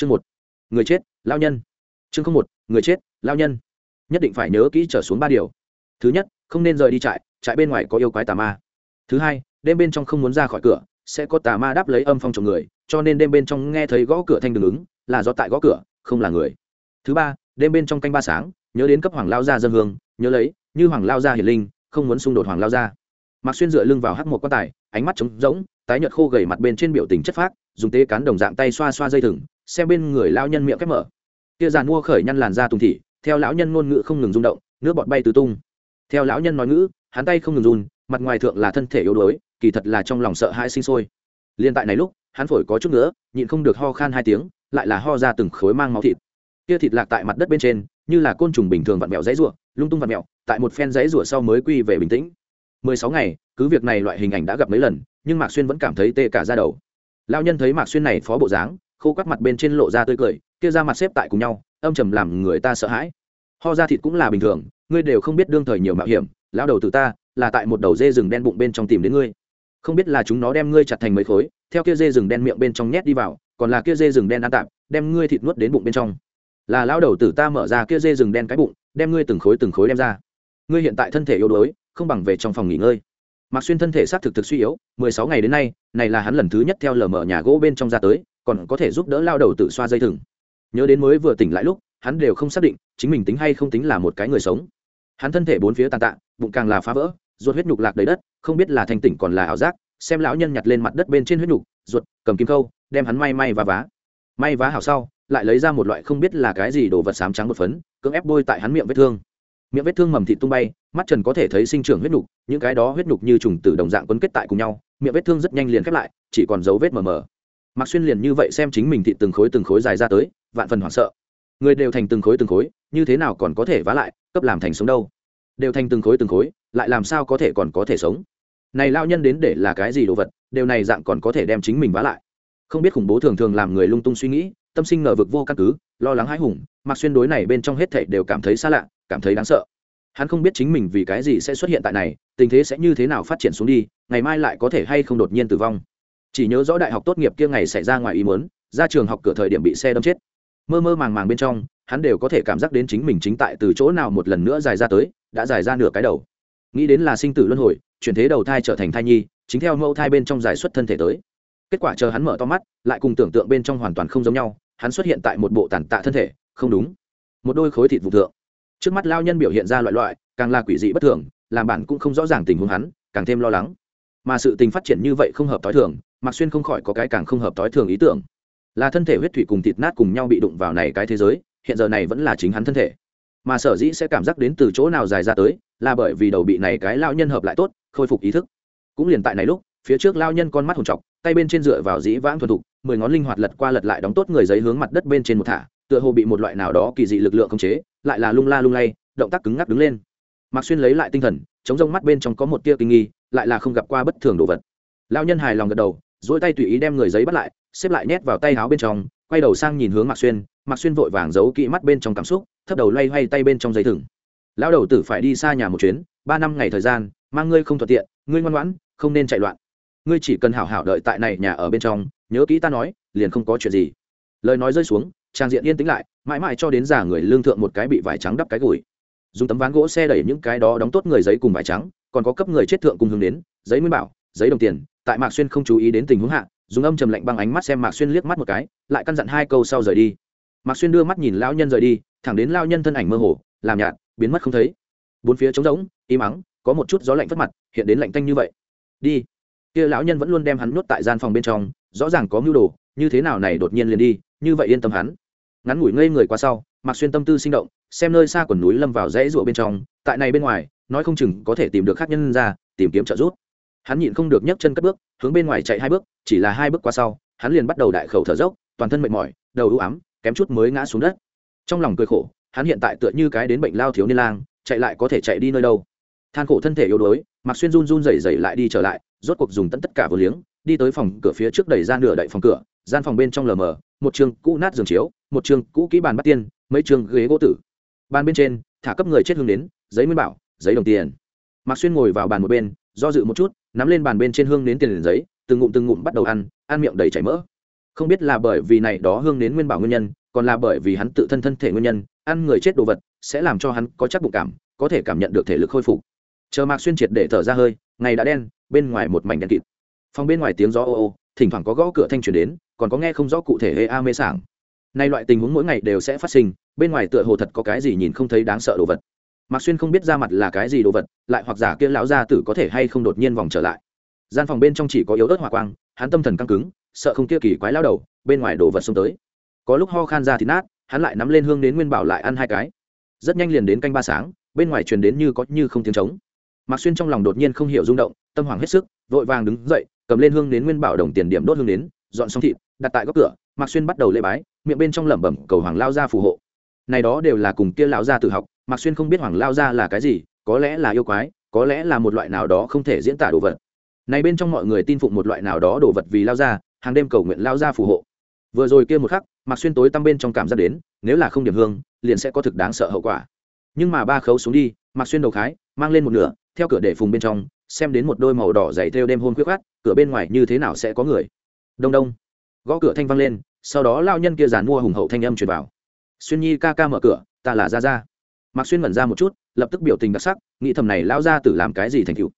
chương một, người chết, lao nhân. Chương không một, người chết, lao nhân. Nhất định phải nhớ kỹ trở xuống ba điều. Thứ nhất, không nên rời đi trại trại bên ngoài có yêu quái tà ma. Thứ hai, đêm bên trong không muốn ra khỏi cửa, sẽ có tà ma đáp lấy âm phong chồng người, cho nên đêm bên trong nghe thấy gõ cửa thanh đường ứng, là do tại gõ cửa, không là người. Thứ ba, đêm bên trong canh ba sáng, nhớ đến cấp hoàng lao gia dân hương, nhớ lấy, như hoàng lao gia hiển linh, không muốn xung đột hoàng lao gia. Mặc xuyên dựa lưng vào hắc một quan tài, ánh mắt trống rỗng, tái nhợt khô gầy mặt bên trên biểu tình chất phác, dùng tê cán đồng dạng tay xoa xoa dây thừng xem bên người lao nhân miệng khép mở. Kia giàn mua khởi nhăn làn da tùng thị, theo lão nhân ngôn ngữ không ngừng rung động, nước bọt bay tứ tung. Theo lão nhân nói ngữ, hắn tay không ngừng run, mặt ngoài thượng là thân thể yếu đuối, kỳ thật là trong lòng sợ hãi sinh sôi. Liên tại này lúc, hắn phổi có chút nữa nhịn không được ho khan hai tiếng, lại là ho ra từng khối mang máu thịt. Kia thịt lạc tại mặt đất bên trên, như là côn trùng bình thường vặn mẹo dãy rủa, lung tung vặn mẹo tại một phen dãy rủa sau mới quy về bình tĩnh. Mười sáu ngày, cứ việc này loại hình ảnh đã gặp mấy lần, nhưng mạc xuyên vẫn cảm thấy tê cả ra đầu. Lao nhân thấy mạc xuyên này phó bộ dáng khô quắt mặt bên trên lộ ra tươi cười, kia ra mặt xếp tại cùng nhau, âm trầm làm người ta sợ hãi. Ho ra thịt cũng là bình thường, ngươi đều không biết đương thời nhiều mạo hiểm lao đầu từ ta, là tại một đầu dê rừng đen bụng bên trong tìm đến ngươi. Không biết là chúng nó đem ngươi chặt thành mấy khối, theo kia dê rừng đen miệng bên trong nhét đi vào, còn là kia dê rừng đen ăn tạm đem ngươi thịt nuốt đến bụng bên trong. Là lao đầu tử ta mở ra kia dê rừng đen cái bụng, đem ngươi từng khối từng khối đem ra. Ngươi hiện tại thân thể yếu đuối, không bằng về trong phòng nghỉ ngơi. Mạc xuyên thân thể xác thực thực suy yếu, mười sáu ngày đến nay, này là hắn lần thứ nhất theo lờ mở nhà gỗ bên trong ra tới còn có thể giúp đỡ lao đầu tự xoa dây thừng. Nhớ đến mới vừa tỉnh lại lúc, hắn đều không xác định chính mình tính hay không tính là một cái người sống. Hắn thân thể bốn phía tàn tạ, bụng càng là phá vỡ, ruột huyết nhục lạc đầy đất, không biết là thành tỉnh còn là ảo giác, xem lão nhân nhặt lên mặt đất bên trên huyết nhục, ruột, cầm kim câu, đem hắn may may và vá. May vá hảo sau, lại lấy ra một loại không biết là cái gì đồ vật sám trắng một phấn, cưỡng ép bôi tại hắn miệng vết thương. Miệng vết thương mầm thịt tung bay, mắt trần có thể thấy sinh trưởng huyết nhục, những cái đó huyết nhục như trùng tử đồng dạng quấn kết tại cùng nhau, miệng vết thương rất nhanh liền khép lại, chỉ còn dấu vết mờ mờ. Mạc xuyên liền như vậy xem chính mình thị từng khối từng khối dài ra tới, vạn phần hoảng sợ. Người đều thành từng khối từng khối, như thế nào còn có thể vá lại, cấp làm thành sống đâu? Đều thành từng khối từng khối, lại làm sao có thể còn có thể sống? Này lao nhân đến để là cái gì đồ vật, điều này dạng còn có thể đem chính mình vá lại. Không biết khủng bố thường thường làm người lung tung suy nghĩ, tâm sinh ngờ vực vô căn cứ, lo lắng hãi hùng mặc xuyên đối này bên trong hết thảy đều cảm thấy xa lạ, cảm thấy đáng sợ. Hắn không biết chính mình vì cái gì sẽ xuất hiện tại này, tình thế sẽ như thế nào phát triển xuống đi, ngày mai lại có thể hay không đột nhiên tử vong chỉ nhớ rõ đại học tốt nghiệp kia ngày xảy ra ngoài ý muốn, ra trường học cửa thời điểm bị xe đâm chết. Mơ mơ màng màng bên trong, hắn đều có thể cảm giác đến chính mình chính tại từ chỗ nào một lần nữa dài ra tới, đã dài ra nửa cái đầu. Nghĩ đến là sinh tử luân hồi, chuyển thế đầu thai trở thành thai nhi, chính theo mẫu thai bên trong giải xuất thân thể tới. Kết quả chờ hắn mở to mắt, lại cùng tưởng tượng bên trong hoàn toàn không giống nhau, hắn xuất hiện tại một bộ tàn tạ thân thể, không đúng. Một đôi khối thịt vụ thượng. Trước mắt lao nhân biểu hiện ra loại loại, càng là quỷ dị bất thường, làm bản cũng không rõ ràng tình huống hắn, càng thêm lo lắng. Mà sự tình phát triển như vậy không hợp t i thường mạc xuyên không khỏi có cái càng không hợp t ố i thường ý tưởng. Là thân thể huyết thủy cùng thịt nát cùng nhau bị đụng vào này cái thế giới, hiện giờ này vẫn là chính hắn thân thể. Mà sở dĩ sẽ cảm giác đến từ chỗ nào dài ra tới, là bởi vì đầu bị này cái lao nhân hợp lại tốt, khôi phục ý thức. Cũng liền tại này lúc, phía trước lao nhân con mắt hồn chọc tay bên trên dựa vào dĩ vãng thuần thục, mười ngón linh hoạt lật qua lật lại đóng tốt người giấy hướng mặt đất bên trên một thả, tựa hồ bị một loại nào đó kỳ dị lực lượng khống chế, lại là lung la lung lay, động tác cứng ngắc đứng lên. Mạc xuyên lấy lại tinh thần, chống rông mắt bên trong có một tia kinh nghi, lại là không gặp qua bất thường đồ vật. Lao nhân hài lòng gật đầu dỗi tay tùy ý đem người giấy bắt lại, xếp lại nhét vào tay áo bên trong, quay đầu sang nhìn hướng mạc xuyên. Mạc xuyên vội vàng giấu kỹ mắt bên trong cảm xúc, thấp đầu loay hoay tay bên trong giấy thừng. Lão đầu tử phải đi xa nhà một chuyến, ba năm ngày thời gian, mang ngươi không thuận tiện, ngươi ngoan ngoãn, không nên chạy loạn. Ngươi chỉ cần hảo hảo đợi tại này nhà ở bên trong, nhớ kỹ ta nói, liền không có chuyện gì. Lời nói rơi xuống, trang diện yên tĩnh lại, mãi mãi cho đến già người lương thượng một cái bị vải trắng đắp cái gùi. Dùng tấm ván gỗ xe đẩy những cái đó đóng tốt người giấy cùng vải trắng, còn có cấp người chết thượng cùng hướng đến, giấy nguyên bảo giấy đồng tiền, tại mạc xuyên không chú ý đến tình huống hạ, dùng âm trầm lạnh băng ánh mắt xem mạc xuyên liếc mắt một cái, lại căn dặn hai câu sau rời đi. Mạc xuyên đưa mắt nhìn lão nhân rời đi, thẳng đến lao nhân thân ảnh mơ hồ, làm nhạt, biến mất không thấy. Bốn phía trống rỗng, im ắng, có một chút gió lạnh phất mặt, hiện đến lạnh tanh như vậy. Đi. Kia lão nhân vẫn luôn đem hắn nuốt tại gian phòng bên trong, rõ ràng có mưu đồ, như thế nào này đột nhiên liền đi, như vậy yên tâm hắn. Ngắn ngủi ngây người qua sau, mạc xuyên tâm tư sinh động, xem nơi xa quần núi lâm vào rẽ rụa bên trong, tại này bên ngoài, nói không chừng có thể tìm được khác nhân ra, tìm kiếm trợ giúp hắn nhịn không được nhấc chân cất bước, hướng bên ngoài chạy hai bước, chỉ là hai bước qua sau, hắn liền bắt đầu đại khẩu thở dốc, toàn thân mệt mỏi, đầu ưu ám, kém chút mới ngã xuống đất. Trong lòng cười khổ, hắn hiện tại tựa như cái đến bệnh lao thiếu niên lang, chạy lại có thể chạy đi nơi đâu. Than khổ thân thể yếu đuối mặc xuyên run run rẩy rẩy lại đi trở lại, rốt cuộc dùng tận tất cả vừa liếng, đi tới phòng cửa phía trước đẩy ra nửa đậy phòng cửa, gian phòng bên trong lờ mờ, một trường cũ nát giường chiếu, một trường cũ kỹ bàn bắt tiên, mấy trường ghế gỗ tử. Bàn bên trên, thả cấp người chết hương đến, giấy nguyên bảo, giấy đồng tiền. Mạc xuyên ngồi vào bàn một bên, do dự một chút nắm lên bàn bên trên hương nến tiền liền giấy, từng ngụm từng ngụm bắt đầu ăn ăn miệng đầy chảy mỡ. Không biết là bởi vì này đó hương nến nguyên bảo nguyên nhân, còn là bởi vì hắn tự thân thân thể nguyên nhân, ăn người chết đồ vật, sẽ làm cho hắn có chắc bụng cảm, có thể cảm nhận được thể lực khôi phục. Chờ mạc xuyên triệt để thở ra hơi, ngày đã đen, bên ngoài một mảnh đen kịt. Phòng bên ngoài tiếng gió ô ô, thỉnh thoảng có gõ cửa thanh truyền đến, còn có nghe không rõ cụ thể hê a mê sảng. Nay loại tình huống mỗi ngày đều sẽ phát sinh, bên ngoài tựa hồ thật có cái gì nhìn không thấy đáng sợ đồ vật mạc xuyên không biết ra mặt là cái gì đồ vật, lại hoặc giả kia lão gia tử có thể hay không đột nhiên vòng trở lại. Gian phòng bên trong chỉ có yếu ớt hỏa quang, hắn tâm thần căng cứng, sợ không kia kỳ quái lao đầu, bên ngoài đồ vật xông tới. Có lúc ho khan ra thì nát, hắn lại nắm lên hương đến nguyên bảo lại ăn hai cái. Rất nhanh liền đến canh ba sáng, bên ngoài truyền đến như có như không tiếng trống. Mạc xuyên trong lòng đột nhiên không hiểu rung động, tâm hoàng hết sức, vội vàng đứng dậy, cầm lên hương đến nguyên bảo đồng tiền điểm đốt hương đến, dọn xong thịt, đặt tại góc cửa, mạc xuyên bắt đầu lễ bái, miệng bên trong lẩm bẩm cầu hoàng lao gia phù hộ. Này đó đều là cùng kia lão gia tự học mạc xuyên không biết hoàng lao gia là cái gì, có lẽ là yêu quái, có lẽ là một loại nào đó không thể diễn tả đồ vật. Này bên trong mọi người tin phụng một loại nào đó đồ vật vì lao gia, hàng đêm cầu nguyện lao gia phù hộ. Vừa rồi kia một khắc, mạc xuyên tối tăm bên trong cảm giác đến, nếu là không điểm hương, liền sẽ có thực đáng sợ hậu quả. Nhưng mà ba khấu xuống đi, mạc xuyên đầu khái, mang lên một nửa, theo cửa để phùng bên trong, xem đến một đôi màu đỏ dày theo đêm hôn khuyết khát cửa bên ngoài như thế nào sẽ có người. Đông đông. Gõ cửa thanh văng lên, sau đó lao nhân kia giàn mua hùng hậu thanh âm truyền vào. Xuyên nhi ca ca mở cửa, ta là ra ra mạc xuyên mẩn ra một chút, lập tức biểu tình đặc sắc, nghĩ thầm này lao ra tử làm cái gì thành cựu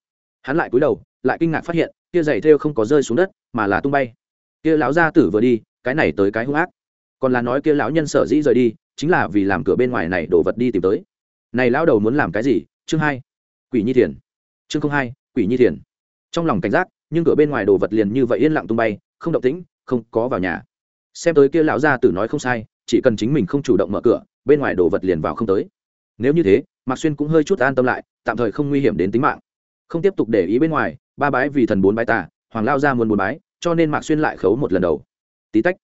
hắn lại cúi đầu, lại kinh ngạc phát hiện, kia giày thêu không có rơi xuống đất, mà là tung bay. Kia lão gia tử vừa đi, cái này tới cái hung ác. Còn là nói kia lão nhân sở dĩ rời đi, chính là vì làm cửa bên ngoài này đổ vật đi tìm tới. Này lão đầu muốn làm cái gì? Chương hai. Quỷ nhi thiền. Chương không hai, quỷ nhi thiền. Trong lòng cảnh giác, nhưng cửa bên ngoài đồ vật liền như vậy yên lặng tung bay, không động tĩnh, không có vào nhà. Xem tới kia lão gia tử nói không sai, chỉ cần chính mình không chủ động mở cửa, bên ngoài đồ vật liền vào không tới nếu như thế, mạc xuyên cũng hơi chút an tâm lại, tạm thời không nguy hiểm đến tính mạng. Không tiếp tục để ý bên ngoài, ba bái vì thần bốn bái tà, hoàng lao ra muốn bốn bái, cho nên mạc xuyên lại khấu một lần đầu. Tí tách.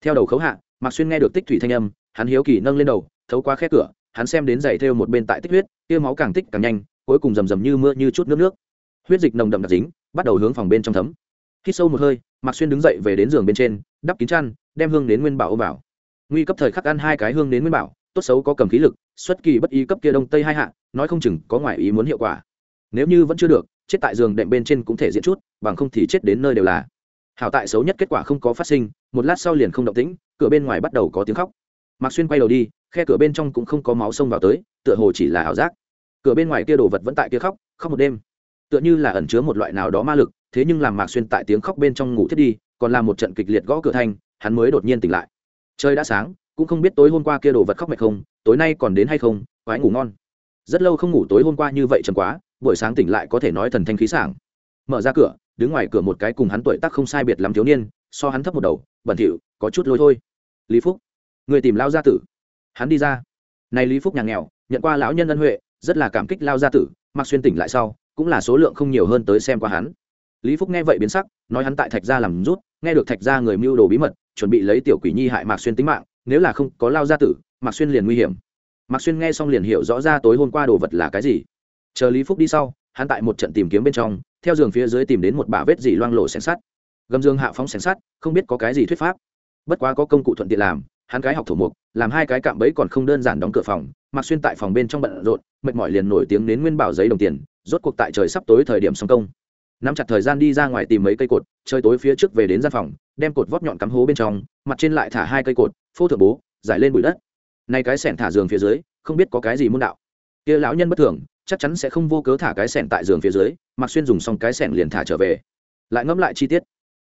Theo đầu khấu hạ, mạc xuyên nghe được tích thủy thanh âm, hắn hiếu kỳ nâng lên đầu, thấu qua khe cửa, hắn xem đến giày thêu một bên tại tích huyết kia máu càng tích càng nhanh, cuối cùng rầm rầm như mưa như chút nước nước. Huyết dịch nồng đậm đặc dính, bắt đầu hướng phòng bên trong thấm. Khi sâu một hơi, mạc xuyên đứng dậy về đến giường bên trên, đắp kín chăn, đem hương đến nguyên bảo ôm vào. Nguy cấp thời khắc ăn hai cái hương đến nguyên bảo tốt xấu có cầm khí lực, xuất kỳ bất ý cấp kia đông tây hai hạ, nói không chừng có ngoài ý muốn hiệu quả. Nếu như vẫn chưa được, chết tại giường đệm bên trên cũng thể diễn chút, bằng không thì chết đến nơi đều là. Hảo tại xấu nhất kết quả không có phát sinh, một lát sau liền không động tĩnh, cửa bên ngoài bắt đầu có tiếng khóc. Mạc xuyên quay đầu đi, khe cửa bên trong cũng không có máu xông vào tới, tựa hồ chỉ là ảo giác. Cửa bên ngoài kia đồ vật vẫn tại kia khóc khóc một đêm. Tựa như là ẩn chứa một loại nào đó ma lực, thế nhưng làm mạc xuyên tại tiếng khóc bên trong ngủ thiết đi, còn làm một trận kịch liệt gõ cửa thanh hắn mới đột nhiên tỉnh lại. Trời đã sáng cũng không biết tối hôm qua kia đồ vật khóc mệt không, tối nay còn đến hay không, quái ngủ ngon. Rất lâu không ngủ tối hôm qua như vậy chầm quá, buổi sáng tỉnh lại có thể nói thần thanh khí sảng. Mở ra cửa, đứng ngoài cửa một cái cùng hắn tuổi tác không sai biệt lắm thiếu niên, so hắn thấp một đầu, bẩn thỉu, có chút lôi thôi. Lý phúc, người tìm lao gia tử. Hắn đi ra. Này lý phúc nhà nghèo, nhận qua lão nhân ân huệ, rất là cảm kích lao gia tử, mặc xuyên tỉnh lại sau, cũng là số lượng không nhiều hơn tới xem qua hắn. Lý phúc nghe vậy biến sắc, nói hắn tại thạch gia làm rút, nghe được thạch gia người mưu đồ bí mật, chuẩn bị lấy tiểu quỷ nhi hại mạc xuyên tính mạng nếu là không có lao gia tử, mạc xuyên liền nguy hiểm. Mạc xuyên nghe xong liền hiểu rõ ra tối hôm qua đồ vật là cái gì. Chờ lý phúc đi sau, hắn tại một trận tìm kiếm bên trong, theo giường phía dưới tìm đến một bả vết dỉ loang lộ xẻng sắt. Gầm dương hạ phóng xẻng sắt, không biết có cái gì thuyết pháp. Bất quá có công cụ thuận tiện làm, hắn cái học thủ mục, làm hai cái cạm bẫy còn không đơn giản đóng cửa phòng mặc xuyên tại phòng bên trong bận rộn, mệt mỏi liền nổi tiếng đến nguyên bảo giấy đồng tiền, rốt cuộc tại trời sắp tối thời điểm xong công nắm chặt thời gian đi ra ngoài tìm mấy cây cột chơi tối phía trước về đến gian phòng, đem cột vót nhọn cắm hố bên trong, mặt trên lại thả hai cây cột, phô thượng bố, giải lên bụi đất. Nay cái sẻn thả giường phía dưới, không biết có cái gì môn đạo. Kia lão nhân bất thường, chắc chắn sẽ không vô cớ thả cái sẻn tại giường phía dưới Mặc xuyên dùng xong cái sẻn liền thả trở về. Lại ngẫm lại chi tiết.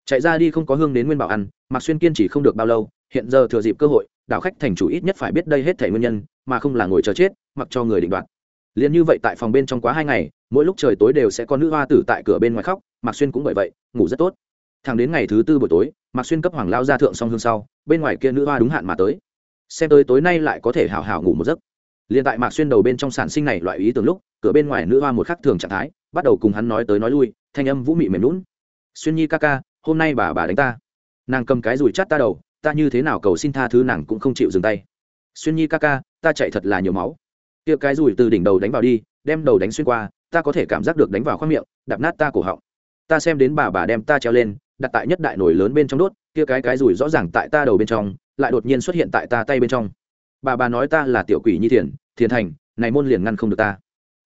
Chạy ra đi không có hương đến nguyên bảo ăn Mặc xuyên kiên trì không được bao lâu, hiện giờ thừa dịp cơ hội, đảo khách thành chủ ít nhất phải biết đây hết thể nguyên nhân, mà không là ngồi chờ chết, mặc cho người định đoạt. Liền như vậy tại phòng bên trong quá hai ngày mỗi lúc trời tối đều sẽ có nữ hoa tử tại cửa bên ngoài khóc, mạc xuyên cũng bởi vậy, ngủ rất tốt. Thẳng đến ngày thứ tư buổi tối, mạc xuyên cấp hoàng lao ra thượng song hương sau, bên ngoài kia nữ hoa đúng hạn mà tới. Xem tới tối nay lại có thể hào hào ngủ một giấc. Liền tại mạc xuyên đầu bên trong sản sinh này loại ý tưởng lúc, cửa bên ngoài nữ hoa một khắc thường trạng thái, bắt đầu cùng hắn nói tới nói lui, thanh âm vũ mị mềm lún xuyên nhi ca ca, hôm nay bà bà đánh ta. Nàng cầm cái rùi chát ta đầu, ta như thế nào cầu xin tha thứ nàng cũng không chịu dừng tay. Xuyên nhi ca ca, ta chạy thật là nhiều máu. Kia cái rùi từ đỉnh đầu đánh vào đi, đem đầu đánh xuyên qua ta có thể cảm giác được đánh vào khoang miệng, đạp nát ta cổ họng. Ta xem đến bà bà đem ta treo lên, đặt tại nhất đại nổi lớn bên trong đốt, kia cái cái rủi rõ ràng tại ta đầu bên trong, lại đột nhiên xuất hiện tại ta tay bên trong. Bà bà nói ta là tiểu quỷ nhi thiền thiền thành, này môn liền ngăn không được ta.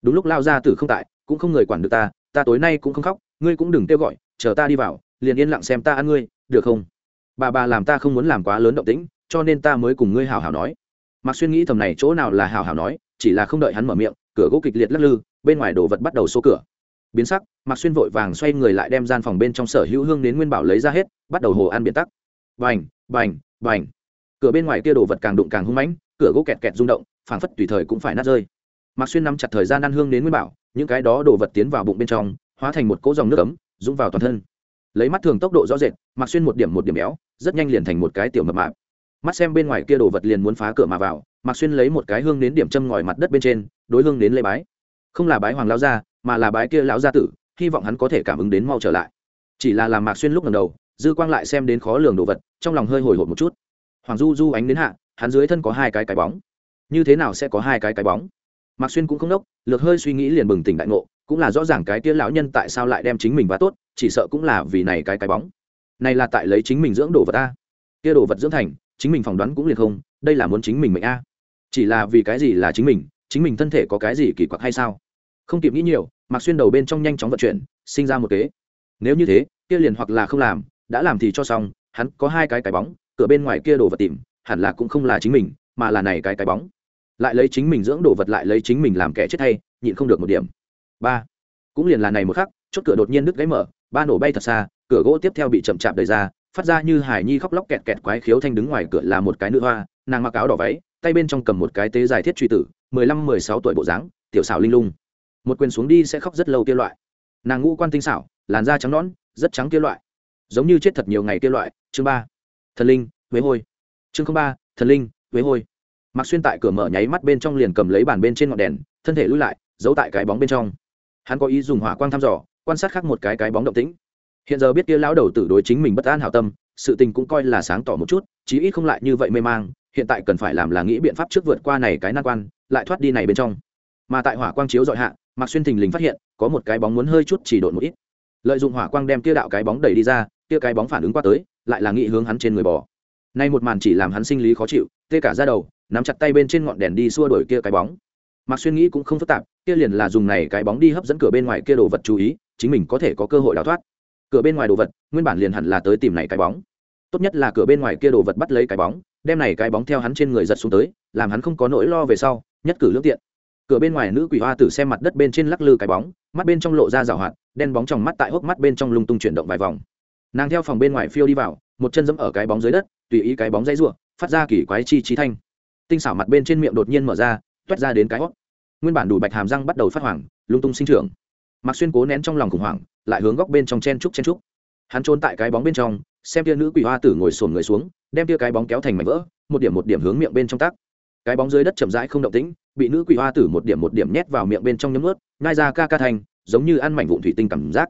Đúng lúc lao ra tử không tại, cũng không người quản được ta ta tối nay cũng không khóc, ngươi cũng đừng kêu gọi, chờ ta đi vào, liền yên lặng xem ta ăn ngươi, được không? Bà bà làm ta không muốn làm quá lớn động tĩnh, cho nên ta mới cùng ngươi hào hào nói. Mặc xuyên nghĩ thầm này chỗ nào là hào hào nói, chỉ là không đợi hắn mở miệng, cửa gỗ kịch liệt lắc lư bên ngoài đồ vật bắt đầu xô cửa. Biến sắc, mạc xuyên vội vàng xoay người lại đem gian phòng bên trong sở hữu hương đến nguyên bảo lấy ra hết, bắt đầu hồ ăn biển tắc. Bành bành bành. Cửa bên ngoài kia đồ vật càng đụng càng hung mãnh, cửa gỗ kẹt kẹt rung động, phảng phất tùy thời cũng phải nát rơi. Mạc xuyên nắm chặt thời gian ăn hương đến nguyên bảo, những cái đó đồ vật tiến vào bụng bên trong, hóa thành một cỗ dòng nước ấm dũng vào toàn thân. Lấy mắt thường tốc độ rõ rệt, mạc xuyên một điểm một điểm béo, rất nhanh liền thành một cái tiểu mập mạp. Mắt xem bên ngoài kia đồ vật liền muốn phá cửa mà vào, mạc xuyên lấy một cái hương đến điểm châm ngòi mặt đất bên trên, đối hương đến lê bái không là bái hoàng lao gia, mà là bái kia lão gia tử, hy vọng hắn có thể cảm ứng đến mau trở lại. Chỉ là làm mạc xuyên lúc lần đầu, dư quang lại xem đến khó lường đồ vật, trong lòng hơi hồi hộp một chút. Hoàng du du ánh đến hạ, hắn dưới thân có hai cái cái bóng. Như thế nào sẽ có hai cái cái bóng? Mạc xuyên cũng không đốc lược hơi suy nghĩ liền bừng tỉnh đại ngộ, cũng là rõ ràng cái kia lão nhân tại sao lại đem chính mình và tốt, chỉ sợ cũng là vì này cái cái bóng. Này là tại lấy chính mình dưỡng đồ vật a. Kia đồ vật dưỡng thành, chính mình phỏng đoán cũng liền không, đây là muốn chính mình mệnh a. Chỉ là vì cái gì là chính mình chính mình thân thể có cái gì kỳ quặc hay sao? Không kịp nghĩ nhiều, mạc xuyên đầu bên trong nhanh chóng vận chuyển, sinh ra một kế. Nếu như thế, kia liền hoặc là không làm, đã làm thì cho xong, hắn có hai cái cái bóng, cửa bên ngoài kia đồ vật tìm, hẳn là cũng không là chính mình, mà là này cái cái bóng. Lại lấy chính mình dưỡng đồ vật lại lấy chính mình làm kẻ chết thay, nhịn không được một điểm. Ba. Cũng liền là này một khắc, chốt cửa đột nhiên đứt gáy mở, ba nổ bay thật xa, cửa gỗ tiếp theo bị chậm chạp đẩy ra, phát ra như hải nhi khóc lóc kẹt kẹt quái khiếu thanh đứng ngoài cửa là một cái nữ hoa, nàng mặc áo đỏ váy tay bên trong cầm một cái tế dài thiết truy tử, mười lăm, mười sáu tuổi bộ dáng, tiểu xảo linh lung. Một quyền xuống đi sẽ khóc rất lâu kia loại. Nàng ngũ quan tinh xảo, làn da trắng nõn, rất trắng kia loại. Giống như chết thật nhiều ngày kia loại. Chương ba, thần linh, huế hôi. Chương ba, thần linh, huế hôi. Mặc xuyên tại cửa mở nháy mắt bên trong liền cầm lấy bàn bên trên ngọn đèn, thân thể lui lại, giấu tại cái bóng bên trong. Hắn có ý dùng hỏa quang thăm dò, quan sát khác một cái cái bóng động tĩnh. Hiện giờ biết kia lão đầu tử đối chính mình bất an hảo tâm, sự tình cũng coi là sáng tỏ một chút, chí ít không lại như vậy mê mang hiện tại cần phải làm là nghĩ biện pháp trước vượt qua này cái nan quan, lại thoát đi này bên trong. Mà tại hỏa quang chiếu dọi hạ, mạc xuyên thình lình phát hiện, có một cái bóng muốn hơi chút chỉ độn một ít. Lợi dụng hỏa quang đem kia đạo cái bóng đẩy đi ra, kia cái bóng phản ứng qua tới, lại là nghĩ hướng hắn trên người bò. Nay một màn chỉ làm hắn sinh lý khó chịu, tê cả ra đầu, nắm chặt tay bên trên ngọn đèn đi xua đuổi kia cái bóng. Mạc xuyên nghĩ cũng không phức tạp, kia liền là dùng này cái bóng đi hấp dẫn cửa bên ngoài kia đồ vật chú ý, chính mình có thể có cơ hội đào thoát. Cửa bên ngoài đồ vật, nguyên bản liền hẳn là tới tìm này cái bóng tốt nhất là cửa bên ngoài kia đồ vật bắt lấy cái bóng, đem này cái bóng theo hắn trên người giật xuống tới, làm hắn không có nỗi lo về sau, nhất cử lương tiện. Cửa bên ngoài nữ quỷ hoa tử xem mặt đất bên trên lắc lư cái bóng, mắt bên trong lộ ra rào hoạt, đen bóng trong mắt tại hốc mắt bên trong lung tung chuyển động vài vòng. Nàng theo phòng bên ngoài phiêu đi vào, một chân dẫm ở cái bóng dưới đất, tùy ý cái bóng dây ruộng phát ra kỳ quái chi trí thanh. Tinh xảo mặt bên trên miệng đột nhiên mở ra, toét ra đến cái hót nguyên bản đủ bạch hàm răng bắt đầu phát hoảng, lung tung sinh trưởng. Mặc xuyên cố nén trong lòng khủng hoảng, lại hướng góc bên trong chen trúc chen trúc hắn trốn tại cái bóng bên trong, xem tia nữ quỷ hoa tử ngồi sồn người xuống, đem tia cái bóng kéo thành mảnh vỡ, một điểm một điểm hướng miệng bên trong tắc. Cái bóng dưới đất chậm rãi không động tĩnh, bị nữ quỷ hoa tử một điểm một điểm nhét vào miệng bên trong nhấm ướt ngai ra ca ca thành, giống như ăn mảnh vụn thủy tinh cảm giác.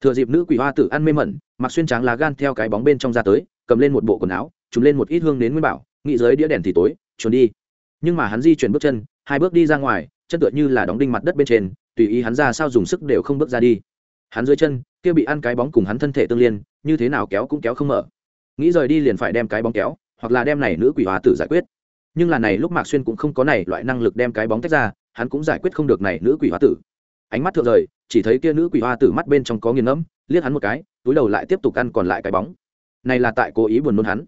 Thừa dịp nữ quỷ hoa tử ăn mê mẩn, mặc xuyên tráng lá gan theo cái bóng bên trong ra tới, cầm lên một bộ quần áo trùm lên một ít hương đến nguyên bảo, nghĩ dưới đĩa đèn thì tối trốn đi. Nhưng mà hắn di chuyển bước chân, hai bước đi ra ngoài, chân tựa như là đóng đinh mặt đất bên trên, tùy ý hắn ra sao dùng sức đều không bước ra đi. Hắn dưới chân kia bị ăn cái bóng cùng hắn thân thể tương liên, như thế nào kéo cũng kéo không mở. Nghĩ rời đi liền phải đem cái bóng kéo, hoặc là đem này nữ quỷ hoa tử giải quyết. Nhưng là này lúc mạc xuyên cũng không có này loại năng lực đem cái bóng tách ra, hắn cũng giải quyết không được này nữ quỷ hoa tử. Ánh mắt thượng rời, chỉ thấy kia nữ quỷ hoa tử mắt bên trong có nghiền ngẫm, liếc hắn một cái, túi đầu lại tiếp tục ăn còn lại cái bóng. Này là tại cố ý buồn nôn hắn.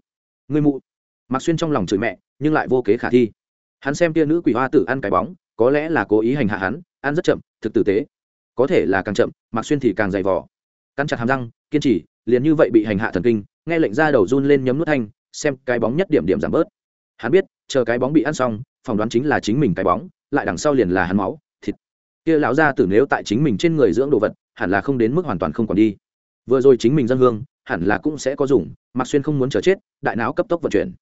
Người mụ. Mạc xuyên trong lòng chửi mẹ, nhưng lại vô kế khả thi. Hắn xem kia nữ quỷ hoa tử ăn cái bóng, có lẽ là cố ý hành hạ hắn, ăn rất chậm, thực tử tế. Có thể là càng chậm, mạc xuyên thì càng dày vò cắn chặt hàm răng, kiên trì, liền như vậy bị hành hạ thần kinh, nghe lệnh ra đầu run lên nhấm nút thanh, xem cái bóng nhất điểm điểm giảm bớt. Hắn biết, chờ cái bóng bị ăn xong, phỏng đoán chính là chính mình cái bóng, lại đằng sau liền là hắn máu, thịt. Kia lão gia tử nếu tại chính mình trên người dưỡng đồ vật, hẳn là không đến mức hoàn toàn không còn đi. Vừa rồi chính mình dân hương, hẳn là cũng sẽ có dùng mặc xuyên không muốn chờ chết, đại não cấp tốc vận chuyển.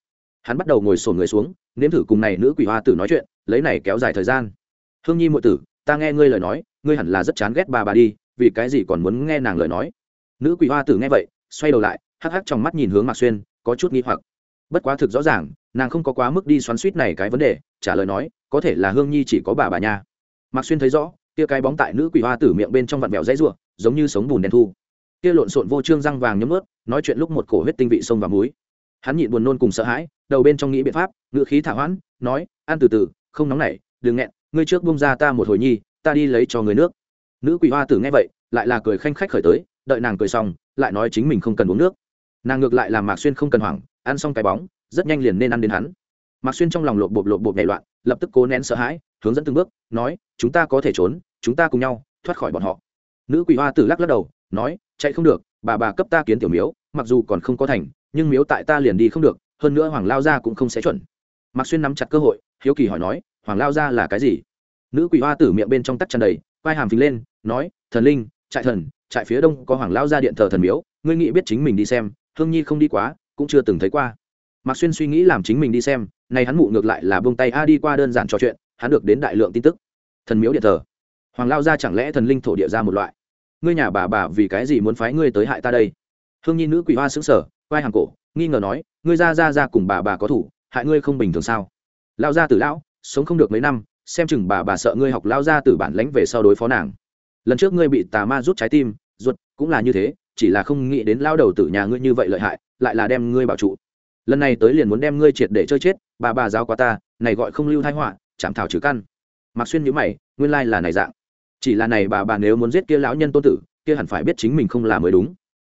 Hắn bắt đầu ngồi sổ người xuống, nếm thử cùng này nữ quỷ hoa tử nói chuyện, lấy này kéo dài thời gian. Hương nhi muội tử, ta nghe ngươi lời nói, ngươi hẳn là rất chán ghét bà bà đi vì cái gì còn muốn nghe nàng lời nói? Nữ quỷ hoa tử nghe vậy, xoay đầu lại, hắc hắc trong mắt nhìn hướng mạc xuyên, có chút nghi hoặc. Bất quá thực rõ ràng, nàng không có quá mức đi xoắn suýt này cái vấn đề, trả lời nói, có thể là hương nhi chỉ có bà bà nha. Mạc xuyên thấy rõ, kia cái bóng tại nữ quỷ hoa tử miệng bên trong vặn vẹo dãy ruộng giống như sống bùn đen thu. Kia lộn xộn vô trương răng vàng nhấm ướt nói chuyện lúc một cổ huyết tinh vị sông và muối. Hắn nhịn buồn nôn cùng sợ hãi, đầu bên trong nghĩ biện pháp, ngựa khí thả hoãn, nói ăn từ từ, không nóng nảy, đừng nghẹn, ngươi trước bung ra ta một hồi nhi, ta đi lấy cho người nước nữ quỷ hoa tử nghe vậy, lại là cười khanh khách khởi tới, đợi nàng cười xong, lại nói chính mình không cần uống nước. Nàng ngược lại làm mạc xuyên không cần hoảng, ăn xong cái bóng, rất nhanh liền nên ăn đến hắn. Mạc xuyên trong lòng lộp bộp lộp bộp nhảy loạn, lập tức cố nén sợ hãi, hướng dẫn từng bước, nói, chúng ta có thể trốn, chúng ta cùng nhau, thoát khỏi bọn họ. Nữ quỷ hoa tử lắc lắc đầu, nói, chạy không được, bà bà cấp ta kiến tiểu miếu, mặc dù còn không có thành, nhưng miếu tại ta liền đi không được, hơn nữa hoàng lao gia cũng không sẽ chuẩn. Mạc xuyên nắm chặt cơ hội, hiếu kỳ hỏi nói, hoàng lao gia là cái gì? Nữ quỷ hoa tử miệng bên trong tắc tràn đầy vai hàm phình lên nói, thần linh, trại thần, trại phía đông có hoàng lao gia điện thờ thần miếu, ngươi nghĩ biết chính mình đi xem, hương nhi không đi quá, cũng chưa từng thấy qua. Mạc xuyên suy nghĩ làm chính mình đi xem nay hắn mụ ngược lại là buông tay, a, đi qua đơn giản trò chuyện, hắn được đến đại lượng tin tức. Thần miếu điện thờ. Hoàng lao gia chẳng lẽ thần linh thổ địa ra một loại? Ngươi nhà bà bà vì cái gì muốn phái ngươi tới hại ta đây? Hương nhi nữ quỷ hoa xứng sở vai hàng cổ, nghi ngờ nói, ngươi ra ra ra cùng bà bà có thủ, hại ngươi không bình thường sao? Lao gia tử lão, sống không được mấy năm, xem chừng bà bà sợ ngươi học lao gia tử bản lãnh về sau đối phó nàng lần trước ngươi bị tà ma rút trái tim, ruột, cũng là như thế, chỉ là không nghĩ đến lao đầu tử nhà ngươi như vậy lợi hại, lại là đem ngươi bảo trụ. Lần này tới liền muốn đem ngươi triệt để chơi chết, bà bà giáo qua ta, này gọi không lưu thái họa, chạm thảo trừ căn. Mặc xuyên nhữ mày, nguyên lai là này dạng. Chỉ là này bà bà nếu muốn giết kia lão nhân tôn tử, kia hẳn phải biết chính mình không làm mới đúng.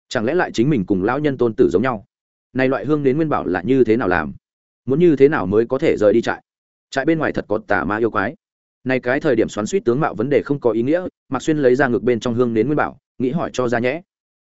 Chẳng lẽ lại chính mình cùng lão nhân tôn tử giống nhau? Này loại hương đến nguyên bảo là như thế nào làm? Muốn như thế nào mới có thể rời đi trại? Trại bên ngoài thật có tà ma yêu quái này cái thời điểm xoắn suýt tướng mạo vấn đề không có ý nghĩa, mạc xuyên lấy ra ngược bên trong hương đến nguyên bảo, nghĩ hỏi cho ra nhẽ.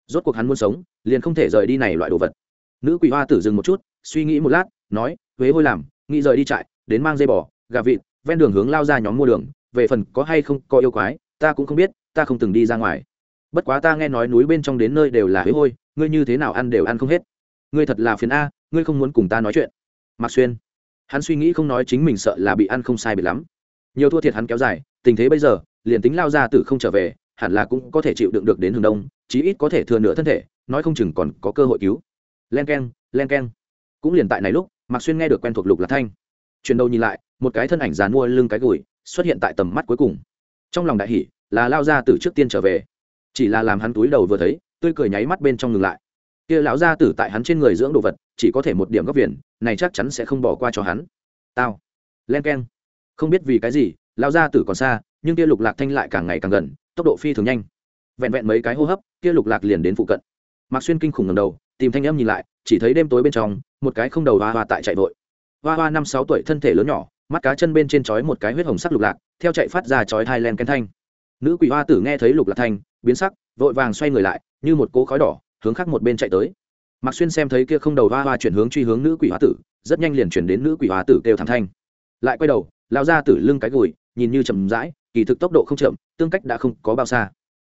Rốt cuộc hắn muốn sống, liền không thể rời đi này loại đồ vật. Nữ quỷ hoa tử dừng một chút, suy nghĩ một lát, nói, huế hôi làm, nghĩ rời đi trại, đến mang dây bò, gà vịt, ven đường hướng lao ra nhóm mua đường, về phần có hay không có yêu quái, ta cũng không biết, ta không từng đi ra ngoài. Bất quá ta nghe nói núi bên trong đến nơi đều là huế hôi, ngươi như thế nào ăn đều ăn không hết. Ngươi thật là phiền a, ngươi không muốn cùng ta nói chuyện. Mạc xuyên, hắn suy nghĩ không nói chính mình sợ là bị ăn không sai bị lắm nhiều thua thiệt hắn kéo dài, tình thế bây giờ, liền tính lao ra tử không trở về, hẳn là cũng có thể chịu đựng được đến hướng đông, chí ít có thể thừa nửa thân thể, nói không chừng còn có cơ hội cứu. Len k e n len k e n cũng liền tại này lúc, mạc xuyên nghe được quen thuộc lục lạc thanh. Chuyển đầu nhìn lại, một cái thân ảnh dàn mua lưng cái gùi, xuất hiện tại tầm mắt cuối cùng. Trong lòng đại hỷ là lao ra tử trước tiên trở về. Chỉ là làm hắn túi đầu vừa thấy, tươi cười nháy mắt bên trong ngừng lại. Kia lão gia tử tại hắn trên người dưỡng đồ vật, chỉ có thể một điểm góc viền, này chắc chắn sẽ không bỏ qua cho hắn. Tao. Len k e n không biết vì cái gì lao ra tử còn xa, nhưng kia lục lạc thanh lại càng ngày càng gần, tốc độ phi thường nhanh. Vẹn vẹn mấy cái hô hấp, kia lục lạc liền đến phụ cận. Mạc xuyên kinh khủng ngầm đầu, tìm thanh âm nhìn lại, chỉ thấy đêm tối bên trong, một cái không đầu hoa hoa tại chạy vội. Hoa hoa năm sáu tuổi thân thể lớn nhỏ, mắt cá chân bên trên chói một cái huyết hồng sắc lục lạc, theo chạy phát ra chói hai len kén thanh. Nữ quỷ hoa tử nghe thấy lục lạc thanh, biến sắc, vội vàng xoay người lại, như một cỗ khói đỏ, hướng khác một bên chạy tới. Mạc xuyên xem thấy kia không đầu hoa hoa chuyển hướng truy hướng nữ quỷ hoa tử, rất nhanh liền chuyển đến nữ quỷ hoa tử kêu thảm thanh. Lại quay đầu lao ra tử lưng cái gùi, nhìn như chậm rãi, kỳ thực tốc độ không chậm, tương cách đã không có bao xa.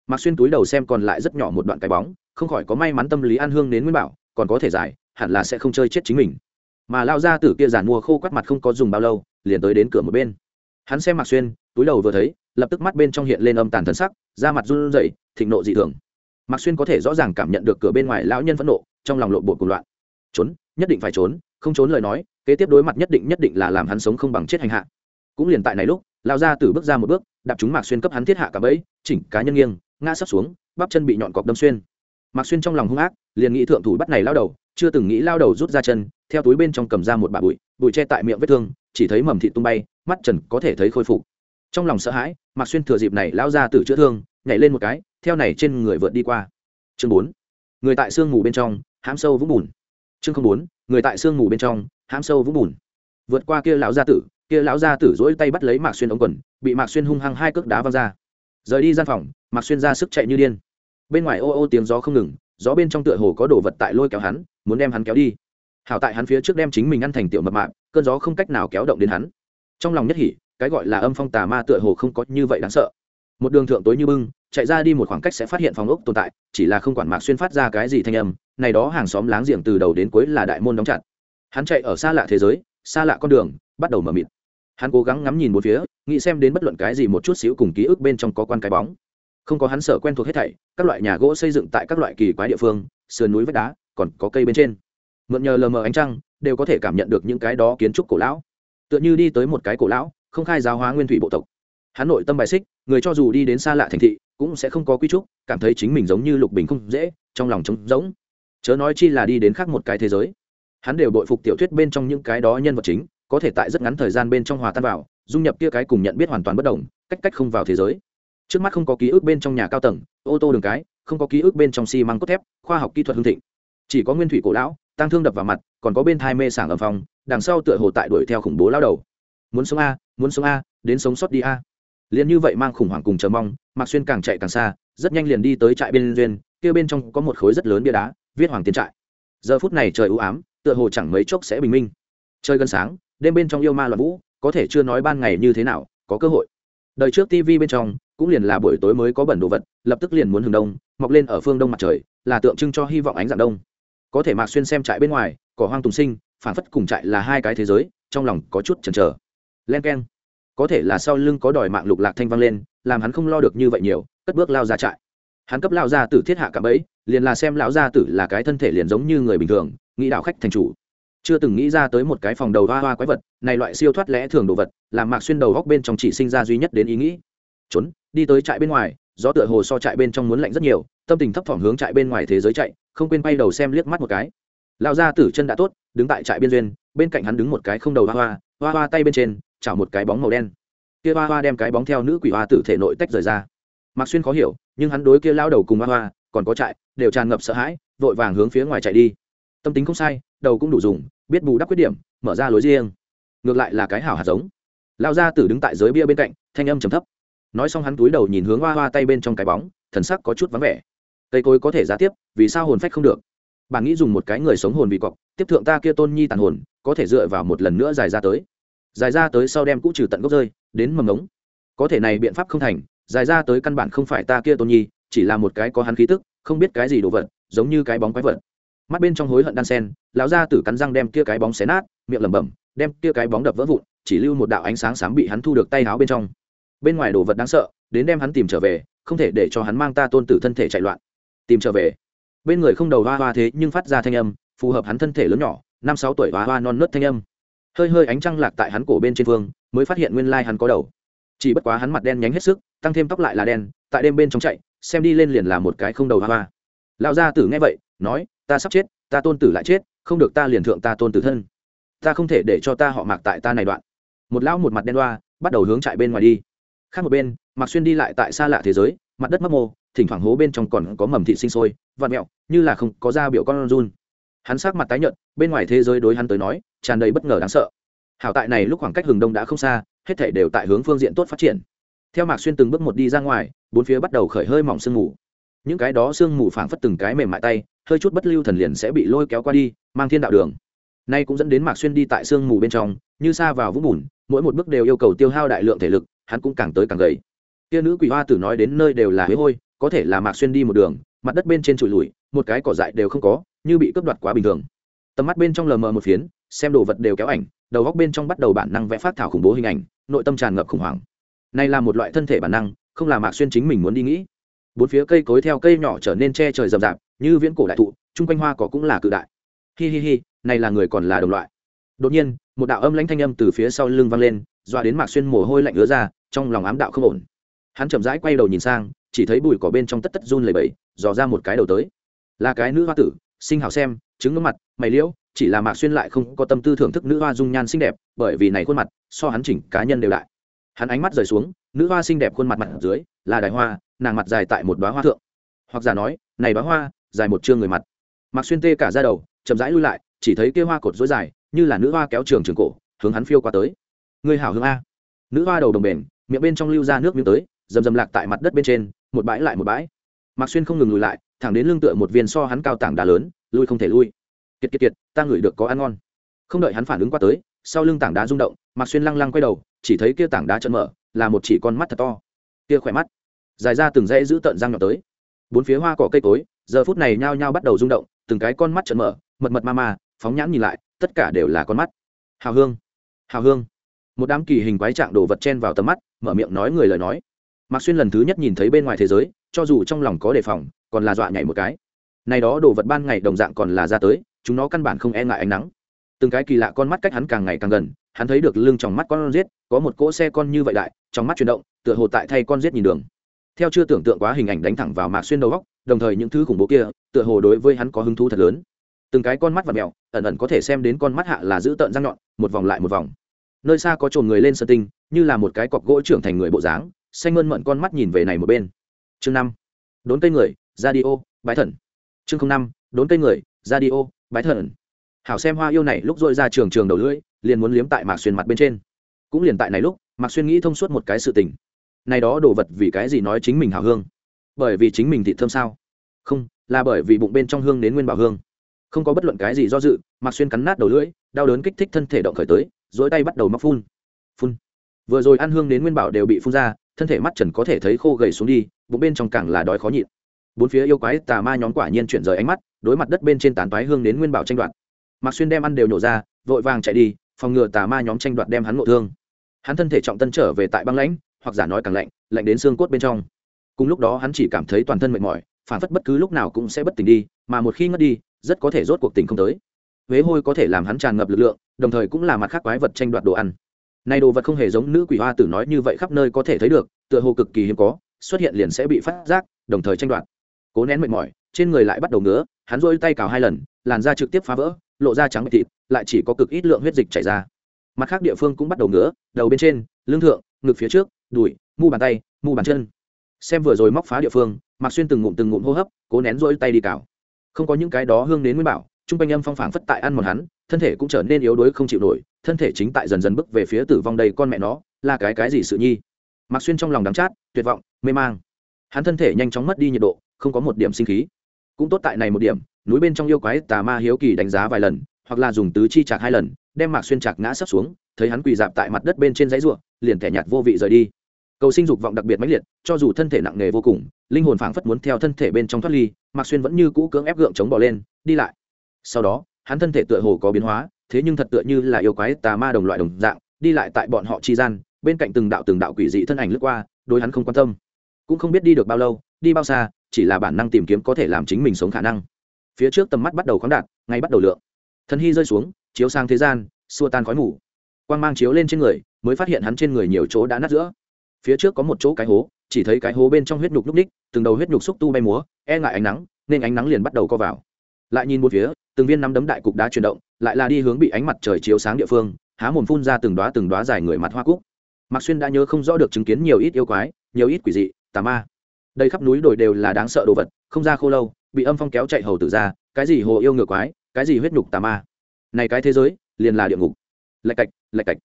Mạc xuyên túi đầu xem còn lại rất nhỏ một đoạn cái bóng, không khỏi có may mắn tâm lý an hương đến nguyên bảo, còn có thể giải, hẳn là sẽ không chơi chết chính mình. Mà lao ra tử kia giàn mua khô quắt mặt không có dùng bao lâu, liền tới đến cửa một bên. Hắn xem mạc xuyên, túi đầu vừa thấy, lập tức mắt bên trong hiện lên âm tàn thân sắc, da mặt run rẩy, thịnh nộ dị thường. Mạc xuyên có thể rõ ràng cảm nhận được cửa bên ngoài lão nhân phẫn nộ, trong lòng lộn bột cùng loạn. Trốn, nhất định phải trốn, không trốn lời nói, kế tiếp đối mặt nhất định nhất định là làm hắn sống không bằng chết hành hạ cũng liền tại này lúc lao ra từ bước ra một bước, đạp chúng mạc xuyên cấp hắn thiết hạ cả bẫy, chỉnh cá nhân nghiêng, ngã sắp xuống, bắp chân bị nhọn cọc đâm xuyên. Mạc xuyên trong lòng hung ác, liền nghĩ thượng thủ bắt này lao đầu, chưa từng nghĩ lao đầu rút ra chân, theo túi bên trong cầm ra một bả bụi bụi che tại miệng vết thương, chỉ thấy mầm thị tung bay, mắt trần có thể thấy khôi phục. Trong lòng sợ hãi, mạc xuyên thừa dịp này lao ra từ chữa thương, nhảy lên một cái, theo này trên người vượt đi qua. Chương bốn, người tại sương mù bên trong, hãm sâu vũng bùn. Chương không bốn, người tại sương mù bên trong, hãm sâu vũng bùn. Vượt qua kia lão gia tử kia lão gia tử dỗi tay bắt lấy mạc xuyên ống quần, bị mạc xuyên hung hăng hai cước đá văng ra. Rời đi gian phòng, mạc xuyên ra sức chạy như điên. Bên ngoài ô ô tiếng gió không ngừng, gió bên trong tựa hồ có đồ vật tại lôi kéo hắn, muốn đem hắn kéo đi. Hảo tại hắn phía trước đem chính mình ăn thành tiểu mập mạp, cơn gió không cách nào kéo động đến hắn. Trong lòng nhất hỉ, cái gọi là âm phong tà ma tựa hồ không có như vậy đáng sợ. Một đường thượng tối như bưng, chạy ra đi một khoảng cách sẽ phát hiện phòng ốc tồn tại, chỉ là không quản mạc xuyên phát ra cái gì thanh âm, này đó hàng xóm láng giềng từ đầu đến cuối là đại môn đóng chặt. Hắn chạy ở xa lạ thế giới, xa lạ con đường, bắt đầu mở mịt hắn cố gắng ngắm nhìn một phía, nghĩ xem đến bất luận cái gì một chút xíu cùng ký ức bên trong có quan cái bóng. Không có hắn sở quen thuộc hết thảy, các loại nhà gỗ xây dựng tại các loại kỳ quái địa phương, sườn núi vách đá, còn có cây bên trên. Mượn nhờ lờ mờ ánh trăng, đều có thể cảm nhận được những cái đó kiến trúc cổ lão. Tựa như đi tới một cái cổ lão, không khai giáo hóa nguyên thủy bộ tộc. Hắn nội tâm bài xích, người cho dù đi đến xa lạ thành thị, cũng sẽ không có quy trúc cảm thấy chính mình giống như lục bình không dễ, trong lòng trống rỗng. Chớ nói chi là đi đến khác một cái thế giới. Hắn đều đội phục tiểu thuyết bên trong những cái đó nhân vật chính có thể tại rất ngắn thời gian bên trong hòa tan vào, dung nhập kia cái cùng nhận biết hoàn toàn bất đồng, cách cách không vào thế giới. Trước mắt không có ký ức bên trong nhà cao tầng, ô tô đường cái, không có ký ức bên trong xi măng cốt thép, khoa học kỹ thuật hương thịnh. Chỉ có nguyên thủy cổ lão tăng thương đập vào mặt, còn có bên thai mê sảng ở phòng đằng sau tựa hồ tại đuổi theo khủng bố lao đầu. Muốn sống a, muốn sống a, đến sống sót đi a. Liền như vậy mang khủng hoảng cùng chờ mong, mạc xuyên càng chạy càng xa, rất nhanh liền đi tới trại bên duyên, kia bên trong có một khối rất lớn bia đá, viết hoàng tiến trại. Giờ phút này trời ưu ám, tựa hồ chẳng mấy chốc sẽ bình minh. Trời gần sáng đêm bên trong yêu ma loạn vũ, có thể chưa nói ban ngày như thế nào, có cơ hội. Đời trước tv bên trong, cũng liền là buổi tối mới có bẩn đồ vật, lập tức liền muốn hừng đông, mọc lên ở phương đông mặt trời, là tượng trưng cho hy vọng ánh dạng đông. Có thể mạc xuyên xem trại bên ngoài, cỏ hoang tùng sinh, phản phất cùng trại là hai cái thế giới, trong lòng có chút chần chờ. Len k e n có thể là sau lưng có đòi mạng lục lạc thanh vang lên, làm hắn không lo được như vậy nhiều, cất bước lao ra trại. Hắn cấp lao ra tử thiết hạ cả bẫy, liền là xem lão gia tử là cái thân thể liền giống như người bình thường, nghĩ đạo khách thành chủ chưa từng nghĩ ra tới một cái phòng đầu hoa hoa quái vật, này loại siêu thoát lẽ thường đồ vật, làm mạc xuyên đầu góc bên trong chỉ sinh ra duy nhất đến ý nghĩ. Trốn, đi tới trại bên ngoài, gió tựa hồ so trại bên trong muốn lạnh rất nhiều, tâm tình thấp thỏm hướng trại bên ngoài thế giới chạy, không quên bay đầu xem liếc mắt một cái. Lao ra tử chân đã tốt, đứng tại trại biên duyên, bên cạnh hắn đứng một cái không đầu hoa hoa hoa hoa tay bên trên, chảo một cái bóng màu đen. Kia hoa hoa đem cái bóng theo nữ quỷ hoa tử thể nội tách rời ra. Mạc xuyên khó hiểu, nhưng hắn đối kia lao đầu cùng hoa hoa, còn có trại, đều tràn ngập sợ hãi, vội vàng hướng phía ngoài chạy đi. Tâm tính không sai đầu cũng đủ dùng, biết bù đắp khuyết điểm, mở ra lối riêng. Ngược lại là cái hảo hạt giống. Lao ra tử đứng tại giới bia bên cạnh, thanh âm trầm thấp. Nói xong hắn túi đầu nhìn hướng hoa hoa tay bên trong cái bóng, thần sắc có chút vắng vẻ. Cây cối có thể giá tiếp, vì sao hồn phách không được? Bạn nghĩ dùng một cái người sống hồn bị cọc, tiếp thượng ta kia tôn nhi tàn hồn, có thể dựa vào một lần nữa dài ra tới. Dài ra tới sau đem cũ trừ tận gốc rơi, đến mầm ngống. Có thể này biện pháp không thành, dài ra tới căn bản không phải ta kia tôn nhi, chỉ là một cái có hắn khí tức, không biết cái gì đồ vật, giống như cái bóng quái vật mắt bên trong hối hận đan sen, lão gia tử cắn răng đem kia cái bóng xé nát, miệng lẩm bẩm, đem kia cái bóng đập vỡ vụn, chỉ lưu một đạo ánh sáng sáng bị hắn thu được tay áo bên trong. Bên ngoài đồ vật đáng sợ, đến đem hắn tìm trở về, không thể để cho hắn mang ta tôn tử thân thể chạy loạn. Tìm trở về. Bên người không đầu hoa hoa thế nhưng phát ra thanh âm, phù hợp hắn thân thể lớn nhỏ, năm sáu tuổi hoa hoa non nớt thanh âm. Hơi hơi ánh trăng lạc tại hắn cổ bên trên phương mới phát hiện nguyên lai hắn có đầu. Chỉ bất quá hắn mặt đen nhánh hết sức, tăng thêm tóc lại là đen, tại đêm bên trong chạy, xem đi lên liền là một cái không đầu hoa hoa. Lão gia tử nghe vậy, nói ta sắp chết, ta tôn tử lại chết, không được ta liền thượng ta tôn tử thân. Ta không thể để cho ta họ mạc tại ta này đoạn. Một lão một mặt đen đoa, bắt đầu hướng chạy bên ngoài đi. Khác một bên, mạc xuyên đi lại tại xa lạ thế giới, mặt đất mấp mô, thỉnh thoảng hố bên trong còn có mầm thị sinh sôi vạt mẹo, như là không có da biểu con run. Hắn sắc mặt tái nhợt, bên ngoài thế giới đối hắn tới nói, tràn đầy bất ngờ đáng sợ. Hảo tại này lúc khoảng cách hừng đông đã không xa, hết thể đều tại hướng phương diện tốt phát triển. Theo mạc xuyên từng bước một đi ra ngoài, bốn phía bắt đầu khởi hơi mỏng sương mù. Những cái đó sương mù phảng phất từng cái mềm mại tay hơi chút bất lưu thần liền sẽ bị lôi kéo qua đi, mang thiên đạo đường. Nay cũng dẫn đến mạc xuyên đi tại sương mù bên trong, như xa vào vũng bùn, mỗi một bước đều yêu cầu tiêu hao đại lượng thể lực, hắn cũng càng tới càng gầy. Tia nữ quỷ hoa tử nói đến nơi đều là huế hôi, có thể là mạc xuyên đi một đường, mặt đất bên trên trụi lùi, một cái cỏ dại đều không có, như bị cướp đoạt quá bình thường. Tầm mắt bên trong lờ mờ một phiến, xem đồ vật đều kéo ảnh, đầu góc bên trong bắt đầu bản năng vẽ phát thảo khủng bố hình ảnh, nội tâm tràn ngập khủng hoảng. Này là một loại thân thể bản năng, không là mạc xuyên chính mình muốn đi nghĩ. Bốn phía cây cối theo cây nhỏ trở nên che trời rậm rạp như viễn cổ đại thụ, chung quanh hoa cỏ cũng là cự đại. Hi hi hi, này là người còn là đồng loại. Đột nhiên, một đạo âm lãnh thanh âm từ phía sau lưng vang lên doa đến mạc xuyên mồ hôi lạnh ứa ra, trong lòng ám đạo không ổn. Hắn chậm rãi quay đầu nhìn sang, chỉ thấy bụi cỏ bên trong tất tất run lầy bẫy dò ra một cái đầu tới. Là cái nữ hoa tử sinh hào xem, trứng ngưỡng mặt, mày liễu, chỉ là mạc xuyên lại không có tâm tư thưởng thức nữ hoa dung nhan xinh đẹp, bởi vì này khuôn mặt, so hắn chỉnh cá nhân đều đại. Hắn ánh mắt rời xuống, nữ hoa xinh đẹp khuôn mặt mặt dưới, là đài hoa, nàng mặt dài tại một đoá hoa thượng. Hoặc giả nói, này đoá hoa dài một chương người mặt. Mặc xuyên tê cả ra đầu, chậm rãi lui lại, chỉ thấy kia hoa cột dối dài, như là nữ hoa kéo trường trường cổ, hướng hắn phiêu qua tới. Người hảo hướng a. Nữ hoa đầu đồng bền, miệng bên trong lưu ra nước miếng tới dầm dầm lạc tại mặt đất bên trên, một bãi lại một bãi. Mặc xuyên không ngừng lùi lại, thẳng đến lưng tựa một viên so hắn cao tảng đá lớn, lui không thể lui. Kiệt kiệt kiệt, ta ngửi được có ăn ngon. Không đợi hắn phản ứng qua tới, sau lưng tảng đá rung động mặc xuyên lăng lăng quay đầu, chỉ thấy kia tảng đá chân mở, là một chỉ con mắt thật to. Kia khỏe mắt, dài ra từng dãy giữ tận răng nhỏ tới. Bốn phía hoa cỏ cây cối giờ phút này nhao nhao bắt đầu rung động, từng cái con mắt trận mở, mật mật ma ma, phóng nhãn nhìn lại, tất cả đều là con mắt. Hào hương hào hương. Một đám kỳ hình quái trạng đồ vật chen vào tầm mắt, mở miệng nói người lời nói. Mạc xuyên lần thứ nhất nhìn thấy bên ngoài thế giới, cho dù trong lòng có đề phòng, còn là dọa nhảy một cái. Này đó đồ vật ban ngày đồng dạng còn là ra tới, chúng nó căn bản không e ngại ánh nắng. Từng cái kỳ lạ con mắt cách hắn càng ngày càng gần, hắn thấy được lưng trong mắt con giết, có một cỗ xe con như vậy đại, trong mắt chuyển động, tựa hồ tại thay con giết nhìn đường theo chưa tưởng tượng quá hình ảnh đánh thẳng vào mạc xuyên đầu góc, đồng thời những thứ khủng bố kia, tựa hồ đối với hắn có hứng thú thật lớn. Từng cái con mắt và mèo, ẩn ẩn có thể xem đến con mắt hạ là giữ tợn răng nhọn, một vòng lại một vòng. Nơi xa có trồn người lên sơ tinh, như là một cái cọc gỗ trưởng thành người bộ dáng, xanh mơn mận con mắt nhìn về này một bên. Chương năm. Đốn cây người, ra đi ô, bái thần. Chương năm. Đốn cây người, ra đi ô, bái thần. Hảo xem hoa yêu này lúc dội ra trường trường đầu lưỡi, liền muốn liếm tại mạc xuyên mặt bên trên. Cũng liền tại này lúc, mạc xuyên nghĩ thông suốt một cái sự tình này đó đồ vật vì cái gì nói chính mình hảo hương? Bởi vì chính mình thị thơm sao? Không, là bởi vì bụng bên trong hương đến nguyên bảo hương. Không có bất luận cái gì do dự, mạc xuyên cắn nát đầu lưỡi, đau đớn kích thích thân thể động khởi tới dỗi tay bắt đầu móc phun. Phun. Vừa rồi ăn hương đến nguyên bảo đều bị phun ra, thân thể mắt trần có thể thấy khô gầy xuống đi, bụng bên trong càng là đói khó nhịn. Bốn phía yêu quái tà ma nhóm quả nhiên chuyển rời ánh mắt, đối mặt đất bên trên tán toái hương đến nguyên bảo tranh đoạt. Mạc xuyên đem ăn đều nổ ra, vội vàng chạy đi, phòng ngừa tà ma nhóm tranh đoạt đem hắn ngộ thương. Hắn thân thể trọng tân trở về tại băng lãnh hoặc giả nói càng lạnh lạnh đến xương cốt bên trong. Cùng lúc đó hắn chỉ cảm thấy toàn thân mệt mỏi, phản phất bất cứ lúc nào cũng sẽ bất tỉnh đi, mà một khi ngất đi, rất có thể rốt cuộc tỉnh không tới. Huế hôi có thể làm hắn tràn ngập lực lượng, đồng thời cũng là mặt khác quái vật tranh đoạt đồ ăn. Này đồ vật không hề giống nữ quỷ hoa tử nói như vậy khắp nơi có thể thấy được, tựa hồ cực kỳ hiếm có, xuất hiện liền sẽ bị phát giác, đồng thời tranh đoạt. Cố nén mệt mỏi, trên người lại bắt đầu ngứa, hắn rôi tay cào hai lần, làn da trực tiếp phá vỡ, lộ ra trắng bạch thịt, lại chỉ có cực ít lượng huyết dịch chảy ra. Mặt khác địa phương cũng bắt đầu ngứa, đầu bên trên, lưng thượng, ngực phía trước đùi, mu bàn tay, mu bàn chân. Xem vừa rồi móc phá địa phương, mạc xuyên từng ngụm từng ngụm hô hấp, cố nén rỗi tay đi cào. Không có những cái đó hương đến nguyên bảo, trung quanh âm phong phảng phất tại ăn một hắn, thân thể cũng trở nên yếu đuối không chịu nổi, thân thể chính tại dần dần bước về phía tử vong đây con mẹ nó, là cái cái gì sự nhi? Mạc xuyên trong lòng đắng chát, tuyệt vọng, mê mang. Hắn thân thể nhanh chóng mất đi nhiệt độ, không có một điểm sinh khí. Cũng tốt tại này một điểm, núi bên trong yêu quái tà ma hiếu kỳ đánh giá vài lần, hoặc là dùng tứ chi chạc hai lần, đem mạc xuyên chạc ngã sấp xuống, thấy hắn quỳ dạp tại mặt đất bên trên dãy ruộng, liền thẻ nhạt vô vị rời đi cầu sinh dục vọng đặc biệt mãnh liệt, cho dù thân thể nặng nề vô cùng, linh hồn phảng phất muốn theo thân thể bên trong thoát ly, mạc xuyên vẫn như cũ cưỡng ép gượng chống bỏ lên, đi lại. Sau đó, hắn thân thể tựa hồ có biến hóa, thế nhưng thật tựa như là yêu quái tà ma đồng loại đồng dạng, đi lại tại bọn họ chi gian, bên cạnh từng đạo từng đạo quỷ dị thân ảnh lướt qua, đối hắn không quan tâm. Cũng không biết đi được bao lâu, đi bao xa, chỉ là bản năng tìm kiếm có thể làm chính mình sống khả năng. Phía trước tầm mắt bắt đầu khoáng đạt, ngay bắt đầu lượng. Thần hy rơi xuống, chiếu sang thế gian, xua tan khói mù. Quang mang chiếu lên trên người, mới phát hiện hắn trên người nhiều chỗ đã nát giữa phía trước có một chỗ cái hố, chỉ thấy cái hố bên trong huyết nhục lúc ních từng đầu huyết nhục xúc tu bay múa e ngại ánh nắng, nên ánh nắng liền bắt đầu co vào. Lại nhìn một phía, từng viên nắm đấm đại cục đá chuyển động, lại là đi hướng bị ánh mặt trời chiếu sáng địa phương, há mồm phun ra từng đoá từng đoá dài người mặt hoa cúc. Mạc xuyên đã nhớ không rõ được chứng kiến nhiều ít yêu quái, nhiều ít quỷ dị, tà ma. Đây khắp núi đồi đều là đáng sợ đồ vật, không ra khô lâu, bị âm phong kéo chạy hầu tử ra, cái gì hồ yêu ngược quái, cái gì huyết nhục tà ma. Này cái thế giới, liền là địa ngục. Lạch cạch lạch cạch.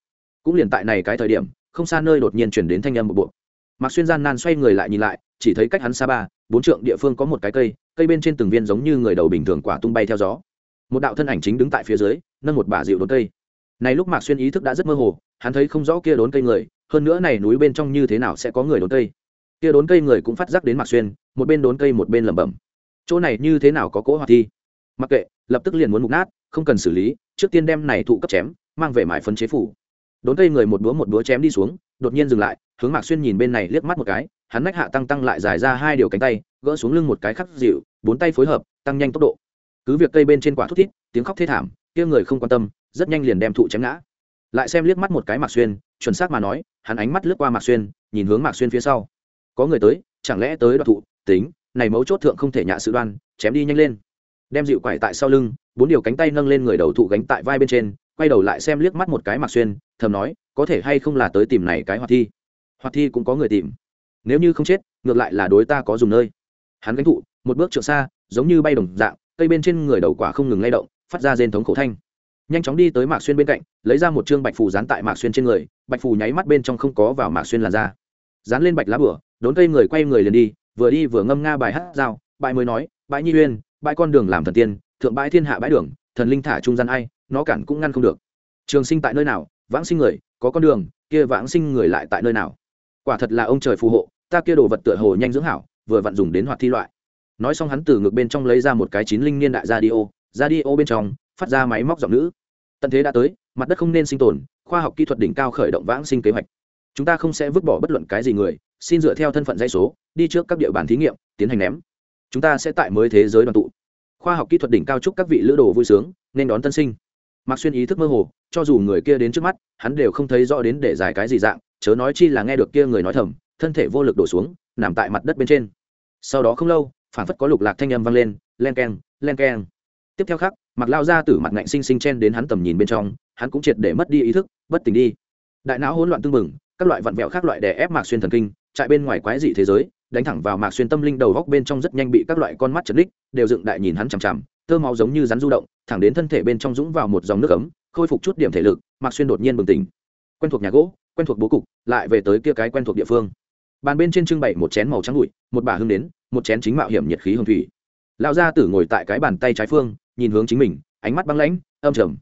Cũng liền tại này cái thời điểm không xa nơi đột nhiên chuyển đến thanh âm một bộ mạc xuyên gian nan xoay người lại nhìn lại, chỉ thấy cách hắn xa ba, bốn trượng địa phương có một cái cây cây bên trên từng viên giống như người đầu bình thường quả tung bay theo gió. Một đạo thân ảnh chính đứng tại phía dưới, nâng một bả dịu đốn cây. Này lúc mạc xuyên ý thức đã rất mơ hồ, hắn thấy không rõ kia đốn cây người, hơn nữa này núi bên trong như thế nào sẽ có người đốn cây. Kia đốn cây người cũng phát giác đến mạc xuyên, một bên đốn cây một bên lẩm bẩm. Chỗ này như thế nào có cỗ hoạt thi? Mặc kệ, lập tức liền muốn mục nát, không cần xử lý, trước tiên đem này thụ cấp chém, mang về mải phân chế phủ đốn cây người một búa một búa chém đi xuống, đột nhiên dừng lại, hướng mạc xuyên nhìn bên này liếc mắt một cái, hắn nách hạ tăng tăng lại dài ra hai điều cánh tay, gỡ xuống lưng một cái khắc dịu, bốn tay phối hợp, tăng nhanh tốc độ. Cứ việc cây bên trên quả thút thít, tiếng khóc thê thảm, kia người không quan tâm, rất nhanh liền đem thụ chém ngã. Lại xem liếc mắt một cái mạc xuyên, chuẩn xác mà nói, hắn ánh mắt lướt qua mạc xuyên, nhìn hướng mạc xuyên phía sau. Có người tới, chẳng lẽ tới đoạt thụ, tính, này mấu chốt thượng không thể nhạ sự đoan, chém đi nhanh lên. Đem dịu quải tại sau lưng, bốn điều cánh tay nâng lên người đầu thụ gánh tại vai bên trên quay đầu lại xem liếc mắt một cái mạc xuyên, thầm nói, có thể hay không là tới tìm này cái hoạt thi? Hoạt thi cũng có người tìm. Nếu như không chết, ngược lại là đối ta có dùng nơi. Hắn gánh thụ, một bước trượt xa, giống như bay đồng dạng, cây bên trên người đầu quả không ngừng lay động, phát ra rên thống khổ thanh. Nhanh chóng đi tới mạc xuyên bên cạnh, lấy ra một chương bạch phù dán tại mạc xuyên trên người, bạch phù nháy mắt bên trong không có vào mạc xuyên làn da. Dán lên bạch lá bửa, đốn cây người quay người liền đi, vừa đi vừa ngâm nga bài hát giao bãi mới nói, bãi nhi uyên, bãi con đường làm thần tiên, thượng bãi thiên hạ bãi đường, thần linh thả trung gian ai? Nó cản cũng ngăn không được. Trường sinh tại nơi nào, vãng sinh người, có con đường, kia vãng sinh người lại tại nơi nào? Quả thật là ông trời phù hộ, ta kia đồ vật tựa hồ nhanh dưỡng hảo, vừa vặn dùng đến hoạt thi loại. Nói xong hắn từ ngực bên trong lấy ra một cái chín linh niên đại radio radio bên trong, phát ra máy móc giọng nữ. Tận thế đã tới, mặt đất không nên sinh tồn, khoa học kỹ thuật đỉnh cao khởi động vãng sinh kế hoạch. Chúng ta không sẽ vứt bỏ bất luận cái gì người, xin dựa theo thân phận dây số, đi trước các địa bàn thí nghiệm, tiến hành ném. Chúng ta sẽ tại mới thế giới đoàn tụ. Khoa học kỹ thuật đỉnh cao chúc các vị lữ đồ vui sướng, nên đón tân sinh mạc xuyên ý thức mơ hồ, cho dù người kia đến trước mắt, hắn đều không thấy rõ đến để giải cái gì dạng, chớ nói chi là nghe được kia người nói thầm, thân thể vô lực đổ xuống, nằm tại mặt đất bên trên. Sau đó không lâu phản phất có lục lạc thanh âm vang lên, len keng len keng. Tiếp theo khác mặc lao ra từ mặt ngạnh sinh sinh chen đến hắn tầm nhìn bên trong, hắn cũng triệt để mất đi ý thức, bất tỉnh đi. Đại não hỗn loạn tương mừng các loại vặn vẹo khác loại đè ép mạc xuyên thần kinh chạy bên ngoài quái dị thế giới, đánh thẳng vào mạc xuyên tâm linh đầu góc bên trong rất nhanh bị các loại con mắt chật ních, đều dựng đại nhìn hắn chằm chằm tơ máu giống như rắn du động, thẳng đến thân thể bên trong dũng vào một dòng nước ấm, khôi phục chút điểm thể lực, mạc xuyên đột nhiên bừng tỉnh. Quen thuộc nhà gỗ, quen thuộc bố cục, lại về tới kia cái quen thuộc địa phương. Bàn bên trên trưng bày một chén màu trắng bụi, một bà hương đến một chén chính mạo hiểm nhiệt khí hồng thủy. Lão gia tử ngồi tại cái bàn tay trái phương, nhìn hướng chính mình, ánh mắt băng lãnh, âm trầm.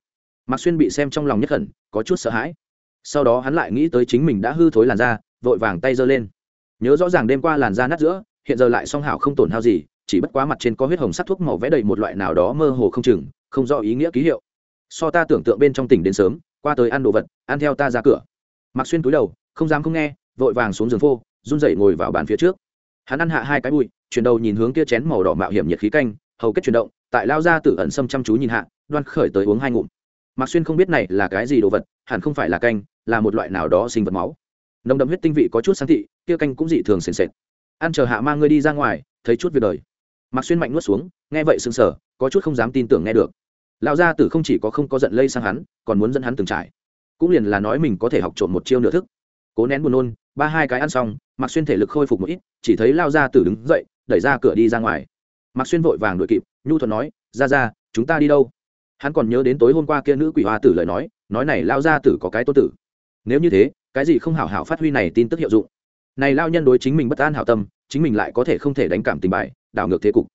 Mạc xuyên bị xem trong lòng nhất khẩn có chút sợ hãi. Sau đó hắn lại nghĩ tới chính mình đã hư thối làn da, vội vàng tay giơ lên. Nhớ rõ ràng đêm qua làn da nát giữa, hiện giờ lại song hảo không tổn hao gì chỉ bất quá mặt trên có huyết hồng sắc thuốc màu vẽ đầy một loại nào đó mơ hồ không chừng, không rõ ý nghĩa ký hiệu. So ta tưởng tượng bên trong tỉnh đến sớm, qua tới ăn đồ vật, ăn theo ta ra cửa. Mặc xuyên túi đầu, không dám không nghe, vội vàng xuống giường phô, run rẩy ngồi vào bàn phía trước. Hắn ăn hạ hai cái bụi, chuyển đầu nhìn hướng kia chén màu đỏ mạo hiểm nhiệt khí canh, hầu kết chuyển động, tại lao ra tử ẩn sâm chăm chú nhìn hạ, đoan khởi tới uống hai ngụm. Mạc xuyên không biết này là cái gì đồ vật, hẳn không phải là canh, là một loại nào đó sinh vật máu. Nồng đậm huyết tinh vị có chút sáng thị, kia canh cũng dị thường sền sệt. Ăn chờ hạ mang ngươi đi ra ngoài, thấy chút việc đời mạc xuyên mạnh nuốt xuống, nghe vậy sững sờ, có chút không dám tin tưởng nghe được. Lão gia tử không chỉ có không có giận lây sang hắn, còn muốn dẫn hắn từng trải. Cũng liền là nói mình có thể học trộm một chiêu nửa thức. Cố nén buồn nôn, ba hai cái ăn xong mạc xuyên thể lực khôi phục một ít, chỉ thấy lao gia tử đứng dậy, đẩy ra cửa đi ra ngoài. Mạc xuyên vội vàng đuổi kịp, nhu thuận nói ra ra chúng ta đi đâu? Hắn còn nhớ đến tối hôm qua kia nữ quỷ hoa tử lời nói nói này lao gia tử có cái tô tử. Nếu như thế, cái gì không hảo hảo phát huy này tin tức hiệu dụng? Này lao nhân đối chính mình bất an hảo tâm, chính mình lại có thể không thể đánh cảm tình bài đảo ngược thế cục.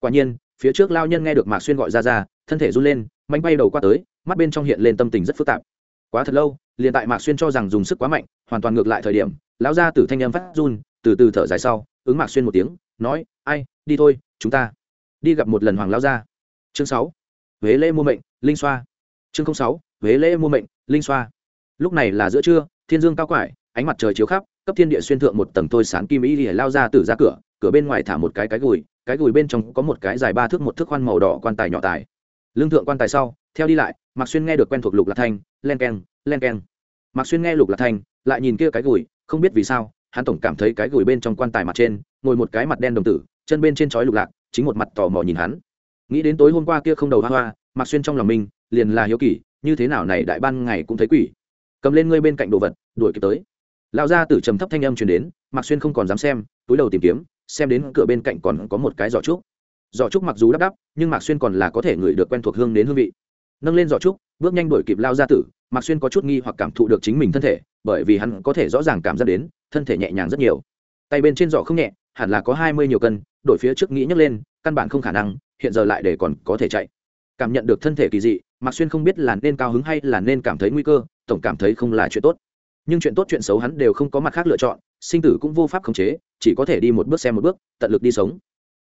Quả nhiên, phía trước lao nhân nghe được mạc xuyên gọi ra ra, thân thể run lên manh bay đầu qua tới, mắt bên trong hiện lên tâm tình rất phức tạp. Quá thật lâu, liền tại mạc xuyên cho rằng dùng sức quá mạnh, hoàn toàn ngược lại thời điểm, lão gia tử thanh âm phát run, từ từ thở dài sau, ứng mạc xuyên một tiếng, nói, ai, đi thôi, chúng ta đi gặp một lần hoàng lão gia. Chương sáu, huế lễ mua mệnh, linh xoa. Chương sáu, huế lễ mua mệnh, linh xoa. Lúc này là giữa trưa, thiên dương cao quải, ánh mặt trời chiếu khắp, cấp thiên địa xuyên thượng một tầng thôi sán kim ý thì lao ra từ ra cửa cửa bên ngoài thả một cái cái gùi cái gùi bên trong có một cái dài ba thước, một thước khoan màu đỏ quan tài nhỏ tài. Lương thượng quan tài sau, theo đi lại, mạc xuyên nghe được quen thuộc lục lạc thanh, len keng len keng. Mạc xuyên nghe lục lạc thanh, lại nhìn kia cái gùi, không biết vì sao, hắn tổng cảm thấy cái gùi bên trong quan tài mặt trên, ngồi một cái mặt đen đồng tử, chân bên trên chói lục lạc, chính một mặt tò mò nhìn hắn. Nghĩ đến tối hôm qua kia không đầu hoa hoa, mạc xuyên trong lòng mình, liền là hiếu kỳ, như thế nào này đại ban ngày cũng thấy quỷ. Cầm lên ngươi bên cạnh đồ vật, đuổi kịp tới. Lão gia tử trầm thấp thanh âm truyền đến, mạc xuyên không còn dám xem, túi đầu tìm kiếm xem đến cửa bên cạnh còn có một cái giỏ trúc. Giỏ trúc mặc dù đắp đắp, nhưng mạc xuyên còn là có thể ngửi được quen thuộc hương đến hương vị. Nâng lên giỏ trúc, bước nhanh đuổi kịp lao gia tử, mạc xuyên có chút nghi hoặc cảm thụ được chính mình thân thể, bởi vì hắn có thể rõ ràng cảm giác đến, thân thể nhẹ nhàng rất nhiều. Tay bên trên giỏ không nhẹ, hẳn là có hai mươi nhiều cân, đổi phía trước nghĩ nhấc lên, căn bản không khả năng, hiện giờ lại để còn có thể chạy. Cảm nhận được thân thể kỳ dị, mạc xuyên không biết là nên cao hứng hay là nên cảm thấy nguy cơ, tổng cảm thấy không là chuyện tốt. Nhưng chuyện tốt chuyện xấu hắn đều không có mặt khác lựa chọn sinh tử cũng vô pháp khống chế, chỉ có thể đi một bước xem một bước, tận lực đi sống.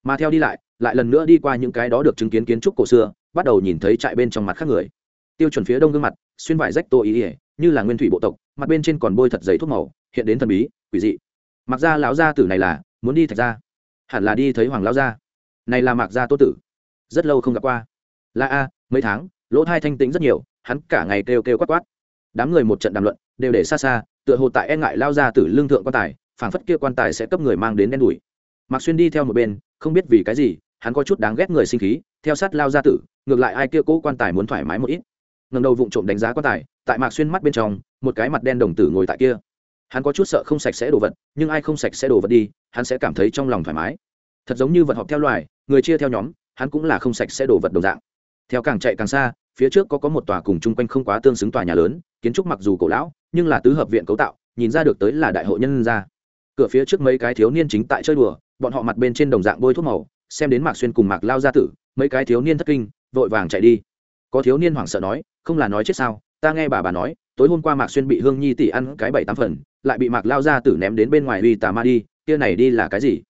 Mà theo đi lại lại lần nữa đi qua những cái đó được chứng kiến kiến trúc cổ xưa, bắt đầu nhìn thấy trại bên trong mặt khác người. Tiêu chuẩn phía đông gương mặt, xuyên vải rách tô ý ỉa như là nguyên thủy bộ tộc, mặt bên trên còn bôi thật giấy thuốc màu, hiện đến thần bí, quỷ dị. Mặc ra lão gia tử này là, muốn đi thạch ra hẳn là đi thấy hoàng lão gia. Này là mặc gia tô tử. Rất lâu không gặp qua. Là a, mấy tháng, lỗ thai thanh tĩnh rất nhiều, hắn cả ngày kêu kêu quát quát. Đám người một trận đàm luận, đều để xa xa tựa hồ tại e ngại lao ra từ lương thượng quan tài, phảng phất kia quan tài sẽ cấp người mang đến đen đủi. Mạc xuyên đi theo một bên, không biết vì cái gì, hắn có chút đáng ghét người sinh khí, theo sát lao ra tử, ngược lại ai kia cố quan tài muốn thoải mái một ít. Ngầm đầu vụng trộm đánh giá quan tài, tại mạc xuyên mắt bên trong, một cái mặt đen đồng tử ngồi tại kia. Hắn có chút sợ không sạch sẽ đồ vật, nhưng ai không sạch sẽ đồ vật đi, hắn sẽ cảm thấy trong lòng thoải mái. Thật giống như vật họp theo loài, người chia theo nhóm, hắn cũng là không sạch sẽ đồ vật đồng dạng. Theo càng chạy càng xa, phía trước có có một tòa cùng chung quanh không quá tương xứng tòa nhà lớn, kiến trúc mặc dù cổ lão nhưng là tứ hợp viện cấu tạo, nhìn ra được tới là đại hội nhân gia. Cửa phía trước mấy cái thiếu niên chính tại chơi đùa, bọn họ mặt bên trên đồng dạng bôi thuốc màu, xem đến mạc xuyên cùng mạc lao gia tử, mấy cái thiếu niên thất kinh, vội vàng chạy đi. Có thiếu niên hoảng sợ nói, không là nói chết sao? Ta nghe bà bà nói, tối hôm qua mạc xuyên bị hương nhi tỷ ăn cái bảy tám phần, lại bị mạc lao gia tử ném đến bên ngoài uy tà ma đi, kia này đi là cái gì?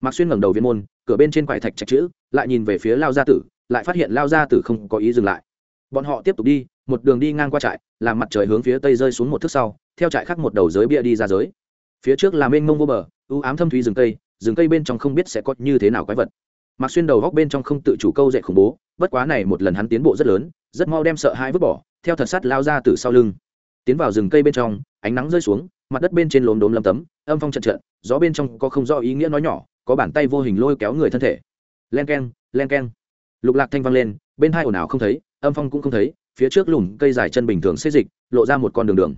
Mạc xuyên ngẩng đầu viên môn, cửa bên trên quải thạch chạch chữ, lại nhìn về phía lao gia tử, lại phát hiện lao gia tử không có ý dừng lại. Bọn họ tiếp tục đi, một đường đi ngang qua trại làm mặt trời hướng phía tây rơi xuống một thước sau, theo trại khác một đầu giới bia đi ra giới. Phía trước là mênh mông vô bờ ưu ám thâm thúy rừng cây rừng cây bên trong không biết sẽ có như thế nào quái vật. Mặc xuyên đầu góc bên trong không tự chủ câu dạy khủng bố, bất quá này một lần hắn tiến bộ rất lớn, rất mau đem sợ hai vứt bỏ, theo thật sắt lao ra từ sau lưng. Tiến vào rừng cây bên trong, ánh nắng rơi xuống, mặt đất bên trên lốm đốm lấm tấm, âm phong trận trận, gió bên trong có không rõ ý nghĩa nói nhỏ, có bàn tay vô hình lôi kéo người thân thể. Len k e n len k e n lục lạc thanh vang lên, bên hai ồn ào không thấy, âm phong cũng không thấy phía trước lùm cây dài chân bình thường xê dịch, lộ ra một con đường đường.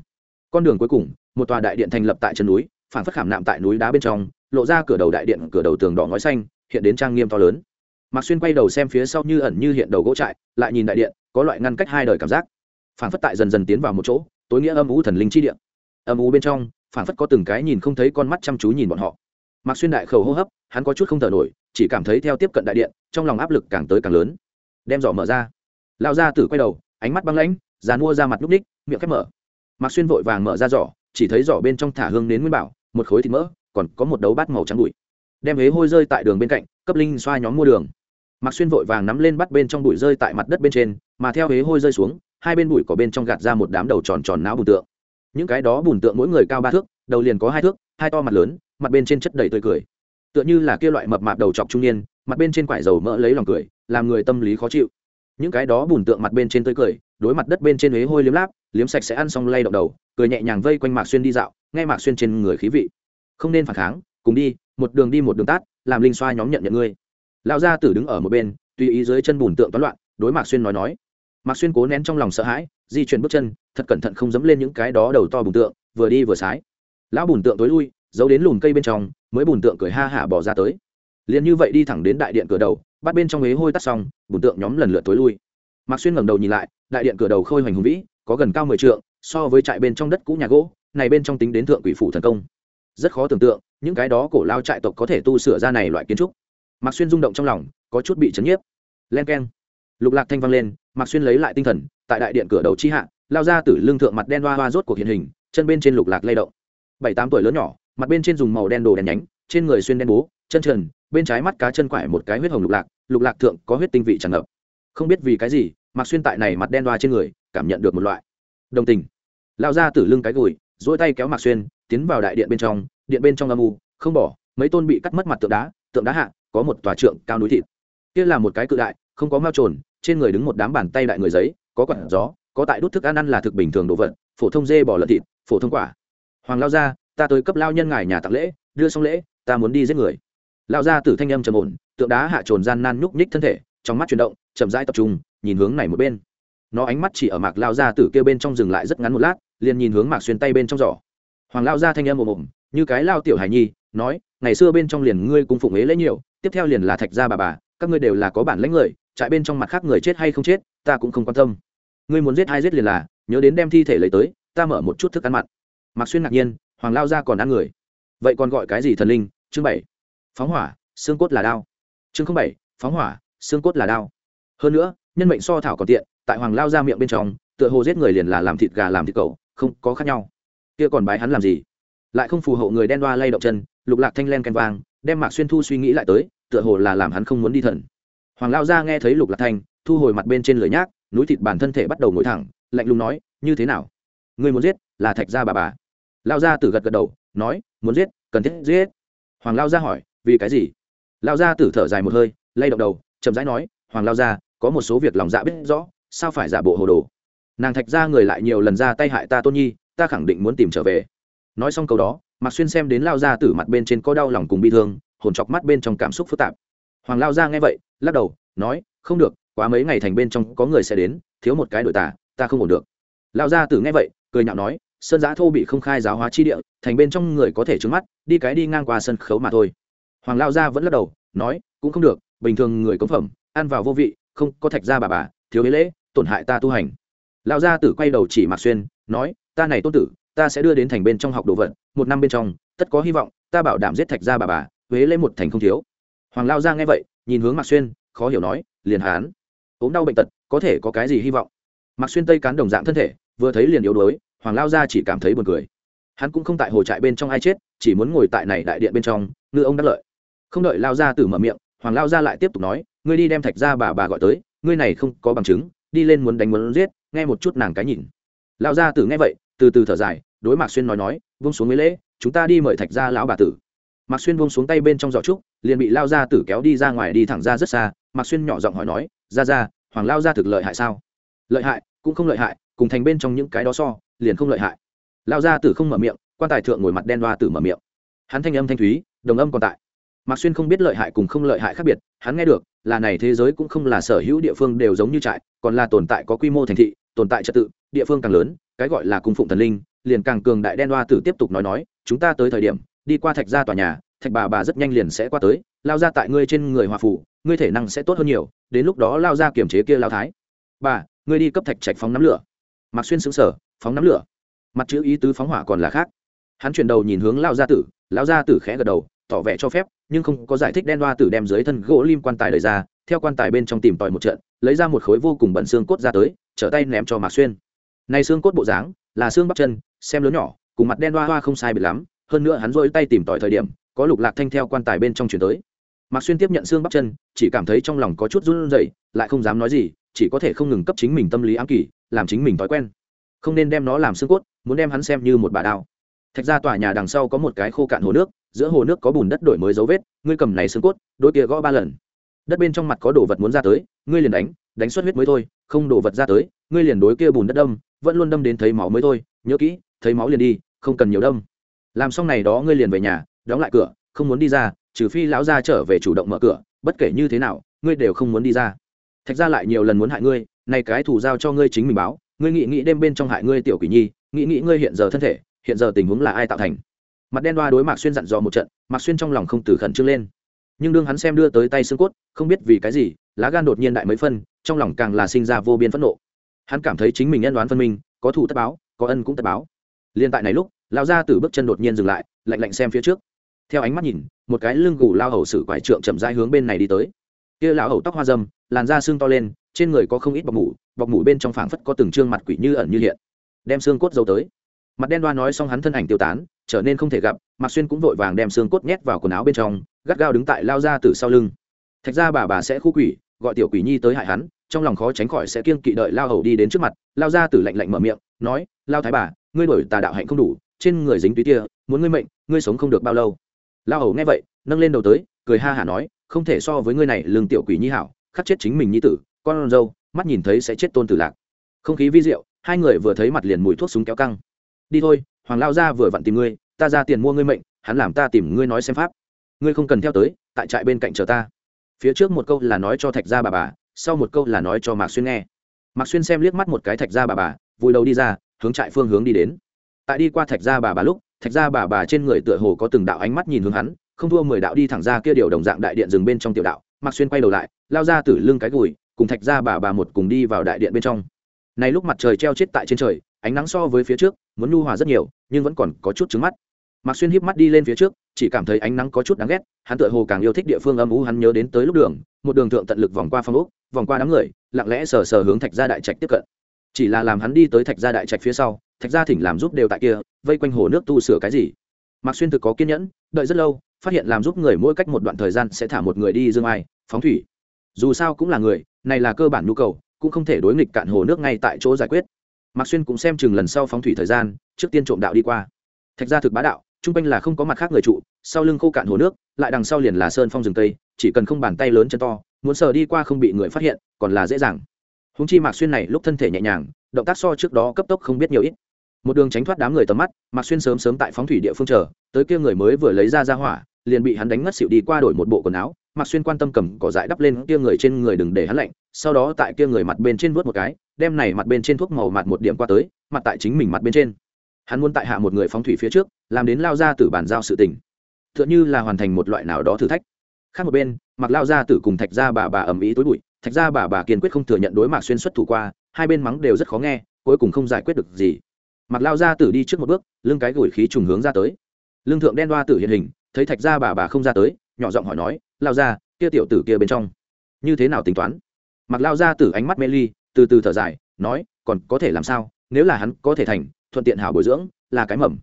Con đường cuối cùng, một tòa đại điện thành lập tại chân núi, phản phất khảm nạm tại núi đá bên trong, lộ ra cửa đầu đại điện, cửa đầu tường đỏ ngói xanh, hiện đến trang nghiêm to lớn. Mạc xuyên quay đầu xem phía sau như ẩn như hiện đầu gỗ trại, lại nhìn đại điện, có loại ngăn cách hai đời cảm giác. Phản phất tại dần dần tiến vào một chỗ, tối nghĩa âm ú thần linh chi điện âm ú bên trong, phản phất có từng cái nhìn không thấy con mắt chăm chú nhìn bọn họ. Mạc xuyên đại khẩu hô hấp, hắn có chút không thở nổi, chỉ cảm thấy theo tiếp cận đại điện, trong lòng áp lực càng tới càng lớn. Đem giỏ mở ra. Lao ra tử quay đầu ánh mắt băng lãnh dàn mua ra mặt núp ních, miệng khép mở. Mạc xuyên vội vàng mở ra giỏ, chỉ thấy giỏ bên trong thả hương đến nguyên bảo, một khối thịt mỡ, còn có một đấu bát màu trắng bụi. Đem hế hôi rơi tại đường bên cạnh, cấp linh xoa nhóm mua đường. Mạc xuyên vội vàng nắm lên bắt bên trong bụi rơi tại mặt đất bên trên, mà theo hế hôi rơi xuống, hai bên bụi có bên trong gạt ra một đám đầu tròn tròn não bùn tượng. Những cái đó bùn tượng mỗi người cao ba thước, đầu liền có hai thước, hai to mặt lớn, mặt bên trên chất đầy tươi cười. Tựa như là kia loại mập mạp đầu chọc trung niên, mặt bên trên quải dầu mỡ lấy lòng cười, làm người tâm lý khó chịu những cái đó bùn tượng mặt bên trên tươi cười, đối mặt đất bên trên huế hôi liếm láp, liếm sạch sẽ ăn xong lay động đầu, cười nhẹ nhàng vây quanh mạc xuyên đi dạo, nghe mạc xuyên trên người khí vị. Không nên phản kháng, cùng đi, một đường đi một đường tát, làm linh xoa nhóm nhận nhận ngươi. Lão gia tử đứng ở một bên, tùy ý dưới chân bùn tượng toán loạn, đối mạc xuyên nói nói. Mạc xuyên cố nén trong lòng sợ hãi, di chuyển bước chân, thật cẩn thận không dẫm lên những cái đó đầu to bùn tượng, vừa đi vừa sái. Lão bùn tượng tối lui, giấu đến lùm cây bên trong, mới bùn tượng cười ha hả bỏ ra tới. Liền như vậy đi thẳng đến đại điện cửa đầu bắt bên trong ghế hôi tắt xong, bùn tượng nhóm lần lượt tối lui. Mạc xuyên ngẩng đầu nhìn lại, đại điện cửa đầu khôi hoành hùng vĩ, có gần cao mười trượng, so với trại bên trong đất cũ nhà gỗ, này bên trong tính đến thượng quỷ phủ thần công. Rất khó tưởng tượng, những cái đó cổ lao trại tộc có thể tu sửa ra này loại kiến trúc. Mạc xuyên rung động trong lòng, có chút bị chấn nhiếp. Len keng. Lục lạc thanh vang lên, mạc xuyên lấy lại tinh thần, tại đại điện cửa đầu chi hạ, lao ra từ lưng thượng mặt đen hoa hoa rốt cuộc hiện hình, chân bên trên lục lạc lay động. Bảy tám tuổi lớn nhỏ, mặt bên trên dùng màu đen đồ đèn nhánh, trên người xuyên đen bố, chân trần bên trái mắt cá chân quải một cái huyết hồng lục lạc lục lạc thượng có huyết tinh vị tràn ngập. Không biết vì cái gì mặc xuyên tại này mặt đen đoa trên người, cảm nhận được một loại đồng tình. Lao ra từ lưng cái gùi dỗi tay kéo mặc xuyên, tiến vào đại điện bên trong, điện bên trong âm u, không bỏ, mấy tôn bị cắt mất mặt tượng đá tượng đá hạ, có một tòa trượng cao núi thịt. Kia là một cái cự đại, không có mao trồn, trên người đứng một đám bàn tay đại người giấy, có quặn gió, có tại đốt thức ăn ăn là thực bình thường đồ vật, phổ thông dê bỏ lợn thịt, phổ thông quả. Hoàng lao ra ta tới cấp lao nhân ngài nhà tặng lễ, đưa xong lễ, ta muốn đi giết người lao ra từ thanh âm trầm ổn, tượng đá hạ trồn gian nan nhúc nhích thân thể, trong mắt chuyển động, chậm rãi tập trung, nhìn hướng này một bên. Nó ánh mắt chỉ ở mạc lao ra từ kêu bên trong dừng lại rất ngắn một lát, liền nhìn hướng mạc xuyên tay bên trong giỏ. Hoàng lao ra thanh âm ồm ồm, như cái lao tiểu hài nhi, nói, ngày xưa bên trong liền ngươi cung phụng ế lễ nhiều, tiếp theo liền là thạch gia bà bà, các ngươi đều là có bản lãnh người, trại bên trong mặt khác người chết hay không chết, ta cũng không quan tâm. Ngươi muốn giết ai giết liền là, nhớ đến đem thi thể lấy tới, ta mở một chút thức ăn mặn. Mạc xuyên ngạc nhiên, hoàng lao ra còn ăn người. Vậy còn gọi cái gì thần linh? Chương bảy phóng hỏa, xương cốt là đao. Chương không bảy, phóng hỏa, xương cốt là đao. Hơn nữa, nhân mệnh so thảo còn tiện, tại hoàng lao ra miệng bên trong, tựa hồ giết người liền là làm thịt gà làm thịt cầu không có khác nhau. Kia còn bái hắn làm gì? Lại không phù hộ người đen đoa lay động chân, lục lạc thanh len canh vang, đem mạc xuyên thu suy nghĩ lại tới, tựa hồ là làm hắn không muốn đi thần. Hoàng lao ra nghe thấy lục lạc thanh, thu hồi mặt bên trên lưỡi nhác, núi thịt bản thân thể bắt đầu ngồi thẳng, lạnh lùng nói, như thế nào? Người muốn giết, là thạch gia bà bà. Lao gia tử gật gật đầu, nói, muốn giết, cần thiết giết. Hoàng lao gia hỏi vì cái gì? Lao gia tử thở dài một hơi, lay động đầu, chậm rãi nói, hoàng lao gia, có một số việc lòng dạ biết rõ, sao phải giả bộ hồ đồ? Nàng thạch gia người lại nhiều lần ra tay hại ta tôn nhi, ta khẳng định muốn tìm trở về. Nói xong câu đó, mạc xuyên xem đến lao gia tử mặt bên trên có đau lòng cùng bi thương, hồn chọc mắt bên trong cảm xúc phức tạp. Hoàng lao gia nghe vậy, lắc đầu, nói, không được, quá mấy ngày thành bên trong có người sẽ đến, thiếu một cái đội tả ta không ổn được. Lao gia tử nghe vậy, cười nhạo nói, sơn giã thô bị không khai giáo hóa chi địa, thành bên trong người có thể trứng mắt, đi cái đi ngang qua sân khấu mà thôi hoàng lao gia vẫn lắc đầu, nói, cũng không được, bình thường người cống phẩm, ăn vào vô vị, không có thạch gia bà bà, thiếu lý lễ, tổn hại ta tu hành. Lao gia tử quay đầu chỉ mạc xuyên, nói, ta này tôn tử, ta sẽ đưa đến thành bên trong học đồ vật, một năm bên trong, tất có hy vọng, ta bảo đảm giết thạch gia bà bà, huế lấy một thành không thiếu. Hoàng lao gia nghe vậy, nhìn hướng mạc xuyên, khó hiểu nói, liền hán, ốm đau bệnh tật, có thể có cái gì hy vọng? Mạc xuyên tây cán đồng dạng thân thể, vừa thấy liền yếu đuối, hoàng lao gia chỉ cảm thấy buồn cười. Hắn cũng không tại hồ trại bên trong ai chết, chỉ muốn ngồi tại này đại điện bên trong ngư ông đắc lợi không đợi lao gia tử mở miệng, hoàng lao gia lại tiếp tục nói, ngươi đi đem thạch gia bà bà gọi tới, ngươi này không có bằng chứng, đi lên muốn đánh muốn giết, nghe một chút nàng cái nhìn. Lao gia tử nghe vậy, từ từ thở dài, đối mạc xuyên nói nói, vung xuống mới lễ, chúng ta đi mời thạch gia lão bà tử. Mạc xuyên vung xuống tay bên trong giỏ trúc, liền bị lao gia tử kéo đi ra ngoài đi thẳng ra rất xa. Mạc xuyên nhỏ giọng hỏi nói ra ra hoàng lao gia thực lợi hại sao? Lợi hại, cũng không lợi hại, cùng thành bên trong những cái đó so, liền không lợi hại. Lao gia tử không mở miệng, quan tài thượng ngồi mặt đen đoa tử mở miệng. Hắn thanh âm thanh thúy, đồng âm còn tại mạc xuyên không biết lợi hại cùng không lợi hại khác biệt, hắn nghe được, là này thế giới cũng không là sở hữu địa phương đều giống như trại, còn là tồn tại có quy mô thành thị, tồn tại trật tự, địa phương càng lớn, cái gọi là cung phụng thần linh, liền càng cường đại đen đoa tử tiếp tục nói nói, chúng ta tới thời điểm, đi qua thạch ra tòa nhà, thạch bà bà rất nhanh liền sẽ qua tới, lao ra tại ngươi trên người hòa phủ ngươi thể năng sẽ tốt hơn nhiều, đến lúc đó lao ra kiềm chế kia lao thái. Bà, ngươi đi cấp thạch trạch phóng nắm lửa. Mạc xuyên xứng sở phóng nắm lửa? Mặt chữ ý tứ phóng hỏa còn là khác. Hắn chuyển đầu nhìn hướng lao gia tử, lao gia tử khẽ gật đầu tỏ vẻ cho phép, nhưng không có giải thích đen đoa tử đem dưới thân gỗ lim quan tài đời ra, theo quan tài bên trong tìm tòi một trận, lấy ra một khối vô cùng bẩn xương cốt ra tới, trở tay ném cho mạc xuyên. Này xương cốt bộ dáng, là xương bắp chân, xem lớn nhỏ, cùng mặt đen đoa hoa không sai biệt lắm, hơn nữa hắn rôi tay tìm tòi thời điểm, có lục lạc thanh theo quan tài bên trong chuyển tới. Mạc xuyên tiếp nhận xương bắp chân, chỉ cảm thấy trong lòng có chút run rẩy, lại không dám nói gì, chỉ có thể không ngừng cấp chính mình tâm lý ám kỳ làm chính mình thói quen. Không nên đem nó làm xương cốt, muốn đem hắn xem như một bà đao thạch ra tòa nhà đằng sau có một cái khô cạn hồ nước, giữa hồ nước có bùn đất đổi mới dấu vết, ngươi cầm này xương cốt, đôi kia gõ ba lần. Đất bên trong mặt có đồ vật muốn ra tới, ngươi liền đánh đánh xuất huyết mới thôi, không đồ vật ra tới, ngươi liền đối kia bùn đất đâm, vẫn luôn đâm đến thấy máu mới thôi, nhớ kỹ, thấy máu liền đi, không cần nhiều đâm. Làm xong này đó ngươi liền về nhà, đóng lại cửa, không muốn đi ra, trừ phi lão gia trở về chủ động mở cửa, bất kể như thế nào, ngươi đều không muốn đi ra. Thạch ra lại nhiều lần muốn hại ngươi, này cái thủ giao cho ngươi chính mình báo, ngươi nghĩ nghĩ đêm bên trong hại ngươi tiểu quỷ nhi, nghĩ nghĩ ngươi hiện giờ thân thể hiện giờ tình huống là ai tạo thành? Mặt đen đoa đối mạc xuyên dặn dò một trận, mạc xuyên trong lòng không từ khẩn trương lên. Nhưng đương hắn xem đưa tới tay xương cốt, không biết vì cái gì, lá gan đột nhiên đại mấy phân, trong lòng càng là sinh ra vô biên phẫn nộ. Hắn cảm thấy chính mình nhân đoán phân minh, có thủ tất báo, có ân cũng tất báo. Liên tại này lúc, lão gia từ bước chân đột nhiên dừng lại, lạnh lạnh xem phía trước. Theo ánh mắt nhìn, một cái lưng gù lao hầu sử quải trượng chậm rãi hướng bên này đi tới. Kia lão hầu tóc hoa dâm, làn da xương to lên, trên người có không ít bọc mủ bọc mủ bên trong phảng phất có từng trương mặt quỷ như ẩn như hiện, đem xương cốt dâu tới mặt đen đoa nói xong hắn thân ảnh tiêu tán, trở nên không thể gặp, mạc xuyên cũng vội vàng đem xương cốt nhét vào quần áo bên trong, gắt gao đứng tại lao ra từ sau lưng. Thạch ra bà bà sẽ khu quỷ, gọi tiểu quỷ nhi tới hại hắn, trong lòng khó tránh khỏi sẽ kiên kỵ đợi lao hầu đi đến trước mặt, lao ra từ lạnh lạnh mở miệng, nói, lao thái bà, ngươi đổi tà đạo hạnh không đủ, trên người dính túy tia, muốn ngươi mệnh, ngươi sống không được bao lâu. Lao hầu nghe vậy, nâng lên đầu tới, cười ha hả nói, không thể so với ngươi này, lương tiểu quỷ nhi hảo, khắc chết chính mình nhi tử, con dâu, mắt nhìn thấy sẽ chết tôn tử lạc. Không khí vi diệu, hai người vừa thấy mặt liền mùi thuốc súng kéo căng đi thôi, hoàng lao ra vừa vặn tìm ngươi, ta ra tiền mua ngươi mệnh, hắn làm ta tìm ngươi nói xem pháp. Ngươi không cần theo tới, tại trại bên cạnh chờ ta. Phía trước một câu là nói cho thạch gia bà bà, sau một câu là nói cho mạc xuyên nghe. Mạc xuyên xem liếc mắt một cái thạch gia bà bà, vùi đầu đi ra, hướng trại phương hướng đi đến. Tại đi qua thạch gia bà bà lúc, thạch gia bà bà trên người tựa hồ có từng đạo ánh mắt nhìn hướng hắn, không thua mười đạo đi thẳng ra kia điều đồng dạng đại điện dừng bên trong tiểu đạo. Mạc xuyên quay đầu lại, lao ra từ lưng cái gùi, cùng thạch gia bà bà một cùng đi vào đại điện bên trong. Này lúc mặt trời treo chết tại trên trời, ánh nắng so với phía trước muốn nhu hòa rất nhiều nhưng vẫn còn có chút trứng mắt. Mạc xuyên híp mắt đi lên phía trước chỉ cảm thấy ánh nắng có chút đáng ghét hắn tựa hồ càng yêu thích địa phương âm u hắn nhớ đến tới lúc đường một đường thượng tận lực vòng qua phong úc, vòng qua đám người lặng lẽ sờ sờ hướng thạch gia đại trạch tiếp cận. Chỉ là làm hắn đi tới thạch gia đại trạch phía sau thạch gia thỉnh làm giúp đều tại kia vây quanh hồ nước tu sửa cái gì. Mạc xuyên thực có kiên nhẫn đợi rất lâu phát hiện làm giúp người mỗi cách một đoạn thời gian sẽ thả một người đi dương ai phóng thủy. Dù sao cũng là người này là cơ bản nhu cầu cũng không thể đối nghịch cạn hồ nước ngay tại chỗ giải quyết mạc xuyên cũng xem chừng lần sau phóng thủy thời gian, trước tiên trộm đạo đi qua. Thạch ra thực bá đạo, chung quanh là không có mặt khác người trụ, sau lưng khô cạn hồ nước, lại đằng sau liền là sơn phong rừng tây, chỉ cần không bàn tay lớn chân to, muốn sờ đi qua không bị người phát hiện, còn là dễ dàng. Húng chi mạc xuyên này lúc thân thể nhẹ nhàng, động tác so trước đó cấp tốc không biết nhiều ít. Một đường tránh thoát đám người tầm mắt, mạc xuyên sớm sớm tại phóng thủy địa phương chờ, tới kia người mới vừa lấy ra ra hỏa, liền bị hắn đánh ngất xịu đi qua đổi một bộ quần áo mạc xuyên quan tâm cầm cỏ dại đắp lên kia người trên người đừng để hắn lạnh, sau đó tại kia người mặt bên trên vớt một cái, đem này mặt bên trên thuốc màu mặt một điểm qua tới, mặt tại chính mình mặt bên trên. Hắn muốn tại hạ một người phóng thủy phía trước, làm đến lao ra từ bàn giao sự tình. T h ư ợ n h ư là hoàn thành một loại nào đó thử thách. Khác một bên mặc lao ra tử cùng thạch ra bà bà ầm ĩ tối bụi, thạch ra bà bà kiên quyết không thừa nhận đối mạc xuyên xuất thủ qua, hai bên mắng đều rất khó nghe, cuối cùng không giải quyết được gì. Mặc lao ra tử đi trước một bước, lưng cái gửi khí trùng hướng ra tới. Lương thượng đen đoa tử hiện hình, thấy thạch ra bà bà không ra tới nhỏ giọng hỏi nói, lao ra kia tiểu tử kia bên trong, như thế nào tính toán? Mặc lao ra từ ánh mắt mê ly, từ từ thở dài, nói, còn có thể làm sao? Nếu là hắn có thể thành, thuận tiện hảo bồi dưỡng, là cái mầm.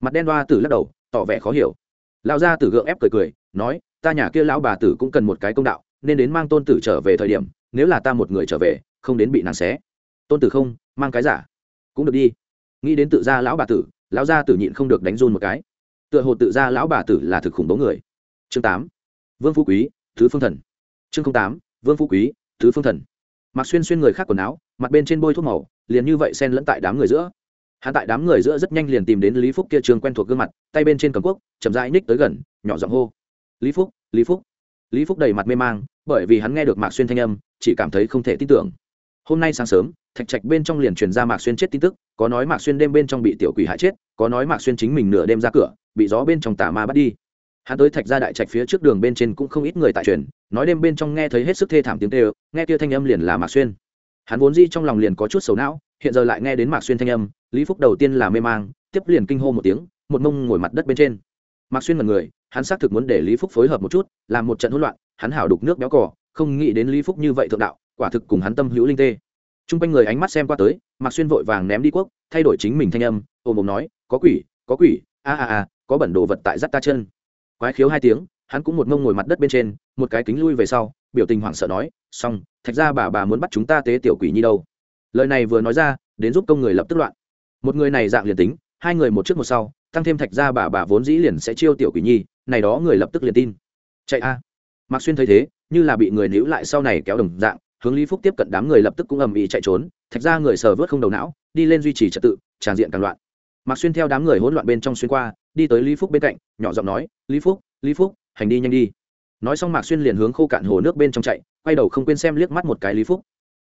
Mặt đen đoa tử lắc đầu, tỏ vẻ khó hiểu. Lão gia tử gượng ép cười cười, nói, ta nhà kia lão bà tử cũng cần một cái công đạo, nên đến mang tôn tử trở về thời điểm, nếu là ta một người trở về, không đến bị nàng xé. Tôn tử không, mang cái giả. Cũng được đi. Nghĩ đến tự ra lão bà tử lão gia tử nhịn không được đánh run một cái. Tựa hồ tự ra lão bà tử là thực khủng bố người chương tám, vương phú quý, thứ phương thần. chương tám, vương phú quý, thứ phương thần. mặc xuyên xuyên người khác quần áo, mặt bên trên bôi thuốc màu, liền như vậy xen lẫn tại đám người giữa. hắn tại đám người giữa rất nhanh liền tìm đến lý phúc kia trường quen thuộc gương mặt, tay bên trên cầm quốc chậm rãi ních tới gần, nhỏ giọng hô, lý phúc lý phúc. Lý phúc đầy mặt mê mang, bởi vì hắn nghe được mạc xuyên thanh âm, chỉ cảm thấy không thể tin tưởng. Hôm nay sáng sớm, thạch trạch bên trong liền truyền ra mạc xuyên chết tin tức, có nói mạc xuyên đêm bên trong bị tiểu quỷ hại chết, có nói mạc xuyên chính mình nửa đêm ra cửa, bị gió bên trong tà ma bắt đi hắn tới thạch ra đại trạch phía trước đường bên trên cũng không ít người tại truyền, nói đêm bên trong nghe thấy hết sức thê thảm tiếng kêu, nghe kia thanh âm liền là mạc xuyên. Hắn vốn di trong lòng liền có chút sầu não, hiện giờ lại nghe đến mạc xuyên thanh âm, lý phúc đầu tiên là mê mang, tiếp liền kinh hô một tiếng, một mông ngồi mặt đất bên trên. Mạc xuyên mật người, hắn xác thực muốn để lý phúc phối hợp một chút, làm một trận hỗn loạn, hắn hảo đục nước béo cỏ không nghĩ đến lý phúc như vậy thượng đạo, quả thực cùng hắn tâm hữu linh tê. T r u n g quanh người ánh mắt xem qua tới, mạc xuyên vội vàng ném đi quốc, thay đổi chính mình thanh âm ôm ồm nói, có quỷ có quỷ, a a a, có bẩn đồ vật tại dắt ta chân quái khiếu hai tiếng, hắn cũng một mông ngồi mặt đất bên trên, một cái kính lui về sau, biểu tình hoảng sợ nói, xong, thạch ra bà bà muốn bắt chúng ta tế tiểu quỷ nhi đâu? Lời này vừa nói ra, đến giúp công người lập tức loạn. Một người này dạng liền tính, hai người một trước một sau, tăng thêm thạch ra bà bà vốn dĩ liền sẽ chiêu tiểu quỷ nhi, này đó người lập tức liền tin. Chạy a. Mạc xuyên thấy thế, như là bị người níu lại sau này kéo đồng dạng, hướng lý phúc tiếp cận đám người lập tức cũng ầm ĩ chạy trốn, thạch ra người sờ vớt không đầu não, đi lên duy trì trật tự, tràn diện càng loạn. Mạc xuyên theo đám người hỗn loạn bên trong xuyên qua đi tới lý phúc bên cạnh, nhỏ giọng nói, lý phúc lý phúc, hành đi nhanh đi. Nói xong mạc xuyên liền hướng khô cạn hồ nước bên trong chạy, quay đầu không quên xem liếc mắt một cái lý phúc.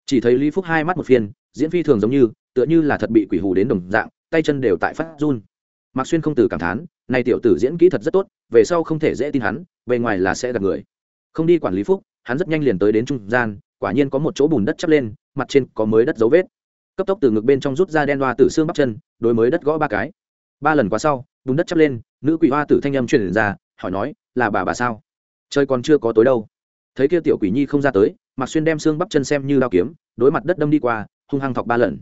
Chỉ thấy lý phúc hai mắt một phiên diễn phi thường giống như, tựa như là thật bị quỷ hù đến đồng dạng, tay chân đều tại phát run. Mạc xuyên không từ cảm thán, này tiểu tử diễn kỹ thật rất tốt, về sau không thể dễ tin hắn, bề ngoài là sẽ gặp người. Không đi quản lý phúc, hắn rất nhanh liền tới đến trung gian, quả nhiên có một chỗ bùn đất chắp lên, mặt trên có mới đất dấu vết. Cấp tốc từ ngực bên trong rút ra đen đoa tử xương bắp chân, đối mới đất gõ ba cái ba lần qua sau, bùn đất chắp lên, nữ quỷ hoa tử thanh âm truyền ra, hỏi nói, là bà bà sao? Trời còn chưa có tối đâu. Thấy kia tiểu quỷ nhi không ra tới, mạc xuyên đem xương bắp chân xem như lao kiếm, đối mặt đất đâm đi qua, hung hăng thọc ba lần.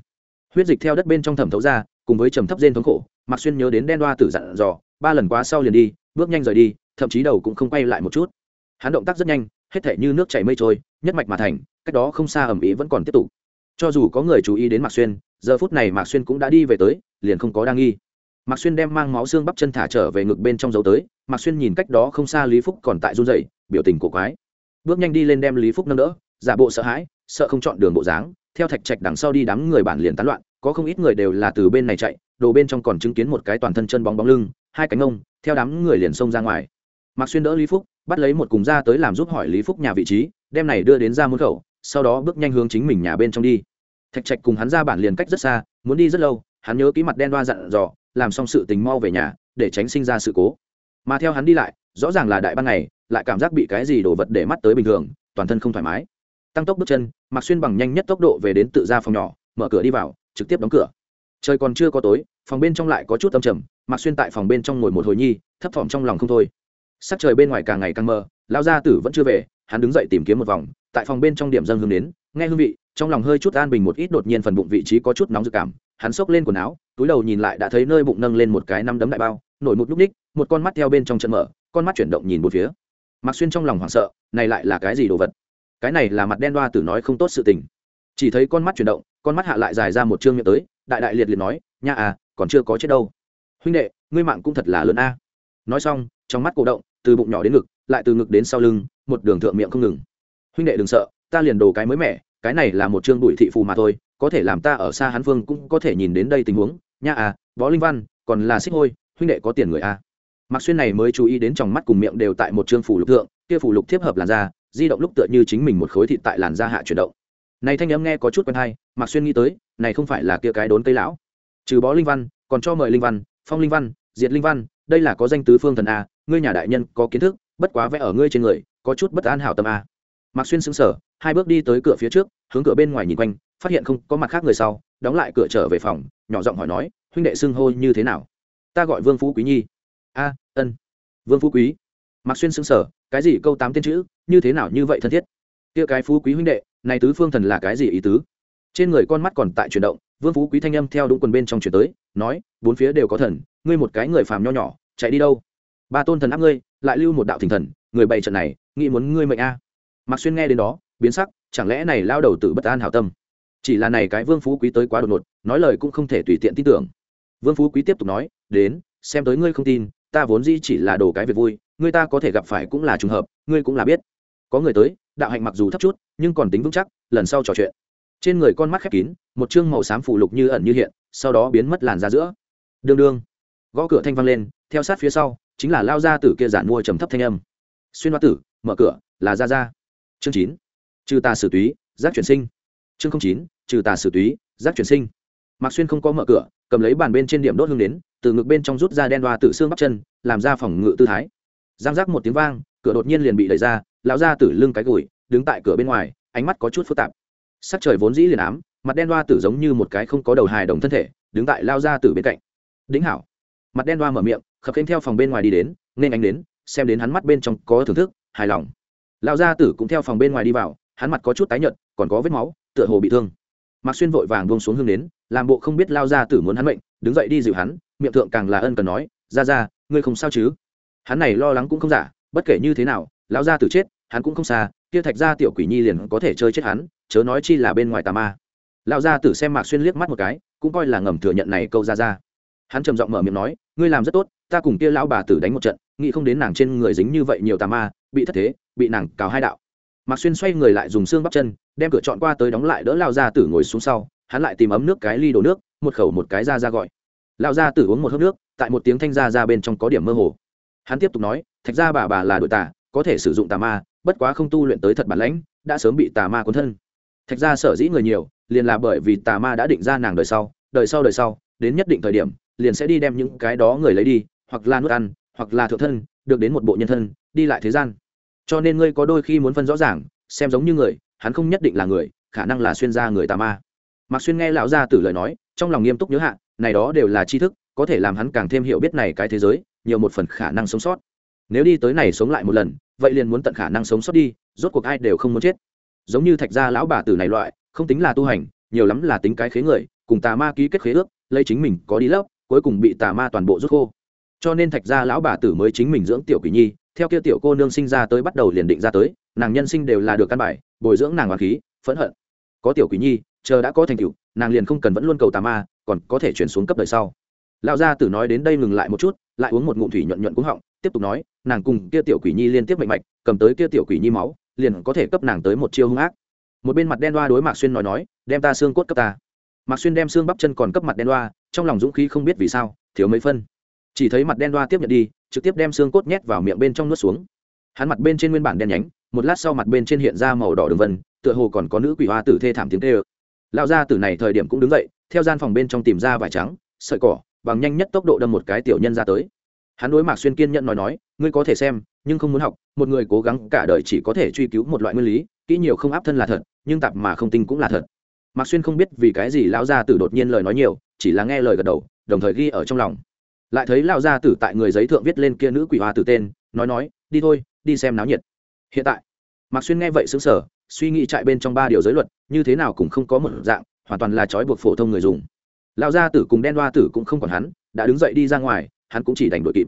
Huyết dịch theo đất bên trong thẩm thấu ra, cùng với trầm thấp rên thống khổ, mạc xuyên nhớ đến đen đoa tử dặn dò, ba lần quá sau liền đi, bước nhanh rời đi, thậm chí đầu cũng không quay lại một chút. Hắn động tác rất nhanh, hết thể như nước chảy mây trôi, nhất mạch mà thành, cách đó không xa ẩm ý vẫn còn tiếp tục. Cho dù có người chú ý đến mạc xuyên, giờ phút này mạc xuyên cũng đã đi về tới, liền không có đa nghi mạc xuyên đem mang máu xương bắp chân thả trở về ngực bên trong dấu tới, mạc xuyên nhìn cách đó không xa lý phúc còn tại run dậy biểu tình cổ quái. Bước nhanh đi lên đem lý phúc nâng đỡ, giả bộ sợ hãi, sợ không chọn đường bộ dáng, theo thạch trạch đằng sau đi đám người bản liền tán loạn, có không ít người đều là từ bên này chạy, đồ bên trong còn chứng kiến một cái toàn thân chân bóng bóng lưng, hai cánh ông theo đám người liền xông ra ngoài. Mạc xuyên đỡ lý phúc, bắt lấy một cùng ra tới làm giúp hỏi lý phúc nhà vị trí, đem này đưa đến ra môn khẩu, sau đó bước nhanh hướng chính mình nhà bên trong đi. Thạch trạch cùng hắn ra bản liền cách rất xa, muốn đi rất lâu, hắn nhớ ký mặt đen đoa dặn dò làm xong sự tình mau về nhà, để tránh sinh ra sự cố. Mà theo hắn đi lại, rõ ràng là đại ban ngày, lại cảm giác bị cái gì đổ vật để mắt tới bình thường, toàn thân không thoải mái. Tăng tốc bước chân Mặc xuyên bằng nhanh nhất tốc độ về đến tự ra phòng nhỏ, mở cửa đi vào, trực tiếp đóng cửa. Trời còn chưa có tối, phòng bên trong lại có chút âm trầm Mặc xuyên tại phòng bên trong ngồi một hồi nhi, thấp thỏm trong lòng không thôi. Sắc trời bên ngoài càng ngày càng mờ lao gia tử vẫn chưa về, hắn đứng dậy tìm kiếm một vòng, tại phòng bên trong điểm dâng hương đến, nghe hương vị, trong lòng hơi chút an bình một ít, đột nhiên phần bụng vị trí có chút nóng dự cảm, hắn xốc lên quần áo túi đầu nhìn lại đã thấy nơi bụng nâng lên một cái năm đấm đại bao, nổi một lúc ních một con mắt theo bên trong chân mở, con mắt chuyển động nhìn một phía. Mặc xuyên trong lòng hoảng sợ, này lại là cái gì đồ vật? Cái này là mặt đen đoa tử nói không tốt sự tình. Chỉ thấy con mắt chuyển động, con mắt hạ lại dài ra một chương miệng tới, đại đại liệt liệt nói, nha à còn chưa có chết đâu. Huynh đệ, ngươi mạng cũng thật là lớn a. Nói xong, trong mắt cổ động, từ bụng nhỏ đến ngực, lại từ ngực đến sau lưng, một đường thượng miệng không ngừng. Huynh đệ đừng sợ, ta liền đồ cái mới mẻ, cái này là một chương bụi thị phù mà thôi, có thể làm ta ở xa hán phương cũng có thể nhìn đến đây tình huống nha à võ linh văn, còn là xích hôi, huynh đệ có tiền người à. a mặc xuyên này mới chú ý đến trong mắt cùng miệng đều tại một chương phủ lục thượng, kia phủ lục tiếp hợp làn da, di động lúc tựa như chính mình một khối thịt tại làn da hạ chuyển động. Này thanh âm nghe có chút quen hay, mạc xuyên nghĩ tới, này không phải là kia cái đốn cây lão. Trừ bó linh văn, còn cho mời linh văn, phong linh văn, diệt linh văn, đây là có danh tứ phương thần a, ngươi nhà đại nhân có kiến thức, bất quá vẽ ở ngươi trên người, có chút bất an hảo tâm a. Mạc xuyên sững sờ, hai bước đi tới cửa phía trước, hướng cửa bên ngoài nhìn quanh, phát hiện không có mặt khác người sau, đóng lại cửa trở về phòng nhỏ giọng hỏi nói, huynh đệ xưng hô như thế nào? Ta gọi vương phú quý nhi. A, ân, vương phú quý. Mặc xuyên xưng sở cái gì câu tám tên chữ, như thế nào như vậy thân thiết? Kia cái phú quý huynh đệ, này tứ phương thần là cái gì ý tứ? Trên người con mắt còn tại chuyển động, vương phú quý thanh âm theo đúng quần bên trong chuyển tới, nói, bốn phía đều có thần, ngươi một cái người phàm nho nhỏ, chạy đi đâu? Ba tôn thần áp ngươi, lại lưu một đạo thỉnh thần, người bày trận này, nghĩ muốn ngươi mệnh a. Mạc xuyên nghe đến đó, biến sắc, chẳng lẽ này lao đầu tự bất an hảo tâm? Chỉ là này cái vương phú quý tới quá đột ngột, nói lời cũng không thể tùy tiện tin tưởng. Vương phú quý tiếp tục nói, đến, xem tới ngươi không tin, ta vốn di chỉ là đồ cái việc vui, ngươi ta có thể gặp phải cũng là trùng hợp, ngươi cũng là biết. Có người tới, đạo hạnh mặc dù thấp chút, nhưng còn tính vững chắc, lần sau trò chuyện. Trên người con mắt khép kín, một chương màu xám phủ lục như ẩn như hiện, sau đó biến mất làn ra giữa. Đương đương. Gõ cửa thanh văng lên, theo sát phía sau, chính là lao ra tử kia giản mua trầm thấp thanh âm. Xuyên hoa tử, mở cửa, là ra ra chương chín. Trừ tà sử túy, giác chuyển sinh. Chương chín trừ tà sử túy giác chuyển sinh. Mạc xuyên không có mở cửa, cầm lấy bàn bên trên điểm đốt hương đến từ ngực bên trong rút ra đen đoa tự xương bắp chân, làm ra phòng ngự tư thái. Giang giác một tiếng vang, cửa đột nhiên liền bị đẩy ra, lão ra tử lưng cái gùi, đứng tại cửa bên ngoài, ánh mắt có chút phức tạp. Sắc trời vốn dĩ liền ám, mặt đen đoa tử giống như một cái không có đầu hài đồng thân thể, đứng tại lao ra tử bên cạnh. Đĩnh hảo. Mặt đen đoa mở miệng, khập kênh theo phòng bên ngoài đi đến, nên ánh đến, xem đến hắn mắt bên trong có thưởng thức, hài lòng. Lão gia tử cũng theo phòng bên ngoài đi vào, hắn mặt có chút tái nhợt, còn có vết máu, tựa hồ bị thương mạc xuyên vội vàng buông xuống hương đến làm bộ không biết lao gia tử muốn hắn mệnh, đứng dậy đi dịu hắn, miệng thượng càng là ân cần nói ra ra ngươi không sao chứ? Hắn này lo lắng cũng không giả, bất kể như thế nào, lão gia tử chết, hắn cũng không xa, kia thạch gia tiểu quỷ nhi liền có thể chơi chết hắn, chớ nói chi là bên ngoài tà ma. Lão gia tử xem mạc xuyên liếc mắt một cái, cũng coi là ngầm thừa nhận này câu ra ra hắn trầm giọng mở miệng nói, ngươi làm rất tốt, ta cùng kia lão bà tử đánh một trận, nghĩ không đến nàng trên người dính như vậy nhiều tà ma, bị thất thế, bị nàng cào hai đạo mạc xuyên xoay người lại dùng xương bắp chân, đem cửa chọn qua tới đóng lại đỡ lao gia tử ngồi xuống sau, hắn lại tìm ấm nước cái ly đổ nước, một khẩu một cái ra ra gọi. Lao gia tử uống một hớp nước, tại một tiếng thanh ra ra bên trong có điểm mơ hồ. Hắn tiếp tục nói, thạch ra bà bà là đội tà, có thể sử dụng tà ma, bất quá không tu luyện tới thật bản lãnh, đã sớm bị tà ma cuốn thân. Thạch ra sở dĩ người nhiều, liền là bởi vì tà ma đã định ra nàng đời sau đời sau đời sau, đến nhất định thời điểm, liền sẽ đi đem những cái đó người lấy đi, hoặc là nuốt ăn, hoặc là thượng thân, được đến một bộ nhân thân, đi lại thế gian cho nên ngươi có đôi khi muốn phân rõ ràng, xem giống như người, hắn không nhất định là người, khả năng là xuyên gia người tà ma. Mạc xuyên nghe lão gia tử lời nói, trong lòng nghiêm túc nhớ hạ, này đó đều là tri thức, có thể làm hắn càng thêm hiểu biết này cái thế giới, nhiều một phần khả năng sống sót. Nếu đi tới này sống lại một lần, vậy liền muốn tận khả năng sống sót đi, rốt cuộc ai đều không muốn chết. Giống như thạch gia lão bà tử này loại, không tính là tu hành, nhiều lắm là tính cái khế người, cùng tà ma ký kết khế ước, lấy chính mình có đi lớp, cuối cùng bị tà ma toàn bộ rút khô. Cho nên thạch gia lão bà tử mới chính mình dưỡng tiểu quỷ nhi theo kia tiểu cô nương sinh ra tới bắt đầu liền định ra tới, nàng nhân sinh đều là được căn bài, bồi dưỡng nàng hoàng khí, phẫn hận. Có tiểu quỷ nhi, chờ đã có thành tựu, nàng liền không cần vẫn luôn cầu tà ma, còn có thể chuyển xuống cấp đời sau. Lão gia tử nói đến đây ngừng lại một chút, lại uống một ngụm thủy nhuận nhuận cũng họng, tiếp tục nói, nàng cùng kia tiểu quỷ nhi liên tiếp mạnh mạch, cầm tới kia tiểu quỷ nhi máu, liền có thể cấp nàng tới một chiêu hung ác. Một bên mặt đen đoa đối mạc xuyên nói nói, đem ta xương cốt cấp ta. Mạc xuyên đem xương bắp chân còn cấp mặt đen đoa, trong lòng dũng khí không biết vì sao, thiếu mấy phân chỉ thấy mặt đen đoa tiếp nhận đi, trực tiếp đem xương cốt nhét vào miệng bên trong nuốt xuống. Hắn mặt bên trên nguyên bản đen nhánh, một lát sau mặt bên trên hiện ra màu đỏ đường vân, tựa hồ còn có nữ quỷ hoa tử thê thảm tiếng tê ơ lão gia tử này thời điểm cũng đứng dậy, theo gian phòng bên trong tìm ra vải trắng, sợi cỏ, bằng nhanh nhất tốc độ đâm một cái tiểu nhân ra tới. Hắn đối mạc xuyên kiên nhận nói nói, ngươi có thể xem, nhưng không muốn học, một người cố gắng cả đời chỉ có thể truy cứu một loại nguyên lý, kỹ nhiều không áp thân là thật, nhưng tạp mà không tin cũng là thật. Mạc xuyên không biết vì cái gì lão gia tử đột nhiên lời nói nhiều, chỉ là nghe lời gật đầu, đồng thời ghi ở trong lòng lại thấy lão gia tử tại người giấy thượng viết lên kia nữ quỷ hoa tử tên, nói nói, đi thôi, đi xem náo nhiệt. Hiện tại, mạc xuyên nghe vậy xứng sở suy nghĩ chạy bên trong ba điều giới luật, như thế nào cũng không có một dạng, hoàn toàn là trói buộc phổ thông người dùng. Lão gia tử cùng đen hoa tử cũng không còn hắn, đã đứng dậy đi ra ngoài, hắn cũng chỉ đành đội kịp.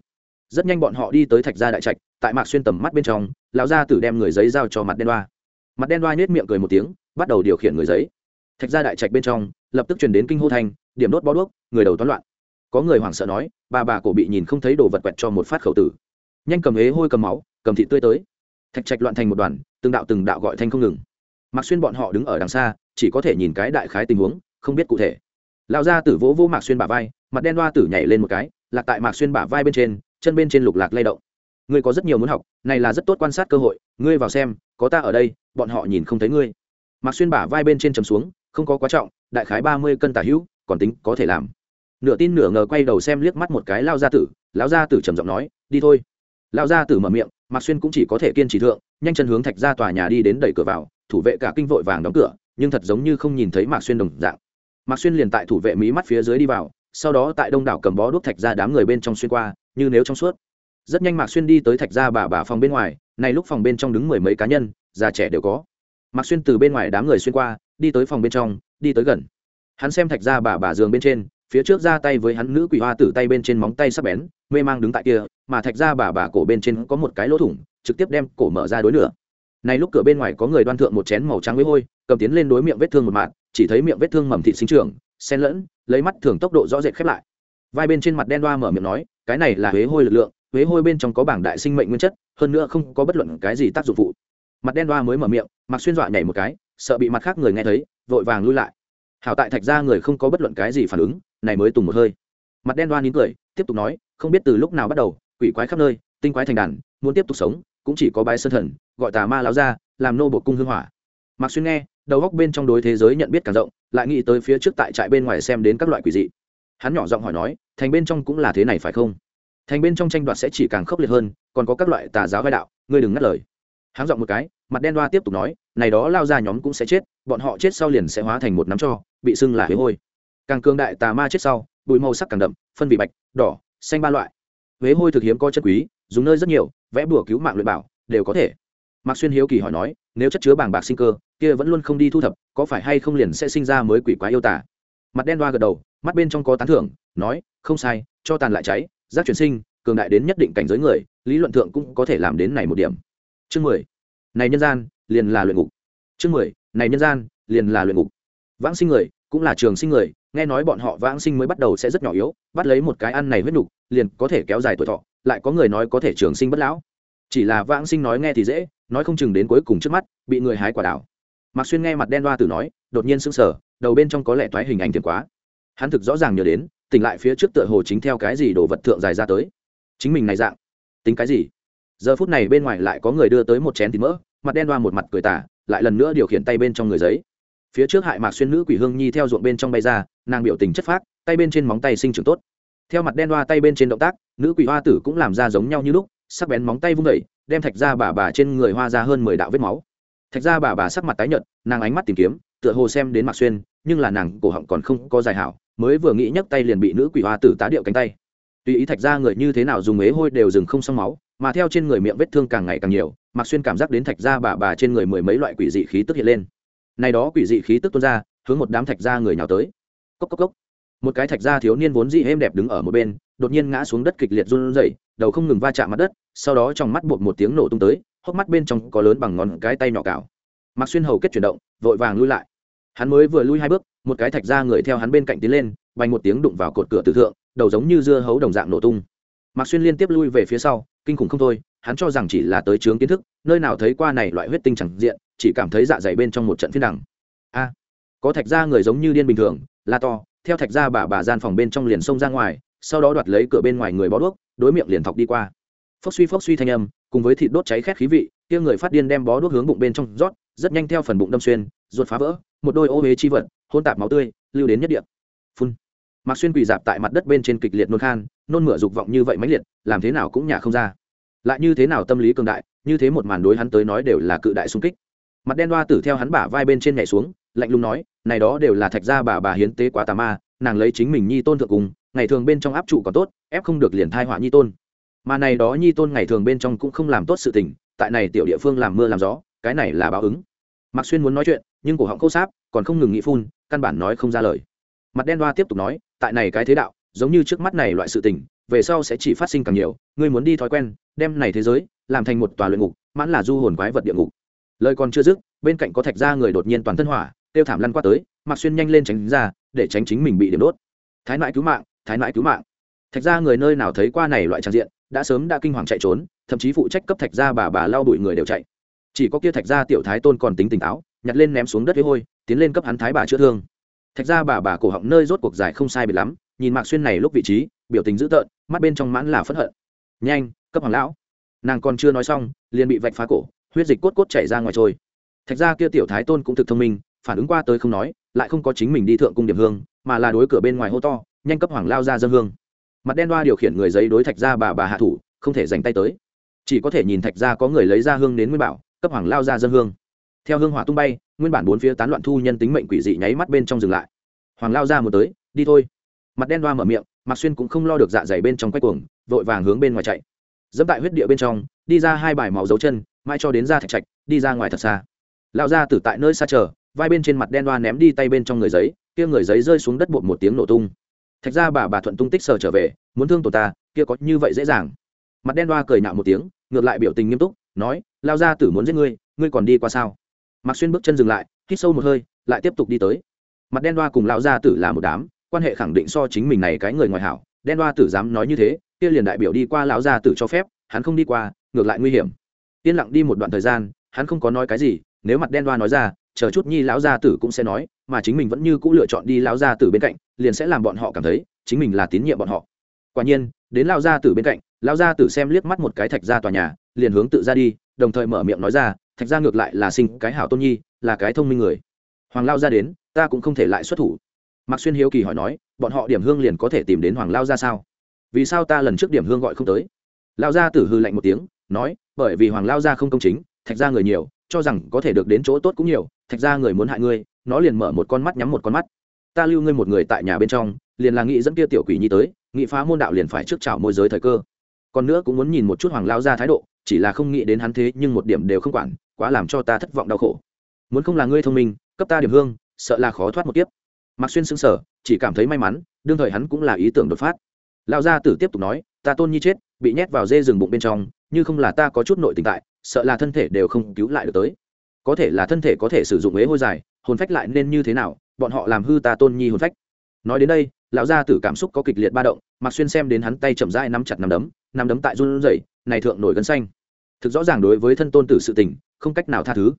Rất nhanh bọn họ đi tới thạch gia đại trạch, tại mạc xuyên tầm mắt bên trong, lão gia tử đem người giấy giao cho mặt đen hoa. Mặt đen hoa nhếch miệng cười một tiếng, bắt đầu điều khiển người giấy. Thạch gia đại trạch bên trong, lập tức truyền đến kinh hô thanh, điểm đốt bó đuốc, người đầu toán loạn có người hoảng sợ nói, bà bà cổ bị nhìn không thấy đồ vật quẹt cho một phát khẩu tử. Nhanh cầm ế hôi cầm máu, cầm thị tươi tới. Thạch trạch loạn thành một đoàn, từng đạo từng đạo gọi thanh không ngừng. Mạc xuyên bọn họ đứng ở đằng xa, chỉ có thể nhìn cái đại khái tình huống, không biết cụ thể. Lão gia tử vỗ vỗ mạc xuyên bả vai, mặt đen đoa tử nhảy lên một cái, lạc tại mạc xuyên bả vai bên trên, chân bên trên lục lạc lay động. Ngươi có rất nhiều muốn học, này là rất tốt quan sát cơ hội, ngươi vào xem, có ta ở đây, bọn họ nhìn không thấy ngươi. Mạc xuyên bả vai bên trên chầm xuống, không có quá trọng, đại khái ba mươi cân tả hữu, còn tính có thể làm nửa tin nửa ngờ quay đầu xem liếc mắt một cái lao gia tử, lão gia tử trầm giọng nói, đi thôi. Lão gia tử mở miệng, mạc xuyên cũng chỉ có thể kiên trì thượng, nhanh chân hướng thạch ra tòa nhà đi đến đẩy cửa vào, thủ vệ cả kinh vội vàng đóng cửa, nhưng thật giống như không nhìn thấy mạc xuyên đồng dạng. Mạc xuyên liền tại thủ vệ mí mắt phía dưới đi vào, sau đó tại đông đảo cầm bó đuốc thạch ra đám người bên trong xuyên qua, như nếu trong suốt. Rất nhanh mạc xuyên đi tới thạch ra bà bà phòng bên ngoài, này lúc phòng bên trong đứng mười mấy cá nhân, già trẻ đều có. Mạc xuyên từ bên ngoài đám người xuyên qua, đi tới phòng bên trong, đi tới gần. Hắn xem thạch ra bà bà giường bên trên phía trước ra tay với hắn nữ quỷ hoa tử tay bên trên móng tay sắp bén mê mang đứng tại kia mà thạch ra bà bà cổ bên trên có một cái lỗ thủng trực tiếp đem cổ mở ra đối lửa này lúc cửa bên ngoài có người đoan thượng một chén màu trắng với hôi cầm tiến lên đối miệng vết thương một mạt, chỉ thấy miệng vết thương mầm thịt sinh trưởng xen lẫn lấy mắt thường tốc độ rõ rệt khép lại. Vai bên trên mặt đen đoa mở miệng nói cái này là huế hôi lực lượng huế hôi bên trong có bảng đại sinh mệnh nguyên chất hơn nữa không có bất luận cái gì tác dụng phụ. Mặt đen đoa mới mở miệng mặc xuyên dọa nhảy một cái sợ bị mặt khác người nghe thấy vội vàng lui lại. Hảo tại thạch ra người không có bất luận cái gì phản ứng này mới tùng một hơi. Mặt đen đoan nín cười, tiếp tục nói, không biết từ lúc nào bắt đầu, quỷ quái khắp nơi, tinh quái thành đàn, muốn tiếp tục sống, cũng chỉ có bái sơn thần, gọi tà ma láo ra làm nô bộ cung hương hỏa. Mạc xuyên nghe, đầu góc bên trong đối thế giới nhận biết càng rộng, lại nghĩ tới phía trước tại trại bên ngoài xem đến các loại quỷ dị. Hắn nhỏ giọng hỏi nói, thành bên trong cũng là thế này phải không? Thành bên trong tranh đoạt sẽ chỉ càng khốc liệt hơn, còn có các loại tà giáo vai đạo, ngươi đừng ngắt lời. Hắn giọng một cái, mặt đen đoa tiếp tục nói, này đó lao ra nhóm cũng sẽ chết, bọn họ chết sau liền sẽ hóa thành một nắm cho, bị sưng là huế hôi càng cương đại tà ma chết sau, bụi màu sắc càng đậm, phân vị bạch, đỏ, xanh ba loại. Huế hôi thực hiếm có chất quý, dùng nơi rất nhiều, vẽ bùa cứu mạng luyện bảo, đều có thể. Mạc xuyên hiếu kỳ hỏi nói, nếu chất chứa bảng bạc sinh cơ, kia vẫn luôn không đi thu thập, có phải hay không liền sẽ sinh ra mới quỷ quá yêu tả mặt đen đoa gật đầu, mắt bên trong có tán thưởng, nói, không sai, cho tàn lại cháy giác chuyển sinh, cường đại đến nhất định cảnh giới người, lý luận thượng cũng có thể làm đến này một điểm. Chương mười, này nhân gian, liền là luyện ngục. Chương mười, này nhân gian, liền là luyện ngục. Vãng sinh người, cũng là trường sinh người nghe nói bọn họ vãng sinh mới bắt đầu sẽ rất nhỏ yếu, bắt lấy một cái ăn này huyết nhục liền có thể kéo dài tuổi thọ, lại có người nói có thể trường sinh bất lão. Chỉ là vãng sinh nói nghe thì dễ, nói không chừng đến cuối cùng trước mắt, bị người hái quả đảo mạc xuyên nghe mặt đen đoa tử nói, đột nhiên sững sờ, đầu bên trong có lẽ toái hình ảnh tiền quá. Hắn thực rõ ràng nhớ đến, tỉnh lại phía trước tựa hồ chính theo cái gì đồ vật thượng dài ra tới. Chính mình này dạng. Tính cái gì? Giờ phút này bên ngoài lại có người đưa tới một chén thịt mỡ, mặt đen đoa một mặt cười tả lại lần nữa điều khiển tay bên trong người giấy phía trước hại mạc xuyên nữ quỷ hương nhi theo ruộng bên trong bay ra, nàng biểu tình chất phác, tay bên trên móng tay sinh trưởng tốt. Theo mặt đen hoa tay bên trên động tác, nữ quỷ hoa tử cũng làm ra giống nhau như lúc, sắc bén móng tay vung đẩy đem thạch ra bà bà trên người hoa ra hơn mười đạo vết máu. Thạch ra bà bà sắc mặt tái nhợt, nàng ánh mắt tìm kiếm, tựa hồ xem đến mạc xuyên, nhưng là nàng cổ họng còn không có dài hảo, mới vừa nghĩ nhấc tay liền bị nữ quỷ hoa tử tá điệu cánh tay. Tùy ý thạch ra người như thế nào dùng ế hôi đều dừng không xong máu, mà theo trên người miệng vết thương càng ngày càng nhiều, mạc xuyên cảm giác đến thạch ra bà bà trên người mười mấy loại quỷ dị khí tức hiện lên này đó quỷ dị khí tức tuôn ra, hướng một đám thạch ra người nhào tới. Cốc cốc cốc. Một cái thạch ra thiếu niên vốn dị êm đẹp đứng ở một bên, đột nhiên ngã xuống đất kịch liệt run rẩy, đầu không ngừng va chạm mặt đất, sau đó trong mắt buộc một tiếng nổ tung tới, hốc mắt bên trong có lớn bằng ngón cái tay nhỏ cào. Mặc xuyên hầu kết chuyển động, vội vàng lui lại. Hắn mới vừa lui hai bước, một cái thạch ra người theo hắn bên cạnh tiến lên, bành một tiếng đụng vào cột cửa tử thượng, đầu giống như dưa hấu đồng dạng nổ tung. Mặc xuyên liên tiếp lui về phía sau, kinh khủng không thôi, hắn cho rằng chỉ là tới chướng kiến thức, nơi nào thấy qua này loại huyết tinh chẳng diện chỉ cảm thấy dạ dày bên trong một trận phiên đẳng a, có thạch ra người giống như điên bình thường, la to, theo thạch ra bà bà gian phòng bên trong liền xông ra ngoài, sau đó đoạt lấy cửa bên ngoài người bó đuốc, đối miệng liền thọc đi qua. Phốc suy phốc suy thanh âm, cùng với thịt đốt cháy khét khí vị, kia người phát điên đem bó đuốc hướng bụng bên trong rót, rất nhanh theo phần bụng đâm xuyên, ruột phá vỡ, một đôi ô huế chi vật hôn tạp máu tươi, lưu đến nhất địa. Phun. Mạc xuyên quỳ dạp tại mặt đất bên trên kịch liệt nôn khan, nôn mửa dục vọng như vậy mãnh liệt, làm thế nào cũng nhả không ra. Lại như thế nào tâm lý cường đại, như thế một màn đối hắn tới nói đều là cự đại xung kích mặt đen đoa tử theo hắn bả vai bên trên nhảy xuống, lạnh lùng nói, này đó đều là thạch gia bà bà hiến tế quá tà ma, nàng lấy chính mình nhi tôn thượng cùng, ngày thường bên trong áp trụ còn tốt, ép không được liền thai họa nhi tôn. Mà này đó nhi tôn ngày thường bên trong cũng không làm tốt sự tình, tại này tiểu địa phương làm mưa làm gió, cái này là báo ứng. Mạc xuyên muốn nói chuyện, nhưng cổ họng khâu sáp, còn không ngừng nghĩ phun, căn bản nói không ra lời. Mặt đen đoa tiếp tục nói, tại này cái thế đạo, giống như trước mắt này loại sự tình, về sau sẽ chỉ phát sinh càng nhiều, ngươi muốn đi thói quen, đem này thế giới, làm thành một tòa luyện ngục, mãn là du hồn quái vật địa ngục lời còn chưa dứt, bên cạnh có thạch ra người đột nhiên toàn thân hỏa, tiêu thảm lăn qua tới mạc xuyên nhanh lên tránh ra, để tránh chính mình bị điểm đốt. Thái nãi cứu mạng, thái nãi cứu mạng. Thạch ra người nơi nào thấy qua này loại trang diện, đã sớm đã kinh hoàng chạy trốn, thậm chí phụ trách cấp thạch ra bà bà lao đuổi người đều chạy. Chỉ có kia thạch ra tiểu thái tôn còn tính tỉnh táo, nhặt lên ném xuống đất với hôi, tiến lên cấp hắn thái bà chữa thương. Thạch ra bà bà cổ họng nơi rốt cuộc dài không sai biệt lắm, nhìn mạc xuyên này lúc vị trí, biểu tình dữ tợn, mắt bên trong mãn là phẫn hận. Nhanh, cấp hoàng lão. Nàng còn chưa nói xong, liền bị vạch phá cổ huyết dịch cốt cốt chảy ra ngoài trôi. Thạch ra kia tiểu thái tôn cũng thực thông minh, phản ứng qua tới không nói, lại không có chính mình đi thượng cung điểm hương, mà là đối cửa bên ngoài hô to, nhanh cấp hoàng lao ra dân hương. Mặt đen đoa điều khiển người giấy đối thạch ra bà bà hạ thủ, không thể dành tay tới. Chỉ có thể nhìn thạch ra có người lấy ra hương đến nguyên bảo, cấp hoàng lao ra dân hương. Theo hương hỏa tung bay, nguyên bản bốn phía tán loạn thu nhân tính mệnh quỷ dị nháy mắt bên trong dừng lại. Hoàng lao ra một tới, đi thôi. Mặt đen đoa mở miệng mặc xuyên cũng không lo được dạ dày bên trong quay cuồng, vội vàng hướng bên ngoài chạy. Dẫm tại huyết địa bên trong, đi ra hai bài máu dấu chân mai cho đến ra thạch trạch, đi ra ngoài thật xa. Lão gia tử tại nơi xa chờ, vai bên trên mặt đen đoa ném đi tay bên trong người giấy, kia người giấy rơi xuống đất bột một tiếng nổ tung. Thạch ra bà bà thuận tung tích sờ trở về, muốn thương tổ ta, kia có như vậy dễ dàng. Mặt đen đoa cười nạo một tiếng, ngược lại biểu tình nghiêm túc, nói lao ra tử muốn giết ngươi ngươi còn đi qua sao? Mặc xuyên bước chân dừng lại, hít sâu một hơi, lại tiếp tục đi tới. Mặt đen đoa cùng lão gia tử là một đám, quan hệ khẳng định so chính mình này cái người ngoài hảo. Đen đoa tử dám nói như thế, kia liền đại biểu đi qua lão gia tử cho phép, hắn không đi qua, ngược lại nguy hiểm yên lặng đi một đoạn thời gian, hắn không có nói cái gì, nếu mặt đen đoa nói ra, chờ chút nhi lão gia tử cũng sẽ nói, mà chính mình vẫn như cũ lựa chọn đi lão gia tử bên cạnh, liền sẽ làm bọn họ cảm thấy, chính mình là tín nhiệm bọn họ. Quả nhiên, đến lão gia tử bên cạnh, lão gia tử xem liếc mắt một cái thạch ra tòa nhà, liền hướng tự ra đi, đồng thời mở miệng nói ra, thạch ra ngược lại là sinh cái hảo tôn nhi, là cái thông minh người. Hoàng lao ra đến, ta cũng không thể lại xuất thủ. Mạc xuyên hiếu kỳ hỏi nói, bọn họ điểm hương liền có thể tìm đến hoàng lao ra sao? Vì sao ta lần trước điểm hương gọi không tới? Lao gia tử hư lạnh một tiếng nói, bởi vì hoàng lao gia không công chính, thạch ra người nhiều, cho rằng có thể được đến chỗ tốt cũng nhiều, thạch ra người muốn hại ngươi, nó liền mở một con mắt nhắm một con mắt. Ta lưu ngươi một người tại nhà bên trong, liền là nghị dẫn kia tiểu quỷ nhi tới nghị phá môn đạo liền phải trước chào môi giới thời cơ. Còn nữa cũng muốn nhìn một chút hoàng lao ra thái độ, chỉ là không nghĩ đến hắn thế nhưng một điểm đều không quản, quá làm cho ta thất vọng đau khổ. Muốn không là ngươi thông minh, cấp ta điểm hương, sợ là khó thoát một tiếp mạc xuyên xứng sở chỉ cảm thấy may mắn, đương thời hắn cũng là ý tưởng đột phát. Lao gia tử tiếp tục nói, ta tôn nhi chết, bị nhét vào dê rừng bụng bên trong như không là ta có chút nội tình tại, sợ là thân thể đều không cứu lại được tới. Có thể là thân thể có thể sử dụng ế hôi dài, hồn phách lại nên như thế nào, bọn họ làm hư ta tôn nhi hồn phách. Nói đến đây, lão gia tử cảm xúc có kịch liệt ba động Mặc xuyên xem đến hắn tay chậm rãi nắm chặt nắm đấm nắm đấm tại run rẩy, này thượng nổi gân xanh. Thực rõ ràng đối với thân tôn tử sự tình, không cách nào tha thứ.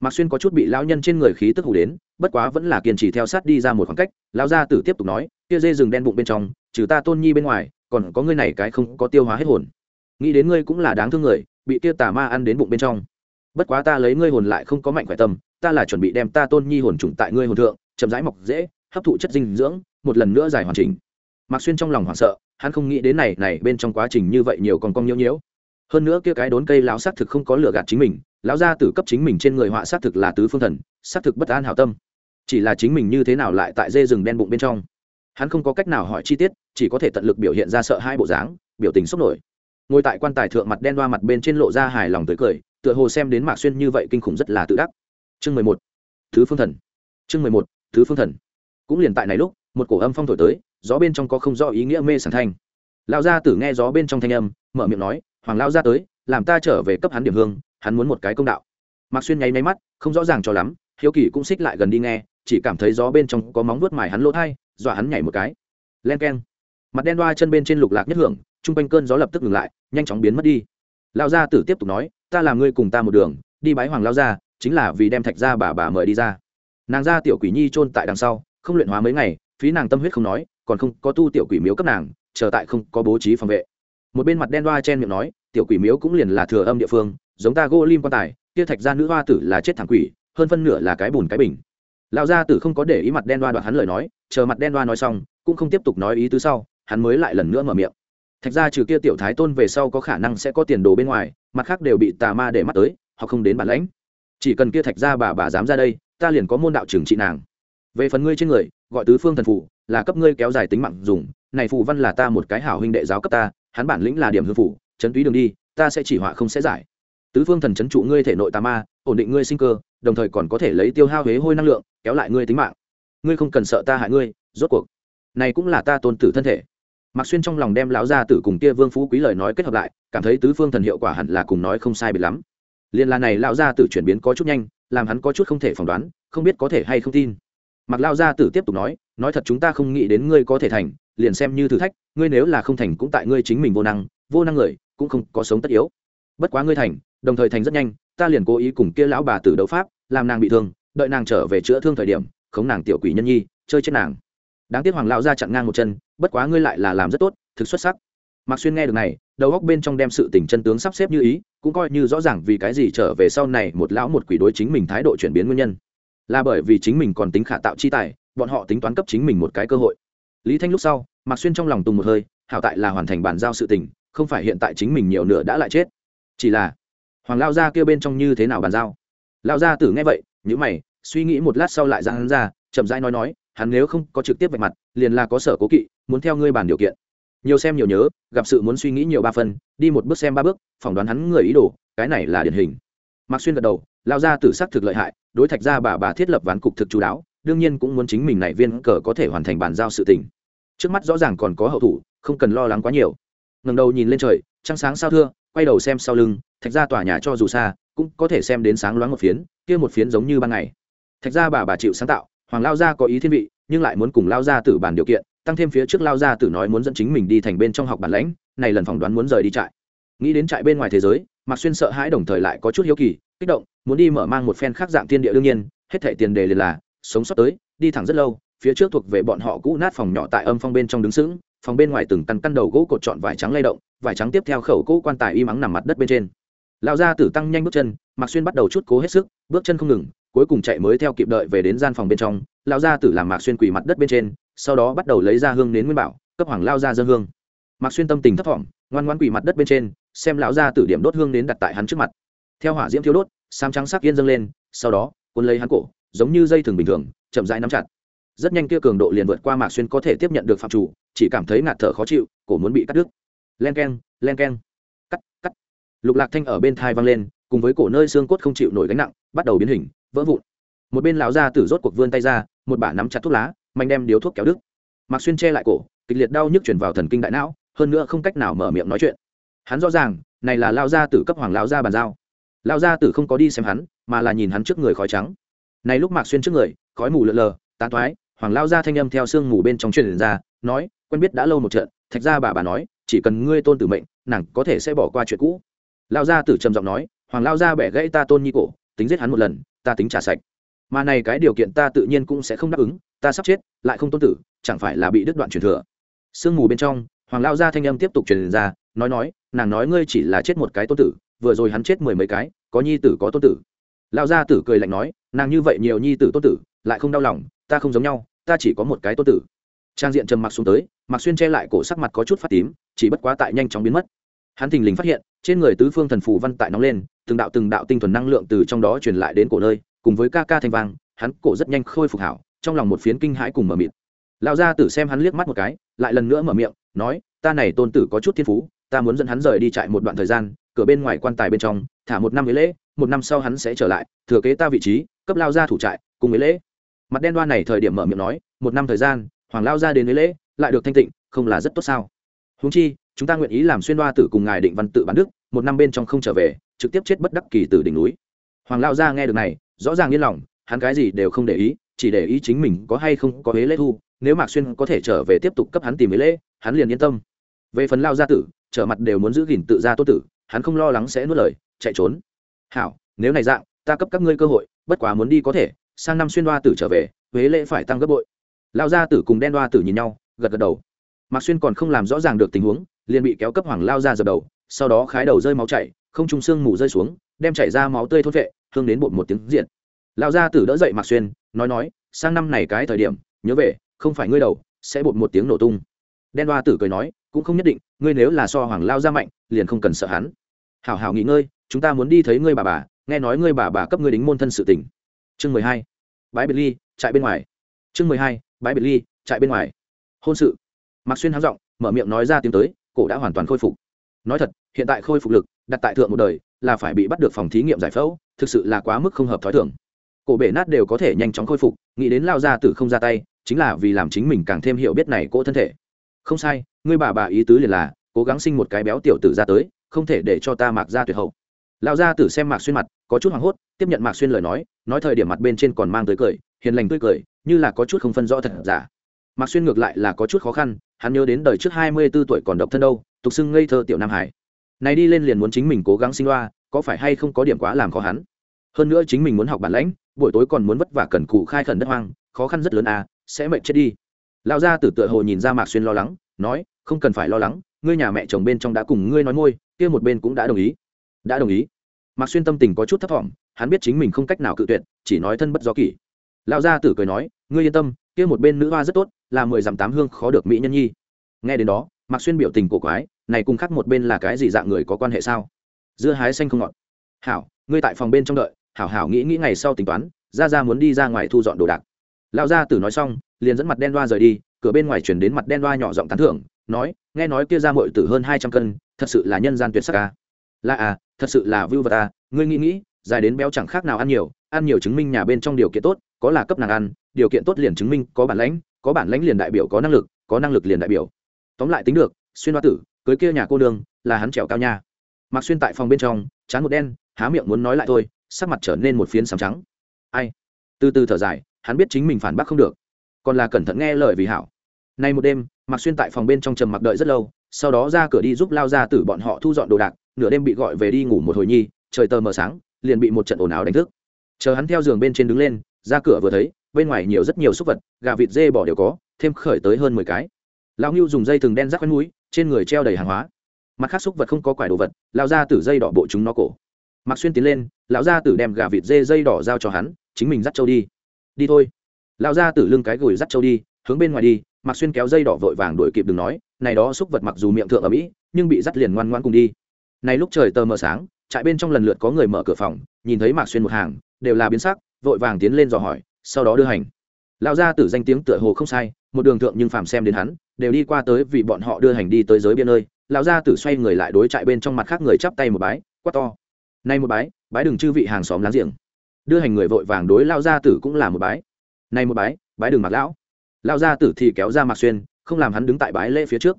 Mặc xuyên có chút bị lão nhân trên người khí tức hủ đến, bất quá vẫn là kiên trì theo sát đi ra một khoảng cách, lão gia tử tiếp tục nói, kia dê rừng đen bụng bên trong, trừ ta tôn nhi bên ngoài, còn có ngươi này cái không có tiêu hóa hết hồn nghĩ đến ngươi cũng là đáng thương người, bị kia tà ma ăn đến bụng bên trong. Bất quá ta lấy ngươi hồn lại không có mạnh khỏe tâm, ta là chuẩn bị đem ta tôn nhi hồn trùng tại ngươi hồn thượng, chậm rãi mọc dễ, hấp thụ chất dinh dưỡng, một lần nữa giải hoàn chỉnh. Mạc xuyên trong lòng hoảng sợ, hắn không nghĩ đến này này bên trong quá trình như vậy nhiều còn cong nhiễu nhiễu. Hơn nữa kia cái đốn cây lão xác thực không có lựa gạt chính mình, lão gia tử cấp chính mình trên người họa xác thực là tứ phương thần xác thực bất an hảo tâm. Chỉ là chính mình như thế nào lại tại dê rừng đen bụng bên trong? Hắn không có cách nào hỏi chi tiết, chỉ có thể tận lực biểu hiện ra sợ hai bộ dáng, biểu tình sốc nổi ngồi tại quan tài thượng mặt đen đoa mặt bên trên lộ ra hài lòng tới cười, tựa hồ xem đến mạc xuyên như vậy kinh khủng rất là tự đắc. Chương mười một, thứ phương thần. Chương mười một, thứ phương thần. Cũng liền tại này lúc, một cổ âm phong thổi tới, gió bên trong có không rõ ý nghĩa mê sảng thanh. Lão gia tử nghe gió bên trong thanh âm, mở miệng nói, hoàng lao gia tới, làm ta trở về cấp hắn điểm hương, hắn muốn một cái công đạo. Mạc xuyên nháy máy mắt, không rõ ràng cho lắm, hiếu kỳ cũng xích lại gần đi nghe, chỉ cảm thấy gió bên trong có móng vuốt mài hắn lỗ thai, dọa hắn nhảy một cái. Len k e n mặt đen đoa chân bên trên lục lạc nhất hưởng chung quanh cơn gió lập tức ngừng lại nhanh chóng biến mất đi. Lao gia tử tiếp tục nói, ta làm ngươi cùng ta một đường, đi bái hoàng lao gia, chính là vì đem thạch Gia bà bà mời đi ra. Nàng ra tiểu quỷ nhi chôn tại đằng sau, không luyện hóa mấy ngày, phí nàng tâm huyết không nói, còn không có tu tiểu quỷ miếu cấp nàng, chờ tại không có bố trí phòng vệ. Một bên mặt đen đoa chen miệng nói, tiểu quỷ miếu cũng liền là thừa âm địa phương, giống ta gỗ lim quan tài, kia thạch Gia nữ hoa tử là chết thẳng quỷ, hơn phân nửa là cái bùn cái bình. Lão gia tử không có để ý mặt đen đoa đoạt hắn lời nói, chờ mặt đen đoa nói xong, cũng không tiếp tục nói ý tứ sau, hắn mới lại lần nữa mở miệng thạch ra trừ kia tiểu thái tôn về sau có khả năng sẽ có tiền đồ bên ngoài, mặt khác đều bị tà ma để mắt tới, họ không đến bản lãnh. Chỉ cần kia thạch ra bà bà dám ra đây, ta liền có môn đạo trưởng trị nàng. Về phần ngươi trên người, gọi tứ phương thần phụ, là cấp ngươi kéo dài tính mạng dùng, này phù văn là ta một cái hảo huynh đệ giáo cấp ta, hắn bản lĩnh là điểm hư phủ chấn túy đường đi, ta sẽ chỉ họa không sẽ giải. Tứ phương thần chấn trụ ngươi thể nội tà ma, ổn định ngươi sinh cơ, đồng thời còn có thể lấy tiêu hao huế hôi năng lượng, kéo lại ngươi tính mạng. Ngươi không cần sợ ta hại ngươi, rốt cuộc. Này cũng là ta tôn tử thân thể. Mạc Xuyên trong lòng đem lão gia tử cùng kia Vương Phú Quý lời nói kết hợp lại, cảm thấy tứ phương thần hiệu quả hẳn là cùng nói không sai biệt lắm. Liên là này lão gia tử chuyển biến có chút nhanh, làm hắn có chút không thể phỏng đoán, không biết có thể hay không tin. Mạc lão gia tử tiếp tục nói, nói thật chúng ta không nghĩ đến ngươi có thể thành, liền xem như thử thách, ngươi nếu là không thành cũng tại ngươi chính mình vô năng, vô năng người, cũng không có sống tất yếu. Bất quá ngươi thành, đồng thời thành rất nhanh, ta liền cố ý cùng kia lão bà tử đấu pháp, làm nàng bị thương, đợi nàng trở về chữa thương thời điểm, khống nàng tiểu quỷ nhân nhi, chơi chết nàng đáng tiếc hoàng lão gia chặn ngang một chân bất quá ngươi lại là làm rất tốt, thực xuất sắc. Mạc xuyên nghe được này, đầu góc bên trong đem sự tình chân tướng sắp xếp như ý, cũng coi như rõ ràng vì cái gì trở về sau này một lão một quỷ đối chính mình thái độ chuyển biến nguyên nhân. Là bởi vì chính mình còn tính khả tạo chi tài, bọn họ tính toán cấp chính mình một cái cơ hội. Lý thanh lúc sau, mạc xuyên trong lòng tùng một hơi, hảo tại là hoàn thành bàn giao sự tình, không phải hiện tại chính mình nhiều nửa đã lại chết. Chỉ là, hoàng lao gia kêu bên trong như thế nào bàn giao? Lao gia tử nghe vậy nhữ mày, suy nghĩ một lát sau lại ra hắn ra, chậm rãi nói nói, hắn nếu không có trực tiếp vạch mặt, liền là có sở cố kỵ muốn theo ngươi bàn điều kiện. Nhiều xem nhiều nhớ, gặp sự muốn suy nghĩ nhiều ba phân đi một bước xem ba bước, phỏng đoán hắn người ý đồ, cái này là điển hình. Mạc xuyên gật đầu lao ra tử sắc thực lợi hại, đối thạch ra bà bà thiết lập ván cục thực chú đáo, đương nhiên cũng muốn chính mình này viên cờ có thể hoàn thành bàn giao sự tình. Trước mắt rõ ràng còn có hậu thủ, không cần lo lắng quá nhiều. Ngầm đầu nhìn lên trời, trăng sáng sao thưa, quay đầu xem sau lưng, thạch ra tòa nhà cho dù xa, cũng có thể xem đến sáng loáng một phiến, kia một phiến giống như ban ngày. Thạch ra bà bà chịu sáng tạo, hoàng lao gia có ý thiên vị, nhưng lại muốn cùng lao gia tử bàn điều kiện tăng thêm phía trước lao ra tử nói muốn dẫn chính mình đi thành bên trong học bản lãnh, này lần phỏng đoán muốn rời đi trại. Nghĩ đến trại bên ngoài thế giới, mạc xuyên sợ hãi đồng thời lại có chút hiếu kỳ, kích động, muốn đi mở mang một phen khác dạng thiên địa đương nhiên, hết thảy tiền đề liền là, sống sót tới, đi thẳng rất lâu, phía trước thuộc về bọn họ cũ nát phòng nhỏ tại âm phong bên trong đứng sững, phòng bên ngoài từng căn căn đầu gỗ cột trọn vải trắng lay động, vải trắng tiếp theo khẩu cỗ quan tài y mắng nằm mặt đất bên trên. Lão gia tử tăng nhanh bước chân, mạc xuyên bắt đầu chút cố hết sức, bước chân không ngừng, cuối cùng chạy mới theo kịp đợi về đến gian phòng bên trong. Lao ra tử làm mạc xuyên quỳ mặt đất bên trên sau đó bắt đầu lấy ra hương đến nguyên bảo, cấp hoàng lao ra dân hương. Mạc xuyên tâm tình thấp thỏm, ngoan ngoan quỳ mặt đất bên trên, xem lão ra tử điểm đốt hương đến đặt tại hắn trước mặt. Theo hỏa diễm thiêu đốt sam trắng sắc yên dâng lên, sau đó quân lấy hắn cổ, giống như dây thừng bình thường, chậm rãi nắm chặt. Rất nhanh kia cường độ liền vượt qua mạc xuyên có thể tiếp nhận được phạm chủ, chỉ cảm thấy ngạt thở khó chịu, cổ muốn bị cắt đứt. Len keng len keng. Cắt cắt. Lục lạc thanh ở bên thai vang lên, cùng với cổ nơi xương cốt không chịu nổi gánh nặng, bắt đầu biến hình, vỡ vụn. Một bên lão gia tử rốt cuộc vươn tay ra, một bả nắm chặt thuốc lá mạnh đem điếu thuốc kéo đứt. Mạc xuyên che lại cổ, kịch liệt đau nhức chuyển vào thần kinh đại não, hơn nữa không cách nào mở miệng nói chuyện. Hắn rõ ràng, này là lao gia tử cấp hoàng lao gia bàn giao. Lao gia tử không có đi xem hắn, mà là nhìn hắn trước người khói trắng. Này lúc mạc xuyên trước người, khói mù lợn lờ, tán toái, hoàng lao gia thanh âm theo sương mù bên trong truyền ra, nói, quen biết đã lâu một trận, thạch ra bà bà nói, chỉ cần ngươi tôn tử mệnh, nàng có thể sẽ bỏ qua chuyện cũ. Lao gia tử trầm giọng nói, hoàng lao gia bẻ gãy ta tôn nhi cổ, tính giết hắn một lần, ta tính trả sạch. Mà này cái điều kiện ta tự nhiên cũng sẽ không đáp ứng ta sắp chết, lại không tôn tử, chẳng phải là bị đứt đoạn truyền thừa. Sương mù bên trong, hoàng lao gia thanh âm tiếp tục truyền ra, nói nói, nàng nói ngươi chỉ là chết một cái tôn tử, vừa rồi hắn chết mười mấy cái, có nhi tử có tôn tử. Lao gia tử cười lạnh nói, nàng như vậy nhiều nhi tử tôn tử, lại không đau lòng, ta không giống nhau, ta chỉ có một cái tôn tử. Trang diện trầm mặc xuống tới mặc xuyên che lại cổ sắc mặt có chút phát tím, chỉ bất quá tại nhanh chóng biến mất. Hắn thình lình phát hiện, trên người tứ phương thần phù văn tại nóng lên, từng đạo từng đạo tinh thuần năng lượng từ trong đó truyền lại đến cổ nơi, cùng với ca ca thanh vang, hắn cổ rất nhanh khôi phục hảo trong lòng một phiến kinh hãi cùng mở mịt. Lão gia tử xem hắn liếc mắt một cái, lại lần nữa mở miệng, nói, ta này tôn tử có chút thiên phú, ta muốn dẫn hắn rời đi chạy một đoạn thời gian, cửa bên ngoài quan tài bên trong, thả một năm với lễ, một năm sau hắn sẽ trở lại, thừa kế ta vị trí, cấp lao ra thủ trại, cùng với lễ. Mặt đen đoan này thời điểm mở miệng nói, một năm thời gian, hoàng lao ra đến với lễ, lại được thanh tịnh, không là rất tốt sao? Húng chi, chúng ta nguyện ý làm xuyên đoa tử cùng ngài định văn tự bán đức, một năm bên trong không trở về, trực tiếp chết bất đắc kỳ từ đỉnh núi. Hoàng lao ra nghe được này, rõ ràng yên lòng, hắn cái gì đều không để ý chỉ để ý chính mình có hay không có huế lễ thu, nếu mạc xuyên có thể trở về tiếp tục cấp hắn tìm huế lễ, hắn liền yên tâm. Về phần lao gia tử, trở mặt đều muốn giữ gìn tự gia tô tử, hắn không lo lắng sẽ nuốt lời, chạy trốn. Hảo, nếu này dạng, ta cấp các ngươi cơ hội, bất quá muốn đi có thể, sang năm xuyên đoa tử trở về huế lễ phải tăng gấp bội. Lao gia tử cùng đen đoa tử nhìn nhau, gật gật đầu. Mạc xuyên còn không làm rõ ràng được tình huống, liền bị kéo cấp hoàng lao ra dập đầu, sau đó khái đầu rơi máu chảy, không trung xương mù rơi xuống, đem chảy ra máu tươi thốt vệ thương đến bột một tiếng diện. Lão gia tử đỡ dậy mạc xuyên, nói nói, sang năm này cái thời điểm, nhớ về, không phải ngươi đầu, sẽ bột một tiếng nổ tung. Đen đoa tử cười nói, cũng không nhất định, ngươi nếu là so hoàng lao ra mạnh, liền không cần sợ hắn. Hảo hảo nghỉ ngơi, chúng ta muốn đi thấy ngươi bà bà, nghe nói ngươi bà bà cấp ngươi đính môn thân sự tỉnh chương mười hai bãi biệt ly, chạy bên ngoài. Chương mười hai bãi biệt ly, chạy bên ngoài. Hôn sự. Mạc xuyên háng giọng, mở miệng nói ra tiếng tới, cổ đã hoàn toàn khôi phục. Nói thật, hiện tại khôi phục lực, đặt tại thượng một đời, là phải bị bắt được phòng thí nghiệm giải phẫu, thực sự là quá mức không hợp t h ó i thưởng cổ bể nát đều có thể nhanh chóng khôi phục, nghĩ đến lao ra tử không ra tay, chính là vì làm chính mình càng thêm hiểu biết này cỗ thân thể. Không sai, ngươi bà bà ý tứ liền là, cố gắng sinh một cái béo tiểu tử ra tới, không thể để cho ta mạc ra tuyệt hậu. Lão gia tử xem mạc xuyên mặt, có chút hoảng hốt, tiếp nhận mạc xuyên lời nói nói thời điểm mặt bên trên còn mang tới cười, hiền lành tươi cười, như là có chút không phân rõ thật giả. Mạc xuyên ngược lại là có chút khó khăn, hắn nhớ đến đời trước hai mươi b ố tuổi còn độc thân đâu, tục xưng ngây thơ tiểu nam hải. Này đi lên liền muốn chính mình cố gắng sinh loa có phải hay không có điểm quá làm khó hắn? Hơn nữa chính mình muốn học bản lãnh, buổi tối còn muốn vất vả cần cụ khai khẩn đất hoang, khó khăn rất lớn à sẽ mệt chết đi. Lão gia tử tựa hồ nhìn ra mạc xuyên lo lắng, nói, không cần phải lo lắng, ngươi nhà mẹ chồng bên trong đã cùng ngươi nói môi, kia một bên cũng đã đồng ý. Đã đồng ý. Mạc xuyên tâm tình có chút thấp t hắn biết chính mình không cách nào cự tuyệt, chỉ nói thân bất do kỷ. Lão gia tử cười nói, ngươi yên tâm, kia một bên nữ hoa rất tốt, là mười dặm tám hương khó được mỹ nhân nhi. Nghe đến đó, mạc xuyên biểu tình cổ quái, này cùng khác một bên là cái gì dạng người có quan hệ sao? Dưa hái xanh không ngọt. Hảo, ngươi tại phòng bên trong đợi hảo hảo nghĩ nghĩ ngày sau tính toán, ra ra muốn đi ra ngoài thu dọn đồ đạc. Lão gia tử nói xong, liền dẫn mặt đen đoa rời đi, cửa bên ngoài chuyển đến mặt đen đoa nhỏ giọng tán thưởng, nói, nghe nói kia ra mội tử hơn hai trăm cân, thật sự là nhân gian tuyệt sắc à. là à thật sự là vưu vật à ngươi nghĩ nghĩ, dài đến béo chẳng khác nào ăn nhiều ăn nhiều chứng minh nhà bên trong điều kiện tốt, có là cấp nàng ăn, điều kiện tốt liền chứng minh, có bản lãnh, có bản lãnh liền đại biểu có năng lực, có năng lực liền đại biểu. Tóm lại tính được, xuyên hoa tử, cưới kia nhà cô đường là hắn trèo cao nha. Mặc xuyên tại phòng bên trong, chán một đen, há miệng muốn nói lại thôi sắc mặt trở nên một phiến sám trắng. Ai? Từ từ thở dài, hắn biết chính mình phản bác không được. Còn là cẩn thận nghe lời vì hảo. Nay một đêm mặc xuyên tại phòng bên trong trầm mặc đợi rất lâu, sau đó ra cửa đi giúp lao ra tử bọn họ thu dọn đồ đạc, nửa đêm bị gọi về đi ngủ một hồi nhi, trời tờ mờ sáng, liền bị một trận ồn ào đánh thức. Chờ hắn theo giường bên trên đứng lên, ra cửa vừa thấy, bên ngoài nhiều rất nhiều súc vật, gà vịt dê bỏ đều có, thêm khởi tới hơn mười cái. Lão ngưu dùng dây thừng đen rắc quanh núi trên người treo đầy hàng hóa. Mặt khác súc vật không có quải đồ vật, lao ra tử dây đỏ bộ chúng nó cổ. Mạc xuyên tiến lên, lão gia tử đem gà vịt dê dây đỏ giao cho hắn, chính mình dắt trâu đi. Đi thôi. Lão gia tử lưng cái gùi dắt trâu đi, hướng bên ngoài đi Mạc xuyên kéo dây đỏ vội vàng đuổi kịp đừng nói, này đó xúc vật mặc dù miệng thượng ở mỹ, nhưng bị dắt liền ngoan ngoan cùng đi. Này lúc trời tờ mờ sáng, trại bên trong lần lượt có người mở cửa phòng, nhìn thấy mạc xuyên một hàng, đều là biến sắc, vội vàng tiến lên dò hỏi, sau đó đưa hành. Lão gia tử danh tiếng tựa hồ không sai, một đường thượng nhưng phàm xem đến hắn, đều đi qua tới vì bọn họ đưa hành đi tới giới biên nơi. Lão gia tử xoay người lại đối trại bên trong mặt khác người chắp tay một bái, quát to nay một bái bái đừng chư vị hàng xóm láng giềng. Đưa hành người vội vàng đối lão gia tử cũng là một bái. Nay một bái bái đừng mặc lão. Lão gia tử thì kéo ra mạc xuyên, không làm hắn đứng tại bái lễ phía trước.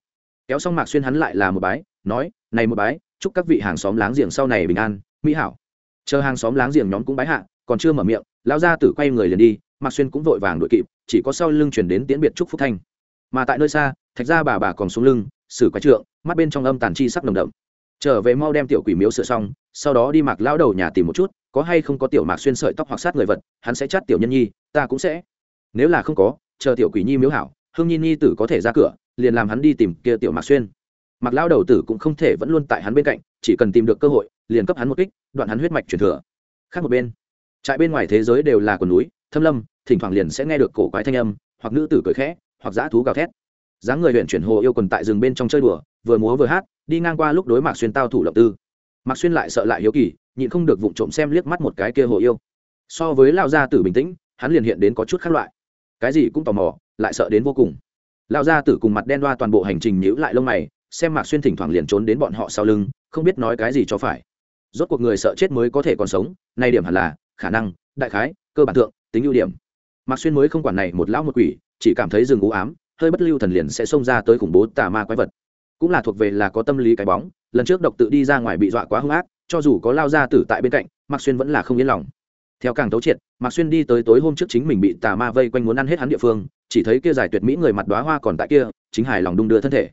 Kéo xong mạc xuyên hắn lại là một bái, nói này một bái, chúc các vị hàng xóm láng giềng sau này bình an, mỹ hảo. Chờ hàng xóm láng giềng nhóm cũng bái hạ, còn chưa mở miệng, lão gia tử quay người liền đi, mạc xuyên cũng vội vàng đuổi kịp, chỉ có sau lưng chuyển đến tiễn biệt trúc phúc thanh. Mà tại nơi xa, thạch ra bà bà còn xuống lưng xử quái trượng, mắt bên trong âm tàn chi sắc nồng đậm trở về mau đem tiểu quỷ miếu sửa xong, sau đó đi mặc lao đầu nhà tìm một chút, có hay không có tiểu mạc xuyên sợi tóc hoặc sát người vật, hắn sẽ chắt tiểu nhân nhi, ta cũng sẽ. Nếu là không có, chờ tiểu quỷ nhi miếu hảo, hương nhi nhi tử có thể ra cửa, liền làm hắn đi tìm kia tiểu mạc xuyên. Mạc lao đầu tử cũng không thể vẫn luôn tại hắn bên cạnh, chỉ cần tìm được cơ hội, liền cấp hắn một kích, đoạn hắn huyết mạch truyền thừa. Khác một bên, trại bên ngoài thế giới đều là quần núi, thâm lâm, thỉnh thoảng liền sẽ nghe được cổ quái thanh âm, hoặc nữ tử cười khẽ, hoặc dã thú gào thét. Dáng người huyện chuyển hồ yêu quần tại rừng bên trong chơi đùa, vừa múa vừa hát đi ngang qua lúc đối mạc xuyên tao thủ lộng tư. Mạc xuyên lại sợ lại hiếu kỳ, nhịn không được vụng trộm xem liếc mắt một cái kia hồ yêu. So với lao gia tử bình tĩnh, hắn liền hiện đến có chút khác loại. Cái gì cũng tò mò, lại sợ đến vô cùng. Lao gia tử cùng mặt đen đoa toàn bộ hành trình nhíu lại lông mày, xem mạc xuyên thỉnh thoảng liền trốn đến bọn họ sau lưng, không biết nói cái gì cho phải. Rốt cuộc người sợ chết mới có thể còn sống, nay điểm hẳn là, khả năng, đại khái, cơ bản thượng, tính ưu điểm. Mạc xuyên mới không quản này một lão một quỷ, chỉ cảm thấy rừng u ám, hơi bất lưu thần liền sẽ xông ra tới khủng bố tà ma quái vật cũng là thuộc về là có tâm lý cái bóng, lần trước độc tự đi ra ngoài bị dọa quá hung ác, cho dù có lao ra tử tại bên cạnh, mạc xuyên vẫn là không yên lòng. Theo càng tấu triệt, mạc xuyên đi tới tối hôm trước chính mình bị tà ma vây quanh muốn ăn hết hắn địa phương, chỉ thấy kia giải tuyệt mỹ người mặt đoá hoa còn tại kia, chính hài lòng đung đưa thân thể.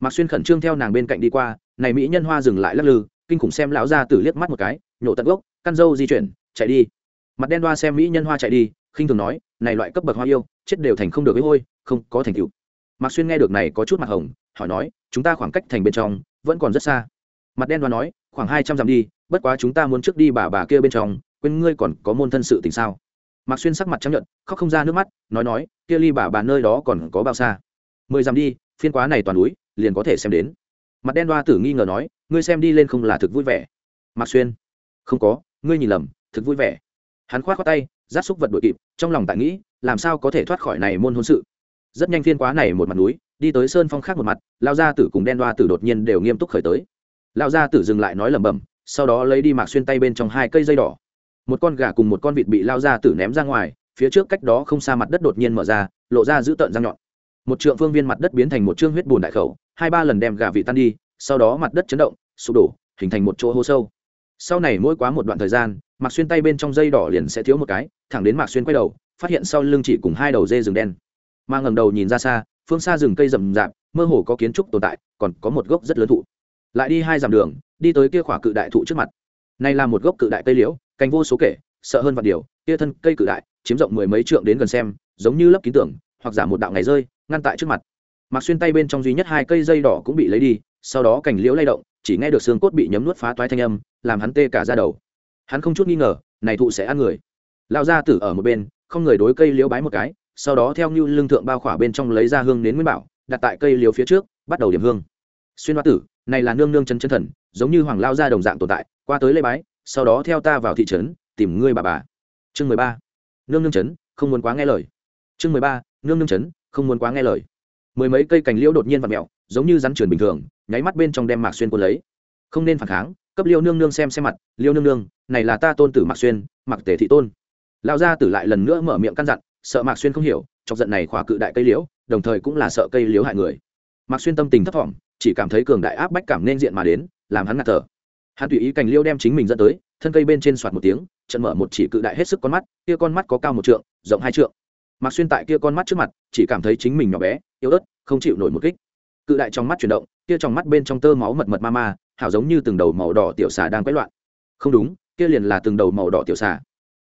Mạc xuyên khẩn trương theo nàng bên cạnh đi qua, này mỹ nhân hoa dừng lại lắc lư, kinh khủng xem lão ra tử liếc mắt một cái, nhổ tận gốc, căn dâu di chuyển, chạy đi. Mặt đen đoa xem mỹ nhân hoa chạy đi, khinh thường nói, này loại cấp bậc hoa yêu, chết đều thành không được với hôi, không có thành tựu mạc xuyên nghe được này có chút mặt hồng, hỏi nói, chúng ta khoảng cách thành bên trong vẫn còn rất xa. Mặt đen đoán nói, khoảng hai trăm dặm đi, bất quá chúng ta muốn trước đi bà bà kia bên trong, quên ngươi còn có môn thân sự tình sao? Mạc xuyên sắc mặt chấp nhận khóc không ra nước mắt, nói nói, kia ly bà bà nơi đó còn có bao xa? Mười dặm đi, phiên quá này toàn núi, liền có thể xem đến. Mặt đen đoa tử nghi ngờ nói, ngươi xem đi lên không là thực vui vẻ. Mạc xuyên, không có, ngươi nhìn lầm, thực vui vẻ. Hắn khoát khoát tay giáp xúc vật đội kịp, trong lòng tại nghĩ, làm sao có thể thoát khỏi này môn hôn sự? Rất nhanh phiên quá này một mặt núi, đi tới sơn phong khác một mặt, lao gia tử cùng đen đoa tử đột nhiên đều nghiêm túc khởi tới. Lao gia tử dừng lại nói lẩm bẩm, sau đó lấy đi mạc xuyên tay bên trong hai cây dây đỏ. Một con gà cùng một con vịt bị lao gia tử ném ra ngoài, phía trước cách đó không xa mặt đất đột nhiên mở ra, lộ ra giữ tợn răng nhọn. Một trượng phương viên mặt đất biến thành một trương huyết bùn đại khẩu, hai ba lần đem gà vị tan đi, sau đó mặt đất chấn động, sụp đổ, hình thành một chỗ hô sâu. Sau này mỗi quá một đoạn thời gian, mạc xuyên tay bên trong dây đỏ liền sẽ thiếu một cái, thẳng đến mạc xuyên quay đầu, phát hiện sau lưng chỉ cùng hai đầu dê rừng đen mà ngầm đầu nhìn ra xa, phương xa rừng cây rậm rạp, mơ hồ có kiến trúc tồn tại, còn có một gốc rất lớn thụ. Lại đi hai dặm đường, đi tới kia khỏa cự đại thụ trước mặt. Này là một gốc cự đại cây liễu, cành vô số kể, sợ hơn vạn điều, kia thân cây cự đại, chiếm rộng mười mấy trượng đến gần xem, giống như lấp ký tưởng hoặc giả một đạo ngày rơi, ngăn tại trước mặt. Mặc xuyên tay bên trong duy nhất hai cây dây đỏ cũng bị lấy đi, sau đó cành liễu lay động, chỉ nghe được xương cốt bị nhấm nuốt phá toái thanh âm, làm hắn tê cả ra đầu. Hắn không chút nghi ngờ, này thụ sẽ ăn người. Lao ra tử ở một bên, không người đối cây liễu bái một cái sau đó theo như lương thượng bao khỏa bên trong lấy ra hương đến nguyên bảo, đặt tại cây liều phía trước, bắt đầu điểm hương. Xuyên hoa tử, này là nương nương chân chân thần, giống như hoàng lao gia đồng dạng tồn tại, qua tới lê bái, sau đó theo ta vào thị trấn, tìm ngươi bà bà. Chương mười ba. Nương nương trấn không muốn quá nghe lời. Chương mười ba. Nương nương trấn không muốn quá nghe lời. Mười mấy cây cành liễu đột nhiên và mẹo giống như rắn trườn bình thường, nháy mắt bên trong đem mạc xuyên quân lấy. Không nên phản kháng, cấp liêu nương nương xem xem mặt, liêu nương nương, này là ta tôn tử mạc xuyên mặc tề thị tôn. Lão gia tử lại lần nữa mở miệng căn dặn sợ mạc xuyên không hiểu, chọc giận này khỏa cự đại cây liễu, đồng thời cũng là sợ cây liễu hại người. Mạc xuyên tâm tình thấp thỏm, chỉ cảm thấy cường đại áp bách cảm nên diện mà đến, làm hắn ngạt thở. Hắn tùy ý cành liêu đem chính mình dẫn tới, thân cây bên trên soạt một tiếng, trận mở một chỉ cự đại hết sức con mắt, kia con mắt có cao một trượng, rộng hai trượng. Mạc xuyên tại kia con mắt trước mặt, chỉ cảm thấy chính mình nhỏ bé, yếu ớt, không chịu nổi một kích. Cự đại trong mắt chuyển động, kia trong mắt bên trong tơ máu mật mật ma ma, hảo giống như từng đầu màu đỏ tiểu xà đang quấy loạn. Không đúng, kia liền là từng đầu màu đỏ tiểu xà.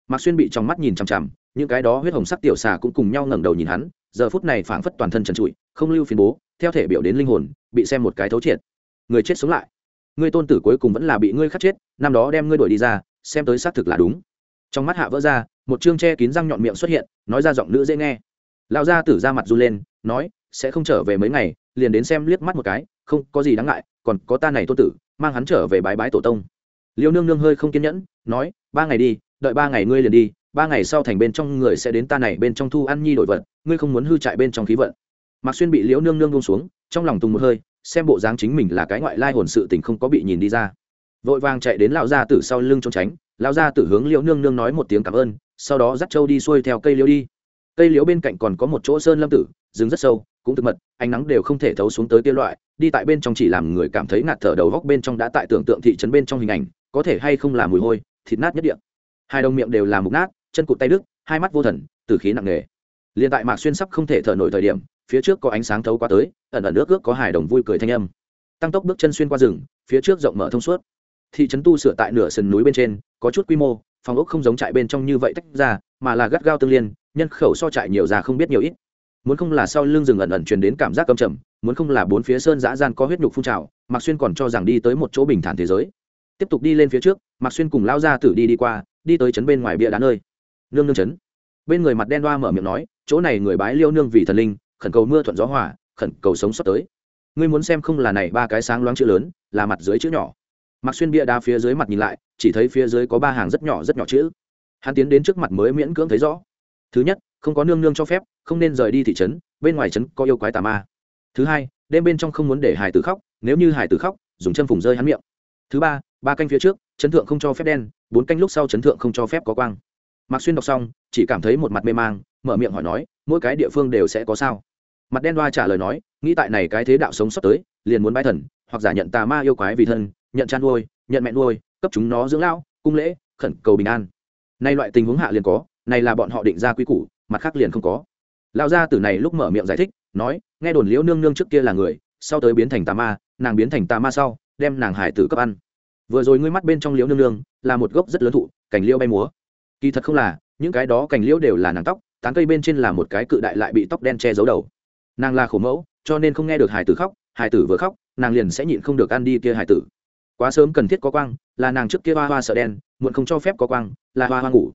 Mạc xuyên bị trong mắt nhìn chằm chằm những cái đó huyết hồng sắc tiểu xà cũng cùng nhau ngẩng đầu nhìn hắn, giờ phút này phảng phất toàn thân trần trụi, không lưu phiền bố, theo thể biểu đến linh hồn, bị xem một cái thấu triệt. Người chết sống lại. Ngươi tôn tử cuối cùng vẫn là bị ngươi khắc chết, năm đó đem ngươi đuổi đi ra, xem tới xác thực là đúng. Trong mắt hạ vỡ ra, một chương che kín răng nhọn miệng xuất hiện, nói ra giọng nữ dễ nghe. Lão gia tử ra mặt run lên, nói, sẽ không trở về mấy ngày, liền đến xem liếc mắt một cái, không có gì đáng ngại, còn có ta này tôn tử, mang hắn trở về bái bái tổ tông. Liêu nương nương hơi không kiên nhẫn, nói, ba ngày đi, đợi ba ngày ngươi liền đi ba ngày sau thành bên trong người sẽ đến ta này bên trong thu ăn nhi đổi vật, ngươi không muốn hư trại bên trong khí vận. Mạc xuyên bị liễu nương nương bông xuống, trong lòng tùng một hơi, xem bộ dáng chính mình là cái ngoại lai hồn sự tình không có bị nhìn đi ra. Vội vàng chạy đến lão gia tử sau lưng trốn tránh, lão gia tử hướng liễu nương nương nói một tiếng cảm ơn, sau đó dắt châu đi xuôi theo cây liễu đi. Cây liễu bên cạnh còn có một chỗ sơn lâm tử, rừng rất sâu, cũng thực mật, ánh nắng đều không thể thấu xuống tới kia loại, đi tại bên trong chỉ làm người cảm thấy ngạt thở đầu góc bên trong đã tại tưởng tượng thị trấn bên trong hình ảnh, có thể hay không là mùi hôi, thịt nát nhất địa. Hai đồng miệng đều là mục nát chân cụt tay đức, hai mắt vô thần, tử khí nặng nề. Liền tại mạc xuyên sắp không thể thở nổi thời điểm, phía trước có ánh sáng thấu qua tới, ẩn ẩn nước ước có hài đồng vui cười thanh âm. Tăng tốc bước chân xuyên qua rừng, phía trước rộng mở thông suốt. Thị trấn tu sửa tại nửa sườn núi bên trên, có chút quy mô, phòng ốc không giống trại bên trong như vậy tách ra, mà là gắt gao tương liên, nhân khẩu so trại nhiều già không biết nhiều ít. Muốn không là sau lưng rừng ẩn ẩn truyền đến cảm giác cầm trầm, muốn không là bốn phía sơn dã gian có huyết nhục phun trào, mạc xuyên còn cho rằng đi tới một chỗ bình thản thế giới. Tiếp tục đi lên phía trước, mạc xuyên cùng lao ra tử đi đi qua, đi tới trấn bên ngoài bia đá nơi nương nương chấn. bên người mặt đen đoa mở miệng nói, chỗ này người bái liêu nương vì thần linh, khẩn cầu mưa thuận gió hỏa khẩn cầu sống sót tới. Ngươi muốn xem không là này ba cái sáng loáng chữ lớn, là mặt dưới chữ nhỏ. Mặc xuyên bia đá phía dưới mặt nhìn lại, chỉ thấy phía dưới có ba hàng rất nhỏ rất nhỏ chữ. Hắn tiến đến trước mặt mới miễn cưỡng thấy rõ. Thứ nhất, không có nương nương cho phép, không nên rời đi thị trấn, bên ngoài trấn có yêu quái tà ma. Thứ hai, đêm bên trong không muốn để hải tử khóc, nếu như hải tử khóc, dùng chân phùng rơi hắn miệng. Thứ ba ba canh phía trước chấn thượng không cho phép đen, bốn canh lúc sau chấn thượng không cho phép có quang mạc xuyên đọc xong, chỉ cảm thấy một mặt mê mang, mở miệng hỏi nói, mỗi cái địa phương đều sẽ có sao? Mặt đen đoa trả lời nói, nghĩ tại này cái thế đạo sống sắp tới, liền muốn bãi thần, hoặc giả nhận tà ma yêu quái vì thân, nhận chăn nuôi, nhận mẹ nuôi, cấp chúng nó dưỡng lao cung lễ, khẩn cầu bình an. Nay loại tình huống hạ liền có này là bọn họ định ra quy củ, mặt khác liền không có. Lao gia tử này lúc mở miệng giải thích, nói, nghe đồn liễu nương nương trước kia là người, sau tới biến thành tà ma, nàng biến thành tà ma sau, đem nàng hải tử cấp ăn. Vừa rồi ngươi mắt bên trong liễu nương nương là một gốc rất lớn thụ cảnh liễu bay múa kỳ thật không là, những cái đó cành liễu đều là nàng tóc, tán cây bên trên là một cái cự đại lại bị tóc đen che giấu đầu. Nàng là khổ mẫu, cho nên không nghe được hải tử khóc hải tử vừa khóc, nàng liền sẽ nhịn không được ăn đi kia hải tử. Quá sớm cần thiết có quang, là nàng trước kia hoa hoa sợ đen, muộn không cho phép có quang, là hoa hoa ngủ.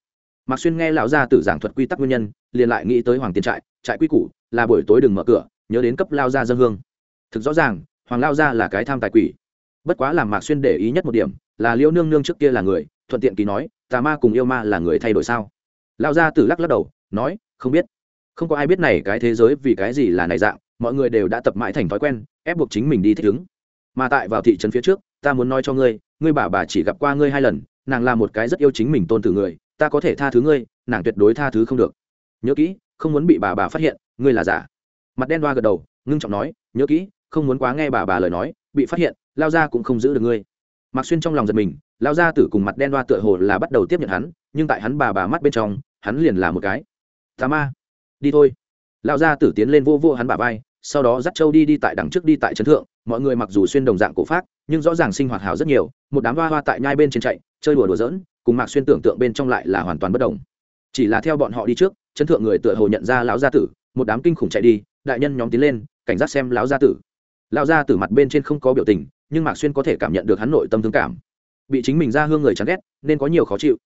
Mạc xuyên nghe lão gia tử giảng thuật quy tắc nguyên nhân, liền lại nghĩ tới hoàng tiên trại trại quy củ, là buổi tối đừng mở cửa, nhớ đến cấp lao gia dân hương. Thực rõ ràng, hoàng lao gia là cái tham tài quỷ. Bất quá làm mạc xuyên để ý nhất một điểm, là liễu nương nương trước kia là người, thuận tiện ký nói tà ma cùng yêu ma là người thay đổi sao? Lao gia tử lắc lắc đầu, nói, không biết. Không có ai biết này cái thế giới vì cái gì là này dạng, mọi người đều đã tập mãi thành thói quen, ép buộc chính mình đi thích ứng. Mà tại vào thị trấn phía trước, ta muốn nói cho ngươi ngươi bà bà chỉ gặp qua ngươi hai lần, nàng là một cái rất yêu chính mình tôn tử người, ta có thể tha thứ ngươi, nàng tuyệt đối tha thứ không được. Nhớ kỹ, không muốn bị bà bà phát hiện, ngươi là giả. Mặt đen đoa gật đầu, ngưng trọng nói, nhớ kỹ, không muốn quá nghe bà bà lời nói, bị phát hiện lao ra cũng không giữ được ngươi. Mặc xuyên trong lòng giật mình lao ra tử cùng mặt đen đoa tựa hồ là bắt đầu tiếp nhận hắn, nhưng tại hắn bà bà mắt bên trong, hắn liền là một cái. Tà ma. Đi thôi. Lao ra tử tiến lên vô vô hắn bà vai, sau đó dắt châu đi đi tại đằng trước đi tại trấn thượng, mọi người mặc dù xuyên đồng dạng cổ phát nhưng rõ ràng sinh hoạt hào rất nhiều, một đám hoa hoa tại nhai bên trên chạy, chơi đùa đùa giỡn, cùng mạc xuyên tưởng tượng bên trong lại là hoàn toàn bất đồng. Chỉ là theo bọn họ đi trước, trấn thượng người tựa hồ nhận ra lão gia tử, một đám kinh khủng chạy đi, đại nhân nhóm tiến lên, cảnh giác xem lão gia tử. Lão gia tử mặt bên trên không có biểu tình, nhưng mạc xuyên có thể cảm nhận được hắn nội tâm thương cảm bị chính mình ra hương người chán ghét, nên có nhiều khó chịu.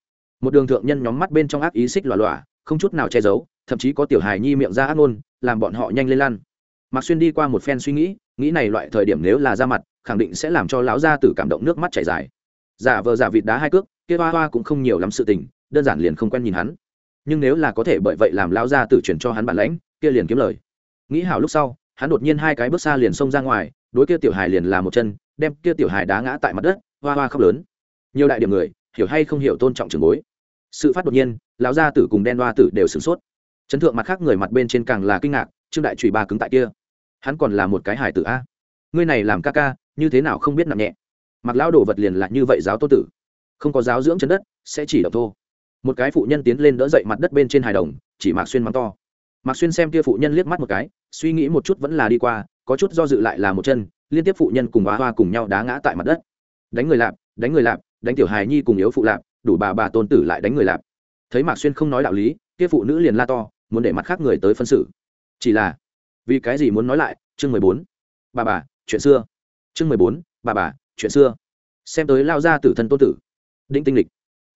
Một đường thượng nhân nhóm mắt bên trong ác ý xích lòa lòa, không chút nào che giấu, thậm chí có tiểu hài nhi miệng ra ác ngôn, làm bọn họ nhanh lên lan. mạc xuyên đi qua một phen suy nghĩ nghĩ này loại thời điểm nếu là ra mặt, khẳng định sẽ làm cho lão gia tử cảm động nước mắt chảy dài. Giả vờ giả vịt đá hai cước, kia hoa hoa cũng không nhiều lắm sự tình, đơn giản liền không quen nhìn hắn. Nhưng nếu là có thể bởi vậy làm lão gia tử chuyển cho hắn bản lãnh, kia liền kiếm lời. Nghĩ hảo lúc sau, hắn đột nhiên hai cái bước xa liền xông ra ngoài, đối kia tiểu hài liền là một chân, đem kia tiểu hài đá ngã tại mặt đất, hoa hoa khóc lớn nhiều đại điểm người, hiểu hay không hiểu tôn trọng trường bối. Sự phát đột nhiên, lão gia tử cùng đen hoa tử đều sửng sốt. Chấn thượng mặt khác người mặt bên trên càng là kinh ngạc, trương đại trùy ba cứng tại kia. Hắn còn là một cái hải tử a. Ngươi này làm ca ca, như thế nào không biết nặng nhẹ? Mặc lão đồ vật liền là như vậy giáo tô tử. Không có giáo dưỡng chân đất, sẽ chỉ độc thô. Một cái phụ nhân tiến lên đỡ dậy mặt đất bên trên hài đồng, chỉ mạc xuyên mắng to. Mạc xuyên xem kia phụ nhân liếc mắt một cái, suy nghĩ một chút vẫn là đi qua, có chút do dự lại là một chân, liên tiếp phụ nhân cùng hoa hoa cùng nhau đá ngã tại mặt đất. Đánh người lạp, đánh người lạp đánh tiểu hài nhi cùng yếu phụ lạp, đủ bà bà tôn tử lại đánh người lạp. Thấy mạc xuyên không nói đạo lý, kia phụ nữ liền la to, muốn để mặt khác người tới phân xử. Chỉ là, vì cái gì muốn nói lại, chương mười bốn. Bà bà, chuyện xưa. Chương mười bốn, bà bà, chuyện xưa. Xem tới lao ra tử thân tôn tử. Định tinh lịch.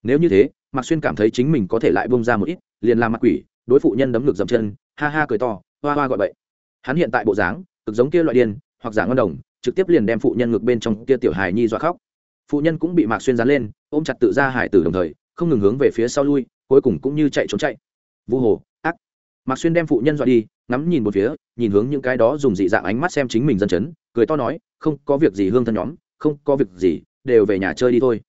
Nếu như thế, mạc xuyên cảm thấy chính mình có thể lại bông ra một ít, liền làm mặt quỷ, đối phụ nhân đấm ngực dầm chân, ha ha cười to, hoa hoa gọi vậy hắn hiện tại bộ dáng, cực giống kia loại điên, hoặc giả ngon đồng, trực tiếp liền đem phụ nhân ngực bên trong kia tiểu hài nhi dọa khóc phụ nhân cũng bị mạc xuyên dán lên, ôm chặt tự ra hải tử đồng thời, không ngừng hướng về phía sau lui, cuối cùng cũng như chạy trốn chạy. Vu hồ, ác. Mạc xuyên đem phụ nhân dọa đi, ngắm nhìn một phía, nhìn hướng những cái đó dùng dị dạng ánh mắt xem chính mình dân chấn, cười to nói, không có việc gì hương thân nhóm, không có việc gì, đều về nhà chơi đi thôi.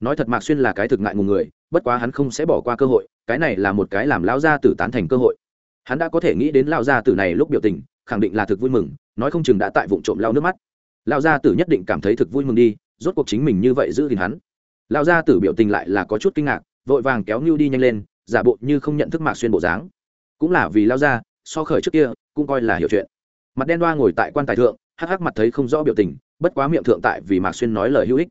Nói thật mạc xuyên là cái thực ngại ngùng người, bất quá hắn không sẽ bỏ qua cơ hội, cái này là một cái làm lão gia tử tán thành cơ hội. Hắn đã có thể nghĩ đến lão gia tử này lúc biểu tình, khẳng định là thực vui mừng, nói không chừng đã tại vụ trộm lao nước mắt. Lão gia tử nhất định cảm thấy thực vui mừng đi rốt cuộc chính mình như vậy giữ gìn hắn. Lão gia tử biểu tình lại là có chút kinh ngạc, vội vàng kéo ngưu đi nhanh lên, giả bộ như không nhận thức mạc xuyên bộ dáng. Cũng là vì lão gia, so khởi trước kia, cũng coi là hiểu chuyện. Mặt đen đoa ngồi tại quan tài thượng, hắc hắc mặt thấy không rõ biểu tình, bất quá miệng thượng tại vì mạc xuyên nói lời hữu ích.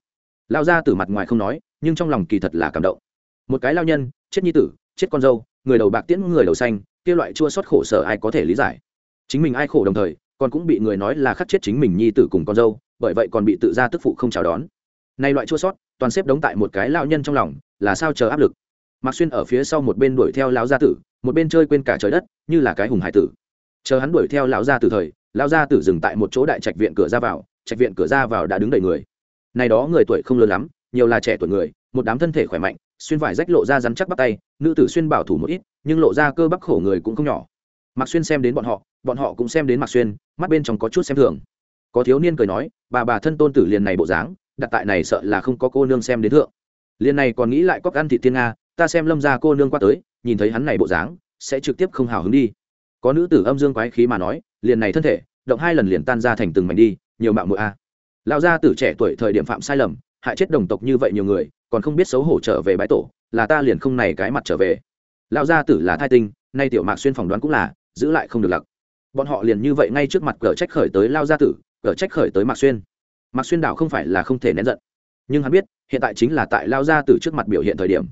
Lao ra từ mặt ngoài không nói, nhưng trong lòng kỳ thật là cảm động. Một cái lao nhân, chết nhi tử, chết con dâu, người đầu bạc tiễn người đầu xanh, kia loại chua xót khổ sở ai có thể lý giải? Chính mình ai khổ đồng thời, còn cũng bị người nói là khắc chết chính mình nhi tử cùng con dâu bởi vậy còn bị tự ra tức phụ không chào đón. Nay loại chua sót, toàn xếp đống tại một cái lão nhân trong lòng, là sao chờ áp lực. Mạc xuyên ở phía sau một bên đuổi theo lão gia tử, một bên chơi quên cả trời đất, như là cái hùng hải tử. Chờ hắn đuổi theo lão gia tử thời, lão gia tử dừng tại một chỗ đại trạch viện cửa ra vào, trạch viện cửa ra vào đã đứng đầy người. Này đó người tuổi không lớn lắm, nhiều là trẻ tuổi người, một đám thân thể khỏe mạnh, xuyên vải rách lộ ra rắn chắc bắt tay, nữ tử xuyên bảo thủ một ít, nhưng lộ ra cơ bắp khổ người cũng không nhỏ. Mạc xuyên xem đến bọn họ bọn họ cũng xem đến mạc xuyên, mắt bên trong có chút xem thường có thiếu niên cười nói, bà bà thân tôn tử liền này bộ dáng, đặt tại này sợ là không có cô nương xem đến thượng. Liền này còn nghĩ lại có ăn thị thiên nga, ta xem lâm ra cô nương qua tới, nhìn thấy hắn này bộ dáng, sẽ trực tiếp không hào hứng đi. Có nữ tử âm dương quái khí mà nói, liền này thân thể, động hai lần liền tan ra thành từng mảnh đi, nhiều mạo mụi a. Lão gia tử trẻ tuổi thời điểm phạm sai lầm, hại chết đồng tộc như vậy nhiều người, còn không biết xấu hổ trở về bãi tổ, là ta liền không này cái mặt trở về. Lão gia tử là thai tinh, nay tiểu mạc xuyên phỏng đoán cũng là, giữ lại không được lặc. Bọn họ liền như vậy ngay trước mặt cờ trách khởi tới lao gia tử ở trách khởi tới mạc xuyên. Mạc xuyên đảo không phải là không thể nén giận. Nhưng hắn biết, hiện tại chính là tại lao gia tử trước mặt biểu hiện thời điểm.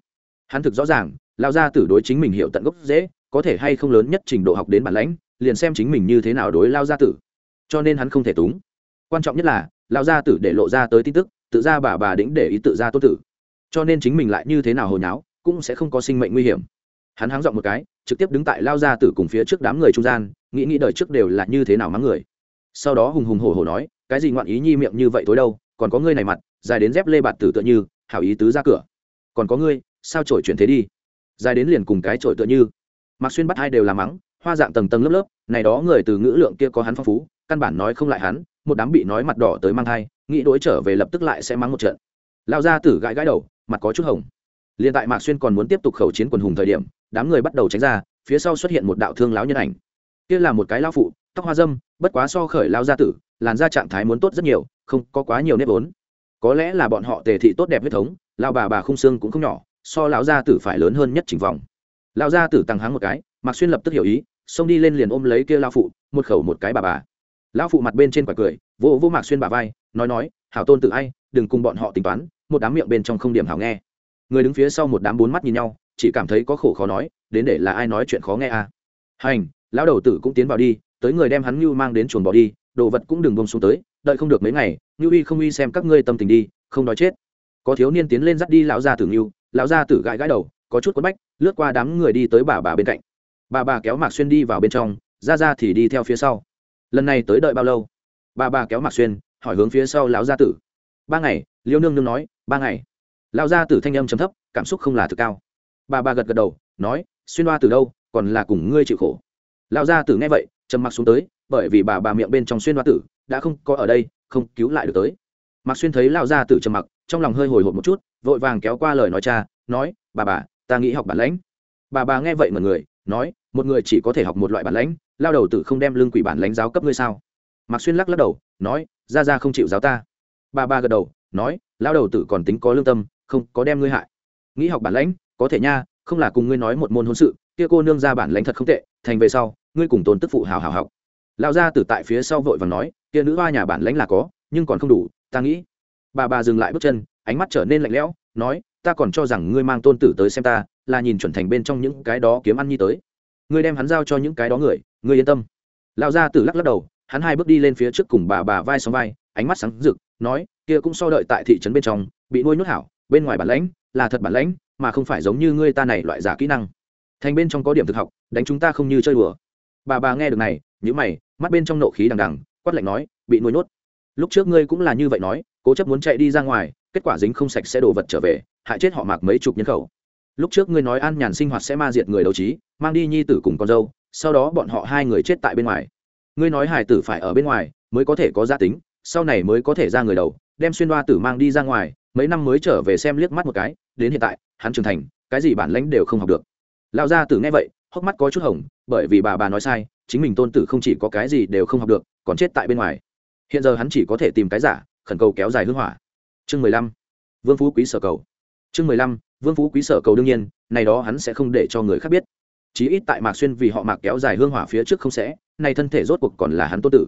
Hắn thực rõ ràng, lao gia tử đối chính mình hiểu tận gốc dễ, có thể hay không lớn nhất trình độ học đến bản lãnh, liền xem chính mình như thế nào đối lao gia tử. Cho nên hắn không thể túng. Quan trọng nhất là, lao gia tử để lộ ra tới tin tức, tự ra bà bà đĩnh để ý tự ra tôn tử. Cho nên chính mình lại như thế nào hồi nháo, cũng sẽ không có sinh mệnh nguy hiểm. Hắn háng dọn một cái, trực tiếp đứng tại lao gia tử cùng phía trước đám người trung gian, nghĩ nghĩ đời trước đều là như thế nào mắng người sau đó hùng hùng hổ hổ nói, cái gì ngoạn ý nhi miệng như vậy tối đâu, còn có ngươi này mặt, dài đến dép lê bạt tử tựa như, hảo ý tứ ra cửa. Còn có ngươi, sao trổi chuyển thế đi? Dài đến liền cùng cái trội tựa như. Mặc xuyên bắt hai đều là mắng, hoa dạng tầng tầng lớp lớp, này đó người từ ngữ lượng kia có hắn phong phú, căn bản nói không lại hắn, một đám bị nói mặt đỏ tới mang thai, nghĩ đối trở về lập tức lại sẽ mắng một trận. Lao ra tử gãi gãi đầu, mặt có chút hồng. Liền tại mạc xuyên còn muốn tiếp tục khẩu chiến quần hùng thời điểm, đám người bắt đầu tránh ra, phía sau xuất hiện một đạo thương láo nhân ảnh. Kia là một cái lao phụ tóc hoa dâm, bất quá so khởi lao gia tử, làn da trạng thái muốn tốt rất nhiều, không có quá nhiều nếp vốn. Có lẽ là bọn họ tề thị tốt đẹp huyết thống, lao bà bà khung xương cũng không nhỏ, so lão gia tử phải lớn hơn nhất chỉnh vòng lão gia tử tăng háng một cái, mạc xuyên lập tức hiểu ý, xông đi lên liền ôm lấy kia lao phụ, một khẩu một cái bà bà. Lão phụ mặt bên trên quả cười vô vô mạc xuyên bà vai, nói nói, hảo tôn tự ai, đừng cùng bọn họ tính toán, một đám miệng bên trong không điểm hảo nghe. Người đứng phía sau một đám bốn mắt nhìn nhau, chỉ cảm thấy có khổ khó nói, đến để là ai nói chuyện khó nghe à. Hành, lão đầu tử cũng tiến vào đi tới người đem hắn như mang đến chuồng bỏ đi, đồ vật cũng đừng bông xuống tới, đợi không được mấy ngày như uy không uy xem các ngươi tâm tình đi, không nói chết. Có thiếu niên tiến lên dắt đi lão gia tử như lão gia tử gãi gãi đầu, có chút quất bách, lướt qua đám người đi tới bà bà bên cạnh. Bà bà kéo mạc xuyên đi vào bên trong, ra ra thì đi theo phía sau. Lần này tới đợi bao lâu? Bà bà kéo mạc xuyên, hỏi hướng phía sau lão gia tử. Ba ngày, liêu nương nương nói, ba ngày. Lão gia tử thanh âm chấm thấp, cảm xúc không là thực cao. Bà bà gật gật đầu, nói, xuyên hoa từ đâu, còn là cùng ngươi chịu khổ. Lão gia tử nghe vậy trầm mặc xuống tới, bởi vì bà bà miệng bên trong xuyên hoa tử đã không có ở đây, không cứu lại được tới. Mạc xuyên thấy lao ra tử trầm mặc, trong lòng hơi hồi hộp một chút, vội vàng kéo qua lời nói cha, nói, bà bà, ta nghĩ học bản lãnh. Bà bà nghe vậy mọi người, nói, một người chỉ có thể học một loại bản lãnh, lao đầu tử không đem lương quỷ bản lãnh giáo cấp ngươi sao? Mạc xuyên lắc lắc đầu, nói, ra ra không chịu giáo ta. Bà bà gật đầu, nói, lao đầu tử còn tính có lương tâm, không có đem ngươi hại. Nghĩ học bản lãnh, có thể nha không là cùng ngươi nói một môn hôn sự, kia cô nương ra bản lãnh thật không tệ, thành về sau, ngươi cùng tôn tức phụ hào hào học. Lão gia tử tại phía sau vội và nói, kia nữ hoa nhà bản lãnh là có, nhưng còn không đủ, ta nghĩ. Bà bà dừng lại bước chân, ánh mắt trở nên lạnh lẽo, nói, ta còn cho rằng ngươi mang tôn tử tới xem ta, là nhìn chuẩn thành bên trong những cái đó kiếm ăn nhi tới. Ngươi đem hắn giao cho những cái đó người, ngươi yên tâm. Lão gia tử lắc lắc đầu, hắn hai bước đi lên phía trước cùng bà bà vai xóm vai, ánh mắt sáng rực, nói, kia cũng so đợi tại thị trấn bên trong, bị nuôi nhốt hảo, bên ngoài bản lãnh, là thật bản lãnh mà không phải giống như ngươi ta này loại giả kỹ năng. Thành bên trong có điểm thực học, đánh chúng ta không như chơi đùa. Bà bà nghe được này nhữ mày, mắt bên trong nộ khí đằng đằng, quát lạnh nói, bị nuôi nhốt. Lúc trước ngươi cũng là như vậy nói, cố chấp muốn chạy đi ra ngoài, kết quả dính không sạch sẽ đồ vật trở về, hại chết họ mạc mấy chục nhân khẩu. Lúc trước ngươi nói an nhàn sinh hoạt sẽ ma diệt người đấu trí, mang đi nhi tử cùng con dâu, sau đó bọn họ hai người chết tại bên ngoài. Ngươi nói hải tử phải ở bên ngoài, mới có thể có gia tính, sau này mới có thể ra người đầu, đem xuyên đoa tử mang đi ra ngoài mấy năm mới trở về xem liếc mắt một cái, đến hiện tại, hắn trưởng thành, cái gì bản lãnh đều không học được. Lão gia tử nghe vậy, hốc mắt có chút hồng, bởi vì bà bà nói sai, chính mình tôn tử không chỉ có cái gì đều không học được, còn chết tại bên ngoài. Hiện giờ hắn chỉ có thể tìm cái giả, khẩn cầu kéo dài hưng hỏa. Chương mười lăm, vương phú quý sở cầu. Chương mười lăm, vương phú quý sở cầu đương nhiên, này đó hắn sẽ không để cho người khác biết. Chí ít tại mạc xuyên vì họ mạc kéo dài hương hỏa phía trước không sẽ, này thân thể rốt cuộc còn là hắn tôn tử.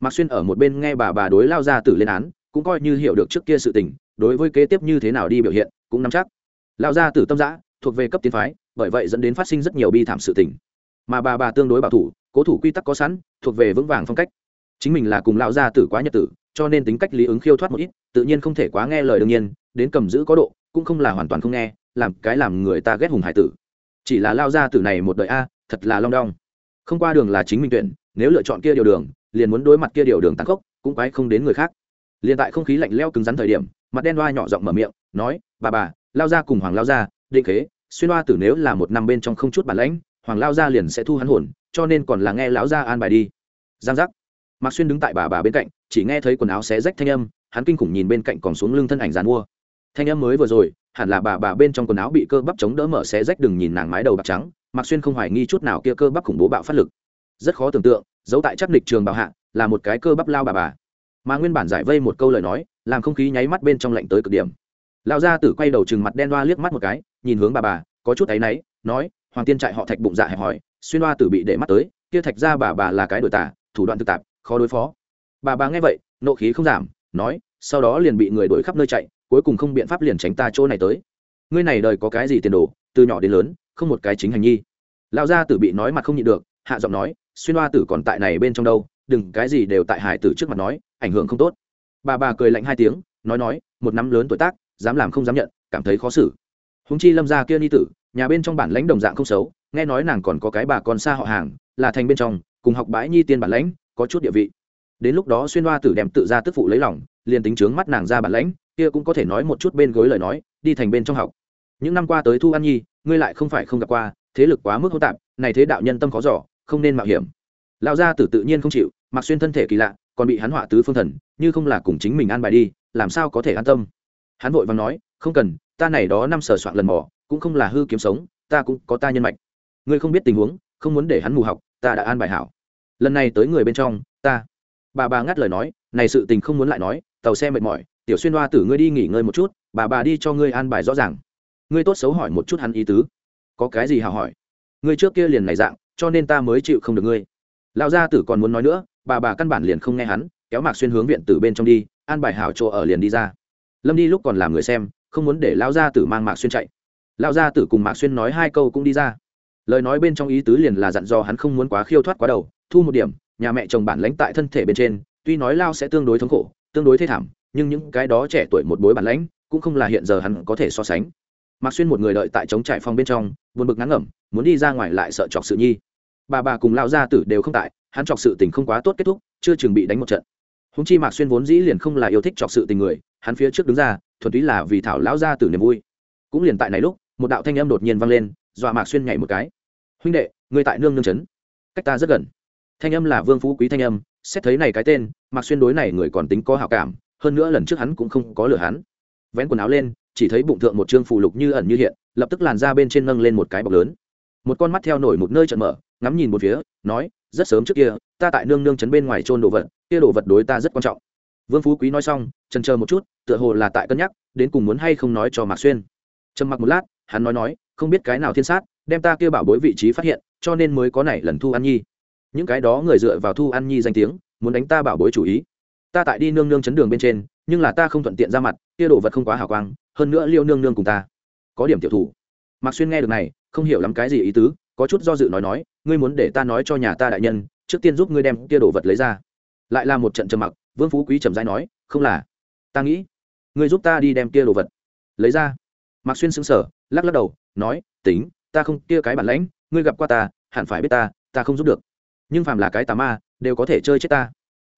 Mạc xuyên ở một bên nghe bà bà đối lao ra tử lên án, cũng coi như hiểu được trước kia sự tình đối với kế tiếp như thế nào đi biểu hiện cũng nắm chắc. Lão gia tử tâm giã thuộc về cấp tiến phái, bởi vậy dẫn đến phát sinh rất nhiều bi thảm sự tình. Mà bà bà tương đối bảo thủ, cố thủ quy tắc có sẵn, thuộc về vững vàng phong cách. Chính mình là cùng lão gia tử quá nhật tử, cho nên tính cách lý ứng khiêu thoát một ít, tự nhiên không thể quá nghe lời đương nhiên, đến cầm giữ có độ, cũng không là hoàn toàn không nghe, làm cái làm người ta ghét hùng hải tử. Chỉ là lao gia tử này một đời a, thật là long đong. Không qua đường là chính mình tuyển, nếu lựa chọn kia điều đường, liền muốn đối mặt kia điều đường tăng khốc, cũng quái không đến người khác. Liền tại không khí lạnh leo cứng rắn thời điểm mặt đen loa nhỏ giọng mở miệng, nói, bà bà, lao ra cùng hoàng lao ra, định khế, xuyên loa tử nếu là một năm bên trong không chút bản lãnh, hoàng lao ra liền sẽ thu hắn hồn, cho nên còn là nghe lão ra an bài đi. Giang giác. Mạc xuyên đứng tại bà bà bên cạnh, chỉ nghe thấy quần áo xé rách thanh âm, hắn kinh khủng nhìn bên cạnh còn xuống lưng thân ảnh dàn mua thanh âm mới vừa rồi, hẳn là bà bà bên trong quần áo bị cơ bắp chống đỡ mở xé rách đừng nhìn nàng mái đầu bạc trắng, mạc xuyên không hoài nghi chút nào kia cơ bắp khủng bố bạo phát lực. Rất khó tưởng tượng, giấu tại chắc địch trường bảo hạ, là một cái cơ bắp lao bà bà. Mà nguyên bản giải vây một câu lời nói làm không khí nháy mắt bên trong lạnh tới cực điểm. Lão gia tử quay đầu chừng mặt đen đoa liếc mắt một cái, nhìn hướng bà bà, có chút áy náy, nói, hoàng tiên trại họ thạch bụng dạ hẹp hỏi xuyên đoa tử bị để mắt tới, kia thạch ra bà bà là cái đổi tả thủ đoạn thực tạp, khó đối phó. Bà bà nghe vậy, nộ khí không giảm, nói, sau đó liền bị người đuổi khắp nơi chạy, cuối cùng không biện pháp liền tránh ta chỗ này tới. Ngươi này đời có cái gì tiền đồ, từ nhỏ đến lớn, không một cái chính hành nhi. Lão gia tử bị nói mặt không nhịn được, hạ giọng nói, xuyên đoa tử còn tại này bên trong đâu, đừng, cái gì đều tại hải tử trước mặt nói, ảnh hưởng không tốt bà bà cười lạnh hai tiếng, nói nói, một năm lớn tuổi tác, dám làm không dám nhận, cảm thấy khó xử. Húng chi lâm gia kia ni tử, nhà bên trong bản lãnh đồng dạng không xấu, nghe nói nàng còn có cái bà con xa họ hàng, là thành bên trong, cùng học bãi nhi tiên bản lãnh, có chút địa vị. Đến lúc đó xuyên hoa tử đem tự ra tức phụ lấy lòng, liền tính trướng mắt nàng ra bản lãnh, kia cũng có thể nói một chút bên gối lời nói, đi thành bên trong học. Những năm qua tới thu an nhi, ngươi lại không phải không gặp qua, thế lực quá mức hỗn tạp, này thế đạo nhân tâm khó giỏ không nên mạo hiểm. Lão gia tử tự nhiên không chịu, mặc xuyên thân thể kỳ lạ còn bị hắn họa tứ phương thần, như không là cùng chính mình an bài đi, làm sao có thể an tâm? Hắn vội vàng nói, không cần, ta này đó năm sở soạn lần mỏ cũng không là hư kiếm sống, ta cũng có ta nhân mạch. Ngươi không biết tình huống, không muốn để hắn mù học, ta đã an bài hảo. Lần này tới người bên trong, ta. Bà bà ngắt lời nói, này sự tình không muốn lại nói, tàu xe mệt mỏi, tiểu xuyên hoa tử ngươi đi nghỉ ngơi một chút, bà bà đi cho ngươi an bài rõ ràng. Ngươi tốt xấu hỏi một chút hắn ý tứ. Có cái gì hào hỏi? Ngươi trước kia liền này dạng, cho nên ta mới chịu không được ngươi. Lão gia tử còn muốn nói nữa bà bà căn bản liền không nghe hắn, kéo mạc xuyên hướng viện từ bên trong đi, an bài hảo chỗ ở liền đi ra. Lâm đi lúc còn làm người xem, không muốn để lão gia tử mang mạc xuyên chạy. Lão gia tử cùng mạc xuyên nói hai câu cũng đi ra. Lời nói bên trong ý tứ liền là dặn dò hắn không muốn quá khiêu thoát quá đầu, thu một điểm, nhà mẹ chồng bản lãnh tại thân thể bên trên, tuy nói lao sẽ tương đối thống khổ, tương đối thê thảm, nhưng những cái đó trẻ tuổi một bối bản lãnh, cũng không là hiện giờ hắn có thể so sánh. Mạc xuyên một người đợi tại chống trại phong bên trong, buồn bực ngắn ngẩm, muốn đi ra ngoài lại sợ chọc sự nhi. Bà bà cùng lao gia tử đều không tại hắn chọc sự tình không quá tốt kết thúc, chưa chừng bị đánh một trận. Húng chi mạc xuyên vốn dĩ liền không là yêu thích chọc sự tình người, hắn phía trước đứng ra, thuần túy là vì thảo lão gia tử niềm vui. Cũng liền tại này lúc, một đạo thanh âm đột nhiên vang lên, dọa mạc xuyên nhảy một cái. Huynh đệ, người tại nương nương chấn cách ta rất gần. Thanh âm là vương phú quý thanh âm, xét thấy này cái tên, mạc xuyên đối này người còn tính có hảo cảm, hơn nữa lần trước hắn cũng không có lừa hắn. Vén quần áo lên, chỉ thấy bụng thượng một chương phù lục như ẩn như hiện, lập tức làn ra bên trên nâng lên một cái bọc lớn một con mắt theo nổi một nơi trận mở, ngắm nhìn một phía, nói, rất sớm trước kia, ta tại nương nương chấn bên ngoài trôn đồ vật, kia đồ vật đối ta rất quan trọng. Vương phú quý nói xong, trần chờ một chút, tựa hồ là tại cân nhắc, đến cùng muốn hay không nói cho mạc xuyên. Trầm mặc một lát, hắn nói nói, không biết cái nào thiên sát, đem ta kia bảo bối vị trí phát hiện, cho nên mới có này lần thu an nhi. Những cái đó người dựa vào thu an nhi danh tiếng, muốn đánh ta bảo bối chủ ý. Ta tại đi nương nương chấn đường bên trên, nhưng là ta không thuận tiện ra mặt, kia đồ vật không quá hào quang, hơn nữa liêu nương nương cùng ta có điểm tiểu thủ mạc xuyên nghe được này, không hiểu lắm cái gì ý tứ, có chút do dự nói nói, ngươi muốn để ta nói cho nhà ta đại nhân, trước tiên giúp ngươi đem kia đồ vật lấy ra. Lại là một trận trầm mặc, vương phú quý trầm dai nói, không là. Ta nghĩ, ngươi giúp ta đi đem kia đồ vật lấy ra. Mạc xuyên sững sờ, lắc lắc đầu, nói, tính, ta không, kia cái bản lãnh, ngươi gặp qua ta, hẳn phải biết ta ta không giúp được. Nhưng phàm là cái tà ma, đều có thể chơi chết ta.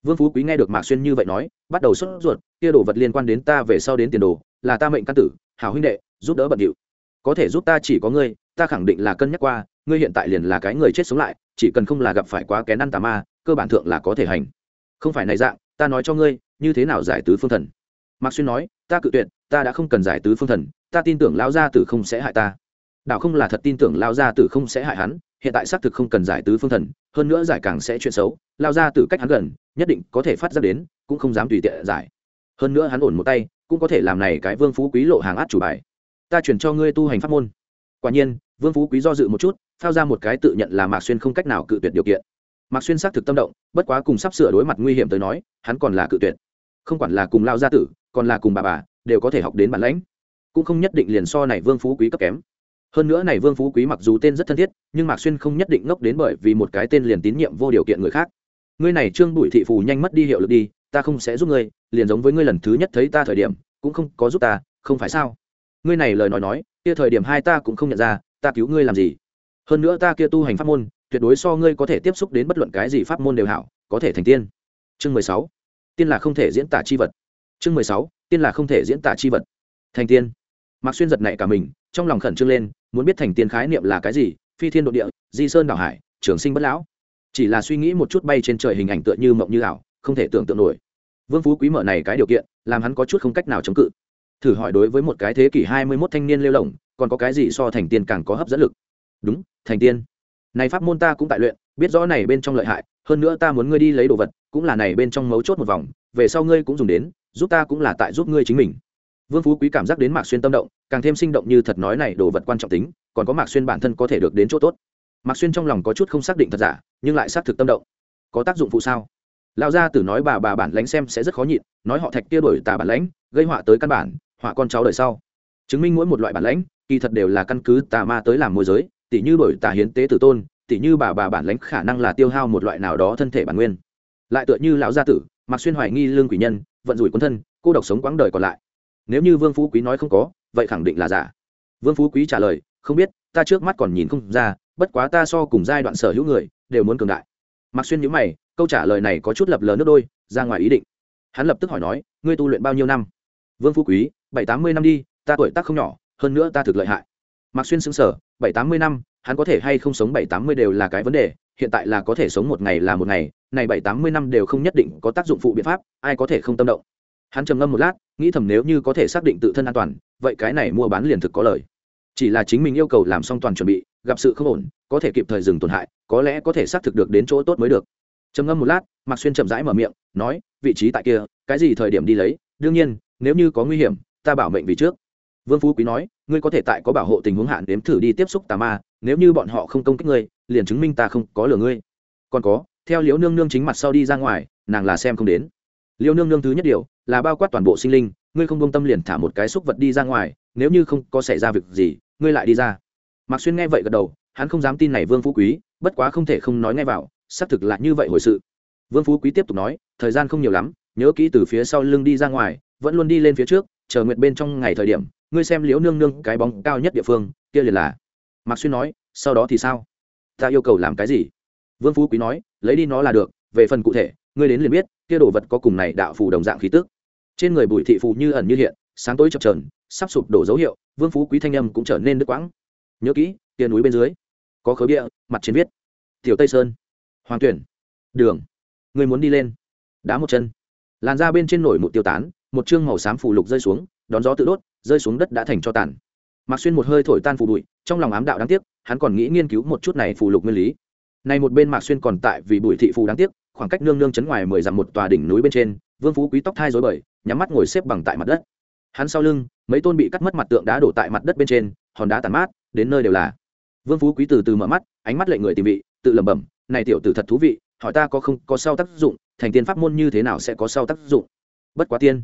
Vương phú quý nghe được mạc xuyên như vậy nói, bắt đầu sốt ruột, kia đồ vật liên quan đến ta về sau đến tiền đồ, là ta mệnh căn tử, hảo huynh đệ, giúp đỡ bận điệu có thể giúp ta chỉ có ngươi, ta khẳng định là cân nhắc qua, ngươi hiện tại liền là cái người chết sống lại, chỉ cần không là gặp phải quá kén ăn tà ma, cơ bản thượng là có thể hành. Không phải này dạng, ta nói cho ngươi, như thế nào giải tứ phương thần? Mạc xuyên nói, ta cự tuyệt, ta đã không cần giải tứ phương thần, ta tin tưởng lao gia tử không sẽ hại ta. Đạo không là thật tin tưởng lao gia tử không sẽ hại hắn, hiện tại xác thực không cần giải tứ phương thần, hơn nữa giải càng sẽ chuyện xấu lao gia tử cách hắn gần, nhất định có thể phát ra đến, cũng không dám tùy tiện giải. Hơn nữa hắn ổn một tay, cũng có thể làm này cái vương phú quý lộ hàng át chủ bài ta chuyển cho ngươi tu hành pháp môn. Quả nhiên, vương phú quý do dự một chút, phao ra một cái tự nhận là mạc xuyên không cách nào cự tuyệt điều kiện. Mạc xuyên xác thực tâm động, bất quá cùng sắp sửa đối mặt nguy hiểm tới nói, hắn còn là cự tuyệt. Không quản là cùng lao gia tử, còn là cùng bà bà, đều có thể học đến bản lãnh. Cũng không nhất định liền so này vương phú quý cấp kém. Hơn nữa này vương phú quý mặc dù tên rất thân thiết, nhưng mạc xuyên không nhất định ngốc đến bởi vì một cái tên liền tín nhiệm vô điều kiện người khác. Ngươi này trương bụi thị phù nhanh mất đi hiệu lực đi, ta không sẽ giúp ngươi, liền giống với ngươi lần thứ nhất thấy ta thời điểm, cũng không có giúp ta, không phải sao? Ngươi này lời nói nói, kia thời điểm hai ta cũng không nhận ra, ta cứu ngươi làm gì? Hơn nữa ta kia tu hành pháp môn, tuyệt đối so ngươi có thể tiếp xúc đến bất luận cái gì pháp môn đều hảo, có thể thành tiên. Chương mười sáu, tiên là không thể diễn tả chi vật. Chương mười sáu, tiên là không thể diễn tả chi vật. Thành tiên. Mạc xuyên giật nảy cả mình, trong lòng khẩn trương lên, muốn biết thành tiên khái niệm là cái gì, phi thiên độ địa, di sơn đảo hải, trường sinh bất lão. Chỉ là suy nghĩ một chút bay trên trời hình ảnh tựa như mộng như ảo, không thể tưởng tượng nổi. Vương phú quý mở này cái điều kiện, làm hắn có chút không cách nào chống cự thử hỏi đối với một cái thế kỷ hai mươi mốt thanh niên lêu lỏng, còn có cái gì so thành tiên càng có hấp dẫn lực? Đúng, thành tiên. Này pháp môn ta cũng tại luyện, biết rõ này bên trong lợi hại, hơn nữa ta muốn ngươi đi lấy đồ vật, cũng là này bên trong mấu chốt một vòng, về sau ngươi cũng dùng đến, giúp ta cũng là tại giúp ngươi chính mình. Vương phú quý cảm giác đến mạc xuyên tâm động, càng thêm sinh động như thật nói này đồ vật quan trọng tính, còn có mạc xuyên bản thân có thể được đến chỗ tốt. Mạc xuyên trong lòng có chút không xác định thật giả, nhưng lại xác thực tâm động. Có tác dụng phụ sao? Lão gia tử nói bà bà bản lãnh xem sẽ rất khó nhịn, nói họ thạch kia đổi tà bản lãnh, gây họa tới căn bản họa con cháu đời sau. Chứng minh mỗi một loại bản lãnh, kỳ thật đều là căn cứ tà ma tới làm môi giới tỷ như đổi tà hiến tế tử tôn tỷ như bà bà bản lãnh khả năng là tiêu hao một loại nào đó thân thể bản nguyên. Lại tựa như lão gia tử, mặc xuyên hoài nghi lương quỷ nhân, vận rủi quân thân, cô độc sống quãng đời còn lại. Nếu như vương phú quý nói không có, vậy khẳng định là giả. Vương phú quý trả lời, không biết, ta trước mắt còn nhìn không ra, bất quá ta so cùng giai đoạn sở hữu người, đều muốn cường đại. Mặc xuyên nhữ mày, câu trả lời này có chút lập lờ nước đôi, ra ngoài ý định. Hắn lập tức hỏi nói, ngươi tu luyện bao nhiêu năm? Vương phú quý bảy tám mươi năm đi, ta tuổi tác không nhỏ, hơn nữa ta thực lợi hại. Mạc xuyên xứng sở bảy tám mươi năm, hắn có thể hay không sống bảy tám mươi đều là cái vấn đề, hiện tại là có thể sống một ngày là một ngày, này bảy tám mươi năm đều không nhất định có tác dụng phụ biện pháp, ai có thể không tâm động. Hắn trầm ngâm một lát, nghĩ thầm nếu như có thể xác định tự thân an toàn, vậy cái này mua bán liền thực có lời chỉ là chính mình yêu cầu làm xong toàn chuẩn bị, gặp sự không ổn, có thể kịp thời dừng tổn hại, có lẽ có thể xác thực được đến chỗ tốt mới được. Trầm ngâm một lát, mạc xuyên chậm rãi mở miệng, nói, vị trí tại kia, cái gì thời điểm đi lấy, đương nhiên, nếu như có nguy hiểm ta bảo mệnh vì trước. Vương phú quý nói, ngươi có thể tại có bảo hộ tình huống hạn đếm thử đi tiếp xúc tà ma, nếu như bọn họ không công kích ngươi, liền chứng minh ta không có lừa ngươi. Còn có, theo liễu nương nương chính mặt sau đi ra ngoài, nàng là xem không đến. Liễu nương nương thứ nhất điều, là bao quát toàn bộ sinh linh, ngươi không công tâm liền thả một cái xúc vật đi ra ngoài, nếu như không có xảy ra việc gì, ngươi lại đi ra. Mạc xuyên nghe vậy gật đầu, hắn không dám tin này vương phú quý, bất quá không thể không nói ngay vào, xác thực là như vậy hồi sự. Vương phú quý tiếp tục nói, thời gian không nhiều lắm, nhớ kỹ từ phía sau lưng đi ra ngoài, vẫn luôn đi lên phía trước chờ nguyệt bên trong ngày thời điểm, ngươi xem liễu nương nương cái bóng cao nhất địa phương, kia liền là. Mạc xuyên nói, sau đó thì sao? Ta yêu cầu làm cái gì? Vương phú quý nói, lấy đi nó là được, về phần cụ thể, ngươi đến liền biết, kia đồ vật có cùng này đạo phù đồng dạng khí tức. Trên người bùi thị phù như ẩn như hiện, sáng tối chập trờn sắp sụp đổ dấu hiệu, vương phú quý thanh âm cũng trở nên đứt quãng. Nhớ kỹ tiền núi bên dưới, có khớ bia, mặt trên viết, tiểu tây sơn, hoàng tuyển, đường người muốn đi lên. Đá một chân. Làn da bên trên nổi một tiêu tán một chương màu xám phù lục rơi xuống, đón gió tự đốt, rơi xuống đất đã thành cho tàn. Mạc xuyên một hơi thổi tan phù bụi, trong lòng ám đạo đáng tiếc, hắn còn nghĩ nghiên cứu một chút này phù lục nguyên lý. Này một bên mạc xuyên còn tại vì bụi thị phù đáng tiếc, khoảng cách nương nương chấn ngoài mười dặm một tòa đỉnh núi bên trên, vương phú quý tóc thai dối bời, nhắm mắt ngồi xếp bằng tại mặt đất. Hắn sau lưng, mấy tôn bị cắt mất mặt tượng đá đổ tại mặt đất bên trên, hòn đá tàn mát, đến nơi đều là. Vương phú quý từ từ mở mắt, ánh mắt lệ người tìm vị, tự lẩm bẩm, này tiểu tử thật thú vị, hỏi ta có không có sau tác dụng, thành tiên pháp môn như thế nào sẽ có sau tác dụng? Bất quá tiên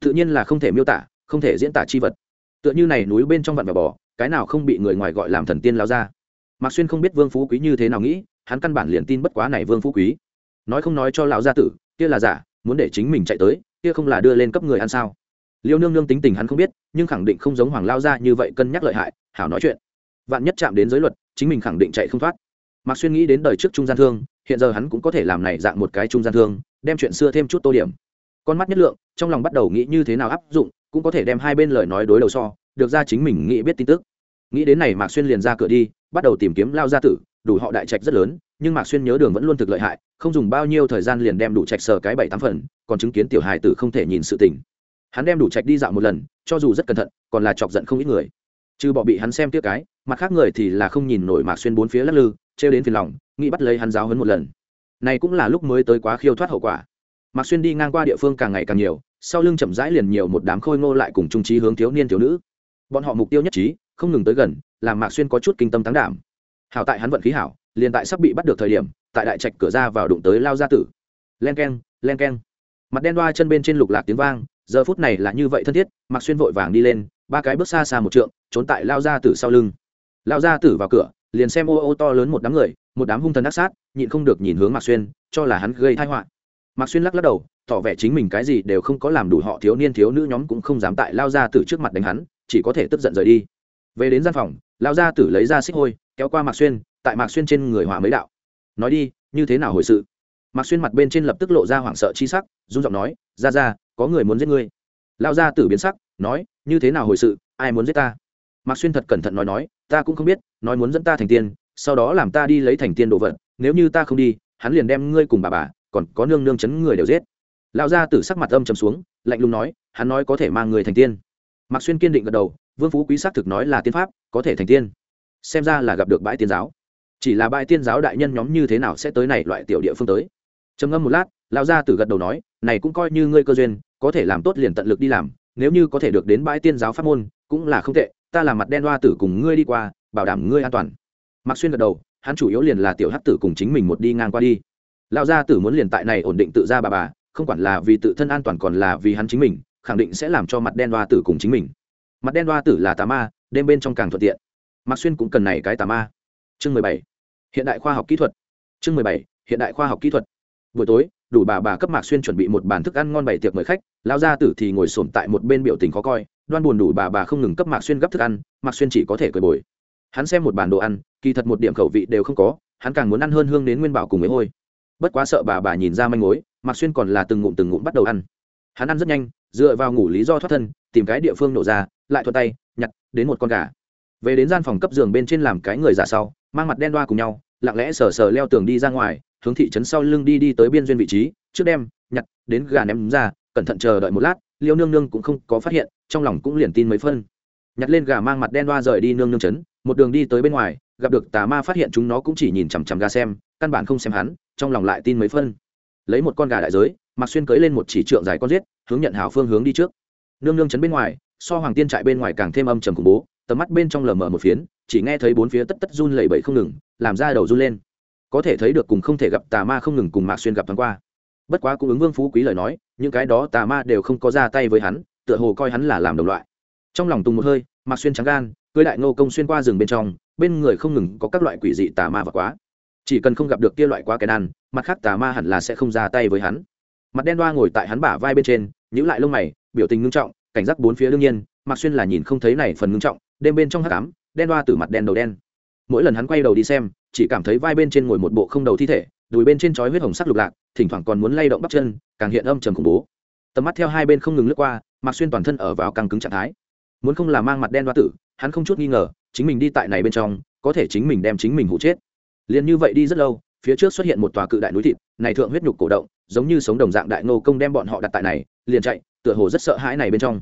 tự nhiên là không thể miêu tả, không thể diễn tả chi vật. Tựa như này núi bên trong vặn và bò, cái nào không bị người ngoài gọi làm thần tiên lao ra. Mạc xuyên không biết vương phú quý như thế nào nghĩ, hắn căn bản liền tin bất quá này vương phú quý. Nói không nói cho lão gia tử, kia là giả, muốn để chính mình chạy tới, kia không là đưa lên cấp người ăn sao? Liêu nương nương tính tình hắn không biết, nhưng khẳng định không giống hoàng lao gia như vậy cân nhắc lợi hại, hảo nói chuyện. Vạn nhất chạm đến giới luật, chính mình khẳng định chạy không thoát. Mạc xuyên nghĩ đến đời trước trung gian thương, hiện giờ hắn cũng có thể làm này dạng một cái trung gian thương, đem chuyện xưa thêm chút tô điểm con mắt nhất lượng, trong lòng bắt đầu nghĩ như thế nào áp dụng, cũng có thể đem hai bên lời nói đối đầu so, được ra chính mình nghĩ biết tin tức. Nghĩ đến này mạc xuyên liền ra cửa đi, bắt đầu tìm kiếm lao gia tử, đủ họ đại trạch rất lớn, nhưng mạc xuyên nhớ đường vẫn luôn thực lợi hại, không dùng bao nhiêu thời gian liền đem đủ trạch sờ cái bảy tám phần, còn chứng kiến tiểu hài tử không thể nhìn sự tình. Hắn đem đủ trạch đi dạo một lần, cho dù rất cẩn thận, còn là chọc giận không ít người. Trừ bỏ bị hắn xem tiếc cái, mặt khác người thì là không nhìn nổi mạc xuyên bốn phía lắc lư, trêu đến phiền lòng, nghĩ bắt lấy hắn giáo hấn một lần. Này cũng là lúc mới tới quá khiêu thoát hậu quả mạc xuyên đi ngang qua địa phương càng ngày càng nhiều, sau lưng chậm rãi liền nhiều một đám khôi ngô lại cùng trung trí hướng thiếu niên thiếu nữ. Bọn họ mục tiêu nhất trí, không ngừng tới gần, làm mạc xuyên có chút kinh tâm tán đảm. Hảo tại hắn vận khí hảo, liền tại sắp bị bắt được thời điểm, tại đại trạch cửa ra vào đụng tới lao gia tử. Len k e n len k e n mặt đen đoa chân bên trên lục lạc tiếng vang, giờ phút này là như vậy thân thiết, mạc xuyên vội vàng đi lên, ba cái bước xa xa một trượng, trốn tại lao gia tử sau lưng. Lao gia tử vào cửa, liền xem ô ô to lớn một đám người, một đám hung thần ác sát, nhịn không được nhìn hướng mạc xuyên, cho là hắn gây thai họa mạc xuyên lắc lắc đầu, tỏ vẻ chính mình cái gì đều không có làm đủ, họ thiếu niên thiếu nữ nhóm cũng không dám tại lao gia tử trước mặt đánh hắn, chỉ có thể tức giận rời đi. Về đến gian phòng, lao gia tử lấy ra xích hôi, kéo qua mạc xuyên, tại mạc xuyên trên người hỏa mấy đạo. Nói đi, như thế nào hồi sự? Mạc xuyên mặt bên trên lập tức lộ ra hoảng sợ chi sắc, run giọng nói, ra ra, có người muốn giết ngươi. Lao gia tử biến sắc, nói, như thế nào hồi sự? Ai muốn giết ta? Mạc xuyên thật cẩn thận nói nói, ta cũng không biết, nói muốn dẫn ta thành tiên, sau đó làm ta đi lấy thành tiên đồ vật, nếu như ta không đi, hắn liền đem ngươi cùng bà bà còn có nương nương chấn người đều giết. Lão gia tử sắc mặt âm trầm xuống, lạnh lùng nói, hắn nói có thể mang người thành tiên. Mạc xuyên kiên định gật đầu, vương phú quý xác thực nói là tiên pháp, có thể thành tiên. Xem ra là gặp được bãi tiên giáo. Chỉ là bãi tiên giáo đại nhân nhóm như thế nào sẽ tới này loại tiểu địa phương tới? Trầm ngâm một lát, lão gia tử gật đầu nói, này cũng coi như ngươi cơ duyên, có thể làm tốt liền tận lực đi làm, nếu như có thể được đến bãi tiên giáo pháp môn, cũng là không tệ, ta là mặt đen đoa tử cùng ngươi đi qua, bảo đảm ngươi an toàn. Mạc xuyên gật đầu, hắn chủ yếu liền là tiểu hắc tử cùng chính mình một đi ngang qua đi lão gia tử muốn liền tại này ổn định tự ra bà bà, không quản là vì tự thân an toàn còn là vì hắn chính mình, khẳng định sẽ làm cho mặt đen đoa tử cùng chính mình. Mặt đen đoa tử là tà ma, đêm bên trong càng thuận tiện. Mạc xuyên cũng cần này cái tà ma. Chương mười bảy. Hiện đại khoa học kỹ thuật. Chương mười bảy. Hiện đại khoa học kỹ thuật. Buổi tối, đủ bà bà cấp mạc xuyên chuẩn bị một bàn thức ăn ngon bày tiệc mời khách, lão gia tử thì ngồi sồn tại một bên biểu tình khó coi, đoan buồn đủ bà bà không ngừng cấp mạc xuyên gấp thức ăn, mạc xuyên chỉ có thể cười bồi. Hắn xem một bàn đồ ăn, kỳ thật một điểm khẩu vị đều không có, hắn càng muốn ăn hơn hương đến nguyên bảo cùng với hôi bất quá sợ bà bà nhìn ra manh mối, mạc xuyên còn là từng ngụm từng ngụm bắt đầu ăn. Hắn ăn rất nhanh, dựa vào ngủ lý do thoát thân, tìm cái địa phương nổ ra, lại thuật tay, nhặt đến một con gà. Về đến gian phòng cấp giường bên trên làm cái người giả sau, mang mặt đen đoa cùng nhau, lặng lẽ sờ sờ leo tường đi ra ngoài, hướng thị trấn sau lưng đi đi tới biên duyên vị trí, trước đem, nhặt đến gà ném ra, cẩn thận chờ đợi một lát, liêu nương nương cũng không có phát hiện, trong lòng cũng liền tin mấy phân. Nhặt lên gà mang mặt đen đoa rời đi nương nương trấn, một đường đi tới bên ngoài, gặp được tà ma phát hiện chúng nó cũng chỉ nhìn chằm chằm gà xem, căn bản không xem hắn trong lòng lại tin mấy phân. Lấy một con gà đại giới mặc xuyên cưới lên một chỉ trượng dài con giết, hướng nhận hảo phương hướng đi trước. Nương nương chấn bên ngoài, so hoàng tiên trại bên ngoài càng thêm âm trầm khủng bố, tầm mắt bên trong lờ mờ một phiến, chỉ nghe thấy bốn phía tất tất run lẩy bẩy không ngừng, làm ra đầu run lên. Có thể thấy được cùng không thể gặp tà ma không ngừng cùng mạc xuyên gặp thoáng qua. Bất quá cũng ứng vương phú quý lời nói, những cái đó tà ma đều không có ra tay với hắn, tựa hồ coi hắn là làm đồng loại. Trong lòng tùng một hơi, mạc xuyên trắng gan cưới đại ngô công xuyên qua rừng bên trong, bên người không ngừng có các loại quỷ dị tà ma và quá chỉ cần không gặp được kia loại quá cái ăn, mặt khác tà ma hẳn là sẽ không ra tay với hắn. Mặt đen đoa ngồi tại hắn bả vai bên trên nhữ lại lông mày, biểu tình ngưng trọng, cảnh giác bốn phía đương nhiên Mặc xuyên là nhìn không thấy này phần ngưng trọng, đêm bên trong hát cám đen đoa từ mặt đen đầu đen. Mỗi lần hắn quay đầu đi xem, chỉ cảm thấy vai bên trên ngồi một bộ không đầu thi thể, đùi bên trên chói huyết hồng sắc lục lạc, thỉnh thoảng còn muốn lay động bắp chân, càng hiện âm trầm khủng bố. Tầm mắt theo hai bên không ngừng lướt qua mặc xuyên toàn thân ở vào căng cứng trạng thái. Muốn không là mang mặt đen đoa tử, hắn không chút nghi ngờ, chính mình đi tại này bên trong, có thể chính mình đem chính mình hụ chết liền như vậy đi rất lâu, phía trước xuất hiện một tòa cự đại núi thịt, này thượng huyết nhục cổ động, giống như sống đồng dạng đại Ngô công đem bọn họ đặt tại này, liền chạy, tựa hồ rất sợ hãi này bên trong.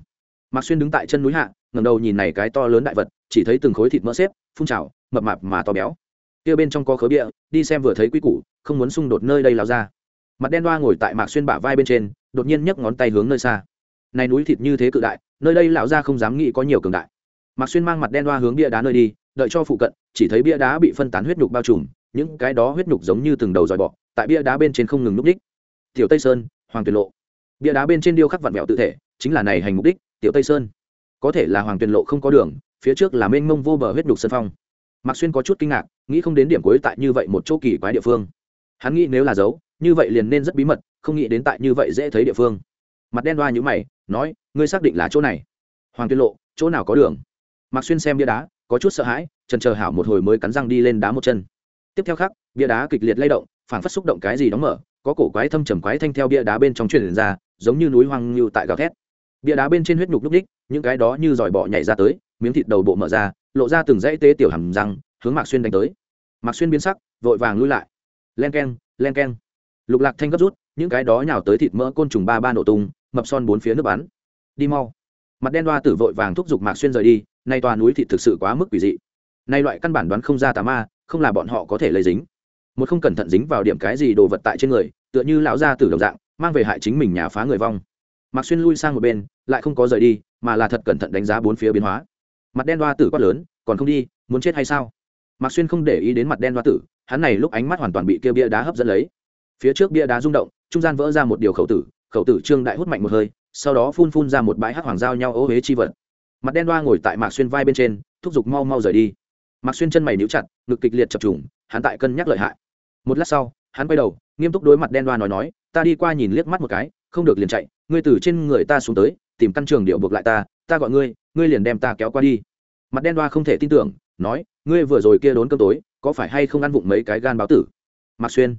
Mạc xuyên đứng tại chân núi hạ ngầm đầu nhìn này cái to lớn đại vật, chỉ thấy từng khối thịt mỡ xếp, phun trào, mập mạp mà to béo. Kia bên trong có khớ bịa, đi xem vừa thấy quy củ, không muốn xung đột nơi đây lao ra. Mặt đen đoa ngồi tại mạc xuyên bả vai bên trên, đột nhiên nhấc ngón tay hướng nơi xa. Này núi thịt như thế cự đại, nơi đây lão ra không dám nghĩ có nhiều cường đại. Mạc xuyên mang mặt đen đoa hướng bia đá nơi đi, đợi cho phụ cận, chỉ thấy bia đá bị phân tán huyết nhục bao trùm những cái đó huyết nhục giống như từng đầu dòi bọ, tại bia đá bên trên không ngừng núp đích. Tiểu tây sơn, hoàng tuyền lộ. Bia đá bên trên điêu khắc vặn vẹo tự thể, chính là này hành mục đích, tiểu tây sơn. Có thể là hoàng tuyền lộ không có đường, phía trước là mênh mông vô bờ huyết nhục sân phong. Mạc xuyên có chút kinh ngạc, nghĩ không đến điểm cuối tại như vậy một chỗ kỳ quái địa phương. Hắn nghĩ nếu là dấu như vậy liền nên rất bí mật, không nghĩ đến tại như vậy dễ thấy địa phương. Mặt đen đoa như mày, nói, ngươi xác định là chỗ này? Hoàng tuyên lộ, chỗ nào có đường? Mạc xuyên xem bia đá, có chút sợ hãi trần chờ hảo một hồi mới cắn răng đi lên đá một chân tiếp theo khác bia đá kịch liệt lay động, phảng phất xúc động cái gì đóng mở, có cổ quái thâm trầm quái thanh theo bia đá bên trong truyền ra, giống như núi hoang như tại gào thét. Bia đá bên trên huyết nhục lúc ních những cái đó như giỏi bọ nhảy ra tới, miếng thịt đầu bộ mở ra, lộ ra từng dãy tế tiểu hầm răng, hướng mạc xuyên đánh tới. Mạc xuyên biến sắc, vội vàng lui lại. Len keng len keng. Lục lạc thanh gấp rút, những cái đó nhào tới thịt mỡ côn trùng ba ba nổ tung, mập son bốn phía nước bắn. Đi mau. Mặt đen đoa tử vội vàng thúc giục mạc xuyên rời đi, nay tòa núi thịt thực sự quá mức quỷ dị. Nay loại căn bản đoán không ra tà ma không là bọn họ có thể lấy dính. Một không cẩn thận dính vào điểm cái gì đồ vật tại trên người, tựa như lão gia tử đồng dạng, mang về hại chính mình nhà phá người vong. Mạc xuyên lui sang một bên, lại không có rời đi, mà là thật cẩn thận đánh giá bốn phía biến hóa. Mặt đen đoa tử quát lớn, còn không đi, muốn chết hay sao? Mạc xuyên không để ý đến mặt đen đoa tử, hắn này lúc ánh mắt hoàn toàn bị kia bia đá hấp dẫn lấy. Phía trước bia đá rung động, trung gian vỡ ra một điều khẩu tử khẩu tử trương đại hút mạnh một hơi, sau đó phun phun ra một bãi hắc hoàng giao nhau ô huế chi vật. Mặt đen đoa ngồi tại mạc xuyên vai bên trên, thúc giục mau mau rời đi mặc xuyên chân mày níu chặt, ngực kịch liệt chập trùng, hắn tại cân nhắc lợi hại. Một lát sau, hắn quay đầu, nghiêm túc đối mặt đen đoa nói nói, ta đi qua nhìn liếc mắt một cái, không được liền chạy, ngươi từ trên người ta xuống tới, tìm căn trường điệu buộc lại ta ta gọi ngươi ngươi liền đem ta kéo qua đi. Mặt đen đoa không thể tin tưởng, nói, ngươi vừa rồi kia đốn cơm tối, có phải hay không ăn vụng mấy cái gan báo tử? Mặc xuyên.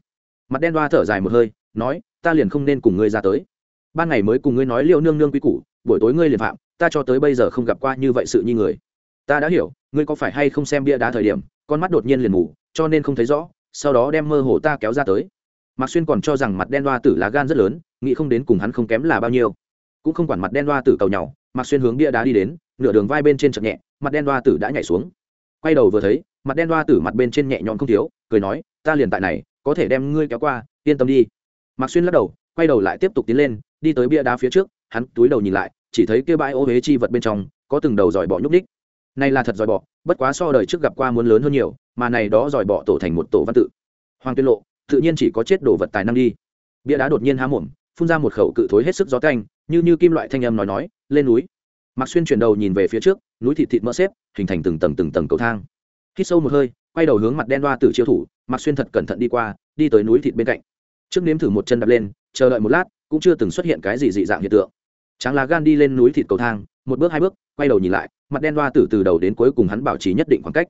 Mặt đen đoa thở dài một hơi, nói, ta liền không nên cùng ngươi ra tới. Ban ngày mới cùng ngươi nói liệu nương nương quy củ, buổi tối ngươi liền phạm, ta cho tới bây giờ không gặp qua như vậy sự như người ta đã hiểu, ngươi có phải hay không xem bia đá thời điểm, con mắt đột nhiên liền mù, cho nên không thấy rõ, sau đó đem mơ hồ ta kéo ra tới. Mạc xuyên còn cho rằng mặt đen đoa tử lá gan rất lớn, nghĩ không đến cùng hắn không kém là bao nhiêu. Cũng không quản mặt đen đoa tử cầu nhau, mạc xuyên hướng bia đá đi đến, nửa đường vai bên trên chậm nhẹ, mặt đen đoa tử đã nhảy xuống. Quay đầu vừa thấy, mặt đen đoa tử mặt bên trên nhẹ nhõm không thiếu, cười nói, ta liền tại này, có thể đem ngươi kéo qua, yên tâm đi. Mạc xuyên lắc đầu, quay đầu lại tiếp tục tiến lên, đi tới bia đá phía trước, hắn túi đầu nhìn lại, chỉ thấy kia bãi ô huế chi vật bên trong, có từng đầu giỏi bọ nhúc ních này là thật giỏi bọ bất quá so đời trước gặp qua muốn lớn hơn nhiều, mà này đó giỏi bọ tổ thành một tổ văn tự. Hoàng tuyên lộ, tự nhiên chỉ có chết đồ vật tài năng đi. Bia đá đột nhiên há mồm, phun ra một khẩu cự thối hết sức gió canh như như kim loại thanh âm nói nói, lên núi. Mạc xuyên chuyển đầu nhìn về phía trước, núi thịt thịt mỡ xếp, hình thành từng tầng từng tầng cầu thang. Hít sâu một hơi, quay đầu hướng mặt đen đoa tử chiêu thủ, mạc xuyên thật cẩn thận đi qua, đi tới núi thịt bên cạnh. Trước nếm thử một chân đạp lên, chờ đợi một lát, cũng chưa từng xuất hiện cái gì dị dạng hiện tượng. Tráng lá gan đi lên núi thịt cầu thang một bước hai bước, quay đầu nhìn lại, mặt đen đoa tử từ đầu đến cuối cùng hắn bảo trì nhất định khoảng cách.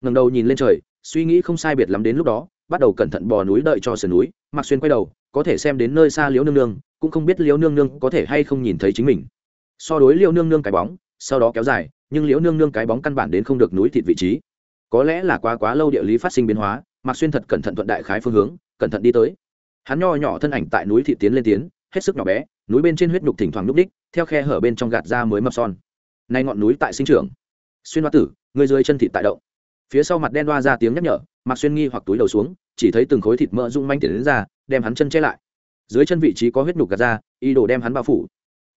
Ngầm đầu nhìn lên trời, suy nghĩ không sai biệt lắm đến lúc đó, bắt đầu cẩn thận bò núi đợi cho sườn núi mặc xuyên quay đầu, có thể xem đến nơi xa liễu nương nương, cũng không biết liễu nương nương có thể hay không nhìn thấy chính mình. So đối liễu nương nương cái bóng, sau đó kéo dài, nhưng liễu nương nương cái bóng căn bản đến không được núi thịt vị trí. Có lẽ là quá quá lâu địa lý phát sinh biến hóa, mạc xuyên thật cẩn thận thuận đại khái phương hướng, cẩn thận đi tới. Hắn nho nhỏ thân ảnh tại núi thị tiến lên tiến hết sức nhỏ bé, núi bên trên huyết nhục thỉnh thoảng núp đích theo khe hở bên trong gạt ra mới mập son. Nay ngọn núi tại sinh trưởng. Xuyên hoa tử người dưới chân thịt tại động. Phía sau mặt đen đoa ra tiếng nhắc nhở, mạc xuyên nghi hoặc túi đầu xuống, chỉ thấy từng khối thịt mỡ rung manh tiền đến ra, đem hắn chân che lại. Dưới chân vị trí có huyết nhục gạt ra y đồ đem hắn bao phủ.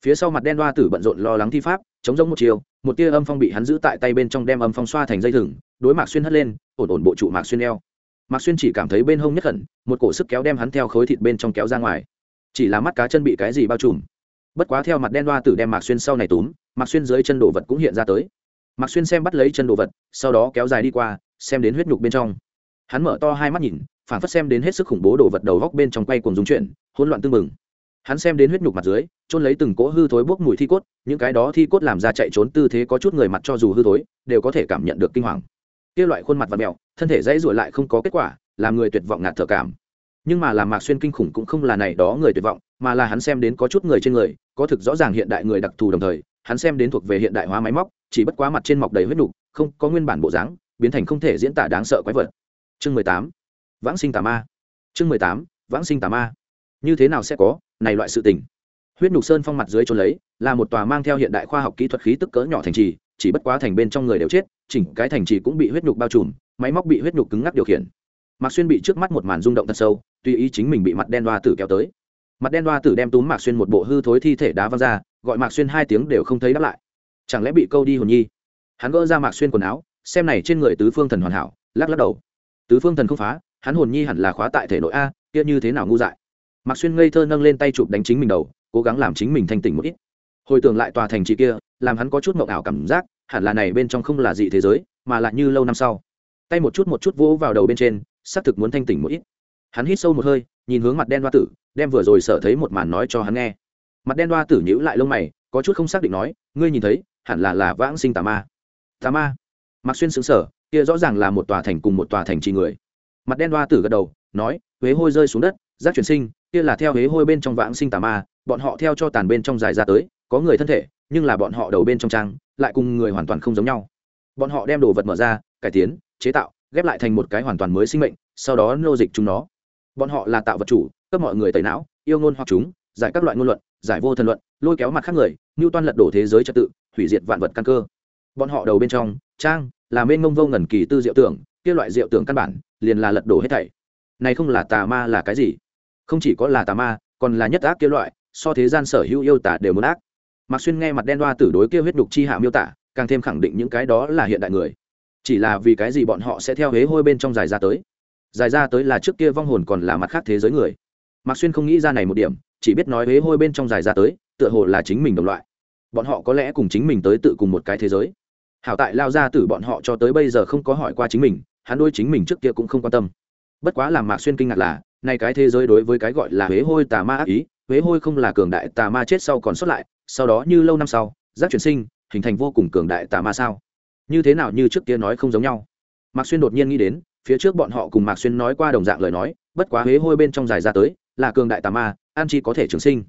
Phía sau mặt đen đoa tử bận rộn lo lắng thi pháp, chống giống một chiều, một tia âm phong bị hắn giữ tại tay bên trong đem âm phong xoa thành dây thừng, đối mạc xuyên hất lên, ổn ổn bộ trụ mạc xuyên eo. Mạc xuyên chỉ cảm thấy bên hông nhất khẩn một cổ sức kéo đem hắn theo khối thịt bên trong kéo ra ngoài chỉ là mắt cá chân bị cái gì bao trùm. Bất quá theo mặt đen đoa tử đem mạc xuyên sau này túm, mạc xuyên dưới chân đồ vật cũng hiện ra tới. Mạc xuyên xem bắt lấy chân đồ vật, sau đó kéo dài đi qua, xem đến huyết nhục bên trong. Hắn mở to hai mắt nhìn, phản phất xem đến hết sức khủng bố đồ vật đầu góc bên trong quay cùng dung chuyển, hỗn loạn tưng bừng. Hắn xem đến huyết nhục mặt dưới trôn lấy từng cỗ hư thối bốc mùi thi cốt, những cái đó thi cốt làm ra chạy trốn tư thế có chút người mặt cho dù hư thối, đều có thể cảm nhận được kinh hoàng. Kia loại khuôn mặt và mèo, thân thể dãy ruổi lại không có kết quả, làm người tuyệt vọng ngạt thở cảm nhưng mà làm mạc xuyên kinh khủng cũng không là này đó người tuyệt vọng, mà là hắn xem đến có chút người trên người, có thực rõ ràng hiện đại người đặc thù đồng thời, hắn xem đến thuộc về hiện đại hóa máy móc, chỉ bất quá mặt trên mọc đầy huyết nục, không có nguyên bản bộ dáng, biến thành không thể diễn tả đáng sợ quái vật. Chương mười tám, vãng sinh tà ma. Chương mười tám, vãng sinh tà ma. Như thế nào sẽ có, này loại sự tình. Huyết nục sơn phong mặt dưới trốn lấy, là một tòa mang theo hiện đại khoa học kỹ thuật khí tức cỡ nhỏ thành trì, chỉ bất quá thành bên trong người đều chết, chỉnh cái thành trì cũng bị huyết nhục bao trùm, máy móc bị huyết nhục cứng ngắc điều khiển. Mạc xuyên bị trước mắt một màn rung động thật sâu tùy ý chính mình bị mặt đen đoa tử kéo tới. Mặt đen đoa tử đem túm mạc xuyên một bộ hư thối thi thể đá văng ra, gọi mạc xuyên hai tiếng đều không thấy đáp lại. Chẳng lẽ bị câu đi hồn nhi? Hắn gỡ ra mạc xuyên quần áo, xem này trên người tứ phương thần hoàn hảo, lắc lắc đầu. Tứ phương thần không phá, hắn hồn nhi hẳn là khóa tại thể nội a, kia như thế nào ngu dại? Mạc xuyên ngây thơ nâng lên tay chụp đánh chính mình đầu, cố gắng làm chính mình thanh tỉnh một ít. Hồi tưởng lại tòa thành trì kia, làm hắn có chút mộng ảo cảm giác, hẳn là này bên trong không là gì thế giới, mà là như lâu năm sau. Tay một chút một chút vỗ vào đầu bên trên, xác thực muốn thanh tỉnh một ít hắn hít sâu một hơi, nhìn hướng mặt đen đoa tử, đem vừa rồi sợ thấy một màn nói cho hắn nghe. Mặt đen đoa tử nhữ lại lông mày, có chút không xác định nói, ngươi nhìn thấy, hẳn là là vãng sinh tà ma. Tà ma? Mặc xuyên xứng sở kia rõ ràng là một tòa thành cùng một tòa thành trì người. Mặt đen đoa tử gật đầu, nói, huế hôi rơi xuống đất giác chuyển sinh, kia là theo hế hôi bên trong vãng sinh tà ma, bọn họ theo cho tàn bên trong dài ra tới, có người thân thể, nhưng là bọn họ đầu bên trong trang, lại cùng người hoàn toàn không giống nhau. Bọn họ đem đồ vật mở ra, cải tiến, chế tạo, ghép lại thành một cái hoàn toàn mới sinh mệnh, sau đó nô dịch chúng nó bọn họ là tạo vật chủ cấp mọi người tẩy não, yêu ngôn hoặc chúng, giải các loại ngôn luận, giải vô thần luận, lôi kéo mặt khác người như toan lật đổ thế giới trật tự, hủy diệt vạn vật căn cơ. Bọn họ đầu bên trong, trang, là mênh ngông vô ngần kỳ tư diệu tưởng, kia loại diệu tưởng căn bản, liền là lật đổ hết thảy. Này không là tà ma là cái gì? Không chỉ có là tà ma, còn là nhất ác kia loại, so thế gian sở hữu yêu tả đều muốn ác. Mạc xuyên nghe mặt đen đoa tử đối kia huyết đục chi hạ miêu tả, càng thêm khẳng định những cái đó là hiện đại người. Chỉ là vì cái gì bọn họ sẽ theo hế hôi bên trong dài ra tới? Dài ra tới là trước kia vong hồn còn là mặt khác thế giới người. Mạc xuyên không nghĩ ra này một điểm, chỉ biết nói huế hôi bên trong dài ra tới, tựa hồ là chính mình đồng loại. Bọn họ có lẽ cùng chính mình tới tự cùng một cái thế giới. Hảo tại lao ra từ bọn họ cho tới bây giờ không có hỏi qua chính mình, hắn đôi chính mình trước kia cũng không quan tâm. Bất quá làm mạc xuyên kinh ngạc là nay cái thế giới đối với cái gọi là huế hôi tà ma ác ý huế hôi không là cường đại tà ma chết sau còn xuất lại, sau đó như lâu năm sau, giác chuyển sinh, hình thành vô cùng cường đại tà ma sao. Như thế nào như trước kia nói không giống nhau. Mạc xuyên đột nhiên nghĩ đến phía trước bọn họ cùng mạc xuyên nói qua đồng dạng lời nói, bất quá huế hôi bên trong dài ra tới, là cường đại tà ma, an chi có thể trường sinh.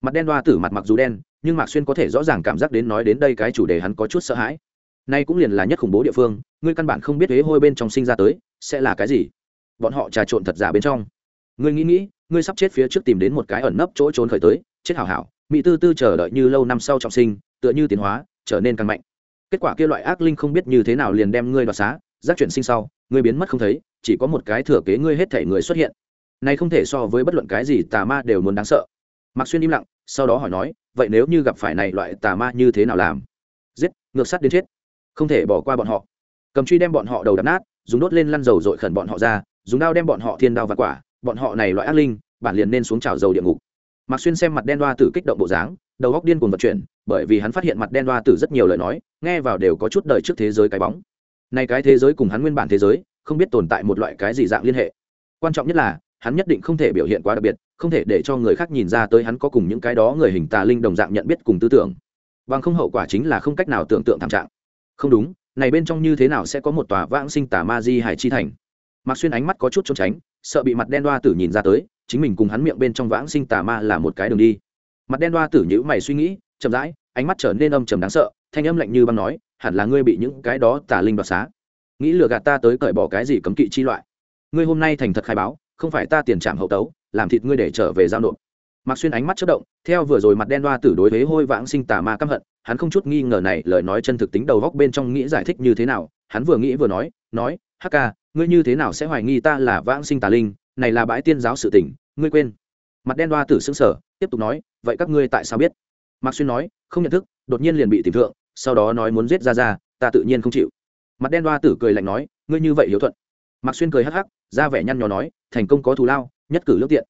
Mặt đen đoa tử mặt mặc dù đen, nhưng mạc xuyên có thể rõ ràng cảm giác đến nói đến đây cái chủ đề hắn có chút sợ hãi. Nay cũng liền là nhất khủng bố địa phương, ngươi căn bản không biết huế hôi bên trong sinh ra tới, sẽ là cái gì. Bọn họ trà trộn thật giả bên trong. Ngươi nghĩ nghĩ, ngươi sắp chết phía trước tìm đến một cái ẩn nấp chỗ trốn khởi tới, chết hảo hảo, mỹ tư tư chờ đợi như lâu năm sau trọng sinh, tựa như tiến hóa, trở nên càng mạnh. Kết quả kia loại ác linh không biết như thế nào liền đem ngươi đoạt xá, giác chuyển sinh sau ngươi biến mất không thấy, chỉ có một cái thừa kế ngươi hết thể người xuất hiện. Này không thể so với bất luận cái gì tà ma đều muốn đáng sợ. Mạc xuyên im lặng, sau đó hỏi nói, vậy nếu như gặp phải này loại tà ma như thế nào làm? Giết, ngược sắt đến chết. Không thể bỏ qua bọn họ. Cầm truy đem bọn họ đầu đập nát, dùng đốt lên lăn dầu dội khẩn bọn họ ra, dùng đao đem bọn họ thiên đao và quả, bọn họ này loại ác linh, bản liền nên xuống trào dầu địa ngục. Mạc xuyên xem mặt đen đoa tử kích động bộ dáng, đầu góc điên cuồng vật chuyển, bởi vì hắn phát hiện mặt đen đoa tử rất nhiều lời nói, nghe vào đều có chút đời trước thế giới cái bóng nay cái thế giới cùng hắn nguyên bản thế giới, không biết tồn tại một loại cái gì dạng liên hệ. Quan trọng nhất là, hắn nhất định không thể biểu hiện quá đặc biệt, không thể để cho người khác nhìn ra tới hắn có cùng những cái đó người hình tà linh đồng dạng nhận biết cùng tư tưởng. Bằng không hậu quả chính là không cách nào tưởng tượng thảm trạng. Không đúng, này bên trong như thế nào sẽ có một tòa vãng sinh tà ma di hải chi thành? Mạc xuyên ánh mắt có chút trốn tránh, sợ bị mặt đen đoa tử nhìn ra tới, chính mình cùng hắn miệng bên trong vãng sinh tà ma là một cái đường đi. Mặt đen đoa tử nhữ mày suy nghĩ, chậm rãi, ánh mắt trở nên âm trầm đáng sợ, thanh âm lạnh như băng nói hẳn là ngươi bị những cái đó tà linh đoạt xá. Nghĩ lừa gạt ta tới cởi bỏ cái gì cấm kỵ chi loại. Ngươi hôm nay thành thật khai báo, không phải ta tiền trảm hậu tấu, làm thịt ngươi để trở về giao nộp. Mạc xuyên ánh mắt chất động, theo vừa rồi mặt đen đoa tử đối với hôi vãng sinh tà ma căm hận, hắn không chút nghi ngờ này, lời nói chân thực tính đầu góc bên trong nghĩ giải thích như thế nào, hắn vừa nghĩ vừa nói nói, hắc ca, ngươi như thế nào sẽ hoài nghi ta là vãng sinh tà linh, này là bãi tiên giáo sự tỉnh ngươi quên. Mặt đen đoa tử xứng sở tiếp tục nói, vậy các ngươi tại sao biết? Mạc xuyên nói, không nhận thức, đột nhiên liền bị tìm thượng sau đó nói muốn giết ra ra ta tự nhiên không chịu. Mặt đen đoa tử cười lạnh nói, ngươi như vậy hiếu thuận. Mạc xuyên cười hắc hắc, ra vẻ nhăn nhò nói, thành công có thù lao, nhất cử lước tiện.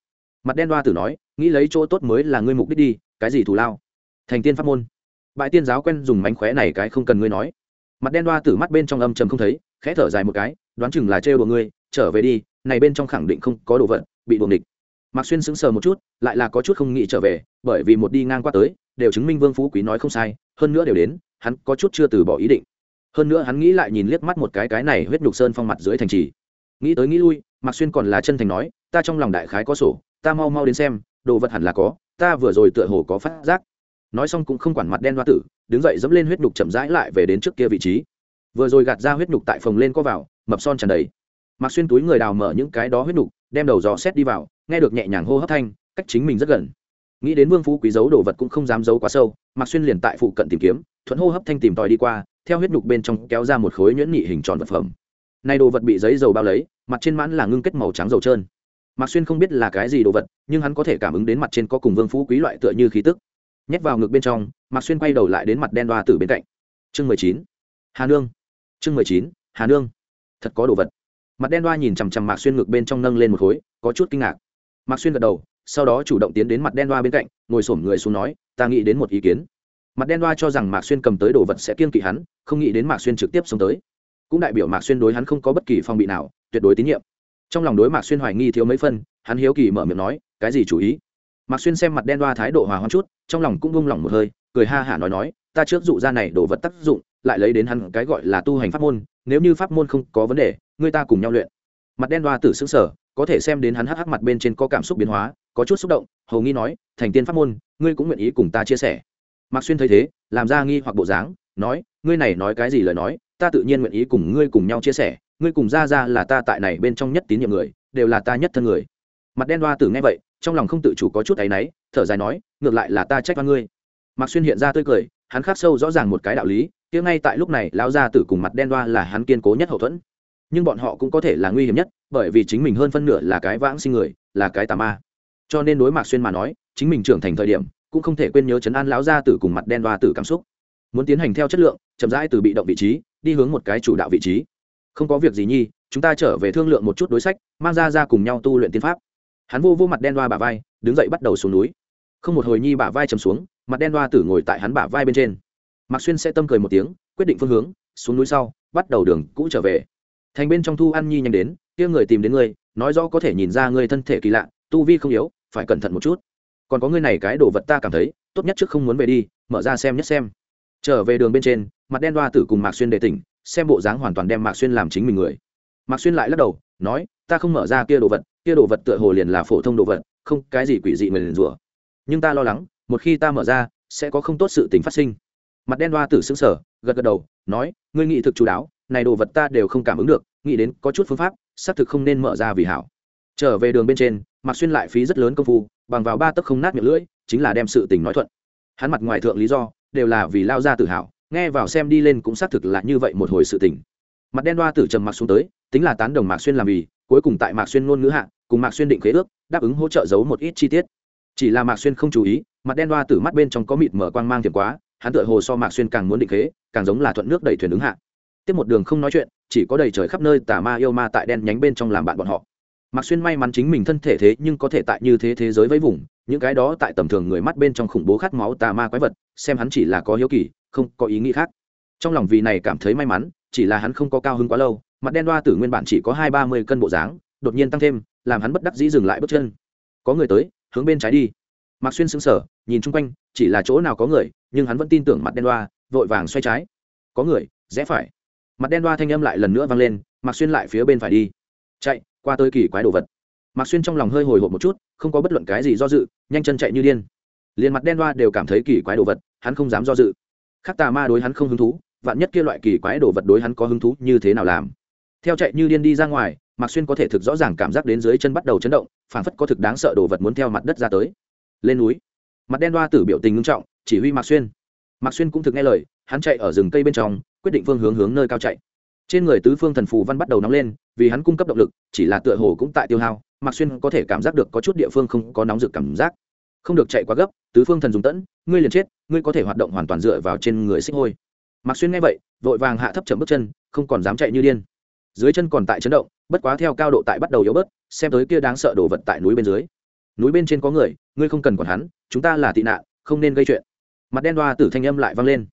Mặt đen đoa tử nói, nghĩ lấy chỗ tốt mới là ngươi mục đích đi, cái gì thù lao? Thành tiên pháp môn. Bãi tiên giáo quen dùng mánh khóe này cái không cần ngươi nói. Mặt đen đoa tử mắt bên trong âm trầm không thấy, khẽ thở dài một cái, đoán chừng là trêu đùa ngươi, trở về đi, này bên trong khẳng định không có đồ vật, bị đuồng địch mạc xuyên sững sờ một chút, lại là có chút không nghĩ trở về, bởi vì một đi ngang qua tới, đều chứng minh vương phú quý nói không sai, hơn nữa đều đến hắn có chút chưa từ bỏ ý định. Hơn nữa hắn nghĩ lại nhìn liếc mắt một cái cái này huyết nhục sơn phong mặt dưới thành trì. Nghĩ tới nghĩ lui, mạc xuyên còn là chân thành nói, ta trong lòng đại khái có sổ, ta mau mau đến xem, đồ vật hẳn là có, ta vừa rồi tựa hồ có phát giác. Nói xong cũng không quản mặt đen hoa tử, đứng dậy dẫm lên huyết nhục chậm rãi lại về đến trước kia vị trí. Vừa rồi gạt ra huyết nhục tại phòng lên có vào, mập son tràn đầy. Mặc xuyên túi người đào mở những cái đó huyết nhục, đem đầu dò xét đi vào, nghe được nhẹ nhàng hô hấp thanh, cách chính mình rất gần. Nghĩ đến vương phú quý giấu đồ vật cũng không dám giấu quá sâu mặc xuyên liền tại phụ cận tìm kiếm thuận hô hấp thanh tìm tòi đi qua, theo huyết nhục bên trong kéo ra một khối nhuyễn nhị hình tròn vật phẩm. Nay đồ vật bị giấy dầu bao lấy, mặt trên mãn là ngưng kết màu trắng dầu trơn. Mạc xuyên không biết là cái gì đồ vật, nhưng hắn có thể cảm ứng đến mặt trên có cùng vương phú quý loại tựa như khí tức. Nhét vào ngực bên trong, mạc xuyên quay đầu lại đến mặt đen đoa từ bên cạnh. Chương mười chín. Hà nương. Chương mười chín. Hà nương. Thật có đồ vật. Mặt đen đoa nhìn chằm chằm mạc xuyên ngực bên trong nâng lên một khối, có chút kinh ngạc. Mạc xuyên gật đầu, sau đó chủ động tiến đến mặt đen đoa bên cạnh, ngồi xổm người xuống nói, ta nghĩ đến một ý kiến mặt đen đoa cho rằng mạc xuyên cầm tới đồ vật sẽ kiên kỵ hắn, không nghĩ đến mạc xuyên trực tiếp xông tới. Cũng đại biểu mạc xuyên đối hắn không có bất kỳ phong bị nào, tuyệt đối tín nhiệm. Trong lòng đối mạc xuyên hoài nghi thiếu mấy phân, hắn hiếu kỳ mở miệng nói, cái gì chủ ý? Mạc xuyên xem mặt đen đoa thái độ hòa hoãn chút, trong lòng cũng vung lòng một hơi, cười ha hả nói nói, ta trước dụ ra này đồ vật tác dụng, lại lấy đến hắn cái gọi là tu hành pháp môn, nếu như pháp môn không có vấn đề, người ta cùng nhau luyện. Mặt đen đoa tử xứng sở có thể xem đến hắn hắc hắc mặt bên trên có cảm xúc biến hóa, có chút xúc động, hầu nghi nói, thành tiên pháp môn, ngươi cũng nguyện ý cùng ta chia sẻ? Mạc xuyên thấy thế, làm ra nghi hoặc bộ dáng, nói, ngươi này nói cái gì lời nói, ta tự nhiên nguyện ý cùng ngươi cùng nhau chia sẻ, ngươi cùng ra ra là ta tại này bên trong nhất tín nhiệm người, đều là ta nhất thân người. Mặt đen đoa tử nghe vậy, trong lòng không tự chủ có chút áy náy, thở dài nói, ngược lại là ta trách văn ngươi. Mạc xuyên hiện ra tươi cười, hắn khắc sâu rõ ràng một cái đạo lý, kia ngay tại lúc này, lão gia tử cùng mặt đen đoa là hắn kiên cố nhất hậu thuẫn. Nhưng bọn họ cũng có thể là nguy hiểm nhất, bởi vì chính mình hơn phân nửa là cái vãng sinh người, là cái tà ma. Cho nên đối mạc xuyên mà nói, chính mình trưởng thành thời điểm cũng không thể quên nhớ chấn an lão gia tử cùng mặt đen đoa tử cảm xúc. Muốn tiến hành theo chất lượng, chậm rãi từ bị động vị trí, đi hướng một cái chủ đạo vị trí. Không có việc gì nhi, chúng ta trở về thương lượng một chút đối sách, mang ra ra cùng nhau tu luyện tiên pháp. Hắn vô vô mặt đen đoa bả vai, đứng dậy bắt đầu xuống núi. Không một hồi nhi bả vai chầm xuống, mặt đen đoa tử ngồi tại hắn bả vai bên trên. Mạc xuyên sẽ tâm cười một tiếng, quyết định phương hướng, xuống núi sau, bắt đầu đường cũ trở về. Thành bên trong thu ăn nhi nhanh đến, kia người tìm đến ngươi, nói rõ có thể nhìn ra ngươi thân thể kỳ lạ, tu vi không yếu, phải cẩn thận một chút còn có ngươi này cái đồ vật ta cảm thấy, tốt nhất trước không muốn về đi, mở ra xem nhất xem. Trở về đường bên trên, mặt đen đoa tử cùng mạc xuyên đề tỉnh, xem bộ dáng hoàn toàn đem mạc xuyên làm chính mình người. Mạc xuyên lại lắc đầu, nói, ta không mở ra kia đồ vật, kia đồ vật tựa hồ liền là phổ thông đồ vật, không, cái gì quỷ dị mà liền rủa. Nhưng ta lo lắng, một khi ta mở ra, sẽ có không tốt sự tình phát sinh. Mặt đen đoa tử xứng sở gật gật đầu, nói, ngươi nghĩ thực chú đáo, này đồ vật ta đều không cảm ứng được, nghĩ đến có chút phương pháp, xác thực không nên mở ra vì hảo. Trở về đường bên trên, mạc xuyên lại phí rất lớn công phu bằng vào ba tấc không nát miệng lưỡi, chính là đem sự tình nói thuận. Hắn mặt ngoài thượng lý do, đều là vì lao ra tự hào, nghe vào xem đi lên cũng xác thực là như vậy một hồi sự tình. Mặt đen đoa tử trầm mặc xuống tới, tính là tán đồng mạc xuyên làm vì, cuối cùng tại mạc xuyên ngôn ngữ hạ, cùng mạc xuyên định khế ước, đáp ứng hỗ trợ giấu một ít chi tiết. Chỉ là mạc xuyên không chú ý, mặt đen đoa tử mắt bên trong có mịt mở quang mang thiệt quá, hắn tựa hồ so mạc xuyên càng muốn định khế, càng giống là thuận nước đẩy thuyền ứng hạ. Tiếp một đường không nói chuyện, chỉ có đầy trời khắp nơi tà ma yêu ma tại đen nhánh bên trong làm bạn bọn họ mạc xuyên may mắn chính mình thân thể thế nhưng có thể tại như thế thế giới với vùng, những cái đó tại tầm thường người mắt bên trong khủng bố khát máu tà ma quái vật, xem hắn chỉ là có hiếu kỳ, không có ý nghĩ khác. Trong lòng vì này cảm thấy may mắn, chỉ là hắn không có cao hứng quá lâu, mặt đen đoa tử nguyên bản chỉ có hai ba mươi cân bộ dáng, đột nhiên tăng thêm, làm hắn bất đắc dĩ dừng lại bước chân. Có người tới, hướng bên trái đi. Mạc xuyên sững sờ, nhìn chung quanh, chỉ là chỗ nào có người, nhưng hắn vẫn tin tưởng mặt đen đoa, vội vàng xoay trái. Có người, rẽ phải. Mặt đen đoa thanh âm lại lần nữa vang lên, mạc xuyên lại phía bên phải đi. Chạy qua tới kỳ quái đồ vật. Mạc xuyên trong lòng hơi hồi hộp một chút, không có bất luận cái gì do dự, nhanh chân chạy như điên. Liền mặt đen đoa đều cảm thấy kỳ quái đồ vật, hắn không dám do dự. Khắc tà ma đối hắn không hứng thú, vạn nhất kia loại kỳ quái đồ vật đối hắn có hứng thú, như thế nào làm? Theo chạy như điên đi ra ngoài, mạc xuyên có thể thực rõ ràng cảm giác đến dưới chân bắt đầu chấn động, phảng phất có thực đáng sợ đồ vật muốn theo mặt đất ra tới. Lên núi. Mặt đen đoa tử biểu tình ngưng trọng, chỉ huy mạc xuyên. Mạc xuyên cũng thực nghe lời, hắn chạy ở rừng cây bên trong, quyết định phương hướng hướng nơi cao chạy trên người tứ phương thần phù văn bắt đầu nóng lên, vì hắn cung cấp động lực, chỉ là tựa hồ cũng tại tiêu hao, mạc xuyên có thể cảm giác được có chút địa phương không có nóng rực cảm giác. Không được chạy quá gấp, tứ phương thần dùng tẫn, ngươi liền chết, ngươi có thể hoạt động hoàn toàn dựa vào trên người xích hôi. Mạc xuyên nghe vậy, vội vàng hạ thấp chậm bước chân, không còn dám chạy như điên. Dưới chân còn tại chấn động, bất quá theo cao độ tại bắt đầu yếu bớt, xem tới kia đáng sợ đồ vật tại núi bên dưới. Núi bên trên có người, ngươi không cần còn hắn, chúng ta là tị nạn, không nên gây chuyện. Mặt đen đoa tử thanh âm lại vang lên.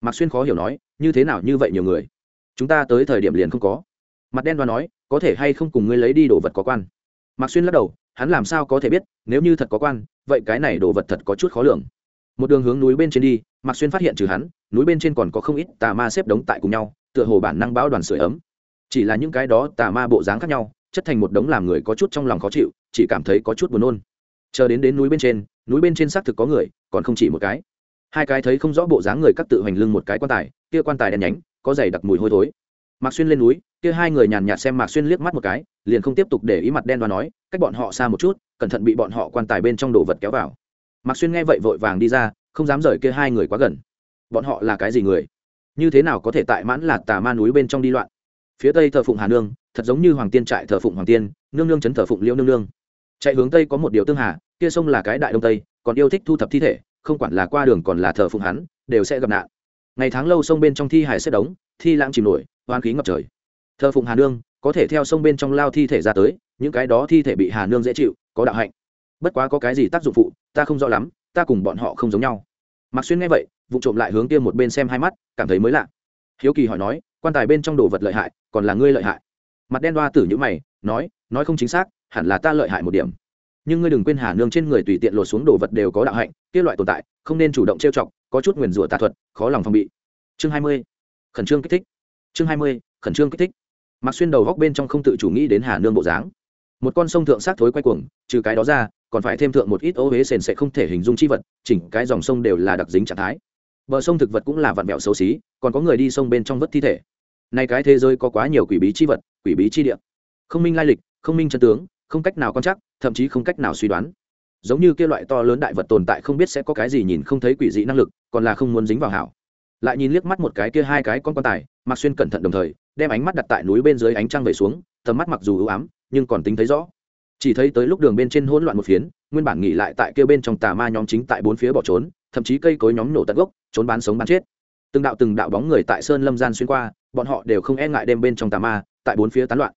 Mạc xuyên khó hiểu nói, như thế nào như vậy nhiều người? Chúng ta tới thời điểm liền không có. Mặt đen đoan nói, có thể hay không cùng ngươi lấy đi đồ vật có quan? Mạc xuyên lắc đầu, hắn làm sao có thể biết, nếu như thật có quan, vậy cái này đồ vật thật có chút khó lường. Một đường hướng núi bên trên đi, mạc xuyên phát hiện trừ hắn, núi bên trên còn có không ít tà ma xếp đống tại cùng nhau, tựa hồ bản năng bão đoàn sửa ấm. Chỉ là những cái đó tà ma bộ dáng khác nhau, chất thành một đống làm người có chút trong lòng khó chịu, chỉ cảm thấy có chút buồn nôn. Chờ đến đến núi bên trên, núi bên trên xác thực có người, còn không chỉ một cái. Hai cái thấy không rõ bộ dáng người các tự hoành lưng một cái quan tài, kia quan tài đen nhánh có dày đặc mùi hôi thối. Mạc xuyên lên núi, kia hai người nhàn nhạt xem mạc xuyên liếc mắt một cái, liền không tiếp tục để ý mặt đen và nói, cách bọn họ xa một chút, cẩn thận bị bọn họ quan tài bên trong đồ vật kéo vào. Mạc xuyên nghe vậy vội vàng đi ra, không dám rời kia hai người quá gần. Bọn họ là cái gì người? Như thế nào có thể tại mãn là tà ma núi bên trong đi loạn? Phía tây thờ phụng hà nương, thật giống như hoàng tiên trại thờ phụng hoàng tiên, nương nương chấn thờ phụng liêu nương nương. Chạy hướng tây có một điều tương hà, kia sông là cái đại đông tây, còn yêu thích thu thập thi thể, không quản là qua đường còn là thờ phụng hắn, đều sẽ gặp nạn ngày tháng lâu sông bên trong thi hải xếp đống thi lãng chìm nổi hoang khí ngập trời. Thờ phụng hà nương, có thể theo sông bên trong lao thi thể ra tới, những cái đó thi thể bị hà nương dễ chịu, có đạo hạnh. Bất quá có cái gì tác dụng phụ, ta không rõ lắm, ta cùng bọn họ không giống nhau. Mặc xuyên nghe vậy, vụ trộm lại hướng kia một bên xem hai mắt, cảm thấy mới lạ. Hiếu kỳ hỏi nói, quan tài bên trong đồ vật lợi hại, còn là ngươi lợi hại? Mặt đen đoa tử nhữ mày, nói nói không chính xác, hẳn là ta lợi hại một điểm nhưng ngươi đừng quên hà nương trên người tùy tiện lột xuống đồ vật đều có đạo hạnh, kia loại tồn tại, không nên chủ động trêu chọc, có chút nguyền rủa tà thuật, khó lòng phòng bị. Chương hai mươi. Khẩn trương kích thích. Chương hai mươi, khẩn trương kích thích. Mặc xuyên đầu góc bên trong không tự chủ nghĩ đến hà nương bộ dáng. Một con sông thượng sát thối quay cuồng, trừ cái đó ra, còn phải thêm thượng một ít ô huế sền sẽ không thể hình dung chi vật, chỉnh cái dòng sông đều là đặc dính trạng thái. Bờ sông thực vật cũng là vặn mẹo xấu xí, còn có người đi sông bên trong vất thi thể. Nay cái thế giới có quá nhiều quỷ bí chi vật, quỷ bí chi địa. Không minh lai lịch, không minh chân tướng không cách nào quan chắc thậm chí không cách nào suy đoán. Giống như kia loại to lớn đại vật tồn tại không biết sẽ có cái gì nhìn không thấy quỷ dị năng lực, còn là không muốn dính vào hảo. Lại nhìn liếc mắt một cái kia hai cái con quan tài mặc xuyên cẩn thận đồng thời, đem ánh mắt đặt tại núi bên dưới ánh trăng về xuống, tầm mắt mặc dù ưu ám, nhưng còn tính thấy rõ. Chỉ thấy tới lúc đường bên trên hỗn loạn một phiến, nguyên bản nghỉ lại tại kia bên trong tà ma nhóm chính tại bốn phía bỏ trốn, thậm chí cây cối nhóm nổ tận gốc, trốn bán sống bán chết. Từng đạo từng đạo bóng người tại sơn lâm gian xuyên qua, bọn họ đều không e ngại đêm bên trong tà ma tại bốn phía tán loạn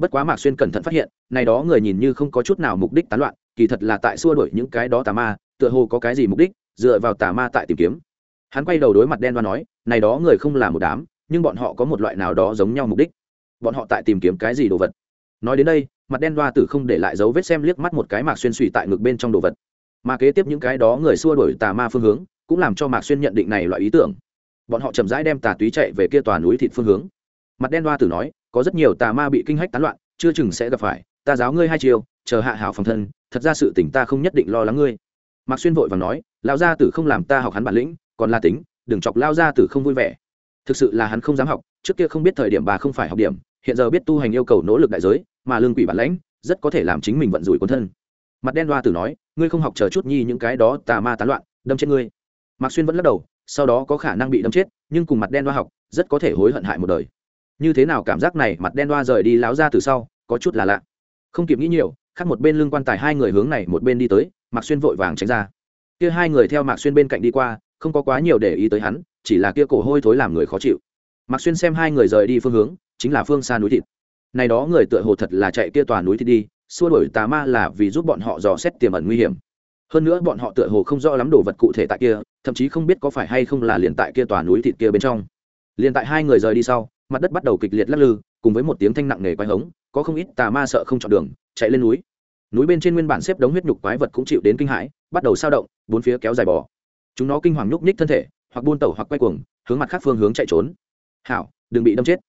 bất quá mạc xuyên cẩn thận phát hiện, này đó người nhìn như không có chút nào mục đích tán loạn, kỳ thật là tại xua đuổi những cái đó tà ma, tựa hồ có cái gì mục đích, dựa vào tà ma tại tìm kiếm. Hắn quay đầu đối mặt đen và nói, này đó người không là một đám, nhưng bọn họ có một loại nào đó giống nhau mục đích. Bọn họ tại tìm kiếm cái gì đồ vật? Nói đến đây, mặt đen đoa tử không để lại dấu vết xem liếc mắt một cái mạc xuyên suy tại ngực bên trong đồ vật. Mà kế tiếp những cái đó người xua đuổi tà ma phương hướng, cũng làm cho mạc xuyên nhận định này loại ý tưởng. Bọn họ chậm rãi đem tà túy chạy về kia tòa núi thịt phương hướng. Mặt đen đoa tử nói có rất nhiều tà ma bị kinh hách tán loạn, chưa chừng sẽ gặp phải, ta giáo ngươi hai chiều chờ hạ hảo phòng thân, thật ra sự tỉnh ta không nhất định lo lắng ngươi. Mạc xuyên vội và nói lao gia tử không làm ta học hắn bản lĩnh, còn là tính, đừng chọc lao gia tử không vui vẻ. Thực sự là hắn không dám học, trước kia không biết thời điểm bà không phải học điểm, hiện giờ biết tu hành yêu cầu nỗ lực đại giới, mà lương quỷ bản lãnh, rất có thể làm chính mình vận rủi quân thân. Mặt đen đoa tử nói, ngươi không học chờ chút nhi những cái đó tà ma tán loạn, đâm chết ngươi. Mạc xuyên vẫn lắc đầu, sau đó có khả năng bị đâm chết, nhưng cùng mặt đen đoa học, rất có thể hối hận hại một đời như thế nào cảm giác này mặt đen đoa rời đi láo ra từ sau, có chút là lạ. Không kịp nghĩ nhiều, khác một bên lưng quan tài hai người hướng này một bên đi tới, mạc xuyên vội vàng tránh ra. Kia hai người theo mạc xuyên bên cạnh đi qua, không có quá nhiều để ý tới hắn, chỉ là kia cổ hôi thối làm người khó chịu. Mạc xuyên xem hai người rời đi phương hướng, chính là phương xa núi thịt. Này đó người tựa hồ thật là chạy kia tòa núi thịt đi, xua đuổi tà ma là vì giúp bọn họ dò xét tiềm ẩn nguy hiểm. Hơn nữa bọn họ tựa hồ không rõ lắm đồ vật cụ thể tại kia, thậm chí không biết có phải hay không là liền tại kia tòa núi thịt kia bên trong. Liền tại hai người rời đi sau mặt đất bắt đầu kịch liệt lắc lư, cùng với một tiếng thanh nặng nề quái hống, có không ít tà ma sợ không chọn đường, chạy lên núi. Núi bên trên nguyên bản xếp đống huyết nhục quái vật cũng chịu đến kinh hãi, bắt đầu sao động, bốn phía kéo dài bò. Chúng nó kinh hoàng nhúc nhích thân thể, hoặc buôn tẩu hoặc quay cuồng, hướng mặt khác phương hướng chạy trốn. Hảo, đừng bị đâm chết.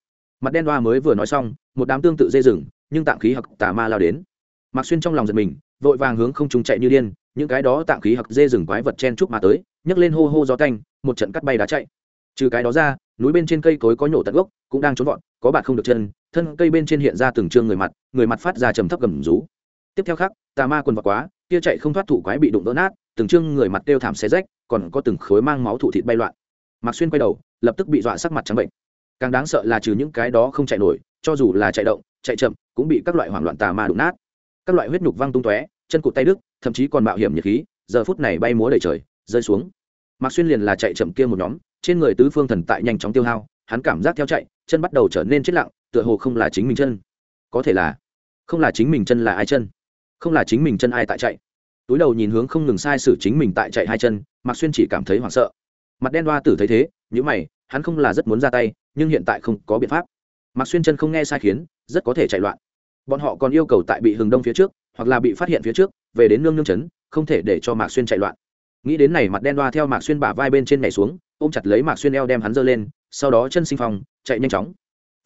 Mặt đen đoa mới vừa nói xong, một đám tương tự dây rừng, nhưng tạng khí hoặc tà ma lao đến. Mặc xuyên trong lòng giật mình, vội vàng hướng không trùng chạy như điên, những cái đó tạng khí hoặc dê rừng quái vật chen chúc mà tới, nhấc lên hô hô gió canh một trận cắt bay đá chạy trừ cái đó ra, núi bên trên cây cối có nhổ tận gốc, cũng đang trốn vọt, có bạn không được chân, thân cây bên trên hiện ra từng trương người mặt người mặt phát ra trầm thấp gầm rú. Tiếp theo khác, tà ma quần vọt quá, kia chạy không thoát thủ quái bị đụng vỡ nát, từng trương người mặt kêu thảm xé rách, còn có từng khối mang máu thụ thịt bay loạn. Mạc xuyên quay đầu, lập tức bị dọa sắc mặt trắng bệnh. Càng đáng sợ là trừ những cái đó không chạy nổi, cho dù là chạy động, chạy chậm, cũng bị các loại hoảng loạn tà ma đụng nát. Các loại huyết nhục văng tung tóe, chân cụt tay đứt, thậm chí còn mạo hiểm nhiệt khí, giờ phút này bay múa đầy trời, rơi xuống. Mạc xuyên liền là chạy chậm kia một nhóm trên người tứ phương thần tại nhanh chóng tiêu hao, hắn cảm giác theo chạy, chân bắt đầu trở nên chết lặng, tựa hồ không là chính mình chân. Có thể là, không là chính mình chân là ai chân? Không là chính mình chân ai tại chạy? Túi đầu nhìn hướng không ngừng sai sử chính mình tại chạy hai chân, mạc xuyên chỉ cảm thấy hoảng sợ. Mặt đen đoa tử thấy thế nhữ mày, hắn không là rất muốn ra tay, nhưng hiện tại không có biện pháp. Mạc xuyên chân không nghe sai khiến, rất có thể chạy loạn. Bọn họ còn yêu cầu tại bị hừng đông phía trước, hoặc là bị phát hiện phía trước, về đến nương nương chấn, không thể để cho mạc xuyên chạy loạn. Nghĩ đến này, mặt đen đoa theo mạc xuyên bả vai bên trên nhảy xuống ôm chặt lấy mạc xuyên eo đem hắn giơ lên, sau đó chân sinh phong, chạy nhanh chóng.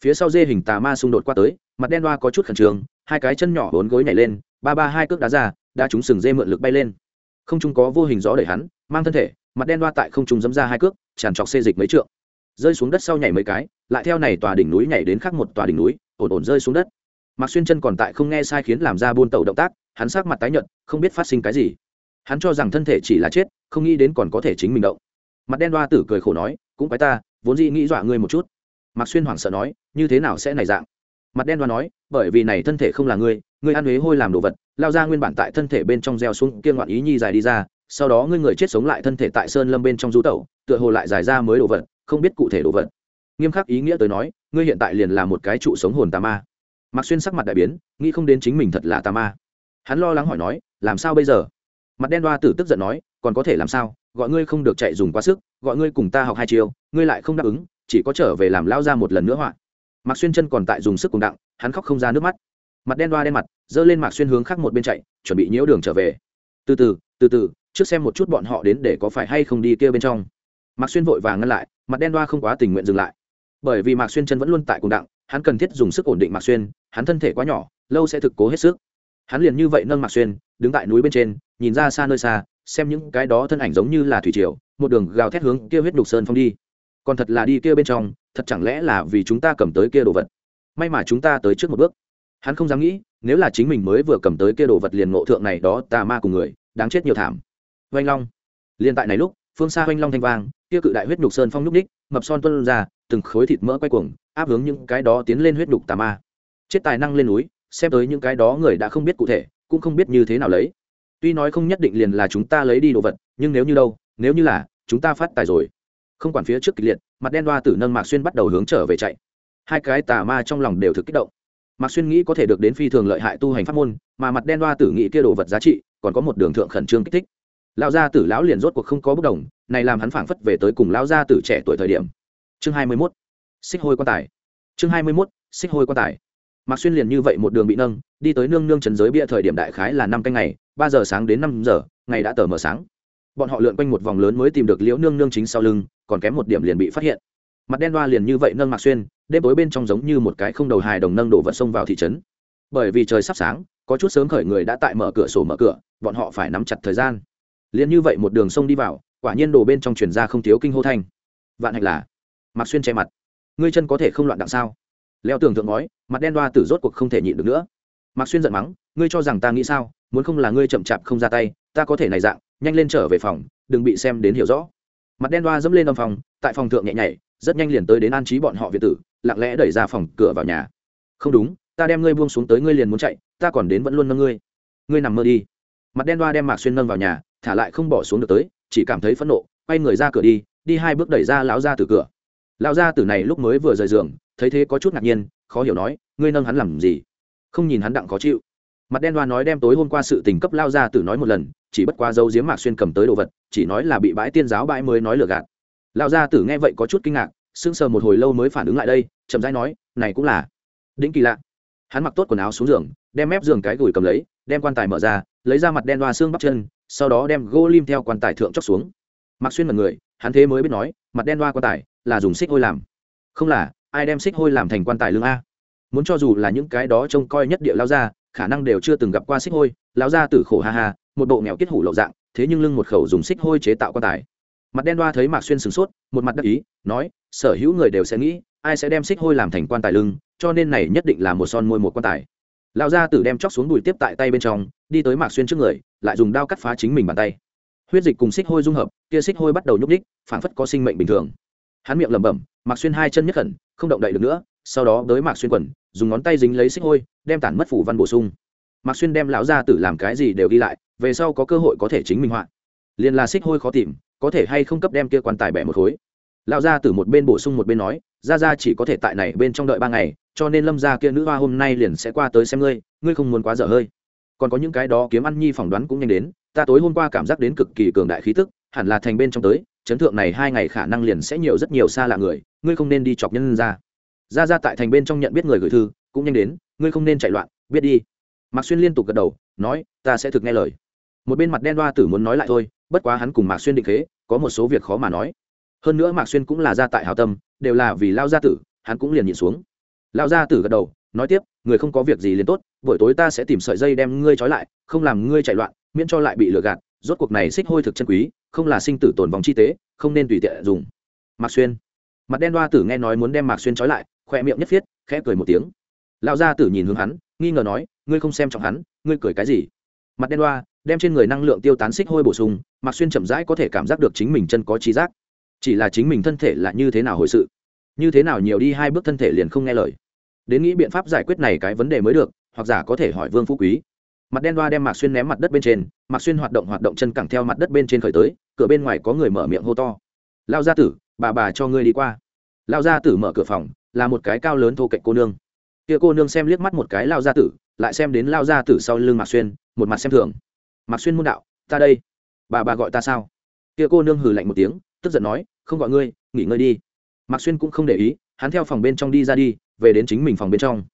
Phía sau dê hình tà ma xung đột qua tới, mặt đen đoa có chút khẩn trương, hai cái chân nhỏ bốn gối nhảy lên, ba ba hai cước đá ra, đã trúng sừng dê mượn lực bay lên. Không trung có vô hình gió đẩy hắn, mang thân thể, mặt đen đoa tại không trung dẫm ra hai cước, tràn trọc xê dịch mấy trượng. Rơi xuống đất sau nhảy mấy cái, lại theo này tòa đỉnh núi nhảy đến khác một tòa đỉnh núi, ổn ổn rơi xuống đất. Mạc xuyên chân còn tại không nghe sai khiến làm ra buôn tàu động tác, hắn sát mặt tái nhợt, không biết phát sinh cái gì. Hắn cho rằng thân thể chỉ là chết, không nghĩ đến còn có thể chính mình động mặt đen đoa tử cười khổ nói, cũng phải ta, vốn dĩ nghĩ dọa ngươi một chút. Mạc xuyên hoảng sợ nói, như thế nào sẽ này dạng? Mặt đen đoa nói, bởi vì này thân thể không là ngươi ngươi ăn huế hôi làm đồ vật, lao ra nguyên bản tại thân thể bên trong gieo xuống kia ngoạn ý nhi dài đi ra, sau đó ngươi người chết sống lại thân thể tại sơn lâm bên trong rú tẩu, tựa hồ lại dài ra mới đồ vật, không biết cụ thể đồ vật. Nghiêm khắc ý nghĩa tới nói, ngươi hiện tại liền là một cái trụ sống hồn tà ma. Mạc xuyên sắc mặt đại biến, nghĩ không đến chính mình thật là tà ma. Hắn lo lắng hỏi nói, làm sao bây giờ? Mặt đen đoa tử tức giận nói, còn có thể làm sao? Gọi ngươi không được chạy dùng quá sức, gọi ngươi cùng ta học hai chiều ngươi lại không đáp ứng, chỉ có trở về làm lao ra một lần nữa họa. Mạc xuyên chân còn tại dùng sức cùng đặng, hắn khóc không ra nước mắt. Mặt đen đoa đen mặt, giơ lên mạc xuyên hướng khác một bên chạy, chuẩn bị nhiễu đường trở về. Từ từ từ từ, trước xem một chút bọn họ đến để có phải hay không đi kia bên trong. Mạc xuyên vội vàng ngăn lại, mặt đen đoa không quá tình nguyện dừng lại. Bởi vì mạc xuyên chân vẫn luôn tại cùng đặng, hắn cần thiết dùng sức ổn định mạc xuyên, hắn thân thể quá nhỏ, lâu sẽ thực cố hết sức. Hắn liền như vậy nâng mạc xuyên, đứng tại núi bên trên, nhìn ra xa nơi xa xem những cái đó thân ảnh giống như là thủy triều, một đường gào thét hướng kia huyết đục sơn phong đi. Còn thật là đi kia bên trong, thật chẳng lẽ là vì chúng ta cầm tới kia đồ vật? May mà chúng ta tới trước một bước. Hắn không dám nghĩ, nếu là chính mình mới vừa cầm tới kia đồ vật liền ngộ thượng này đó tà ma cùng người, đáng chết nhiều thảm. Oanh long. Liền tại này lúc, phương xa oanh long thanh vang, kia cự đại huyết nhục sơn phong nhúc ních mập son tuân ra, từng khối thịt mỡ quay cuồng, áp hướng những cái đó tiến lên huyết nhục tà ma. Chết tài năng lên núi, xem tới những cái đó người đã không biết cụ thể, cũng không biết như thế nào lấy tuy nói không nhất định liền là chúng ta lấy đi đồ vật, nhưng nếu như đâu, nếu như là, chúng ta phát tài rồi. Không quản phía trước kịch liệt, mặt đen đoa tử nâng mạc xuyên bắt đầu hướng trở về chạy. Hai cái tà ma trong lòng đều thực kích động. Mạc xuyên nghĩ có thể được đến phi thường lợi hại tu hành pháp môn, mà mặt đen đoa tử nghĩ kia đồ vật giá trị, còn có một đường thượng khẩn trương kích thích. Lão gia tử lão liền rốt cuộc không có bất đồng, này làm hắn phảng phất về tới cùng lão gia tử trẻ tuổi thời điểm. Chương hai mươi 21. xích hôi quan tài. Chương hai mươi 21. xích hôi quan tài. Mạc xuyên liền như vậy một đường bị nâng, đi tới nương nương trấn giới bia thời điểm đại khái là năm canh ngày ba giờ sáng đến năm giờ, ngày đã tờ mờ sáng. Bọn họ lượn quanh một vòng lớn mới tìm được liễu nương nương chính sau lưng, còn kém một điểm liền bị phát hiện. Mặt đen đoa liền như vậy nâng mạc xuyên, đêm tối bên trong giống như một cái không đầu hài đồng nâng đổ vật xông vào thị trấn. Bởi vì trời sắp sáng, có chút sớm khởi người đã tại mở cửa sổ mở cửa, bọn họ phải nắm chặt thời gian. Liền như vậy một đường sông đi vào, quả nhiên đồ bên trong truyền ra không thiếu kinh hô thanh. Vạn hạnh là mạc xuyên che mặt. Ngươi chân có thể không loạn đặng sao? Leo tường thượng ngói, mặt đen đoa tử rốt cuộc không thể nhịn được nữa. Mạc xuyên giận mắng ngươi cho rằng ta nghĩ sao, muốn không là ngươi chậm chạp không ra tay, ta có thể này dạng, nhanh lên trở về phòng, đừng bị xem đến hiểu rõ. Mặt đen đoa dẫm lên âm phòng, tại phòng thượng nhẹ nhảy, rất nhanh liền tới đến an trí bọn họ việt tử, lặng lẽ đẩy ra phòng cửa vào nhà. Không đúng, ta đem ngươi buông xuống tới ngươi liền muốn chạy, ta còn đến vẫn luôn nâng ngươi. Ngươi nằm mơ đi. Mặt đen đoa đem mạc xuyên nâng vào nhà, thả lại không bỏ xuống được tới, chỉ cảm thấy phẫn nộ, quay người ra cửa đi đi hai bước đẩy ra lão ra từ cửa. Lão ra từ này lúc mới vừa rời giường, thấy thế có chút ngạc nhiên, khó hiểu nói, ngươi nâng hắn làm gì? Không nhìn hắn đặng khó chịu mặt đen đoa nói đem tối hôm qua sự tình cấp lao ra tử nói một lần, chỉ bất qua dấu diếm mạc xuyên cầm tới đồ vật, chỉ nói là bị bãi tiên giáo bãi mới nói lừa gạt. Lao gia tử nghe vậy có chút kinh ngạc, sững sờ một hồi lâu mới phản ứng lại đây, chậm rãi nói, này cũng là đĩnh kỳ lạ. Hắn mặc tốt quần áo xuống giường, đem mép giường cái gùi cầm lấy, đem quan tài mở ra, lấy ra mặt đen đoa xương bắp chân, sau đó đem gô lim theo quan tài thượng chóc xuống. Mặc xuyên mật người hắn thế mới biết nói, mặt đen đoa quan tài là dùng xích hôi làm. Không là, ai đem xích hôi làm thành quan tài lương a? Muốn cho dù là những cái đó trông coi nhất địa lao ra khả năng đều chưa từng gặp qua xích hôi, lão gia tử khổ ha ha, một bộ nghèo kết hủ lậu dạng, thế nhưng lưng một khẩu dùng xích hôi chế tạo quan tài. Mặt đen đoa thấy mạc xuyên sửng sốt, một mặt đắc ý, nói, sở hữu người đều sẽ nghĩ, ai sẽ đem xích hôi làm thành quan tài lưng, cho nên này nhất định là một son môi một quan tài. Lão gia tử đem chóc xuống đùi tiếp tại tay bên trong, đi tới mạc xuyên trước người, lại dùng đao cắt phá chính mình bàn tay. Huyết dịch cùng xích hôi dung hợp, kia xích hôi bắt đầu nhúc ních phảng phất có sinh mệnh bình thường. Hắn miệng lẩm bẩm, mạc xuyên hai chân nhất khẩn, không động đậy được nữa, sau đó tới mạc xuyên quần dùng ngón tay dính lấy xích hôi, đem tản mất phủ văn bổ sung. Mạc xuyên đem lão gia tử làm cái gì đều ghi lại, về sau có cơ hội có thể chính minh họa. Liền là xích hôi khó tìm, có thể hay không cấp đem kia quan tài bẻ một khối. Lão gia tử một bên bổ sung một bên nói, ra ra chỉ có thể tại này bên trong đợi ba ngày, cho nên lâm gia kia nữ hoa hôm nay liền sẽ qua tới xem ngươi ngươi không muốn quá dở hơi. Còn có những cái đó kiếm ăn nhi phỏng đoán cũng nhanh đến, ta tối hôm qua cảm giác đến cực kỳ cường đại khí tức, hẳn là thành bên trong tới, chấn thượng này hai ngày khả năng liền sẽ nhiều rất nhiều xa lạ người, ngươi không nên đi chọc nhân ra ra ra tại thành bên trong nhận biết người gửi thư, cũng nhanh đến, ngươi không nên chạy loạn, biết đi. Mạc xuyên liên tục gật đầu, nói, ta sẽ thực nghe lời. Một bên mặt đen đoa tử muốn nói lại thôi, bất quá hắn cùng mạc xuyên định thế có một số việc khó mà nói. Hơn nữa mạc xuyên cũng là gia tại hào tâm, đều là vì lao gia tử, hắn cũng liền nhìn xuống. Lao gia tử gật đầu, nói tiếp, người không có việc gì liền tốt, buổi tối ta sẽ tìm sợi dây đem ngươi trói lại, không làm ngươi chạy loạn, miễn cho lại bị lừa gạt, rốt cuộc này xích hôi thực chân quý, không là sinh tử tồn vòng chi tế, không nên tùy tiện dùng. Mạc xuyên. Mặt đen đoa tử nghe nói muốn đem mạc xuyên trói lại khoe miệng nhất thiết khẽ cười một tiếng. Lão gia tử nhìn hướng hắn, nghi ngờ nói, ngươi không xem trọng hắn, ngươi cười cái gì? Mặt đen đoa, đem trên người năng lượng tiêu tán xích hôi bổ sung, Mặc xuyên chậm rãi có thể cảm giác được chính mình chân có trí giác. Chỉ là chính mình thân thể là như thế nào hồi sự? Như thế nào nhiều đi hai bước thân thể liền không nghe lời? Đến nghĩ biện pháp giải quyết này cái vấn đề mới được, hoặc giả có thể hỏi vương phú quý. Mặt đen đoa đem mạc xuyên ném mặt đất bên trên, mạc xuyên hoạt động hoạt động chân cẳng theo mặt đất bên trên khởi tới, cửa bên ngoài có người mở miệng hô to. Lao gia tử, bà bà cho ngươi đi qua. Lao gia tử mở cửa phòng là một cái cao lớn thô cạnh cô nương. Kia cô nương xem liếc mắt một cái lao gia tử, lại xem đến lao gia tử sau lưng mạc xuyên, một mặt xem thường. Mạc xuyên môn đạo, ta đây. Bà bà gọi ta sao? Kia cô nương hừ lạnh một tiếng, tức giận nói, không gọi ngươi, nghỉ ngơi đi. Mạc xuyên cũng không để ý, hắn theo phòng bên trong đi ra đi, về đến chính mình phòng bên trong.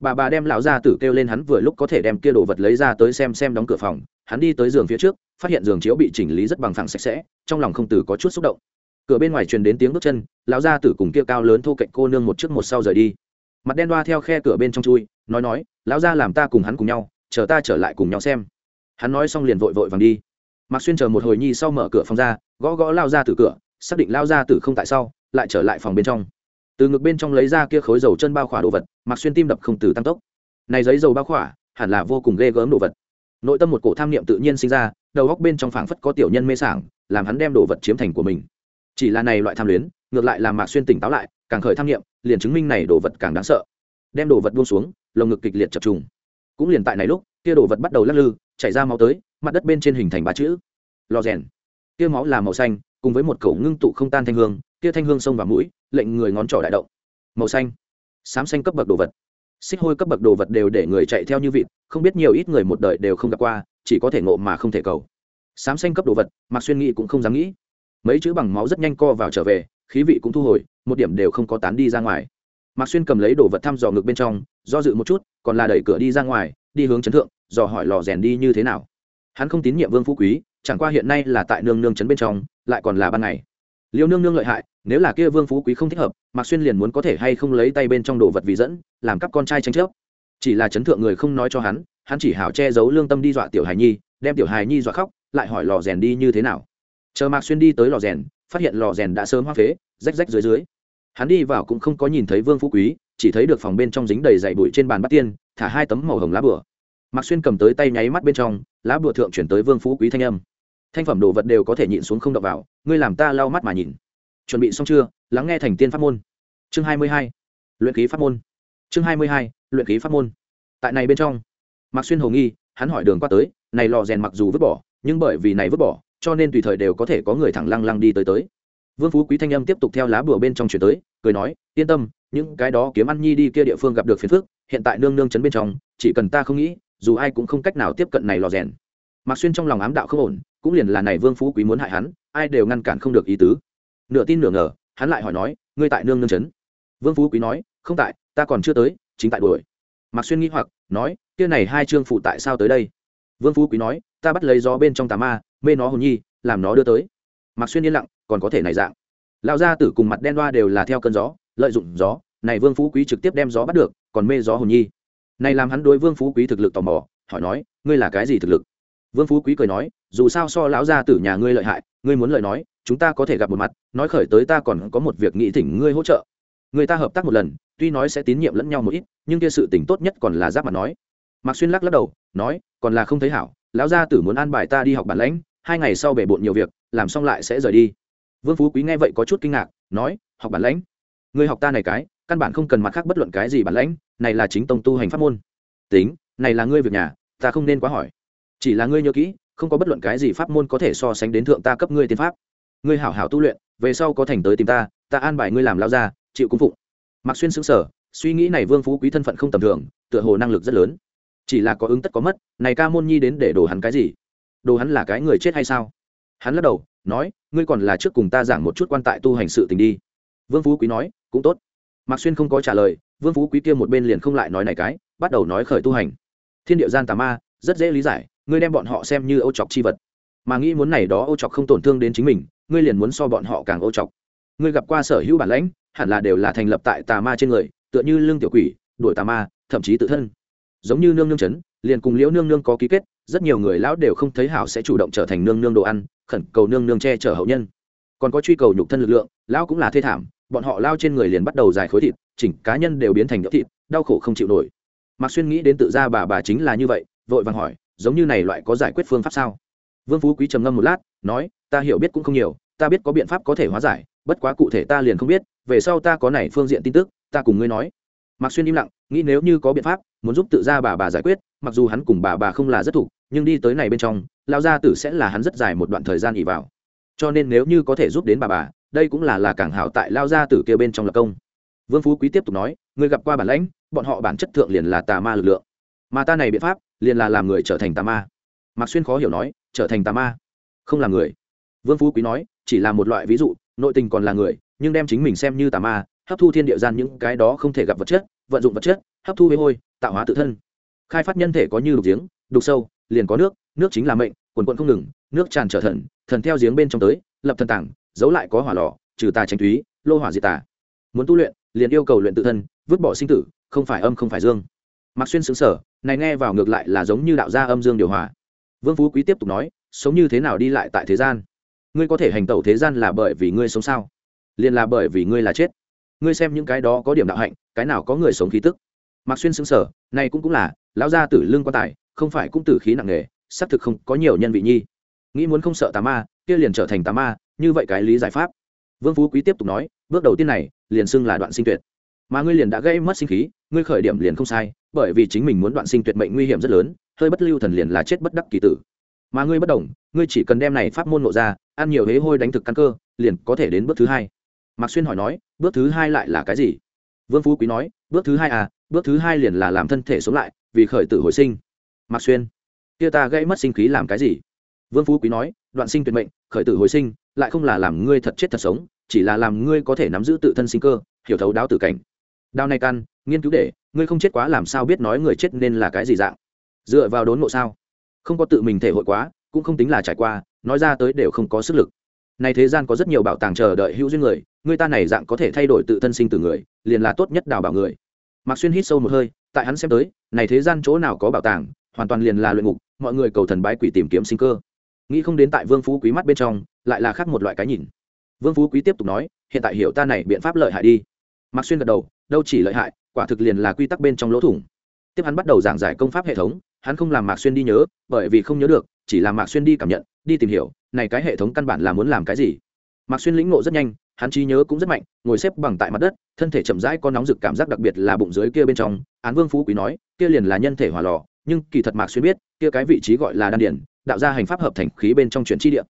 Bà bà đem lão gia tử kêu lên hắn vừa lúc có thể đem kia đồ vật lấy ra tới xem xem đóng cửa phòng. Hắn đi tới giường phía trước, phát hiện giường chiếu bị chỉnh lý rất bằng phẳng sạch sẽ, trong lòng không từ có chút xúc động cửa bên ngoài truyền đến tiếng bước chân, lão gia tử cùng kia cao lớn thô cạnh cô nương một trước một sau rời đi. Mặt đen đoa theo khe cửa bên trong chui, nói nói, lão gia làm ta cùng hắn cùng nhau, chờ ta trở lại cùng nhau xem. Hắn nói xong liền vội vội vàng đi. Mạc xuyên chờ một hồi nhi sau mở cửa phòng ra, gõ gõ lao ra từ cửa, xác định lao ra từ không tại sau, lại trở lại phòng bên trong. Từ ngực bên trong lấy ra kia khối dầu chân bao khỏa đồ vật, mạc xuyên tim đập không từ tăng tốc. Này giấy dầu bao khỏa, hẳn là vô cùng ghê gớm đồ vật. Nội tâm một cổ tham niệm tự nhiên sinh ra, đầu góc bên trong phảng phất có tiểu nhân mê sảng, làm hắn đem đồ vật chiếm thành của mình chỉ là này loại tham luyến, ngược lại làm mạc xuyên tỉnh táo lại, càng khởi tham niệm liền chứng minh này đồ vật càng đáng sợ. Đem đồ vật buông xuống, lồng ngực kịch liệt chập trùng. Cũng liền tại này lúc, kia đồ vật bắt đầu lắc lư, chảy ra máu tới, mặt đất bên trên hình thành ba chữ. Lò rèn. Kia máu là màu xanh, cùng với một cổ ngưng tụ không tan thanh hương, kia thanh hương xông vào mũi, lệnh người ngón trỏ đại động. Màu xanh. Xám xanh cấp bậc đồ vật. Xích hôi cấp bậc đồ vật đều để người chạy theo như vịt, không biết nhiều ít người một đời đều không gặp qua, chỉ có thể ngộ mà không thể cầu. Xám xanh cấp đồ vật mặc xuyên nghĩ cũng không dám nghĩ mấy chữ bằng máu rất nhanh co vào trở về, khí vị cũng thu hồi, một điểm đều không có tán đi ra ngoài. Mạc xuyên cầm lấy đồ vật thăm dò ngực bên trong, do dự một chút, còn là đẩy cửa đi ra ngoài, đi hướng chấn thượng, dò hỏi lò rèn đi như thế nào. Hắn không tín nhiệm vương phú quý, chẳng qua hiện nay là tại nương nương chấn bên trong, lại còn là ban ngày. Liêu nương nương lợi hại, nếu là kia vương phú quý không thích hợp, mạc xuyên liền muốn có thể hay không lấy tay bên trong đồ vật vì dẫn, làm các con trai tranh chấp. Chỉ là chấn thượng người không nói cho hắn hắn chỉ hảo che giấu lương tâm đi dọa tiểu hài nhi, đem tiểu hài nhi dọa khóc, lại hỏi lò rèn đi như thế nào chờ mạc xuyên đi tới lò rèn, phát hiện lò rèn đã sớm hoa phế, rách rách dưới dưới. Hắn đi vào cũng không có nhìn thấy vương phú quý, chỉ thấy được phòng bên trong dính đầy dày bụi trên bàn bắt tiên, thả hai tấm màu hồng lá bửa mạc xuyên cầm tới tay nháy mắt bên trong, lá bửa thượng chuyển tới vương phú quý thanh âm. Thanh phẩm đồ vật đều có thể nhịn xuống không đập vào, ngươi làm ta lau mắt mà nhìn. Chuẩn bị xong chưa? Lắng nghe thành tiên pháp môn. Chương hai mươi hai. Luyện ký pháp môn. Chương hai mươi hai. Luyện ký pháp môn. Tại này bên trong, mạc xuyên hồ nghi, hắn hỏi đường qua tới, này lò rèn mặc dù vứt bỏ, nhưng bởi vì này vứt bỏ cho nên tùy thời đều có thể có người thẳng lăng lăng đi tới tới. Vương phú quý thanh âm tiếp tục theo lá bùa bên trong chuyển tới, cười nói, yên tâm, những cái đó kiếm ăn nhi đi kia địa phương gặp được phiền phức, hiện tại nương nương chấn bên trong, chỉ cần ta không nghĩ, dù ai cũng không cách nào tiếp cận này lò rèn. Mạc xuyên trong lòng ám đạo không ổn, cũng liền là này vương phú quý muốn hại hắn, ai đều ngăn cản không được ý tứ. Nửa tin nửa ngờ, hắn lại hỏi nói, ngươi tại nương nương chấn? Vương phú quý nói, không tại, ta còn chưa tới, chính tại đuổi. Mạc xuyên nghĩ hoặc, nói, kia này hai chương phụ tại sao tới đây? Vương phú quý nói, ta bắt lấy gió bên trong tà ma mê nó hồn nhi, làm nó đưa tới. Mạc xuyên yên lặng, còn có thể này dạng. Lão gia tử cùng mặt đen đoa đều là theo cơn gió, lợi dụng gió, này vương phú quý trực tiếp đem gió bắt được, còn mê gió hồn nhi. Này làm hắn đối vương phú quý thực lực tò mò, hỏi nói, ngươi là cái gì thực lực? Vương phú quý cười nói, dù sao so lão gia tử nhà ngươi lợi hại, ngươi muốn lời nói, chúng ta có thể gặp một mặt, nói khởi tới ta còn có một việc nghĩ thỉnh ngươi hỗ trợ. Người ta hợp tác một lần, tuy nói sẽ tín nhiệm lẫn nhau một ít, nhưng kia sự tình tốt nhất còn là giáp mặt nói. Mạc xuyên lắc lắc đầu, nói, còn là không thấy hảo, lão gia tử muốn an bài ta đi học bản lãnh hai ngày sau bể bộn nhiều việc, làm xong lại sẽ rời đi. Vương phú quý nghe vậy có chút kinh ngạc, nói, học bản lãnh? Người học ta này cái, căn bản không cần mặt khác bất luận cái gì bản lãnh, này là chính tông tu hành pháp môn. Tính, này là ngươi việc nhà, ta không nên quá hỏi. Chỉ là ngươi nhớ kỹ, không có bất luận cái gì pháp môn có thể so sánh đến thượng ta cấp ngươi tiên pháp. Ngươi hảo hảo tu luyện, về sau có thành tới tìm ta ta an bài ngươi làm lao ra chịu cung phụng. Mạc xuyên xứng sở suy nghĩ này vương phú quý thân phận không tầm thường, tựa hồ năng lực rất lớn. Chỉ là có ứng tất có mất, này ca môn nhi đến để đổ hắn cái gì? Đồ hắn là cái người chết hay sao? Hắn lắc đầu, nói, ngươi còn là trước cùng ta giảng một chút quan tại tu hành sự tình đi. Vương phú quý nói, cũng tốt. Mạc xuyên không có trả lời, vương phú quý kia một bên liền không lại nói này cái, bắt đầu nói khởi tu hành. Thiên địa gian tà ma, rất dễ lý giải, ngươi đem bọn họ xem như ô chọc chi vật. Mà nghĩ muốn này đó ô chọc không tổn thương đến chính mình, ngươi liền muốn so bọn họ càng ô chọc. Ngươi gặp qua sở hữu bản lãnh, hẳn là đều là thành lập tại tà ma trên người, tựa như lương tiểu quỷ, đuổi tà ma, thậm chí tự thân. Giống như nương nương chấn, liền cùng liễu nương nương có ký kết rất nhiều người lão đều không thấy hảo sẽ chủ động trở thành nương nương đồ ăn, khẩn cầu nương nương che chở hậu nhân. Còn có truy cầu nhục thân lực lượng, lão cũng là thê thảm, bọn họ lao trên người liền bắt đầu dài khối thịt, chỉnh cá nhân đều biến thành nhỡ thịt, đau khổ không chịu nổi. Mạc xuyên nghĩ đến tự ra bà bà chính là như vậy, vội vàng hỏi, giống như này loại có giải quyết phương pháp sao? Vương phú quý trầm ngâm một lát, nói, ta hiểu biết cũng không nhiều, ta biết có biện pháp có thể hóa giải, bất quá cụ thể ta liền không biết, về sau ta có này phương diện tin tức, ta cùng ngươi nói. Mạc xuyên im lặng, nghĩ nếu như có biện pháp, muốn giúp tự ra bà bà giải quyết mặc dù hắn cùng bà bà không là rất thục nhưng đi tới này bên trong lao gia tử sẽ là hắn rất dài một đoạn thời gian ỉ vào. Cho nên nếu như có thể giúp đến bà bà, đây cũng là là cảng hảo tại lao gia tử kia bên trong lập công. Vương phú quý tiếp tục nói người gặp qua bản lãnh, bọn họ bản chất thượng liền là tà ma lực lượng. Mà ta này biện pháp, liền là làm người trở thành tà ma. Mạc xuyên khó hiểu nói, trở thành tà ma? Không là người. Vương phú quý nói, chỉ là một loại ví dụ, nội tình còn là người, nhưng đem chính mình xem như tà ma, hấp thu thiên địa gian những cái đó không thể gặp vật chất, vận dụng vật chất, hấp thu với hôi, tạo hóa tự thân khai phát nhân thể có như đục giếng, đục sâu, liền có nước nước chính là mệnh, quần quận không ngừng, nước tràn trở thần thần theo giếng bên trong tới, lập thần tảng, giấu lại có hỏa lò, trừ tà tránh túy, lô hỏa diệt tà. Muốn tu luyện, liền yêu cầu luyện tự thân, vứt bỏ sinh tử, không phải âm không phải dương. Mặc xuyên xứng sở này nghe vào ngược lại là giống như đạo gia âm dương điều hòa. Vương phú quý tiếp tục nói, sống như thế nào đi lại tại thế gian? Ngươi có thể hành tẩu thế gian là bởi vì ngươi sống sao? Liền là bởi vì ngươi là chết. Ngươi xem những cái đó có điểm đạo hạnh, cái nào có người sống khí tức? Mặc xuyên xứng sở này cũng cũng là lão gia tử lương quan tài, không phải cũng tử khí nặng nề, xác thực không có nhiều nhân vị nhi. Nghĩ muốn không sợ tà ma, kia liền trở thành tà ma, như vậy cái lý giải pháp. Vương phú quý tiếp tục nói, bước đầu tiên này, liền xưng là đoạn sinh tuyệt. Mà ngươi liền đã gây mất sinh khí, ngươi khởi điểm liền không sai, bởi vì chính mình muốn đoạn sinh tuyệt mệnh nguy hiểm rất lớn, hơi bất lưu thần liền là chết bất đắc kỳ tử. Mà ngươi bất đồng, ngươi chỉ cần đem này pháp môn nộ ra, ăn nhiều hế hôi đánh thực căn cơ, liền có thể đến bước thứ hai. Mạc xuyên hỏi nói, bước thứ hai lại là cái gì? Vương phú quý nói, bước thứ hai à bước thứ hai liền là làm thân thể sống lại vì khởi tử hồi sinh. Mạc xuyên, kia ta gây mất sinh khí làm cái gì? Vương phú quý nói, đoạn sinh tuyệt mệnh, khởi tử hồi sinh, lại không là làm ngươi thật chết thật sống, chỉ là làm ngươi có thể nắm giữ tự thân sinh cơ, hiểu thấu đáo tử cảnh. Đao này căn nghiên cứu để, ngươi không chết quá làm sao biết nói người chết nên là cái gì dạng? Dựa vào đốn ngộ sao? Không có tự mình thể hội quá, cũng không tính là trải qua, nói ra tới đều không có sức lực. Này thế gian có rất nhiều bảo tàng chờ đợi hữu duyên người người ta này dạng có thể thay đổi tự thân sinh từ người, liền là tốt nhất đào bảo người. Mạc xuyên hít sâu một hơi tại hắn xem tới, này thế gian chỗ nào có bảo tàng, hoàn toàn liền là luyện ngục, mọi người cầu thần bái quỷ tìm kiếm sinh cơ. Nghĩ không đến tại vương phú quý mắt bên trong, lại là khác một loại cái nhìn. Vương phú quý tiếp tục nói, hiện tại hiểu ta này biện pháp lợi hại đi. Mạc xuyên gật đầu, đâu chỉ lợi hại, quả thực liền là quy tắc bên trong lỗ thủng. Tiếp hắn bắt đầu giảng giải công pháp hệ thống, hắn không làm mạc xuyên đi nhớ, bởi vì không nhớ được, chỉ làm mạc xuyên đi cảm nhận, đi tìm hiểu, này cái hệ thống căn bản là muốn làm cái gì. Mạc xuyên lĩnh ngộ rất nhanh hắn trí nhớ cũng rất mạnh, ngồi xếp bằng tại mặt đất, thân thể chậm rãi có nóng rực cảm giác đặc biệt là bụng dưới kia bên trong. Án vương phú quý nói, kia liền là nhân thể hỏa lò, nhưng kỳ thật mạc xuyên biết, kia cái vị trí gọi là đan điển đạo ra hành pháp hợp thành khí bên trong chuyển chi địa.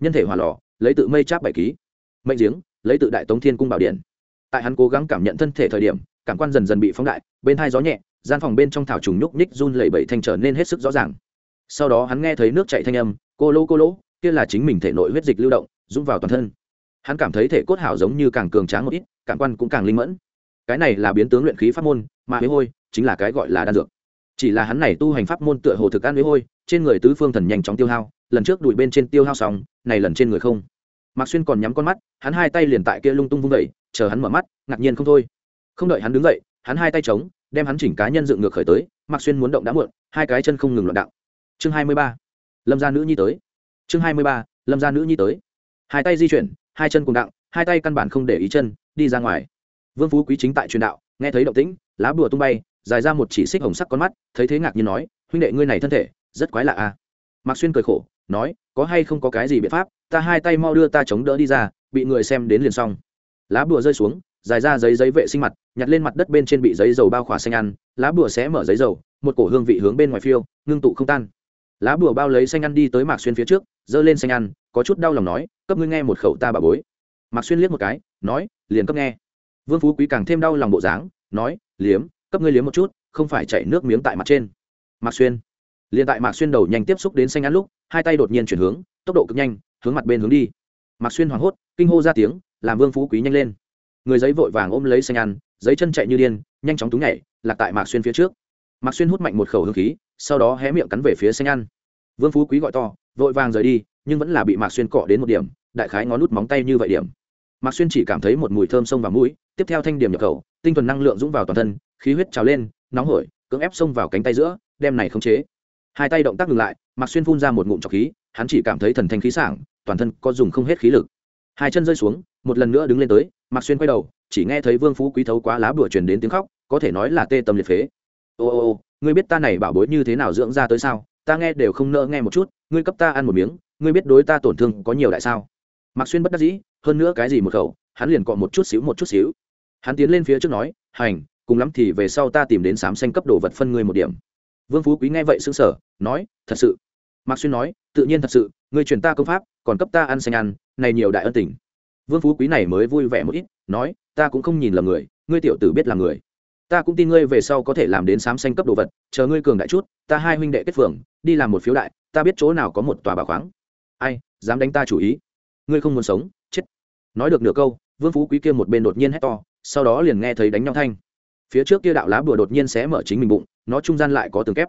Nhân thể hỏa lò, lấy tự mây cháp bảy ký. Mệnh giếng, lấy tự đại tống thiên cung bảo điện. Tại hắn cố gắng cảm nhận thân thể thời điểm, cảm quan dần dần bị phóng đại, bên hai gió nhẹ, gian phòng bên trong thảo trùng nhúc nhích run lẩy bẩy thanh trở nên hết sức rõ ràng. Sau đó hắn nghe thấy nước chảy thanh âm, cô lô cô lỗ, kia là chính mình thể nội huyết dịch lưu động dũng vào toàn thân hắn cảm thấy thể cốt hảo giống như càng cường tráng một ít, cảm quan cũng càng linh mẫn. Cái này là biến tướng luyện khí pháp môn, mà huế hôi chính là cái gọi là đan dược. Chỉ là hắn này tu hành pháp môn tựa hồ thực ăn huế hôi, trên người tứ phương thần nhanh chóng tiêu hao, lần trước đùi bên trên tiêu hao xong, này lần trên người không. Mạc xuyên còn nhắm con mắt, hắn hai tay liền tại kia lung tung vung vẩy chờ hắn mở mắt, ngạc nhiên không thôi. Không đợi hắn đứng dậy, hắn hai tay trống đem hắn chỉnh cá nhân dựng ngược khởi tới, mạc xuyên muốn động đã muộn, hai cái chân không ngừng loạn đạo. Chương hai mươi ba, lâm gia nữ nhi tới. Chương hai mươi ba, lâm gia nữ nhi tới. Hai tay di chuyển hai chân cùng đặng, hai tay căn bản không để ý chân, đi ra ngoài. Vương phú quý chính tại truyền đạo, nghe thấy động tĩnh, lá bùa tung bay, dài ra một chỉ xích hồng sắc con mắt, thấy thế ngạc nhiên nói, huynh đệ ngươi này thân thể, rất quái lạ à mạc xuyên cười khổ, nói, có hay không có cái gì biện pháp, ta hai tay mau đưa ta chống đỡ đi ra, bị người xem đến liền xong. Lá bùa rơi xuống, dài ra giấy giấy vệ sinh mặt, nhặt lên mặt đất bên trên bị giấy dầu bao khỏa xanh ăn, lá bùa sẽ mở giấy dầu, một cổ hương vị hướng bên ngoài phiêu, ngưng tụ không tan lá bùa bao lấy xanh ăn đi tới mạc xuyên phía trước, giơ lên xanh ăn, có chút đau lòng nói, cấp ngươi nghe một khẩu ta bà bối. Mạc xuyên liếc một cái, nói, liền cấp nghe. Vương phú quý càng thêm đau lòng bộ dáng, nói, liếm, cấp ngươi liếm một chút, không phải chảy nước miếng tại mặt trên. Mạc xuyên, liền tại mạc xuyên đầu nhanh tiếp xúc đến xanh ăn lúc, hai tay đột nhiên chuyển hướng, tốc độ cực nhanh, hướng mặt bên hướng đi. Mạc xuyên hoảng hốt, kinh hô ra tiếng, làm vương phú quý nhanh lên. Người giấy vội vàng ôm lấy xanh ăn, giấy chân chạy như điên, nhanh chóng túng nhảy, lạc tại mạc xuyên phía trước mạc xuyên hút mạnh một khẩu hương khí, sau đó hé miệng cắn về phía xanh ăn vương phú quý gọi to, vội vàng rời đi, nhưng vẫn là bị mạc xuyên cọ đến một điểm, đại khái ngón nút móng tay như vậy điểm. Mạc xuyên chỉ cảm thấy một mùi thơm sông vào mũi, tiếp theo thanh điểm nhập khẩu, tinh thuần năng lượng dũng vào toàn thân, khí huyết trào lên, nóng hổi, cưỡng ép xông vào cánh tay giữa, đem này không chế. Hai tay động tác ngừng lại, mạc xuyên phun ra một ngụm trọc khí, hắn chỉ cảm thấy thần thanh khí sảng, toàn thân có dùng không hết khí lực. Hai chân rơi xuống, một lần nữa đứng lên tới, mạc xuyên quay đầu, chỉ nghe thấy vương phú quý thấu quá lá bửa truyền đến tiếng khóc, có thể nói là tê tâm liệt phế ô ô ô, ngươi biết ta này bảo bối như thế nào dưỡng ra tới sao? Ta nghe đều không nỡ nghe một chút, ngươi cấp ta ăn một miếng, ngươi biết đối ta tổn thương có nhiều đại sao? Mạc xuyên bất đắc dĩ, hơn nữa cái gì một khẩu, hắn liền cọ một chút xíu một chút xíu. Hắn tiến lên phía trước nói, hành, cùng lắm thì về sau ta tìm đến sám xanh cấp đồ vật phân ngươi một điểm. Vương phú quý nghe vậy xứng sở nói, thật sự? Mạc xuyên nói, tự nhiên thật sự, ngươi truyền ta công pháp, còn cấp ta ăn xanh ăn, này nhiều đại ân tình. Vương phú quý này mới vui vẻ một ít, nói, ta cũng không nhìn lầm người, ngươi tiểu tử biết là người ta cũng tin ngươi về sau có thể làm đến sám xanh cấp đồ vật, chờ ngươi cường đại chút, ta hai huynh đệ kết phường, đi làm một phiếu đại, ta biết chỗ nào có một tòa bảo khoáng. Ai, dám đánh ta chủ ý? Ngươi không muốn sống, chết. Nói được nửa câu, vương phú quý kia một bên đột nhiên hét to, sau đó liền nghe thấy đánh nhau thanh. Phía trước kia đạo lá bùa đột nhiên xé mở chính mình bụng, nó trung gian lại có tường kép.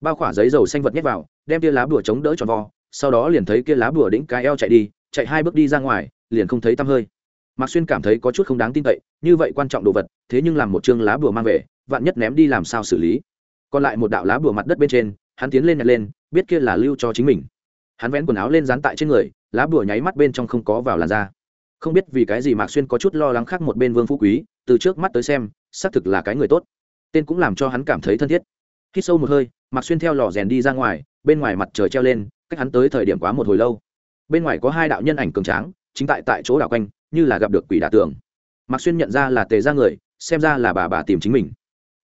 Bao khỏa giấy dầu xanh vật nhét vào, đem kia lá bùa chống đỡ tròn vo, sau đó liền thấy kia lá bùa đĩnh cái eo chạy đi, chạy hai bước đi ra ngoài, liền không thấy tăm hơi mạc xuyên cảm thấy có chút không đáng tin cậy, như vậy quan trọng đồ vật, thế nhưng làm một chương lá bùa mang về, vạn nhất ném đi làm sao xử lý. Còn lại một đạo lá bùa mặt đất bên trên, hắn tiến lên nhặt lên, biết kia là lưu cho chính mình. Hắn vén quần áo lên dán tại trên người, lá bùa nháy mắt bên trong không có vào làn da. Không biết vì cái gì mạc xuyên có chút lo lắng khác một bên vương phú quý, từ trước mắt tới xem, xác thực là cái người tốt. Tên cũng làm cho hắn cảm thấy thân thiết. Hít sâu một hơi, mạc xuyên theo lò rèn đi ra ngoài, bên ngoài mặt trời treo lên, cách hắn tới thời điểm quá một hồi lâu. Bên ngoài có hai đạo nhân ảnh cường tráng, chính tại tại chỗ đảo quanh như là gặp được quỷ đả tường. Mạc xuyên nhận ra là tề ra người, xem ra là bà bà tìm chính mình.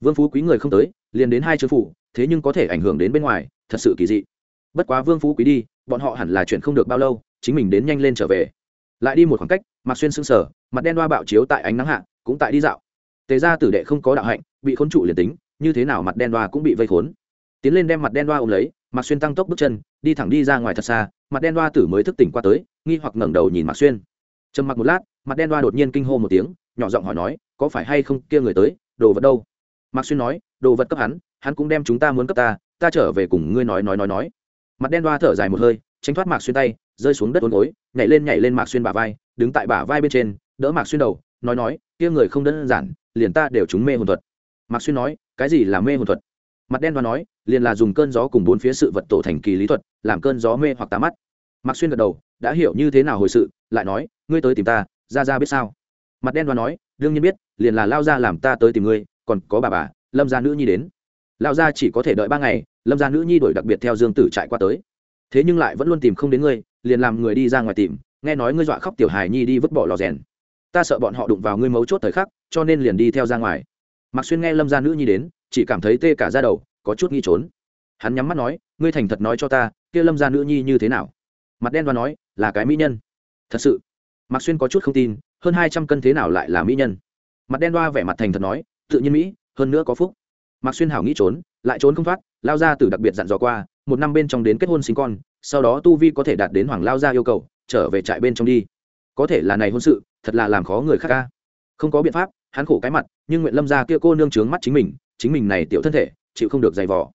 Vương phú quý người không tới, liền đến hai chữ phủ, thế nhưng có thể ảnh hưởng đến bên ngoài, thật sự kỳ dị. Bất quá vương phú quý đi, bọn họ hẳn là chuyện không được bao lâu, chính mình đến nhanh lên trở về. Lại đi một khoảng cách, mạc xuyên sưng sở mặt đen đoa bạo chiếu tại ánh nắng hạ, cũng tại đi dạo. Tề ra tử đệ không có đạo hạnh, bị khốn trụ liền tính, như thế nào mặt đen đoa cũng bị vây khốn. Tiến lên đem mặt đen đoa ôm lấy, mạc xuyên tăng tốc bước chân, đi thẳng đi ra ngoài thật xa, mặt đen đoa tử mới thức tỉnh qua tới, nghi hoặc ngẩng đầu nhìn mạc xuyên trầm mặc một lát, mặt đen đoa đột nhiên kinh hô một tiếng, nhỏ giọng hỏi nói, có phải hay không kia người tới, đồ vật đâu? Mạc xuyên nói, đồ vật cấp hắn hắn cũng đem chúng ta muốn cấp ta ta trở về cùng ngươi nói nói nói nói. Mặt đen đoa thở dài một hơi, tránh thoát mạc xuyên tay, rơi xuống đất ốn gối, nhảy lên nhảy lên mạc xuyên bả vai, đứng tại bả vai bên trên, đỡ mạc xuyên đầu, nói nói, kia người không đơn giản, liền ta đều chúng mê hồn thuật. Mạc xuyên nói, cái gì là mê hồn thuật? Mặt đen đoa nói, liền là dùng cơn gió cùng bốn phía sự vật tổ thành kỳ lý thuật, làm cơn gió mê hoặc tá mắt. Mạc xuyên gật đầu, đã hiểu như thế nào hồi sự? Lại nói ngươi tới tìm ta, ra ra biết sao? Mặt đen đoan nói, đương nhiên biết, liền là lao ra làm ta tới tìm ngươi, còn có bà bà, lâm gia nữ nhi đến. Lao ra chỉ có thể đợi ba ngày, lâm gia nữ nhi đổi đặc biệt theo dương tử trại qua tới. Thế nhưng lại vẫn luôn tìm không đến ngươi, liền làm người đi ra ngoài tìm, nghe nói ngươi dọa khóc tiểu hài nhi đi vứt bỏ lò rèn. Ta sợ bọn họ đụng vào ngươi mấu chốt thời khắc, cho nên liền đi theo ra ngoài. Mặc xuyên nghe lâm gia nữ nhi đến, chỉ cảm thấy tê cả ra đầu, có chút nghi trốn. Hắn nhắm mắt nói, ngươi thành thật nói cho ta, kia lâm gia nữ nhi như thế nào? Mặt đen và nói, là cái mỹ nhân. Thật sự mạc xuyên có chút không tin, hơn hai trăm cân thế nào lại là mỹ nhân? Mặt đen đoa vẻ mặt thành thật nói, tự nhiên mỹ, hơn nữa có phúc. Mạc xuyên hảo nghĩ trốn, lại trốn không thoát, lao ra từ đặc biệt dặn dò qua, một năm bên trong đến kết hôn sinh con, sau đó tu vi có thể đạt đến hoàng lao gia yêu cầu, trở về trại bên trong đi. Có thể là này hôn sự, thật là làm khó người khác ca không có biện pháp, hắn khổ cái mặt, nhưng nguyện lâm gia kia cô nương trướng mắt chính mình chính mình này tiểu thân thể, chịu không được giày vò.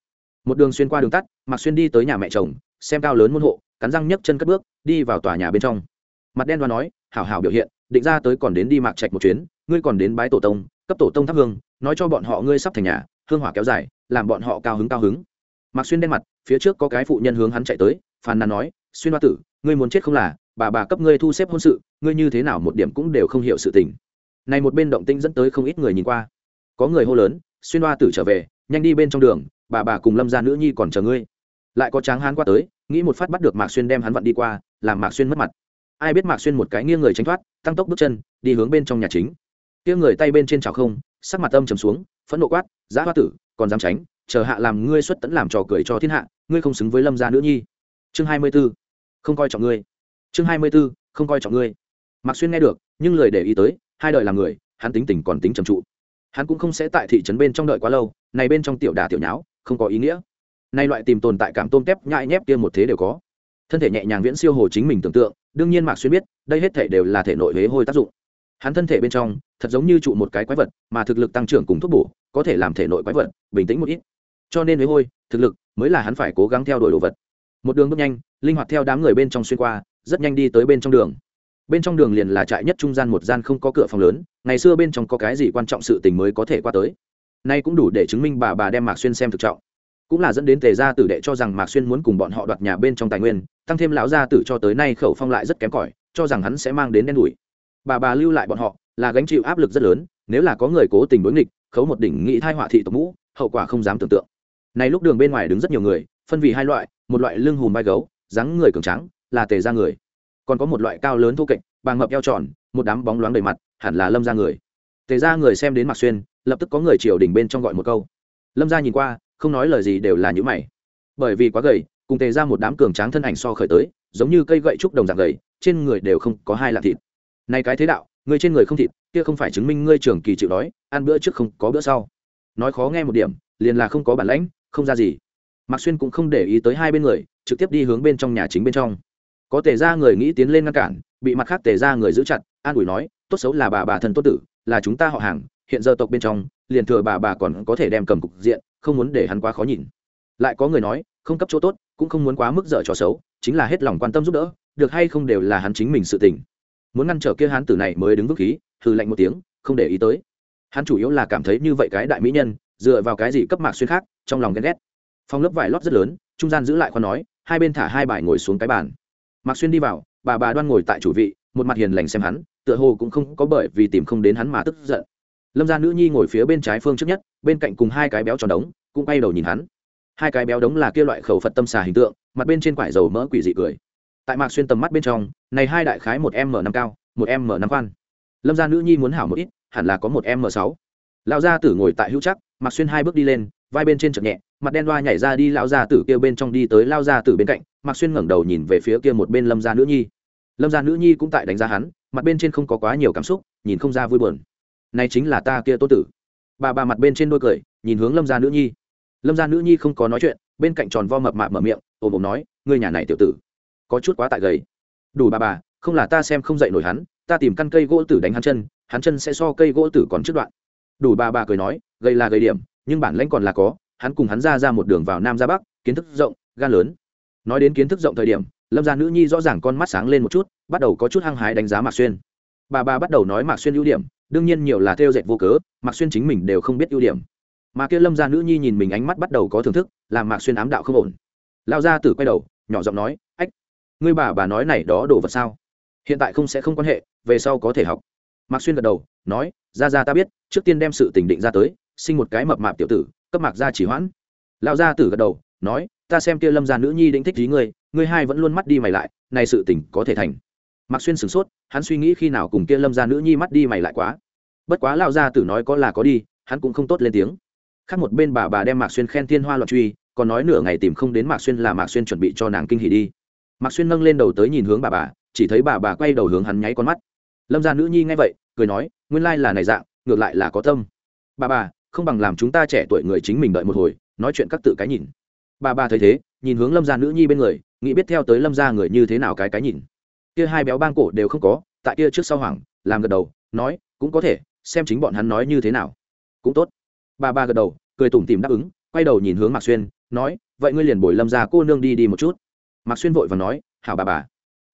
Một đường xuyên qua đường tắt, mạc xuyên đi tới nhà mẹ chồng, xem cao lớn môn hộ, cắn răng nhấc chân cất bước, đi vào tòa nhà bên trong. Mặt đen đoa nói hảo hảo biểu hiện, định ra tới còn đến đi mạc trạch một chuyến, ngươi còn đến bái tổ tông, cấp tổ tông thắp hương, nói cho bọn họ ngươi sắp thành nhà, hương hỏa kéo dài, làm bọn họ cao hứng cao hứng. Mạc xuyên đen mặt, phía trước có cái phụ nhân hướng hắn chạy tới, phàn nàn nói, xuyên hoa tử, ngươi muốn chết không là, bà bà cấp ngươi thu xếp hôn sự, ngươi như thế nào một điểm cũng đều không hiểu sự tình. Này một bên động tĩnh dẫn tới không ít người nhìn qua. Có người hô lớn, xuyên hoa tử trở về, nhanh đi bên trong đường, bà bà cùng lâm gia nữ nhi còn chờ ngươi. Lại có tráng hán qua tới, nghĩ một phát bắt được mạc xuyên đem hắn vặn đi qua, làm mạc xuyên mất mặt ai biết mạc xuyên một cái nghiêng người tránh thoát, tăng tốc bước chân, đi hướng bên trong nhà chính. Kia người tay bên trên trào không, sắc mặt âm trầm xuống, phẫn nộ quát giã hoa tử, còn dám tránh, chờ hạ làm ngươi xuất tẫn làm trò cười cho thiên hạ, ngươi không xứng với lâm gia nữ nhi. Chương hai mươi b ố không coi trọng ngươi. Chương hai mươi b ố không coi trọng ngươi. Mạc xuyên nghe được, nhưng lời để ý tới, hai đời làm người, hắn tính tình còn tính trầm trụ. Hắn cũng không sẽ tại thị trấn bên trong đợi quá lâu, này bên trong tiểu đà tiểu nháo, không có ý nghĩa. Nay loại tìm tồn tại cảm tôm tép nhại nhép kia một thế đều có. Thân thể nhẹ nhàng viễn siêu hồ chính mình tưởng tượng đương nhiên mạc xuyên biết, đây hết thể đều là thể nội huế hôi tác dụng. Hắn thân thể bên trong, thật giống như trụ một cái quái vật, mà thực lực tăng trưởng cùng thuốc bổ, có thể làm thể nội quái vật, bình tĩnh một ít. Cho nên huế hôi, thực lực, mới là hắn phải cố gắng theo đuổi đồ vật. Một đường bước nhanh, linh hoạt theo đám người bên trong xuyên qua, rất nhanh đi tới bên trong đường. Bên trong đường liền là trại nhất trung gian một gian không có cửa phòng lớn, ngày xưa bên trong có cái gì quan trọng sự tình mới có thể qua tới. Nay cũng đủ để chứng minh bà bà đem mạc xuyên xem thực trọng cũng là dẫn đến tề gia tử đệ cho rằng mạc xuyên muốn cùng bọn họ đoạt nhà bên trong tài nguyên, tăng thêm lão gia tử cho tới nay khẩu phong lại rất kém cỏi, cho rằng hắn sẽ mang đến đen đủi. Bà bà lưu lại bọn họ là gánh chịu áp lực rất lớn, nếu là có người cố tình đối nghịch, khấu một đỉnh nghị thai họa thị tộc mũ, hậu quả không dám tưởng tượng. Này lúc đường bên ngoài đứng rất nhiều người, phân vì hai loại, một loại lưng hùm vai gấu, dáng người cường trắng là tề ra người. Còn có một loại cao lớn thô kệch bằng mập eo tròn, một đám bóng loáng đầy mặt, hẳn là lâm ra người. Tề ra người xem đến mạc xuyên, lập tức có người triều đỉnh bên trong gọi một câu. Lâm ra nhìn qua không nói lời gì đều là những mày. Bởi vì quá gầy, cùng tề ra một đám cường tráng thân ảnh so khởi tới, giống như cây gậy trúc đồng dạng gầy, trên người đều không có hai lạng thịt. Nay cái thế đạo, người trên người không thịt, kia không phải chứng minh ngươi trường kỳ chịu đói, ăn bữa trước không có bữa sau. Nói khó nghe một điểm, liền là không có bản lãnh, không ra gì. Mạc xuyên cũng không để ý tới hai bên người, trực tiếp đi hướng bên trong nhà chính bên trong. Có tề ra người nghĩ tiến lên ngăn cản, bị mặt khác tề ra người giữ chặt, an ủi nói, tốt xấu là bà bà thần tốt tử, là chúng ta họ hàng, hiện giờ tộc bên trong, liền thừa bà bà còn có thể đem cầm cục diện không muốn để hắn quá khó nhìn. Lại có người nói, không cấp chỗ tốt, cũng không muốn quá mức dở trò xấu, chính là hết lòng quan tâm giúp đỡ, được hay không đều là hắn chính mình sự tình. Muốn ngăn trở kia hán tử này mới đứng vững khí, hừ lạnh một tiếng, không để ý tới. Hắn chủ yếu là cảm thấy như vậy cái đại mỹ nhân, dựa vào cái gì cấp mạc xuyên khác, trong lòng ghen ghét. Phòng lớp vải lót rất lớn, trung gian giữ lại khoan nói, hai bên thả hai bài ngồi xuống cái bàn. Mạc xuyên đi vào, bà bà đoan ngồi tại chủ vị, một mặt hiền lành xem hắn, tựa hồ cũng không có bởi vì tìm không đến hắn mà tức giận lâm gia nữ nhi ngồi phía bên trái phương trước nhất, bên cạnh cùng hai cái béo tròn đống, cũng bay đầu nhìn hắn. Hai cái béo đống là kia loại khẩu phật tâm xà hình tượng, mặt bên trên quải dầu mỡ quỷ dị cười. Tại mạc xuyên tầm mắt bên trong, này hai đại khái một m năm cao, một m năm khoan. Lâm gia nữ nhi muốn hảo một ít, hẳn là có một m sáu. Lão gia tử ngồi tại hữu chắc, mạc xuyên hai bước đi lên, vai bên trên chậm nhẹ, mặt đen loa nhảy ra đi lão gia tử kia bên trong đi tới lao gia tử bên cạnh, mạc xuyên ngẩng đầu nhìn về phía kia một bên lâm gia nữ nhi. Lâm gia nữ nhi cũng tại đánh giá hắn, mặt bên trên không có quá nhiều cảm xúc, nhìn không ra vui buồn này chính là ta kia tô tử. Bà bà mặt bên trên đôi cười, nhìn hướng lâm gia nữ nhi. Lâm gia nữ nhi không có nói chuyện, bên cạnh tròn vo mập mạp mở miệng, ồm ồm nói người nhà này tiểu tử, có chút quá tại gầy. Đủ bà bà, không là ta xem không dậy nổi hắn, ta tìm căn cây gỗ tử đánh hắn chân hắn chân sẽ so cây gỗ tử còn trước đoạn. Đủ bà bà cười nói, gầy là gầy điểm, nhưng bản lãnh còn là có, hắn cùng hắn ra ra một đường vào nam ra bắc, kiến thức rộng, gan lớn. Nói đến kiến thức rộng thời điểm, lâm gia nữ nhi rõ ràng con mắt sáng lên một chút, bắt đầu có chút hăng hái đánh giá mạc xuyên. Bà bà bắt đầu nói mạc xuyên ưu điểm đương nhiên nhiều là theo dệt vô cớ, mạc xuyên chính mình đều không biết ưu điểm. Mà kia lâm gia nữ nhi nhìn mình ánh mắt bắt đầu có thưởng thức, làm mạc xuyên ám đạo không ổn. Lao ra tử quay đầu, nhỏ giọng nói, ách, ngươi bà bà nói này đó đồ vật sao? Hiện tại không sẽ không quan hệ, về sau có thể học. Mạc xuyên gật đầu, nói, ra ra ta biết, trước tiên đem sự tình định ra tới, sinh một cái mập mạp tiểu tử, cấp mạc ra chỉ hoãn. Lao gia tử gật đầu, nói, ta xem kia lâm gia nữ nhi định thích ý ngươi ngươi hai vẫn luôn mắt đi mày lại, này sự tình có thể thành mạc xuyên sửng sốt, hắn suy nghĩ khi nào cùng kia lâm gia nữ nhi mắt đi mày lại quá. Bất quá lao gia tử nói có là có đi, hắn cũng không tốt lên tiếng. Khác một bên bà bà đem mạc xuyên khen thiên hoa loạn truy, còn nói nửa ngày tìm không đến mạc xuyên là mạc xuyên chuẩn bị cho nàng kinh hỉ đi. Mạc xuyên nâng lên đầu tới nhìn hướng bà bà, chỉ thấy bà bà quay đầu hướng hắn nháy con mắt. Lâm gia nữ nhi nghe vậy, cười nói, nguyên lai là này dạng, ngược lại là có tâm. Bà bà, không bằng làm chúng ta trẻ tuổi người chính mình đợi một hồi, nói chuyện các tự cái nhìn. Bà bà thấy thế, nhìn hướng lâm gia nữ nhi bên người, nghĩ biết theo tới lâm gia người như thế nào cái cái nhìn kia hai béo bang cổ đều không có, tại kia trước sau hoảng, làm gật đầu, nói, cũng có thể, xem chính bọn hắn nói như thế nào. Cũng tốt. Bà ba gật đầu, cười tủm tìm đáp ứng, quay đầu nhìn hướng mạc xuyên, nói, vậy ngươi liền bồi lâm ra cô nương đi đi một chút. Mạc xuyên vội và nói, hảo bà bà.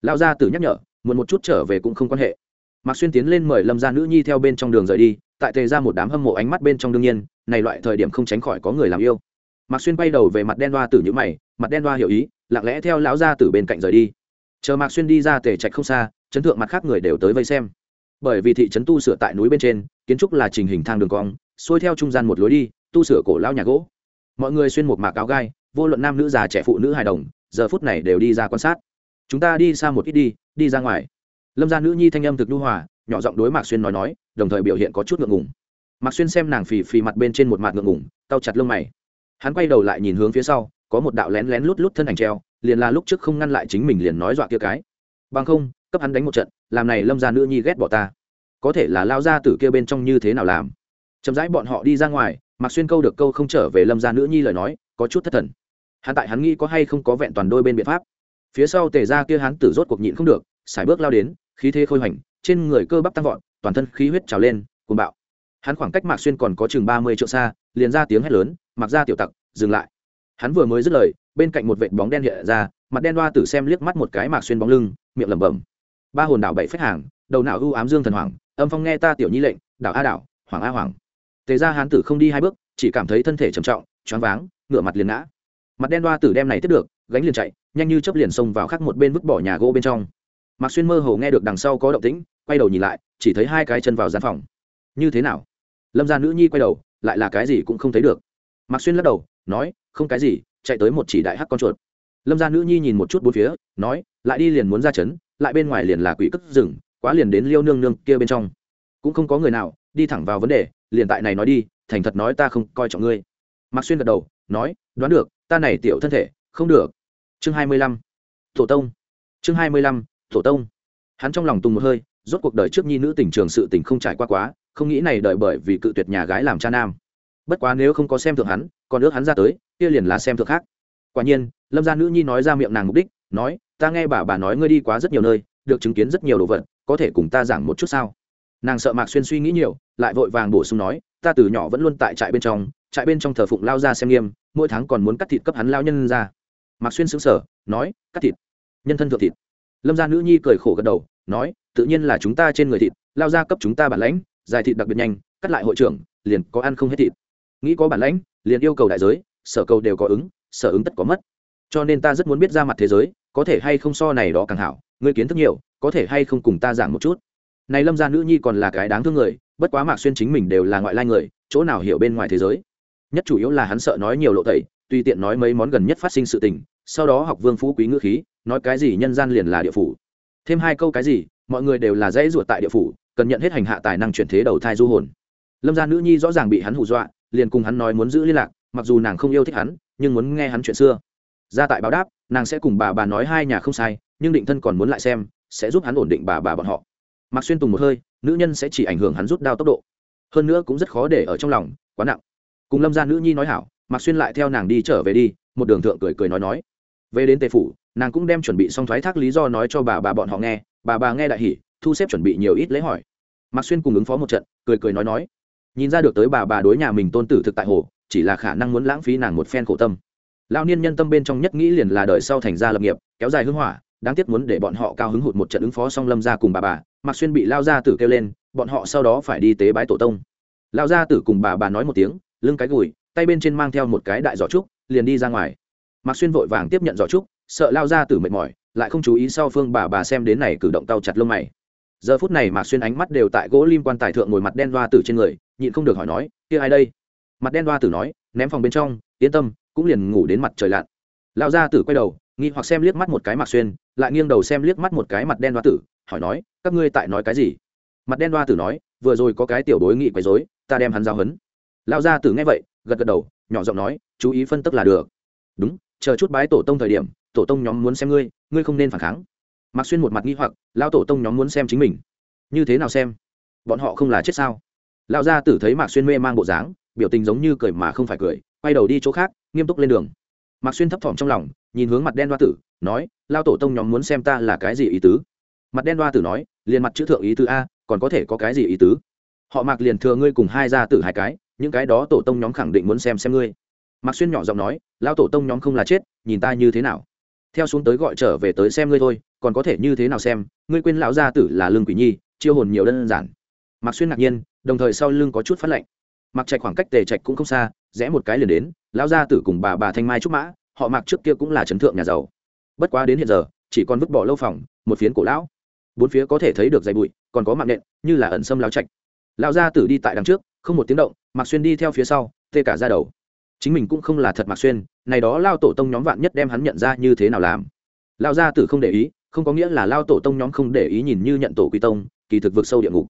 Lão gia tử nhắc nhở, muộn một chút trở về cũng không quan hệ. Mạc xuyên tiến lên mời lâm gia nữ nhi theo bên trong đường rời đi, tại tề ra một đám hâm mộ ánh mắt bên trong đương nhiên, này loại thời điểm không tránh khỏi có người làm yêu. Mạc xuyên quay đầu về mặt đen đoa tử nhữ mày, mặt đen đoa hiểu ý, lặng lẽ theo lão gia tử bên cạnh rời đi chờ mạc xuyên đi ra tề trạch không xa, chấn thượng mặt khác người đều tới vây xem. Bởi vì thị trấn tu sửa tại núi bên trên, kiến trúc là trình hình thang đường cong, xuôi theo trung gian một lối đi, tu sửa cổ lao nhà gỗ. Mọi người xuyên một mạc áo gai, vô luận nam nữ già trẻ phụ nữ hài đồng, giờ phút này đều đi ra quan sát. Chúng ta đi xa một ít đi đi ra ngoài. Lâm gia nữ nhi thanh âm thực đu hòa, nhỏ giọng đối mạc xuyên nói nói, đồng thời biểu hiện có chút ngượng ngùng. Mạc xuyên xem nàng phì phì mặt bên trên một mặt ngượng ngùng, cau chặt lông mày. Hắn quay đầu lại nhìn hướng phía sau, có một đạo lén lén lút lút thân ảnh treo liền là lúc trước không ngăn lại chính mình liền nói dọa kia cái. Bằng không, cấp hắn đánh một trận, làm này lâm gia nữ nhi ghét bỏ ta. Có thể là lao ra từ kia bên trong như thế nào làm? Chậm rãi bọn họ đi ra ngoài mặc xuyên câu được câu không trở về lâm gia nữ nhi lời nói, có chút thất thần. Hắn tại hắn nghĩ có hay không có vẹn toàn đôi bên biện pháp. Phía sau tề ra kia hắn tử rốt cuộc nhịn không được, sải bước lao đến, khí thế khôi hoành, trên người cơ bắp tăng vọt, toàn thân khí huyết trào lên, cuồng bạo. Hắn khoảng cách mạc xuyên còn có chừng ba mươi triệu xa, liền ra tiếng hét lớn mặc ra tiểu tặc, dừng lại. Hắn vừa mới dứt lời bên cạnh một vệt bóng đen hiện ra, mặt đen đoa tử xem liếc mắt một cái mạc xuyên bóng lưng, miệng lẩm bẩm. Ba hồn đảo bảy phách hàng, đầu não ưu ám dương thần hoàng, âm phong nghe ta tiểu nhi lệnh, đảo a đảo, hoàng a hoàng. Tề ra hán tử không đi hai bước, chỉ cảm thấy thân thể trầm trọng, choáng váng ngựa mặt liền ngã. Mặt đen đoa tử đem này tiếp được, gánh liền chạy, nhanh như chấp liền xông vào khắc một bên vứt bỏ nhà gỗ bên trong. Mạc xuyên mơ hồ nghe được đằng sau có động tĩnh, quay đầu nhìn lại, chỉ thấy hai cái chân vào gian phòng. Như thế nào? Lâm gia nữ nhi quay đầu, lại là cái gì cũng không thấy được. Mạc xuyên lắc đầu, nói, không cái gì chạy tới một chỉ đại hắc con chuột. Lâm gia nữ nhi nhìn một chút bốn phía, nói, lại đi liền muốn ra chấn lại bên ngoài liền là quỷ cất rừng, quá liền đến liêu nương nương kia bên trong. Cũng không có người nào, đi thẳng vào vấn đề, liền tại này nói đi, thành thật nói ta không coi trọng ngươi. Mạc xuyên gật đầu, nói, đoán được, ta này tiểu thân thể, không được. Chương hai mươi lăm tổ tông. Chương hai mươi lăm tổ tông. Hắn trong lòng tung một hơi, rốt cuộc đời trước nhi nữ tình trường sự tình không trải qua quá, không nghĩ này đợi bởi vì cự tuyệt nhà gái làm cha nam. Bất quá nếu không có xem thường hắn, còn ước hắn ra tới kia liền là xem thượng khác. Quả nhiên, lâm gia nữ nhi nói ra miệng nàng mục đích, nói, ta nghe bà bà nói ngươi đi quá rất nhiều nơi, được chứng kiến rất nhiều đồ vật, có thể cùng ta giảng một chút sao? Nàng sợ mạc xuyên suy nghĩ nhiều, lại vội vàng bổ sung nói, ta từ nhỏ vẫn luôn tại trại bên trong, trại bên trong thờ phụng lao ra xem nghiêm, mỗi tháng còn muốn cắt thịt cấp hắn lao nhân ra. Mạc xuyên xứng sở nói, cắt thịt? Nhân thân thượng thịt? Lâm gia nữ nhi cười khổ gật đầu, nói, tự nhiên là chúng ta trên người thịt, lao ra cấp chúng ta bản lãnh dài thịt đặc biệt nhanh, cắt lại hội trưởng, liền có ăn không hết thịt. Nghĩ có bản lãnh, liền yêu cầu đại giới sở cầu đều có ứng, sở ứng tất có mất. Cho nên ta rất muốn biết ra mặt thế giới, có thể hay không so này đó càng hảo, ngươi kiến thức nhiều, có thể hay không cùng ta giảng một chút. Này lâm gia nữ nhi còn là cái đáng thương người, bất quá mạc xuyên chính mình đều là ngoại lai người, chỗ nào hiểu bên ngoài thế giới. Nhất chủ yếu là hắn sợ nói nhiều lộ tẩy, tùy tiện nói mấy món gần nhất phát sinh sự tình, sau đó học vương phú quý ngữ khí, nói cái gì nhân gian liền là địa phủ. Thêm hai câu cái gì, mọi người đều là dãy ruột tại địa phủ, cần nhận hết hành hạ tài năng chuyển thế đầu thai du hồn. Lâm gia nữ nhi rõ ràng bị hắn hù dọa, liền cùng hắn nói muốn giữ liên lạc mặc dù nàng không yêu thích hắn, nhưng muốn nghe hắn chuyện xưa. Ra tại báo đáp, nàng sẽ cùng bà bà nói hai nhà không sai, nhưng định thân còn muốn lại xem, sẽ giúp hắn ổn định bà bà bọn họ. Mặc xuyên tùng một hơi, nữ nhân sẽ chỉ ảnh hưởng hắn rút đao tốc độ. Hơn nữa cũng rất khó để ở trong lòng, quá nặng. Cùng lâm gia nữ nhi nói hảo mặc xuyên lại theo nàng đi trở về đi, một đường thượng cười cười nói nói. Về đến tề phủ, nàng cũng đem chuẩn bị xong thoái thác lý do nói cho bà bà bọn họ nghe, bà bà nghe đại hỉ, thu xếp chuẩn bị nhiều ít lễ hỏi. Mặc xuyên cùng ứng phó một trận, cười cười nói nói. Nhìn ra được tới bà bà đối nhà mình tôn tử thực tại hồ chỉ là khả năng muốn lãng phí nàng một phen khổ tâm. Lao niên nhân tâm bên trong nhất nghĩ liền là đời sau thành gia lập nghiệp, kéo dài hưng hỏa, đáng tiếc muốn để bọn họ cao hứng hụt một trận ứng phó song lâm ra cùng bà bà mặc xuyên bị lao gia tử kêu lên, bọn họ sau đó phải đi tế bái tổ tông. Lao gia tử cùng bà bà nói một tiếng, lưng cái gùi, tay bên trên mang theo một cái đại giỏ trúc, liền đi ra ngoài. Mặc xuyên vội vàng tiếp nhận giỏ trúc, sợ lao gia tử mệt mỏi, lại không chú ý sau phương bà bà xem đến này cử động tao chặt lông mày. Giờ phút này mạc xuyên ánh mắt đều tại gỗ lim quan tài thượng ngồi mặt đen đoa tử trên người, nhịn không được hỏi nói, kia ai đây? Mặt đen đoa tử nói, ném phòng bên trong, yên tâm, cũng liền ngủ đến mặt trời lặn. Lão gia tử quay đầu, nghi hoặc xem liếc mắt một cái mạc xuyên, lại nghiêng đầu xem liếc mắt một cái mặt đen đoa tử, hỏi nói, các ngươi tại nói cái gì? Mặt đen đoa tử nói, vừa rồi có cái tiểu đối nghị quấy rối, ta đem hắn giao hấn. Lão gia tử nghe vậy, gật gật đầu, nhỏ giọng nói, chú ý phân tức là được. Đúng, chờ chút bái tổ tông thời điểm, tổ tông nhóm muốn xem ngươi ngươi không nên phản kháng. Mạc xuyên một mặt nghi hoặc, lão tổ tông nhóm muốn xem chính mình. Như thế nào xem? Bọn họ không là chết sao? Lão gia tử thấy mạc xuyên mê mang bộ dáng biểu tình giống như cười mà không phải cười, quay đầu đi chỗ khác, nghiêm túc lên đường. Mạc xuyên thấp thỏm trong lòng, nhìn hướng mặt đen đoa tử, nói, lao tổ tông nhóm muốn xem ta là cái gì ý tứ? Mặt đen đoa tử nói, liền mặt chữ thượng ý tứ a, còn có thể có cái gì ý tứ? Họ mạc liền thừa ngươi cùng hai gia tử hai cái, những cái đó tổ tông nhóm khẳng định muốn xem xem ngươi. Mạc xuyên nhỏ giọng nói, lao tổ tông nhóm không là chết, nhìn ta như thế nào? Theo xuống tới gọi trở về tới xem ngươi thôi, còn có thể như thế nào xem, ngươi quên lão gia tử là lương quỷ nhi, chiêu hồn nhiều đơn giản. Mạc xuyên ngạc nhiên, đồng thời sau lưng có chút phát lệnh mặc trạch khoảng cách tề trạch cũng không xa, rẽ một cái liền đến, lão gia tử cùng bà bà thanh mai trúc mã, họ mặc trước kia cũng là chấn thượng nhà giàu. Bất quá đến hiện giờ, chỉ còn vứt bỏ lâu phòng, một phiến cổ lão. Bốn phía có thể thấy được dày bụi, còn có mạng nện, như là ẩn sâm lao trạch. Lão gia tử đi tại đằng trước, không một tiếng động mặc xuyên đi theo phía sau, tê cả ra đầu. Chính mình cũng không là thật mặc xuyên, này đó lao tổ tông nhóm vạn nhất đem hắn nhận ra như thế nào làm. Lao gia tử không để ý, không có nghĩa là lao tổ tông nhóm không để ý nhìn như nhận tổ quy tông, kỳ thực vực sâu địa ngục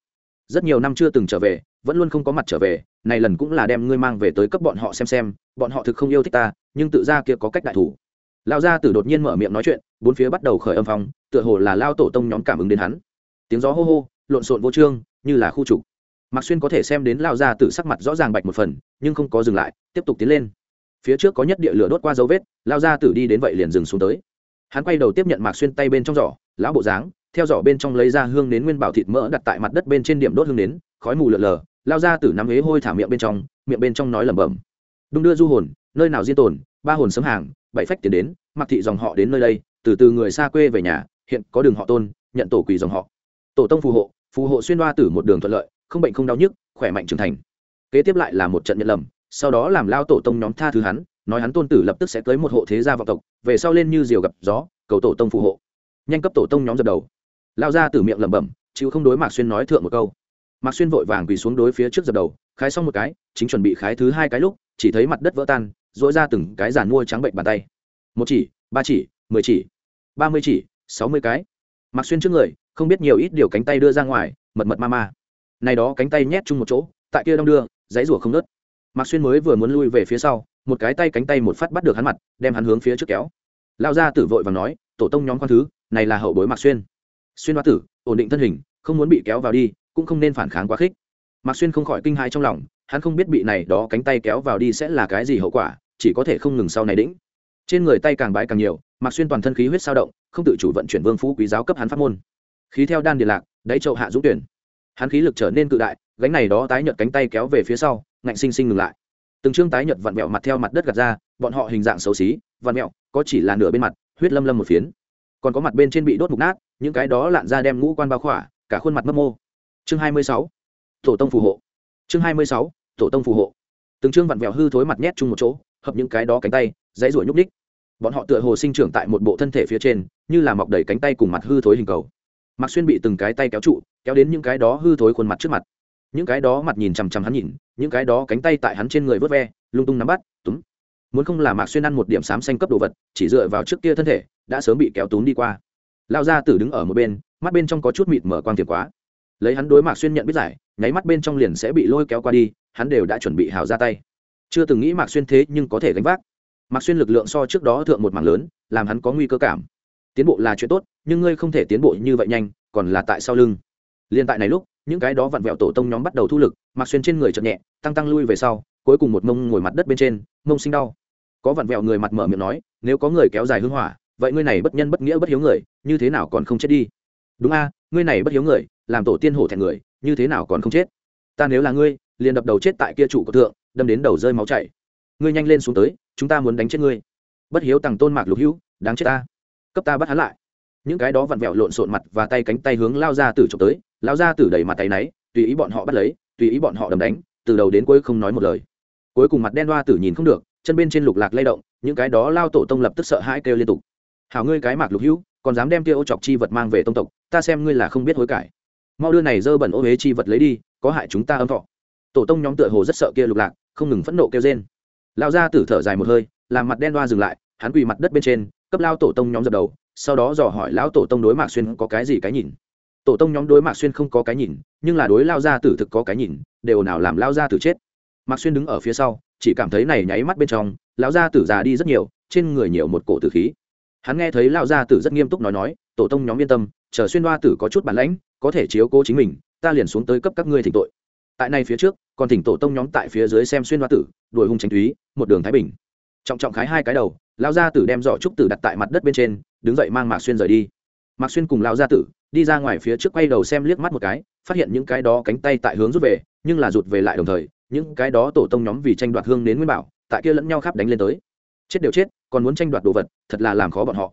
rất nhiều năm chưa từng trở về, vẫn luôn không có mặt trở về, này lần cũng là đem ngươi mang về tới cấp bọn họ xem xem, bọn họ thực không yêu thích ta, nhưng tự ra kia có cách đại thủ. Lao gia tử đột nhiên mở miệng nói chuyện, bốn phía bắt đầu khởi âm phong, tựa hồ là lao tổ tông nhóm cảm ứng đến hắn. Tiếng gió hô hô, lộn xộn vô trương như là khu trục. Mạc xuyên có thể xem đến lao gia tử sắc mặt rõ ràng bạch một phần, nhưng không có dừng lại, tiếp tục tiến lên. Phía trước có nhất địa lửa đốt qua dấu vết lao gia tử đi đến vậy liền dừng xuống tới. Hắn quay đầu tiếp nhận mạc xuyên tay bên trong giỏ, lão bộ dáng theo giỏ bên trong lấy ra hương đến nguyên bảo thịt mỡ đặt tại mặt đất bên trên điểm đốt hương đến, khói mù lợn lờ lao ra từ nắm ghế hôi thả miệng bên trong, miệng bên trong nói lẩm bẩm. Đung đưa du hồn, nơi nào diên tồn, ba hồn sấm hàng, bảy phách tiến đến, mặc thị dòng họ đến nơi đây, từ từ người xa quê về nhà, hiện có đường họ tôn, nhận tổ quỳ dòng họ. Tổ tông phù hộ phù hộ xuyên đoa tử một đường thuận lợi, không bệnh không đau nhức, khỏe mạnh trưởng thành. Kế tiếp lại là một trận nhận lầm, sau đó làm lao tổ tông nhóm tha thứ hắn, nói hắn tôn tử lập tức sẽ tới một hộ thế gia vọng tộc, về sau lên như diều gặp gió, cầu tổ tông phù hộ. Nhanh cấp tổ tông nhóm dập đầu lao ra từ miệng lẩm bẩm, chịu không đối mạc xuyên nói thượng một câu. Mạc xuyên vội vàng quỳ xuống đối phía trước dập đầu, khái xong một cái, chính chuẩn bị khái thứ hai cái lúc, chỉ thấy mặt đất vỡ tan dỗi ra từng cái giàn mua trắng bệnh bàn tay. Một chỉ, ba chỉ, mười chỉ, ba mươi chỉ, sáu mươi cái. Mạc xuyên trước người, không biết nhiều ít điều cánh tay đưa ra ngoài, mật mật ma ma. Này đó cánh tay nhét chung một chỗ, tại kia đông đưa giấy rủa không nớt mạc xuyên mới vừa muốn lui về phía sau, một cái tay cánh tay một phát bắt được hắn mặt, đem hắn hướng phía trước kéo. Lao ra tử vội và nói, tổ tông nhóm con thứ, này là hậu bối mạc xuyên xuyên hoa tử, ổn định thân hình, không muốn bị kéo vào đi, cũng không nên phản kháng quá khích. Mạc xuyên không khỏi kinh hãi trong lòng, hắn không biết bị này đó cánh tay kéo vào đi sẽ là cái gì hậu quả, chỉ có thể không ngừng sau này đĩnh. Trên người tay càng bãi càng nhiều, mạc xuyên toàn thân khí huyết sao động, không tự chủ vận chuyển vương phú quý giáo cấp hắn pháp môn. Khí theo đan điện lạc, đáy chậu hạ dũng tuyển. Hắn khí lực trở nên cự đại, gánh này đó tái nhợt cánh tay kéo về phía sau, ngạnh sinh sinh ngừng lại. Từng chương tái nhợt vặn mẹo mặt theo mặt đất gạt ra, bọn họ hình dạng xấu xí, vặn mẹo có chỉ là nửa bên mặt, huyết lâm lâm một phiến. Còn có mặt bên trên bị đốt mục nát những cái đó lạn ra đem ngũ quan bao khỏa, cả khuôn mặt mấp mô. Chương hai mươi sáu, tổ tông phù hộ. Chương hai mươi sáu, tổ tông phù hộ. Từng chương vặn vẹo hư thối mặt nhét chung một chỗ, hợp những cái đó cánh tay, dãy ruổi nhúc ních bọn họ tựa hồ sinh trưởng tại một bộ thân thể phía trên, như là mọc đầy cánh tay cùng mặt hư thối hình cầu. Mạc xuyên bị từng cái tay kéo trụ, kéo đến những cái đó hư thối khuôn mặt trước mặt. Những cái đó mặt nhìn chằm chằm hắn nhìn, những cái đó cánh tay tại hắn trên người vớt ve, lung tung nắm bắt, túm. Muốn không là mạc xuyên ăn một điểm xám xanh cấp đồ vật, chỉ dựa vào trước kia thân thể, đã sớm bị kéo túm đi qua lao ra tử đứng ở một bên, mắt bên trong có chút mịt mở quang tiềm quá. Lấy hắn đối mạc xuyên nhận biết giải, nháy mắt bên trong liền sẽ bị lôi kéo qua đi, hắn đều đã chuẩn bị hào ra tay. Chưa từng nghĩ mạc xuyên thế nhưng có thể gánh vác. Mạc xuyên lực lượng so trước đó thượng một mảng lớn, làm hắn có nguy cơ cảm. Tiến bộ là chuyện tốt, nhưng ngươi không thể tiến bộ như vậy nhanh, còn là tại sau lưng. Liên tại này lúc, những cái đó vặn vẹo tổ tông nhóm bắt đầu thu lực, mạc xuyên trên người chậm nhẹ, tăng tăng lui về sau, cuối cùng một mông ngồi mặt đất bên trên, mông sinh đau. Có vặn vẹo người mặt mở miệng nói, nếu có người kéo dài hưng hỏa vậy ngươi này bất nhân bất nghĩa bất hiếu người, như thế nào còn không chết đi? Đúng a, ngươi này bất hiếu người, làm tổ tiên hổ thẹn người, như thế nào còn không chết? Ta nếu là ngươi, liền đập đầu chết tại kia trụ của thượng, đâm đến đầu rơi máu chảy. Ngươi nhanh lên xuống tới, chúng ta muốn đánh chết ngươi. Bất hiếu tằng tôn mạc lục hữu, đáng chết ta. Cấp ta bắt hắn lại. Những cái đó vặn vẹo lộn xộn mặt và tay cánh tay hướng lao ra tử trộm tới, lao ra tử đầy mặt tay náy, tùy ý bọn họ bắt lấy, tùy ý bọn họ đầm đánh, từ đầu đến cuối không nói một lời. Cuối cùng mặt đen đoa tử nhìn không được, chân bên trên lục lạc lay động, những cái đó lao tổ tông lập tức sợ hãi kêu liên tục hảo ngươi cái mạc lục hữu, còn dám đem kia ô chọc chi vật mang về tông tộc, ta xem ngươi là không biết hối cải. Mau đưa này dơ bẩn ô huế chi vật lấy đi, có hại chúng ta âm thọ. Tổ tông nhóm tựa hồ rất sợ kia lục lạc, không ngừng phẫn nộ kêu rên. Lao ra tử thở dài một hơi, làm mặt đen đoa dừng lại, hắn quỳ mặt đất bên trên, cấp lao tổ tông nhóm dập đầu, sau đó dò hỏi lão tổ tông đối mạc xuyên có cái gì cái nhìn. Tổ tông nhóm đối mạc xuyên không có cái nhìn, nhưng là đối lao gia tử thực có cái nhìn, đều nào làm lao gia tử chết. Mạc xuyên đứng ở phía sau, chỉ cảm thấy này nháy mắt bên trong, lão gia tử già đi rất nhiều, trên người nhiều một cổ tử khí hắn nghe thấy lao gia tử rất nghiêm túc nói nói, tổ tông nhóm yên tâm, chờ xuyên đoa tử có chút bản lãnh, có thể chiếu cố chính mình, ta liền xuống tới cấp các ngươi thỉnh tội. Tại này phía trước, còn thỉnh tổ tông nhóm tại phía dưới xem xuyên đoa tử, đuổi hung tránh thúy một đường thái bình. Trọng trọng khái hai cái đầu lao gia tử đem giỏ trúc tử đặt tại mặt đất bên trên, đứng dậy mang mạc xuyên rời đi. Mạc xuyên cùng lao gia tử đi ra ngoài phía trước quay đầu xem liếc mắt một cái, phát hiện những cái đó cánh tay tại hướng rút về, nhưng là rụt về lại đồng thời, những cái đó tổ tông nhóm vì tranh đoạt hương đến nguyên bảo, tại kia lẫn nhau khắp đánh lên tới chết đều chết, còn muốn tranh đoạt đồ vật, thật là làm khó bọn họ.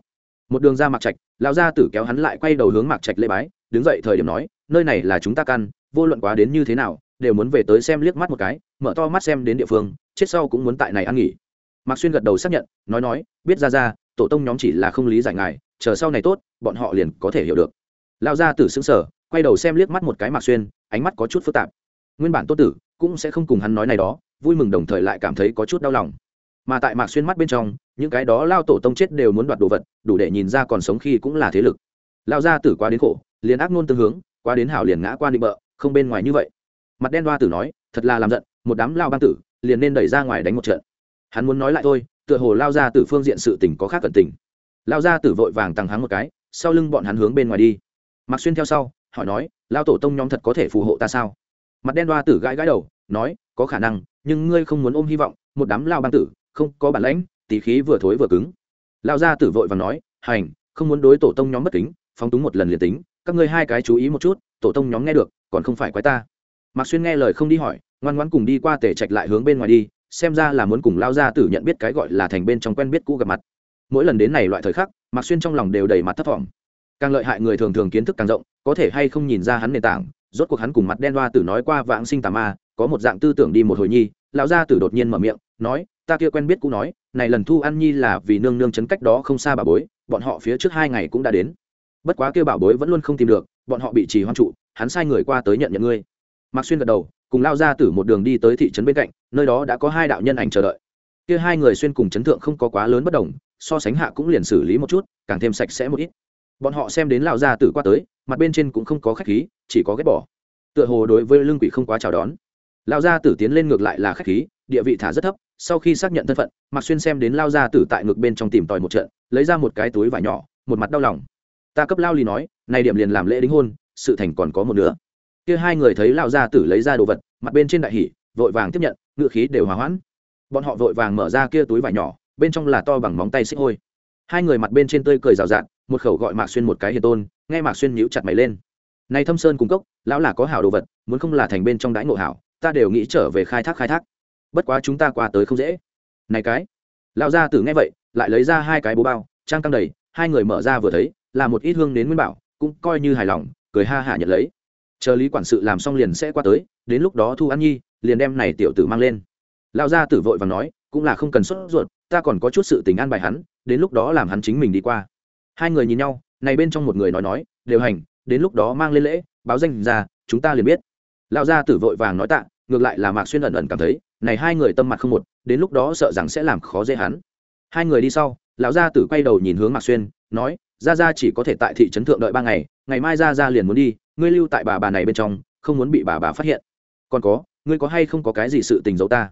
Một đường ra mạc trạch, Lão gia tử kéo hắn lại quay đầu hướng mạc trạch lễ bái, đứng dậy thời điểm nói, nơi này là chúng ta căn, vô luận quá đến như thế nào, đều muốn về tới xem liếc mắt một cái, mở to mắt xem đến địa phương, chết sau cũng muốn tại này ăn nghỉ. Mạc xuyên gật đầu xác nhận, nói nói, biết ra ra, tổ tông nhóm chỉ là không lý giải ngài, chờ sau này tốt, bọn họ liền có thể hiểu được. Lão Gia tử xứng sở quay đầu xem liếc mắt một cái mạc xuyên, ánh mắt có chút phức tạp. Nguyên bản tốt tử cũng sẽ không cùng hắn nói này đó, vui mừng đồng thời lại cảm thấy có chút đau lòng mà tại mạc xuyên mắt bên trong, những cái đó lao tổ tông chết đều muốn đoạt đồ vật, đủ để nhìn ra còn sống khi cũng là thế lực. Lao ra tử quá đến khổ, liền ác nôn tương hướng qua đến hảo liền ngã qua định bợ, không bên ngoài như vậy. Mặt đen đoa tử nói, thật là làm giận, một đám lao bang tử, liền nên đẩy ra ngoài đánh một trận. Hắn muốn nói lại thôi, tựa hồ lao ra tử phương diện sự tình có khác cẩn tình. Lao ra tử vội vàng tăng hắn một cái, sau lưng bọn hắn hướng bên ngoài đi. Mặc xuyên theo sau hỏi nói, lao tổ tông nhóm thật có thể phù hộ ta sao? Mặt đen đoa tử gãi gãi đầu, nói, có khả năng, nhưng ngươi không muốn ôm hy vọng, một đám lao bang tử không có bản lãnh, tí khí vừa thối vừa cứng. Lao ra tử vội và nói, hành, không muốn đối tổ tông nhóm bất kính, phóng túng một lần liền tính, các ngươi hai cái chú ý một chút, tổ tông nhóm nghe được, còn không phải quái ta. Mạc xuyên nghe lời không đi hỏi, ngoan ngoãn cùng đi qua tể trạch lại hướng bên ngoài đi, xem ra là muốn cùng lao ra tử nhận biết cái gọi là thành bên trong quen biết cũ gặp mặt. Mỗi lần đến này loại thời khắc, mạc xuyên trong lòng đều đầy mặt thấp thỏm. Càng lợi hại người thường thường kiến thức càng rộng, có thể hay không nhìn ra hắn nền tảng, rốt cuộc hắn cùng mặt đen đoa tử nói qua vãng sinh tà ma, có một dạng tư tưởng đi một hồi nhi, lão gia tử đột nhiên mở miệng, nói ta kia quen biết cũ nói, này lần thu ăn nhi là vì nương nương chấn cách đó không xa bà bối, bọn họ phía trước hai ngày cũng đã đến. Bất quá kia bảo bối vẫn luôn không tìm được, bọn họ bị trì hoang trụ, hắn sai người qua tới nhận nhận ngươi. Mạc xuyên gật đầu, cùng lao ra từ một đường đi tới thị trấn bên cạnh, nơi đó đã có hai đạo nhân ảnh chờ đợi. Kia hai người xuyên cùng chấn thượng không có quá lớn bất đồng, so sánh hạ cũng liền xử lý một chút, càng thêm sạch sẽ một ít. Bọn họ xem đến lao gia tử qua tới, mặt bên trên cũng không có khách khí, chỉ có ghét bỏ. Tựa hồ đối với lương quỷ không quá chào đón. Lao gia tử tiến lên ngược lại là khách khí địa vị thả rất thấp sau khi xác nhận thân phận mạc xuyên xem đến lao gia tử tại ngực bên trong tìm tòi một trận lấy ra một cái túi vải nhỏ một mặt đau lòng. Ta cấp lao lì nói này điểm liền làm lễ đính hôn sự thành còn có một nửa. kia hai người thấy lao gia tử lấy ra đồ vật mặt bên trên đại hỉ, vội vàng tiếp nhận ngựa khí đều hòa hoãn. Bọn họ vội vàng mở ra kia túi vải nhỏ bên trong là to bằng móng tay xích hôi. Hai người mặt bên trên tươi cười rào rạt một khẩu gọi mạc xuyên một cái hiền tôn nghe mạc xuyên nhíu chặt mày lên. Này thâm sơn cung cốc lão là có hảo đồ vật muốn không là thành bên trong đãi ngộ hảo ta đều nghĩ trở về khai thác khai thác bất quá chúng ta qua tới không dễ. Này cái, lão gia tử nghe vậy, lại lấy ra hai cái bố bao, trang căng đầy, hai người mở ra vừa thấy, là một ít hương đến nguyên bảo, cũng coi như hài lòng, cười ha hả nhận lấy. Chờ lý quản sự làm xong liền sẽ qua tới, đến lúc đó thu ăn nhi, liền đem này tiểu tử mang lên. Lão gia tử vội và nói, cũng là không cần sốt ruột, ta còn có chút sự tình an bài hắn, đến lúc đó làm hắn chính mình đi qua. Hai người nhìn nhau, này bên trong một người nói nói, đều hành, đến lúc đó mang lên lễ, báo danh ra, chúng ta liền biết. Lão gia tử vội vàng nói tạ, ngược lại là mạc xuyên ẩn ẩn cảm thấy này hai người tâm mặt không một, đến lúc đó sợ rằng sẽ làm khó dễ hắn. Hai người đi sau, lão gia tử quay đầu nhìn hướng mạc xuyên, nói ra ra chỉ có thể tại thị trấn thượng đợi ba ngày ngày mai ra ra liền muốn đi, ngươi lưu tại bà bà này bên trong, không muốn bị bà bà phát hiện. Còn có, ngươi có hay không có cái gì sự tình giấu ta?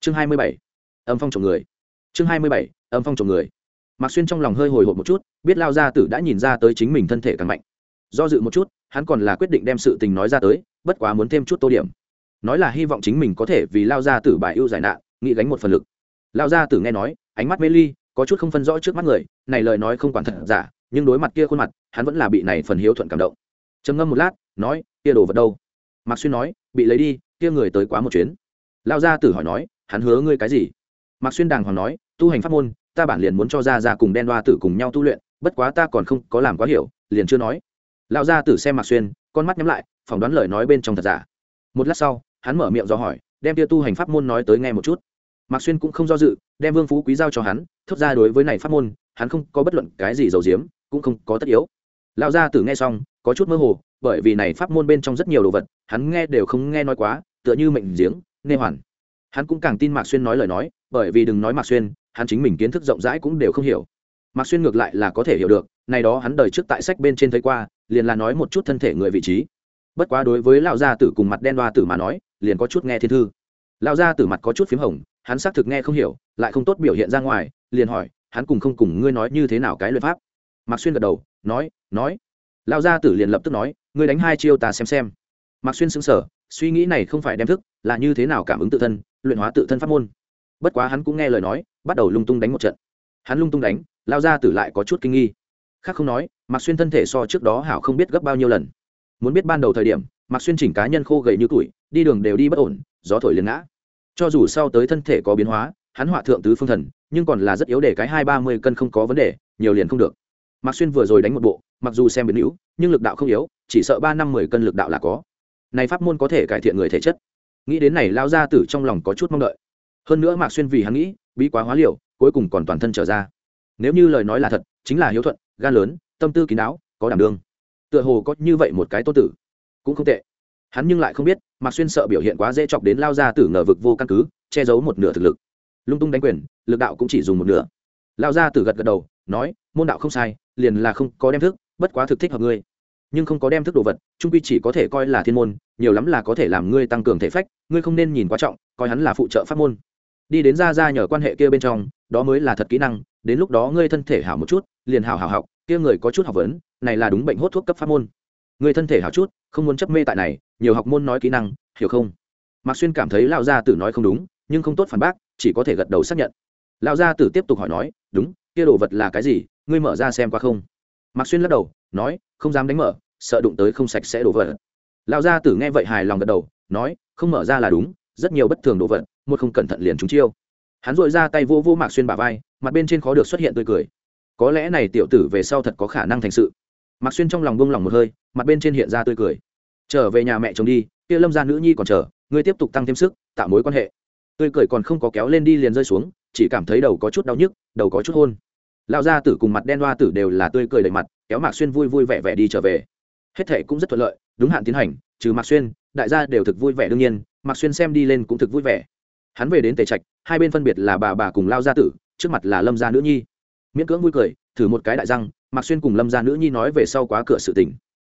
Chương hai mươi bảy, âm phong chồng người. Chương hai mươi bảy, âm phong chồng người. Mạc xuyên trong lòng hơi hồi hộp một chút, biết lao gia tử đã nhìn ra tới chính mình thân thể càng mạnh. Do dự một chút, hắn còn là quyết định đem sự tình nói ra tới, bất quá muốn thêm chút tô điểm nói là hy vọng chính mình có thể vì lao gia tử bài ưu giải nạn, nghĩ gánh một phần lực. Lao gia tử nghe nói, ánh mắt mê ly, có chút không phân rõ trước mắt người, này lời nói không quản thật giả, nhưng đối mặt kia khuôn mặt, hắn vẫn là bị này phần hiếu thuận cảm động. Trầm ngâm một lát, nói, kia đồ vật đâu? Mạc xuyên nói, bị lấy đi, kia người tới quá một chuyến. Lao gia tử hỏi nói, hắn hứa ngươi cái gì? Mạc xuyên đàng hoàng nói, tu hành pháp môn, ta bản liền muốn cho ra ra cùng đen đoa tử cùng nhau tu luyện, bất quá ta còn không có làm quá hiểu, liền chưa nói. Lão gia tử xem mạc xuyên, con mắt nhắm lại, phỏng đoán lời nói bên trong thật giả. Một lát sau hắn mở miệng do hỏi, đem tia tu hành pháp môn nói tới nghe một chút. Mạc xuyên cũng không do dự, đem vương phú quý giao cho hắn, thốt ra đối với này pháp môn, hắn không có bất luận cái gì giàu diếm cũng không có tất yếu. Lão gia tử nghe xong, có chút mơ hồ, bởi vì này pháp môn bên trong rất nhiều đồ vật, hắn nghe đều không nghe nói quá, tựa như mệnh giếng, nê hoàn. Hắn cũng càng tin mạc xuyên nói lời nói, bởi vì đừng nói mạc xuyên, hắn chính mình kiến thức rộng rãi cũng đều không hiểu. Mạc xuyên ngược lại là có thể hiểu được, này đó hắn đời trước tại sách bên trên thấy qua, liền là nói một chút thân thể người vị trí. Bất quá đối với lão gia tử cùng mặt đen đoa tử mà nói liền có chút nghe thiên thư. Lão gia tử mặt có chút p h í m hồng, hắn xác thực nghe không hiểu, lại không tốt biểu hiện ra ngoài, liền hỏi, hắn cùng không cùng ngươi nói như thế nào cái luật pháp? Mạc xuyên gật đầu, nói nói. Lão gia tử liền lập tức nói, ngươi đánh hai chiêu ta xem xem. Mạc xuyên xứng sở suy nghĩ này không phải đem thức, là như thế nào cảm ứng tự thân, luyện hóa tự thân pháp môn. Bất quá hắn cũng nghe lời nói, bắt đầu lung tung đánh một trận. Hắn lung tung đánh lao ra tử lại có chút kinh nghi. Khác không nói, mạc xuyên thân thể so trước đó hảo không biết gấp bao nhiêu lần. Muốn biết ban đầu thời điểm, mạc xuyên chỉnh cá nhân khô gầy như tuổi đi đường đều đi bất ổn, gió thổi liền ngã. Cho dù sau tới thân thể có biến hóa, hắn họa thượng tứ phương thần, nhưng còn là rất yếu để cái hai ba mươi cân không có vấn đề, nhiều liền không được. Mạc xuyên vừa rồi đánh một bộ, mặc dù xem biến hữu, nhưng lực đạo không yếu, chỉ sợ ba năm mười cân lực đạo là có. Này pháp môn có thể cải thiện người thể chất. Nghĩ đến này lao ra tử trong lòng có chút mong đợi. Hơn nữa mạc xuyên vì hắn nghĩ, bí quá hóa liều, cuối cùng còn toàn thân trở ra. Nếu như lời nói là thật, chính là hiếu thuận, gan lớn, tâm tư kín đáo, có đảm đương. Tựa hồ có như vậy một cái tôn tử, cũng không tệ. Hắn nhưng lại không biết mạc xuyên sợ biểu hiện quá dễ chọc đến lao ra tử ngờ vực vô căn cứ, che giấu một nửa thực lực. Lung tung đánh quyền, lực đạo cũng chỉ dùng một nửa. Lao ra tử gật gật đầu, nói, môn đạo không sai, liền là không có đem thức, bất quá thực thích hợp ngươi. Nhưng không có đem thức đồ vật, trung quy chỉ có thể coi là thiên môn, nhiều lắm là có thể làm ngươi tăng cường thể phách, ngươi không nên nhìn quá trọng, coi hắn là phụ trợ pháp môn. Đi đến ra ra nhờ quan hệ kia bên trong, đó mới là thật kỹ năng, đến lúc đó ngươi thân thể hảo một chút, liền hảo hảo học, kia người có chút học vấn, này là đúng bệnh hốt thuốc cấp pháp môn. Ngươi thân thể hảo chút, không muốn chấp mê tại này nhiều học môn nói kỹ năng, hiểu không? Mạc xuyên cảm thấy lão gia tử nói không đúng, nhưng không tốt phản bác, chỉ có thể gật đầu xác nhận. Lão gia tử tiếp tục hỏi nói, đúng, kia đồ vật là cái gì? Ngươi mở ra xem qua không? Mạc xuyên lắc đầu, nói, không dám đánh mở, sợ đụng tới không sạch sẽ đồ vật. Lão gia tử nghe vậy hài lòng gật đầu, nói, không mở ra là đúng, rất nhiều bất thường đồ vật, một không cẩn thận liền trúng chiêu. Hắn dội ra tay vô vô mạc xuyên bà vai, mặt bên trên khó được xuất hiện tươi cười. Có lẽ này tiểu tử về sau thật có khả năng thành sự. Mạc xuyên trong lòng bông lòng một hơi, mặt bên trên hiện ra tươi cười trở về nhà mẹ chồng đi, kia lâm gia nữ nhi còn chờ, ngươi tiếp tục tăng thêm sức, tạo mối quan hệ. Tươi cười còn không có kéo lên đi liền rơi xuống, chỉ cảm thấy đầu có chút đau nhức, đầu có chút hôn. Lão gia tử cùng mặt đen hoa tử đều là tươi cười đầy mặt, kéo mạc xuyên vui vui vẻ vẻ đi trở về. Hết thệ cũng rất thuận lợi, đúng hạn tiến hành, trừ mạc xuyên, đại gia đều thực vui vẻ đương nhiên, mạc xuyên xem đi lên cũng thực vui vẻ. Hắn về đến tề trạch, hai bên phân biệt là bà bà cùng lao gia tử, trước mặt là lâm gia nữ nhi. Miễn cưỡng vui cười, thử một cái đại răng, mạc xuyên cùng lâm gia nữ nhi nói về sau quá cửa sự tỉnh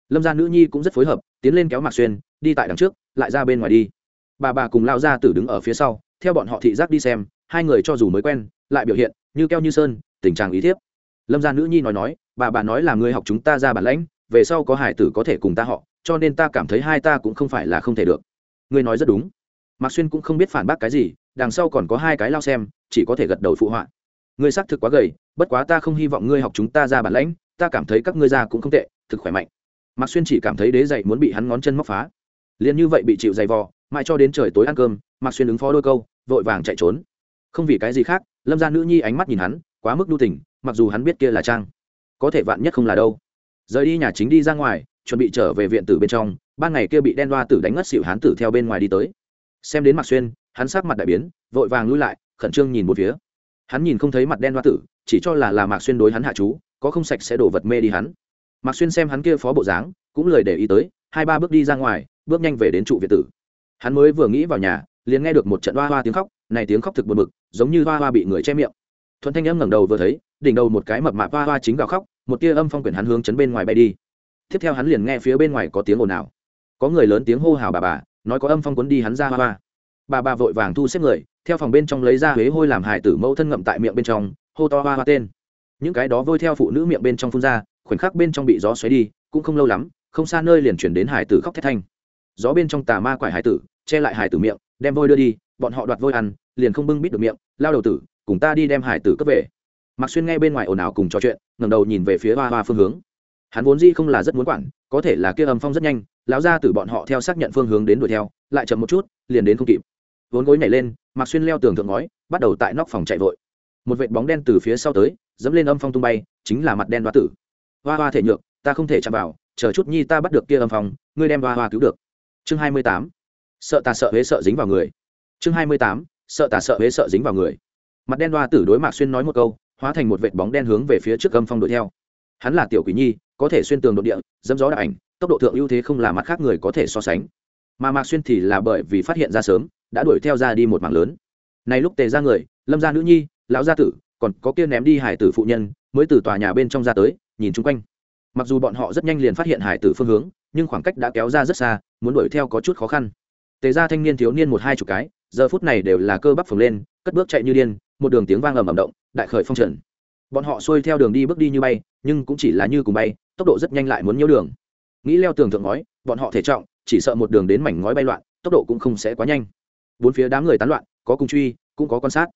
lâm gia nữ nhi cũng rất phối hợp, tiến lên kéo mạc xuyên, đi tại đằng trước, lại ra bên ngoài đi. Bà bà cùng lao ra tử đứng ở phía sau, theo bọn họ thị giác đi xem, hai người cho dù mới quen, lại biểu hiện như keo như sơn, tình trạng ý thiếp. Lâm gia nữ nhi nói nói, bà bà nói là người học chúng ta ra bản lãnh, về sau có hải tử có thể cùng ta họ, cho nên ta cảm thấy hai ta cũng không phải là không thể được. Ngươi nói rất đúng. Mạc xuyên cũng không biết phản bác cái gì, đằng sau còn có hai cái lao xem, chỉ có thể gật đầu phụ họa. Ngươi xác thực quá gầy, bất quá ta không hy vọng ngươi học chúng ta ra bản lãnh, ta cảm thấy các ngươi ra cũng không tệ, thực khỏe mạnh mạc xuyên chỉ cảm thấy đế dậy muốn bị hắn ngón chân móc phá. Liền như vậy bị chịu dày vò, mãi cho đến trời tối ăn cơm, mạc xuyên ứng phó đôi câu, vội vàng chạy trốn. Không vì cái gì khác, lâm ra nữ nhi ánh mắt nhìn hắn, quá mức đu tình, mặc dù hắn biết kia là trang, có thể vạn nhất không là đâu. Rời đi nhà chính đi ra ngoài, chuẩn bị trở về viện tử bên trong, ban ngày kia bị đen đoa tử đánh ngất xịu hán tử theo bên ngoài đi tới. Xem đến mạc xuyên, hắn sát mặt đại biến, vội vàng lui lại, khẩn trương nhìn một phía. Hắn nhìn không thấy mặt đen Đoa tử, chỉ cho là là mạc xuyên đối hắn hạ chú, có không sạch sẽ đổ vật mê đi hắn mạc xuyên xem hắn kia phó bộ dáng, cũng lời để ý tới, hai ba bước đi ra ngoài, bước nhanh về đến trụ việt tử. Hắn mới vừa nghĩ vào nhà, liền nghe được một trận hoa hoa tiếng khóc, này tiếng khóc thực buồn bực, giống như hoa hoa bị người che miệng. Thuận thanh âm ngẩng đầu vừa thấy, đỉnh đầu một cái mập mạp hoa hoa chính gào khóc, một tia âm phong quyển hắn hướng chấn bên ngoài bay đi. Tiếp theo hắn liền nghe phía bên ngoài có tiếng ồn ào. Có người lớn tiếng hô hào bà bà, nói có âm phong cuốn đi hắn ra hoa hoa. Bà bà vội vàng thu xếp người, theo phòng bên trong lấy ra huế hôi làm hại tử mẫu thân ngậm tại miệng bên trong, hô to hoa hoa tên. Những cái đó vôi theo phụ nữ miệng bên trong phun ra khoảnh khắc bên trong bị gió xoáy đi, cũng không lâu lắm, không xa nơi liền chuyển đến hải tử khóc thét thanh. Gió bên trong tà ma quải hải tử, che lại hải tử miệng, đem vôi đưa đi, bọn họ đoạt vôi ăn, liền không bưng bít được miệng, lao đầu tử, cùng ta đi đem hải tử cướp về. Mặc xuyên nghe bên ngoài ồn ào cùng trò chuyện, ngẩng đầu nhìn về phía hoa hoa phương hướng. Hắn vốn di không là rất muốn quản, có thể là kia âm phong rất nhanh, lão ra từ bọn họ theo xác nhận phương hướng đến đuổi theo, lại chậm một chút, liền đến không kịp. Vốn gối nhảy lên mặc xuyên leo tường thượng ngói, bắt đầu tại nóc phòng chạy vội. Một vệt bóng đen từ phía sau tới, dẫm lên âm phong tung bay, chính là mặt đen đoá tử hoa hoa thể nhược, ta không thể chạm vào, chờ chút nhi ta bắt được kia âm phòng ngươi đem hoa hoa cứu được. Chương hai mươi tám. Sợ ta sợ huế sợ dính vào người. Chương hai mươi tám. Sợ ta sợ huế sợ dính vào người. Mặt đen hoa tử đối mạc xuyên nói một câu, hóa thành một vệt bóng đen hướng về phía trước âm phong đuổi theo. Hắn là tiểu quỷ nhi, có thể xuyên tường đột địa, dẫm gió đạo ảnh, tốc độ thượng ưu thế không là mặt khác người có thể so sánh. Mà mạc xuyên thì là bởi vì phát hiện ra sớm, đã đuổi theo ra đi một mảng lớn. Này lúc tề ra người, lâm gia nữ nhi, lão gia tử, còn có kia ném đi hải tử phụ nhân, mới từ tòa nhà bên trong ra tới nhìn chung quanh. Mặc dù bọn họ rất nhanh liền phát hiện hải tử phương hướng, nhưng khoảng cách đã kéo ra rất xa, muốn đuổi theo có chút khó khăn. Tề ra thanh niên thiếu niên một hai chục cái, giờ phút này đều là cơ bắp phồng lên, cất bước chạy như điên, một đường tiếng vang ầm ầm động, đại khởi phong trần. Bọn họ xuôi theo đường đi bước đi như bay, nhưng cũng chỉ là như cùng bay, tốc độ rất nhanh lại muốn nhiễu đường. Nghĩ leo tường thượng ngói, bọn họ thể trọng, chỉ sợ một đường đến mảnh ngói bay loạn, tốc độ cũng không sẽ quá nhanh. Bốn phía đám người tán loạn, có cùng truy, cũng có quan sát.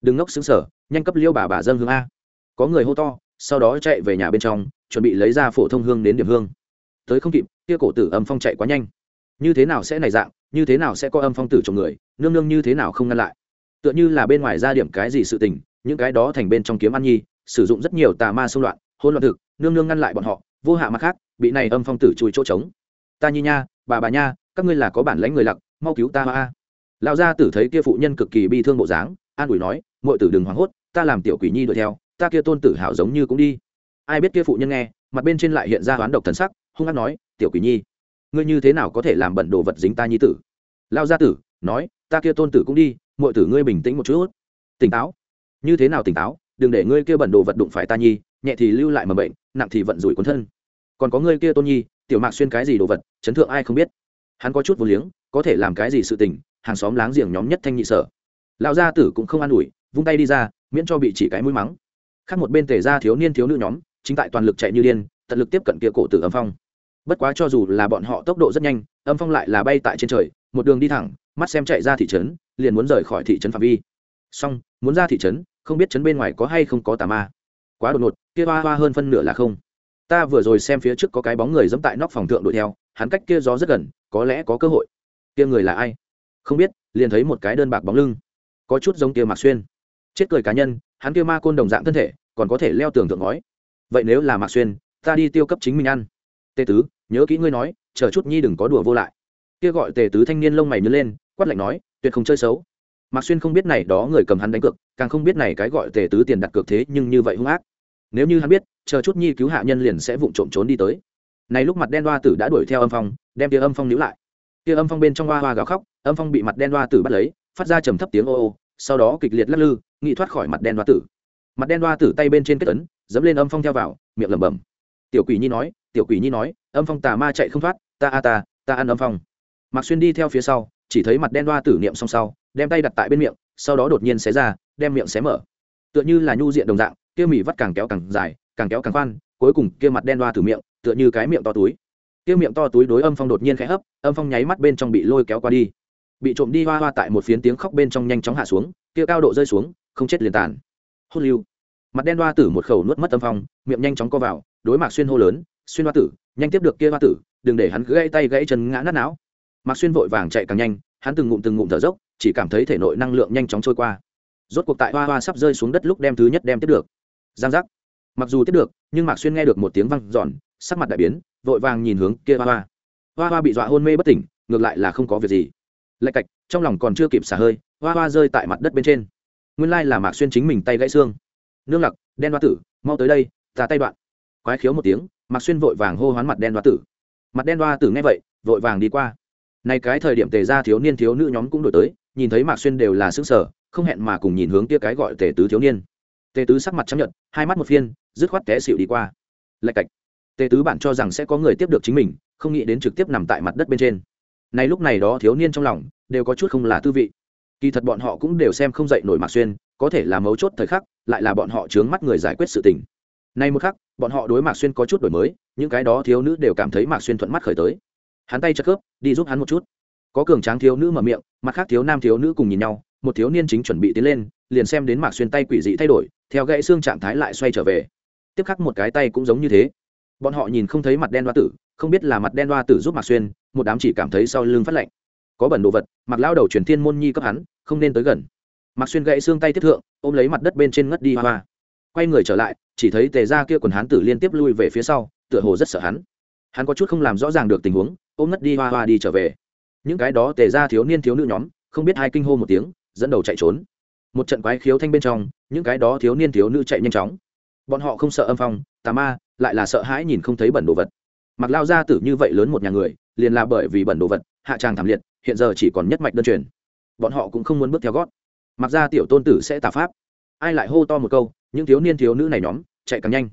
Đừng ngốc xứng sở nhanh cấp liêu bà bà dân hương a. Có người hô to sau đó chạy về nhà bên trong, chuẩn bị lấy ra phổ thông hương đến điểm hương. Tới không kịp, kia cổ tử âm phong chạy quá nhanh. Như thế nào sẽ này dạng, như thế nào sẽ có âm phong tử trong người, nương nương như thế nào không ngăn lại. Tựa như là bên ngoài ra điểm cái gì sự tình, những cái đó thành bên trong kiếm ăn nhi, sử dụng rất nhiều tà ma xung loạn hôn loạn thực, nương nương ngăn lại bọn họ, vô hạ mặt khác, bị này âm phong tử chui chỗ trống. Ta nhi nha, bà bà nha, các ngươi là có bản lãnh người lặc, mau cứu ta a. Lão gia tử thấy kia phụ nhân cực kỳ bi thương bộ dáng, an ủi nói mọi tử đừng hoảng hốt, ta làm tiểu quỷ nhi đuổi theo ta kia tôn tử hảo giống như cũng đi. Ai biết kia phụ nhân nghe, mặt bên trên lại hiện ra oán độc thần sắc, hung hát nói, tiểu quỷ nhi, ngươi như thế nào có thể làm bẩn đồ vật dính ta nhi tử? Lao gia tử, nói, ta kia tôn tử cũng đi, muội tử ngươi bình tĩnh một chút. Tỉnh táo. Như thế nào tỉnh táo? Đừng để ngươi kia bẩn đồ vật đụng phải ta nhi, nhẹ thì lưu lại mầm bệnh, nặng thì vận rủi cuốn thân. Còn có ngươi kia tôn nhi, tiểu mạc xuyên cái gì đồ vật, chấn thượng ai không biết? Hắn có chút vô liếng, có thể làm cái gì sự tình, hàng xóm láng giềng nhóm nhất thanh nhị sở. Lão gia tử cũng không an ủi, vung tay đi ra, miễn cho bị chỉ cái mũi mắng khác một bên tề ra thiếu niên thiếu nữ nhóm, chính tại toàn lực chạy như điên, tận lực tiếp cận kia cổ tử âm phong. Bất quá cho dù là bọn họ tốc độ rất nhanh, âm phong lại là bay tại trên trời, một đường đi thẳng, mắt xem chạy ra thị trấn, liền muốn rời khỏi thị trấn phạm vi. Xong, muốn ra thị trấn, không biết trấn bên ngoài có hay không có tà ma. Quá đột ngột, kia hoa hoa hơn phân nửa là không. Ta vừa rồi xem phía trước có cái bóng người dẫm tại nóc phòng thượng đuổi theo, hắn cách kia gió rất gần, có lẽ có cơ hội. Kia người là ai? Không biết, liền thấy một cái đơn bạc bóng lưng. Có chút giống kia mạc xuyên. Chết cười cá nhân hắn kia ma côn đồng dạng thân thể, còn có thể leo tường thượng ngói. Vậy nếu là mạc xuyên, ta đi tiêu cấp chính mình ăn. Tề tứ, nhớ kỹ ngươi nói, chờ chút nhi đừng có đùa vô lại. Kia gọi tề tứ thanh niên lông mày nhớ lên, quát lạnh nói, tuyệt không chơi xấu. Mạc xuyên không biết này đó người cầm hắn đánh cược, càng không biết này cái gọi tề tứ tiền đặt cược thế nhưng như vậy hung ác. Nếu như hắn biết, chờ chút nhi cứu hạ nhân liền sẽ vụng trộm trốn đi tới. Này lúc mặt đen hoa tử đã đuổi theo âm phong, đem tia âm phong níu lại. Tia âm phong bên trong hoa hoa gào khóc, âm phong bị mặt đen hoa tử bắt lấy, phát ra trầm thấp tiếng ô ô sau đó kịch liệt lắc lư, nghị thoát khỏi mặt đen đoa tử. Mặt đen đoa tử tay bên trên kết ấn, dẫm lên âm phong theo vào, miệng lẩm bẩm. Tiểu quỷ nhi nói, tiểu quỷ nhi nói, âm phong tà ma chạy không thoát, ta a ta ta ăn âm phong. Mạc xuyên đi theo phía sau, chỉ thấy mặt đen đoa tử niệm song sau, đem tay đặt tại bên miệng, sau đó đột nhiên xé ra, đem miệng xé mở. Tựa như là nhu diện đồng dạng, kia mỉ vắt càng kéo càng dài, càng kéo càng khoan, cuối cùng kia mặt đen đoa tử miệng, tựa như cái miệng to túi. Kia miệng to túi đối âm phong đột nhiên khẽ hấp, âm phong nháy mắt bên trong bị lôi kéo qua đi bị trộm đi hoa hoa tại một phiến tiếng khóc bên trong nhanh chóng hạ xuống, kia cao độ rơi xuống, không chết liền tàn. Hốt lưu. Mặt đen hoa tử một khẩu nuốt mất tâm phong, miệng nhanh chóng co vào, đối mặt xuyên hô lớn, xuyên hoa tử, nhanh tiếp được kia hoa tử, đừng để hắn gãy tay gãy chân ngã nát não. Mạc xuyên vội vàng chạy càng nhanh, hắn từng ngụm từng ngụm thở dốc, chỉ cảm thấy thể nội năng lượng nhanh chóng trôi qua. Rốt cuộc tại hoa hoa sắp rơi xuống đất lúc đem thứ nhất đem tiếp được. Giang giác. Mặc dù tiếp được, nhưng mạc xuyên nghe được một tiếng văng giòn sắc mặt đại biến, vội vàng nhìn hướng kia hoa hoa. Hoa hoa bị dọa hôn mê bất tỉnh, ngược lại là không có việc gì lạch cạch, trong lòng còn chưa kịp xả hơi, hoa hoa rơi tại mặt đất bên trên. Nguyên lai là mạc xuyên chính mình tay gãy xương. Nương lặc, đen hoa tử, mau tới đây, ta tay đoạn. Quái khiếu một tiếng, mạc xuyên vội vàng hô hoán mặt đen hoa tử. Mặt đen hoa tử nghe vậy, vội vàng đi qua. Này cái thời điểm tề ra thiếu niên thiếu nữ nhóm cũng đổi tới, nhìn thấy mạc xuyên đều là xứng sở không hẹn mà cùng nhìn hướng tia cái gọi tề tứ thiếu niên. Tề tứ sắc mặt chấp nhận hai mắt một phiên, dứt khoát té xịu đi qua. Lạch cạch. Tề tứ bản cho rằng sẽ có người tiếp được chính mình, không nghĩ đến trực tiếp nằm tại mặt đất bên trên này lúc này đó thiếu niên trong lòng đều có chút không là tư vị. Kỳ thật bọn họ cũng đều xem không dậy nổi mạc xuyên, có thể là mấu chốt thời khắc, lại là bọn họ chướng mắt người giải quyết sự tình. Nay một khắc, bọn họ đối mạc xuyên có chút đổi mới, những cái đó thiếu nữ đều cảm thấy mạc xuyên thuận mắt khởi tới. Hắn tay chất khớp, đi giúp hắn một chút. Có cường tráng thiếu nữ mở miệng, mặt khác thiếu nam thiếu nữ cùng nhìn nhau, một thiếu niên chính chuẩn bị tiến lên, liền xem đến mạc xuyên tay quỷ dị thay đổi, theo gãy xương trạng thái lại xoay trở về. Tiếp khắc một cái tay cũng giống như thế. Bọn họ nhìn không thấy mặt đen đoa tử, không biết là mặt đen đoa tử giúp mạc xuyên một đám chỉ cảm thấy sau lưng phát lạnh. Có bẩn đồ vật, mặc lao đầu truyền thiên môn nhi cấp hắn, không nên tới gần. Mạc xuyên gãy xương tay tiếp thượng, ôm lấy mặt đất bên trên ngất đi hoa hoa. Quay người trở lại, chỉ thấy tề ra kia quần hán tử liên tiếp lui về phía sau, tựa hồ rất sợ hắn. Hắn có chút không làm rõ ràng được tình huống, ôm ngất đi hoa hoa đi trở về. Những cái đó tề ra thiếu niên thiếu nữ nhóm, không biết hai kinh hô một tiếng, dẫn đầu chạy trốn. Một trận quái khiếu thanh bên trong, những cái đó thiếu niên thiếu nữ chạy nhanh chóng. Bọn họ không sợ âm phong, tà ma, lại là sợ hãi nhìn không thấy bẩn đồ vật. Mặc lao ra tử như vậy lớn một nhà người liền là bởi vì bẩn đồ vật, hạ tràng thảm liệt, hiện giờ chỉ còn nhất mạch đơn truyền. Bọn họ cũng không muốn bước theo gót. Mặc ra tiểu tôn tử sẽ tà pháp. Ai lại hô to một câu, những thiếu niên thiếu nữ này nhóm, chạy càng nhanh.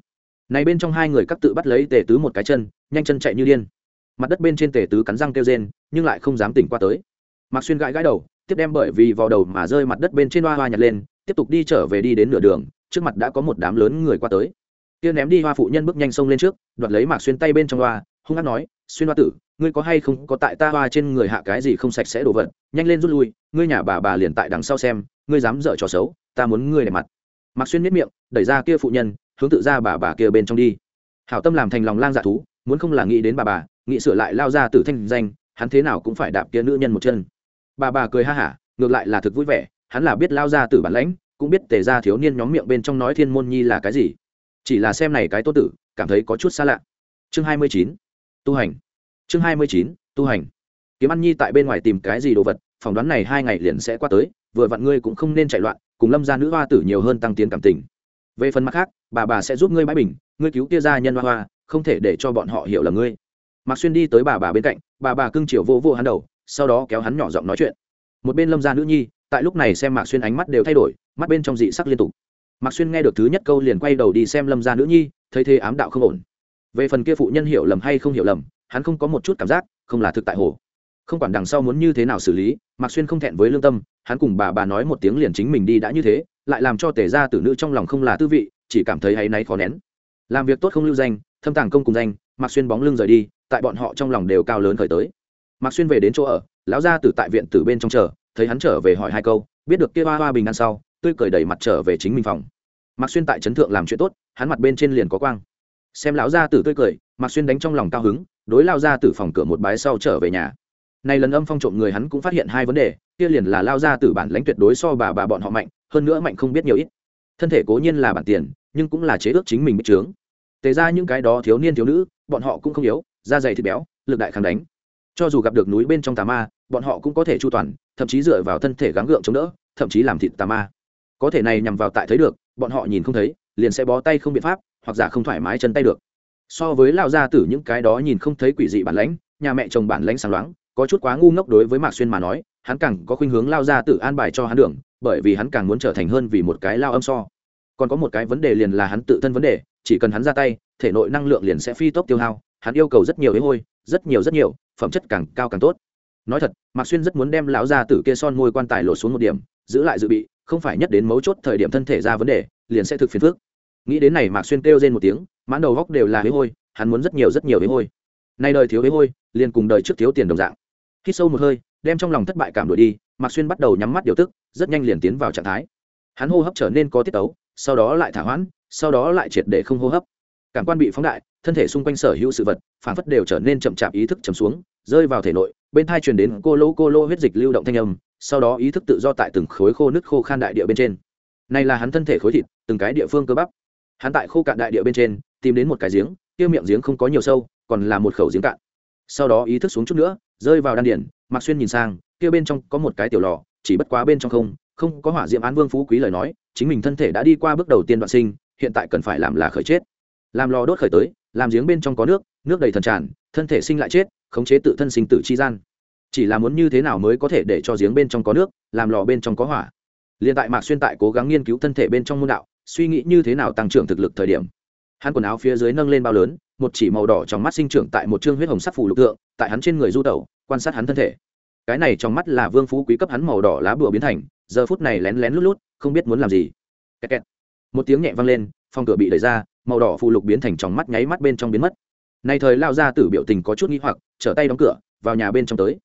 Này bên trong hai người các tự bắt lấy tề tứ một cái chân, nhanh chân chạy như điên. Mặt đất bên trên tề tứ cắn răng kêu rên, nhưng lại không dám tỉnh qua tới. Mặc xuyên gãi gãi đầu, tiếp đem bởi vì vào đầu mà rơi mặt đất bên trên hoa hoa nhặt lên, tiếp tục đi trở về đi đến nửa đường, trước mặt đã có một đám lớn người qua tới. Kia ném đi hoa phụ nhân bước nhanh sông lên trước, đoạt lấy mạc xuyên tay bên trong hoa, hung hát nói, xuyên hoa tử ngươi có hay không có tại ta hoa trên người hạ cái gì không sạch sẽ đổ vật, nhanh lên rút lui, ngươi nhà bà bà liền tại đằng sau xem, ngươi dám dở trò xấu, ta muốn ngươi để mặt. Mặc xuyên miết miệng, đẩy ra kia phụ nhân, hướng tự ra bà bà kia bên trong đi. Hảo tâm làm thành lòng lang dạ thú, muốn không là nghĩ đến bà bà, nghĩ sửa lại lao ra tử thanh danh, hắn thế nào cũng phải đạp kia nữ nhân một chân. Bà bà cười ha hả, ngược lại là thực vui vẻ, hắn là biết lao ra tử bản lãnh, cũng biết tề ra thiếu niên nhóm miệng bên trong nói thiên môn nhi là cái gì. Chỉ là xem này cái tốt tử, cảm thấy có chút xa lạ. Chương hai mươi chín. Tu hành chương hai mươi chín, tu hành. Kiếm ăn nhi tại bên ngoài tìm cái gì đồ vật, phỏng đoán này hai ngày liền sẽ qua tới, vừa vặn ngươi cũng không nên chạy loạn, cùng lâm gia nữ hoa tử nhiều hơn tăng tiến cảm tình. Về phần mặt khác, bà bà sẽ giúp ngươi bãi bình, ngươi cứu kia ra nhân hoa hoa, không thể để cho bọn họ hiểu là ngươi. Mạc xuyên đi tới bà bà bên cạnh, bà bà cưng chiều vô vô hắn đầu, sau đó kéo hắn nhỏ giọng nói chuyện. Một bên lâm gia nữ nhi, tại lúc này xem mạc xuyên ánh mắt đều thay đổi, mắt bên trong dị sắc liên tục. Mạc xuyên nghe được thứ nhất câu liền quay đầu đi xem lâm gia nữ nhi, thấy thế ám đạo không ổn. Về phần kia phụ nhân hiểu lầm hay không hiểu lầm hắn không có một chút cảm giác, không là thực tại hồ. Không quản đằng sau muốn như thế nào xử lý, mạc xuyên không thẹn với lương tâm, hắn cùng bà bà nói một tiếng liền chính mình đi đã như thế, lại làm cho tể ra tử nữ trong lòng không là tư vị, chỉ cảm thấy hay náy khó nén. Làm việc tốt không lưu danh, thâm tàng công cùng danh, mạc xuyên bóng lưng rời đi, tại bọn họ trong lòng đều cao lớn khởi tới. Mạc xuyên về đến chỗ ở, lão gia tử tại viện tử bên trong chờ, thấy hắn trở về hỏi hai câu, biết được kia hoa hoa bình ăn sau, tươi cười đầy mặt trở về chính mình phòng. Mạc xuyên tại trấn thượng làm chuyện tốt, hắn mặt bên trên liền có quang. Xem lão gia tử tươi cười, mạc xuyên đánh trong lòng cao hứng đối lao ra từ phòng cửa một bái sau trở về nhà. Này lần âm phong trộm người hắn cũng phát hiện hai vấn đề, kia liền là lao ra từ bản lãnh tuyệt đối so bà bà bọn họ mạnh, hơn nữa mạnh không biết nhiều ít. Thân thể cố nhiên là bản tiền, nhưng cũng là chế ước chính mình bích trướng. Tề ra những cái đó thiếu niên thiếu nữ, bọn họ cũng không yếu, da dày thịt béo, lực đại kháng đánh. Cho dù gặp được núi bên trong tà ma, bọn họ cũng có thể chu toàn, thậm chí dựa vào thân thể gắng gượng chống đỡ, thậm chí làm thịt tà ma. Có thể này nhằm vào tại thấy được, bọn họ nhìn không thấy, liền sẽ bó tay không biện pháp, hoặc giả không thoải mái chân tay được so với lão gia tử những cái đó nhìn không thấy quỷ dị bản lãnh, nhà mẹ chồng bản lãnh sáng loáng, có chút quá ngu ngốc đối với mạc xuyên mà nói, hắn càng có khuynh hướng lao gia tử an bài cho hắn đường, bởi vì hắn càng muốn trở thành hơn vì một cái lao âm so. Còn có một cái vấn đề liền là hắn tự thân vấn đề, chỉ cần hắn ra tay, thể nội năng lượng liền sẽ phi tốc tiêu hao, hắn yêu cầu rất nhiều ế hôi, rất nhiều rất nhiều, phẩm chất càng cao càng tốt. Nói thật, mạc xuyên rất muốn đem lão gia tử kia son môi quan tài lột xuống một điểm, giữ lại dự bị, không phải nhất đến mấu chốt thời điểm thân thể ra vấn đề, liền sẽ thực phiền phước nghĩ đến này mạc xuyên kêu lên một tiếng mãn đầu góc đều là hế hôi, hắn muốn rất nhiều rất nhiều hế hôi. Nay đời thiếu hế hôi, liền cùng đời trước thiếu tiền đồng dạng. Khi sâu một hơi, đem trong lòng thất bại cảm đổi đi, mạc xuyên bắt đầu nhắm mắt điều tức, rất nhanh liền tiến vào trạng thái. Hắn hô hấp trở nên có tiết tấu, sau đó lại thả hoãn, sau đó lại triệt để không hô hấp. Cảm quan bị phóng đại, thân thể xung quanh sở hữu sự vật, phản phất đều trở nên chậm chạp ý thức chầm xuống, rơi vào thể nội, bên thai truyền đến cô lô cô lô huyết dịch lưu động thanh âm, sau đó ý thức tự do tại từng khối khô nứt khô khan đại địa bên trên. Này là hắn thân thể khối thịt, từng cái địa phương cơ bắp. Hắn tại khô cạn đại địa bên trên tìm đến một cái giếng, kia miệng giếng không có nhiều sâu, còn là một khẩu giếng cạn. Sau đó ý thức xuống chút nữa, rơi vào đan điển mạc xuyên nhìn sang, kia bên trong có một cái tiểu lò, chỉ bất quá bên trong không không có hỏa diệm án vương phú quý lời nói, chính mình thân thể đã đi qua bước đầu tiên đoạn sinh, hiện tại cần phải làm là khởi chết. Làm lò đốt khởi tới, làm giếng bên trong có nước nước đầy thần tràn, thân thể sinh lại chết, khống chế tự thân sinh tử chi gian. Chỉ là muốn như thế nào mới có thể để cho giếng bên trong có nước, làm lò bên trong có hỏa? Liền tại mạc xuyên tại cố gắng nghiên cứu thân thể bên trong môn đạo, suy nghĩ như thế nào tăng trưởng thực lực thời điểm hắn quần áo phía dưới nâng lên bao lớn, một chỉ màu đỏ trong mắt sinh trưởng tại một chương huyết hồng sắc phủ lục tượng, tại hắn trên người du tẩu, quan sát hắn thân thể. Cái này trong mắt là vương phú quý cấp hắn màu đỏ lá bùa biến thành, giờ phút này lén lén lút lút, không biết muốn làm gì. Kẹt kẹt. một tiếng nhẹ vang lên, phòng cửa bị đẩy ra, màu đỏ phù lục biến thành trong mắt nháy mắt bên trong biến mất. Nay thời lao ra tử biểu tình có chút nghi hoặc, trở tay đóng cửa, vào nhà bên trong tới.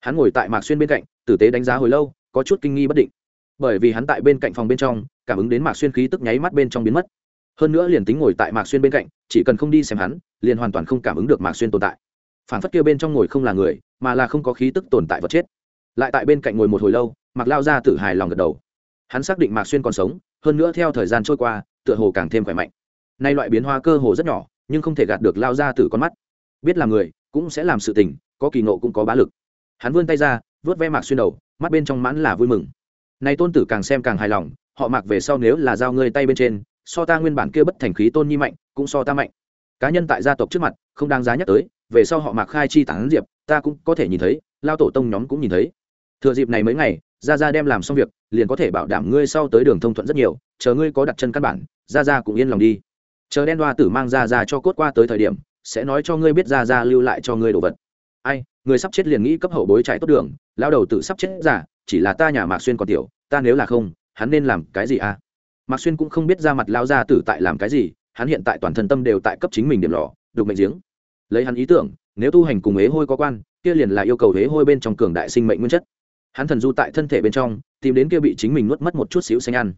Hắn ngồi tại mạc xuyên bên cạnh, tử tế đánh giá hồi lâu, có chút kinh nghi bất định. Bởi vì hắn tại bên cạnh phòng bên trong, cảm ứng đến mạc xuyên khí tức nháy mắt bên trong biến mất hơn nữa liền tính ngồi tại mạc xuyên bên cạnh, chỉ cần không đi xem hắn, liền hoàn toàn không cảm ứng được mạc xuyên tồn tại. Phản phất kia bên trong ngồi không là người, mà là không có khí tức tồn tại vật chết. Lại tại bên cạnh ngồi một hồi lâu, mạc lao ra tử hài lòng gật đầu. Hắn xác định mạc xuyên còn sống, hơn nữa theo thời gian trôi qua, tựa hồ càng thêm khỏe mạnh. Nay loại biến hoa cơ hồ rất nhỏ, nhưng không thể gạt được lao ra từ con mắt. Biết làm người, cũng sẽ làm sự tình, có kỳ nộ cũng có bá lực. Hắn vươn tay ra vớt ve mạc xuyên đầu, mắt bên trong mãn là vui mừng. Nay tôn tử càng xem càng hài lòng, họ mặc về sau nếu là giao ngươi tay bên trên so ta nguyên bản kia bất thành khí tôn nhi mạnh, cũng so ta mạnh. Cá nhân tại gia tộc trước mặt, không đáng giá nhắc tới, về sau họ mạc khai chi tán diệp, ta cũng có thể nhìn thấy, lao tổ tông nhóm cũng nhìn thấy. Thừa dịp này mấy ngày ra ra đem làm xong việc, liền có thể bảo đảm ngươi sau tới đường thông thuận rất nhiều, chờ ngươi có đặt chân căn bản ra ra cũng yên lòng đi. Chờ đen đoa tử mang ra ra cho cốt qua tới thời điểm, sẽ nói cho ngươi biết ra ra lưu lại cho ngươi đồ vật. Ai, người sắp chết liền nghĩ cấp hậu bối chạy tốt đường lao đầu tử sắp chết giả chỉ là ta nhà mạc xuyên còn tiểu, ta nếu là không, hắn nên làm cái gì à? Mạc xuyên cũng không biết ra mặt lao ra tử tại làm cái gì, hắn hiện tại toàn thân tâm đều tại cấp chính mình điểm lò đục mệnh giếng. Lấy hắn ý tưởng, nếu tu hành cùng ế hôi có quan, kia liền là yêu cầu ế hôi bên trong cường đại sinh mệnh nguyên chất. Hắn thần du tại thân thể bên trong, tìm đến kia bị chính mình nuốt mất một chút xíu xanh ăn.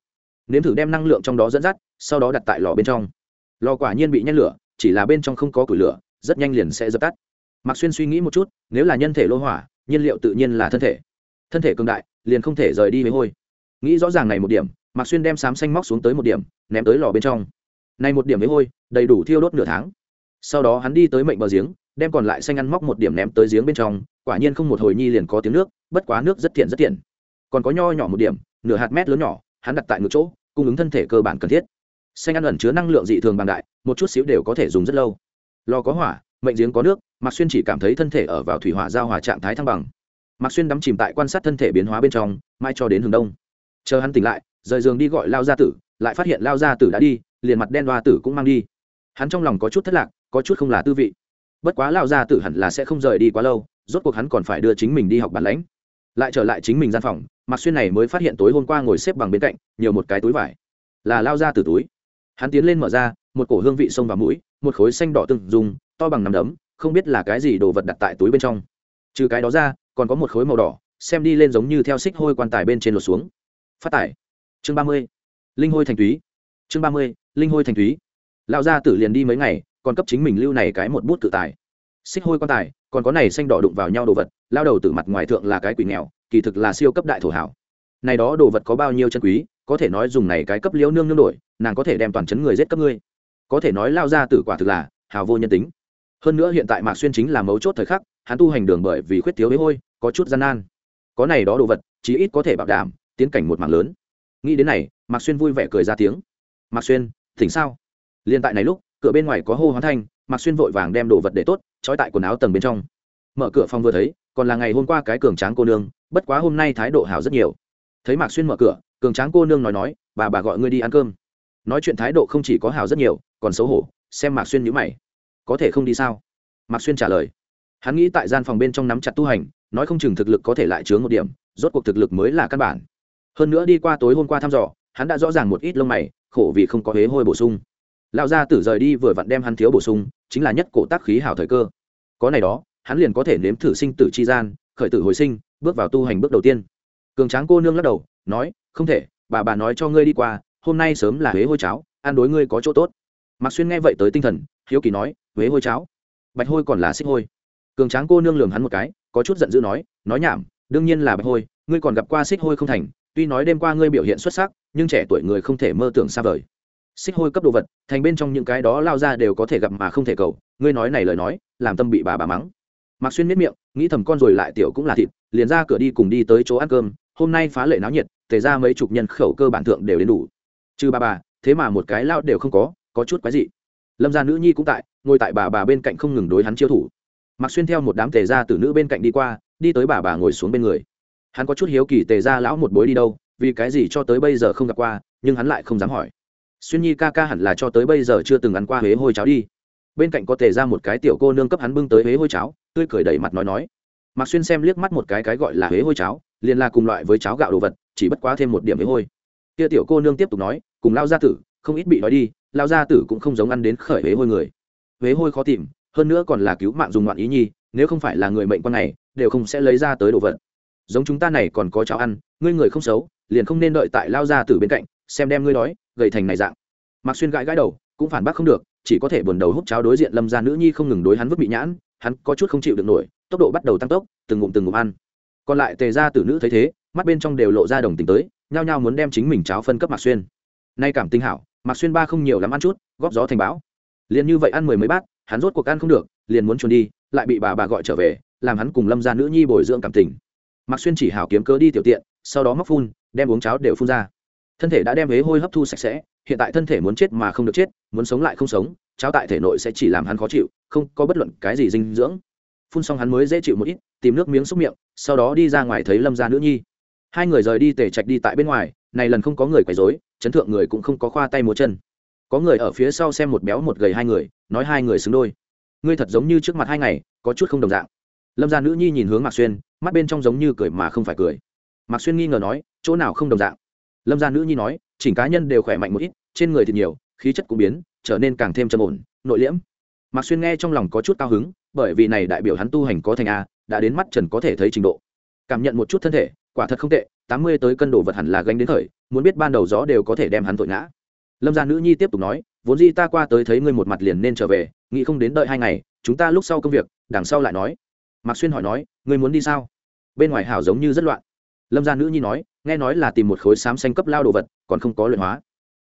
Nếm thử đem năng lượng trong đó dẫn dắt, sau đó đặt tại lò bên trong. Lò quả nhiên bị nhét lửa, chỉ là bên trong không có củi lửa, rất nhanh liền sẽ dập tắt. Mạc xuyên suy nghĩ một chút, nếu là nhân thể lô hỏa, nhiên liệu tự nhiên là thân thể. Thân thể cường đại, liền không thể rời đi với hôi. Nghĩ rõ ràng này một điểm mạc xuyên đem xám xanh móc xuống tới một điểm, ném tới lò bên trong. Này một điểm với hôi, đầy đủ thiêu đốt nửa tháng. Sau đó hắn đi tới mệnh bờ giếng, đem còn lại xanh ăn móc một điểm ném tới giếng bên trong, quả nhiên không một hồi nhi liền có tiếng nước, bất quá nước rất thiện rất thiện còn có nho nhỏ một điểm, nửa hạt mét lớn nhỏ, hắn đặt tại ngược chỗ, cung ứng thân thể cơ bản cần thiết. Xanh ăn ẩn chứa năng lượng dị thường bằng đại, một chút xíu đều có thể dùng rất lâu. Lò có hỏa, mệnh giếng có nước, mạc xuyên chỉ cảm thấy thân thể ở vào thủy hỏa giao hòa trạng thái thăng bằng. Mạc xuyên đắm chìm tại quan sát thân thể biến hóa bên trong mai cho đến hướng đông. Chờ hắn tỉnh lại rời giường đi gọi lao gia tử, lại phát hiện lao gia tử đã đi, liền mặt đen đoa tử cũng mang đi. Hắn trong lòng có chút thất lạc, có chút không là tư vị. Bất quá lao gia tử hẳn là sẽ không rời đi quá lâu, rốt cuộc hắn còn phải đưa chính mình đi học bản lãnh. Lại trở lại chính mình gian phòng mặc xuyên này mới phát hiện tối hôm qua ngồi xếp bằng bên cạnh, nhiều một cái túi vải. Là lao ra từ túi. Hắn tiến lên mở ra, một cổ hương vị sông vào mũi, một khối xanh đỏ từng dùng, to bằng nằm đấm, không biết là cái gì đồ vật đặt tại túi bên trong. Trừ cái đó ra, còn có một khối màu đỏ, xem đi lên giống như theo xích hôi quan tài bên trên lột xuống. Phát tải chương ba mươi, linh hôi thành túy. Chương ba mươi, linh hôi thành túy. Lão gia tử liền đi mấy ngày, còn cấp chính mình lưu này cái một bút tự tài. Xích hôi quan tài, còn có này xanh đỏ đụng vào nhau đồ vật, lao đầu từ mặt ngoài thượng là cái quỷ nghèo, kỳ thực là siêu cấp đại thổ hảo. Này đó đồ vật có bao nhiêu chân quý, có thể nói dùng này cái cấp liễu nương nương đổi, nàng có thể đem toàn chấn người giết cấp ngươi. Có thể nói lao ra tử quả thực là hào vô nhân tính. Hơn nữa hiện tại mạc xuyên chính là mấu chốt thời khắc, hắn tu hành đường bởi vì khuyết thiếu bế hôi, có chút gian nan. Có này đó đồ vật, chí ít có thể bảo đảm, tiến cảnh một mảng lớn nghĩ đến này, mạc xuyên vui vẻ cười ra tiếng. Mạc xuyên thỉnh sao? Liên tại này lúc, cửa bên ngoài có hô hoán thanh, mạc xuyên vội vàng đem đồ vật để tốt, trói tại quần áo tầng bên trong. Mở cửa phòng vừa thấy, còn là ngày hôm qua cái cường tráng cô nương, bất quá hôm nay thái độ hảo rất nhiều. Thấy mạc xuyên mở cửa, cường tráng cô nương nói nói, bà bà gọi ngươi đi ăn cơm. Nói chuyện thái độ không chỉ có hảo rất nhiều, còn xấu hổ, xem mạc xuyên nhữ mày. Có thể không đi sao? Mạc xuyên trả lời. Hắn nghĩ tại gian phòng bên trong nắm chặt tu hành, nói không chừng thực lực có thể lại chướng một điểm, rốt cuộc thực lực mới là căn bản hơn nữa đi qua tối hôm qua thăm dò, hắn đã rõ ràng một ít lông mày, khổ vì không có huế hôi bổ sung. Lão gia tử rời đi vừa vặn đem hắn thiếu bổ sung, chính là nhất cổ tác khí hảo thời cơ. Có này đó, hắn liền có thể nếm thử sinh tử chi gian, khởi tử hồi sinh, bước vào tu hành bước đầu tiên. Cường tráng cô nương lắc đầu, nói, không thể, bà bà nói cho ngươi đi qua, hôm nay sớm là huế hôi cháo, ăn đối ngươi có chỗ tốt. Mạc xuyên nghe vậy tới tinh thần, hiếu kỳ nói huế hôi cháo? Bạch hôi còn là xích hôi. Cường tráng cô nương lường hắn một cái, có chút giận dữ nói nói nhảm, đương nhiên là bạch hôi, ngươi còn gặp qua xích hôi không thành tuy nói đêm qua ngươi biểu hiện xuất sắc, nhưng trẻ tuổi người không thể mơ tưởng xa vời. Xích hôi cấp đồ vật, thành bên trong những cái đó lao ra đều có thể gặp mà không thể cầu. Ngươi nói này lời nói, làm tâm bị bà bà mắng. Mạc xuyên miết miệng, nghĩ thầm con rồi lại tiểu cũng là thịt, liền ra cửa đi cùng đi tới chỗ ăn cơm. Hôm nay phá lệ náo nhiệt, tề ra mấy chục nhân khẩu cơ bản thượng đều đến đủ. Trừ bà bà, thế mà một cái lao đều không có có chút quái dị. Lâm gia nữ nhi cũng tại, ngồi tại bà bà bên cạnh không ngừng đối hắn chiêu thủ. Mặc xuyên theo một đám tề gia từ nữ bên cạnh đi qua, đi tới bà bà ngồi xuống bên người hắn có chút hiếu kỳ tề gia lão một bối đi đâu, vì cái gì cho tới bây giờ không gặp qua, nhưng hắn lại không dám hỏi. Xuyên nhi ca ca hẳn là cho tới bây giờ chưa từng ăn qua huế hôi cháo đi. Bên cạnh có tề ra một cái tiểu cô nương cấp hắn bưng tới huế hôi cháo, tươi cười đầy mặt nói nói. Mạc xuyên xem liếc mắt một cái cái gọi là huế hôi cháo, liền là cùng loại với cháo gạo đồ vật, chỉ bất quá thêm một điểm huế hôi. Kia tiểu cô nương tiếp tục nói, cùng lao gia tử, không ít bị nói đi lao gia tử cũng không giống ăn đến khởi huế hôi người. Huế hôi khó tìm, hơn nữa còn là cứu mạng dùng ngoạn ý nhi, nếu không phải là người mệnh quan này, đều không sẽ lấy ra tới đồ vật giống chúng ta này còn có cháo ăn, ngươi người không xấu, liền không nên đợi tại lao gia tử bên cạnh, xem đem ngươi đói, gầy thành này dạng. Mạc xuyên gãi gãi đầu, cũng phản bác không được, chỉ có thể buồn đầu hút cháo đối diện lâm gia nữ nhi không ngừng đối hắn vứt bị nhãn, hắn có chút không chịu được nổi, tốc độ bắt đầu tăng tốc, từng ngụm từng ngụm ăn. Còn lại tề gia tử nữ thấy thế, mắt bên trong đều lộ ra đồng tình tới, nhao nhao muốn đem chính mình cháo phân cấp mạc xuyên. Nay cảm tinh hảo, mạc xuyên ba không nhiều lắm ăn chút, góp gió thành bão. Liền như vậy ăn mười mấy bát, hắn rốt cuộc ăn không được, liền muốn trốn đi, lại bị bà bà gọi trở về, làm hắn cùng lâm gia nữ nhi bồi dưỡng cảm tình mạc xuyên chỉ hảo kiếm cớ đi tiểu tiện, sau đó móc phun, đem uống cháo đều phun ra. Thân thể đã đem ế hôi hấp thu sạch sẽ, hiện tại thân thể muốn chết mà không được chết, muốn sống lại không sống, cháo tại thể nội sẽ chỉ làm hắn khó chịu, không có bất luận cái gì dinh dưỡng. Phun xong hắn mới dễ chịu một ít, tìm nước miếng xúc miệng, sau đó đi ra ngoài thấy lâm gia nữ nhi. Hai người rời đi tề trạch đi tại bên ngoài, này lần không có người quấy rối, chấn thượng người cũng không có khoa tay múa chân. Có người ở phía sau xem một béo một gầy hai người, nói hai người xứng đôi. Ngươi thật giống như trước mặt hai ngày, có chút không đồng dạng lâm gia nữ nhi nhìn hướng mạc xuyên, mắt bên trong giống như cười mà không phải cười. mạc xuyên nghi ngờ nói, chỗ nào không đồng dạng? lâm gia nữ nhi nói, chỉnh cá nhân đều khỏe mạnh một ít, trên người thì nhiều, khí chất cũng biến, trở nên càng thêm trầm ổn, nội liễm. mạc xuyên nghe trong lòng có chút cao hứng, bởi vì này đại biểu hắn tu hành có thành a, đã đến mắt trần có thể thấy trình độ. cảm nhận một chút thân thể, quả thật không tệ, tám mươi tới cân đồ vật hẳn là gánh đến thời muốn biết ban đầu gió đều có thể đem hắn tội ngã. lâm gia nữ nhi tiếp tục nói, vốn di ta qua tới thấy ngươi một mặt liền nên trở về, nghĩ không đến đợi hai ngày, chúng ta lúc sau công việc, đằng sau lại nói mạc xuyên hỏi nói, ngươi muốn đi sao? Bên ngoài hảo giống như rất loạn. Lâm gia nữ nhi nói, nghe nói là tìm một khối xám xanh cấp lao đồ vật, còn không có luyện hóa.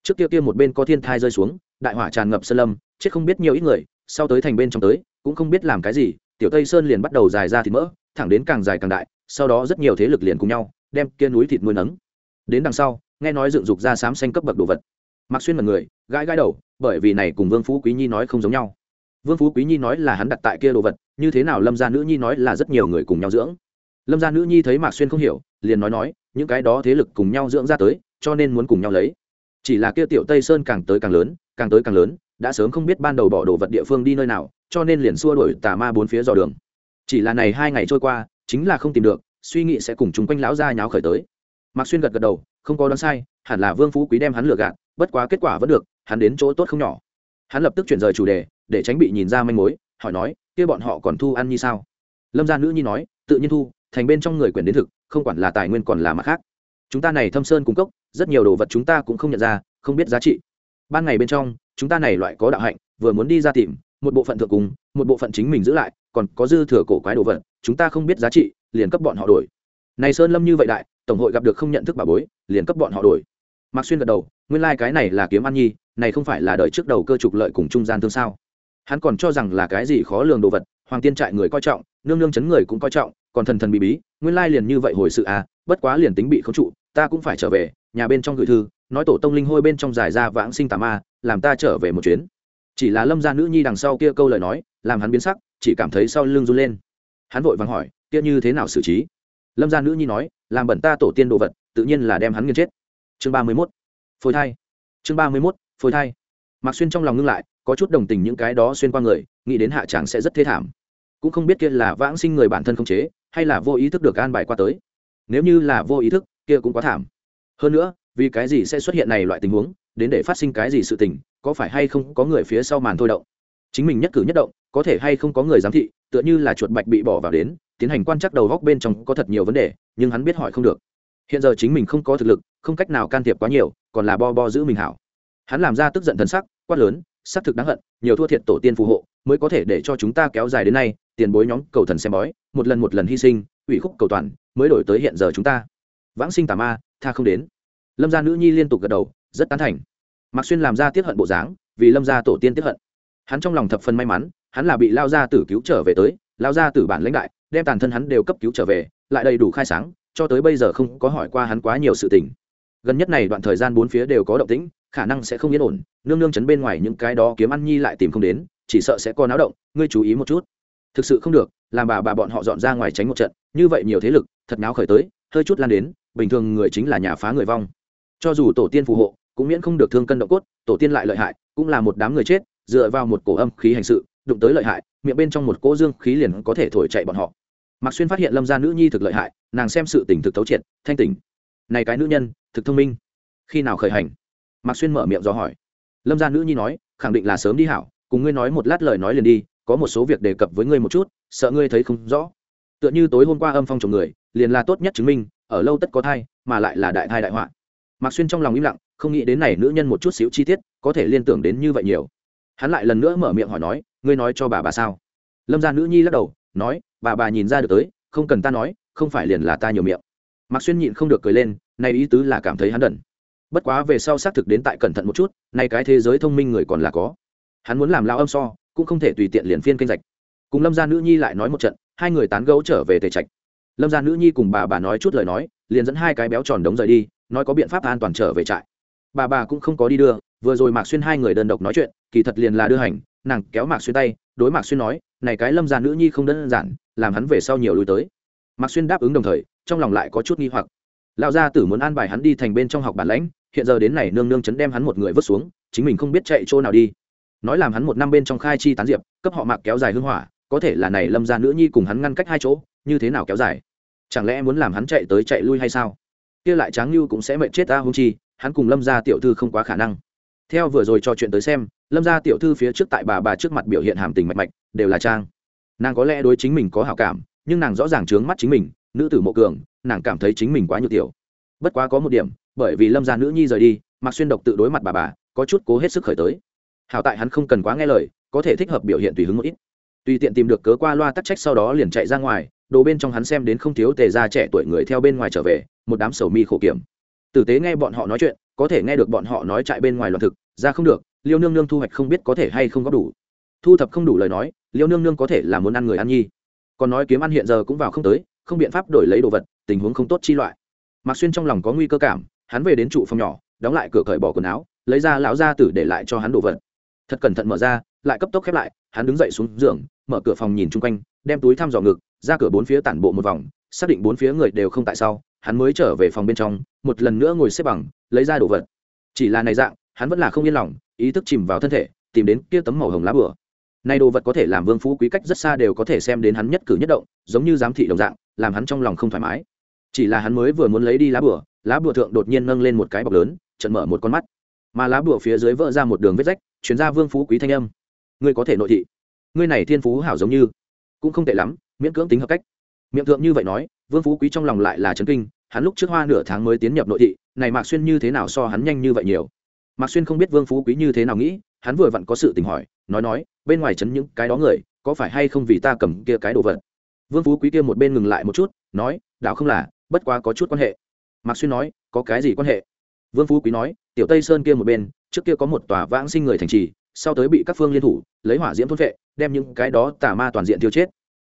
Trước kia kia một bên có thiên thai rơi xuống, đại hỏa tràn ngập sơn lâm, chết không biết nhiều ít người, sau tới thành bên trong tới, cũng không biết làm cái gì, tiểu tây sơn liền bắt đầu dài ra thịt mỡ, thẳng đến càng dài càng đại, sau đó rất nhiều thế lực liền cùng nhau, đem kia núi thịt nuôi nấng. Đến đằng sau, nghe nói dựng dục ra xám xanh cấp bậc đồ vật. Mặc xuyên mật người gãi gãi đầu, bởi vì này cùng vương phú quý nhi nói không giống nhau vương phú quý nhi nói là hắn đặt tại kia đồ vật, như thế nào lâm gia nữ nhi nói là rất nhiều người cùng nhau dưỡng. Lâm gia nữ nhi thấy mạc xuyên không hiểu, liền nói nói, những cái đó thế lực cùng nhau dưỡng ra tới, cho nên muốn cùng nhau lấy. Chỉ là kia tiểu tây sơn càng tới càng lớn, càng tới càng lớn, đã sớm không biết ban đầu bỏ đồ vật địa phương đi nơi nào, cho nên liền xua đuổi tà ma bốn phía dò đường. Chỉ là này hai ngày trôi qua, chính là không tìm được, suy nghĩ sẽ cùng chung quanh lão gia nháo khởi tới. Mạc xuyên gật gật đầu, không có đoán sai, hẳn là vương phú quý đem hắn lừa gạt, bất quá kết quả vẫn được, hắn đến chỗ tốt không nhỏ. Hắn lập tức chuyển rời chủ đề để tránh bị nhìn ra manh mối, hỏi nói, kia bọn họ còn thu ăn như sao? Lâm gia nữ nhi nói, tự nhiên thu, thành bên trong người quyền đến thực, không quản là tài nguyên còn là mặt khác. Chúng ta này thâm sơn cung cấp rất nhiều đồ vật chúng ta cũng không nhận ra, không biết giá trị. Ban ngày bên trong, chúng ta này loại có đạo hạnh, vừa muốn đi ra tìm, một bộ phận thượng cùng một bộ phận chính mình giữ lại, còn có dư thừa cổ quái đồ vật, chúng ta không biết giá trị, liền cấp bọn họ đổi. Này sơn lâm như vậy đại, tổng hội gặp được không nhận thức bà bối, liền cấp bọn họ đổi. Mạc xuyên gật đầu, nguyên lai cái này là kiếm ăn nhi, này không phải là đời trước đầu cơ trục lợi cùng trung gian thương sao? Hắn còn cho rằng là cái gì khó lường đồ vật, hoàng tiên trại người coi trọng, nương nương chấn người cũng coi trọng, còn thần thần bí bí, nguyên lai liền như vậy hồi sự à bất quá liền tính bị khống trụ, ta cũng phải trở về, nhà bên trong gửi thư, nói tổ tông linh hôi bên trong giải ra vãng sinh tà ma, làm ta trở về một chuyến. Chỉ là lâm gia nữ nhi đằng sau kia câu lời nói, làm hắn biến sắc, chỉ cảm thấy sau lưng run lên. Hắn vội vàng hỏi, kia như thế nào xử trí? Lâm gia nữ nhi nói, làm bẩn ta tổ tiên đồ vật, tự nhiên là đem hắn nghiên chết. Chương ba mươi mốt, phôi thai. Chương ba mươi mốt, phôi thai. Mạc xuyên trong lòng ngưng lại có chút đồng tình những cái đó xuyên qua người, nghĩ đến hạ tràng sẽ rất thê thảm. Cũng không biết kia là vãng sinh người bản thân không chế, hay là vô ý thức được an bài qua tới. Nếu như là vô ý thức, kia cũng quá thảm. Hơn nữa, vì cái gì sẽ xuất hiện này loại tình huống, đến để phát sinh cái gì sự tình, có phải hay không có người phía sau màn thôi động? Chính mình nhất cử nhất động, có thể hay không có người giám thị, tựa như là chuột bạch bị bỏ vào đến, tiến hành quan trắc đầu góc bên trong có thật nhiều vấn đề, nhưng hắn biết hỏi không được. Hiện giờ chính mình không có thực lực, không cách nào can thiệp quá nhiều, còn là bo bo giữ mình hảo. Hắn làm ra tức giận thần sắc, quát lớn xác thực đáng hận, nhiều thua thiệt tổ tiên phù hộ, mới có thể để cho chúng ta kéo dài đến nay, tiền bối nhóm cầu thần xem bói, một lần một lần hy sinh, ủy khúc cầu toàn, mới đổi tới hiện giờ chúng ta. Vãng sinh tà ma, tha không đến. Lâm gia nữ nhi liên tục gật đầu, rất tán thành. Mạc xuyên làm ra tiếp hận bộ dáng, vì lâm gia tổ tiên tiếp hận. Hắn trong lòng thập phần may mắn, hắn là bị lao gia tử cứu trở về tới, lao gia tử bản lãnh đại, đem tàn thân hắn đều cấp cứu trở về, lại đầy đủ khai sáng, cho tới bây giờ không có hỏi qua hắn quá nhiều sự tình. Gần nhất này đoạn thời gian bốn phía đều có động tĩnh khả năng sẽ không yên ổn, nương nương chấn bên ngoài những cái đó kiếm ăn nhi lại tìm không đến, chỉ sợ sẽ có náo động, ngươi chú ý một chút. Thực sự không được, làm bà bà bọn họ dọn ra ngoài tránh một trận, như vậy nhiều thế lực, thật náo khởi tới, hơi chút lan đến, bình thường người chính là nhà phá người vong. Cho dù tổ tiên phù hộ, cũng miễn không được thương cân động cốt, tổ tiên lại lợi hại, cũng là một đám người chết, dựa vào một cổ âm khí hành sự, đụng tới lợi hại, miệng bên trong một cỗ dương khí liền có thể thổi chạy bọn họ. Mạc xuyên phát hiện lâm gia nữ nhi thực lợi hại, nàng xem sự tỉnh thực thấu triệt, thanh tỉnh. Này cái nữ nhân, thực thông minh. Khi nào khởi hành? Mạc xuyên mở miệng do hỏi. Lâm gia nữ nhi nói, khẳng định là sớm đi hảo, cùng ngươi nói một lát lời nói liền đi, có một số việc đề cập với ngươi một chút, sợ ngươi thấy không rõ. Tựa như tối hôm qua âm phong chồng người, liền là tốt nhất chứng minh, ở lâu tất có thai, mà lại là đại thai đại họa. Mạc xuyên trong lòng im lặng, không nghĩ đến này nữ nhân một chút xíu chi tiết, có thể liên tưởng đến như vậy nhiều. Hắn lại lần nữa mở miệng hỏi nói, ngươi nói cho bà bà sao? Lâm gia nữ nhi lắc đầu, nói, bà bà nhìn ra được tới, không cần ta nói, không phải liền là ta nhiều miệng. Mạc xuyên nhịn không được cười lên nay ý tứ là cảm thấy hắn đần bất quá về sau xác thực đến tại cẩn thận một chút, nay cái thế giới thông minh người còn là có. Hắn muốn làm lao âm so, cũng không thể tùy tiện liền phiên kênh rạch. Cùng lâm gia nữ nhi lại nói một trận, hai người tán gấu trở về tề trạch. Lâm gia nữ nhi cùng bà bà nói chút lời nói, liền dẫn hai cái béo tròn đống rời đi, nói có biện pháp an toàn trở về trại. Bà bà cũng không có đi đưa, vừa rồi mạc xuyên hai người đơn độc nói chuyện, kỳ thật liền là đưa hành, nàng kéo mạc xuyên tay, đối mạc xuyên nói, này cái lâm gia nữ nhi không đơn giản, làm hắn về sau nhiều lui tới. Mạc xuyên đáp ứng đồng thời, trong lòng lại có chút nghi hoặc. Lão gia tử muốn an bài hắn đi thành bên trong học bản lãnh hiện giờ đến này nương nương chấn đem hắn một người vứt xuống, chính mình không biết chạy chỗ nào đi. Nói làm hắn một năm bên trong khai chi tán diệp, cấp họ mạc kéo dài hưng hỏa, có thể là này lâm gia nữ nhi cùng hắn ngăn cách hai chỗ, như thế nào kéo dài? Chẳng lẽ muốn làm hắn chạy tới chạy lui hay sao? Kia lại tráng như cũng sẽ mệnh chết ta hung chi, hắn cùng lâm gia tiểu thư không quá khả năng. Theo vừa rồi trò chuyện tới xem, lâm gia tiểu thư phía trước tại bà bà trước mặt biểu hiện hàm tình mạch mạch, đều là trang. Nàng có lẽ đối chính mình có hảo cảm, nhưng nàng rõ ràng trướng mắt chính mình, nữ tử mộ cường, nàng cảm thấy chính mình quá nhiều tiểu. Bất quá có một điểm bởi vì lâm gia nữ nhi rời đi, mạc xuyên độc tự đối mặt bà bà, có chút cố hết sức khởi tới. Hảo tại hắn không cần quá nghe lời, có thể thích hợp biểu hiện tùy hứng một ít. Tùy tiện tìm được cớ qua loa tắc trách sau đó liền chạy ra ngoài, đồ bên trong hắn xem đến không thiếu tề gia trẻ tuổi người theo bên ngoài trở về, một đám sầu mi khổ kiểm. Tử tế nghe bọn họ nói chuyện, có thể nghe được bọn họ nói chạy bên ngoài loạn thực, ra không được, liêu nương nương thu hoạch không biết có thể hay không có đủ. Thu thập không đủ lời nói, liêu nương nương có thể là muốn ăn người ăn nhi. Còn nói kiếm ăn hiện giờ cũng vào không tới, không biện pháp đổi lấy đồ vật, tình huống không tốt chi loại. Mạc xuyên trong lòng có nguy cơ cảm hắn về đến trụ phòng nhỏ, đóng lại cửa cởi bỏ quần áo, lấy ra lão gia tử để lại cho hắn đồ vật. Thật cẩn thận mở ra, lại cấp tốc khép lại, hắn đứng dậy xuống giường, mở cửa phòng nhìn chung quanh, đem túi thăm dò ngực, ra cửa bốn phía tản bộ một vòng, xác định bốn phía người đều không tại sau, hắn mới trở về phòng bên trong, một lần nữa ngồi xếp bằng, lấy ra đồ vật. Chỉ là này dạng, hắn vẫn là không yên lòng, ý thức chìm vào thân thể, tìm đến kia tấm màu hồng lá bửa nay đồ vật có thể làm vương phú quý cách rất xa đều có thể xem đến hắn nhất cử nhất động, giống như giám thị đồng dạng, làm hắn trong lòng không thoải mái chỉ là hắn mới vừa muốn lấy đi lá bửa lá bửa thượng đột nhiên nâng lên một cái bọc lớn, trận mở một con mắt. Mà lá bửa phía dưới vỡ ra một đường vết rách chuyển ra vương phú quý thanh âm. Ngươi có thể nội thị. Ngươi này thiên phú hảo giống như. Cũng không tệ lắm, miễn cưỡng tính hợp cách. Miệng thượng như vậy nói, vương phú quý trong lòng lại là chấn kinh, hắn lúc trước hoa nửa tháng mới tiến nhập nội thị, này mạc xuyên như thế nào so hắn nhanh như vậy nhiều? Mạc xuyên không biết vương phú quý như thế nào nghĩ, hắn vừa vặn có sự tình hỏi, nói nói, bên ngoài chấn những cái đó người, có phải hay không vì ta cầm kia cái đồ vật? Vương phú quý kia một bên ngừng lại một chút, nói, đạo không là bất quá có chút quan hệ. Mạc xuyên nói, có cái gì quan hệ? Vương phú quý nói, tiểu tây sơn kia một bên, trước kia có một tòa vãng sinh người thành trì, sau tới bị các phương liên thủ, lấy hỏa diễm thôn vệ, đem những cái đó tà ma toàn diện tiêu chết.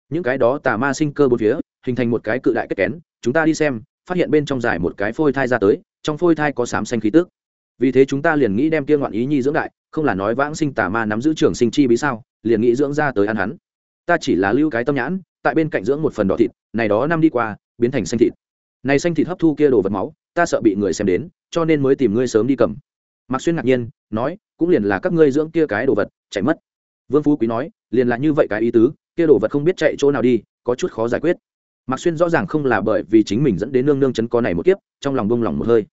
Những cái đó tà ma sinh cơ bốn phía, hình thành một cái cự đại kết kén, chúng ta đi xem, phát hiện bên trong dài một cái phôi thai ra tới, trong phôi thai có sám xanh khí tức. Vì thế chúng ta liền nghĩ đem kia ngoạn ý nhi dưỡng đại, không là nói vãng sinh tà ma nắm giữ trường sinh chi bí sao, liền nghĩ dưỡng ra tới ăn hắn. Ta chỉ là lưu cái tâm nhãn, tại bên cạnh dưỡng một phần đỏ thịt, này đó năm đi qua, biến thành xanh thịt này xanh thịt hấp thu kia đồ vật máu, ta sợ bị người xem đến, cho nên mới tìm ngươi sớm đi cầm. Mạc xuyên ngạc nhiên, nói, cũng liền là các ngươi dưỡng kia cái đồ vật, chạy mất. Vương phú quý nói, liền là như vậy cái ý tứ, kia đồ vật không biết chạy chỗ nào đi, có chút khó giải quyết. Mạc xuyên rõ ràng không là bởi vì chính mình dẫn đến nương nương chấn có này một kiếp, trong lòng bông lòng một hơi.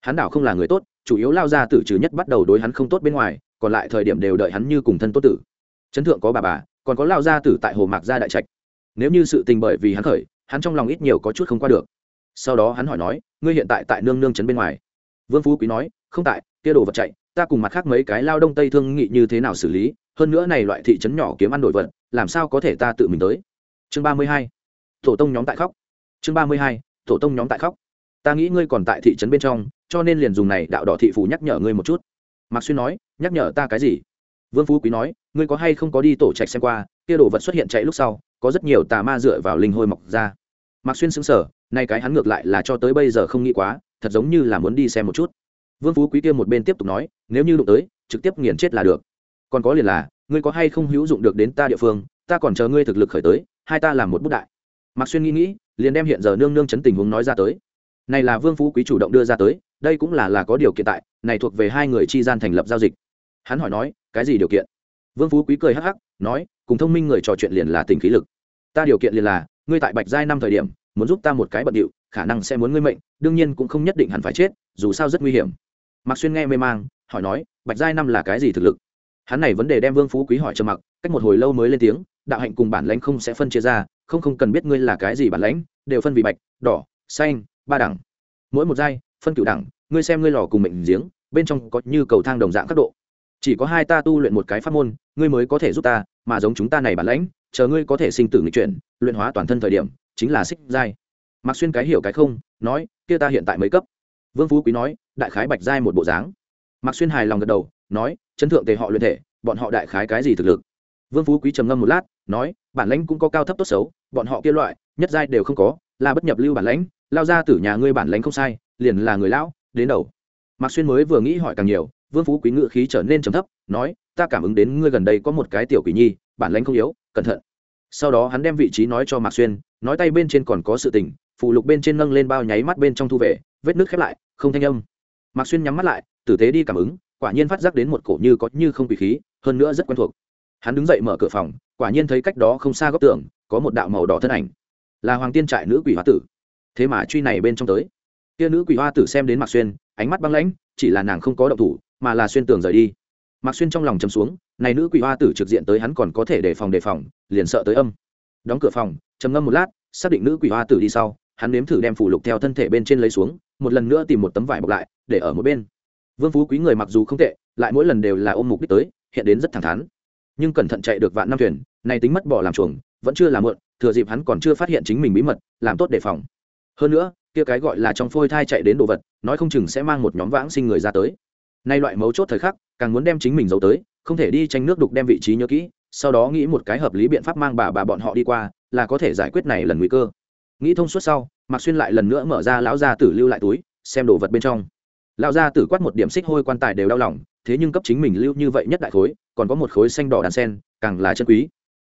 Hắn đảo không là người tốt, chủ yếu lao ra tử trừ nhất bắt đầu đối hắn không tốt bên ngoài, còn lại thời điểm đều đợi hắn như cùng thân tốt tử. Chấn thượng có bà bà, còn có lao gia tử tại hồ mạc gia đại trạch. Nếu như sự tình bởi vì hắn khởi, hắn trong lòng ít nhiều có chút không qua được sau đó hắn hỏi nói, ngươi hiện tại tại nương nương trấn bên ngoài? Vương phú quý nói, không tại, kia đồ vật chạy, ta cùng mặt khác mấy cái lao đông tây thương nghị như thế nào xử lý, hơn nữa này loại thị trấn nhỏ kiếm ăn đổi vật, làm sao có thể ta tự mình tới? Chương ba mươi hai tổ tông nhóm tại khóc. Chương ba mươi hai tổ tông nhóm tại khóc. Ta nghĩ ngươi còn tại thị trấn bên trong, cho nên liền dùng này đạo đỏ thị phủ nhắc nhở ngươi một chút. Mạc xuyên nói, nhắc nhở ta cái gì? Vương phú quý nói, ngươi có hay không có đi tổ trạch xem qua, kia đồ vật xuất hiện chạy lúc sau, có rất nhiều tà ma dựa vào linh hôi mọc ra. Mạc xuyên xứng sở nay cái hắn ngược lại là cho tới bây giờ không nghĩ quá, thật giống như là muốn đi xem một chút. Vương phú quý kia một bên tiếp tục nói, nếu như đụng tới, trực tiếp nghiền chết là được. Còn có liền là, ngươi có hay không hữu dụng được đến ta địa phương, ta còn chờ ngươi thực lực khởi tới, hai ta làm một bút đại. Mạc xuyên nghĩ nghĩ, liền đem hiện giờ nương nương chấn tình huống nói ra tới. Này là vương phú quý chủ động đưa ra tới, đây cũng là là có điều kiện tại, này thuộc về hai người chi gian thành lập giao dịch. Hắn hỏi nói, cái gì điều kiện? Vương phú quý cười hắc hắc, nói, cùng thông minh người trò chuyện liền là tình khí lực. Ta điều kiện liền là, ngươi tại bạch giai năm thời điểm muốn giúp ta một cái bận điệu, khả năng sẽ muốn ngươi mệnh, đương nhiên cũng không nhất định hẳn phải chết, dù sao rất nguy hiểm. Mạc xuyên nghe mê mang, hỏi nói, bạch giai năm là cái gì thực lực? Hắn này vấn đề đem vương phú quý hỏi trầm mặc cách một hồi lâu mới lên tiếng, đạo hạnh cùng bản lãnh không sẽ phân chia ra, không không cần biết ngươi là cái gì bản lãnh, đều phân vì bạch, đỏ, xanh, ba đẳng. Mỗi một giai, phân cửu đẳng, ngươi xem ngươi lò cùng mệnh giếng, bên trong có như cầu thang đồng dạng các độ. Chỉ có hai ta tu luyện một cái pháp môn, ngươi mới có thể giúp ta, mà giống chúng ta này bản lãnh, chờ ngươi có thể sinh tử nghịch chuyển, luyện hóa toàn thân thời điểm chính là xích giai. Mặc xuyên cái hiểu cái không, nói, kia ta hiện tại mấy cấp? Vương phú quý nói, đại khái bạch giai một bộ dáng. Mặc xuyên hài lòng gật đầu, nói, chấn thượng tề họ luyện thể, bọn họ đại khái cái gì thực lực? Vương phú quý trầm ngâm một lát, nói, bản lãnh cũng có cao thấp tốt xấu, bọn họ kia loại, nhất giai đều không có, là bất nhập lưu bản lãnh, lao ra từ nhà ngươi bản lãnh không sai, liền là người lão, đến đầu. Mạc xuyên mới vừa nghĩ hỏi càng nhiều, vương phú quý ngự khí trở nên trầm thấp, nói, ta cảm ứng đến ngươi gần đây có một cái tiểu quỷ nhi, bản lãnh không yếu, cẩn thận. Sau đó hắn đem vị trí nói cho mạc xuyên nói tay bên trên còn có sự tình, phụ lục bên trên nâng lên bao nháy mắt bên trong thu về, vết nước khép lại, không thanh âm. Mạc xuyên nhắm mắt lại, tử tế đi cảm ứng, quả nhiên phát giác đến một cổ như có như không bị khí, hơn nữa rất quen thuộc. Hắn đứng dậy mở cửa phòng, quả nhiên thấy cách đó không xa góc tường, có một đạo màu đỏ thân ảnh. Là hoàng tiên trại nữ quỷ hoa tử. Thế mà truy này bên trong tới. Kia nữ quỷ hoa tử xem đến mạc xuyên, ánh mắt băng lãnh, chỉ là nàng không có động thủ, mà là xuyên tường rời đi. Mạc xuyên trong lòng chầm xuống, này nữ quỷ hoa tử trực diện tới hắn còn có thể đề phòng đề phòng, liền sợ tới âm. Đóng cửa phòng, trầm ngâm một lát xác định nữ quỷ hoa tử đi sau, hắn nếm thử đem phủ lục theo thân thể bên trên lấy xuống, một lần nữa tìm một tấm vải bọc lại, để ở một bên. Vương phú quý người mặc dù không tệ, lại mỗi lần đều là ôm mục đích tới, hiện đến rất thẳng thắn. Nhưng cẩn thận chạy được vạn năm thuyền này tính mất bỏ làm chuồng, vẫn chưa làm mượn thừa dịp hắn còn chưa phát hiện chính mình bí mật, làm tốt đề phòng. Hơn nữa, kia cái gọi là trong phôi thai chạy đến đồ vật, nói không chừng sẽ mang một nhóm vãng sinh người ra tới. Nay loại mấu chốt thời khắc, càng muốn đem chính mình giấu tới, không thể đi tranh nước đục đem vị trí nhớ kỹ, sau đó nghĩ một cái hợp lý biện pháp mang bà bà bọn họ đi qua là có thể giải quyết này lần nguy cơ. Nghĩ thông suốt sau, mạc xuyên lại lần nữa mở ra lão gia tử lưu lại túi, xem đồ vật bên trong. Lão gia tử quát một điểm xích hôi quan tài đều đau lòng, thế nhưng cấp chính mình lưu như vậy nhất đại khối, còn có một khối xanh đỏ đàn sen, càng là chân quý.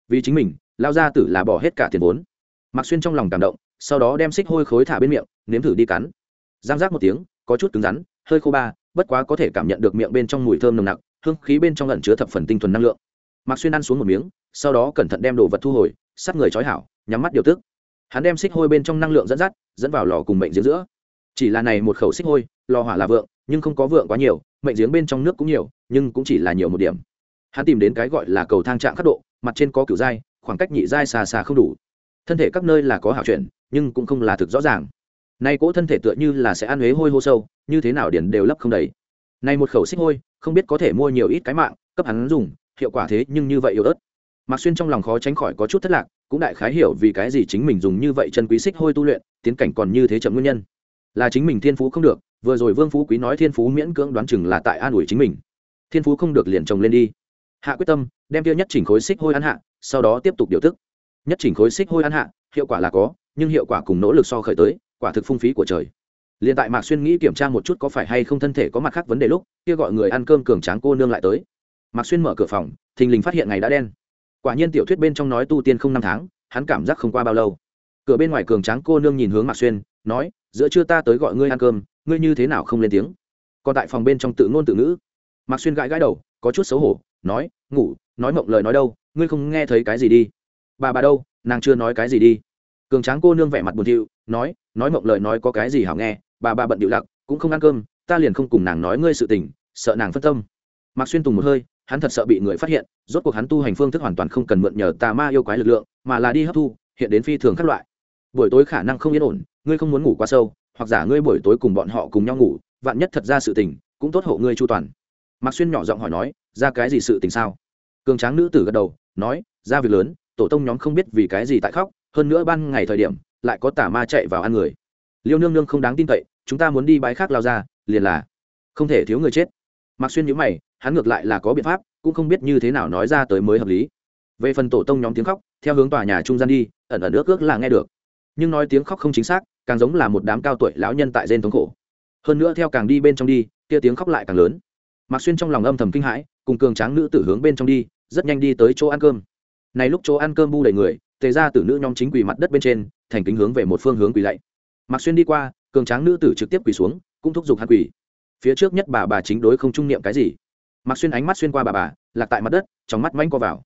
Vì chính mình, lão gia tử là bỏ hết cả tiền vốn. Mạc xuyên trong lòng cảm động, sau đó đem xích hôi khối thả bên miệng, nếm thử đi cắn. Giang giác một tiếng, có chút cứng rắn, hơi khô ba, bất quá có thể cảm nhận được miệng bên trong mùi thơm nồng nặc, hương khí bên trong lẩn chứa thập phần tinh thuần năng lượng mạc xuyên ăn xuống một miếng, sau đó cẩn thận đem đồ vật thu hồi sát người trói hảo, nhắm mắt điều tức. Hắn đem xích hôi bên trong năng lượng dẫn dắt, dẫn vào lò cùng mệnh giếng giữa. Chỉ là này một khẩu xích hôi, lò hỏa là vượng, nhưng không có vượng quá nhiều, mệnh giếng bên trong nước cũng nhiều, nhưng cũng chỉ là nhiều một điểm. Hắn tìm đến cái gọi là cầu thang trạng khắc độ, mặt trên có kiểu dai, khoảng cách nhị dai xa xa không đủ. Thân thể các nơi là có hảo chuyển, nhưng cũng không là thực rõ ràng. Nay cỗ thân thể tựa như là sẽ ăn huế hôi hô sâu, như thế nào điển đều lấp không đầy. Nay một khẩu xích hôi, không biết có thể mua nhiều ít cái mạng, cấp hắn dùng hiệu quả thế nhưng như vậy yếu ớt. Mạc xuyên trong lòng khó tránh khỏi có chút thất lạc, cũng đại khái hiểu vì cái gì chính mình dùng như vậy chân quý xích hôi tu luyện, tiến cảnh còn như thế chậm nguyên nhân. Là chính mình thiên phú không được, vừa rồi vương phú quý nói thiên phú miễn cưỡng đoán chừng là tại an ủi chính mình. Thiên phú không được liền trồng lên đi. Hạ quyết tâm, đem tiêu nhất chỉnh khối xích hôi ăn hạ, sau đó tiếp tục điều tức. Nhất chỉnh khối xích hôi ăn hạ, hiệu quả là có, nhưng hiệu quả cùng nỗ lực so khởi tới, quả thực phung phí của trời. Liền tại mạc xuyên nghĩ kiểm tra một chút có phải hay không thân thể có mặt khác vấn đề lúc, kia gọi người ăn cơm cường tráng cô nương lại tới mạc xuyên mở cửa phòng, thình lình phát hiện ngày đã đen. Quả nhiên tiểu thuyết bên trong nói tu tiên không năm tháng, hắn cảm giác không qua bao lâu. Cửa bên ngoài cường tráng cô nương nhìn hướng mạc xuyên, nói, giữa trưa ta tới gọi ngươi ăn cơm, ngươi như thế nào không lên tiếng? Còn tại phòng bên trong tự ngôn tự ngữ. Mạc xuyên gãi gãi đầu, có chút xấu hổ, nói, ngủ, nói mộng lời nói đâu, ngươi không nghe thấy cái gì đi. Bà bà đâu, nàng chưa nói cái gì đi. Cường tráng cô nương vẻ mặt buồn thiu, nói nói mộng lời nói có cái gì hảo nghe, bà bà bận điệu lặc, cũng không ăn cơm, ta liền không cùng nàng nói ngươi sự tình, sợ nàng phân tâm. Mạc xuyên tùng một hơi hắn thật sợ bị người phát hiện, rốt cuộc hắn tu hành phương thức hoàn toàn không cần mượn nhờ tà ma yêu quái lực lượng, mà là đi hấp thu, hiện đến phi thường các loại. Buổi tối khả năng không yên ổn, ngươi không muốn ngủ quá sâu, hoặc giả ngươi buổi tối cùng bọn họ cùng nhau ngủ, vạn nhất thật ra sự tình, cũng tốt hộ ngươi chu toàn. Mạc xuyên nhỏ giọng hỏi nói, ra cái gì sự tình sao? Cường tráng nữ tử gật đầu, nói, ra việc lớn, tổ tông nhóm không biết vì cái gì tại khóc, hơn nữa ban ngày thời điểm, lại có tà ma chạy vào ăn người. Liêu nương nương không đáng tin cậy, chúng ta muốn đi bãi khác lao ra, liền là không thể thiếu người chết. Mạc xuyên nhữ mày hắn ngược lại là có biện pháp, cũng không biết như thế nào nói ra tới mới hợp lý. Về phần tổ tông nhóm tiếng khóc, theo hướng tòa nhà trung gian đi, ẩn ẩn ước ước là nghe được. Nhưng nói tiếng khóc không chính xác, càng giống là một đám cao tuổi lão nhân tại gen thống khổ. Hơn nữa theo càng đi bên trong đi, kia tiếng khóc lại càng lớn. Mạc xuyên trong lòng âm thầm kinh hãi, cùng cường tráng nữ tử hướng bên trong đi, rất nhanh đi tới chỗ ăn cơm. Này lúc chỗ ăn cơm bu đầy người, tề ra tử nữ nhóm chính quỳ mặt đất bên trên, thành kính hướng về một phương hướng quỳ lạy. Mạc xuyên đi qua, cường tráng nữ tử trực tiếp quỳ xuống, cũng thúc giục hắn quỳ. Phía trước nhất bà bà chính đối không trung niệm cái gì? Mạc xuyên ánh mắt xuyên qua bà bà, lạc tại mặt đất, trong mắt manh co vào.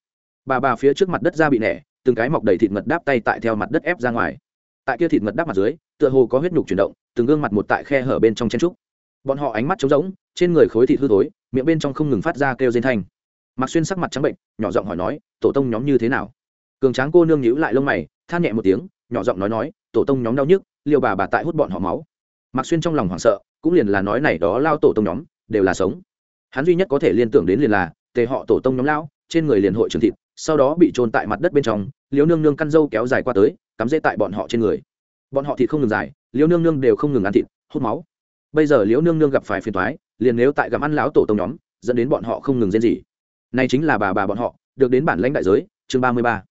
Bà bà phía trước mặt đất ra bị nẻ, từng cái mọc đầy thịt mật đáp tay tại theo mặt đất ép ra ngoài. Tại kia thịt mật đáp mặt dưới, tựa hồ có huyết nhục chuyển động, từng gương mặt một tại khe hở bên trong chen trúc. Bọn họ ánh mắt trống rỗng, trên người khối thịt hư thối, miệng bên trong không ngừng phát ra kêu rên thanh. Mạc xuyên sắc mặt trắng bệnh, nhỏ giọng hỏi nói, tổ tông nhóm như thế nào? Cường tráng cô nương nhíu lại lông mày, than nhẹ một tiếng, nhỏ giọng nói nói, tổ tông nhóm đau nhức, liều bà bà tại hút bọn họ máu. Mạc xuyên trong lòng hoảng sợ, cũng liền là nói này đó lao tổ tông nhóm, đều là sống hắn duy nhất có thể liên tưởng đến liền là, tề họ tổ tông nhóm lão, trên người liền hội trường thịt, sau đó bị trôn tại mặt đất bên trong, liễu nương nương căn dâu kéo dài qua tới, cắm dễ tại bọn họ trên người. Bọn họ thịt không ngừng dài, liễu nương nương đều không ngừng ăn thịt, hút máu. Bây giờ liễu nương nương gặp phải phiền thoái liền nếu tại gặm ăn lão tổ tông nhóm, dẫn đến bọn họ không ngừng rên gì này chính là bà bà bọn họ, được đến bản lãnh đại giới, chương ba mươi ba.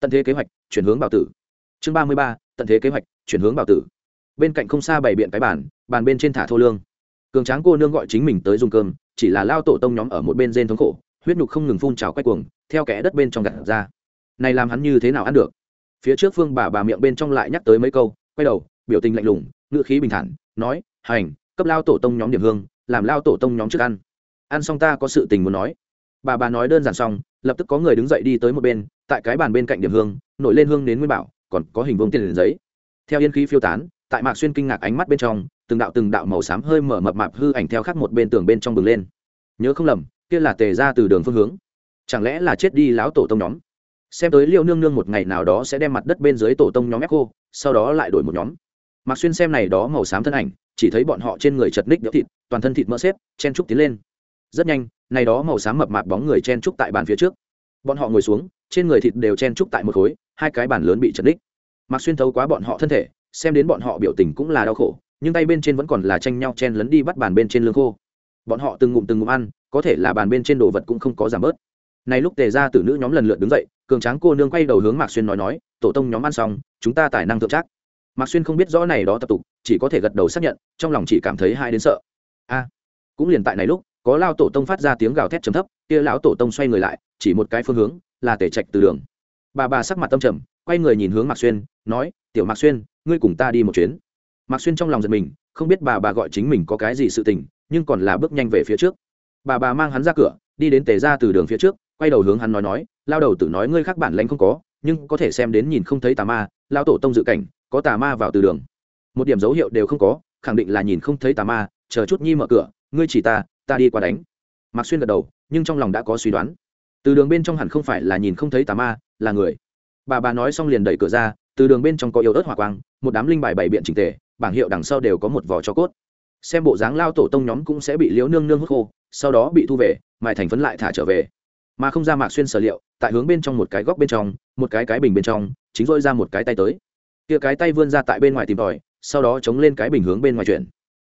Tận thế kế hoạch, chuyển hướng bảo tử. Chương ba mươi ba, tận thế kế hoạch, chuyển hướng bảo tử. Bên cạnh không xa bày biện cái bàn bàn bên trên thả thô lương cường tráng cô nương gọi chính mình tới dùng cơm, chỉ là lao tổ tông nhóm ở một bên rên thống khổ, huyết nhục không ngừng phun trào quay cuồng, theo kẽ đất bên trong gặt ra. Này làm hắn như thế nào ăn được? Phía trước phương bà bà miệng bên trong lại nhắc tới mấy câu, quay đầu, biểu tình lạnh lùng ngựa khí bình thản, nói, hành, cấp lao tổ tông nhóm điểm hương, làm lao tổ tông nhóm trước ăn. Ăn xong ta có sự tình muốn nói. Bà bà nói đơn giản xong, lập tức có người đứng dậy đi tới một bên, tại cái bàn bên cạnh điểm hương, nổi lên hương đến nguyên bảo, còn có hình vương tiền giấy. Theo yên khí phiêu tán, tại mạc xuyên kinh ngạc ánh mắt bên trong từng đạo từng đạo màu xám hơi mở mập mạp hư ảnh theo khắc một bên tường bên trong bừng lên. Nhớ không lầm, kia là tề ra từ đường phương hướng. Chẳng lẽ là chết đi lão tổ tông nhóm? Xem tới liệu nương nương một ngày nào đó sẽ đem mặt đất bên dưới tổ tông nhóm ép khô, sau đó lại đổi một nhóm. Mặc xuyên xem này đó màu xám thân ảnh, chỉ thấy bọn họ trên người chật ních đỡ thịt, toàn thân thịt mỡ xếp, chen trúc tiến lên. Rất nhanh, này đó màu xám mập mạp bóng người chen trúc tại bàn phía trước. Bọn họ ngồi xuống, trên người thịt đều chen trúc tại một khối, hai cái bàn lớn bị chật ních. Mặc xuyên thấu quá bọn họ thân thể, xem đến bọn họ biểu tình cũng là đau khổ nhưng tay bên trên vẫn còn là tranh nhau chen lấn đi bắt bàn bên trên lương khô. Bọn họ từng ngụm từng ngụm ăn, có thể là bàn bên trên đồ vật cũng không có giảm bớt. Này lúc tề ra tử nữ nhóm lần lượt đứng dậy, cường tráng cô nương quay đầu hướng mạc xuyên nói nói, tổ tông nhóm ăn xong, chúng ta tài năng thượng chắc mạc xuyên không biết rõ này đó tập tục, chỉ có thể gật đầu xác nhận, trong lòng chỉ cảm thấy hai đến sợ. A, cũng liền tại này lúc, có lao tổ tông phát ra tiếng gào thét trầm thấp, kia lão tổ tông xoay người lại, chỉ một cái phương hướng, là tề trạch từ đường. Bà bà sắc mặt tâm trầm, quay người nhìn hướng mạc xuyên, nói, tiểu mạc xuyên, ngươi cùng ta đi một chuyến mạc xuyên trong lòng giật mình, không biết bà bà gọi chính mình có cái gì sự tình, nhưng còn là bước nhanh về phía trước. Bà bà mang hắn ra cửa, đi đến tề ra từ đường phía trước, quay đầu hướng hắn nói nói, lao đầu tử nói ngươi khác bản lãnh không có, nhưng có thể xem đến nhìn không thấy tà ma lao tổ tông dự cảnh, có tà ma vào từ đường. Một điểm dấu hiệu đều không có, khẳng định là nhìn không thấy tà ma, chờ chút nhi mở cửa, ngươi chỉ ta ta đi qua đánh. Mạc xuyên gật đầu, nhưng trong lòng đã có suy đoán. Từ đường bên trong hẳn không phải là nhìn không thấy tà ma, là người. Bà bà nói xong liền đẩy cửa ra, từ đường bên trong có yếu ớt hỏa quang, một đám linh bài bày biện trình tề bảng hiệu đằng sau đều có một vỏ cho cốt. Xem bộ dáng lao tổ tông nhóm cũng sẽ bị liễu nương nương hút khô, sau đó bị thu về mài thành phấn lại thả trở về. Mà không ra mạc xuyên sở liệu, tại hướng bên trong một cái góc bên trong, một cái cái bình bên trong, chính dôi ra một cái tay tới. Kia cái tay vươn ra tại bên ngoài tìm tòi, sau đó chống lên cái bình hướng bên ngoài chuyển.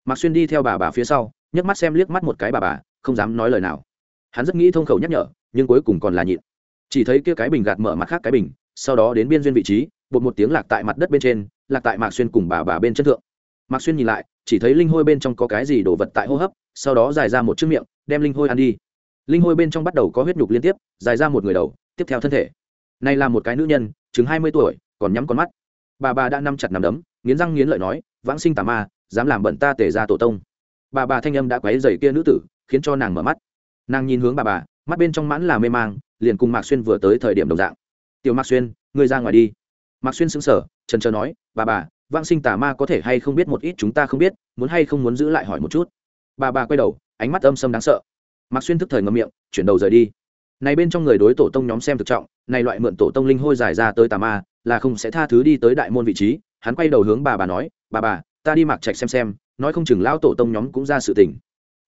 Mạc xuyên đi theo bà bà phía sau, nhấc mắt xem liếc mắt một cái bà bà, không dám nói lời nào. Hắn rất nghĩ thông khẩu nhắc nhở, nhưng cuối cùng còn là nhịn. Chỉ thấy kia cái bình gạt mở mặt khác cái bình, sau đó đến biên duyên vị trí, bột một tiếng lạc tại mặt đất bên trên lạc tại mạc xuyên cùng bà bà bên chân thượng. Mạc xuyên nhìn lại, chỉ thấy linh hôi bên trong có cái gì đổ vật tại hô hấp, sau đó dài ra một chiếc miệng, đem linh hôi ăn đi. Linh hôi bên trong bắt đầu có huyết nhục liên tiếp, dài ra một người đầu, tiếp theo thân thể. Này là một cái nữ nhân chứng hai mươi tuổi, còn nhắm con mắt. Bà bà đã nắm chặt nằm đấm, nghiến răng nghiến lợi nói, vãng sinh tà ma, dám làm bận ta tể ra tổ tông. Bà bà thanh âm đã quấy dày kia nữ tử, khiến cho nàng mở mắt. Nàng nhìn hướng bà bà, mắt bên trong mãn là mê mang, liền cùng mạc xuyên vừa tới thời điểm đồng dạng. Tiểu mạc xuyên, ngươi ra ngoài đi. Mạc xuyên sững sờ trần trờ nói, bà bà, vãng sinh tà ma có thể hay không biết một ít chúng ta không biết, muốn hay không muốn giữ lại hỏi một chút. Bà bà quay đầu, ánh mắt âm sâm đáng sợ. Mạc xuyên thức thời ngậm miệng, chuyển đầu rời đi. Này bên trong người đối tổ tông nhóm xem thực trọng, này loại mượn tổ tông linh hôi dài ra tới tà ma, là không sẽ tha thứ đi tới đại môn vị trí, hắn quay đầu hướng bà bà nói, bà bà, ta đi mặc trạch xem xem, nói không chừng lão tổ tông nhóm cũng ra sự tình.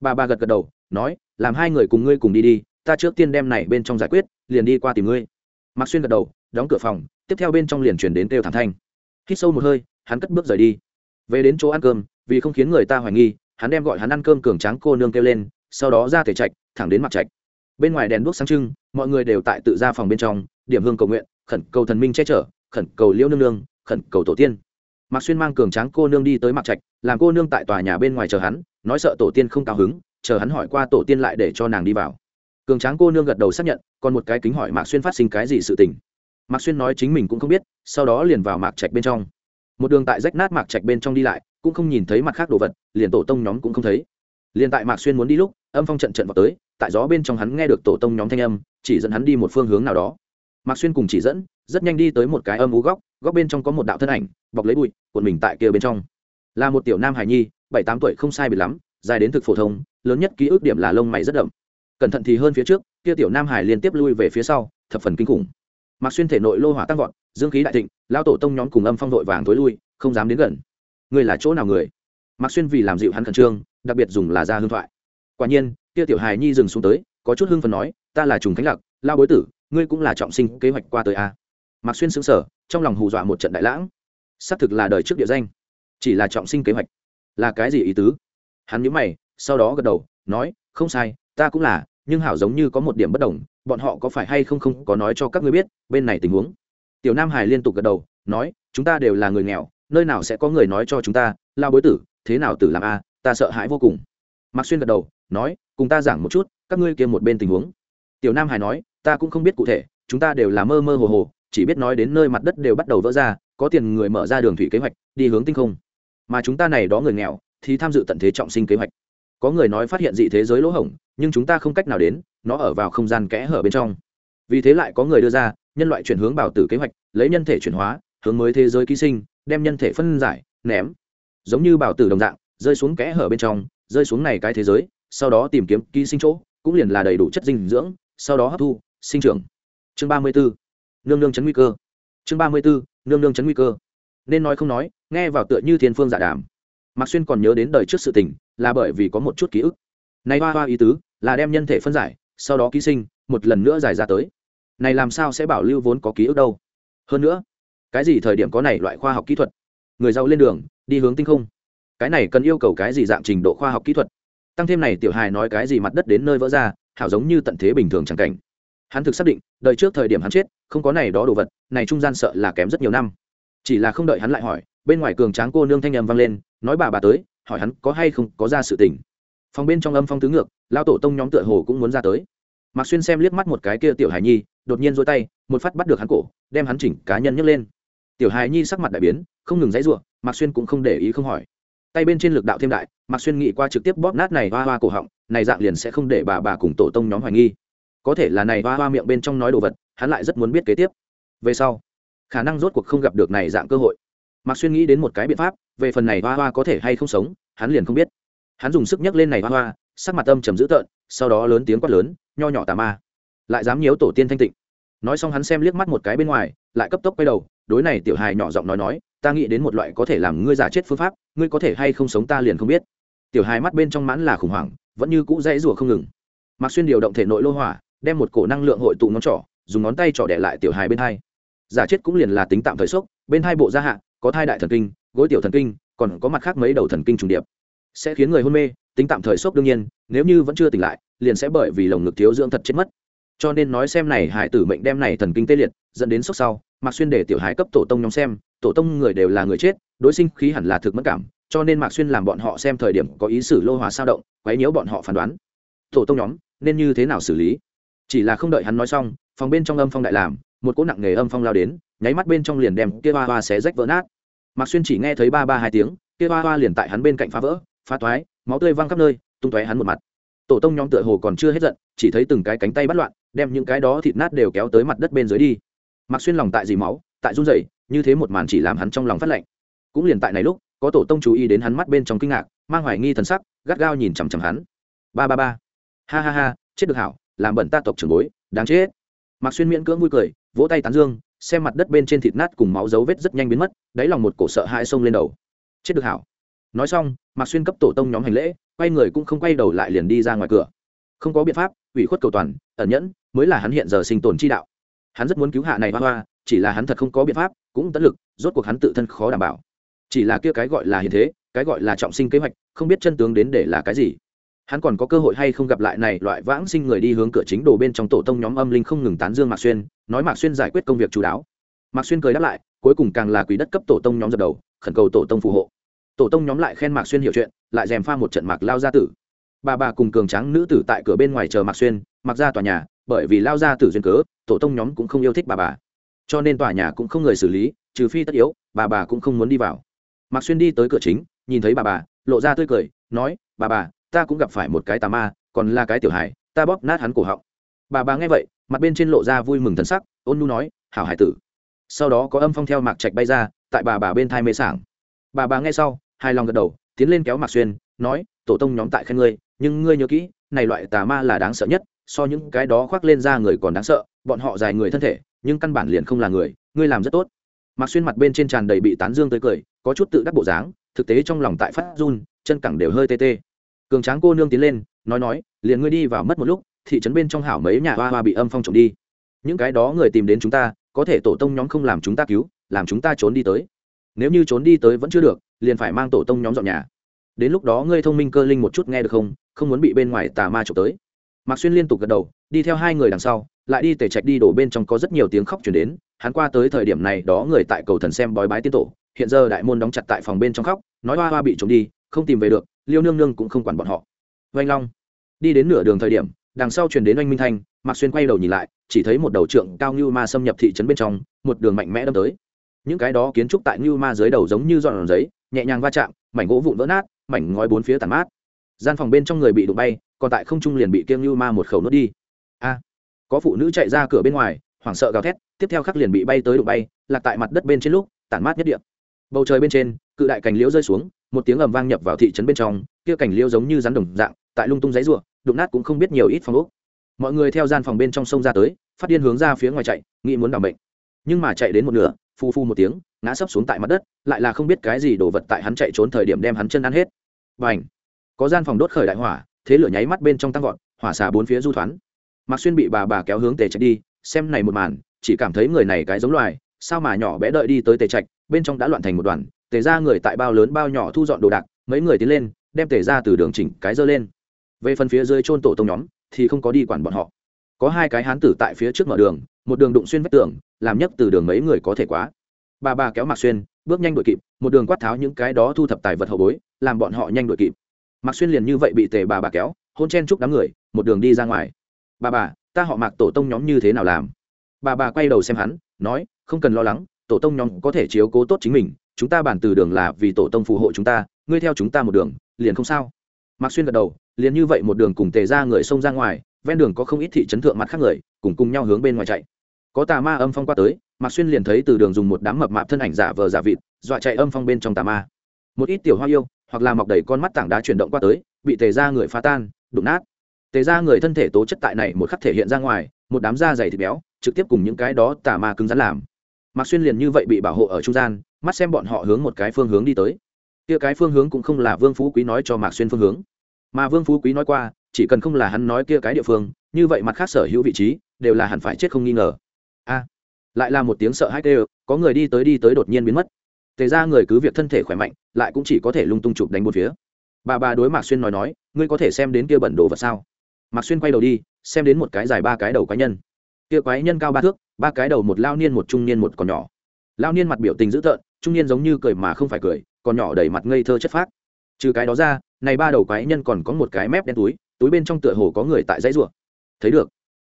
Bà bà gật gật đầu, nói, làm hai người cùng ngươi cùng đi đi, ta trước tiên đem này bên trong giải quyết, liền đi qua tìm ngươi. Mạc xuyên gật đầu, đóng cửa phòng, tiếp theo bên trong liền chuyển đến kêu thảm thanh hít sâu một hơi, hắn cất bước rời đi. Về đến chỗ ăn cơm, vì không khiến người ta hoài nghi, hắn đem gọi hắn ăn cơm cường tráng cô nương kêu lên, sau đó ra thể trạch, thẳng đến mặt trạch. Bên ngoài đèn đuốc sáng trưng, mọi người đều tại tự ra phòng bên trong, điểm hương cầu nguyện, khẩn cầu thần minh che chở, khẩn cầu liễu nương nương, khẩn cầu tổ tiên. Mạc xuyên mang cường tráng cô nương đi tới mặt trạch, làm cô nương tại tòa nhà bên ngoài chờ hắn, nói sợ tổ tiên không cao hứng, chờ hắn hỏi qua tổ tiên lại để cho nàng đi vào. Cường tráng cô nương gật đầu xác nhận, còn một cái kính hỏi mạc xuyên phát sinh cái gì sự tình mạc xuyên nói chính mình cũng không biết sau đó liền vào mạc trạch bên trong một đường tại rách nát mạc trạch bên trong đi lại cũng không nhìn thấy mặt khác đồ vật liền tổ tông nhóm cũng không thấy liền tại mạc xuyên muốn đi lúc âm phong trận trận vào tới tại gió bên trong hắn nghe được tổ tông nhóm thanh âm chỉ dẫn hắn đi một phương hướng nào đó mạc xuyên cùng chỉ dẫn rất nhanh đi tới một cái âm ú góc góc bên trong có một đạo thân ảnh bọc lấy bụi cuộn mình tại kia bên trong là một tiểu nam hải nhi bảy tám tuổi không sai bị lắm dài đến thực phổ thông lớn nhất ký ức điểm là lông mày rất đậm cẩn thận thì hơn phía trước kia tiểu nam hải liên tiếp lui về phía sau thập phần kinh khủng mạc xuyên thể nội lô hỏa tăng vọt, dương khí đại thịnh lao tổ tông nhóm cùng âm phong vội vàng tối lui, không dám đến gần. Người là chỗ nào người? Mạc xuyên vì làm dịu hắn khẩn trương, đặc biệt dùng là ra hương thoại. Quả nhiên, kia tiểu hài nhi dừng xuống tới, có chút hưng phần nói, ta là trùng khánh lạc lao bối tử, ngươi cũng là trọng sinh kế hoạch qua tới a. Mạc xuyên xứng sở trong lòng hù dọa một trận đại lãng. Xác thực là đời trước địa danh, chỉ là trọng sinh kế hoạch. Là cái gì ý tứ? Hắn nhớ mày, sau đó gật đầu, nói, không sai, ta cũng là, nhưng hảo giống như có một điểm bất đồng bọn họ có phải hay không không có nói cho các ngươi biết, bên này tình huống. Tiểu nam hải liên tục gật đầu, nói, chúng ta đều là người nghèo, nơi nào sẽ có người nói cho chúng ta, lao bối tử, thế nào tử làm a, ta sợ hãi vô cùng. Mạc xuyên gật đầu, nói, cùng ta giảng một chút, các ngươi kia một bên tình huống. Tiểu nam hải nói, ta cũng không biết cụ thể, chúng ta đều là mơ mơ hồ hồ, chỉ biết nói đến nơi mặt đất đều bắt đầu vỡ ra, có tiền người mở ra đường thủy kế hoạch, đi hướng tinh không. Mà chúng ta này đó người nghèo, thì tham dự tận thế trọng sinh kế hoạch có người nói phát hiện dị thế giới lỗ hổng, nhưng chúng ta không cách nào đến, nó ở vào không gian kẽ hở bên trong. Vì thế lại có người đưa ra, nhân loại chuyển hướng bảo tử kế hoạch, lấy nhân thể chuyển hóa, hướng mới thế giới ký sinh, đem nhân thể phân giải, ném. Giống như bảo tử đồng dạng, rơi xuống kẽ hở bên trong, rơi xuống này cái thế giới, sau đó tìm kiếm ký sinh chỗ, cũng liền là đầy đủ chất dinh dưỡng, sau đó hấp thu, sinh trưởng. Chương ba mươi bốn nương nương chấn nguy cơ. Chương ba mươi bốn nương nương chấn nguy cơ. Nên nói không nói, nghe vào tựa như thiên phương giả đàm mạc xuyên còn nhớ đến đời trước sự tình, là bởi vì có một chút ký ức. Này hoa hoa ý tứ, là đem nhân thể phân giải, sau đó ký sinh, một lần nữa giải ra tới. Này làm sao sẽ bảo lưu vốn có ký ức đâu? Hơn nữa, cái gì thời điểm có này loại khoa học kỹ thuật? Người giàu lên đường, đi hướng tinh không. Cái này cần yêu cầu cái gì dạng trình độ khoa học kỹ thuật? Tăng thêm này tiểu hài nói cái gì mặt đất đến nơi vỡ ra, hảo giống như tận thế bình thường chẳng cảnh. Hắn thực xác định đợi trước thời điểm hắn chết, không có này đó đồ vật, này trung gian sợ là kém rất nhiều năm. Chỉ là không đợi hắn lại hỏi bên ngoài cường tráng cô nương thanh âm vang lên, nói bà bà tới, hỏi hắn có hay không có ra sự tình. Phòng bên trong âm phong tứ ngược lao tổ tông nhóm tựa hồ cũng muốn ra tới. Mạc xuyên xem liếc mắt một cái kia tiểu hải nhi, đột nhiên dôi tay, một phát bắt được hắn cổ, đem hắn chỉnh cá nhân nhấc lên. Tiểu hải nhi sắc mặt đại biến, không ngừng dãy ruộng mạc xuyên cũng không để ý không hỏi. Tay bên trên lực đạo thêm đại, mạc xuyên nghĩ qua trực tiếp bóp nát này hoa hoa cổ họng, này dạng liền sẽ không để bà bà cùng tổ tông nhóm hoài nghi. Có thể là này hoa hoa miệng bên trong nói đồ vật, hắn lại rất muốn biết kế tiếp. Về sau, khả năng rốt cuộc không gặp được này dạng cơ hội mạc xuyên nghĩ đến một cái biện pháp, về phần này hoa hoa có thể hay không sống, hắn liền không biết. Hắn dùng sức nhấc lên này hoa hoa, sắc mặt âm trầm dữ tợn, sau đó lớn tiếng quát lớn, nho nhỏ tà ma, lại dám nhiễu tổ tiên thanh tịnh. Nói xong hắn xem liếc mắt một cái bên ngoài, lại cấp tốc quay đầu, đối này tiểu hài nhỏ giọng nói nói, ta nghĩ đến một loại có thể làm ngươi giả chết phương pháp, ngươi có thể hay không sống ta liền không biết. Tiểu hài mắt bên trong mãn là khủng hoảng, vẫn như cũ dãy rủa không ngừng. Mạc xuyên điều động thể nội lô hỏa, đem một cổ năng lượng hội tụ ngón trỏ, dùng ngón tay trỏ đẻ lại tiểu hài bên hai. Giả chết cũng liền là tính tạm thời sốc, bên hai bộ gia hạ có thai đại thần kinh, gối tiểu thần kinh, còn có mặt khác mấy đầu thần kinh trùng điệp. Sẽ khiến người hôn mê, tính tạm thời sốc đương nhiên, nếu như vẫn chưa tỉnh lại, liền sẽ bởi vì lồng ngực thiếu dưỡng thật chết mất. Cho nên nói xem này, hải tử mệnh đem này thần kinh tê liệt, dẫn đến sốc sau, mạc xuyên để tiểu hải cấp tổ tông nhóm xem, tổ tông người đều là người chết, đối sinh khí hẳn là thực mất cảm, cho nên mạc xuyên làm bọn họ xem thời điểm có ý xử lô hòa sao động, quấy nhiễu bọn họ phán đoán. Tổ tông nhóm, nên như thế nào xử lý? Chỉ là không đợi hắn nói xong, phòng bên trong âm phong đại làm, một cỗ nặng nghề âm phong lao đến, nháy mắt bên trong liền đem kia hoa hoa xé rách vỡ nát mạc xuyên chỉ nghe thấy ba ba hai tiếng, kia ba ba liền tại hắn bên cạnh phá vỡ, phá toái, máu tươi văng khắp nơi, tung tóe hắn một mặt. Tổ tông nhóm tựa hồ còn chưa hết giận, chỉ thấy từng cái cánh tay bắt loạn, đem những cái đó thịt nát đều kéo tới mặt đất bên dưới đi. Mạc xuyên lòng tại dì máu, tại run rẩy, như thế một màn chỉ làm hắn trong lòng phát lạnh. Cũng liền tại này lúc, có tổ tông chú ý đến hắn mắt bên trong kinh ngạc, mang hoài nghi thần sắc, gắt gao nhìn chằm chằm hắn. Ba ba ba. Ha ha ha, chết được hảo, làm bẩn ta tộc trưởng bối, đáng chết. Mạc xuyên miễn cưỡng vui cười, vỗ tay tán dương xem mặt đất bên trên thịt nát cùng máu dấu vết rất nhanh biến mất, đáy lòng một cổ sợ hãi xông lên đầu. Chết được hảo. Nói xong, mạc xuyên cấp tổ tông nhóm hành lễ, quay người cũng không quay đầu lại liền đi ra ngoài cửa. Không có biện pháp, ủy khuất cầu toàn, ẩn nhẫn, mới là hắn hiện giờ sinh tồn chi đạo. Hắn rất muốn cứu hạ này hoa hoa, chỉ là hắn thật không có biện pháp, cũng tận lực, rốt cuộc hắn tự thân khó đảm bảo. Chỉ là kia cái gọi là hiện thế, cái gọi là trọng sinh kế hoạch, không biết chân tướng đến để là cái gì hắn còn có cơ hội hay không gặp lại này loại vãng sinh người đi hướng cửa chính đồ bên trong tổ tông nhóm âm linh không ngừng tán dương mạc xuyên, nói mạc xuyên giải quyết công việc chú đáo. Mạc xuyên cười đáp lại, cuối cùng càng là quỷ đất cấp tổ tông nhóm dập đầu, khẩn cầu tổ tông phù hộ. Tổ tông nhóm lại khen mạc xuyên hiểu chuyện, lại dèm pha một trận mạc lao gia tử. Bà bà cùng cường tráng nữ tử tại cửa bên ngoài chờ mạc xuyên mặc ra tòa nhà, bởi vì lao gia tử duyên cớ, tổ tông nhóm cũng không yêu thích bà bà. Cho nên tòa nhà cũng không người xử lý, trừ phi tất yếu, bà bà cũng không muốn đi vào. Mạc xuyên đi tới cửa chính, nhìn thấy bà bà, lộ ra tươi cười, nói, bà bà ta cũng gặp phải một cái tà ma, còn là cái tiểu hài, ta bóp nát hắn cổ họng. Bà bà nghe vậy, mặt bên trên lộ ra vui mừng thân sắc, ôn nu nói, hảo hải tử. Sau đó có âm phong theo mạc trạch bay ra, tại bà bà bên thai mê sảng. Bà bà nghe sau hai lòng gật đầu, tiến lên kéo mạc xuyên, nói, tổ tông nhóm tại khen ngươi, nhưng ngươi nhớ kỹ, này loại tà ma là đáng sợ nhất, so những cái đó khoác lên ra người còn đáng sợ, bọn họ dài người thân thể, nhưng căn bản liền không là người, ngươi làm rất tốt. Mạc xuyên mặt bên trên tràn đầy bị tán dương tới cười, có chút tự đắc bộ dáng, thực tế trong lòng tại phát run, chân cẳng đều hơi tê tê cường tráng cô nương tiến lên, nói nói, liền ngươi đi vào mất một lúc, thị trấn bên trong hảo mấy nhà hoa hoa bị âm phong trộm đi. Những cái đó người tìm đến chúng ta, có thể tổ tông nhóm không làm chúng ta cứu, làm chúng ta trốn đi tới. Nếu như trốn đi tới vẫn chưa được, liền phải mang tổ tông nhóm dọn nhà. Đến lúc đó ngươi thông minh cơ linh một chút nghe được không không muốn bị bên ngoài tà ma trộm tới. Mạc xuyên liên tục gật đầu, đi theo hai người đằng sau, lại đi tể trạch đi đổ bên trong có rất nhiều tiếng khóc chuyển đến. Hắn qua tới thời điểm này, đó người tại cầu thần xem bói bái tiên tổ, hiện giờ đại môn đóng chặt tại phòng bên trong khóc, nói hoa hoa bị trộm đi, không tìm về được liêu nương nương cũng không quản bọn họ. Oanh long, đi đến nửa đường thời điểm, đằng sau truyền đến oanh minh thanh, mạc xuyên quay đầu nhìn lại, chỉ thấy một đầu trượng cao như ma xâm nhập thị trấn bên trong, một đường mạnh mẽ đâm tới. Những cái đó kiến trúc tại như ma dưới đầu giống như dọn giấy, nhẹ nhàng va chạm, mảnh gỗ vụn vỡ nát, mảnh ngói bốn phía tàn mát. Gian phòng bên trong người bị đụng bay, còn tại không trung liền bị kiêng như ma một khẩu nuốt đi. A! Có phụ nữ chạy ra cửa bên ngoài, hoảng sợ gào thét, tiếp theo khắc liền bị bay tới đụng bay, lạc tại mặt đất bên trên lúc, tản mát nhất điểm bầu trời bên trên, cự đại cành liễu rơi xuống một tiếng ầm vang nhập vào thị trấn bên trong, kia cảnh liêu giống như rắn đồng dạng, tại lung tung giấy ruộng đụng nát cũng không biết nhiều ít phòng ốc. Mọi người theo gian phòng bên trong sông ra tới, phát điên hướng ra phía ngoài chạy, nghĩ muốn bảo bệnh. Nhưng mà chạy đến một nửa phu phu một tiếng, ngã sấp xuống tại mặt đất, lại là không biết cái gì đổ vật tại hắn chạy trốn thời điểm đem hắn chân ăn hết. Và ảnh có gian phòng đốt khởi đại hỏa, thế lửa nháy mắt bên trong tăng vọt, hỏa xả bốn phía du thoán. Mạc xuyên bị bà bà kéo hướng tề trạch đi, xem này một màn, chỉ cảm thấy người này cái giống loài, sao mà nhỏ bé đợi đi tới tề trạch, bên trong đã loạn thành một đoàn tề ra người tại bao lớn bao nhỏ thu dọn đồ đạc, mấy người tiến lên, đem tề ra từ đường chỉnh cái dơ lên. Về phần phía dưới trôn tổ tông nhóm, thì không có đi quản bọn họ. Có hai cái hán tử tại phía trước mở đường, một đường đụng xuyên vách tường, làm nhấc từ đường mấy người có thể quá. Bà bà kéo mạc xuyên, bước nhanh đội kịp, một đường quát tháo những cái đó thu thập tài vật hậu bối, làm bọn họ nhanh đội kịp. Mạc xuyên liền như vậy bị tề bà bà kéo, hôn chen chúc đám người, một đường đi ra ngoài. Bà bà, ta họ mạc tổ tông nhóm như thế nào làm? Bà bà quay đầu xem hắn, nói, không cần lo lắng, tổ tông nhóm có thể chiếu cố tốt chính mình chúng ta bản từ đường là vì tổ tông phù hộ chúng ta, ngươi theo chúng ta một đường, liền không sao. Mạc xuyên gật đầu, liền như vậy một đường cùng tề ra người xông ra ngoài, ven đường có không ít thị trấn thượng mặt khác người, cùng cùng nhau hướng bên ngoài chạy. Có tà ma âm phong qua tới, mạc xuyên liền thấy từ đường dùng một đám mập mạp thân ảnh giả vờ giả vịt, dọa chạy âm phong bên trong tà ma. Một ít tiểu hoa yêu, hoặc là mọc đầy con mắt tảng đá chuyển động qua tới, bị tề ra người phá tan, đụng nát. Tề ra người thân thể tố chất tại này một khắc thể hiện ra ngoài, một đám da dày thịt béo, trực tiếp cùng những cái đó tà ma cứng rắn làm mạc xuyên liền như vậy bị bảo hộ ở trung gian, mắt xem bọn họ hướng một cái phương hướng đi tới. Kia cái phương hướng cũng không là vương phú quý nói cho mạc xuyên phương hướng. Mà vương phú quý nói qua, chỉ cần không là hắn nói kia cái địa phương, như vậy mặt khác sở hữu vị trí, đều là hẳn phải chết không nghi ngờ. A, lại là một tiếng sợ hãi tê có người đi tới đi tới đột nhiên biến mất. Tề ra người cứ việc thân thể khỏe mạnh, lại cũng chỉ có thể lung tung chụp đánh một phía. Bà bà đối mạc xuyên nói nói, ngươi có thể xem đến kia bẩn đồ vật sao? Mạc xuyên quay đầu đi, xem đến một cái dài ba cái đầu quái nhân. Kia quái nhân cao ba thước ba cái đầu một lao niên, một trung niên, một còn nhỏ. Lao niên mặt biểu tình dữ tợn, trung niên giống như cười mà không phải cười, còn nhỏ đầy mặt ngây thơ chất phác. Trừ cái đó ra, này ba đầu quái nhân còn có một cái mép đen túi túi bên trong tựa hồ có người tại dãy rùa thấy được.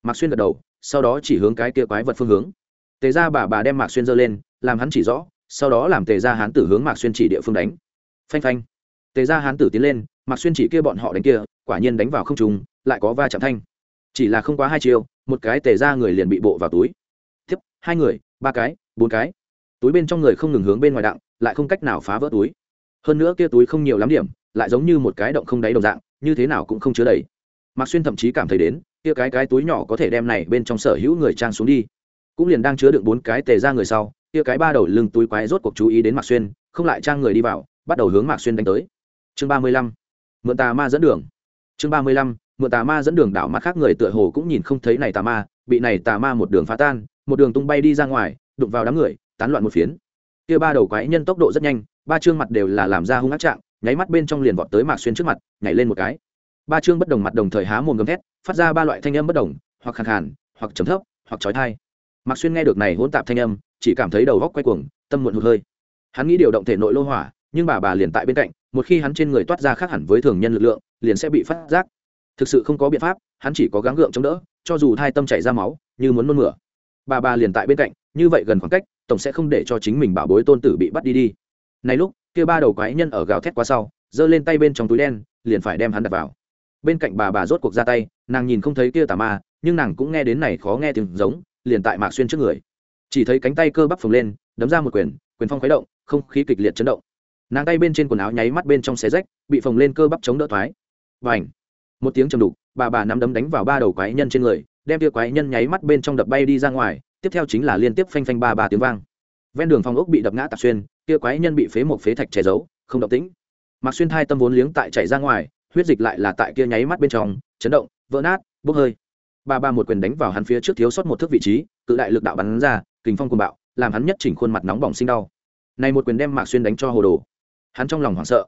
Mạc xuyên gật đầu, sau đó chỉ hướng cái kia quái vật phương hướng. Tề ra bà bà đem mạc xuyên giơ lên, làm hắn chỉ rõ, sau đó làm tề ra hán tử hướng mạc xuyên chỉ địa phương đánh. Phanh phanh. Tề ra hán tử tiến lên, mạc xuyên chỉ kia bọn họ đánh kia, quả nhiên đánh vào không trùng lại có va chạm thanh. Chỉ là không quá hai chiều, một cái tề ra người liền bị bộ vào túi hai người, ba cái, bốn cái. Túi bên trong người không ngừng hướng bên ngoài đặng, lại không cách nào phá vỡ túi. Hơn nữa kia túi không nhiều lắm điểm, lại giống như một cái động không đáy đồng dạng, như thế nào cũng không chứa đầy. Mạc xuyên thậm chí cảm thấy đến, kia cái cái túi nhỏ có thể đem này bên trong sở hữu người trang xuống đi. Cũng liền đang chứa được bốn cái tề ra người sau, kia cái ba đầu lưng túi quái rốt cuộc chú ý đến mạc xuyên, không lại trang người đi vào, bắt đầu hướng mạc xuyên đánh tới. Chương ba mươi lăm, mượn tà ma dẫn đường. Chương ba mươi lăm, mượn tà ma dẫn đường đảo mắt khác người tựa hồ cũng nhìn không thấy này tà ma, bị này tà ma một đường phá tan một đường tung bay đi ra ngoài, đụng vào đám người, tán loạn một phiến. Kia ba đầu quái nhân tốc độ rất nhanh, ba chương mặt đều là làm ra hung ác trạng, nháy mắt bên trong liền vọt tới mạc xuyên trước mặt, nhảy lên một cái. Ba chương bất đồng mặt đồng thời há mồm gầm thét, phát ra ba loại thanh âm bất đồng, hoặc khàn khàn, hoặc trầm thấp, hoặc trói thai mạc xuyên nghe được này hỗn tạp thanh âm, chỉ cảm thấy đầu góc quay cuồng, tâm muộn hụt hơi. Hắn nghĩ điều động thể nội lô hỏa, nhưng bà bà liền tại bên cạnh, một khi hắn trên người toát ra khác hẳn với thường nhân lực lượng, liền sẽ bị phát giác. Thực sự không có biện pháp, hắn chỉ có gắng gượng chống đỡ, cho dù thai tâm chảy ra máu, như muốn nôn mửa bà bà liền tại bên cạnh, như vậy gần khoảng cách, tổng sẽ không để cho chính mình bảo bối tôn tử bị bắt đi đi. Này lúc, kia ba đầu quái nhân ở gào thét qua sau, giơ lên tay bên trong túi đen, liền phải đem hắn đặt vào. Bên cạnh bà bà rốt cuộc ra tay, nàng nhìn không thấy kia tà ma, nhưng nàng cũng nghe đến này khó nghe tiếng giống, liền tại mạc xuyên trước người. Chỉ thấy cánh tay cơ bắp phồng lên, đấm ra một quyền quyền phong khuấy động, không khí kịch liệt chấn động. Nàng tay bên trên quần áo nháy mắt bên trong xé rách, bị phồng lên cơ bắp chống đỡ thoái. Và ảnh một tiếng trầm đục, bà bà nắm đấm đánh vào ba đầu quái nhân trên người đem tia quái nhân nháy mắt bên trong đập bay đi ra ngoài, tiếp theo chính là liên tiếp phanh phanh ba ba tiếng vang. Ven đường phòng ốc bị đập ngã tạc xuyên, tia quái nhân bị phế một phế thạch che giấu, không động tĩnh. Mặc xuyên thai tâm vốn liếng tại chảy ra ngoài, huyết dịch lại là tại kia nháy mắt bên trong, chấn động, vỡ nát, bốc hơi. Ba ba một quyền đánh vào hắn phía trước thiếu sót một thước vị trí, cự đại lực đạo bắn ra, kình phong cùng bạo, làm hắn nhất chỉnh khuôn mặt nóng bỏng sinh đau. Này một quyền đem mạc xuyên đánh cho hồ đồ. Hắn trong lòng hoảng sợ.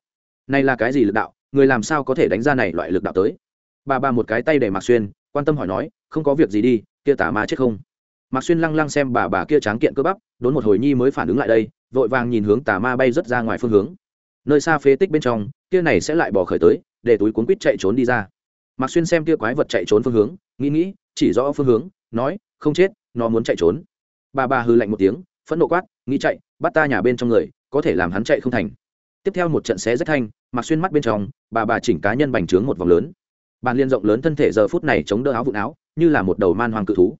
Này là cái gì lực đạo? Người làm sao có thể đánh ra này loại lực đạo tới? Ba ba một cái tay để mạc xuyên, quan tâm hỏi nói không có việc gì đi, kia tả ma chết không? Mạc xuyên lăng lăng xem bà bà kia tráng kiện cơ bắp, đốn một hồi nhi mới phản ứng lại đây, vội vàng nhìn hướng tà ma bay rất ra ngoài phương hướng. Nơi xa phế tích bên trong, kia này sẽ lại bỏ khởi tới, để túi cuốn quýt chạy trốn đi ra. Mạc xuyên xem kia quái vật chạy trốn phương hướng, nghĩ nghĩ, chỉ rõ phương hướng, nói, không chết, nó muốn chạy trốn. Bà bà hư lạnh một tiếng, phẫn nộ quát, nghĩ chạy, bắt ta nhà bên trong người, có thể làm hắn chạy không thành. Tiếp theo một trận xé rách thanh mặc xuyên mắt bên trong, bà bà chỉnh cá nhân bành trướng một vòng lớn bàn liên rộng lớn thân thể giờ phút này chống đỡ áo vụn áo, như là một đầu man hoàng cự thú.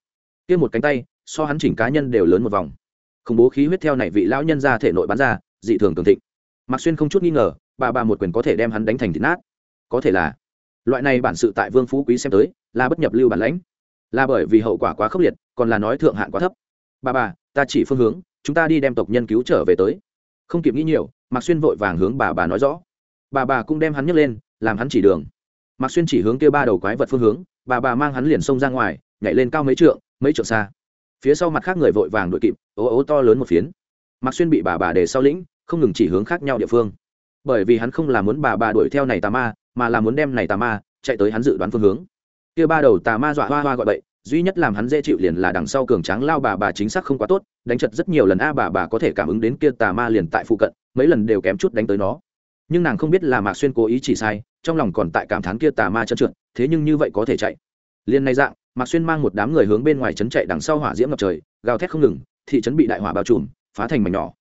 Kia một cánh tay, so hắn chỉnh cá nhân đều lớn một vòng. Khủng bố khí huyết theo này vị lão nhân ra thể nội bán ra, dị thường cường thịnh. Mặc xuyên không chút nghi ngờ, bà bà một quyền có thể đem hắn đánh thành thịt nát. Có thể là, loại này bản sự tại vương phú quý xem tới, là bất nhập lưu bản lãnh. Là bởi vì hậu quả quá khốc liệt, còn là nói thượng hạn quá thấp. Bà bà, ta chỉ phương hướng, chúng ta đi đem tộc nhân cứu trở về tới. Không kịp nghĩ nhiều, mạc xuyên vội vàng hướng bà bà nói rõ. Bà bà cũng đem hắn nhấc lên, làm hắn chỉ đường mạc xuyên chỉ hướng kia ba đầu quái vật phương hướng, bà bà mang hắn liền xông ra ngoài, nhảy lên cao mấy trượng mấy trượng xa. Phía sau mặt khác người vội vàng đội kịp, ố ố to lớn một phiến. Mạc xuyên bị bà bà để sau lĩnh, không ngừng chỉ hướng khác nhau địa phương. Bởi vì hắn không là muốn bà bà đuổi theo này tà ma, mà là muốn đem này tà ma chạy tới hắn dự đoán phương hướng. Kia ba đầu tà ma dọa hoa hoa gọi bậy, duy nhất làm hắn dễ chịu liền là đằng sau cường tráng lao bà bà chính xác không quá tốt, đánh chật rất nhiều lần a bà bà có thể cảm ứng đến kia tà ma liền tại phụ cận, mấy lần đều kém chút đánh tới nó nhưng nàng không biết là mạc xuyên cố ý chỉ sai trong lòng còn tại cảm thán kia tà ma chân trượt, thế nhưng như vậy có thể chạy. Liền này dạng, mạc xuyên mang một đám người hướng bên ngoài trấn chạy đằng sau hỏa diễm ngập trời, gào thét không ngừng, thị trấn bị đại hỏa bao trùm, phá thành mảnh nhỏ.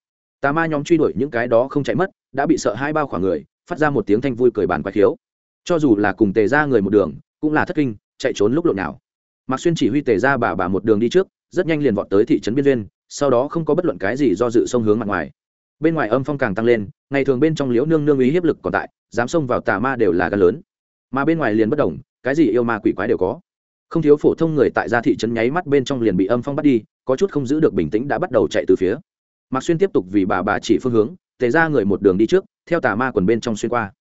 Tà ma nhóm truy đuổi những cái đó không chạy mất, đã bị sợ hai bao khoảng người, phát ra một tiếng thanh vui cười bàn quái khiếu. Cho dù là cùng tề ra người một đường, cũng là thất kinh, chạy trốn lúc lộn nào mạc xuyên chỉ huy tề ra bà bà một đường đi trước, rất nhanh liền vọt tới thị trấn biên duyên, sau đó không có bất luận cái gì do dự sông hướng mặt ngoài bên ngoài âm phong càng tăng lên, ngày thường bên trong liễu nương nương ý hiếp lực còn tại, dám xông vào tà ma đều là gan lớn. Mà bên ngoài liền bất đồng, cái gì yêu ma quỷ quái đều có. Không thiếu phổ thông người tại gia thị trấn nháy mắt bên trong liền bị âm phong bắt đi, có chút không giữ được bình tĩnh đã bắt đầu chạy từ phía. Mạc xuyên tiếp tục vì bà bà chỉ phương hướng, tề ra người một đường đi trước, theo tà ma quần bên trong xuyên qua.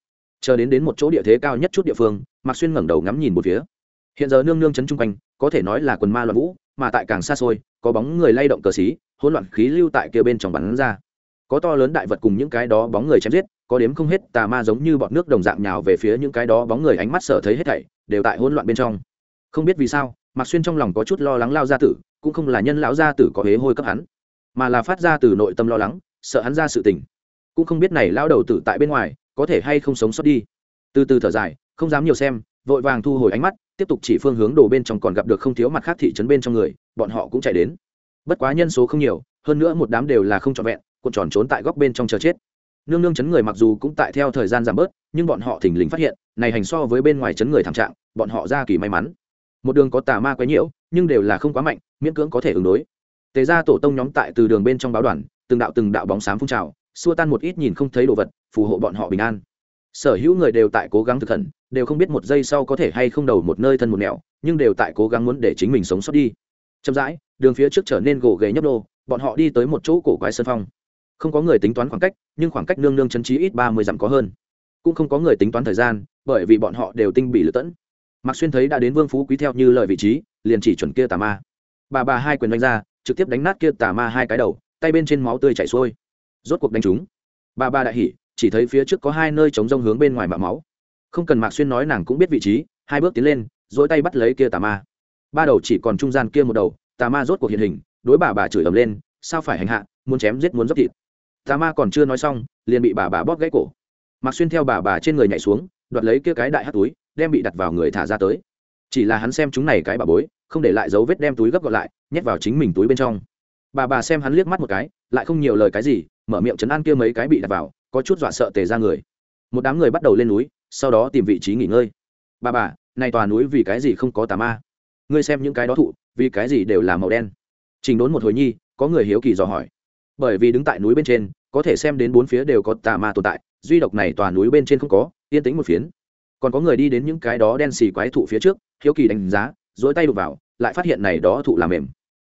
Chờ đến đến một chỗ địa thế cao nhất chút địa phương, mạc xuyên ngẩng đầu ngắm nhìn một phía. Hiện giờ nương nương chấn chung quanh, có thể nói là quần ma loạn vũ, mà tại càng xa xôi, có bóng người lay động cờ xí, hỗn loạn khí lưu tại kia bên trong bắn ra có to lớn đại vật cùng những cái đó bóng người chém giết, có đếm không hết, tà ma giống như bọn nước đồng dạng nhào về phía những cái đó bóng người ánh mắt sở thấy hết thảy, đều tại hỗn loạn bên trong. Không biết vì sao, mạc xuyên trong lòng có chút lo lắng lao gia tử, cũng không là nhân lão gia tử có hế hôi cấp hắn, mà là phát ra từ nội tâm lo lắng, sợ hắn ra sự tình. Cũng không biết này lao đầu tử tại bên ngoài, có thể hay không sống sót đi. Từ từ thở dài, không dám nhiều xem, vội vàng thu hồi ánh mắt, tiếp tục chỉ phương hướng đồ bên trong còn gặp được không thiếu mặt khác thị trấn bên trong người, bọn họ cũng chạy đến. Bất quá nhân số không nhiều, hơn nữa một đám đều là không trọn vẹn cuộn tròn trốn tại góc bên trong chờ chết. Nương nương chấn người mặc dù cũng tại theo thời gian giảm bớt, nhưng bọn họ thình lình phát hiện, này hành so với bên ngoài chấn người thảm trạng, bọn họ ra kỳ may mắn. Một đường có tà ma quấy nhiễu, nhưng đều là không quá mạnh, miễn cưỡng có thể ứng đối. Tề ra tổ tông nhóm tại từ đường bên trong báo đoàn, từng đạo từng đạo bóng xám phun trào, xua tan một ít nhìn không thấy đồ vật, phù hộ bọn họ bình an. Sở hữu người đều tại cố gắng thực khẩn đều không biết một giây sau có thể hay không đầu một nơi thân một nẻo, nhưng đều tại cố gắng muốn để chính mình sống sót đi. Chậm rãi, đường phía trước trở nên gỗ ghề nhấp đô bọn họ đi tới một chỗ cổ quái sân phong không có người tính toán khoảng cách, nhưng khoảng cách nương nương chân trí ít ba mươi dặm có hơn. Cũng không có người tính toán thời gian, bởi vì bọn họ đều tinh bị lựa tẫn mạc xuyên thấy đã đến vương phú quý theo như lời vị trí, liền chỉ chuẩn kia tà ma. Bà bà hai quyền đánh ra, trực tiếp đánh nát kia tà ma hai cái đầu, tay bên trên máu tươi chảy xuôi. Rốt cuộc đánh chúng bà bà đại hỉ, chỉ thấy phía trước có hai nơi chống rông hướng bên ngoài mạ máu. Không cần mạc xuyên nói nàng cũng biết vị trí, hai bước tiến lên, dỗi tay bắt lấy kia tà ma. Ba đầu chỉ còn trung gian kia một đầu, tà ma rốt cuộc hiện hình, đối bà bà chửi ầm lên, sao phải hành hạ, muốn chém giết muốn dốc thịt? Tà ma còn chưa nói xong, liền bị bà bà bóp gãy cổ. Mặc xuyên theo bà bà trên người nhảy xuống, đoạt lấy kia cái đại hát túi, đem bị đặt vào người thả ra tới. Chỉ là hắn xem chúng này cái bà bối, không để lại dấu vết đem túi gấp gọn lại, nhét vào chính mình túi bên trong. Bà bà xem hắn liếc mắt một cái, lại không nhiều lời cái gì, mở miệng chấn an kia mấy cái bị đặt vào, có chút dọa sợ tề ra người. Một đám người bắt đầu lên núi, sau đó tìm vị trí nghỉ ngơi. Bà bà, này tòa núi vì cái gì không có tà ma? Ngươi xem những cái đó thụ, vì cái gì đều là màu đen? Trình đốn một hồi nhi, có người hiếu kỳ dò hỏi bởi vì đứng tại núi bên trên, có thể xem đến bốn phía đều có tà ma tồn tại, duy độc này tòa núi bên trên không có, yên tĩnh một phiến. Còn có người đi đến những cái đó đen xì quái thụ phía trước, hiếu kỳ đánh giá dỗi tay đục vào, lại phát hiện này đó thụ làm mềm.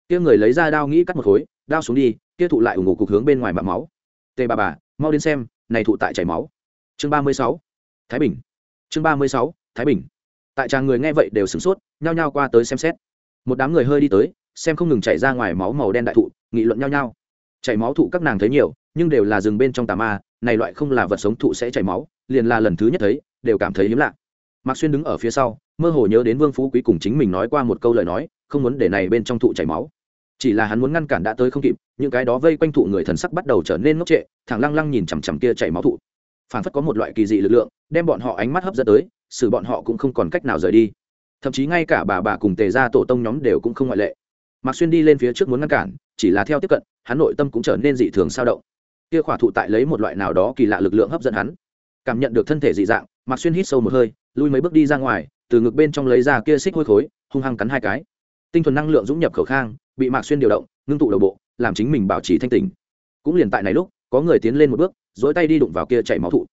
Kia người lấy ra đao nghĩ cắt một khối, đao xuống đi, kia thụ lại ủng hộ cục hướng bên ngoài bạc máu. Tê bà bà, mau đến xem, này thụ tại chảy máu. Chương ba mươi sáu, thái bình. Chương ba mươi sáu, thái bình. Tại tràng người nghe vậy đều sửng sốt, nhao nhao qua tới xem xét. Một đám người hơi đi tới, xem không ngừng chảy ra ngoài máu màu đen đại thụ, nghị luận nhao nhao chảy máu thụ các nàng thấy nhiều, nhưng đều là rừng bên trong tà ma, này loại không là vật sống thụ sẽ chảy máu, liền là lần thứ nhất thấy, đều cảm thấy hiếm lạ. Mạc xuyên đứng ở phía sau, mơ hồ nhớ đến vương phú quý cùng chính mình nói qua một câu lời nói, không muốn để này bên trong thụ chảy máu. Chỉ là hắn muốn ngăn cản đã tới không kịp, những cái đó vây quanh thụ người thần sắc bắt đầu trở nên ngốc trệ, thẳng lăng lăng nhìn chằm chằm kia chảy máu thụ. Phản phất có một loại kỳ dị lực lượng, đem bọn họ ánh mắt hấp dẫn tới, xử bọn họ cũng không còn cách nào rời đi. Thậm chí ngay cả bà bà cùng tề ra tổ tông nhóm đều cũng không ngoại lệ. Mạc xuyên đi lên phía trước muốn ngăn cản chỉ là theo tiếp cận, hắn nội tâm cũng trở nên dị thường sao động. Kia khỏa thụ tại lấy một loại nào đó kỳ lạ lực lượng hấp dẫn hắn. Cảm nhận được thân thể dị dạng, mạc xuyên hít sâu một hơi, lui mấy bước đi ra ngoài, từ ngực bên trong lấy ra kia xích hôi khối, hung hăng cắn hai cái. Tinh thuần năng lượng dũng nhập khẩu khang, bị mạc xuyên điều động, ngưng tụ đầu bộ, làm chính mình bảo trì thanh tình cũng liền tại này lúc, có người tiến lên một bước dỗi tay đi đụng vào kia chảy máu thụ.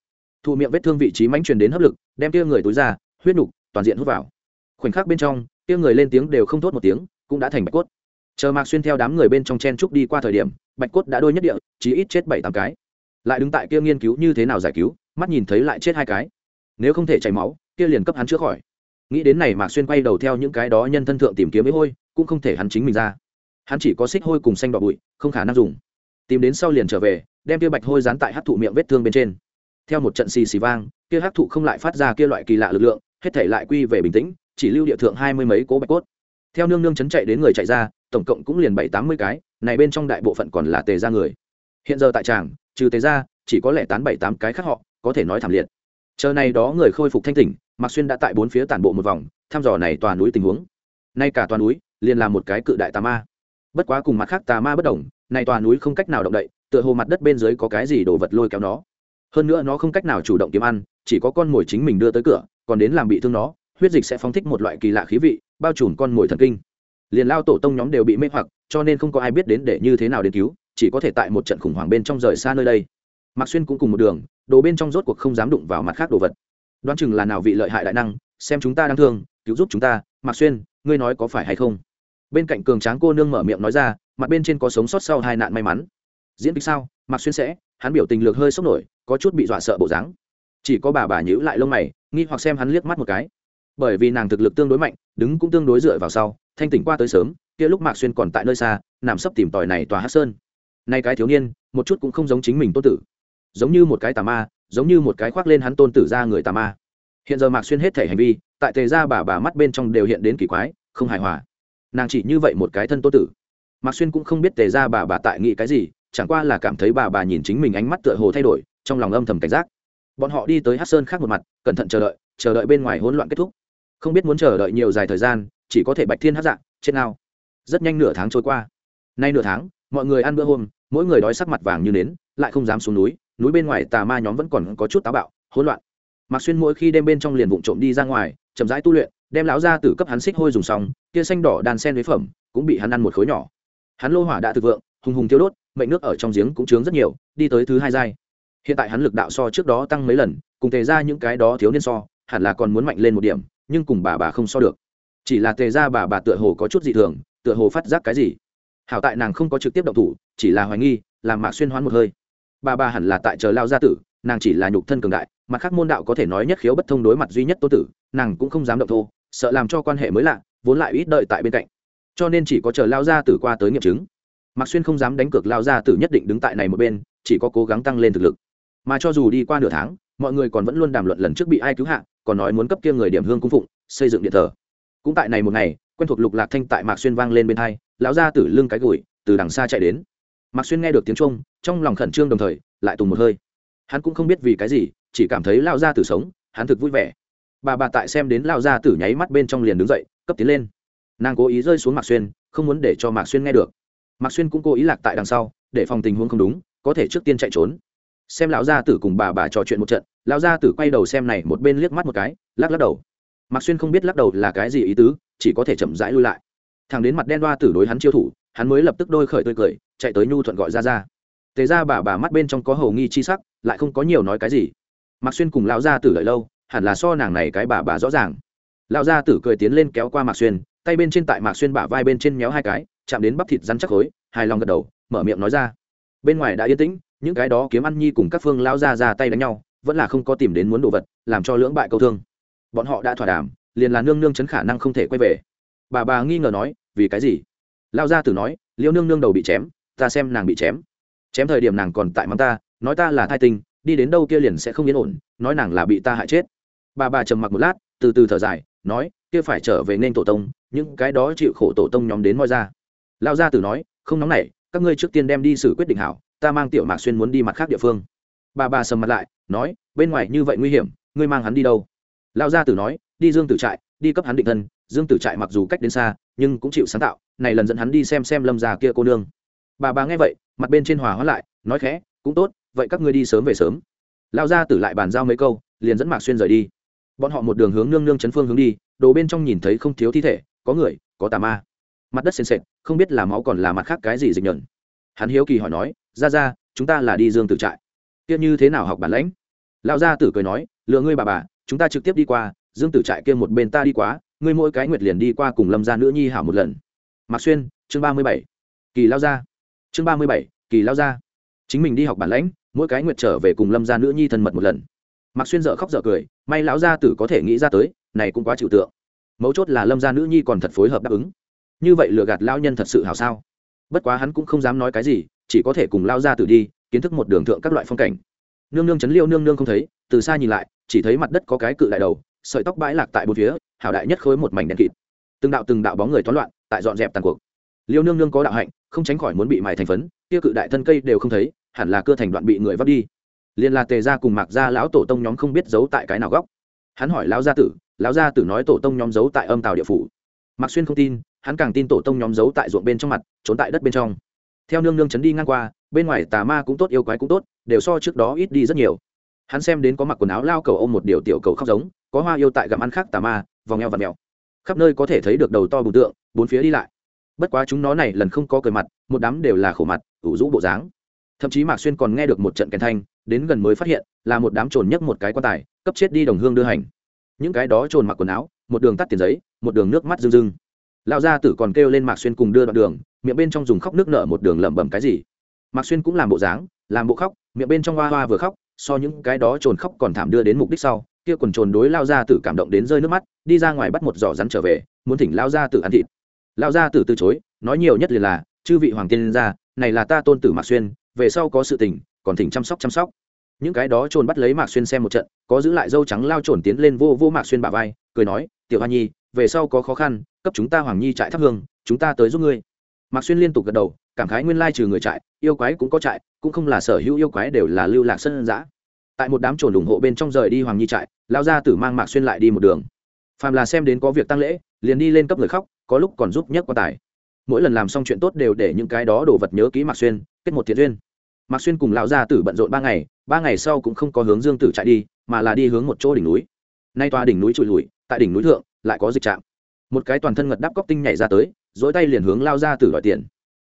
Thụ miệng vết thương vị trí mánh truyền đến hấp lực, đem kia người túi ra, huyết nục toàn diện hút vào. Khoảnh khắc bên trong, kia người lên tiếng đều không thốt một tiếng, cũng đã thành bạch cốt chờ mạc xuyên theo đám người bên trong chen trúc đi qua thời điểm, bạch cốt đã đôi nhất địa chỉ ít chết bảy tám cái. Lại đứng tại kia nghiên cứu như thế nào giải cứu, mắt nhìn thấy lại chết hai cái. Nếu không thể chảy máu, kia liền cấp hắn chữa khỏi. Nghĩ đến này mạc xuyên quay đầu theo những cái đó nhân thân thượng tìm kiếm với hôi, cũng không thể hắn chính mình ra. Hắn chỉ có xích hôi cùng xanh đỏ bụi, không khả năng dùng. Tìm đến sau liền trở về, đem kia bạch hôi dán tại hát thụ miệng vết thương bên trên. Theo một trận xì xì vang, kia hát thụ không lại phát ra kia loại kỳ lạ lực lượng, hết thể lại quy về bình tĩnh, chỉ lưu địa thượng hai mươi mấy cố bạch cốt. Theo nương nương chấn chạy đến người chạy ra tổng cộng cũng liền bảy tám mươi cái, này bên trong đại bộ phận còn là tề ra người. Hiện giờ tại tràng, trừ tề ra chỉ có lẻ tán bảy tám cái khác họ, có thể nói thảm liệt. Chờ này đó người khôi phục thanh tỉnh, mạc xuyên đã tại bốn phía tản bộ một vòng, thăm dò này toàn núi tình huống. Nay cả toàn núi, liền là một cái cự đại tà ma. Bất quá cùng mặt khác tà ma bất đồng, này tòa núi không cách nào động đậy, tựa hồ mặt đất bên dưới có cái gì đồ vật lôi kéo nó. Hơn nữa nó không cách nào chủ động kiếm ăn, chỉ có con mồi chính mình đưa tới cửa, còn đến làm bị thương nó, huyết dịch sẽ phóng thích một loại kỳ lạ khí vị, bao trùm con mồi thần kinh liền lao tổ tông nhóm đều bị mê hoặc, cho nên không có ai biết đến để như thế nào đến cứu, chỉ có thể tại một trận khủng hoảng bên trong rời xa nơi đây. Mạc xuyên cũng cùng một đường, đồ bên trong rốt cuộc không dám đụng vào mặt khác đồ vật. Đoán chừng là nào vị lợi hại đại năng, xem chúng ta đang thương, cứu giúp chúng ta, mạc xuyên, ngươi nói có phải hay không? Bên cạnh cường tráng cô nương mở miệng nói ra, mặt bên trên có sống sót sau hai nạn may mắn. Diễn kịch sao? Mạc xuyên sẽ, hắn biểu tình lược hơi sốc nổi, có chút bị dọa sợ bộ dáng. Chỉ có bà bà nhữ lại lông mày, nghi hoặc xem hắn liếc mắt một cái bởi vì nàng thực lực tương đối mạnh, đứng cũng tương đối dựa vào sau, thanh tỉnh qua tới sớm, kia lúc mạc xuyên còn tại nơi xa, nằm sấp tìm tòi này tòa hát sơn. Nay cái thiếu niên, một chút cũng không giống chính mình tôn tử. Giống như một cái tà ma, giống như một cái khoác lên hắn tôn tử ra người tà ma. Hiện giờ mạc xuyên hết thể hành vi, tại tề ra bà bà mắt bên trong đều hiện đến kỳ quái, không hài hòa. Nàng chỉ như vậy một cái thân tôn tử. Mạc xuyên cũng không biết tề ra bà bà tại nghĩ cái gì, chẳng qua là cảm thấy bà bà nhìn chính mình ánh mắt tựa hồ thay đổi, trong lòng âm thầm cảnh giác. Bọn họ đi tới hát sơn khác một mặt, cẩn thận chờ đợi chờ đợi bên ngoài hỗn loạn kết thúc không biết muốn chờ đợi nhiều dài thời gian, chỉ có thể bạch thiên hát dạng trên nào rất nhanh nửa tháng trôi qua. Nay nửa tháng, mọi người ăn bữa hôm, mỗi người đói sắc mặt vàng như nến, lại không dám xuống núi núi bên ngoài tà ma nhóm vẫn còn có chút táo bạo, hỗn loạn. Mạc xuyên mỗi khi đêm bên trong liền vụng trộm đi ra ngoài, chậm rãi tu luyện, đem lão ra từ cấp hắn xích hôi dùng xong, kia xanh đỏ đàn sen với phẩm, cũng bị hắn ăn một khối nhỏ. Hắn lô hỏa đã thực vượng, hùng hùng tiêu đốt, mệnh nước ở trong giếng cũng chướng rất nhiều, đi tới thứ hai giai. Hiện tại hắn lực đạo so trước đó tăng mấy lần, cùng tề ra những cái đó thiếu niên so, hẳn là còn muốn mạnh lên một điểm nhưng cùng bà bà không so được. Chỉ là tề ra bà bà tựa hồ có chút dị thường, tựa hồ phát giác cái gì. Hảo tại nàng không có trực tiếp động thủ, chỉ là hoài nghi, làm mạc xuyên hoán một hơi. Bà bà hẳn là tại chờ lao gia tử, nàng chỉ là nhục thân cường đại, mặt khác môn đạo có thể nói nhất khiếu bất thông đối mặt duy nhất tô tử, nàng cũng không dám động thô, sợ làm cho quan hệ mới lạ, vốn lại ít đợi tại bên cạnh. Cho nên chỉ có chờ lao gia tử qua tới nghiệm chứng. Mạc xuyên không dám đánh cược lao gia tử nhất định đứng tại này một bên, chỉ có cố gắng tăng lên thực lực. Mà cho dù đi qua nửa tháng, mọi người còn vẫn luôn đàm luận lần trước bị ai cứu hạ còn nói muốn cấp kia người điểm hương cung phụng, xây dựng điện thờ. Cũng tại này một ngày, quen thuộc lục lạc thanh tại mạc xuyên vang lên bên hai, lão gia tử lưng cái gùi, từ đằng xa chạy đến. Mạc xuyên nghe được tiếng trung trong lòng khẩn trương đồng thời, lại tùng một hơi. Hắn cũng không biết vì cái gì, chỉ cảm thấy lao gia tử sống, hắn thực vui vẻ. Bà bà tại xem đến lao gia tử nháy mắt bên trong liền đứng dậy, cấp tiến lên. Nàng cố ý rơi xuống mạc xuyên, không muốn để cho mạc xuyên nghe được. Mạc xuyên cũng cố ý lạc tại đằng sau, để phòng tình huống không đúng, có thể trước tiên chạy trốn. Xem lão gia tử cùng bà bà trò chuyện một trận lão gia tử quay đầu xem này một bên liếc mắt một cái, lắc lắc đầu. Mạc xuyên không biết lắc đầu là cái gì ý tứ, chỉ có thể chậm rãi lui lại. Thằng đến mặt đen đoa tử đối hắn chiêu thủ, hắn mới lập tức đôi khởi tươi cười, chạy tới nhu thuận gọi ra ra tề ra bà bà mắt bên trong có hầu nghi chi sắc, lại không có nhiều nói cái gì. Mạc xuyên cùng lão gia tử lợi lâu, hẳn là so nàng này cái bà bà rõ ràng. Lão gia tử cười tiến lên kéo qua mạc xuyên, tay bên trên tại mạc xuyên bả vai bên trên méo hai cái, chạm đến bắp thịt rắn chắc khối, hài lòng gật đầu, mở miệng nói ra. Bên ngoài đã yên tĩnh, những cái đó kiếm ăn nhi cùng các phương lao ra ra tay đánh nhau vẫn là không có tìm đến muốn đồ vật, làm cho lưỡng bại câu thương. Bọn họ đã thỏa đàm, liền là nương nương chấn khả năng không thể quay về. Bà bà nghi ngờ nói, vì cái gì? Lao ra từ nói liễu nương nương đầu bị chém, ta xem nàng bị chém. Chém thời điểm nàng còn tại mắng ta, nói ta là thai tinh, đi đến đâu kia liền sẽ không yên ổn, nói nàng là bị ta hại chết. Bà bà trầm mặc một lát, từ từ thở dài, nói, kia phải trở về nên tổ tông, những cái đó chịu khổ tổ tông nhóm đến moi ra. Lao gia tử nói, không nóng nảy, các ngươi trước tiên đem đi xử quyết định hảo, ta mang tiểu mạc xuyên muốn đi mặt khác địa phương bà bà sầm mặt lại, nói, bên ngoài như vậy nguy hiểm, ngươi mang hắn đi đâu? Lao gia tử nói, đi dương tử trại, đi cấp hắn định thân. Dương tử trại mặc dù cách đến xa, nhưng cũng chịu sáng tạo, này lần dẫn hắn đi xem xem lâm già kia cô nương. Bà bà nghe vậy, mặt bên trên hòa hóa lại, nói khẽ, cũng tốt, vậy các ngươi đi sớm về sớm. Lao gia tử lại bàn giao mấy câu, liền dẫn mạc xuyên rời đi. Bọn họ một đường hướng nương nương chấn phương hướng đi, đồ bên trong nhìn thấy không thiếu thi thể, có người, có tà ma. Mặt đất sền sệt, không biết là máu còn là mặt khác cái gì dịch nhẫn. hắn hiếu kỳ hỏi nói ra ra chúng ta là đi dương tử trại kia như thế nào học bản lãnh? Lão gia tử cười nói lựa ngươi bà bà, chúng ta trực tiếp đi qua, dương tử trại kia một bên ta đi quá ngươi mỗi cái nguyệt liền đi qua cùng lâm gia nữ nhi hảo một lần. Mạc xuyên, chương ba mươi bảy. Kỳ lao gia. Chương ba mươi bảy, kỳ lao gia. Chính mình đi học bản lãnh, mỗi cái nguyệt trở về cùng lâm gia nữ nhi thân mật một lần. Mạc xuyên dợ khóc dợ cười, may lão gia tử có thể nghĩ ra tới, này cũng quá chịu tượng. Mấu chốt là lâm gia nữ nhi còn thật phối hợp đáp ứng. Như vậy lừa gạt lao nhân thật sự hào sao? Bất quá hắn cũng không dám nói cái gì, chỉ có thể cùng lao gia tử đi kiến thức một đường thượng các loại phong cảnh. Nương nương chấn liêu nương nương không thấy, từ xa nhìn lại, chỉ thấy mặt đất có cái cự đại đầu, sợi tóc bãi lạc tại bốn phía hảo đại nhất khối một mảnh đen kịt. Từng đạo từng đạo bóng người toán loạn, tại dọn dẹp tàn cuộc. Liêu nương nương có đạo hạnh, không tránh khỏi muốn bị mài thành phấn, kia cự đại thân cây đều không thấy, hẳn là cưa thành đoạn bị người vấp đi. Liền là tề ra cùng mạc ra lão tổ tông nhóm không biết giấu tại cái nào góc. Hắn hỏi lão gia tử, lão gia tử nói tổ tông nhóm giấu tại âm tàu địa phủ. Mạc xuyên không tin, hắn càng tin tổ tông nhóm giấu tại ruộng bên trong mặt, trốn tại đất bên trong theo nương nương chấn đi ngang qua, bên ngoài tà ma cũng tốt, yêu quái cũng tốt, đều so trước đó ít đi rất nhiều. Hắn xem đến có mặc quần áo lao cầu ôm một điều tiểu cầu khóc giống, có hoa yêu tại gặm ăn khác tà ma, vòng eo và mèo. Khắp nơi có thể thấy được đầu to bùn tượng, bốn phía đi lại. Bất quá chúng nó này lần không có cười mặt, một đám đều là khổ mặt, ủ rũ bộ dáng. Thậm chí mạc xuyên còn nghe được một trận kèn thanh, đến gần mới phát hiện, là một đám trồn nhấc một cái quan tài, cấp chết đi đồng hương đưa hành. Những cái đó trồn mặc quần áo, một đường tắt tiền giấy, một đường nước mắt rưng rưng. Lão gia tử còn kêu lên mạc xuyên cùng đưa đoạn đường miệng bên trong dùng khóc nước nở một đường lẩm bẩm cái gì? Mạc xuyên cũng làm bộ dáng, làm bộ khóc, miệng bên trong hoa hoa vừa khóc, so những cái đó trồn khóc còn thảm đưa đến mục đích sau, kia quần trồn đối lao ra tử cảm động đến rơi nước mắt, đi ra ngoài bắt một giỏ rắn trở về, muốn thỉnh lao ra tử ăn thịt. Lao ra tử từ chối, nói nhiều nhất liền là, chư vị hoàng tiên gia, này là ta tôn tử mạc xuyên, về sau có sự tình, còn thỉnh chăm sóc chăm sóc. Những cái đó trồn bắt lấy mạc xuyên xem một trận, có giữ lại dâu trắng lao trồn tiến lên vô vô mạc xuyên bà vai, cười nói, tiểu hoa nhi, về sau có khó khăn, cấp chúng ta hoàng nhi trại thắp hương, chúng ta tới giúp ngươi mạc xuyên liên tục gật đầu, cảm khái nguyên lai trừ người trại, yêu quái cũng có trại, cũng không là sở hữu yêu quái đều là lưu lạc sân giã tại một đám trồn ủng hộ bên trong rời đi hoàng nhi trại lao ra tử mang mạc xuyên lại đi một đường. Phàm là xem đến có việc tăng lễ, liền đi lên cấp người khóc, có lúc còn giúp nhấc quan tài. Mỗi lần làm xong chuyện tốt đều để những cái đó đồ vật nhớ kỹ mạc xuyên, kết một thiện duyên. Mạc xuyên cùng lão gia tử bận rộn ba ngày ba ngày sau cũng không có hướng dương tử chạy đi, mà là đi hướng một chỗ đỉnh núi. Nay toa đỉnh núi trụi lùi, tại đỉnh núi thượng, lại có dịch trạm. Một cái toàn thân ngật đắp cóc tinh nhảy ra tới dỗi tay liền hướng lao ra tử đòi tiền.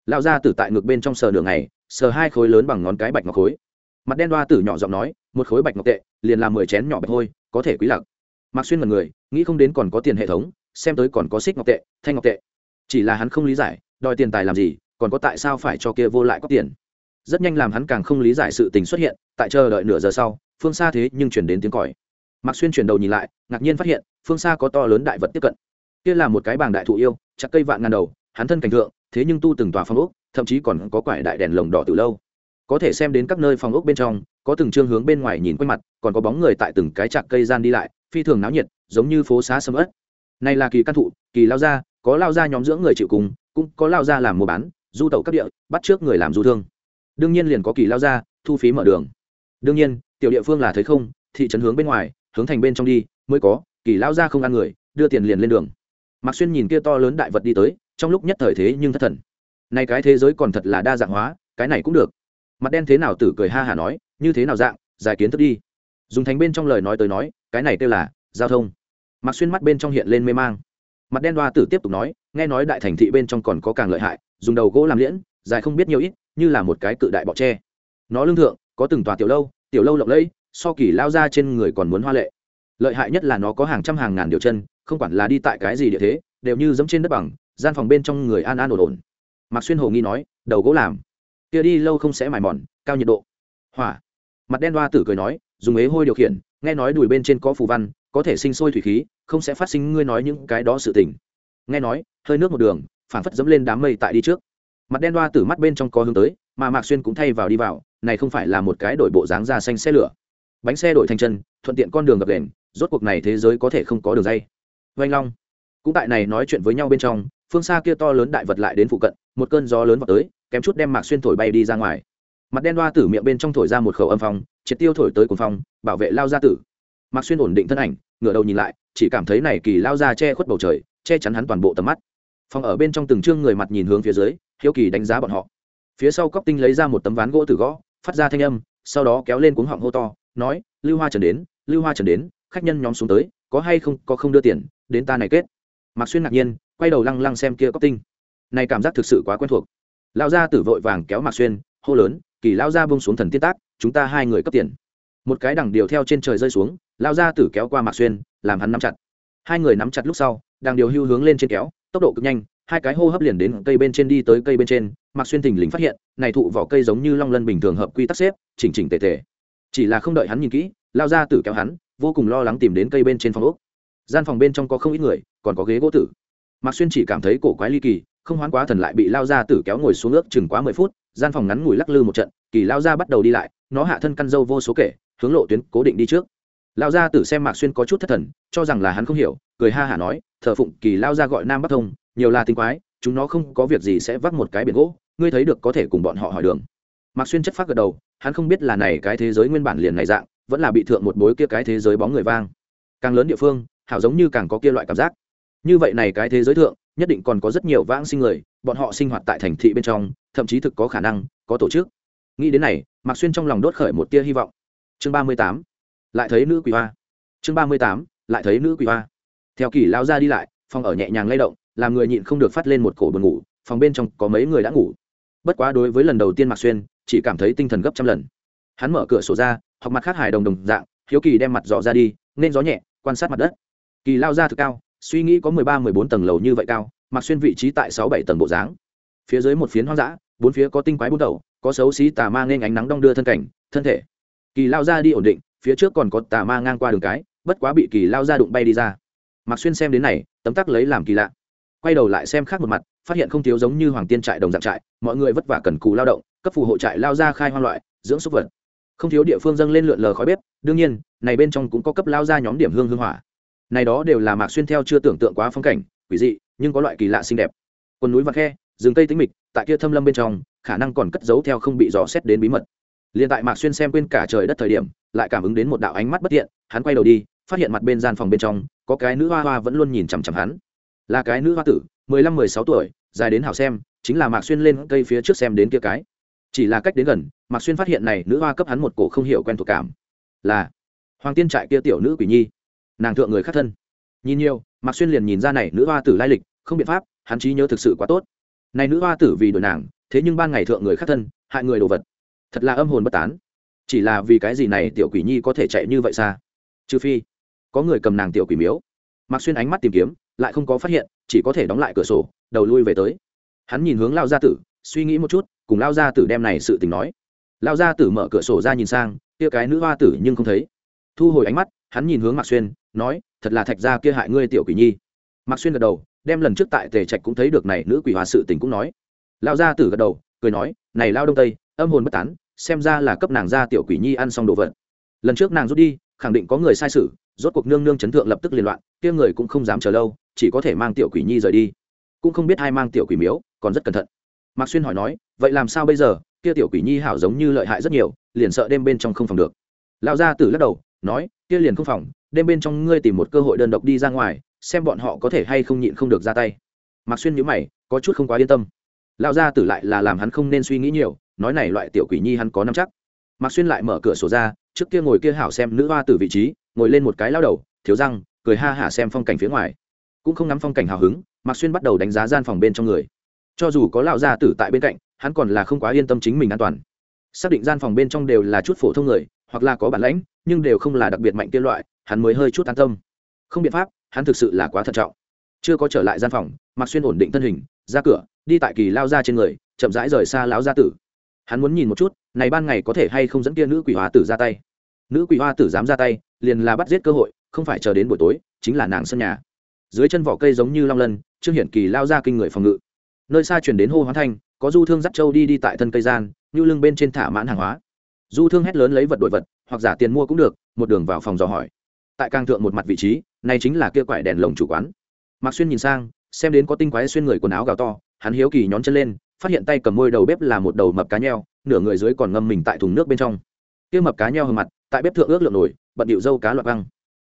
Lao ra tử tại ngực bên trong sờ đường này sờ hai khối lớn bằng ngón cái bạch ngọc khối. Mặt đen đoa tử nhỏ giọng nói, một khối bạch ngọc tệ, liền làm mười chén nhỏ bạch hôi, có thể quý lặc mặc xuyên mật người, nghĩ không đến còn có tiền hệ thống, xem tới còn có xích ngọc tệ, thanh ngọc tệ. Chỉ là hắn không lý giải, đòi tiền tài làm gì, còn có tại sao phải cho kia vô lại có tiền. Rất nhanh làm hắn càng không lý giải sự tình xuất hiện, tại chờ đợi nửa giờ sau, phương xa thế nhưng chuyển đến tiếng còi. Mặc xuyên chuyển đầu nhìn lại, ngạc nhiên phát hiện, phương xa có to lớn đại vật tiếp cận kia là một cái bảng đại thụ yêu chặt cây vạn ngàn đầu hắn thân cảnh thượng thế nhưng tu từng tòa phong ốc thậm chí còn có quải đại đèn lồng đỏ từ lâu. Có thể xem đến các nơi phòng ốc bên trong có từng chương hướng bên ngoài nhìn quanh mặt còn có bóng người tại từng cái chạc cây gian đi lại phi thường náo nhiệt giống như phố xá sầm ớt. Này là kỳ căn thụ kỳ lao gia, có lao gia nhóm dưỡng người chịu cùng cũng có lao gia làm mua bán du tẩu các địa bắt trước người làm du thương. Đương nhiên liền có kỳ lao gia thu phí mở đường. Đương nhiên tiểu địa phương là thấy không thị trấn hướng bên ngoài hướng thành bên trong đi mới có kỳ lao gia không ăn người đưa tiền liền lên đường mạc xuyên nhìn kia to lớn đại vật đi tới, trong lúc nhất thời thế nhưng thất thần. Nay cái thế giới còn thật là đa dạng hóa, cái này cũng được. Mặt đen thế nào tử cười ha hả nói, như thế nào dạng, giải kiến thức đi. Dùng thành bên trong lời nói tới nói, cái này kêu là giao thông. Mạc xuyên mắt bên trong hiện lên mê mang. Mặt đen đoa tử tiếp tục nói, nghe nói đại thành thị bên trong còn có càng lợi hại, dùng đầu gỗ làm liễn, dài không biết nhiều ít, như là một cái cự đại bọ tre. Nó lương thượng, có từng tòa tiểu lâu tiểu lâu lộng lẫy, so kỳ lao ra trên người còn muốn hoa lệ. Lợi hại nhất là nó có hàng trăm hàng ngàn điều chân không quản là đi tại cái gì địa thế đều như giống trên đất bằng gian phòng bên trong người an an ổn ổn. Mạc xuyên hồ nghi nói đầu gỗ làm. Kia đi lâu không sẽ mài mòn cao nhiệt độ. Hỏa. Mặt đen đoa tử cười nói dùng ế hôi điều khiển nghe nói đùi bên trên có phù văn có thể sinh sôi thủy khí không sẽ phát sinh ngươi nói những cái đó sự tình. Nghe nói hơi nước một đường phản phất dẫm lên đám mây tại đi trước. Mặt đen đoa tử mắt bên trong có hướng tới mà mạc xuyên cũng thay vào đi vào này không phải là một cái đổi bộ dáng da xanh xe lửa. Bánh xe đổi thành chân thuận tiện con đường gập đèn, rốt cuộc này thế giới có thể không có đường dây vanh long. Cũng tại này nói chuyện với nhau bên trong, phương xa kia to lớn đại vật lại đến phụ cận, một cơn gió lớn vào tới, kém chút đem mạc xuyên thổi bay đi ra ngoài. Mặt đen đoa tử miệng bên trong thổi ra một khẩu âm phong, triệt tiêu thổi tới cùng phong, bảo vệ lao gia tử. Mạc xuyên ổn định thân ảnh, ngửa đầu nhìn lại, chỉ cảm thấy này kỳ lao ra che khuất bầu trời, che chắn hắn toàn bộ tầm mắt. Phòng ở bên trong từng chương người mặt nhìn hướng phía dưới, hiếu kỳ đánh giá bọn họ. Phía sau cóc tinh lấy ra một tấm ván gỗ từ gõ, phát ra thanh âm, sau đó kéo lên cuống họng hô to, nói, lưu hoa trần đến, lưu hoa trần đến, khách nhân nhóm xuống tới có hay không, có không đưa tiền, đến ta này kết. Mạc xuyên ngạc nhiên, quay đầu lăng lăng xem kia cóc tinh. Này cảm giác thực sự quá quen thuộc. Lao ra tử vội vàng kéo mạc xuyên, hô lớn, kỳ lao ra bông xuống thần tiên tác, chúng ta hai người cấp tiền. Một cái đằng điều theo trên trời rơi xuống lao ra tử kéo qua mạc xuyên, làm hắn nắm chặt. Hai người nắm chặt lúc sau, đằng điều hưu hướng lên trên kéo, tốc độ cực nhanh, hai cái hô hấp liền đến cây bên trên đi tới cây bên trên. Mạc xuyên thình lình phát hiện, này thụ vỏ cây giống như long lân bình thường hợp quy tắc xếp, chỉnh chỉnh tề tề. Chỉ là không đợi hắn nhìn kỹ lao ra tử kéo hắn vô cùng lo lắng tìm đến cây bên trên phòng ốc. Gian phòng bên trong có không ít người, còn có ghế gỗ tử. Mạc xuyên chỉ cảm thấy cổ quái ly kỳ, không hoán quá thần lại bị lao ra tử kéo ngồi xuống ước chừng quá mười phút, gian phòng ngắn ngủi lắc lư một trận, kỳ lao ra bắt đầu đi lại, nó hạ thân căn dâu vô số kể, hướng lộ tuyến cố định đi trước. Lao ra tử xem mạc xuyên có chút thất thần, cho rằng là hắn không hiểu, cười ha hả nói, thờ phụng, kỳ lao ra gọi nam bắc thông, nhiều là tinh quái, chúng nó không có việc gì sẽ vác một cái biển gỗ, ngươi thấy được có thể cùng bọn họ hỏi đường. Mạc xuyên chất phát gật đầu, hắn không biết là này cái thế giới nguyên bản liền này dạng vẫn là bị thượng một bối kia cái thế giới bóng người vang. Càng lớn địa phương, hảo giống như càng có kia loại cảm giác. Như vậy này cái thế giới thượng, nhất định còn có rất nhiều vãng sinh người, bọn họ sinh hoạt tại thành thị bên trong, thậm chí thực có khả năng, có tổ chức. Nghĩ đến này, mạc xuyên trong lòng đốt khởi một tia hy vọng. Chương ba mươi tám, lại thấy nữ quỷ hoa. Chương ba mươi tám, lại thấy nữ quỷ hoa. Theo kỳ lao ra đi lại, phòng ở nhẹ nhàng lay động, làm người nhịn không được phát lên một cổ buồn ngủ, phòng bên trong có mấy người đã ngủ. Bất quá đối với lần đầu tiên mạc xuyên, chỉ cảm thấy tinh thần gấp trăm lần. Hắn mở cửa sổ ra học mặt khác hài đồng đồng dạng, hiếu kỳ đem mặt dò ra đi, nên gió nhẹ, quan sát mặt đất. Kỳ lao ra thực cao, suy nghĩ có mười ba, mười bốn tầng lầu như vậy cao, mặc xuyên vị trí tại sáu, bảy tầng bộ dáng. Phía dưới một phiến hoang dã, bốn phía có tinh quái bút đầu, có xấu xí tà ma nên ánh nắng đong đưa thân cảnh, thân thể. Kỳ lao ra đi ổn định, phía trước còn có tà ma ngang qua đường cái, bất quá bị kỳ lao ra đụng bay đi ra. Mặc xuyên xem đến này, tấm tắc lấy làm kỳ lạ. Quay đầu lại xem khác một mặt, phát hiện không thiếu giống như hoàng tiên trại đồng dạng trại, mọi người vất vả cần cù lao động, cấp phù hộ trại lao ra khai hoang loại, dưỡng súc vật không thiếu địa phương dâng lên lượn lờ khói bếp, đương nhiên, này bên trong cũng có cấp lao ra nhóm điểm hương hương hỏa. Này đó đều là mạc xuyên theo chưa tưởng tượng quá phong cảnh, quỷ dị, nhưng có loại kỳ lạ xinh đẹp. Quần núi và khe, rừng cây tính mịch, tại kia thâm lâm bên trong, khả năng còn cất giấu theo không bị dò xét đến bí mật. Liền tại mạc xuyên xem quên cả trời đất thời điểm, lại cảm ứng đến một đạo ánh mắt bất thiện, hắn quay đầu đi, phát hiện mặt bên gian phòng bên trong, có cái nữ hoa hoa vẫn luôn nhìn chằm chằm hắn. Là cái nữ hoa tử, mười lăm, mười sáu tuổi, dài đến hảo xem, chính là mạc xuyên lên cây phía trước xem đến kia cái chỉ là cách đến gần, mạc xuyên phát hiện này nữ hoa cấp hắn một cổ không hiểu quen thuộc cảm. Là hoàng tiên trại kia tiểu nữ quỷ nhi, nàng thượng người khắc thân. Nhìn nhiều, mạc xuyên liền nhìn ra này nữ hoa tử lai lịch, không biện pháp, hắn trí nhớ thực sự quá tốt. Này nữ hoa tử vì đổi nàng, thế nhưng ban ngày thượng người khắc thân, hại người đồ vật. Thật là âm hồn bất tán. Chỉ là vì cái gì này tiểu quỷ nhi có thể chạy như vậy xa? Trừ phi, có người cầm nàng tiểu quỷ miếu. Mạc xuyên ánh mắt tìm kiếm, lại không có phát hiện, chỉ có thể đóng lại cửa sổ, đầu lui về tới. Hắn nhìn hướng lao gia tử suy nghĩ một chút, cùng lao gia tử đem này sự tình nói. Lao gia tử mở cửa sổ ra nhìn sang, kia cái nữ hoa tử nhưng không thấy. Thu hồi ánh mắt, hắn nhìn hướng mạc xuyên, nói, thật là thạch gia kia hại ngươi tiểu quỷ nhi. Mạc xuyên gật đầu, đem lần trước tại tề trạch cũng thấy được này nữ quỷ hoa sự tình cũng nói. Lao gia tử gật đầu, cười nói, này lao đông tây, âm hồn bất tán, xem ra là cấp nàng ra tiểu quỷ nhi ăn xong đồ vật. Lần trước nàng rút đi, khẳng định có người sai sự, rốt cuộc nương nương chấn thượng lập tức liên loạn, kia người cũng không dám chờ lâu, chỉ có thể mang tiểu quỷ nhi rời đi. Cũng không biết ai mang tiểu quỷ miếu, còn rất cẩn thận mạc xuyên hỏi nói, vậy làm sao bây giờ? Kia tiểu quỷ nhi hảo giống như lợi hại rất nhiều, liền sợ đêm bên trong không phòng được. Lão gia tử lắc đầu, nói, kia liền không phòng, đêm bên trong ngươi tìm một cơ hội đơn độc đi ra ngoài, xem bọn họ có thể hay không nhịn không được ra tay. Mạc xuyên nhíu mày, có chút không quá yên tâm. Lão gia tử lại là làm hắn không nên suy nghĩ nhiều, nói này loại tiểu quỷ nhi hắn có nắm chắc. Mạc xuyên lại mở cửa sổ ra, trước kia ngồi kia hảo xem nữ hoa tử vị trí, ngồi lên một cái lao đầu, thiếu răng, cười ha hả xem phong cảnh phía ngoài. Cũng không ngắm phong cảnh hào hứng, mạc xuyên bắt đầu đánh giá gian phòng bên trong người cho dù có lão gia tử tại bên cạnh, hắn còn là không quá yên tâm chính mình an toàn. Xác định gian phòng bên trong đều là chút phổ thông người, hoặc là có bản lãnh, nhưng đều không là đặc biệt mạnh kia loại, hắn mới hơi chút an tâm. Không biện pháp, hắn thực sự là quá thận trọng. Chưa có trở lại gian phòng mặc xuyên ổn định thân hình, ra cửa, đi tại kỳ lao ra trên người, chậm rãi rời xa lão gia tử. Hắn muốn nhìn một chút, này ban ngày có thể hay không dẫn kia nữ quỷ hoa tử ra tay. Nữ quỷ hoa tử dám ra tay, liền là bắt giết cơ hội, không phải chờ đến buổi tối, chính là nàng sân nhà. Dưới chân vỏ cây giống như long lân trương hiển kỳ lao ra kinh người phòng ngự nơi xa chuyển đến hô hoán thanh, có du thương dắt châu đi đi tại thân cây gian, như lưng bên trên thả mãn hàng hóa. Du thương hét lớn lấy vật đổi vật, hoặc giả tiền mua cũng được, một đường vào phòng dò hỏi. Tại càng thượng một mặt vị trí, này chính là kia quải đèn lồng chủ quán. Mạc xuyên nhìn sang, xem đến có tinh quái xuyên người quần áo gào to, hắn hiếu kỳ nhón chân lên, phát hiện tay cầm môi đầu bếp là một đầu mập cá nheo, nửa người dưới còn ngâm mình tại thùng nước bên trong. Kia mập cá nheo hờ mặt, tại bếp thượng ước lượng nổi, bận điệu dâu cá loạt băng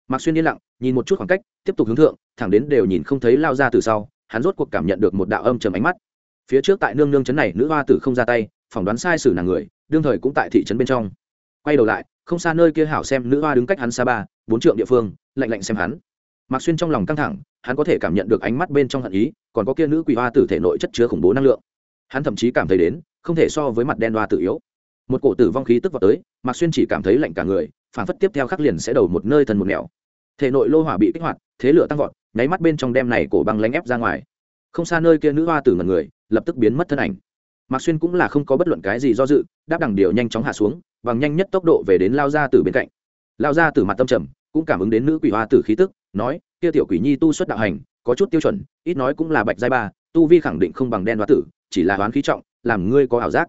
mạc xuyên yên lặng, nhìn một chút khoảng cách, tiếp tục hướng thượng, thẳng đến đều nhìn không thấy lao ra từ sau hắn rốt cuộc cảm nhận được một đạo âm trầm ánh mắt. Phía trước tại nương nương trấn này, nữ hoa tử không ra tay, phỏng đoán sai sử nàng người, đương thời cũng tại thị trấn bên trong. Quay đầu lại, không xa nơi kia hảo xem nữ hoa đứng cách hắn xa ba, bốn trượng địa phương, lạnh lạnh xem hắn. Mạc xuyên trong lòng căng thẳng, hắn có thể cảm nhận được ánh mắt bên trong hận ý, còn có kia nữ quỷ hoa tử thể nội chất chứa khủng bố năng lượng. Hắn thậm chí cảm thấy đến, không thể so với mặt đen hoa tử yếu. Một cổ tử vong khí tức vào tới, mạc xuyên chỉ cảm thấy lạnh cả người phản phất tiếp theo khắc liền sẽ đầu một nơi thần một nẻo. Thể nội lô hỏa bị kích hoạt, thế lửa tăng vọt nháy mắt bên trong đem này cổ băng lánh ép ra ngoài. Không xa nơi kia nữ hoa tử ngần người, lập tức biến mất thân ảnh. Mạc xuyên cũng là không có bất luận cái gì do dự, đáp đẳng điều nhanh chóng hạ xuống, bằng nhanh nhất tốc độ về đến lao ra từ bên cạnh. Lao ra từ mặt tâm trầm, cũng cảm ứng đến nữ quỷ hoa tử khí tức, nói, kia tiểu quỷ nhi tu xuất đạo hành, có chút tiêu chuẩn, ít nói cũng là bạch giai ba, tu vi khẳng định không bằng đen hoa tử, chỉ là đoán khí trọng, làm ngươi có ảo giác.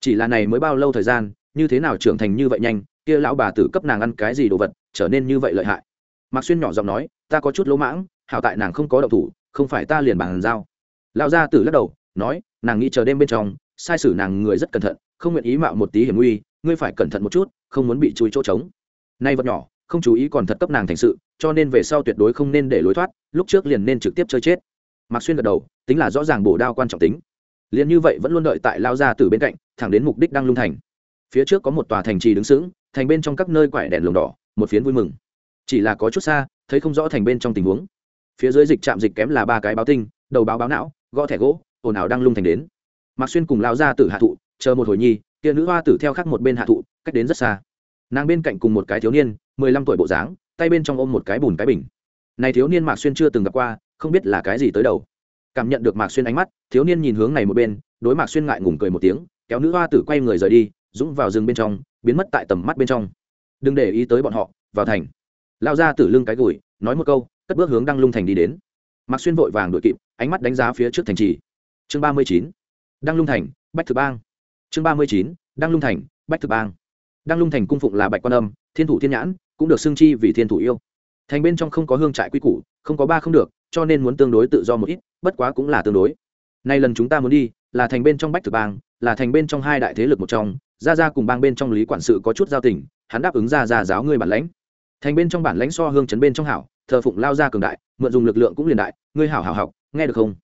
Chỉ là này mới bao lâu thời gian, như thế nào trưởng thành như vậy nhanh, kia lão bà tử cấp nàng ăn cái gì đồ vật, trở nên như vậy lợi hại. Mạc xuyên nhỏ giọng nói, ta có chút lỗ mãng hảo tại nàng không có động thủ, không phải ta liền bàn giao. Lão gia tử lắc đầu, nói, nàng nghĩ chờ đêm bên trong, sai sử nàng người rất cẩn thận, không nguyện ý mạo một tí hiểm nguy, ngươi phải cẩn thận một chút, không muốn bị chui chỗ trống. Nay vật nhỏ, không chú ý còn thật cấp nàng thành sự, cho nên về sau tuyệt đối không nên để lối thoát, lúc trước liền nên trực tiếp chơi chết. Mạc xuyên gật đầu, tính là rõ ràng bổ đao quan trọng tính. Liền như vậy vẫn luôn đợi tại lao gia tử bên cạnh, thẳng đến mục đích đang lung thành. Phía trước có một tòa thành trì đứng sững, thành bên trong các nơi quải đèn lồng đỏ, một phiến vui mừng. Chỉ là có chút xa, thấy không rõ thành bên trong tình huống phía dưới dịch chạm dịch kém là ba cái báo tinh, đầu báo báo não, gõ thẻ gỗ, ồn ào đang lung thành đến. Mạc xuyên cùng lao ra tử hạ thụ, chờ một hồi nhi, kia nữ hoa tử theo khác một bên hạ thụ, cách đến rất xa. Nàng bên cạnh cùng một cái thiếu niên, mười lăm tuổi bộ dáng, tay bên trong ôm một cái bùn cái bình. Này thiếu niên mạc xuyên chưa từng gặp qua, không biết là cái gì tới đầu. Cảm nhận được mạc xuyên ánh mắt, thiếu niên nhìn hướng này một bên, đối mạc xuyên ngại ngùng cười một tiếng, kéo nữ hoa tử quay người rời đi, dũng vào rừng bên trong, biến mất tại tầm mắt bên trong. Đừng để ý tới bọn họ, vào thành. Lao ra tử lưng cái gùi, nói một câu cất bước hướng đăng lung thành đi đến. Mạc xuyên vội vàng đuổi kịp, ánh mắt đánh giá phía trước thành trì. Chương ba mươi chín, đăng lung thành, bách thực bang. Chương ba mươi chín, đăng lung thành, bách thực bang. Đăng lung thành cung phụng là bạch quan âm, thiên thủ thiên nhãn, cũng được xưng chi vì thiên thủ yêu. Thành bên trong không có hương trại quy củ, không có ba không được, cho nên muốn tương đối tự do một ít, bất quá cũng là tương đối. Nay lần chúng ta muốn đi, là thành bên trong bách thực bang, là thành bên trong hai đại thế lực một trong ra ra cùng bang bên trong lý quản sự có chút giao tình, hắn đáp ứng ra ra giáo ngươi bản lãnh. Thành bên trong bản lãnh so hương chấn bên trong hảo thờ phụng lao ra cường đại, mượn dùng lực lượng cũng liền đại, ngươi hảo hảo học, nghe được không?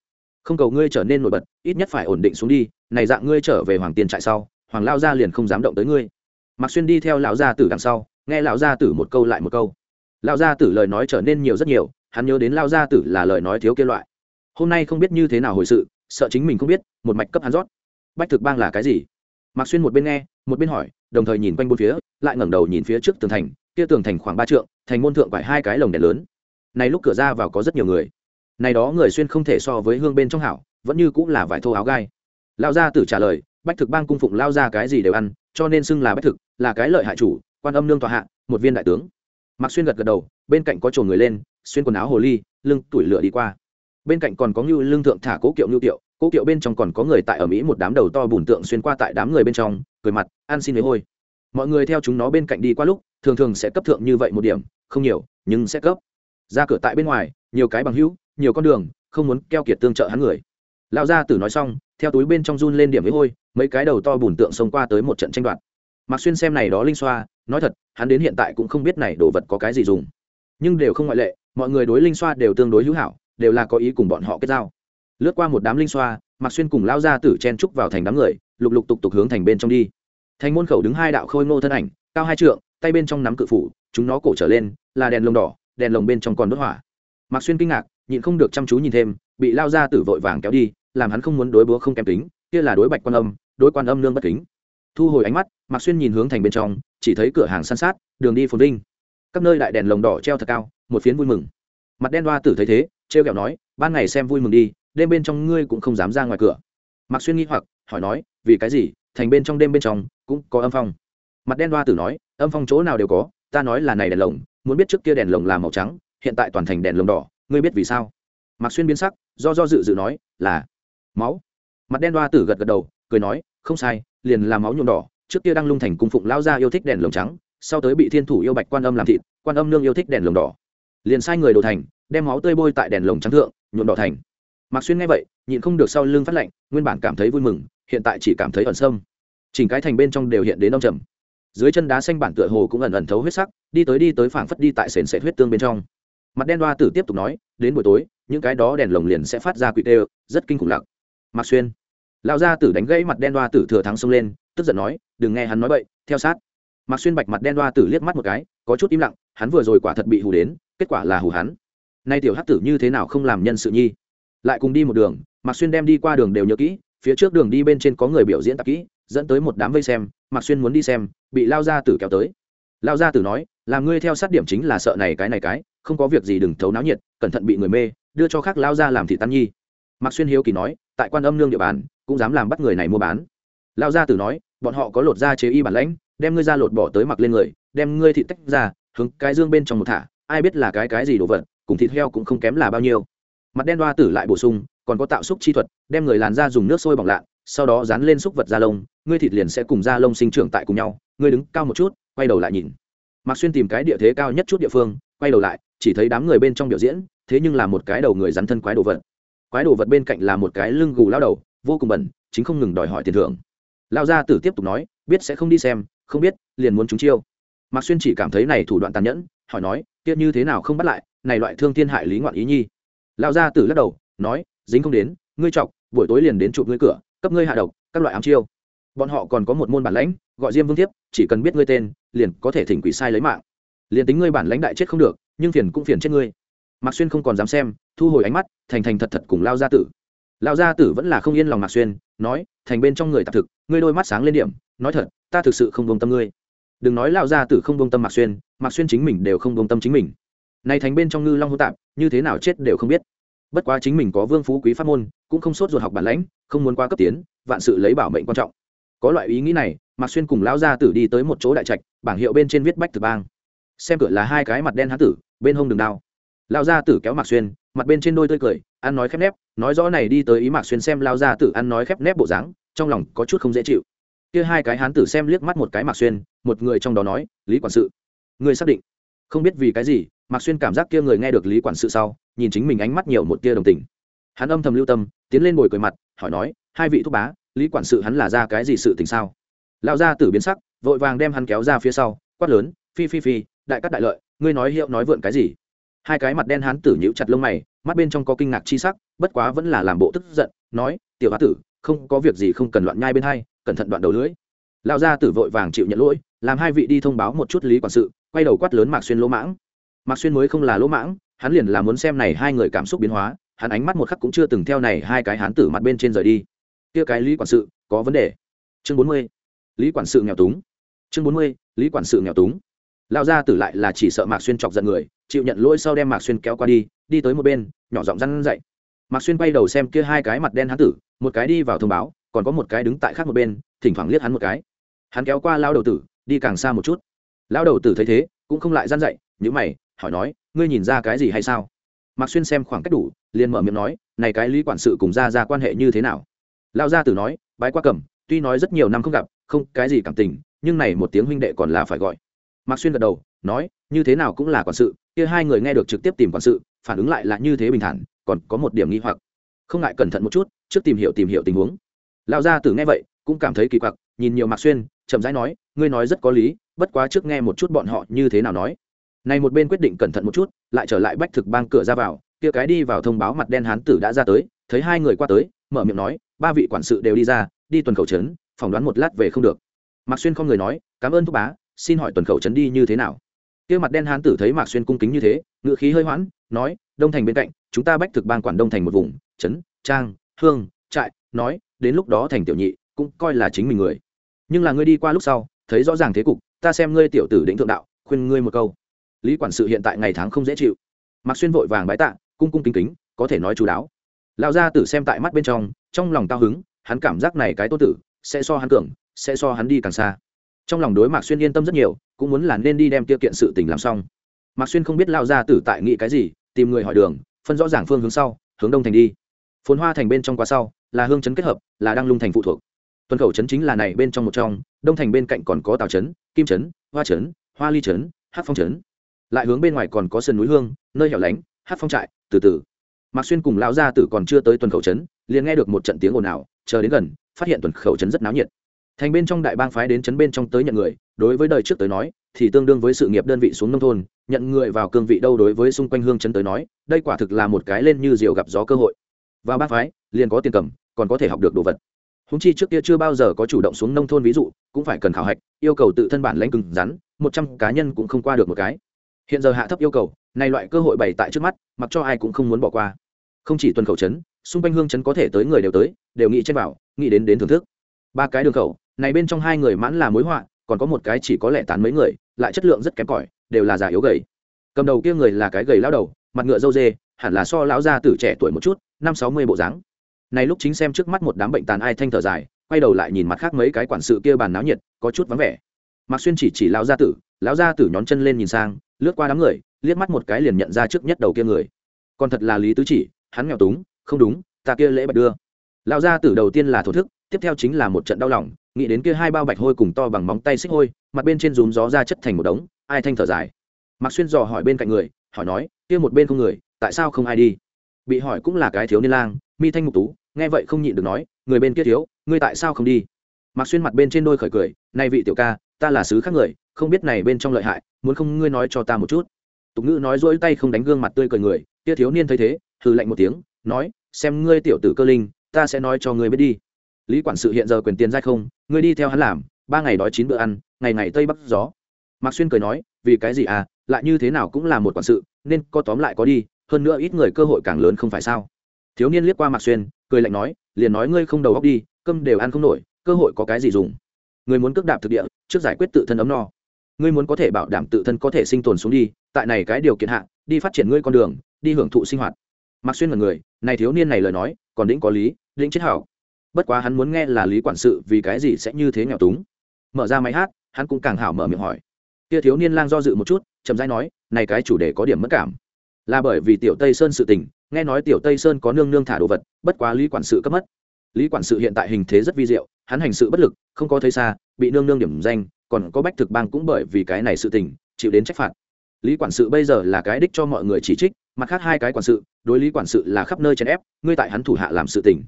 Không cầu ngươi trở nên nổi bật, ít nhất phải ổn định xuống đi, này dạng ngươi trở về hoàng tiền trại sau, hoàng lao gia liền không dám động tới ngươi. Mạc xuyên đi theo lão gia tử đằng sau, nghe lão gia tử một câu lại một câu. Lão gia tử lời nói trở nên nhiều rất nhiều, hắn nhớ đến lao gia tử là lời nói thiếu kia loại. Hôm nay không biết như thế nào hồi sự, sợ chính mình không biết, một mạch cấp hắn rót. Bách thực bang là cái gì? Mạc xuyên một bên nghe, một bên hỏi, đồng thời nhìn quanh bốn phía, lại ngẩng đầu nhìn phía trước tường thành, kia tường thành khoảng ba trượng, thành môn thượng phải hai cái lồng đèn lớn này lúc cửa ra vào có rất nhiều người. Này đó người xuyên không thể so với hương bên trong hảo, vẫn như cũng là vải thô áo gai. Lao gia tử trả lời, bách thực bang cung phụng lao ra cái gì đều ăn, cho nên xưng là bách thực, là cái lợi hại chủ, quan âm nương tòa hạ, một viên đại tướng. Mặc xuyên gật gật đầu, bên cạnh có chồn người lên, xuyên quần áo hồ ly, lưng tuổi lửa đi qua. Bên cạnh còn có ngưu lương thượng thả cố kiệu ngưu tiệu cố kiệu bên trong còn có người tại ở mỹ một đám đầu to bùn tượng xuyên qua tại đám người bên trong, cười mặt ăn xin lấy hôi mọi người theo chúng nó bên cạnh đi qua lúc, thường thường sẽ cấp thượng như vậy một điểm, không nhiều, nhưng sẽ cấp ra cửa tại bên ngoài, nhiều cái bằng hữu, nhiều con đường, không muốn keo kiệt tương trợ hắn người. Lão gia tử nói xong, theo túi bên trong run lên điểm với hôi, mấy cái đầu to bùn tượng xông qua tới một trận tranh đoạt. Mạc xuyên xem này đó linh xoa, nói thật, hắn đến hiện tại cũng không biết này đồ vật có cái gì dùng. Nhưng đều không ngoại lệ, mọi người đối linh xoa đều tương đối hữu hảo, đều là có ý cùng bọn họ kết giao. Lướt qua một đám linh xoa, mạc xuyên cùng lao ra tử chen trúc vào thành đám người, lục lục tục tục hướng thành bên trong đi. Thành môn khẩu đứng hai đạo khôi ngô thân ảnh, cao hai trượng, tay bên trong nắm cự phủ, chúng nó cổ trở lên, là đèn lồng đỏ đèn lồng bên trong còn đốt hỏa. Mạc xuyên kinh ngạc, nhịn không được chăm chú nhìn thêm, bị lao ra tử vội vàng kéo đi, làm hắn không muốn đối búa không kém tính kia là đối bạch quan âm, đối quan âm nương bất kính. Thu hồi ánh mắt, mạc xuyên nhìn hướng thành bên trong, chỉ thấy cửa hàng san sát, đường đi phồn vinh. Các nơi đại đèn lồng đỏ treo thật cao, một phiến vui mừng. Mặt đen đoa tử thấy thế, trêu kẹo nói, ban ngày xem vui mừng đi, đêm bên trong ngươi cũng không dám ra ngoài cửa. Mạc xuyên nghi hoặc, hỏi nói, vì cái gì? Thành bên trong đêm bên trong cũng có âm phong. Mặt đen đoa tử nói, âm phong chỗ nào đều có, ta nói là này đèn lồng muốn biết trước kia đèn lồng là màu trắng, hiện tại toàn thành đèn lồng đỏ, ngươi biết vì sao? Mạc xuyên biến sắc, do do dự dự nói, là máu. Mặt đen đoa tử gật gật đầu, cười nói, không sai, liền là máu nhuộm đỏ, trước kia đang lung thành cung phụng lao ra yêu thích đèn lồng trắng, sau tới bị thiên thủ yêu bạch quan âm làm thịt, quan âm nương yêu thích đèn lồng đỏ. Liền sai người đồ thành, đem máu tươi bôi tại đèn lồng trắng thượng, nhuộm đỏ thành. Mạc xuyên nghe vậy, nhịn không được sau lưng phát lạnh, nguyên bản cảm thấy vui mừng, hiện tại chỉ cảm thấy ẩn sâm. Chỉnh cái thành bên trong đều hiện đến đông trầm dưới chân đá xanh bản tựa hồ cũng ẩn ẩn thấu huyết sắc, đi tới đi tới phảng phất đi tại sền sệt huyết tương bên trong. Mặt đen đoa tử tiếp tục nói, đến buổi tối, những cái đó đèn lồng liền sẽ phát ra quỷ tê, rất kinh khủng lặng. Mặc xuyên. Lão gia tử đánh gãy mặt đen đoa tử thừa thắng xông lên, tức giận nói, đừng nghe hắn nói bậy, theo sát. Mặc xuyên bạch mặt đen đoa tử liếc mắt một cái, có chút im lặng, hắn vừa rồi quả thật bị hù đến, kết quả là hù hắn. Nay tiểu hắc tử như thế nào không làm nhân sự nhi? Lại cùng đi một đường mặc xuyên đem đi qua đường đều nhớ kỹ, phía trước đường đi bên trên có người biểu diễn tạp kỹ, dẫn tới một đám vây xem mặc xuyên muốn đi xem bị lao gia tử kéo tới. Lao gia tử nói là ngươi theo sát điểm chính là sợ này cái này cái, không có việc gì đừng thấu náo nhiệt, cẩn thận bị người mê, đưa cho khác lao ra làm thị tan nhi. Mạc xuyên hiếu kỳ nói, tại quan âm nương địa bàn, cũng dám làm bắt người này mua bán. Lao gia tử nói, bọn họ có lột da chế y bản lãnh, đem ngươi ra lột bỏ tới mặc lên người, đem ngươi thịt tách ra, hướng cái dương bên trong một thả, ai biết là cái cái gì đồ vật, cùng thịt heo cũng không kém là bao nhiêu. Mặt đen đoa tử lại bổ sung, còn có tạo xúc chi thuật, đem người làn da dùng nước sôi bỏng lạ, sau đó dán lên xúc vật da lông, ngươi thịt liền sẽ cùng da lông sinh trưởng tại cùng nhau ngươi đứng cao một chút, quay đầu lại nhìn. Mạc xuyên tìm cái địa thế cao nhất chút địa phương, quay đầu lại, chỉ thấy đám người bên trong biểu diễn, thế nhưng là một cái đầu người rắn thân quái đồ vật. Quái đồ vật bên cạnh là một cái lưng gù lao đầu, vô cùng bẩn, chính không ngừng đòi hỏi tiền thưởng. Lao gia tử tiếp tục nói, biết sẽ không đi xem, không biết, liền muốn chúng chiêu. Mạc xuyên chỉ cảm thấy này thủ đoạn tàn nhẫn, hỏi nói tiếc như thế nào không bắt lại, này loại thương thiên hại lý ngoạn ý nhi. Lao gia tử lắc đầu, nói, dính không đến, ngươi chọc, buổi tối liền đến chụp ngươi cửa, cấp ngươi hạ độc, các loại ám chiêu bọn họ còn có một môn bản lãnh, gọi diêm vương tiếp chỉ cần biết ngươi tên, liền có thể thỉnh quỷ sai lấy mạng. Liền tính ngươi bản lãnh đại chết không được, nhưng phiền cũng phiền chết ngươi. Mạc xuyên không còn dám xem, thu hồi ánh mắt, thành thành thật thật cùng lao gia tử. Lao gia tử vẫn là không yên lòng mạc xuyên, nói, thành bên trong người tạp thực, ngươi đôi mắt sáng lên điểm, nói thật, ta thực sự không bông tâm ngươi. Đừng nói lao gia tử không bông tâm mạc xuyên mạc xuyên chính mình đều không bông tâm chính mình. Này thành bên trong ngư long hô tạp, như thế nào chết đều không biết. Bất quá chính mình có vương phú quý pháp môn, cũng không sốt ruột học bản lãnh, không muốn qua cấp tiến, vạn sự lấy bảo mệnh quan trọng có loại ý nghĩ này, mạc xuyên cùng lão gia tử đi tới một chỗ đại trạch, bảng hiệu bên trên viết bách tử bang. Xem cửa là hai cái mặt đen hán tử, bên hông đường đao. Lão gia tử kéo mạc xuyên, mặt bên trên đôi tươi cười, ăn nói khép nép, nói rõ này đi tới ý mạc xuyên xem Lão gia tử ăn nói khép nép bộ dáng, trong lòng có chút không dễ chịu. Kia hai cái hán tử xem liếc mắt một cái mạc xuyên, một người trong đó nói, lý quản sự, người xác định. Không biết vì cái gì, mạc xuyên cảm giác kia người nghe được lý quản sự sau, nhìn chính mình ánh mắt nhiều một tia đồng tình. Hắn âm thầm lưu tâm, tiến lên bồi cười mặt, hỏi nói, hai vị thúc bá lý quản sự hắn là ra cái gì sự tình sao? Lão gia tử biến sắc, vội vàng đem hắn kéo ra phía sau, quát lớn, phi phi phi, đại cắt đại lợi, ngươi nói hiệu nói vượn cái gì? Hai cái mặt đen hắn tử nhíu chặt lông mày, mắt bên trong có kinh ngạc chi sắc, bất quá vẫn là làm bộ tức giận, nói, tiểu bá tử, không có việc gì không cần loạn nhai bên hai, cẩn thận đoạn đầu lưỡi. Lão gia tử vội vàng chịu nhận lỗi, làm hai vị đi thông báo một chút lý quản sự, quay đầu quát lớn mạc xuyên lỗ mãng. Mạc xuyên mới không là lỗ mãng, hắn liền là muốn xem này hai người cảm xúc biến hóa, hắn ánh mắt một khắc cũng chưa từng theo này hai cái hán tử mặt bên trên rời đi kia cái lý quản sự, có vấn đề. Chương bốn mươi. Lý quản sự nghèo túng. Chương bốn mươi, lý quản sự nghèo túng. Lao ra tử lại là chỉ sợ mạc xuyên chọc giận người, chịu nhận lỗi sau đem mạc xuyên kéo qua đi đi tới một bên, nhỏ giọng răn dậy mạc xuyên bay đầu xem kia hai cái mặt đen hán tử, một cái đi vào thông báo, còn có một cái đứng tại khác một bên, thỉnh thoảng liếc hắn một cái. Hắn kéo qua lao đầu tử, đi càng xa một chút. Lao đầu tử thấy thế, cũng không lại răn dậy nhữ mày, hỏi nói, ngươi nhìn ra cái gì hay sao? Mạc xuyên xem khoảng cách đủ, liền mở miệng nói, này cái lý quản sự cùng ra ra quan hệ như thế nào? Lao gia tử nói, bái qua cầm, tuy nói rất nhiều năm không gặp, không cái gì cảm tình, nhưng này một tiếng huynh đệ còn là phải gọi. Mạc xuyên gật đầu, nói, như thế nào cũng là quản sự, kia hai người nghe được trực tiếp tìm quản sự, phản ứng lại là như thế bình thản, còn có một điểm nghi hoặc. Không ngại cẩn thận một chút, trước tìm hiểu tìm hiểu tình huống. Lão gia tử nghe vậy, cũng cảm thấy kỳ quặc, nhìn nhiều mạc xuyên, chậm rãi nói, ngươi nói rất có lý, bất quá trước nghe một chút bọn họ như thế nào nói. Này một bên quyết định cẩn thận một chút, lại trở lại bách thực bang cửa ra vào, kia cái đi vào thông báo mặt đen hán tử đã ra tới, thấy hai người qua tới mở miệng nói, ba vị quản sự đều đi ra, đi tuần khẩu trấn, phỏng đoán một lát về không được. Mạc xuyên không người nói, cảm ơn thúc bá, xin hỏi tuần khẩu trấn đi như thế nào? Kia mặt đen hán tử thấy mạc xuyên cung kính như thế ngự khí hơi hoãn, nói, đông thành bên cạnh, chúng ta bách thực ban quản đông thành một vùng, trấn, trang, hương, trại, nói, đến lúc đó thành tiểu nhị, cũng coi là chính mình người. Nhưng là ngươi đi qua lúc sau, thấy rõ ràng thế cục, ta xem ngươi tiểu tử định thượng đạo, khuyên ngươi một câu. Lý quản sự hiện tại ngày tháng không dễ chịu. Mạc xuyên vội vàng bái tạ, cung cung kính kính, có thể nói chú đáo lão gia tử xem tại mắt bên trong trong lòng cao hứng, hắn cảm giác này cái tô tử, sẽ so hắn cường, sẽ so hắn đi càng xa. Trong lòng đối mạc xuyên yên tâm rất nhiều, cũng muốn là nên đi đem tiêu kiện sự tình làm xong. Mạc xuyên không biết lao gia tử tại nghĩ cái gì, tìm người hỏi đường, phân rõ ràng phương hướng sau, hướng đông thành đi. Phồn hoa thành bên trong qua sau, là hương chấn kết hợp, là đăng lung thành phụ thuộc. Tuần khẩu chấn chính là này bên trong một trong, đông thành bên cạnh còn có tàu chấn, kim chấn, hoa chấn, hoa ly chấn hát phong chấn. Lại hướng bên ngoài còn có sườn núi hương, nơi hẻo lánh hát phong trại, từ từ mạc xuyên cùng lão gia tử còn chưa tới tuần khẩu trấn, liền nghe được một trận tiếng ồn ào, chờ đến gần, phát hiện tuần khẩu trấn rất náo nhiệt. Thành bên trong đại bang phái đến trấn bên trong tới nhận người, đối với đời trước tới nói, thì tương đương với sự nghiệp đơn vị xuống nông thôn, nhận người vào cương vị đâu đối với xung quanh hương trấn tới nói, đây quả thực là một cái lên như diều gặp gió cơ hội. Vào bang phái, liền có tiền cầm, còn có thể học được đồ vật. Húng chi trước kia chưa bao giờ có chủ động xuống nông thôn ví dụ, cũng phải cần khảo hạch, yêu cầu tự thân bản lãnh cứng rắn, một trăm cá nhân cũng không qua được một cái. Hiện giờ hạ thấp yêu cầu, này loại cơ hội bày tại trước mắt, mặc cho ai cũng không muốn bỏ qua không chỉ tuần khẩu trấn xung quanh hương trấn có thể tới người đều tới, đều nghĩ trên vào, nghĩ đến đến thưởng thức. Ba cái đường khẩu, này bên trong hai người mãn là mối họa, còn có một cái chỉ có lẻ tán mấy người, lại chất lượng rất kém cỏi, đều là già yếu gầy. Cầm đầu kia người là cái gầy lao đầu, mặt ngựa dâu dê hẳn là so lão gia tử trẻ tuổi một chút, năm sáu mươi bộ dáng. Này lúc chính xem trước mắt một đám bệnh tàn ai thanh thở dài, quay đầu lại nhìn mặt khác mấy cái quản sự kia bàn náo nhiệt, có chút vắng vẻ. Mạc xuyên chỉ chỉ lão gia tử, lão gia tử nhón chân lên nhìn sang, lướt qua đám người, liếc mắt một cái liền nhận ra trước nhất đầu kia người. Còn thật là lý tứ chỉ hắn nghèo túng, không đúng, ta kia lễ bạch đưa. Lão gia tử đầu tiên là thổ thức, tiếp theo chính là một trận đau lòng, nghĩ đến kia hai bao bạch hôi cùng to bằng móng tay xích hôi, mặt bên trên rúm gió ra chất thành một đống, ai thanh thở dài. Mạc xuyên dò hỏi bên cạnh người, hỏi nói, kia một bên không người, tại sao không ai đi? Bị hỏi cũng là cái thiếu niên lang, mi thanh mục tú, nghe vậy không nhịn được nói, người bên kia thiếu, ngươi tại sao không đi? Mạc xuyên mặt bên trên đôi khởi cười nay vị tiểu ca, ta là sứ khác người, không biết này bên trong lợi hại, muốn không ngươi nói cho ta một chút? Tục ngữ nói dỗi tay không đánh gương mặt tươi cười người, kia thiếu niên thấy thế hừ lạnh một tiếng, nói, xem ngươi tiểu tử cơ linh, ta sẽ nói cho ngươi biết đi. Lý quản sự hiện giờ quyền tiền dai không, ngươi đi theo hắn làm, ba ngày đói chín bữa ăn, ngày ngày tây bắc gió. Mạc xuyên cười nói, vì cái gì à lại như thế nào cũng là một quản sự, nên có tóm lại có đi, hơn nữa ít người cơ hội càng lớn không phải sao? Thiếu niên liếc qua mạc xuyên, cười lạnh nói, liền nói ngươi không đầu óc đi, cơm đều ăn không nổi, cơ hội có cái gì dùng? Người muốn cước đạp thực địa, trước giải quyết tự thân ấm no. Ngươi muốn có thể bảo đảm tự thân có thể sinh tồn xuống đi, tại này cái điều kiện hạ, đi phát triển ngươi con đường, đi hưởng thụ sinh hoạt mạc xuyên là người, này thiếu niên này lời nói, còn đĩnh có lý, đĩnh chết hảo. Bất quá hắn muốn nghe là lý quản sự vì cái gì sẽ như thế nghèo túng. Mở ra máy hát, hắn cũng càng hảo mở miệng hỏi. Kia thiếu niên lang do dự một chút, chậm rãi nói, này cái chủ đề có điểm mất cảm. Là bởi vì tiểu tây sơn sự tình, nghe nói tiểu tây sơn có nương nương thả đồ vật, bất quá lý quản sự cấp mất. Lý quản sự hiện tại hình thế rất vi diệu, hắn hành sự bất lực, không có thấy xa, bị nương nương điểm danh, còn có bách thực bang cũng bởi vì cái này sự tình, chịu đến trách phạt lý quản sự bây giờ là cái đích cho mọi người chỉ trích, mặt khác hai cái quản sự, đối lý quản sự là khắp nơi chèn ép, ngươi tại hắn thủ hạ làm sự tình.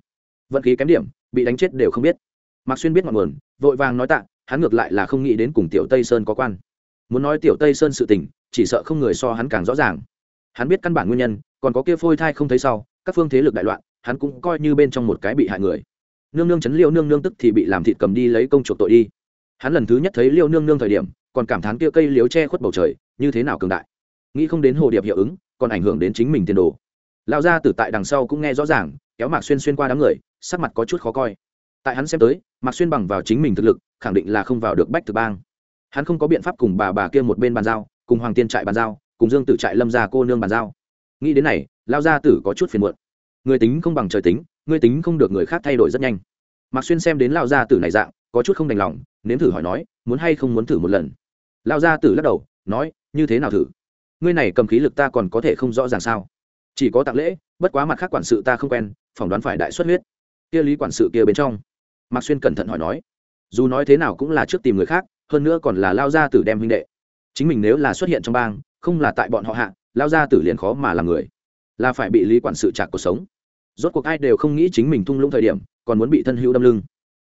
Vận khí kém điểm, bị đánh chết đều không biết. Mạc xuyên biết ngọn nguồn, vội vàng nói tạ, hắn ngược lại là không nghĩ đến cùng tiểu tây sơn có quan. Muốn nói tiểu tây sơn sự tình, chỉ sợ không người so hắn càng rõ ràng. Hắn biết căn bản nguyên nhân, còn có kia phôi thai không thấy sau, các phương thế lực đại loạn, hắn cũng coi như bên trong một cái bị hại người. Nương nương chấn liêu nương nương tức thì bị làm thịt cầm đi lấy công chuộc tội đi. Hắn lần thứ nhất thấy liêu nương nương thời điểm còn cảm thán kia cây liếu che khuất bầu trời, như thế nào cường đại. Nghĩ không đến hồ điệp hiệu ứng, còn ảnh hưởng đến chính mình tiền đồ. Lão gia tử tại đằng sau cũng nghe rõ ràng, kéo mạc xuyên xuyên qua đám người, sắc mặt có chút khó coi. Tại hắn xem tới, mạc xuyên bằng vào chính mình thực lực, khẳng định là không vào được bách thực bang. Hắn không có biện pháp cùng bà bà kia một bên bàn giao, cùng hoàng tiên trại bàn giao, cùng dương tử trại lâm gia cô nương bàn giao. Nghĩ đến này lao gia tử có chút phiền muộn. Người tính không bằng trời tính, người tính không được người khác thay đổi rất nhanh. Mạc xuyên xem đến lao gia tử này dạng, có chút không đành lòng, nếm thử hỏi nói, muốn hay không muốn thử một lần lao gia tử lắc đầu, nói, như thế nào thử? Ngươi này cầm khí lực ta còn có thể không rõ ràng sao? Chỉ có tặng lễ, bất quá mặt khác quản sự ta không quen, phỏng đoán phải đại xuất huyết. Kia lý quản sự kia bên trong, mạc xuyên cẩn thận hỏi nói, dù nói thế nào cũng là trước tìm người khác, hơn nữa còn là lao gia tử đem huynh đệ. Chính mình nếu là xuất hiện trong bang, không là tại bọn họ hạ, lao gia tử liền khó mà làm người. Là phải bị lý quản sự trả cuộc sống. Rốt cuộc ai đều không nghĩ chính mình thung lũng thời điểm, còn muốn bị thân hữu đâm lưng.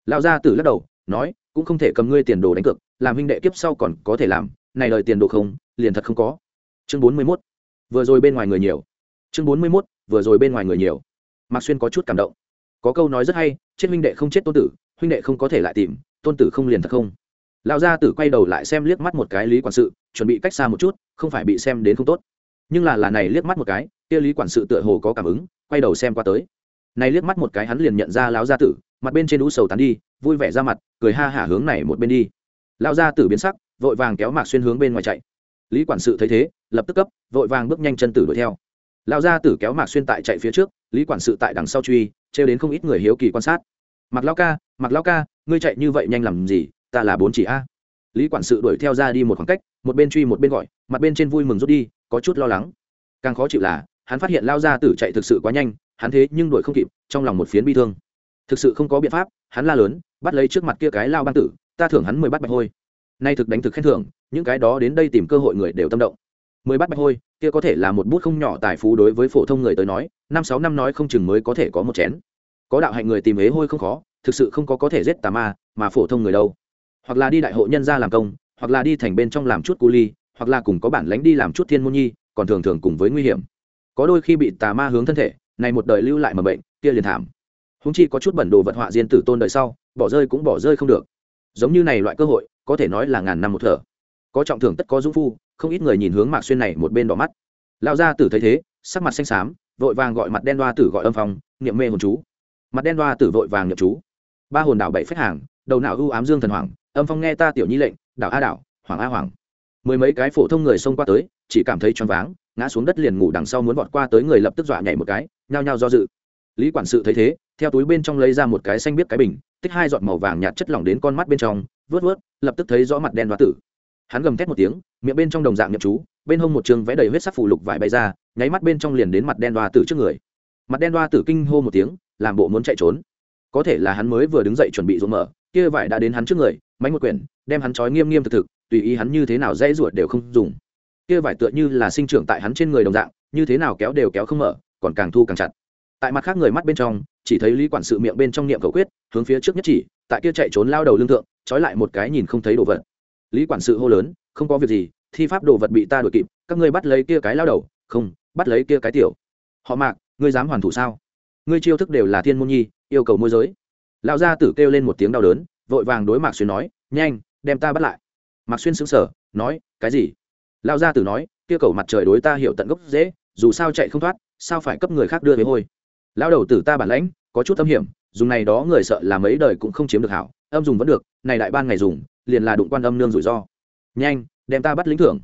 Lão gia tử lắc đầu, nói, cũng không thể cầm ngươi tiền đồ đánh cược làm huynh đệ kiếp sau còn có thể làm này lời tiền đồ không liền thật không có. Chương bốn mươi 41. vừa rồi bên ngoài người nhiều. Chương bốn mươi 41, vừa rồi bên ngoài người nhiều. Mạc xuyên có chút cảm động. Có câu nói rất hay chết huynh đệ không chết tôn tử huynh đệ không có thể lại tìm tôn tử không liền thật không. Lão gia tử quay đầu lại xem liếc mắt một cái lý quản sự chuẩn bị cách xa một chút không phải bị xem đến không tốt. Nhưng là là này liếc mắt một cái kia lý quản sự tựa hồ có cảm ứng quay đầu xem qua tới. Này liếc mắt một cái hắn liền nhận ra lão gia tử mặt bên trên đũ sầu tán đi vui vẻ ra mặt cười ha hả hướng này một bên đi lão gia tử biến sắc, vội vàng kéo mạc xuyên hướng bên ngoài chạy. Lý quản sự thấy thế, lập tức cấp, vội vàng bước nhanh chân tử đuổi theo. Lão gia tử kéo mạc xuyên tại chạy phía trước, lý quản sự tại đằng sau truy, trêu đến không ít người hiếu kỳ quan sát. Mặc lão ca mặc lão ca, ngươi chạy như vậy nhanh làm gì? Ta là bốn chỉ a. Lý quản sự đuổi theo ra đi một khoảng cách, một bên truy một bên gọi, mặt bên trên vui mừng rút đi, có chút lo lắng. Càng khó chịu là, hắn phát hiện lao gia tử chạy thực sự quá nhanh, hắn thế nhưng đuổi không kịp, trong lòng một phiến bi thương. Thực sự không có biện pháp, hắn la lớn, bắt lấy trước mặt kia cái lao băng tử ta thưởng hắn mười bát bạch hôi. Nay thực đánh thực khen thưởng, những cái đó đến đây tìm cơ hội người đều tâm động. Mười bát bạch hôi, kia có thể là một bút không nhỏ tài phú đối với phổ thông người tới nói, năm sáu năm nói không chừng mới có thể có một chén. Có đạo hạnh người tìm ế hôi không khó, thực sự không có có thể giết tà ma, mà phổ thông người đâu. Hoặc là đi đại hội nhân gia làm công, hoặc là đi thành bên trong làm chút cu ly, hoặc là cùng có bản lánh đi làm chút thiên môn nhi, còn thường thường cùng với nguy hiểm. Có đôi khi bị tà ma hướng thân thể, này một đời lưu lại mà bệnh, kia liền thảm. Húng chi có chút bẩn đồ vật họa diên tử tôn đời sau, bỏ rơi cũng bỏ rơi không được giống như này loại cơ hội, có thể nói là ngàn năm một thở. Có trọng thưởng tất có dũng phu, không ít người nhìn hướng mạc xuyên này một bên đỏ mắt. Lao ra tử thấy thế, sắc mặt xanh xám, vội vàng gọi mặt đen đoa tử gọi âm phong, niệm mê hồn chú. Mặt đen đoa tử vội vàng nhập chú. Ba hồn đảo bảy phách hàng, đầu não ưu ám dương thần hoàng, âm phong nghe ta tiểu nhi lệnh, đảo a đảo, hoàng a hoàng. Mười mấy cái phổ thông người xông qua tới, chỉ cảm thấy choáng váng, ngã xuống đất liền ngủ đằng sau muốn vọt qua tới người lập tức dọa nhảy một cái, nhao nhao do dự. Lý quản sự thấy thế theo túi bên trong lấy ra một cái xanh biết cái bình, tích hai giọt màu vàng nhạt chất lỏng đến con mắt bên trong, vớt vớt, lập tức thấy rõ mặt đen đoá tử. Hắn gầm thét một tiếng, miệng bên trong đồng dạng nhậm chú, bên hông một trường vẽ đầy huyết sắc phủ lục vải bay ra, nháy mắt bên trong liền đến mặt đen đoá tử trước người. Mặt đen đoá tử kinh hô một tiếng, làm bộ muốn chạy trốn. Có thể là hắn mới vừa đứng dậy chuẩn bị rộn mở, kia vải đã đến hắn trước người, mánh một quyển, đem hắn trói nghiêm nghiêm thực thực, tùy ý hắn như thế nào dễ ruột đều không dùng. Kia vải tựa như là sinh trưởng tại hắn trên người đồng dạng, như thế nào kéo đều kéo không mở, còn càng thu càng chặt. Tại mặt khác người mắt bên trong chỉ thấy lý quản sự miệng bên trong niệm cầu quyết, hướng phía trước nhất chỉ, tại kia chạy trốn lao đầu lương thượng, trói lại một cái nhìn không thấy đồ vật. Lý quản sự hô lớn, không có việc gì, thi pháp đồ vật bị ta đuổi kịp, các ngươi bắt lấy kia cái lao đầu, không, bắt lấy kia cái tiểu. Họ mạc, ngươi dám hoàn thủ sao? Ngươi chiêu thức đều là thiên môn nhi, yêu cầu môi giới. Lão gia tử kêu lên một tiếng đau đớn, vội vàng đối mạc xuyên nói, nhanh, đem ta bắt lại. Mạc xuyên sững sờ, nói, cái gì? Lão gia tử nói, kia cầu mặt trời đối ta hiểu tận gốc dễ, dù sao chạy không thoát, sao phải cấp người khác đưa về hôi? Lão đầu tử ta bản lãnh, có chút âm hiểm, dùng này đó người sợ là mấy đời cũng không chiếm được hảo, âm dùng vẫn được, này đại ban ngày dùng, liền là đụng quan âm nương rủi ro. Nhanh, đem ta bắt lính thưởng.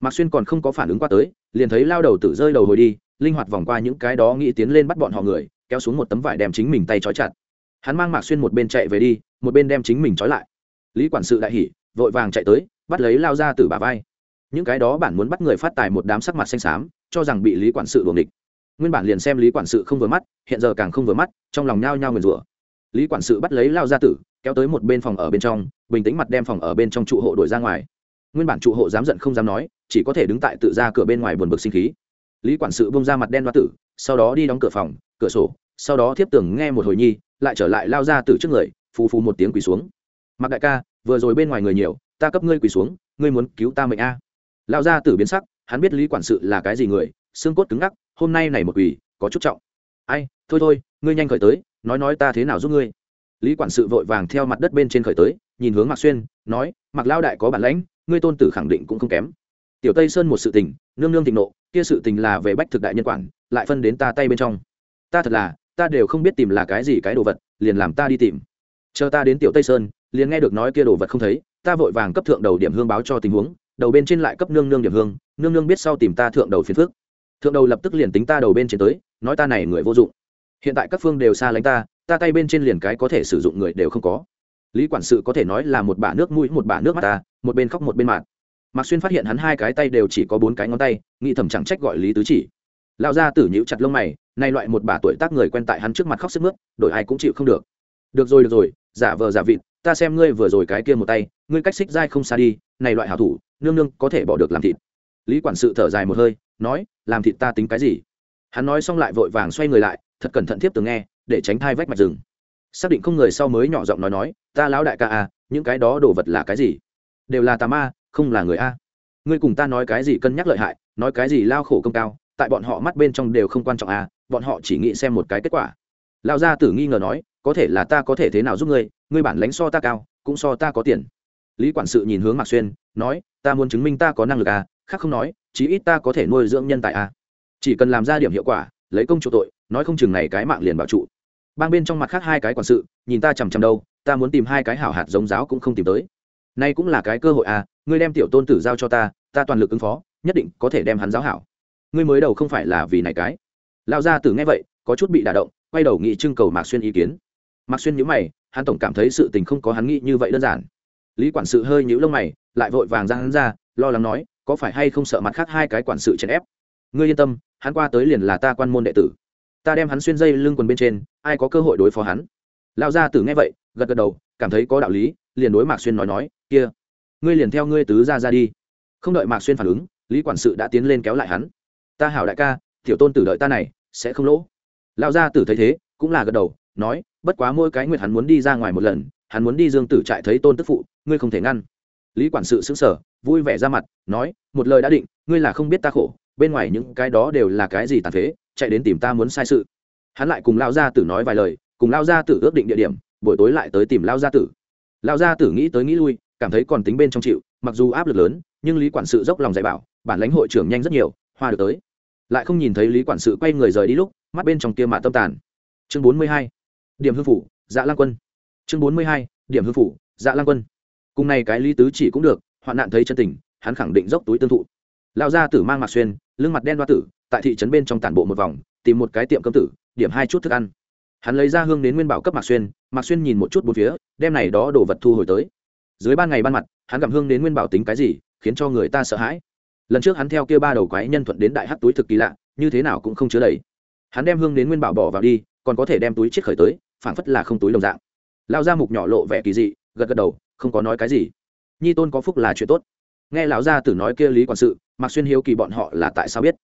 Mạc xuyên còn không có phản ứng qua tới, liền thấy lao đầu tử rơi đầu hồi đi, linh hoạt vòng qua những cái đó nghĩ tiến lên bắt bọn họ người, kéo xuống một tấm vải đem chính mình tay trói chặt. Hắn mang mạc xuyên một bên chạy về đi, một bên đem chính mình trói lại. Lý quản sự đại hỉ, vội vàng chạy tới, bắt lấy lao ra từ bà vai. Những cái đó bản muốn bắt người phát tài một đám sắc mặt xanh xám, cho rằng bị lý quản sự đuồng địch nguyên bản liền xem lý quản sự không vừa mắt, hiện giờ càng không vừa mắt, trong lòng nhao nhao nguyền rủa. Lý quản sự bắt lấy lao gia tử, kéo tới một bên phòng ở bên trong, bình tĩnh mặt đem phòng ở bên trong trụ hộ đổi ra ngoài. Nguyên bản trụ hộ dám giận không dám nói, chỉ có thể đứng tại tự ra cửa bên ngoài buồn bực sinh khí. Lý quản sự bông ra mặt đen đoa tử, sau đó đi đóng cửa phòng, cửa sổ, sau đó tiếp tưởng nghe một hồi nhi, lại trở lại lao ra từ trước người, phù phù một tiếng quỳ xuống. Mặc đại ca, vừa rồi bên ngoài người nhiều, ta cấp ngươi quỳ xuống, ngươi muốn cứu ta mệnh a. Lao ra tử biến sắc, hắn biết lý quản sự là cái gì người, xương cốt cứng ngắc hôm nay này một quỷ, có chút trọng. Ai, thôi thôi, ngươi nhanh khởi tới, nói nói ta thế nào giúp ngươi. Lý quản sự vội vàng theo mặt đất bên trên khởi tới, nhìn hướng mạc xuyên, nói mặc lao đại có bản lãnh, ngươi tôn tử khẳng định cũng không kém. Tiểu tây sơn một sự tình, nương nương thịnh nộ, kia sự tình là về bách thực đại nhân quản, lại phân đến ta tay bên trong. Ta thật là, ta đều không biết tìm là cái gì cái đồ vật, liền làm ta đi tìm. Chờ ta đến tiểu tây sơn, liền nghe được nói kia đồ vật không thấy, ta vội vàng cấp thượng đầu điểm hương báo cho tình huống, đầu bên trên lại cấp nương nương điểm hương, nương nương biết sau tìm ta thượng đầu phiền phước thượng đầu lập tức liền tính ta đầu bên trên tới, nói ta này người vô dụng. Hiện tại các phương đều xa lánh ta ta tay bên trên liền cái có thể sử dụng người đều không có. Lý quản sự có thể nói là một bả nước mũi, một bả nước mắt ta, một bên khóc một bên mạt. Mạc xuyên phát hiện hắn hai cái tay đều chỉ có bốn cái ngón tay, nghĩ thầm chẳng trách gọi lý tứ chỉ. Lão gia tử nhíu chặt lông mày, nay loại một bà tuổi tác người quen tại hắn trước mặt khóc sức mướt, đổi ai cũng chịu không được. Được rồi được rồi, giả vờ giả vịt, ta xem ngươi vừa rồi cái kia một tay, ngươi cách xích dai không xa đi, này loại hảo thủ, nương nương có thể bỏ được làm thịt lý quản sự thở dài một hơi, nói, làm thịt ta tính cái gì? Hắn nói xong lại vội vàng xoay người lại, thật cẩn thận tiếp từng nghe, để tránh thai vách mạch rừng. Xác định không người sau mới nhỏ giọng nói nói, ta lão đại ca à những cái đó đồ vật là cái gì? Đều là tà ma, không là người a. Ngươi cùng ta nói cái gì cân nhắc lợi hại, nói cái gì lao khổ công cao, tại bọn họ mắt bên trong đều không quan trọng à bọn họ chỉ nghĩ xem một cái kết quả. Lao gia tử nghi ngờ nói, có thể là ta có thể thế nào giúp ngươi ngươi bản lãnh so ta cao, cũng so ta có tiền. Lý quản sự nhìn hướng mạc xuyên, nói, ta muốn chứng minh ta có năng lực à khác không nói, chí ít ta có thể nuôi dưỡng nhân tài à chỉ cần làm ra điểm hiệu quả, lấy công chủ tội, nói không chừng này cái mạng liền bảo trụ. Bang bên trong mặt khác hai cái quản sự, nhìn ta chằm chằm đâu, ta muốn tìm hai cái hảo hạt giống giáo cũng không tìm tới. Nay cũng là cái cơ hội à ngươi đem tiểu tôn tử giao cho ta ta toàn lực ứng phó, nhất định có thể đem hắn giáo hảo. Ngươi mới đầu không phải là vì này cái. Lão gia tử nghe vậy, có chút bị đả động, quay đầu nghị trưng cầu mạc xuyên ý kiến. Mạc xuyên nhíu mày, hắn tổng cảm thấy sự tình không có hắn nghĩ như vậy đơn giản. Lý quản sự hơi nhíu lông mày, lại vội vàng ra hắn ra, lo lắng nói có phải hay không sợ mặt khác hai cái quản sự chèn ép? Ngươi yên tâm, hắn qua tới liền là ta quan môn đệ tử. Ta đem hắn xuyên dây lưng quần bên trên, ai có cơ hội đối phó hắn? Lão gia tử nghe vậy, gật gật đầu, cảm thấy có đạo lý, liền đối mạc xuyên nói nói, kia, ngươi liền theo ngươi tứ ra ra đi. Không đợi mạc xuyên phản ứng, lý quản sự đã tiến lên kéo lại hắn. Ta hảo đại ca, tiểu tôn tử đợi ta này, sẽ không lỗ. Lão gia tử thấy thế, cũng là gật đầu, nói, bất quá mỗi cái nguyệt hắn muốn đi ra ngoài một lần, hắn muốn đi dương tử trại thấy tôn tức phụ, ngươi không thể ngăn. Lý quản sự xứng sở vui vẻ ra mặt, nói, một lời đã định, ngươi là không biết ta khổ, bên ngoài những cái đó đều là cái gì tàn phế, chạy đến tìm ta muốn sai sự. Hắn lại cùng lao gia tử nói vài lời, cùng lao gia tử ước định địa điểm, buổi tối lại tới tìm lao gia tử. Lao gia tử nghĩ tới nghĩ lui, cảm thấy còn tính bên trong chịu, mặc dù áp lực lớn, nhưng lý quản sự dốc lòng dạy bảo, bản lãnh hội trưởng nhanh rất nhiều, hoa được tới. Lại không nhìn thấy lý quản sự quay người rời đi lúc, mắt bên trong kia mạ tâm tàn. Chương bốn mươi hai, điểm hương phủ dạ lang quân. Chương bốn mươi hai, điểm hương phủ dạ lang quân. Cùng này cái lý tứ chỉ cũng được hoạn nạn thấy chân tình, hắn khẳng định dốc túi tương thụ. Lão gia tử mang mạc xuyên, lưng mặt đen đoa tử, tại thị trấn bên trong tản bộ một vòng, tìm một cái tiệm cơm tử, điểm hai chút thức ăn. Hắn lấy ra hương đến nguyên bảo cấp mạc xuyên mạc xuyên nhìn một chút bốn phía, đem này đó đồ vật thu hồi tới. Dưới ban ngày ban mặt, hắn gặm hương đến nguyên bảo tính cái gì, khiến cho người ta sợ hãi. Lần trước hắn theo kia ba đầu quái nhân thuận đến đại hát túi thực kỳ lạ, như thế nào cũng không chứa đầy. Hắn đem hương đến nguyên bảo bỏ vào đi, còn có thể đem túi chiết khởi tới, phảng phất là không túi đồng dạng. Lao ra mục nhỏ lộ vẻ kỳ dị, gật gật đầu, không có nói cái gì nhi tôn có phúc là chuyện tốt. Nghe lão gia tử nói kia lý quản sự, mạc xuyên hiếu kỳ bọn họ là tại sao biết?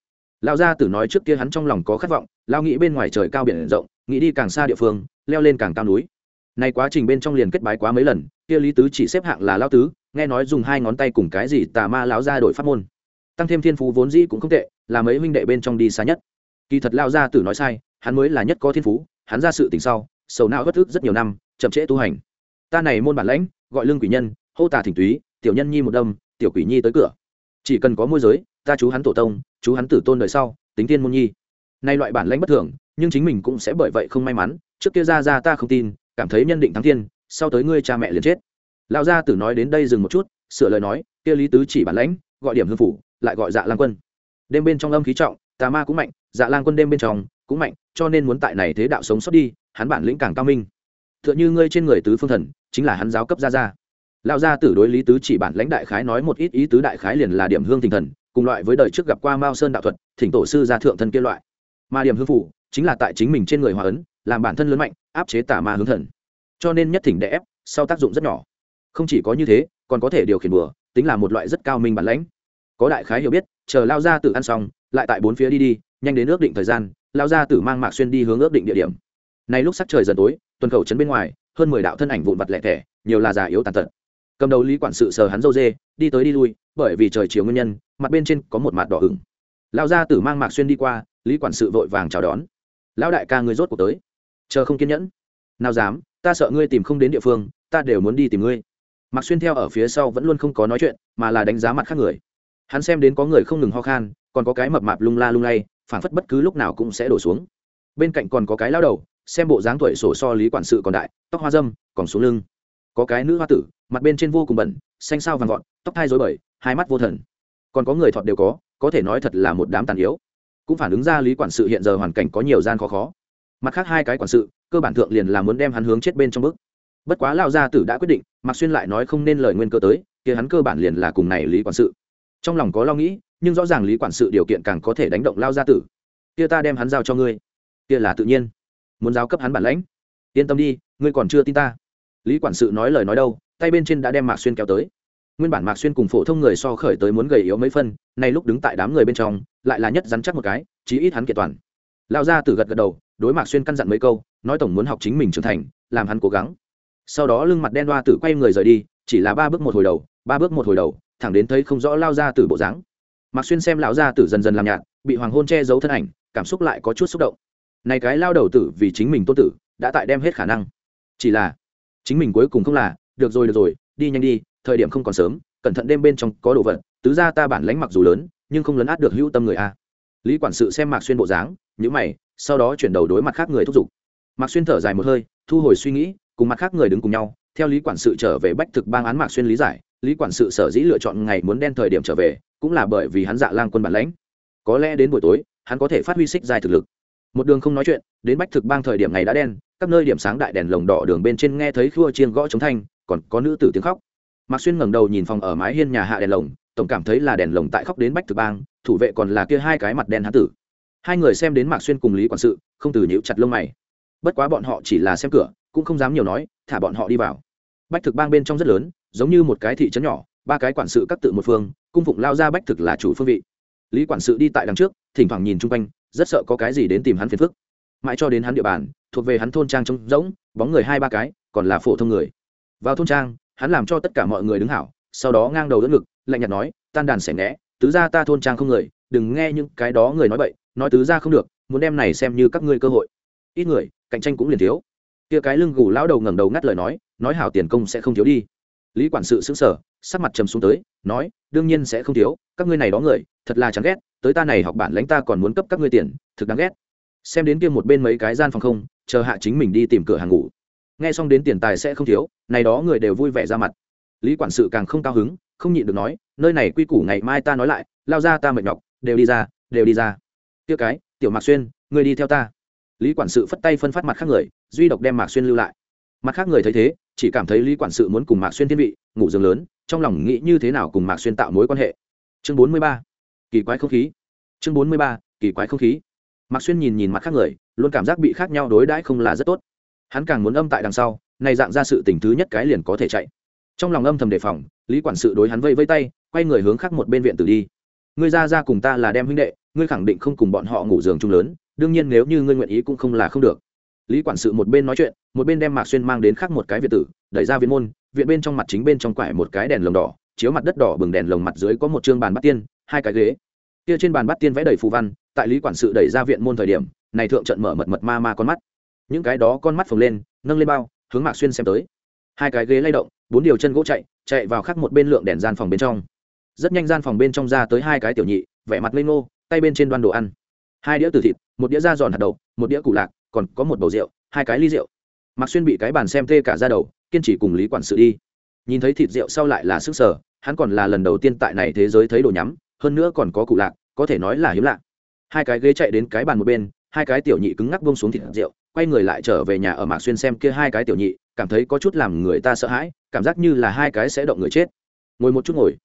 Lão gia tử nói trước kia hắn trong lòng có khát vọng lao nghĩ bên ngoài trời cao biển rộng, nghĩ đi càng xa địa phương, leo lên càng cao núi. Nay quá trình bên trong liền kết bái quá mấy lần, kia lý tứ chỉ xếp hạng là lao tứ, nghe nói dùng hai ngón tay cùng cái gì tà ma lão ra đổi pháp môn. Tăng thêm thiên phú vốn dĩ cũng không tệ, là mấy huynh đệ bên trong đi xa nhất. Kỳ thật lao gia tử nói sai, hắn mới là nhất có thiên phú, hắn ra sự tình sau, sầu não bất thức rất nhiều năm, chậm trễ tu hành. Ta này môn bản lãnh, gọi lương quỷ nhân hô tà thỉnh túy, tiểu nhân nhi một đâm, tiểu quỷ nhi tới cửa. Chỉ cần có môi giới, ta chú hắn tổ tông, chú hắn tử tôn đời sau, tính tiên môn nhi. Nay loại bản lãnh bất thường, nhưng chính mình cũng sẽ bởi vậy không may mắn. Trước kia ra ra ta không tin, cảm thấy nhân định thắng thiên, sau tới ngươi cha mẹ liền chết. Lão gia tử nói đến đây dừng một chút, sửa lời nói, kia lý tứ chỉ bản lãnh, gọi điểm hương phủ, lại gọi dạ lang quân. Đêm bên trong âm khí trọng, tà ma cũng mạnh dạ lang quân đêm bên trong cũng mạnh, cho nên muốn tại này thế đạo sống sót đi, hắn bản lĩnh càng cao minh. Tựa như ngươi trên người tứ phương thần, chính là hắn giáo cấp ra ra lão gia tử đối lý tứ chỉ bản lãnh đại khái nói một ít ý tứ đại khái liền là điểm hương tinh thần, cùng loại với đời trước gặp qua mao sơn đạo thuật, thỉnh tổ sư gia thượng thân kia loại. Mà điểm hương phủ chính là tại chính mình trên người hòa ấn, làm bản thân lớn mạnh, áp chế tà ma hướng thần. Cho nên nhất thỉnh đẻ ép, sau tác dụng rất nhỏ. Không chỉ có như thế, còn có thể điều khiển bừa tính là một loại rất cao minh bản lãnh. Có đại khái hiểu biết, chờ lao ra tự ăn xong, lại tại bốn phía đi đi, nhanh đến ước định thời gian lao ra tử mang mạc xuyên đi hướng ước định địa điểm. Nay lúc sắc trời dần tối, tuần khẩu trấn bên ngoài, hơn mười đạo thân ảnh vụn vặt lẻ thẻ, nhiều là già yếu tàn tật cầm đầu lý quản sự sờ hắn dâu dê, đi tới đi lui, bởi vì trời chiều nguyên nhân, mặt bên trên có một mặt đỏ ửng. Lao ra tử mang mạc xuyên đi qua, lý quản sự vội vàng chào đón. Lão đại ca người rốt cuộc tới. Chờ không kiên nhẫn. Nào dám, ta sợ ngươi tìm không đến địa phương, ta đều muốn đi tìm ngươi. Mạc xuyên theo ở phía sau vẫn luôn không có nói chuyện, mà là đánh giá mặt khác người. Hắn xem đến có người không ngừng ho khan, còn có cái mập mạp lung la lung lay, phảng phất bất cứ lúc nào cũng sẽ đổ xuống. Bên cạnh còn có cái lao đầu, xem bộ dáng tuổi sổ so lý quản sự còn đại, tóc hoa dâm còn xuống lưng. Có cái nữ hoa tử mặt bên trên vô cùng bẩn, xanh sao vàng vọt, tóc thai dối bời, hai mắt vô thần. Còn có người thọt đều có có thể nói thật là một đám tàn yếu. Cũng phản ứng ra lý quản sự hiện giờ hoàn cảnh có nhiều gian khó khó. Mặt khác hai cái quản sự, cơ bản thượng liền là muốn đem hắn hướng chết bên trong bức bất quá lao gia tử đã quyết định mặc xuyên lại nói không nên lời nguyên cơ tới, kia hắn cơ bản liền là cùng này lý quản sự. Trong lòng có lo nghĩ, nhưng rõ ràng lý quản sự điều kiện càng có thể đánh động lao gia tử. Kia ta đem hắn giao cho ngươi. Kia là tự nhiên. Muốn giao cấp hắn bản lãnh. Yên tâm đi, ngươi còn chưa tin ta. Lý quản sự nói lời nói đâu tay bên trên đã đem mạc xuyên kéo tới. Nguyên bản mạc xuyên cùng phổ thông người so khởi tới muốn gầy yếu mấy phân, nay lúc đứng tại đám người bên trong, lại là nhất rắn chắc một cái, chí ít hắn kiện toàn. Lao gia tử gật gật đầu, đối mạc xuyên căn dặn mấy câu, nói tổng muốn học chính mình trưởng thành, làm hắn cố gắng. Sau đó lưng mặt đen đoa tử quay người rời đi, chỉ là ba bước một hồi đầu, ba bước một hồi đầu, thẳng đến thấy không rõ lao ra từ bộ dáng. Mạc xuyên xem lão gia tử dần dần làm nhạt, bị hoàng hôn che giấu thân ảnh, cảm xúc lại có chút xúc động. Này cái lao đầu tử vì chính mình tôn tử, đã tại đem hết khả năng. Chỉ là, chính mình cuối cùng không là được rồi được rồi, đi nhanh đi, thời điểm không còn sớm, cẩn thận đêm bên trong có đồ vật, tứ ra ta bản lánh mặc dù lớn, nhưng không lấn át được hữu tâm người a. Lý quản sự xem mạc xuyên bộ dáng nhữ mày, sau đó chuyển đầu đối mặt khác người thúc giục. Mạc xuyên thở dài một hơi, thu hồi suy nghĩ, cùng mặt khác người đứng cùng nhau, theo lý quản sự trở về bách thực bang án mạc xuyên lý giải, lý quản sự sở dĩ lựa chọn ngày muốn đen thời điểm trở về, cũng là bởi vì hắn dạ lang quân bản lãnh. Có lẽ đến buổi tối, hắn có thể phát huy xích dài thực lực. Một đường không nói chuyện, đến bách thực bang thời điểm ngày đã đen, các nơi điểm sáng đại đèn lồng đỏ đường bên trên nghe thấy khua chiên gõ chống thanh còn có nữ tử tiếng khóc. Mạc xuyên ngẩng đầu nhìn phòng ở mái hiên nhà hạ đèn lồng, tổng cảm thấy là đèn lồng tại khóc đến bách thực bang, thủ vệ còn là kia hai cái mặt đen hán tử. Hai người xem đến mạc xuyên cùng lý quản sự, không từ nhíu chặt lông mày. Bất quá bọn họ chỉ là xem cửa, cũng không dám nhiều nói, thả bọn họ đi vào. Bách thực bang bên trong rất lớn, giống như một cái thị trấn nhỏ, ba cái quản sự các tự một phương, cung phụng lao ra bách thực là chủ phương vị. Lý quản sự đi tại đằng trước, thỉnh thoảng nhìn chung quanh, rất sợ có cái gì đến tìm hắn phiền phức. Mãi cho đến hắn địa bàn, thuộc về hắn thôn trang trống rỗng, bóng người hai ba cái, còn là phổ thông người vào thôn trang, hắn làm cho tất cả mọi người đứng hảo, sau đó ngang đầu đỡ ngực, lạnh nhạt nói, tan đàn sẻ ngẽ tứ ra ta thôn trang không người, đừng nghe những cái đó người nói bậy, nói tứ ra không được, muốn đem này xem như các ngươi cơ hội. Ít người, cạnh tranh cũng liền thiếu. Kia cái lưng gù lão đầu ngẩng đầu ngắt lời nói nói hảo tiền công sẽ không thiếu đi. Lý quản sự xứng sở sắc mặt trầm xuống tới, nói, đương nhiên sẽ không thiếu, các ngươi này đó người, thật là chán ghét, tới ta này học bản lãnh ta còn muốn cấp các ngươi tiền, thực đáng ghét. Xem đến kia một bên mấy cái gian phòng không, chờ hạ chính mình đi tìm cửa hàng ngủ nghe xong đến tiền tài sẽ không thiếu, này đó người đều vui vẻ ra mặt. Lý quản sự càng không cao hứng, không nhịn được nói, nơi này quy củ ngày mai ta nói lại, lao ra ta mệt nhọc, đều đi ra, đều đi ra. Tiêu cái, tiểu mạc xuyên, người đi theo ta. Lý quản sự phất tay phân phát mặt khác người, duy độc đem mạc xuyên lưu lại. Mặt khác người thấy thế, chỉ cảm thấy lý quản sự muốn cùng mạc xuyên thiên vị, ngủ giường lớn, trong lòng nghĩ như thế nào cùng mạc xuyên tạo mối quan hệ. Chương bốn mươi ba, kỳ quái không khí. Chương bốn mươi ba, kỳ quái không khí. Mạc xuyên nhìn nhìn mặt khác người, luôn cảm giác bị khác nhau đối đãi không là rất tốt hắn càng muốn âm tại đằng sau, này dạng ra sự tình thứ nhất cái liền có thể chạy. Trong lòng âm thầm đề phòng, lý quản sự đối hắn vây vây tay, quay người hướng khác một bên viện tử đi. Ngươi ra ra cùng ta là đem huynh đệ, ngươi khẳng định không cùng bọn họ ngủ giường chung lớn, đương nhiên nếu như ngươi nguyện ý cũng không là không được. Lý quản sự một bên nói chuyện, một bên đem mạc xuyên mang đến khác một cái viện tử, đẩy ra viện môn, viện bên trong mặt chính bên trong quải một cái đèn lồng đỏ, chiếu mặt đất đỏ bừng đèn lồng mặt dưới có một chương bàn bắt tiên, hai cái ghế. Kia trên bàn bắt tiên vẽ đầy phù văn, tại lý quản sự đẩy ra viện môn thời điểm, này thượng trận mở mật mật ma ma con mắt những cái đó con mắt phồng lên, nâng lên bao, hướng mạc xuyên xem tới. Hai cái ghế lay động, bốn điều chân gỗ chạy chạy vào khắc một bên lượng đèn gian phòng bên trong. Rất nhanh gian phòng bên trong ra tới hai cái tiểu nhị, vẻ mặt lên ngô, tay bên trên đoan đồ ăn. Hai đĩa từ thịt, một đĩa da giòn hạt đậu, một đĩa củ lạc, còn có một bầu rượu, hai cái ly rượu. Mạc xuyên bị cái bàn xem tê cả ra đầu, kiên trì cùng lý quản sự đi. Nhìn thấy thịt rượu sau lại là sức sở hắn còn là lần đầu tiên tại này thế giới thấy đồ nhắm, hơn nữa còn có củ lạc, có thể nói là hiếm lạ. Hai cái ghế chạy đến cái bàn một bên, hai cái tiểu nhị cứng ngắc bông xuống thịt rượu quay người lại trở về nhà ở mạc xuyên xem kia hai cái tiểu nhị, cảm thấy có chút làm người ta sợ hãi, cảm giác như là hai cái sẽ động người chết. Ngồi một chút ngồi.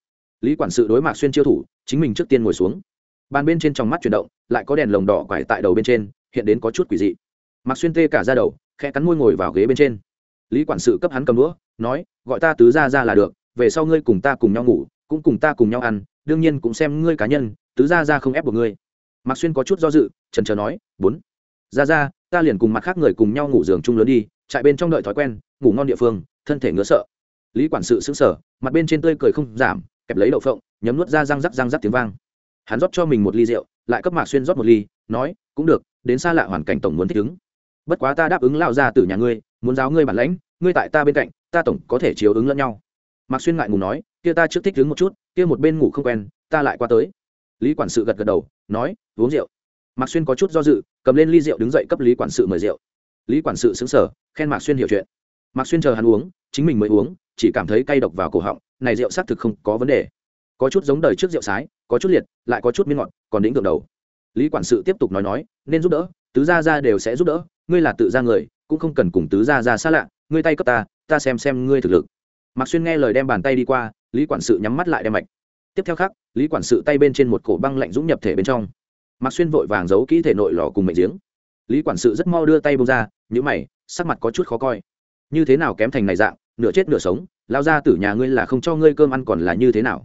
Lý quản sự đối mạc xuyên chiêu thủ, chính mình trước tiên ngồi xuống. Bàn bên trên trong mắt chuyển động, lại có đèn lồng đỏ quải tại đầu bên trên, hiện đến có chút quỷ dị. Mạc xuyên tê cả ra đầu, khẽ cắn môi ngồi vào ghế bên trên. Lý quản sự cấp hắn cầm đũa, nói, gọi ta tứ ra ra là được, về sau ngươi cùng ta cùng nhau ngủ, cũng cùng ta cùng nhau ăn, đương nhiên cũng xem ngươi cá nhân, tứ ra ra không ép buộc ngươi. Mạc xuyên có chút do dự trần trờ nói, bốn. Ra ra ta liền cùng mặt khác người cùng nhau ngủ giường chung lớn đi chạy bên trong đợi thói quen, ngủ ngon địa phương, thân thể ngứa sợ. Lý quản sự xứng sở mặt bên trên tươi cười không giảm, kẹp lấy đậu phộng, nhấm nuốt ra răng rắc răng rắc tiếng vang. Hắn rót cho mình một ly rượu, lại cấp mạc xuyên rót một ly, nói, cũng được, đến xa lạ hoàn cảnh tổng muốn thích ứng. Bất quá ta đáp ứng lao ra từ nhà ngươi, muốn giáo ngươi bản lãnh, ngươi tại ta bên cạnh, ta tổng có thể chiếu ứng lẫn nhau. Mạc xuyên ngại ngủ nói, kia ta trước thích ứng một chút, kia một bên ngủ không quen, ta lại qua tới. Lý quản sự gật gật đầu, nói, uống rượu mạc xuyên có chút do dự, cầm lên ly rượu đứng dậy cấp lý quản sự mời rượu. Lý quản sự xứng sở khen mạc xuyên hiểu chuyện. Mạc xuyên chờ hắn uống, chính mình mới uống, chỉ cảm thấy cay độc vào cổ họng, này rượu xác thực không có vấn đề. Có chút giống đời trước rượu sái, có chút liệt, lại có chút miên ngọt, còn đĩnh thượng đầu. Lý quản sự tiếp tục nói nói, nên giúp đỡ, tứ gia gia đều sẽ giúp đỡ, ngươi là tự gia người, cũng không cần cùng tứ gia gia xa lạ, ngươi tay cấp ta ta xem xem ngươi thực lực. Mạc xuyên nghe lời đem bàn tay đi qua, lý quản sự nhắm mắt lại đem mạch. Tiếp theo khác lý quản sự tay bên trên một cổ băng lạnh dũng nhập thể bên trong mạc xuyên vội vàng giấu kỹ thể nội lò cùng mệnh giếng. Lý quản sự rất mau đưa tay bông ra nhữ mày, sắc mặt có chút khó coi. Như thế nào kém thành này dạng, nửa chết nửa sống, lao ra từ nhà ngươi là không cho ngươi cơm ăn còn là như thế nào?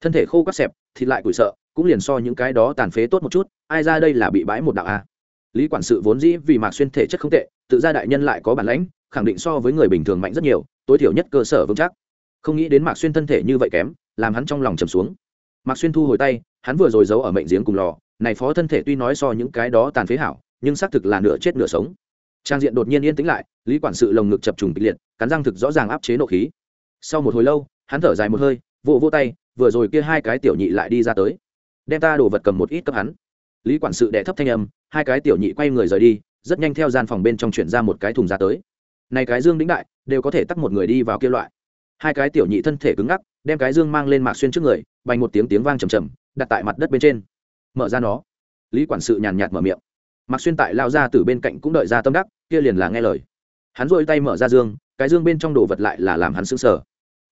Thân thể khô quắt xẹp, thịt lại củi sợ, cũng liền so những cái đó tàn phế tốt một chút, ai ra đây là bị bãi một đạo a? Lý quản sự vốn dĩ vì mạc xuyên thể chất không tệ, tự ra đại nhân lại có bản lãnh, khẳng định so với người bình thường mạnh rất nhiều, tối thiểu nhất cơ sở vững chắc. Không nghĩ đến mạc xuyên thân thể như vậy kém, làm hắn trong lòng trầm xuống. Mạc xuyên thu hồi tay, hắn vừa rồi giấu ở mệnh giếng cùng lò này phó thân thể tuy nói so những cái đó tàn phế hảo, nhưng xác thực là nửa chết nửa sống. Trang diện đột nhiên yên tĩnh lại, lý quản sự lồng ngực chập trùng kịch liệt, cắn răng thực rõ ràng áp chế nộ khí. Sau một hồi lâu, hắn thở dài một hơi, vỗ vỗ tay, vừa rồi kia hai cái tiểu nhị lại đi ra tới. Đem ta đổ vật cầm một ít cấp hắn. Lý quản sự đệ thấp thanh âm, hai cái tiểu nhị quay người rời đi, rất nhanh theo gian phòng bên trong chuyển ra một cái thùng ra tới. Này cái dương đĩnh đại, đều có thể tắt một người đi vào kia loại. Hai cái tiểu nhị thân thể cứng ngắc, đem cái dương mang lên mạc xuyên trước người, bành một tiếng tiếng vang trầm trầm, đặt tại mặt đất bên trên mở ra nó. Lý quản sự nhàn nhạt mở miệng. Mạc xuyên tại lao ra từ bên cạnh cũng đợi ra tâm đắc, kia liền là nghe lời. Hắn rôi tay mở ra dương, cái dương bên trong đồ vật lại là làm hắn sững sờ.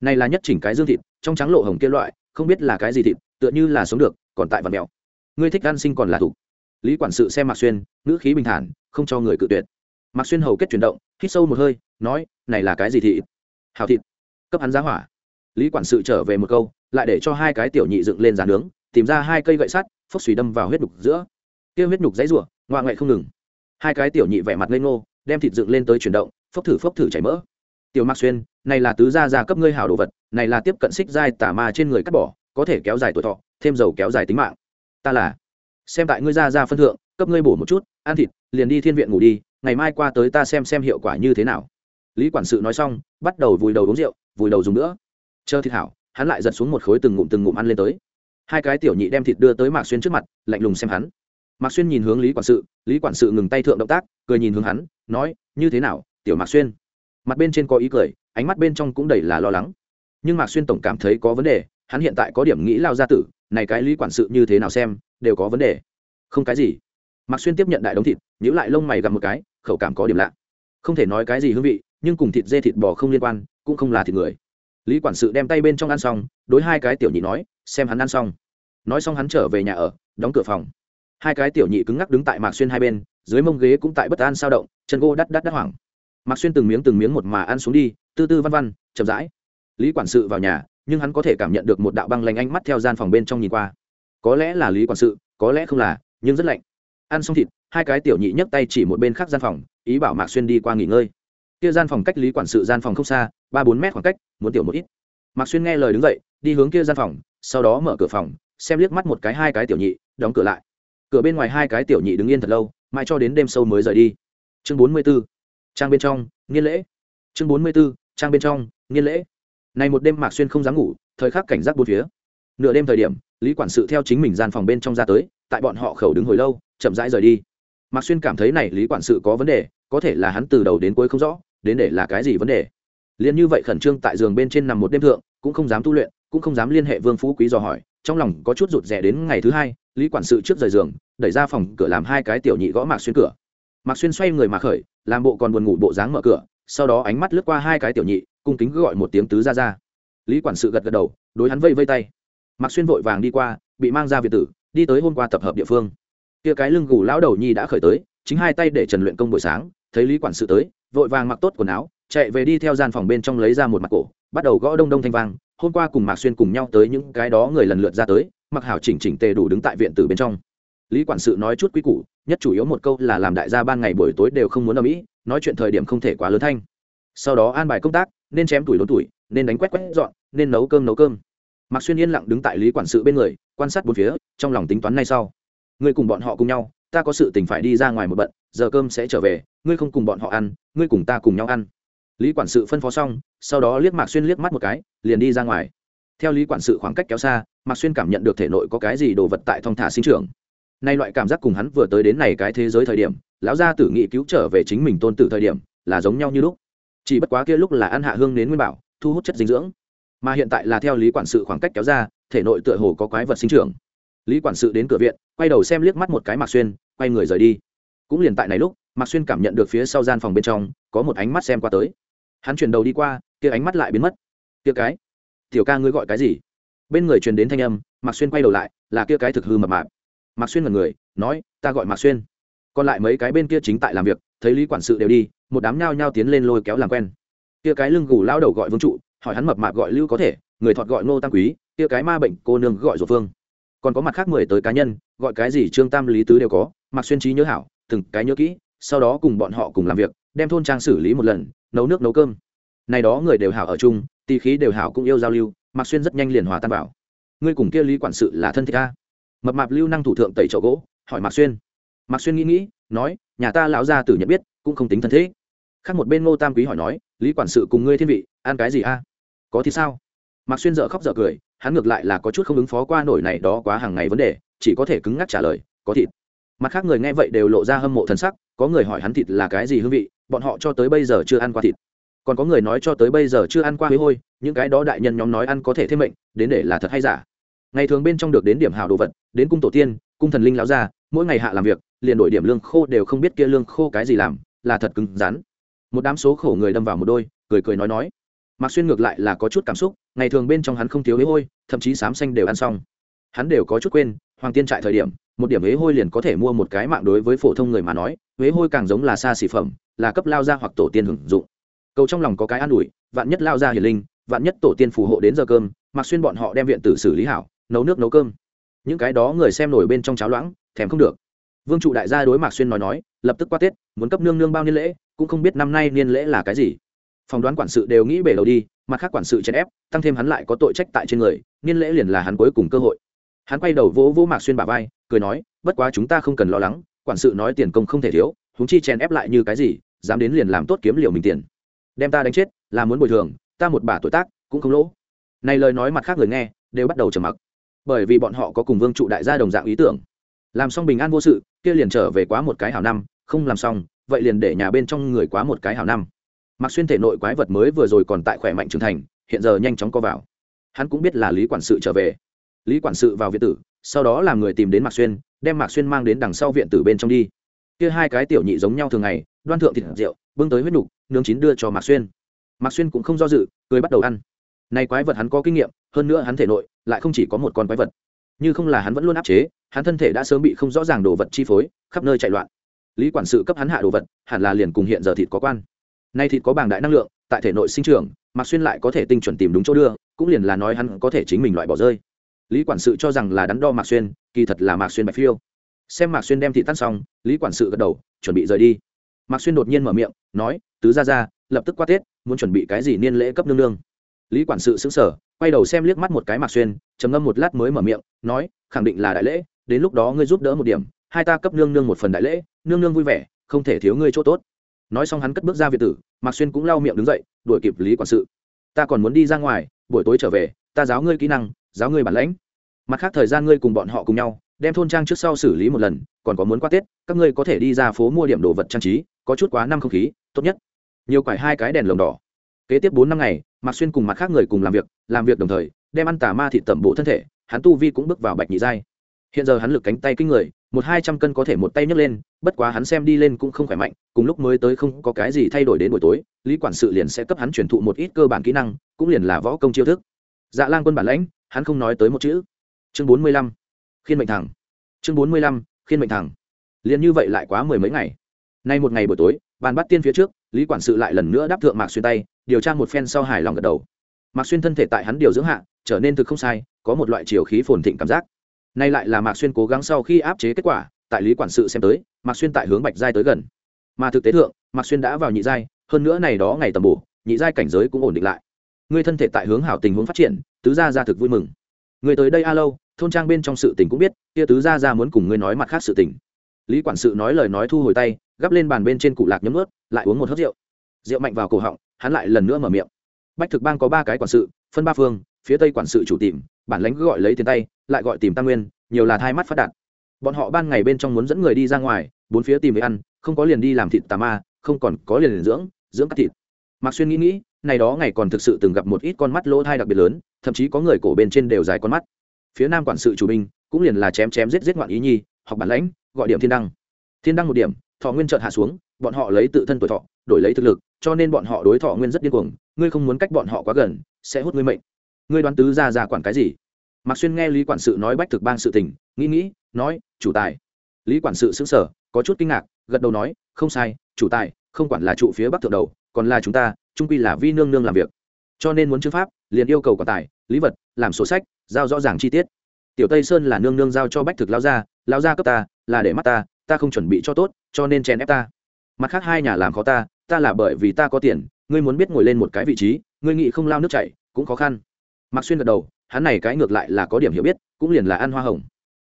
Này là nhất chỉnh cái dương thịt, trong trắng lộ hồng kia loại, không biết là cái gì thịt, tựa như là sống được, còn tại vật mèo. Ngươi thích ăn sinh còn là thủ lý quản sự xem mạc xuyên, ngữ khí bình thản, không cho người cự tuyệt. Mạc xuyên hầu kết chuyển động, hít sâu một hơi, nói, này là cái gì thịt? Hào thịt. Cấp hắn giá hỏa. Lý quản sự trở về một câu, lại để cho hai cái tiểu nhị dựng lên giàn nướng, tìm ra hai cây gậy sắt phốc xùy đâm vào huyết nhục giữa. Kia huyết nhục dãy rủa, ngoạ ngoại không ngừng. Hai cái tiểu nhị vẻ mặt lên ngô, đem thịt dựng lên tới chuyển động, phốc thử phốc thử chảy mỡ. Tiểu mạc xuyên, này là tứ gia gia cấp ngươi hảo đồ vật, này là tiếp cận xích giai tả ma trên người cắt bỏ, có thể kéo dài tuổi thọ, thêm dầu kéo dài tính mạng. Ta là, xem tại ngươi gia gia phân thượng, cấp ngươi bổ một chút, ăn thịt, liền đi thiên viện ngủ đi, ngày mai qua tới ta xem xem hiệu quả như thế nào. Lý quản sự nói xong, bắt đầu vùi đầu uống rượu, vùi đầu dùng nữa. Chờ thịt hảo, hắn lại giật xuống một khối từng ngụm từng ngụm ăn lên tới hai cái tiểu nhị đem thịt đưa tới mạc xuyên trước mặt, lạnh lùng xem hắn. Mạc xuyên nhìn hướng lý quản sự, lý quản sự ngừng tay thượng động tác, cười nhìn hướng hắn, nói, như thế nào, tiểu mạc xuyên? Mặt bên trên có ý cười, ánh mắt bên trong cũng đầy là lo lắng. Nhưng mạc xuyên tổng cảm thấy có vấn đề, hắn hiện tại có điểm nghĩ lao ra tử, này cái lý quản sự như thế nào xem, đều có vấn đề. Không cái gì. Mạc xuyên tiếp nhận đại đống thịt nhữ lại lông mày gặp một cái, khẩu cảm có điểm lạ. Không thể nói cái gì hương vị, nhưng cùng thịt dê thịt bò không liên quan, cũng không là thịt người. Lý quản sự đem tay bên trong ăn xong, đối hai cái tiểu nhị nói, xem hắn ăn xong nói xong hắn trở về nhà ở, đóng cửa phòng. Hai cái tiểu nhị cứng ngắc đứng tại mạc xuyên hai bên, dưới mông ghế cũng tại bất an sao động, chân gô đắt đắt đắt hoảng. Mạc xuyên từng miếng từng miếng một mà ăn xuống đi, tư tư văn văn, chậm rãi. Lý quản sự vào nhà, nhưng hắn có thể cảm nhận được một đạo băng lạnh ánh mắt theo gian phòng bên trong nhìn qua. Có lẽ là lý quản sự, có lẽ không là, nhưng rất lạnh. Ăn xong thịt, hai cái tiểu nhị nhấc tay chỉ một bên khác gian phòng, ý bảo mạc xuyên đi qua nghỉ ngơi. Kia gian phòng cách lý quản sự gian phòng không xa, ba bốn mét khoảng cách, muốn tiểu một ít. Mạc xuyên nghe lời đứng dậy, đi hướng kia gian phòng, sau đó mở cửa phòng xem liếc mắt một cái hai cái tiểu nhị, đóng cửa lại. Cửa bên ngoài hai cái tiểu nhị đứng yên thật lâu, mãi cho đến đêm sâu mới rời đi. Chương bốn mươi b ố trang bên trong, nghiên lễ. Chương bốn mươi b ố trang bên trong, nghiên lễ. Này một đêm mạc xuyên không dám ngủ, thời khắc cảnh giác bốn phía. Nửa đêm thời điểm, lý quản sự theo chính mình gian phòng bên trong ra tới, tại bọn họ khẩu đứng hồi lâu, chậm rãi rời đi. Mạc xuyên cảm thấy này lý quản sự có vấn đề, có thể là hắn từ đầu đến cuối không rõ, đến để là cái gì vấn đề. Liền như vậy khẩn trương tại giường bên trên nằm một đêm thượng, cũng không dám tu luyện, cũng không dám liên hệ vương phú quý dò hỏi trong lòng có chút rụt rè đến ngày thứ hai, lý quản sự trước rời giường, đẩy ra phòng cửa làm hai cái tiểu nhị gõ mạc xuyên cửa. Mạc xuyên xoay người mà khởi, làm bộ còn buồn ngủ bộ dáng mở cửa, sau đó ánh mắt lướt qua hai cái tiểu nhị, cung kính gọi một tiếng tứ ra ra lý quản sự gật gật đầu, đối hắn vây vây tay. Mạc xuyên vội vàng đi qua, bị mang ra việt tử, đi tới hôm qua tập hợp địa phương. Kia cái lưng gù lão đầu nhi đã khởi tới, chính hai tay để trần luyện công buổi sáng, thấy lý quản sự tới, vội vàng mặc tốt quần áo, chạy về đi theo gian phòng bên trong lấy ra một mặt cổ, bắt đầu gõ đông đông thanh vang hôm qua cùng mạc xuyên cùng nhau tới những cái đó người lần lượt ra tới, mặc hảo chỉnh chỉnh tề đủ đứng tại viện từ bên trong. Lý quản sự nói chút quý củ, nhất chủ yếu một câu là làm đại gia ban ngày buổi tối đều không muốn ở mỹ, nói chuyện thời điểm không thể quá lớn thanh. Sau đó an bài công tác, nên chém tuổi đốn tuổi, nên đánh quét quét dọn, nên nấu cơm nấu cơm. Mạc xuyên yên lặng đứng tại lý quản sự bên người, quan sát bốn phía, trong lòng tính toán ngay sau. Người cùng bọn họ cùng nhau, ta có sự tình phải đi ra ngoài một bận, giờ cơm sẽ trở về, ngươi không cùng bọn họ ăn, ngươi cùng ta cùng nhau ăn lý quản sự phân phó xong, sau đó liếc mạc xuyên liếc mắt một cái, liền đi ra ngoài. Theo lý quản sự khoảng cách kéo xa, mạc xuyên cảm nhận được thể nội có cái gì đồ vật tại thong thả sinh trưởng. Nay loại cảm giác cùng hắn vừa tới đến này cái thế giới thời điểm, lão gia tử nghị cứu trở về chính mình tôn tử thời điểm, là giống nhau như lúc. Chỉ bất quá kia lúc là ăn hạ hương đến nguyên bảo, thu hút chất dinh dưỡng. Mà hiện tại là theo lý quản sự khoảng cách kéo ra, thể nội tựa hồ có quái vật sinh trưởng. Lý quản sự đến cửa viện, quay đầu xem liếc mắt một cái mạc xuyên, quay người rời đi. Cũng liền tại này lúc, mạc xuyên cảm nhận được phía sau gian phòng bên trong, có một ánh mắt xem qua tới hắn chuyển đầu đi qua, kia ánh mắt lại biến mất. Kia cái? Tiểu ca ngươi gọi cái gì? Bên người truyền đến thanh âm, mạc xuyên quay đầu lại, là kia cái thực hư mập mạp. Mạc xuyên mật người, nói, ta gọi mạc xuyên. Còn lại mấy cái bên kia chính tại làm việc, thấy lý quản sự đều đi, một đám nhao nhao tiến lên lôi kéo làm quen. Kia cái lưng gù lao đầu gọi vương trụ, hỏi hắn mập mạp gọi lưu có thể, người thọt gọi ngô tam quý, kia cái ma bệnh cô nương gọi dột phương. Còn có mặt khác mười tới cá nhân, gọi cái gì trương tam lý tứ đều có, mạc xuyên trí nhớ hảo, từng cái nhớ kỹ, sau đó cùng bọn họ cùng làm việc đem thôn trang xử lý một lần, nấu nước nấu cơm. Này đó người đều hảo ở chung tì khí đều hảo cũng yêu giao lưu, mạc xuyên rất nhanh liền hòa tan vào. Ngươi cùng kia lý quản sự là thân thích a? Mập mạp lưu năng thủ thượng tẩy chậu gỗ, hỏi mạc xuyên. Mạc xuyên nghĩ nghĩ, nói, nhà ta lão gia tử nhận biết, cũng không tính thân thế khác một bên ngô tam quý hỏi nói, lý quản sự cùng ngươi thiên vị, ăn cái gì a? Có thì sao? Mạc xuyên dợ khóc dợ cười, hắn ngược lại là có chút không ứng phó qua nổi này đó quá hàng ngày vấn đề, chỉ có thể cứng ngắc trả lời, có thịt. Mặt khác người nghe vậy đều lộ ra hâm mộ thần sắc, có người hỏi hắn thịt là cái gì hương vị bọn họ cho tới bây giờ chưa ăn qua thịt. Còn có người nói cho tới bây giờ chưa ăn qua huế hôi, những cái đó đại nhân nhóm nói ăn có thể thêm mệnh, đến để là thật hay giả. Ngày thường bên trong được đến điểm hào đồ vật, đến cung tổ tiên, cung thần linh lão ra mỗi ngày hạ làm việc, liền đổi điểm lương khô đều không biết kia lương khô cái gì làm, là thật cứng rắn. Một đám số khổ người đâm vào một đôi, cười cười nói nói. Mạc xuyên ngược lại là có chút cảm xúc, ngày thường bên trong hắn không thiếu huế hôi, thậm chí sám xanh đều ăn xong. Hắn đều có chút quên, hoàng tiên trại thời điểm, một điểm huế hôi liền có thể mua một cái mạng đối với phổ thông người mà nói huế hôi càng giống là xa xỉ phẩm là cấp lao ra hoặc tổ tiên hưởng dụng. Cầu trong lòng có cái an ủi, vạn nhất lao ra hiền linh, vạn nhất tổ tiên phù hộ đến giờ cơm, mặc xuyên bọn họ đem viện tử xử lý hảo, nấu nước nấu cơm. Những cái đó người xem nổi bên trong cháo loãng, thèm không được. Vương trụ đại gia đối mạc xuyên nói nói, lập tức qua tết, muốn cấp nương nương bao niên lễ, cũng không biết năm nay niên lễ là cái gì. Phỏng đoán quản sự đều nghĩ bể đầu đi, mặt khác quản sự chèn ép, tăng thêm hắn lại có tội trách tại trên người, niên lễ liền là hắn cuối cùng cơ hội. Hắn quay đầu vỗ vỗ mạc xuyên bà vai, cười nói, bất quá chúng ta không cần lo lắng, quản sự nói tiền công không thể thiếu húng chi chèn ép lại như cái gì dám đến liền làm tốt kiếm liều mình tiền. Đem ta đánh chết, là muốn bồi thường, ta một bà tuổi tác, cũng không lỗ. Này lời nói mặt khác người nghe, đều bắt đầu trầm mặc. Bởi vì bọn họ có cùng vương trụ đại gia đồng dạng ý tưởng. Làm xong bình an vô sự, kia liền trở về quá một cái hảo năm, không làm xong, vậy liền để nhà bên trong người quá một cái hảo năm. Mặc xuyên thể nội quái vật mới vừa rồi còn tại khỏe mạnh trưởng thành, hiện giờ nhanh chóng co vào. Hắn cũng biết là lý quản sự trở về. Lý quản sự vào viện tử, sau đó làm người tìm đến mạc xuyên, đem mạc xuyên mang đến đằng sau viện tử bên trong đi. Kia hai cái tiểu nhị giống nhau thường ngày đoan thượng thịt rượu, bưng tới huyết nục, nướng chín đưa cho mạc xuyên. Mạc xuyên cũng không do dự, cười bắt đầu ăn. Nay quái vật hắn có kinh nghiệm, hơn nữa hắn thể nội lại không chỉ có một con quái vật. Như không là hắn vẫn luôn áp chế, hắn thân thể đã sớm bị không rõ ràng đồ vật chi phối, khắp nơi chạy loạn. Lý quản sự cấp hắn hạ đồ vật, hẳn là liền cùng hiện giờ thịt có quan. Nay thịt có bảng đại năng lượng, tại thể nội sinh trưởng, mạc xuyên lại có thể tinh chuẩn tìm đúng chỗ đưa, cũng liền là nói hắn có thể chính mình loại bỏ rơi. Lý quản sự cho rằng là đắn đo mạc xuyên, kỳ thật là mạc xuyên bạch phiêu. Xem mạc xuyên đem thị tan xong, lý quản sự gật đầu, chuẩn bị rời đi mạc xuyên đột nhiên mở miệng, nói, tứ ra ra lập tức qua tết, muốn chuẩn bị cái gì niên lễ cấp nương nương? Lý quản sự xứng sở quay đầu xem liếc mắt một cái mạc xuyên, trầm ngâm một lát mới mở miệng, nói, khẳng định là đại lễ, đến lúc đó ngươi giúp đỡ một điểm, hai ta cấp nương nương một phần đại lễ, nương nương vui vẻ, không thể thiếu ngươi chỗ tốt. Nói xong hắn cất bước ra việt tử, mạc xuyên cũng lau miệng đứng dậy, đuổi kịp lý quản sự. Ta còn muốn đi ra ngoài, buổi tối trở về, ta giáo ngươi kỹ năng, giáo ngươi bản lãnh. Mặt khác thời gian ngươi cùng bọn họ cùng nhau đem thôn trang trước sau xử lý một lần, còn có muốn qua tết, các ngươi có thể đi ra phố mua điểm đồ vật trang trí, có chút quá năm không khí, tốt nhất. Nhiều quải hai cái đèn lồng đỏ. Kế tiếp bốn năm ngày, mạc xuyên cùng mặt khác người cùng làm việc làm việc đồng thời, đem ăn tà ma thị tẩm bộ thân thể, hắn tu vi cũng bước vào bạch nhị giai. Hiện giờ hắn lực cánh tay kinh người, một hai trăm cân có thể một tay nhấc lên, bất quá hắn xem đi lên cũng không khỏe mạnh, cùng lúc mới tới không có cái gì thay đổi đến buổi tối, lý quản sự liền sẽ cấp hắn truyền thụ một ít cơ bản kỹ năng, cũng liền là võ công chiêu thức. Dạ lang quân bản lãnh, hắn không nói tới một chữ. Chương bốn mươi lăm khiên mệnh thẳng. Chương bốn mươi lăm, khiên mệnh thẳng. Liền như vậy lại quá mười mấy ngày. Nay một ngày buổi tối, bàn bắt tiên phía trước, lý quản sự lại lần nữa đáp thượng mạc xuyên tay, điều tra một phen sau hài lòng gật đầu. Mạc xuyên thân thể tại hắn điều dưỡng hạ, trở nên thực không sai, có một loại chiều khí phồn thịnh cảm giác. Nay lại là mạc xuyên cố gắng sau khi áp chế kết quả, tại lý quản sự xem tới, mạc xuyên tại hướng bạch giai tới gần. Mà thực tế thượng, mạc xuyên đã vào nhị giai, hơn nữa này đó ngày tầm bổ, nhị giai cảnh giới cũng ổn định lại. Người thân thể tại hướng hảo tình huống phát triển, tứ gia ra thực vui mừng. Người tới đây a lâu thôn trang bên trong sự tình cũng biết kia tứ gia ra muốn cùng ngươi nói mặt khác sự tình. Lý quản sự nói lời nói thu hồi tay gắp lên bàn bên trên cụ lạc nhấm ướt lại uống một hớt rượu. Rượu mạnh vào cổ họng hắn lại lần nữa mở miệng. Bách thực bang có ba cái quản sự phân ba phương phía tây quản sự chủ tìm bản lãnh gọi lấy tiền tay lại gọi tìm tam nguyên nhiều là thai mắt phát đạt. Bọn họ ban ngày bên trong muốn dẫn người đi ra ngoài bốn phía tìm về ăn không có liền đi làm thịt tà ma không còn có liền, liền dưỡng dưỡng cắt thịt. Mạc xuyên nghĩ nghĩ này đó ngày còn thực sự từng gặp một ít con mắt lỗ thai đặc biệt lớn thậm chí có người cổ bên trên đều dài con mắt phía nam quản sự chủ binh cũng liền là chém chém giết giết ngoạn ý nhi, học bản lãnh, gọi điểm thiên đăng. Thiên đăng một điểm, thọ nguyên trợn hạ xuống, bọn họ lấy tự thân tuổi thọ, đổi lấy thực lực, cho nên bọn họ đối thọ nguyên rất điên cuồng, ngươi không muốn cách bọn họ quá gần, sẽ hút ngươi mệnh. Ngươi đoán tứ ra ra quản cái gì? Mạc xuyên nghe lý quản sự nói bách thực bang sự tình, nghĩ nghĩ, nói, chủ tài. Lý quản sự xứng sở có chút kinh ngạc, gật đầu nói, không sai, chủ tài, không quản là trụ phía bắc thượng đầu, còn là chúng ta, trung quy là vi nương nương làm việc. Cho nên muốn chữ pháp, liền yêu cầu quả tài, lý vật làm sổ sách, giao rõ ràng chi tiết. Tiểu tây sơn là nương nương giao cho bách thực lao gia lao gia cấp ta, là để mắt ta ta không chuẩn bị cho tốt, cho nên chèn ép ta. Mặt khác hai nhà làm khó ta ta là bởi vì ta có tiền, ngươi muốn biết ngồi lên một cái vị trí, ngươi nghĩ không lao nước chảy, cũng khó khăn. Mặc xuyên gật đầu, hắn này cái ngược lại là có điểm hiểu biết, cũng liền là ăn hoa hồng.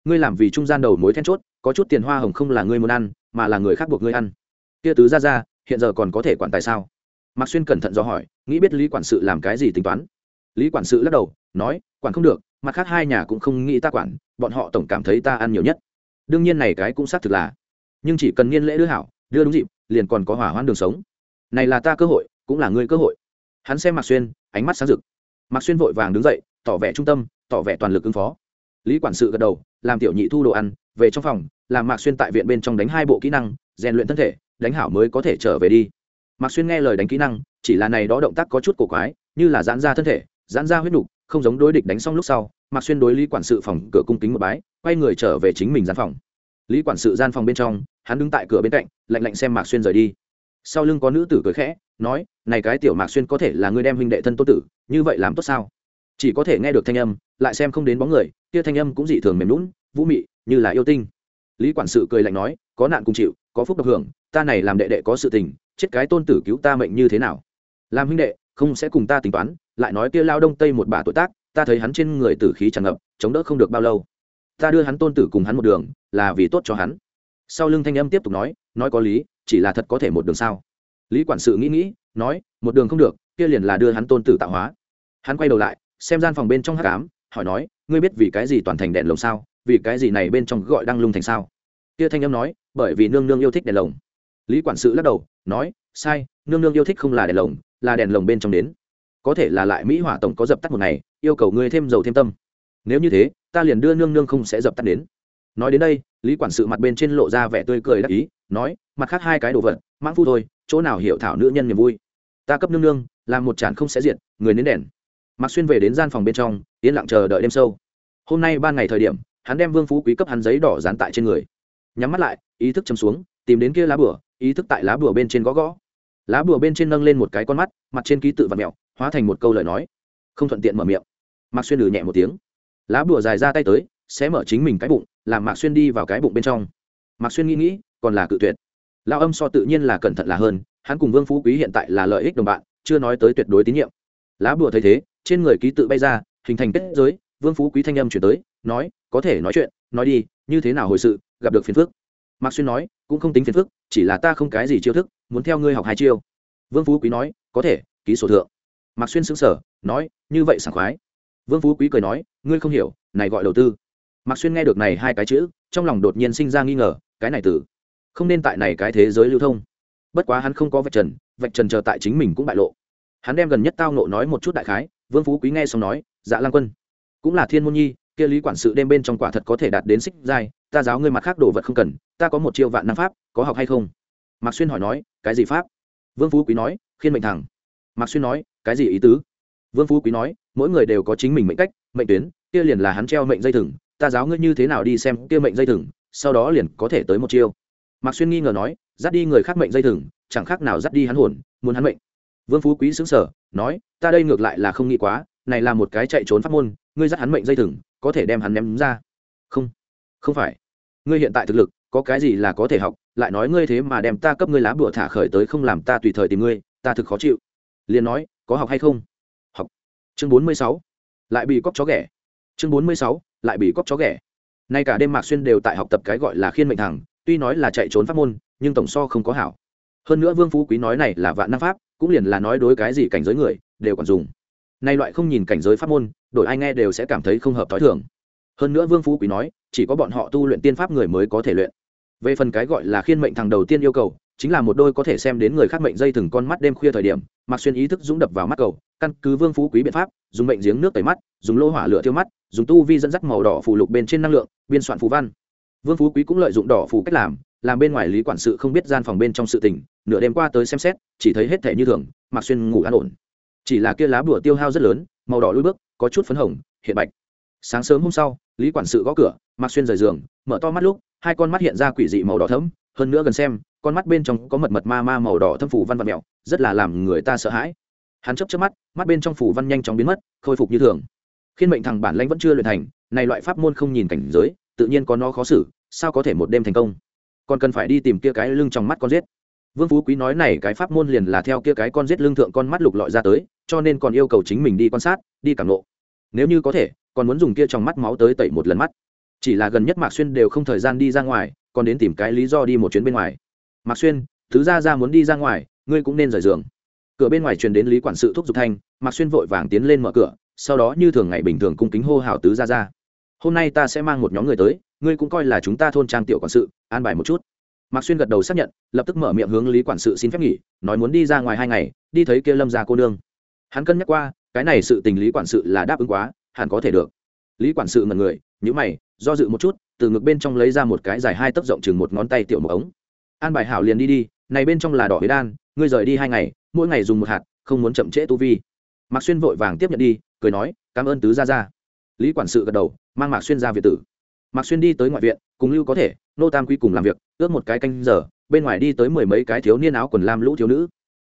Ngươi làm vì trung gian đầu mối then chốt, có chút tiền hoa hồng không là ngươi muốn ăn, mà là người khác buộc ngươi ăn. Kia tứ ra ra hiện giờ còn có thể quản tại sao? Mạc xuyên cẩn thận do hỏi, nghĩ biết lý quản sự làm cái gì tính toán? Lý quản sự lắc đầu, nói, quản không được, mặt khác hai nhà cũng không nghĩ ta quản, bọn họ tổng cảm thấy ta ăn nhiều nhất. Đương nhiên này cái cũng xác thực là. Nhưng chỉ cần niên lễ đưa hảo, đưa đúng dịp, liền còn có hỏa hoãn đường sống. Này là ta cơ hội, cũng là ngươi cơ hội. Hắn xem mạc xuyên, ánh mắt sáng rực. Mạc xuyên vội vàng đứng dậy, tỏ vẻ trung tâm, tỏ vẻ toàn lực ứng phó. Lý quản sự gật đầu, làm tiểu nhị thu đồ ăn, về trong phòng, làm mạc xuyên tại viện bên trong đánh hai bộ kỹ năng, rèn luyện thân thể, đánh hảo mới có thể trở về đi. Mạc xuyên nghe lời đánh kỹ năng, chỉ là này đó động tác có chút cổ quái, như là giãn ra thân thể giãn ra huyết nục không giống đối địch đánh xong lúc sau, mạc xuyên đối lý quản sự phòng cửa cung kính một bái, quay người trở về chính mình gian phòng. Lý quản sự gian phòng bên trong, hắn đứng tại cửa bên cạnh, lạnh lạnh xem mạc xuyên rời đi. Sau lưng có nữ tử cười khẽ, nói, này cái tiểu mạc xuyên có thể là người đem huynh đệ thân tô tử, như vậy làm tốt sao? Chỉ có thể nghe được thanh âm, lại xem không đến bóng người, kia thanh âm cũng dị thường mềm lún vũ mị, như là yêu tinh. Lý quản sự cười lạnh nói, có nạn cùng chịu, có phúc độc hưởng, ta này làm đệ đệ có sự tình, chết cái tôn tử cứu ta mệnh như thế nào? Làm huynh đệ không sẽ cùng ta tính toán, lại nói kia lao đông tây một bà tuổi tác, ta thấy hắn trên người tử khí tràn ngập, chống đỡ không được bao lâu. Ta đưa hắn tôn tử cùng hắn một đường, là vì tốt cho hắn. Sau lưng thanh âm tiếp tục nói nói có lý, chỉ là thật có thể một đường sao? Lý quản sự nghĩ nghĩ, nói, một đường không được, kia liền là đưa hắn tôn tử tạo hóa. Hắn quay đầu lại, xem gian phòng bên trong hát cám hỏi nói, ngươi biết vì cái gì toàn thành đèn lồng sao? Vì cái gì này bên trong gọi đăng lung thành sao? Kia thanh âm nói, bởi vì nương nương yêu thích đèn lồng. Lý quản sự lắc đầu, nói, sai, nương nương yêu thích không là đèn lồng là đèn lồng bên trong đến. Có thể là lại mỹ hỏa tổng có dập tắt một ngày, yêu cầu ngươi thêm dầu thêm tâm. Nếu như thế, ta liền đưa nương nương không sẽ dập tắt đến. Nói đến đây, lý quản sự mặt bên trên lộ ra vẻ tươi cười đắc ý, nói, mặt khác hai cái đồ vật, mãng phu thôi, chỗ nào hiểu thảo nữ nhân niềm vui. Ta cấp nương nương, làm một chản không sẽ diện người nến đèn. Mặc xuyên về đến gian phòng bên trong, yên lặng chờ đợi đêm sâu. Hôm nay ban ngày thời điểm, hắn đem vương phú quý cấp hắn giấy đỏ dán tại trên người. Nhắm mắt lại, ý thức chấm xuống, tìm đến kia lá bửa ý thức tại lá bửa bên trên gõ gõ lá bùa bên trên nâng lên một cái con mắt, mặt trên ký tự và mẹo, hóa thành một câu lời nói. Không thuận tiện mở miệng. Mạc xuyên lử nhẹ một tiếng. Lá bùa dài ra tay tới, sẽ mở chính mình cái bụng, làm mạc xuyên đi vào cái bụng bên trong. Mạc xuyên nghĩ nghĩ, còn là cự tuyệt. Lao âm so tự nhiên là cẩn thận là hơn, hắn cùng vương phú quý hiện tại là lợi ích đồng bạn, chưa nói tới tuyệt đối tín nhiệm. Lá bùa thấy thế, trên người ký tự bay ra, hình thành kết giới, vương phú quý thanh âm chuyển tới, nói, có thể nói chuyện, nói đi, như thế nào hồi sự, gặp được phiền phức. Mạc xuyên nói, cũng không tính phiền phức, chỉ là ta không cái gì chiêu thức muốn theo ngươi học hai chiêu. Vương phú quý nói, có thể, ký sổ thượng. Mạc xuyên xứng sở nói, như vậy sảng khoái. Vương phú quý cười nói, ngươi không hiểu, này gọi đầu tư. Mạc xuyên nghe được này hai cái chữ, trong lòng đột nhiên sinh ra nghi ngờ, cái này từ, không nên tại này cái thế giới lưu thông. Bất quá hắn không có vạch trần vạch trần chờ tại chính mình cũng bại lộ. Hắn đem gần nhất tao nộ nói một chút đại khái, vương phú quý nghe xong nói dạ lang quân, cũng là thiên môn nhi, kia lý quản sự đêm bên trong quả thật có thể đạt đến xích giai, ta giáo ngươi mặt khác đồ vật không cần, ta có một chiêu vạn năng pháp, có học hay không? Mạc xuyên hỏi nói cái gì pháp? Vương phú quý nói, khiên mệnh thẳng. Mạc xuyên nói, cái gì ý tứ? Vương phú quý nói, mỗi người đều có chính mình mệnh cách, mệnh tuyến, kia liền là hắn treo mệnh dây thừng. Ta giáo ngươi như thế nào đi xem kia mệnh dây thừng, sau đó liền có thể tới một chiêu. Mạc xuyên nghi ngờ nói, dắt đi người khác mệnh dây thừng, chẳng khác nào dắt đi hắn hồn, muốn hắn mệnh. Vương phú quý xứng sở nói, ta đây ngược lại là không nghĩ quá, này là một cái chạy trốn pháp môn, ngươi dắt hắn mệnh dây thừng, có thể đem hắn ném ra. Không không phải. Ngươi hiện tại thực lực có cái gì là có thể học, lại nói ngươi thế mà đem ta cấp ngươi lá bùa thả khởi tới không làm ta tùy thời tìm ngươi, ta thực khó chịu. Liền nói, có học hay không? Học. Chương bốn mươi sáu. Lại bị cóc chó ghẻ. Chương bốn mươi sáu. Lại bị cóc chó ghẻ. Nay cả đêm mạc xuyên đều tại học tập cái gọi là khiên mệnh thẳng tuy nói là chạy trốn pháp môn, nhưng tổng so không có hảo. Hơn nữa vương phú quý nói này là vạn năng pháp, cũng liền là nói đối cái gì cảnh giới người, đều còn dùng. Nay loại không nhìn cảnh giới pháp môn, đổi ai nghe đều sẽ cảm thấy không hợp t h ó i thường. Hơn nữa vương phú quý nói, chỉ có bọn họ tu luyện tiên pháp người mới có thể luyện về phần cái gọi là khiên mệnh thằng đầu tiên yêu cầu, chính là một đôi có thể xem đến người khác mệnh dây thừng con mắt đêm khuya thời điểm mặc xuyên ý thức dũng đập vào mắt cầu căn cứ vương phú quý biện pháp, dùng mệnh giếng nước tẩy mắt, dùng lô hỏa lửa thiêu mắt, dùng tu vi dẫn dắt màu đỏ phù lục bên trên năng lượng, biên soạn phù văn. Vương phú quý cũng lợi dụng đỏ phù cách làm làm bên ngoài lý quản sự không biết gian phòng bên trong sự tình, nửa đêm qua tới xem xét, chỉ thấy hết thể như thường mặc xuyên ngủ an ổn. Chỉ là kia lá bùa tiêu hao rất lớn, màu đỏ lui bước, có chút phấn hồng, hiện bạch. Sáng sớm hôm sau, lý quản sự gõ cửa mặc xuyên rời giường, mở to mắt lúc hai con mắt hiện ra quỷ dị màu đỏ thẫm, hơn nữa gần xem, con mắt bên trong có mật mật ma ma màu đỏ thâm phủ văn vật mẹo rất là làm người ta sợ hãi. Hắn chấp chấp mắt mắt bên trong phủ văn nhanh chóng biến mất, khôi phục như thường. Khiên mệnh thằng bản lãnh vẫn chưa luyện thành, này loại pháp môn không nhìn cảnh giới, tự nhiên có nó khó xử, sao có thể một đêm thành công? Còn cần phải đi tìm kia cái lưng trong mắt con giết. Vương phú quý nói này cái pháp môn liền là theo kia cái con giết lưng thượng con mắt lục lọi ra tới, cho nên còn yêu cầu chính mình đi quan sát, đi cảm nộ nếu như có thể, còn muốn dùng kia trong mắt máu tới tẩy một lần mắt chỉ là gần nhất mạc xuyên đều không thời gian đi ra ngoài, còn đến tìm cái lý do đi một chuyến bên ngoài. Mạc xuyên, thứ ra ra muốn đi ra ngoài, ngươi cũng nên rời giường. Cửa bên ngoài truyền đến lý quản sự thúc giục thanh, mạc xuyên vội vàng tiến lên mở cửa, sau đó như thường ngày bình thường cung kính hô hào tứ ra ra hôm nay ta sẽ mang một nhóm người tới, ngươi cũng coi là chúng ta thôn trang tiểu quản sự, an bài một chút. Mạc xuyên gật đầu xác nhận, lập tức mở miệng hướng lý quản sự xin phép nghỉ, nói muốn đi ra ngoài hai ngày, đi thấy kia lâm gia cô nương. Hắn cân nhắc qua, cái này sự tình lý quản sự là đáp ứng quá, hẳn có thể được. Lý quản sự ngần người nhữ mày, do dự một chút, từ ngực bên trong lấy ra một cái dài hai tấc rộng chừng một ngón tay tiểu một ống. An bài hảo liền đi đi, này bên trong là đỏ huyết đan, ngươi rời đi hai ngày, mỗi ngày dùng một hạt, không muốn chậm trễ tu vi. Mạc xuyên vội vàng tiếp nhận đi, cười nói, cảm ơn tứ gia gia. Lý quản sự gật đầu, mang mạc xuyên ra viện tử. Mạc xuyên đi tới ngoại viện, cùng lưu có thể, nô tam quy cùng làm việc, ước một cái canh giờ, bên ngoài đi tới mười mấy cái thiếu niên áo quần lam lũ thiếu nữ.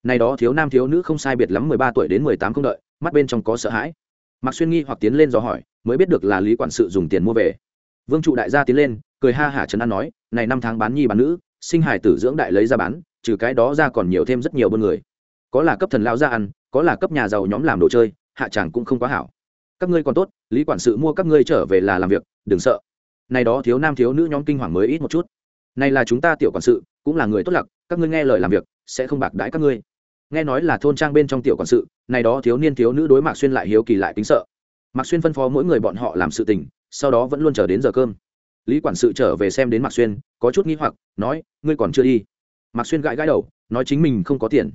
Này đó thiếu nam thiếu nữ không sai biệt lắm mười ba tuổi đến mười tám không đợi, mắt bên trong có sợ hãi mạc xuyên nghi hoặc tiến lên dò hỏi, mới biết được là lý quản sự dùng tiền mua về. Vương trụ đại gia tiến lên, cười ha hả trấn an nói, này năm tháng bán nhi bán nữ, sinh hải tử dưỡng đại lấy ra bán, trừ cái đó ra còn nhiều thêm rất nhiều buôn người. Có là cấp thần lao ra ăn, có là cấp nhà giàu nhóm làm đồ chơi, hạ tràng cũng không quá hảo. Các ngươi còn tốt, lý quản sự mua các ngươi trở về là làm việc, đừng sợ. Này đó thiếu nam thiếu nữ nhóm kinh hoàng mới ít một chút. Này là chúng ta tiểu quản sự, cũng là người tốt lặc, các ngươi nghe lời làm việc, sẽ không bạc đãi các ngươi nghe nói là thôn trang bên trong tiểu quản sự, này đó thiếu niên thiếu nữ đối mạc xuyên lại hiếu kỳ lại kính sợ. Mạc xuyên phân phó mỗi người bọn họ làm sự tình, sau đó vẫn luôn chờ đến giờ cơm. Lý quản sự trở về xem đến mạc xuyên, có chút nghĩ hoặc, nói, ngươi còn chưa đi? Mạc xuyên gãi gãi đầu, nói, chính mình không có tiền.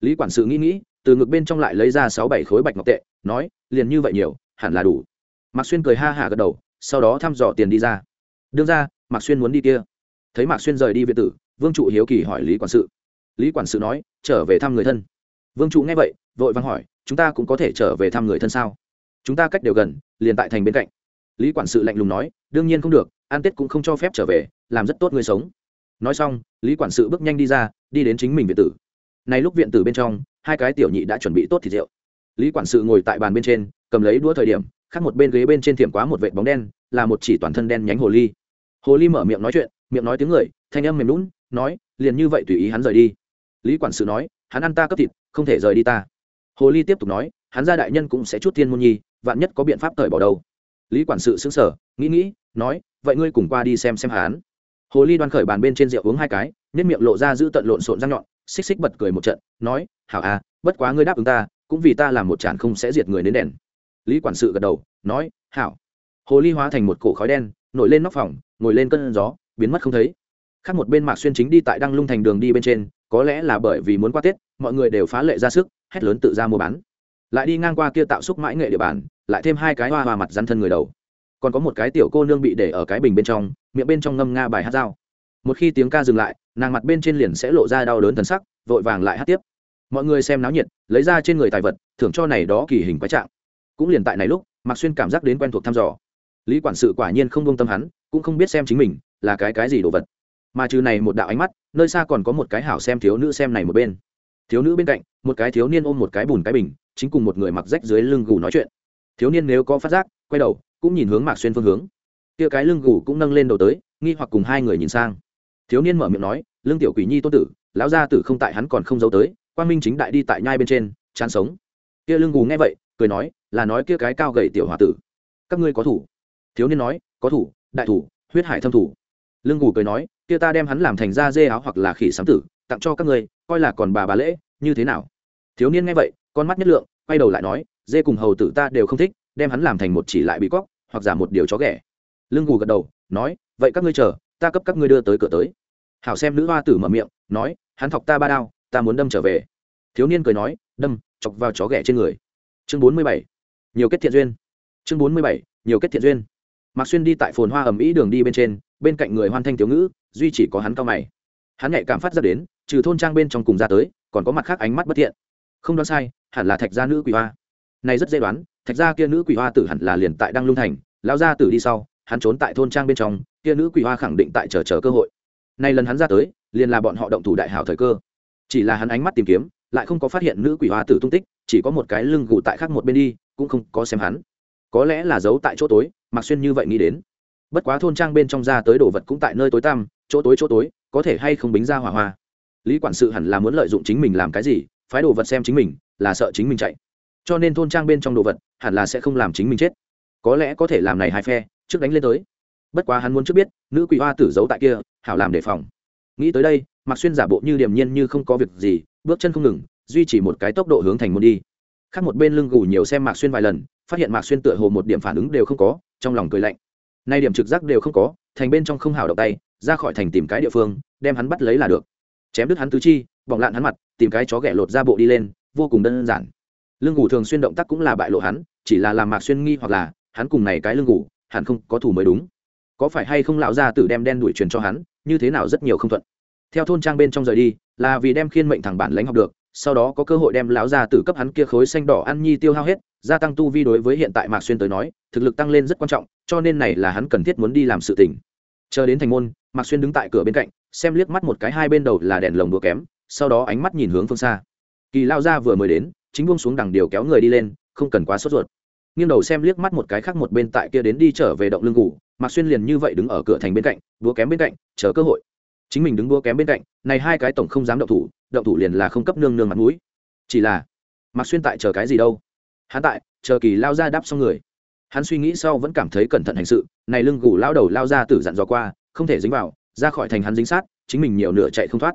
Lý quản sự nghĩ nghĩ, từ ngực bên trong lại lấy ra sáu bảy khối bạch ngọc tệ, nói, liền như vậy nhiều, hẳn là đủ. Mạc xuyên cười ha hả gật đầu, sau đó thăm dò tiền đi ra. Đương ra, mạc xuyên muốn đi kia. Thấy mạc xuyên rời đi viện tử, vương trụ hiếu kỳ hỏi lý quản sự lý quản sự nói, trở về thăm người thân. Vương trụ nghe vậy, vội vàng hỏi, chúng ta cũng có thể trở về thăm người thân sao? Chúng ta cách đều gần, liền tại thành bên cạnh. Lý quản sự lạnh lùng nói, đương nhiên không được an tết cũng không cho phép trở về, làm rất tốt người sống. Nói xong, lý quản sự bước nhanh đi ra, đi đến chính mình viện tử. Này lúc viện tử bên trong, hai cái tiểu nhị đã chuẩn bị tốt thịt rượu. Lý quản sự ngồi tại bàn bên trên, cầm lấy đũa thời điểm khác một bên ghế bên trên thiểm quá một vệt bóng đen, là một chỉ toàn thân đen nhánh hồ ly. Hồ ly mở miệng nói chuyện, miệng nói tiếng người, thanh âm mềm lún nói, liền như vậy tùy ý hắn rời đi lý quản sự nói, hắn ăn ta cấp thịt, không thể rời đi ta. Hồ ly tiếp tục nói, hắn ra đại nhân cũng sẽ chút thiên môn nhi, vạn nhất có biện pháp cởi bỏ đâu. Lý quản sự xứng sở nghĩ nghĩ, nói, vậy ngươi cùng qua đi xem xem hắn. Hồ ly đoan khởi bàn bên trên rượu uống hai cái nếp miệng lộ ra giữ tận lộn xộn răng nhọn, xích xích bật cười một trận, nói, hảo à bất quá ngươi đáp ứng ta, cũng vì ta làm một tràn không sẽ diệt người đến đèn. Lý quản sự gật đầu, nói, hảo. Hồ ly hóa thành một cổ khói đen, nổi lên nóc phòng, ngồi lên cơn gió, biến mất không thấy. Khác một bên mạc xuyên chính đi tại đăng lung thành đường đi bên trên có lẽ là bởi vì muốn qua tết, mọi người đều phá lệ ra sức, hét lớn tự ra mua bán. Lại đi ngang qua kia tạo xúc mãi nghệ địa bàn, lại thêm hai cái hoa hoa mặt rắn thân người đầu. Còn có một cái tiểu cô nương bị để ở cái bình bên trong, miệng bên trong ngâm nga bài hát dao. Một khi tiếng ca dừng lại, nàng mặt bên trên liền sẽ lộ ra đau đớn thần sắc, vội vàng lại hát tiếp. Mọi người xem náo nhiệt, lấy ra trên người tài vật, thưởng cho này đó kỳ hình quái trạng. Cũng liền tại này lúc, mạc xuyên cảm giác đến quen thuộc thăm dò. Lý quản sự quả nhiên không công tâm hắn, cũng không biết xem chính mình là cái cái gì đồ vật mà trừ này một đạo ánh mắt, nơi xa còn có một cái hảo xem thiếu nữ xem này một bên. Thiếu nữ bên cạnh, một cái thiếu niên ôm một cái bùn cái bình, chính cùng một người mặc rách dưới lưng gù nói chuyện. Thiếu niên nếu có phát giác, quay đầu, cũng nhìn hướng mạc xuyên phương hướng. Kia cái lưng gù cũng nâng lên đầu tới, nghi hoặc cùng hai người nhìn sang. Thiếu niên mở miệng nói, lương tiểu quỷ nhi tôn tử, lão gia tử không tại hắn còn không giấu tới quan minh chính đại đi tại nhai bên trên, chán sống. Kia lưng gù nghe vậy, cười nói, là nói kia cái cao gầy tiểu hòa tử. Các ngươi có thủ. Thiếu niên nói, có thủ, đại thủ, huyết hải thâm thủ. Lưng gù cười nói kia ta đem hắn làm thành da dê áo hoặc là khỉ sám tử, tặng cho các ngươi, coi là còn bà bà lễ, như thế nào? Thiếu niên nghe vậy, con mắt nhất lượng, quay đầu lại nói, dê cùng hầu tử ta đều không thích, đem hắn làm thành một chỉ lại bị cóc, hoặc giả một điều chó ghẻ. Lưng gù gật đầu, nói, vậy các ngươi chờ, ta cấp các ngươi đưa tới cửa tới. Hảo xem nữ hoa tử mở miệng, nói, hắn thọc ta ba đao, ta muốn đâm trở về. Thiếu niên cười nói, đâm, chọc vào chó ghẻ trên người. Chương bốn mươi bảy, nhiều kết thiện duyên. Chương bốn mươi bảy, nhiều kết thiện duyên. Mạc xuyên đi tại phồn hoa ẩm ý đường đi bên trên, bên cạnh người hoan thanh thiếu ngữ duy chỉ có hắn cao mày. Hắn nhạy cảm phát ra đến, trừ thôn trang bên trong cùng ra tới, còn có mặt khác ánh mắt bất thiện. Không đoán sai, hẳn là thạch gia nữ quỷ hoa. Này rất dễ đoán, thạch gia kia nữ quỷ hoa tử hẳn là liền tại đăng lung thành, lão gia tử đi sau, hắn trốn tại thôn trang bên trong, kia nữ quỷ hoa khẳng định tại chờ chờ cơ hội. Nay lần hắn ra tới, liền là bọn họ động thủ đại hảo thời cơ. Chỉ là hắn ánh mắt tìm kiếm, lại không có phát hiện nữ quỷ hoa tử tung tích, chỉ có một cái lưng gù tại khác một bên đi, cũng không có xem hắn. Có lẽ là giấu tại chỗ tối mặc xuyên như vậy nghĩ đến. Bất quá thôn trang bên trong ra tới đồ vật cũng tại nơi tối tăm chỗ tối chỗ tối, có thể hay không bính ra hỏa hoa. Lý quản sự hẳn là muốn lợi dụng chính mình làm cái gì, phái đồ vật xem chính mình, là sợ chính mình chạy. Cho nên thôn trang bên trong đồ vật, hẳn là sẽ không làm chính mình chết. Có lẽ có thể làm này hai phe, trước đánh lên tới. Bất quá hắn muốn trước biết, nữ quỷ hoa tử giấu tại kia, hảo làm đề phòng. Nghĩ tới đây, mạc xuyên giả bộ như điềm nhiên như không có việc gì, bước chân không ngừng, duy trì một cái tốc độ hướng thành môn đi. Khác một bên lưng gù nhiều xem mạc xuyên vài lần, phát hiện mạc xuyên tựa hồ một điểm phản ứng đều không có, trong lòng cười lạnh. Nay điểm trực giác đều không có, thành bên trong không hảo động tay ra khỏi thành tìm cái địa phương đem hắn bắt lấy là được. Chém đứt hắn tứ chi bỏng lạn hắn mặt tìm cái chó ghẻ lột ra bộ đi lên vô cùng đơn giản. Lưng ngủ thường xuyên động tác cũng là bại lộ hắn chỉ là làm mạc xuyên nghi hoặc là hắn cùng này cái lưng ngủ, hẳn không có thủ mới đúng. Có phải hay không lão gia tử đem đen đuổi truyền cho hắn như thế nào rất nhiều không thuận. Theo thôn trang bên trong rời đi là vì đem khiên mệnh thằng bản lãnh học được sau đó có cơ hội đem lão gia tử cấp hắn kia khối xanh đỏ ăn nhi tiêu hao hết gia tăng tu vi đối với hiện tại mạc xuyên tới nói thực lực tăng lên rất quan trọng cho nên này là hắn cần thiết muốn đi làm sự tình chờ đến thành môn, mạc xuyên đứng tại cửa bên cạnh, xem liếc mắt một cái hai bên đầu là đèn lồng đũa kém, sau đó ánh mắt nhìn hướng phương xa. Kỳ lao ra vừa mới đến, chính buông xuống đằng điều kéo người đi lên, không cần quá sốt ruột. Nghiêng đầu xem liếc mắt một cái khác một bên tại kia đến đi trở về động lưng ngủ, mạc xuyên liền như vậy đứng ở cửa thành bên cạnh, đũa kém bên cạnh, chờ cơ hội. Chính mình đứng đũa kém bên cạnh, này hai cái tổng không dám động thủ động thủ liền là không cấp nương nương mặt mũi. Chỉ là, mạc xuyên tại chờ cái gì đâu? Hắn tại, chờ kỳ lao ra đáp xong người. Hắn suy nghĩ sau vẫn cảm thấy cẩn thận hành sự này lưng gù lao đầu lao ra tử dặn dò qua, không thể dính vào, ra khỏi thành hắn dính sát, chính mình nhiều nửa chạy không thoát.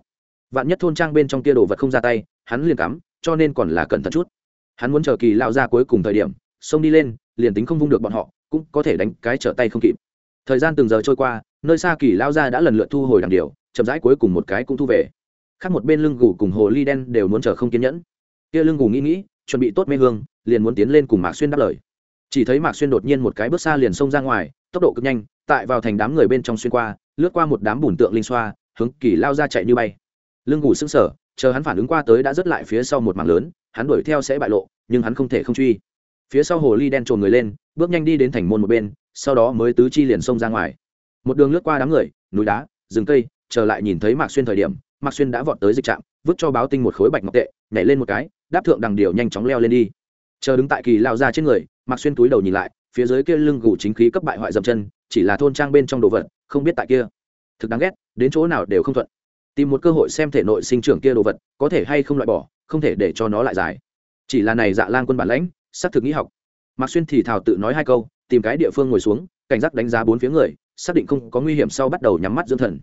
Vạn nhất thôn trang bên trong kia đồ vật không ra tay, hắn liền cắm, cho nên còn là cẩn thận chút. Hắn muốn chờ kỳ lao ra cuối cùng thời điểm, xông đi lên, liền tính không vung được bọn họ, cũng có thể đánh cái trở tay không kịp. Thời gian từng giờ trôi qua, nơi xa kỳ lao ra đã lần lượt thu hồi đằng điều, chậm rãi cuối cùng một cái cũng thu về. Khác một bên lưng gù cùng hồ ly đen đều muốn chờ không kiên nhẫn. Kia lưng gù nghĩ nghĩ, chuẩn bị tốt mê hương, liền muốn tiến lên cùng mạc xuyên đáp lời. Chỉ thấy mạc xuyên đột nhiên một cái bước xa liền xông ra ngoài tốc độ cực nhanh, tại vào thành đám người bên trong xuyên qua, lướt qua một đám bùn tượng linh xoa, hướng kỳ lao ra chạy như bay. Lưng ngủ sững sờ, chờ hắn phản ứng qua tới đã rớt lại phía sau một mảng lớn, hắn đuổi theo sẽ bại lộ, nhưng hắn không thể không truy. Phía sau hồ ly đen trồn người lên, bước nhanh đi đến thành môn một bên, sau đó mới tứ chi liền xông ra ngoài. Một đường lướt qua đám người, núi đá, rừng cây, chờ lại nhìn thấy mạc xuyên thời điểm, mạc xuyên đã vọt tới dịch trạm, vứt cho báo tinh một khối bạch ngọc tệ, nhảy lên một cái, đáp thượng đằng điều nhanh chóng leo lên đi. Chờ đứng tại kỳ lao ra trên người, mạc xuyên túi đầu nhìn lại phía dưới kia lưng gù chính khí cấp bại hoại dầm chân, chỉ là thôn trang bên trong đồ vật, không biết tại kia. Thực đáng ghét, đến chỗ nào đều không thuận. Tìm một cơ hội xem thể nội sinh trưởng kia đồ vật, có thể hay không loại bỏ, không thể để cho nó lại dài. Chỉ là này dạ lan quân bản lãnh xác thực nghĩ học. Mạc xuyên thì thào tự nói hai câu, tìm cái địa phương ngồi xuống, cảnh giác đánh giá bốn phía người, xác định không có nguy hiểm sau bắt đầu nhắm mắt dưỡng thần.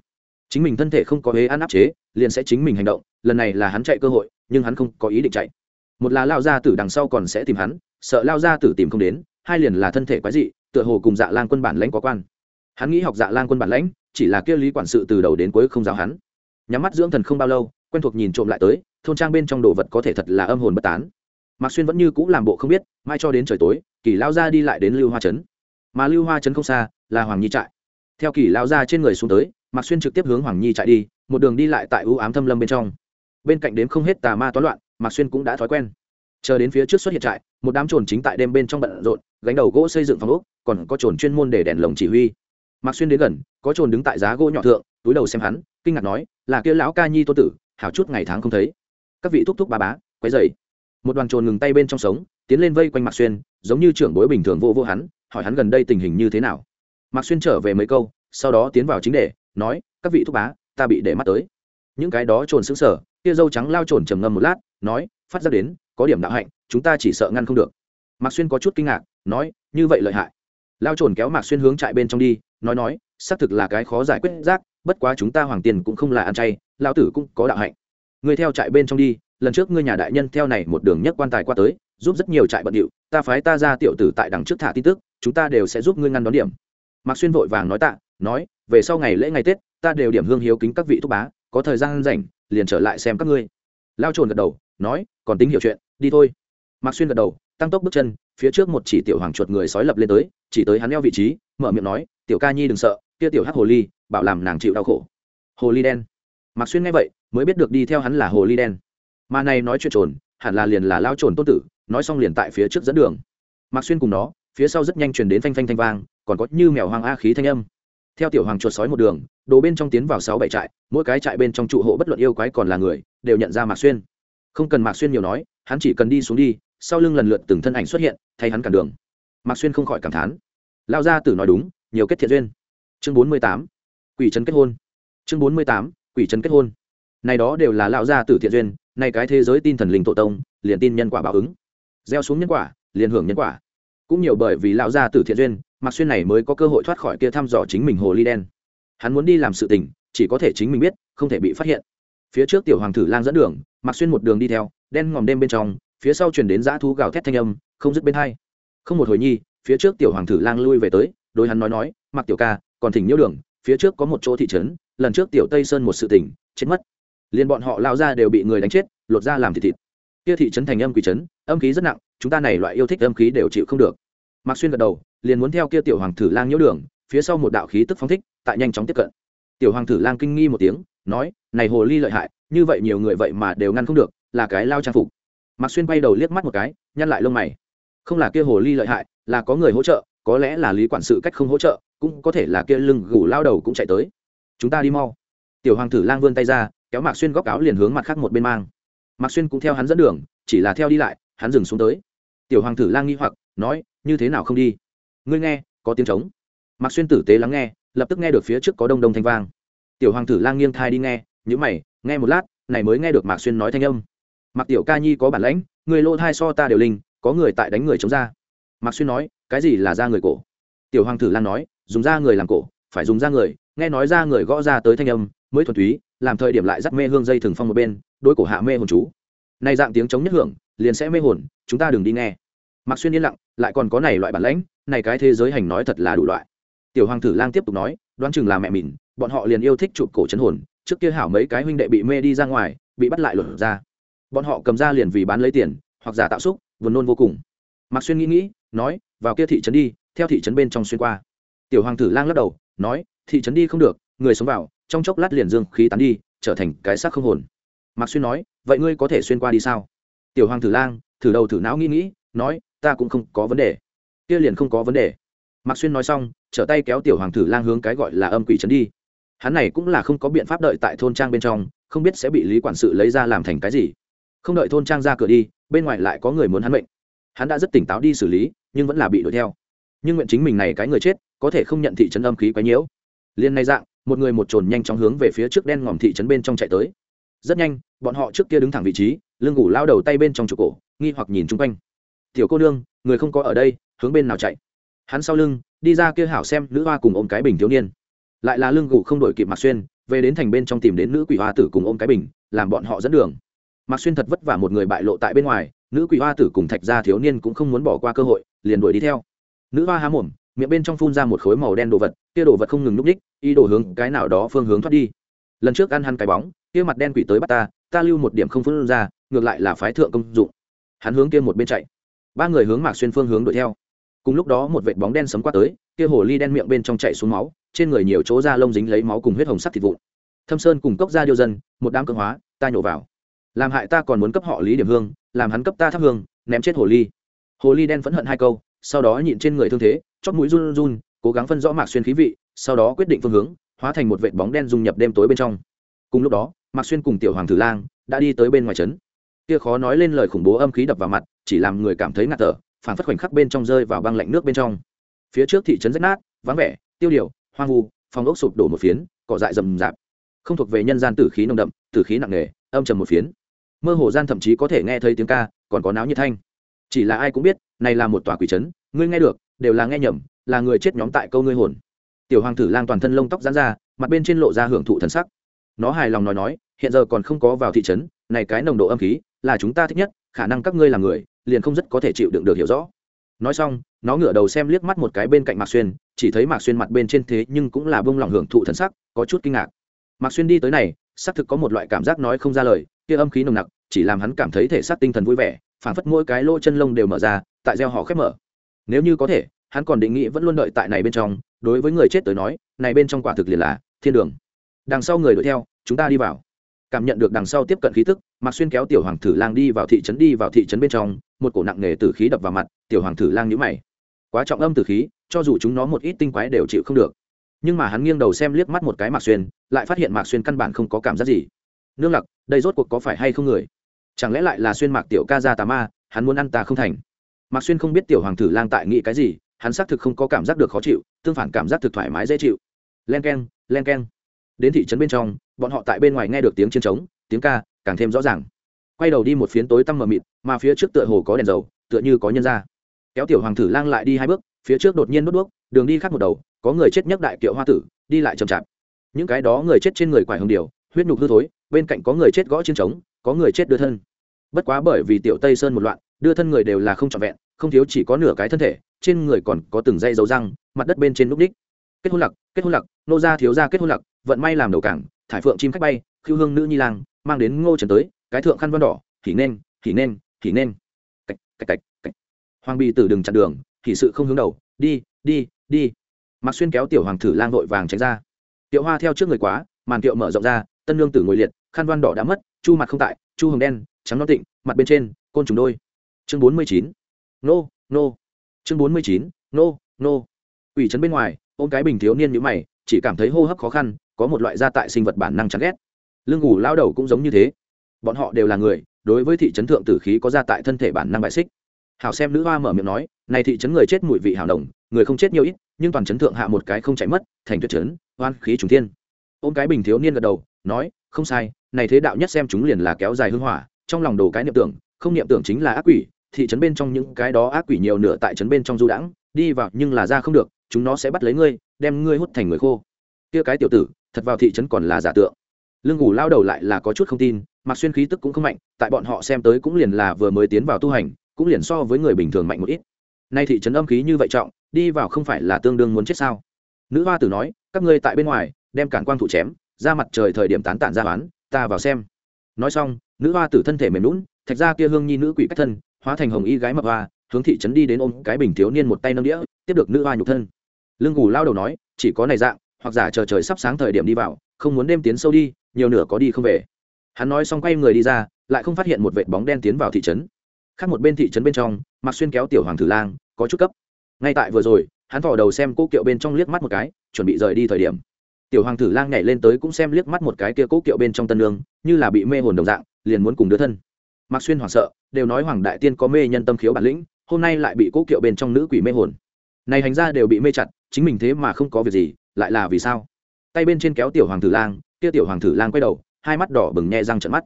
Chính mình thân thể không có hế ăn áp chế, liền sẽ chính mình hành động, lần này là hắn chạy cơ hội, nhưng hắn không có ý định chạy. Một là lao ra tử đằng sau còn sẽ tìm hắn, sợ lao ra tử tìm không đến hai liền là thân thể quái dị, tựa hồ cùng dạ lan quân bản lãnh có quan. Hắn nghĩ học dạ lan quân bản lãnh, chỉ là kia lý quản sự từ đầu đến cuối không giáo hắn. Nhắm mắt dưỡng thần không bao lâu, quen thuộc nhìn trộm lại tới, thôn trang bên trong đồ vật có thể thật là âm hồn bất tán. Mạc xuyên vẫn như cũ làm bộ không biết, mai cho đến trời tối, kỳ lao ra đi lại đến lưu hoa trấn. Mà lưu hoa trấn không xa, là hoàng nhi trại. Theo kỳ lao ra trên người xuống tới, mạc xuyên trực tiếp hướng hoàng nhi trại đi, một đường đi lại tại ưu ám thâm lâm bên trong. Bên cạnh đếm không hết tà ma toán loạn, mạc xuyên cũng đã thói quen. Chờ đến phía trước xuất hiện trại một đám trồn chính tại đêm bên trong bận rộn, gánh đầu gỗ xây dựng phòng ốc, còn có trồn chuyên môn để đèn lồng chỉ huy. Mạc xuyên đến gần, có trồn đứng tại giá gỗ nhỏ thượng, túi đầu xem hắn, kinh ngạc nói, là kia lão ca nhi tô tử, hảo chút ngày tháng không thấy. Các vị thúc thúc ba bá, quấy dậy một đoàn trồn ngừng tay bên trong sống, tiến lên vây quanh mạc xuyên, giống như trưởng bối bình thường vô vô hắn, hỏi hắn gần đây tình hình như thế nào. Mạc xuyên trở về mấy câu, sau đó tiến vào chính đề, nói, các vị thúc bá, ta bị để mắt tới. Những cái đó trồn xứng sở kia dâu trắng lao trồn trầm ngâm một lát, nói, phát ra đến, có điểm đạo hạnh chúng ta chỉ sợ ngăn không được. Mạc xuyên có chút kinh ngạc, nói, như vậy lợi hại. Lao trồn kéo mạc xuyên hướng trại bên trong đi, nói nói, xác thực là cái khó giải quyết rác, bất quá chúng ta hoàng tiền cũng không là ăn chay lao tử cũng có đạo hạnh. Người theo trại bên trong đi, lần trước ngươi nhà đại nhân theo này một đường nhất quan tài qua tới, giúp rất nhiều trại bận điệu, ta phái ta ra tiểu tử tại đằng trước thả tin tức, chúng ta đều sẽ giúp ngươi ngăn đón điểm. Mạc xuyên vội vàng nói tạ, nói, về sau ngày lễ ngày tết, ta đều điểm hương hiếu kính các vị thúc bá, có thời gian rảnh, liền trở lại xem các ngươi. Lao trồn gật đầu, nói, còn tính hiểu chuyện, đi thôi mạc xuyên gật đầu, tăng tốc bước chân, phía trước một chỉ tiểu hoàng chuột người sói lập lên tới, chỉ tới hắn eo vị trí, mở miệng nói, tiểu ca nhi đừng sợ, kia tiểu hắc hồ ly, bảo làm nàng chịu đau khổ. Hồ ly đen. Mạc xuyên nghe vậy, mới biết được đi theo hắn là hồ ly đen. Mà này nói chuyện trồn, hẳn là liền là lao trồn tôn tử, nói xong liền tại phía trước dẫn đường. Mạc xuyên cùng nó, phía sau rất nhanh truyền đến phanh phanh thanh vang, còn có như mèo hoang a khí thanh âm. Theo tiểu hoàng chuột sói một đường, đồ bên trong tiến vào sáu bảy trại, mỗi cái trại bên trong trụ hộ bất luận yêu quái còn là người, đều nhận ra mạc xuyên. Không cần mạc xuyên nhiều nói, hắn chỉ cần đi xuống đi sau lưng lần lượt từng thân ảnh xuất hiện, thay hắn cản đường. Mạc xuyên không khỏi cảm thán. Lao gia tử nói đúng, nhiều kết thiện duyên. Chương bốn mươi tám, quỷ trấn kết hôn. Chương bốn mươi tám, quỷ trấn kết hôn. Này đó đều là lão gia tử thiện duyên này cái thế giới tin thần linh tổ tông, liền tin nhân quả báo ứng. Gieo xuống nhân quả, liền hưởng nhân quả. Cũng nhiều bởi vì lão gia tử thiện duyên mặc xuyên này mới có cơ hội thoát khỏi kia thăm dò chính mình hồ ly đen. Hắn muốn đi làm sự tình, chỉ có thể chính mình biết, không thể bị phát hiện. Phía trước tiểu hoàng thử lang dẫn đường mặc xuyên một đường đi theo, đen ngòm đêm bên trong phía sau chuyển đến dã thú gào thét thanh âm, không dứt bên hai. Không một hồi nhi, phía trước tiểu hoàng thử lang lui về tới, đối hắn nói nói, mặc tiểu ca, còn thỉnh nhiễu đường, phía trước có một chỗ thị trấn, lần trước tiểu tây sơn một sự tỉnh chết mất. Liền bọn họ lao ra đều bị người đánh chết, lột ra làm thịt thịt. Kia thị trấn thành âm quỷ trấn, âm khí rất nặng, chúng ta này loại yêu thích âm khí đều chịu không được. Mạc xuyên gật đầu, liền muốn theo kia tiểu hoàng thử lang nhiễu đường, phía sau một đạo khí tức phóng thích, tại nhanh chóng tiếp cận. Tiểu hoàng thử lang kinh nghi một tiếng, nói, này hồ ly lợi hại, như vậy nhiều người vậy mà đều ngăn không được, là cái lao trang phục mạc xuyên bay đầu liếc mắt một cái, nhăn lại lông mày. Không là kia hồ ly lợi hại, là có người hỗ trợ, có lẽ là lý quản sự cách không hỗ trợ, cũng có thể là kia lưng gù lao đầu cũng chạy tới. Chúng ta đi mau. Tiểu hoàng thử lang vươn tay ra, kéo mạc xuyên góc áo liền hướng mặt khác một bên mang. Mạc xuyên cũng theo hắn dẫn đường, chỉ là theo đi lại, hắn dừng xuống tới. Tiểu hoàng thử lang nghi hoặc, nói, như thế nào không đi? Ngươi nghe, có tiếng trống. Mạc xuyên tử tế lắng nghe, lập tức nghe được phía trước có đông đông thanh vang. Tiểu hoàng thử lang nghiêng thai đi nghe nhữ mày, nghe một lát, này mới nghe được mạc xuyên nói thanh âm mặc tiểu ca nhi có bản lãnh, người lỗ thai so ta đều linh, có người tại đánh người chống ra. Mạc xuyên nói, cái gì là ra người cổ? Tiểu hoàng thử lang nói, dùng da người làm cổ, phải dùng da người, nghe nói ra người gõ ra tới thanh âm, mới thuần túy, làm thời điểm lại dắt mê hương dây thường phong một bên đôi cổ hạ mê hồn chú. Nay dạng tiếng chống nhất hưởng, liền sẽ mê hồn, chúng ta đừng đi nghe. Mạc xuyên yên lặng, lại còn có này loại bản lãnh, này cái thế giới hành nói thật là đủ loại. Tiểu hoàng thử lang tiếp tục nói, đoán chừng là mẹ mìn bọn họ liền yêu thích chụp cổ chấn hồn, trước kia hảo mấy cái huynh đệ bị mê đi ra ngoài, bị bắt lại lột ra bọn họ cầm ra liền vì bán lấy tiền, hoặc giả tạo xúc, buồn nôn vô cùng. Mạc xuyên nghĩ nghĩ, nói, vào kia thị trấn đi, theo thị trấn bên trong xuyên qua. Tiểu hoàng tử lang lắc đầu, nói, thị trấn đi không được, người sống vào, trong chốc lát liền dương khí tán đi, trở thành cái xác không hồn. Mạc xuyên nói, vậy ngươi có thể xuyên qua đi sao? Tiểu hoàng tử lang, thử đầu thử não nghĩ nghĩ, nói, ta cũng không có vấn đề. Kia liền không có vấn đề. Mạc xuyên nói xong, trở tay kéo tiểu hoàng tử lang hướng cái gọi là âm quỷ trấn đi. Hắn này cũng là không có biện pháp đợi tại thôn trang bên trong, không biết sẽ bị lý quản sự lấy ra làm thành cái gì không đợi thôn trang ra cửa đi, bên ngoài lại có người muốn hắn mệnh. Hắn đã rất tỉnh táo đi xử lý, nhưng vẫn là bị đuổi theo. Nhưng nguyện chính mình này cái người chết, có thể không nhận thị trấn âm khí quấy nhiễu. Liên nay dạng, một người một trồn nhanh chóng hướng về phía trước đen ngòm thị trấn bên trong chạy tới. Rất nhanh, bọn họ trước kia đứng thẳng vị trí, lưng ngủ lao đầu tay bên trong trụ cổ, nghi hoặc nhìn chung quanh. Tiểu cô nương, người không có ở đây, hướng bên nào chạy? Hắn sau lưng, đi ra kia hảo xem nữ hoa cùng ôm cái bình thiếu niên. Lại là lưng gù không đổi kịp mặc xuyên, về đến thành bên trong tìm đến nữ quỷ hoa tử cùng ôm cái bình, làm bọn họ dẫn đường mạc xuyên thật vất vả một người bại lộ tại bên ngoài, nữ quỷ hoa tử cùng thạch gia thiếu niên cũng không muốn bỏ qua cơ hội, liền đuổi đi theo. Nữ hoa há mồm, miệng bên trong phun ra một khối màu đen đồ vật, kia đồ vật không ngừng núp ních y đổ hướng cái nào đó phương hướng thoát đi. Lần trước ăn hắn cái bóng, kia mặt đen quỷ tới bắt ta ta lưu một điểm không phun ra, ngược lại là phái thượng công dụng. Hắn hướng kia một bên chạy. Ba người hướng mạc xuyên phương hướng đuổi theo. Cùng lúc đó một vệt bóng đen sấm qua tới, kia hồ ly đen miệng bên trong chạy xuống máu, trên người nhiều chỗ da lông dính lấy máu cùng huyết hồng sắc thịt vụn. Thâm sơn cùng cốc gia điêu dân, một đám cường hóa, ta nhổ vào làm hại ta còn muốn cấp họ lý điểm hương, làm hắn cấp ta thắp hương, ném chết hồ ly. Hồ ly đen phẫn hận hai câu, sau đó nhịn trên người thương thế, chót mũi run run, cố gắng phân rõ mạc xuyên khí vị, sau đó quyết định phương hướng, hóa thành một vệt bóng đen dung nhập đêm tối bên trong. Cùng lúc đó, mạc xuyên cùng tiểu hoàng thử lang đã đi tới bên ngoài trấn. Kia khó nói lên lời khủng bố âm khí đập vào mặt, chỉ làm người cảm thấy ngạt thở phản phất khoảnh khắc bên trong rơi vào băng lạnh nước bên trong. Phía trước thị trấn rách nát, vắng vẻ, tiêu điều, hoang vu, phòng ốc sụp đổ một phiến, cỏ dại rậm rạp. Không thuộc về nhân gian tử khí nồng đậm, tử khí nặng nề, âm trầm một phiến mơ hồ gian thậm chí có thể nghe thấy tiếng ca, còn có náo nhiệt thanh. Chỉ là ai cũng biết, này là một tòa quỷ trấn, ngươi nghe được, đều là nghe nhầm, là người chết nhóm tại câu ngươi hồn. Tiểu hoàng tử lang toàn thân lông tóc giãn ra, mặt bên trên lộ ra hưởng thụ thần sắc. Nó hài lòng nói nói, hiện giờ còn không có vào thị trấn, này cái nồng độ âm khí, là chúng ta thích nhất, khả năng các ngươi là người, liền không rất có thể chịu đựng được hiểu rõ. Nói xong, nó ngửa đầu xem liếc mắt một cái bên cạnh mạc xuyên, chỉ thấy mạc xuyên mặt bên trên thế nhưng cũng là bông lòng hưởng thụ thần sắc, có chút kinh ngạc. Mạc xuyên đi tới này, xác thực có một loại cảm giác nói không ra lời kia âm khí nồng nặc, chỉ làm hắn cảm thấy thể xác tinh thần vui vẻ, phảng phất mỗi cái lỗ chân lông đều mở ra, tại gieo họ khép mở. Nếu như có thể, hắn còn định nghĩ vẫn luôn đợi tại này bên trong, đối với người chết tới nói, này bên trong quả thực liền là thiên đường. Đằng sau người đuổi theo, chúng ta đi vào. Cảm nhận được đằng sau tiếp cận khí tức, mạc xuyên kéo tiểu hoàng thử lang đi vào thị trấn đi vào thị trấn bên trong, một cổ nặng nề tử khí đập vào mặt, tiểu hoàng thử lang nhíu mày. Quá trọng âm tử khí, cho dù chúng nó một ít tinh quái đều chịu không được. Nhưng mà hắn nghiêng đầu xem liếc mắt một cái mạc xuyên, lại phát hiện mạc xuyên căn bản không có cảm giác gì nương lặc, đây rốt cuộc có phải hay không người? Chẳng lẽ lại là xuyên mạc tiểu ca ra tà ma, hắn muốn ăn ta không thành? Mạc xuyên không biết tiểu hoàng thử lang tại nghĩ cái gì, hắn xác thực không có cảm giác được khó chịu, tương phản cảm giác thực thoải mái dễ chịu. Len k e n len k e n đến thị trấn bên trong, bọn họ tại bên ngoài nghe được tiếng chiến trống, tiếng ca, càng thêm rõ ràng. Quay đầu đi một phiến tối tăm mờ mịt, mà phía trước tựa hồ có đèn dầu, tựa như có nhân ra. Kéo tiểu hoàng thử lang lại đi hai bước, phía trước đột nhiên đốt đuốc đường đi khác một đầu, có người chết nhấc đại kiệu hoa tử, đi lại chậm chạp. Những cái đó người chết trên người quải hồng điều huyết nhục hư thối bên cạnh có người chết gõ trên trống, có người chết đưa thân. Bất quá bởi vì tiểu tây sơn một loạn, đưa thân người đều là không trọn vẹn, không thiếu chỉ có nửa cái thân thể, trên người còn có từng dây dấu răng, mặt đất bên trên núc đích. Kết hôn lặc, kết hôn lặc, nô gia thiếu gia kết hôn lặc, vận may làm đầu cảng, thải phượng chim khách bay, khiêu hương nữ nhi lang, mang đến ngô trần tới, cái thượng khăn văn đỏ thì nên thì nên thì nên. Cạch cạch cạch cạch. Hoàng bì tử đừng chặn đường thì sự không hướng đầu, đi đi đi. Mặc xuyên kéo tiểu hoàng thử lang vội vàng tránh ra. Tiểu hoa theo trước người quá màn kiệu mở rộng ra, tân lương tử ngồi liệt, khăn văn đỏ đã mất, chu mặt không tại, chu hồng đen, trắng non tịnh, mặt bên trên, côn trùng đôi. Chương bốn mươi chín. Nô nô. Chương bốn mươi chín. Nô nô. Ủy trấn bên ngoài, ôm cái bình thiếu niên nhữ mày, chỉ cảm thấy hô hấp khó khăn, có một loại gia tại sinh vật bản năng chán ghét. Lương ngủ lao đầu cũng giống như thế. Bọn họ đều là người, đối với thị trấn thượng tử khí có gia tại thân thể bản năng bại xích. Hảo xem nữ hoa mở miệng nói, này thị trấn người chết mùi vị hảo đồng, người không chết nhiều ít, nhưng toàn trấn thượng hạ một cái không chạy mất, thành tuyệt trấn hoan khí trùng thiên ôm cái bình thiếu niên gật đầu, nói, không sai, này thế đạo nhất xem chúng liền là kéo dài hưng hỏa, trong lòng đồ cái niệm tưởng, không niệm tưởng chính là ác quỷ, thị trấn bên trong những cái đó ác quỷ nhiều nửa tại trấn bên trong du đãng, đi vào nhưng là ra không được, chúng nó sẽ bắt lấy ngươi, đem ngươi hút thành người khô. Kia cái tiểu tử, thật vào thị trấn còn là giả tượng. Lương ngủ lao đầu lại là có chút không tin, mặc xuyên khí tức cũng không mạnh, tại bọn họ xem tới cũng liền là vừa mới tiến vào tu hành, cũng liền so với người bình thường mạnh một ít. Nay thị trấn âm khí như vậy trọng, đi vào không phải là tương đương muốn chết sao? Nữ hoa tử nói, các ngươi tại bên ngoài đem cản quang thủ chém ra mặt trời thời điểm tán tản ra bán ta vào xem. Nói xong, nữ hoa tử thân thể mềm lún thạch ra kia hương nhi nữ quỷ cách thân, hóa thành hồng y gái mập hoa, hướng thị trấn đi đến ôm cái bình thiếu niên một tay nâng đĩa, tiếp được nữ hoa nhục thân. Lương ngủ lao đầu nói, chỉ có này dạng, hoặc giả chờ trời sắp sáng thời điểm đi vào, không muốn đêm tiến sâu đi, nhiều nửa có đi không về. Hắn nói xong quay người đi ra, lại không phát hiện một vệt bóng đen tiến vào thị trấn. Khác một bên thị trấn bên trong, mặc xuyên kéo tiểu hoàng thử lang, có chút cấp. Ngay tại vừa rồi, hắn thỏ đầu xem cô kiệu bên trong liếc mắt một cái, chuẩn bị rời đi thời điểm tiểu hoàng Tử lang nhảy lên tới cũng xem liếc mắt một cái kia cố kiệu bên trong tân lương như là bị mê hồn đồng dạng, liền muốn cùng đứa thân. Mặc xuyên hoảng sợ, đều nói hoàng đại tiên có mê nhân tâm khiếu bản lĩnh, hôm nay lại bị cố kiệu bên trong nữ quỷ mê hồn. Này hành ra đều bị mê chặt, chính mình thế mà không có việc gì, lại là vì sao? Tay bên trên kéo tiểu hoàng Tử lang, kia tiểu hoàng Tử lang quay đầu, hai mắt đỏ bừng nhe răng trận mắt.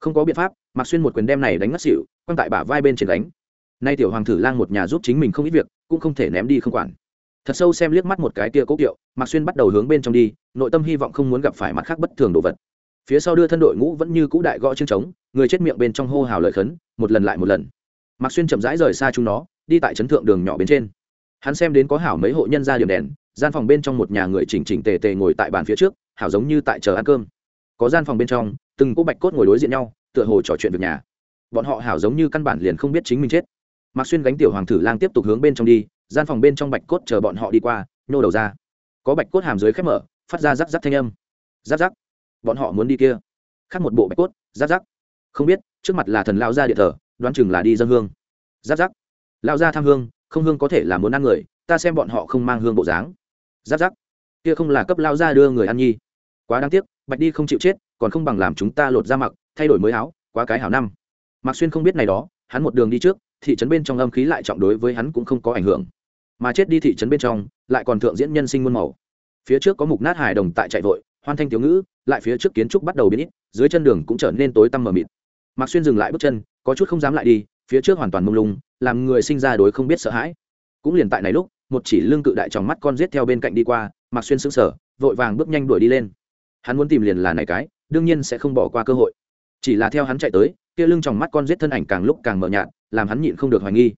Không có biện pháp mặc xuyên một quyền đem này đánh ngất xỉu, quăng tại bả vai bên trên đánh nay tiểu hoàng Tử lang một nhà giúp chính mình không ít việc, cũng không thể ném đi không quản thật sâu xem liếc mắt một cái kia cố kiệu mặc xuyên bắt đầu hướng bên trong đi, nội tâm hy vọng không muốn gặp phải mặt khác bất thường đồ vật. Phía sau đưa thân đội ngũ vẫn như cũ đại gõ chương trống, người chết miệng bên trong hô hào lời khấn, một lần lại một lần. Mặc xuyên chậm rãi rời xa chúng nó, đi tại trấn thượng đường nhỏ bên trên. Hắn xem đến có hảo mấy hộ nhân ra điểm đèn, gian phòng bên trong một nhà người chỉnh chỉnh tề tề ngồi tại bàn phía trước, hảo giống như tại chờ ăn cơm. Có gian phòng bên trong, từng cô bạch cốt ngồi đối diện nhau, tựa hồ trò chuyện việc nhà. Bọn họ hảo giống như căn bản liền không biết chính mình chết. Mạc xuyên gánh tiểu hoàng thử lang tiếp tục hướng bên trong đi gian phòng bên trong bạch cốt chờ bọn họ đi qua nhô đầu ra. Có bạch cốt hàm dưới khép mở phát ra rắc rắc thanh âm. Rắc rắc. Bọn họ muốn đi kia. Khác một bộ bạch cốt rắc rắc. Không biết trước mặt là thần lao gia địa thờ đoán chừng là đi dân hương. Rắc rắc. Lao gia tham hương không hương có thể là muốn ăn người ta xem bọn họ không mang hương bộ dáng. Rắc rắc, kia không là cấp lao ra đưa người ăn nhi. Quá đáng tiếc bạch đi không chịu chết còn không bằng làm chúng ta lột ra mặc thay đổi mới áo quá cái hảo năm. Mạc xuyên không biết này đó hắn một đường đi trước thị trấn bên trong âm khí lại trọng đối với hắn cũng không có ảnh hưởng mà chết đi thị trấn bên trong, lại còn thượng diễn nhân sinh muôn màu. Phía trước có mục nát hài đồng tại chạy vội, hoan thanh thiếu ngữ, lại phía trước kiến trúc bắt đầu biến ít, dưới chân đường cũng trở nên tối tăm mờ mịt. Mạc xuyên dừng lại bước chân, có chút không dám lại đi, phía trước hoàn toàn mông lung, làm người sinh ra đối không biết sợ hãi. Cũng liền tại này lúc, một chỉ lương cự đại trong mắt con giết theo bên cạnh đi qua, mạc xuyên sững sờ, vội vàng bước nhanh đuổi đi lên. Hắn muốn tìm liền là này cái, đương nhiên sẽ không bỏ qua cơ hội. Chỉ là theo hắn chạy tới, kia lưng trong mắt con giết thân ảnh càng lúc càng mờ nhạt, làm hắn nhịn không được hoài nghi.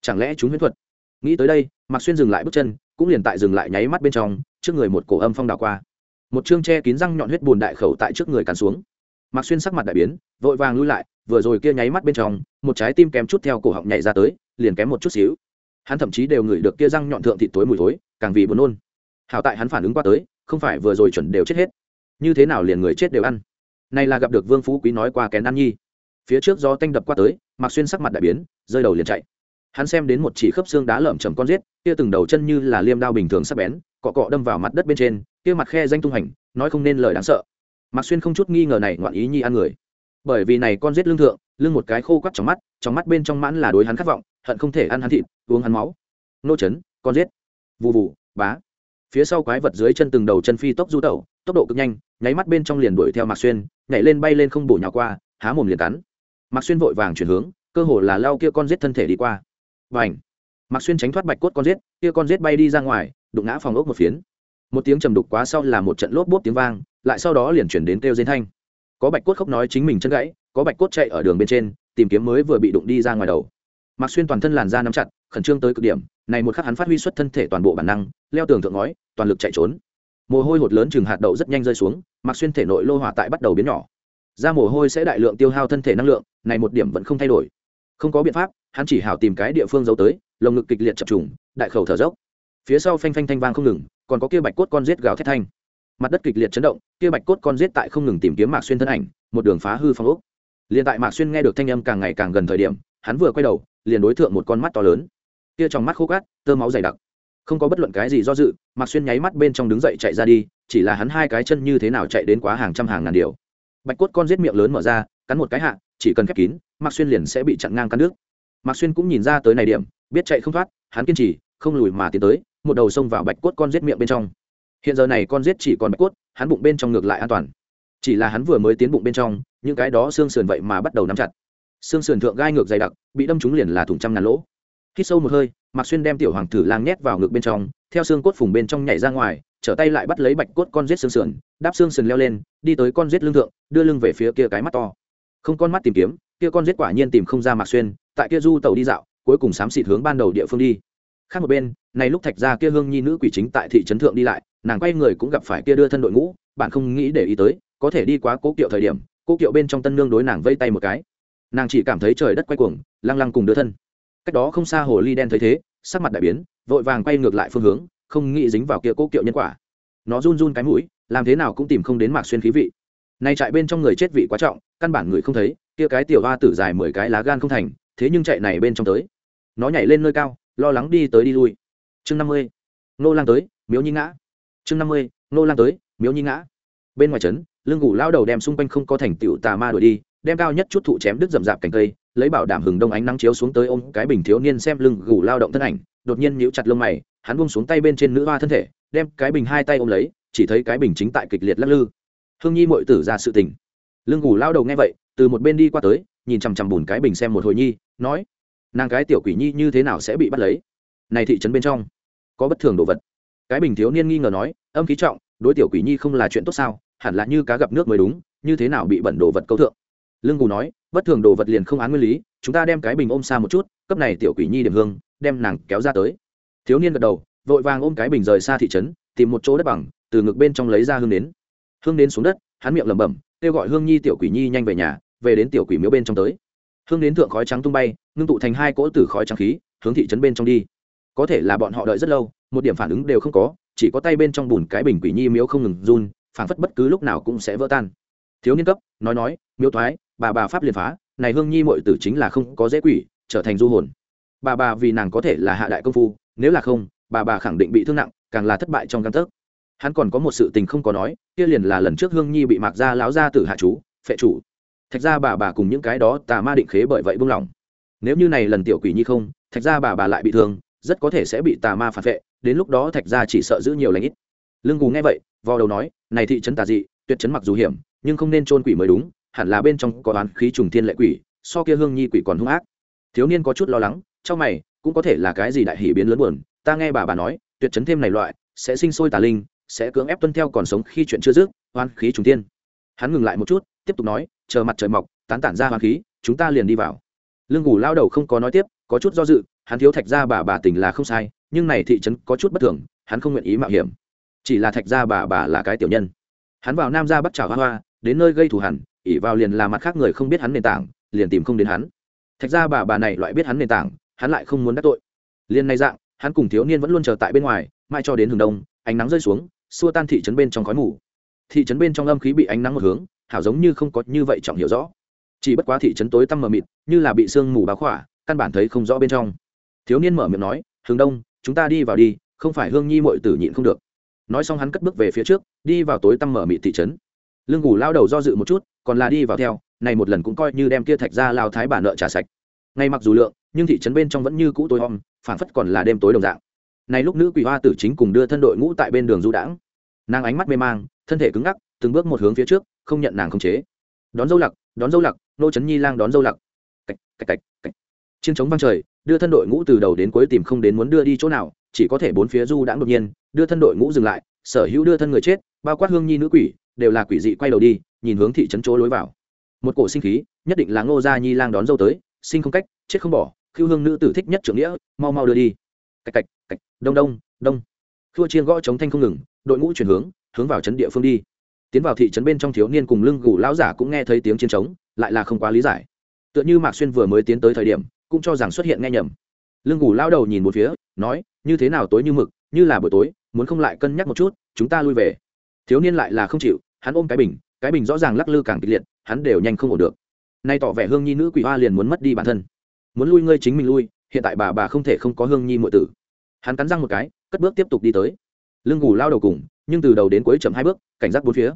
Chẳng lẽ chúng huyễn thuật nghĩ tới đây, mạc xuyên dừng lại bước chân, cũng liền tại dừng lại nháy mắt bên trong, trước người một cổ âm phong đảo qua. Một chương che kín răng nhọn huyết bùn đại khẩu tại trước người càn xuống. Mạc xuyên sắc mặt đại biến, vội vàng lui lại, vừa rồi kia nháy mắt bên trong, một trái tim kém chút theo cổ họng nhảy ra tới, liền kém một chút xíu. Hắn thậm chí đều ngửi được kia răng nhọn thượng thịt tối mùi thối, càng vì buồn nôn. Hảo tại hắn phản ứng qua tới, không phải vừa rồi chuẩn đều chết hết. Như thế nào liền người chết đều ăn. Này là gặp được vương phú quý nói qua kén ăn nhi. Phía trước do tanh đập qua tới mặc xuyên sắc mặt đại biến, rơi đầu liền chạy hắn xem đến một chỉ khớp xương đá lởm chầm con giết, kia từng đầu chân như là liêm đao bình thường sắc bén, cọ cọ đâm vào mặt đất bên trên, kia mặt khe danh tung hành, nói không nên lời đáng sợ. Mặc xuyên không chút nghi ngờ này ngoạn ý nhi ăn người. Bởi vì này con giết lương thượng, lưng một cái khô quắt trong mắt trong mắt bên trong mãn là đối hắn khát vọng, hận không thể ăn hắn thịt, uống hắn máu. Nô chấn, con giết. Vù vù, bá. Phía sau quái vật dưới chân từng đầu chân phi tốc du tẩu, tốc độ cực nhanh, nháy mắt bên trong liền đuổi theo mạc xuyên, nhảy lên bay lên không bổ nhào qua, há mồm liền cắn. Mạc xuyên vội vàng chuyển hướng, cơ hồ là lao kia con giết thân thể đi qua và ảnh mạc xuyên tránh thoát bạch cốt con rết, kia con rết bay đi ra ngoài đụng ngã phòng ốc một phiến. Một tiếng trầm đục quá sau là một trận lốp bốp tiếng vang lại sau đó liền chuyển đến kêu dên thanh. Có bạch cốt khóc nói chính mình chân gãy có bạch cốt chạy ở đường bên trên tìm kiếm mới vừa bị đụng đi ra ngoài đầu. Mạc xuyên toàn thân làn da nắm chặt khẩn trương tới cực điểm này một khắc hắn phát huy xuất thân thể toàn bộ bản năng leo tường thượng ngói toàn lực chạy trốn. Mồ hôi hột lớn chừng hạt đậu rất nhanh rơi xuống mạc xuyên thể nội lô hỏa tại bắt đầu biến nhỏ. Da mồ hôi sẽ đại lượng tiêu hao thân thể năng lượng này một điểm vẫn không thay đổi. Không có biện pháp hắn chỉ hảo tìm cái địa phương giấu tới, lồng ngực kịch liệt chập trùng, đại khẩu thở dốc. Phía sau phanh phanh thanh vang không ngừng, còn có kia bạch cốt con giết gào thét thanh. Mặt đất kịch liệt chấn động, kia bạch cốt con giết tại không ngừng tìm kiếm mạc xuyên thân ảnh, một đường phá hư phong ốc. Liền tại mạc xuyên nghe được thanh âm càng ngày càng gần thời điểm, hắn vừa quay đầu, liền đối thượng một con mắt to lớn. Kia trong mắt khô cát, tơ máu dày đặc. Không có bất luận cái gì do dự, mạc xuyên nháy mắt bên trong đứng dậy chạy ra đi, chỉ là hắn hai cái chân như thế nào chạy đến quá hàng trăm hàng ngàn điều. Bạch cốt con giết miệng lớn mở ra, cắn một cái hạ, chỉ cần khép kín, mạc xuyên liền sẽ bị chặn ngang cắn nước mạc xuyên cũng nhìn ra tới này điểm, biết chạy không thoát, hắn kiên trì, không lùi mà tiến tới, một đầu xông vào bạch cốt con giết miệng bên trong. Hiện giờ này con giết chỉ còn bạch cốt, hắn bụng bên trong ngược lại an toàn. Chỉ là hắn vừa mới tiến bụng bên trong, những cái đó xương sườn vậy mà bắt đầu nắm chặt. Xương sườn thượng gai ngược dày đặc, bị đâm trúng liền là thủng trăm ngàn lỗ. Hít sâu một hơi, mạc xuyên đem tiểu hoàng tử lang nhét vào ngực bên trong, theo xương cốt phùng bên trong nhảy ra ngoài, trở tay lại bắt lấy bạch cốt con giết xương sườn, đáp xương sườn leo lên, đi tới con giết lưng thượng, đưa lưng về phía kia cái mắt to. Không con mắt tìm kiếm kia con giết quả nhiên tìm không ra mạc xuyên, tại kia du tàu đi dạo, cuối cùng xám xịt hướng ban đầu địa phương đi. Khác một bên, này lúc thạch ra kia hương nhi nữ quỷ chính tại thị trấn thượng đi lại, nàng quay người cũng gặp phải kia đưa thân đội ngũ, bạn không nghĩ để ý tới, có thể đi quá cố kiệu thời điểm, cố kiệu bên trong tân nương đối nàng vây tay một cái. Nàng chỉ cảm thấy trời đất quay cuồng, lăng lăng cùng đưa thân. Cách đó không xa hồ ly đen thấy thế, sắc mặt đại biến, vội vàng quay ngược lại phương hướng, không nghĩ dính vào kia cố kiệu nhân quả. Nó run run cái mũi, làm thế nào cũng tìm không đến mạc xuyên khí vị. Này chạy bên trong người chết vị quá trọng, căn bản người không thấy kia cái tiểu hoa tử dài mười cái lá gan không thành, thế nhưng chạy này bên trong tới. Nó nhảy lên nơi cao, lo lắng đi tới đi lui. Chương năm mươi. Nô lang tới, miếu nhi ngã. Chương năm mươi. Nô lang tới, miếu nhi ngã. Bên ngoài trấn lương ngủ lao đầu đem xung quanh không có thành tựu tà ma đuổi đi, đem cao nhất chút thụ chém đứt rậm rạp cành cây, lấy bảo đảm hừng đông ánh nắng chiếu xuống tới ôm cái bình thiếu niên xem lưng gù lao động thân ảnh, đột nhiên nhíu chặt lông mày, hắn buông xuống tay bên trên nữ hoa thân thể, đem cái bình hai tay ôm lấy, chỉ thấy cái bình chính tại kịch liệt lắc lư. Hương nhi mội tử ra sự tình. Lương gù lao đầu nghe vậy từ một bên đi qua tới, nhìn chằm chằm bùn cái bình xem một hồi nhi, nói, nàng cái tiểu quỷ nhi như thế nào sẽ bị bắt lấy? Này thị trấn bên trong, có bất thường đồ vật. Cái bình thiếu niên nghi ngờ nói, âm khí trọng, đối tiểu quỷ nhi không là chuyện tốt sao? Hẳn là như cá gặp nước mới đúng, như thế nào bị bẩn đồ vật câu thượng? Lương gù nói, bất thường đồ vật liền không án nguyên lý, chúng ta đem cái bình ôm xa một chút, cấp này tiểu quỷ nhi điểm hương, đem nàng kéo ra tới. Thiếu niên gật đầu, vội vàng ôm cái bình rời xa thị trấn, tìm một chỗ đất bằng, từ ngực bên trong lấy ra hương đến hương đến xuống đất, hắn miệng lẩm bẩm, kêu gọi hương nhi tiểu quỷ nhi nhanh về nhà về đến tiểu quỷ miếu bên trong tới. Hương đến thượng khói trắng tung bay, ngưng tụ thành hai cỗ tử khói trắng khí, hướng thị trấn bên trong đi. Có thể là bọn họ đợi rất lâu, một điểm phản ứng đều không có, chỉ có tay bên trong bùn cái bình quỷ nhi miếu không ngừng run, phản phất bất cứ lúc nào cũng sẽ vỡ tan. Thiếu niên cấp, nói nói, miếu thoái, bà bà pháp liền phá, này hương nhi mội tử chính là không có dễ quỷ, trở thành du hồn. Bà bà vì nàng có thể là hạ đại công phu, nếu là không, bà bà khẳng định bị thương nặng, càng là thất bại trong căn tấc. Hắn còn có một sự tình không có nói, kia liền là lần trước hương nhi bị mạc gia láo ra từ hạ chú, phệ chủ thạch ra bà bà cùng những cái đó tà ma định khế bởi vậy buông lỏng. Nếu như này lần tiểu quỷ nhi không, thạch ra bà bà lại bị thương, rất có thể sẽ bị tà ma phản vệ, đến lúc đó thạch ra chỉ sợ giữ nhiều lãnh ít. Lương cù nghe vậy, vò đầu nói, này thị trấn tà dị, tuyệt trấn mặc dù hiểm, nhưng không nên trôn quỷ mới đúng, hẳn là bên trong có đoán khí trùng thiên lệ quỷ, so kia hương nhi quỷ còn hung ác. Thiếu niên có chút lo lắng, trong mày, cũng có thể là cái gì đại hỷ biến lớn buồn, ta nghe bà bà nói, tuyệt chấn thêm này loại, sẽ sinh sôi tà linh, sẽ cưỡng ép tuân theo còn sống khi chuyện chưa dứt oan khí trùng tiên hắn ngừng lại một chút, tiếp tục nói chờ mặt trời mọc, tán tản ra hoàng khí, chúng ta liền đi vào. Lương ngủ lao đầu không có nói tiếp, có chút do dự, hắn thiếu thạch ra bà bà tình là không sai, nhưng này thị trấn có chút bất thường, hắn không nguyện ý mạo hiểm. Chỉ là thạch ra bà bà là cái tiểu nhân. Hắn vào nam ra bắt chào hoa hoa, đến nơi gây thù hẳn ỉ vào liền là mặt khác người không biết hắn nền tảng, liền tìm không đến hắn. Thạch ra bà bà này loại biết hắn nền tảng, hắn lại không muốn đắc tội. Liền này dạng, hắn cùng thiếu niên vẫn luôn chờ tại bên ngoài mai cho đến hừng đông, ánh nắng rơi xuống, xua tan thị trấn bên trong khói mù. Thị trấn bên trong âm khí bị ánh nắng một hướng hảo giống như không có như vậy trọng hiểu rõ. Chỉ bất quá thị trấn tối tăm mờ mịt, như là bị sương mù báo khỏa, căn bản thấy không rõ bên trong. Thiếu niên mở miệng nói, hướng đông, chúng ta đi vào đi, không phải hương nhi mội tử nhịn không được. Nói xong hắn cất bước về phía trước, đi vào tối tăm mở mịt thị trấn. Lương ngủ lao đầu do dự một chút, còn là đi vào theo, này một lần cũng coi như đem kia thạch ra lao thái bà nợ trả sạch. Ngay mặc dù lượng, nhưng thị trấn bên trong vẫn như cũ tối om phản phất còn là đêm tối đồng dạng. Này lúc nữ quỷ hoa tử chính cùng đưa thân đội ngũ tại bên đường du đãng. Nàng ánh mắt mê mang, thân thể cứng ngắc từng bước một hướng phía trước, không nhận nàng khống chế. Đón dâu lặc, đón dâu lặc, nô trấn nhi lang đón dâu lặc. Cạch cạch cạch cạch. Chiến trống vang trời, đưa thân đội ngũ từ đầu đến cuối tìm không đến muốn đưa đi chỗ nào, chỉ có thể bốn phía du đãng đột nhiên, đưa thân đội ngũ dừng lại, sở hữu đưa thân người chết, bao quát hương nhi nữ quỷ, đều là quỷ dị quay đầu đi, nhìn hướng thị trấn chỗ lối vào. Một cổ sinh khí, nhất định là ngô gia nhi lang đón dâu tới, sinh không cách, chết không bỏ khiêu hương nữ tử thích nhất trưởng nghĩa, mau mau đưa đi. Cạch cạch cạch, đông đông đông. Thua chiên gõ chống thanh không ngừng, đội ngũ chuyển hướng hướng vào trấn địa phương đi tiến vào thị trấn bên trong thiếu niên cùng lưng gù lão giả cũng nghe thấy tiếng chiến trống, lại là không quá lý giải. Tựa như mạc xuyên vừa mới tiến tới thời điểm, cũng cho rằng xuất hiện nghe nhầm. Lưng gù lao đầu nhìn một phía, nói, như thế nào tối như mực, như là buổi tối, muốn không lại cân nhắc một chút, chúng ta lui về. Thiếu niên lại là không chịu, hắn ôm cái bình cái bình rõ ràng lắc lư càng kịch liệt, hắn đều nhanh không ổn được. Nay tỏ vẻ hương nhi nữ quỷ hoa liền muốn mất đi bản thân. Muốn lui ngươi chính mình lui, hiện tại bà bà không thể không có hương nhi muội tử. Hắn cắn răng một cái, cất bước tiếp tục đi tới lưng gù lao đầu cùng, nhưng từ đầu đến cuối chậm hai bước, cảnh giác bốn phía.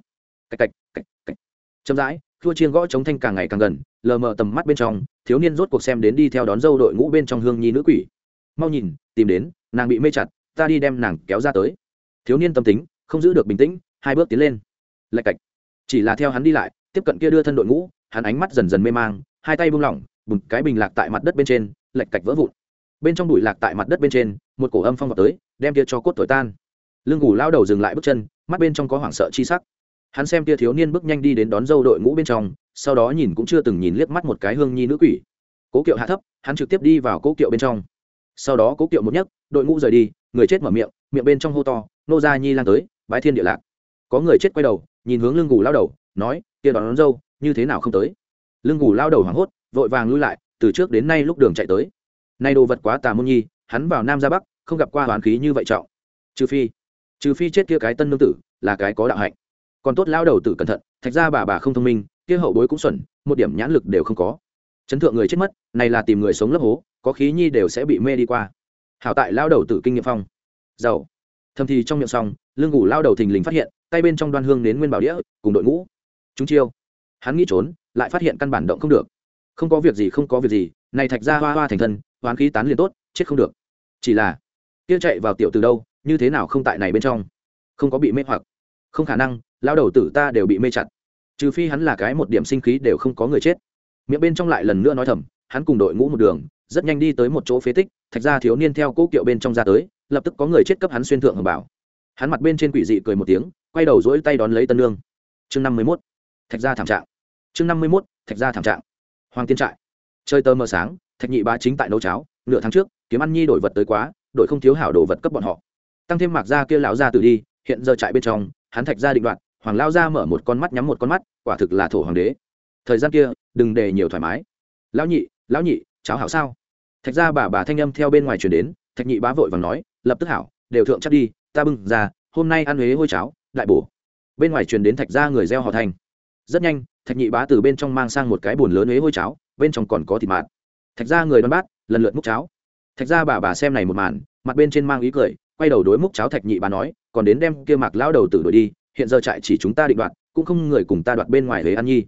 Cạch cạch cạch cạch. Chậm rãi thua chiên gõ chống thanh càng ngày càng gần, lờ mờ tầm mắt bên trong, thiếu niên rốt cuộc xem đến đi theo đón dâu đội ngũ bên trong hương nhi nữ quỷ. Mau nhìn, tìm đến, nàng bị mê chặt, ta đi đem nàng kéo ra tới. Thiếu niên tâm tính, không giữ được bình tĩnh, hai bước tiến lên. Lạch cạch. Chỉ là theo hắn đi lại, tiếp cận kia đưa thân đội ngũ, hắn ánh mắt dần dần mê mang, hai tay buông lỏng, bùn cái bình lạc tại mặt đất bên trên, lạch cạch vỡ vụn. Bên trong bụi lạc tại mặt đất bên trên, một cổ âm phong vào tới, đem kia cho cốt thổi tan lưng ngủ lao đầu dừng lại bước chân mắt bên trong có hoảng sợ chi sắc. Hắn xem tia thiếu niên bước nhanh đi đến đón dâu đội ngũ bên trong sau đó nhìn cũng chưa từng nhìn liếc mắt một cái hương nhi nữ quỷ. Cố kiệu hạ thấp hắn trực tiếp đi vào cố kiệu bên trong. Sau đó cố kiệu một nhấc đội ngũ rời đi người chết mở miệng miệng bên trong hô to nô gia nhi lan tới bái thiên địa lạc. Có người chết quay đầu nhìn hướng lưng ngủ lao đầu nói kia đón, đón dâu như thế nào không tới? Lưng ngủ lao đầu hoảng hốt vội vàng lui lại từ trước đến nay lúc đường chạy tới. Nay đồ vật quá tà môn nhi hắn vào nam ra bắc không gặp qua hoán khí như vậy trọng. Trừ phi trừ phi chết kia cái tân nương tử, là cái có đạo hạnh. Còn tốt lao đầu tử cẩn thận, thạch ra bà bà không thông minh, kia hậu bối cũng xuẩn, một điểm nhãn lực đều không có. Chấn thượng người chết mất, này là tìm người sống lấp hố, có khí nhi đều sẽ bị mê đi qua. Hảo tại lao đầu tử kinh nghiệm phong. Giàu. Thầm thì trong miệng xong lương ngủ lao đầu thình lình phát hiện, tay bên trong đoan hương đến nguyên bảo đĩa, cùng đội ngũ. Chúng chiêu. Hắn nghĩ trốn, lại phát hiện căn bản động không được. Không có việc gì, không có việc gì, này thạch ra hoa hoa thành thân, hoán khí tán liền tốt, chết không được. Chỉ là, kia chạy vào tiểu từ đâu như thế nào không tại này bên trong? Không có bị mê hoặc. Không khả năng lao đầu tử ta đều bị mê chặt. Trừ phi hắn là cái một điểm sinh khí đều không có người chết. Miệng bên trong lại lần nữa nói thầm, hắn cùng đội ngũ một đường, rất nhanh đi tới một chỗ phế tích, thạch ra thiếu niên theo cỗ kiệu bên trong ra tới, lập tức có người chết cấp hắn xuyên thượng hồng bảo. Hắn mặt bên trên quỷ dị cười một tiếng, quay đầu dỗi tay đón lấy tân lương chương năm mươi mốt, thạch ra thảm trạng. Chương năm mươi mốt, thạch ra thảm trạng. Hoàng tiên trại. Chơi tơ mờ sáng, thạch nhị bá chính tại nấu cháo, nửa tháng trước, kiếm ăn nhi đổi vật tới quá đội không thiếu hảo đồ vật cấp bọn họ tăng thêm mạc gia kia lão gia tử đi, hiện giờ trại bên trong, hắn thạch gia định đoạn hoàng lao gia mở một con mắt nhắm một con mắt, quả thực là thổ hoàng đế. Thời gian kia, đừng để nhiều thoải mái. Lão nhị lão nhị, cháu hảo sao? Thạch gia bà bà thanh âm theo bên ngoài chuyển đến, thạch nhị bá vội và nói, lập tức hảo, đều thượng chắc đi, ta bưng ra, hôm nay ăn huế hôi cháo, đại bổ. Bên ngoài truyền đến thạch gia người gieo họ thành. Rất nhanh, thạch nhị bá từ bên trong mang sang một cái bồn lớn huế hôi cháo, bên trong còn có thịt mạt. Thạch gia người đoan bát, lần lượt múc cháo. Thạch gia bà bà xem này một màn, mặt bên trên mang ý cười quay đầu đối múc cháo thạch nhị bà nói, còn đến đem kia mạc lao đầu tử đuổi đi, hiện giờ trại chỉ chúng ta định đoạt, cũng không người cùng ta đoạt bên ngoài huế ăn nhi.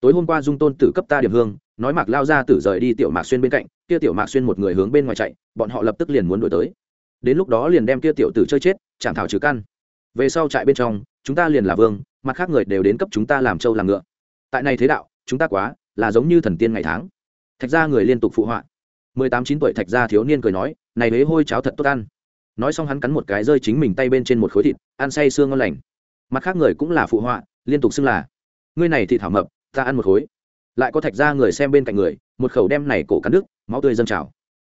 Tối hôm qua dung tôn tử cấp ta điểm hương, nói mạc lao ra tử rời đi tiểu mạc xuyên bên cạnh, kia tiểu mạc xuyên một người hướng bên ngoài chạy, bọn họ lập tức liền muốn đuổi tới. Đến lúc đó liền đem kia tiểu tử chơi chết chẳng thảo trừ căn. Về sau trại bên trong, chúng ta liền là vương, mặt khác người đều đến cấp chúng ta làm trâu làm ngựa. Tại này thế đạo, chúng ta quá, là giống như thần tiên ngày tháng. Thạch gia người liên tục phụ họa. Mười tám chín tuổi thạch gia thiếu niên cười nói, này huế hôi cháo thật tốt ăn nói xong hắn cắn một cái rơi chính mình tay bên trên một khối thịt, ăn say sương ngon lành. Mặt khác người cũng là phụ họa, liên tục xưng là, ngươi này thì thảo mập, ta ăn một khối. Lại có thạch ra người xem bên cạnh người, một khẩu đem này cổ cắn nước máu tươi dâng trào.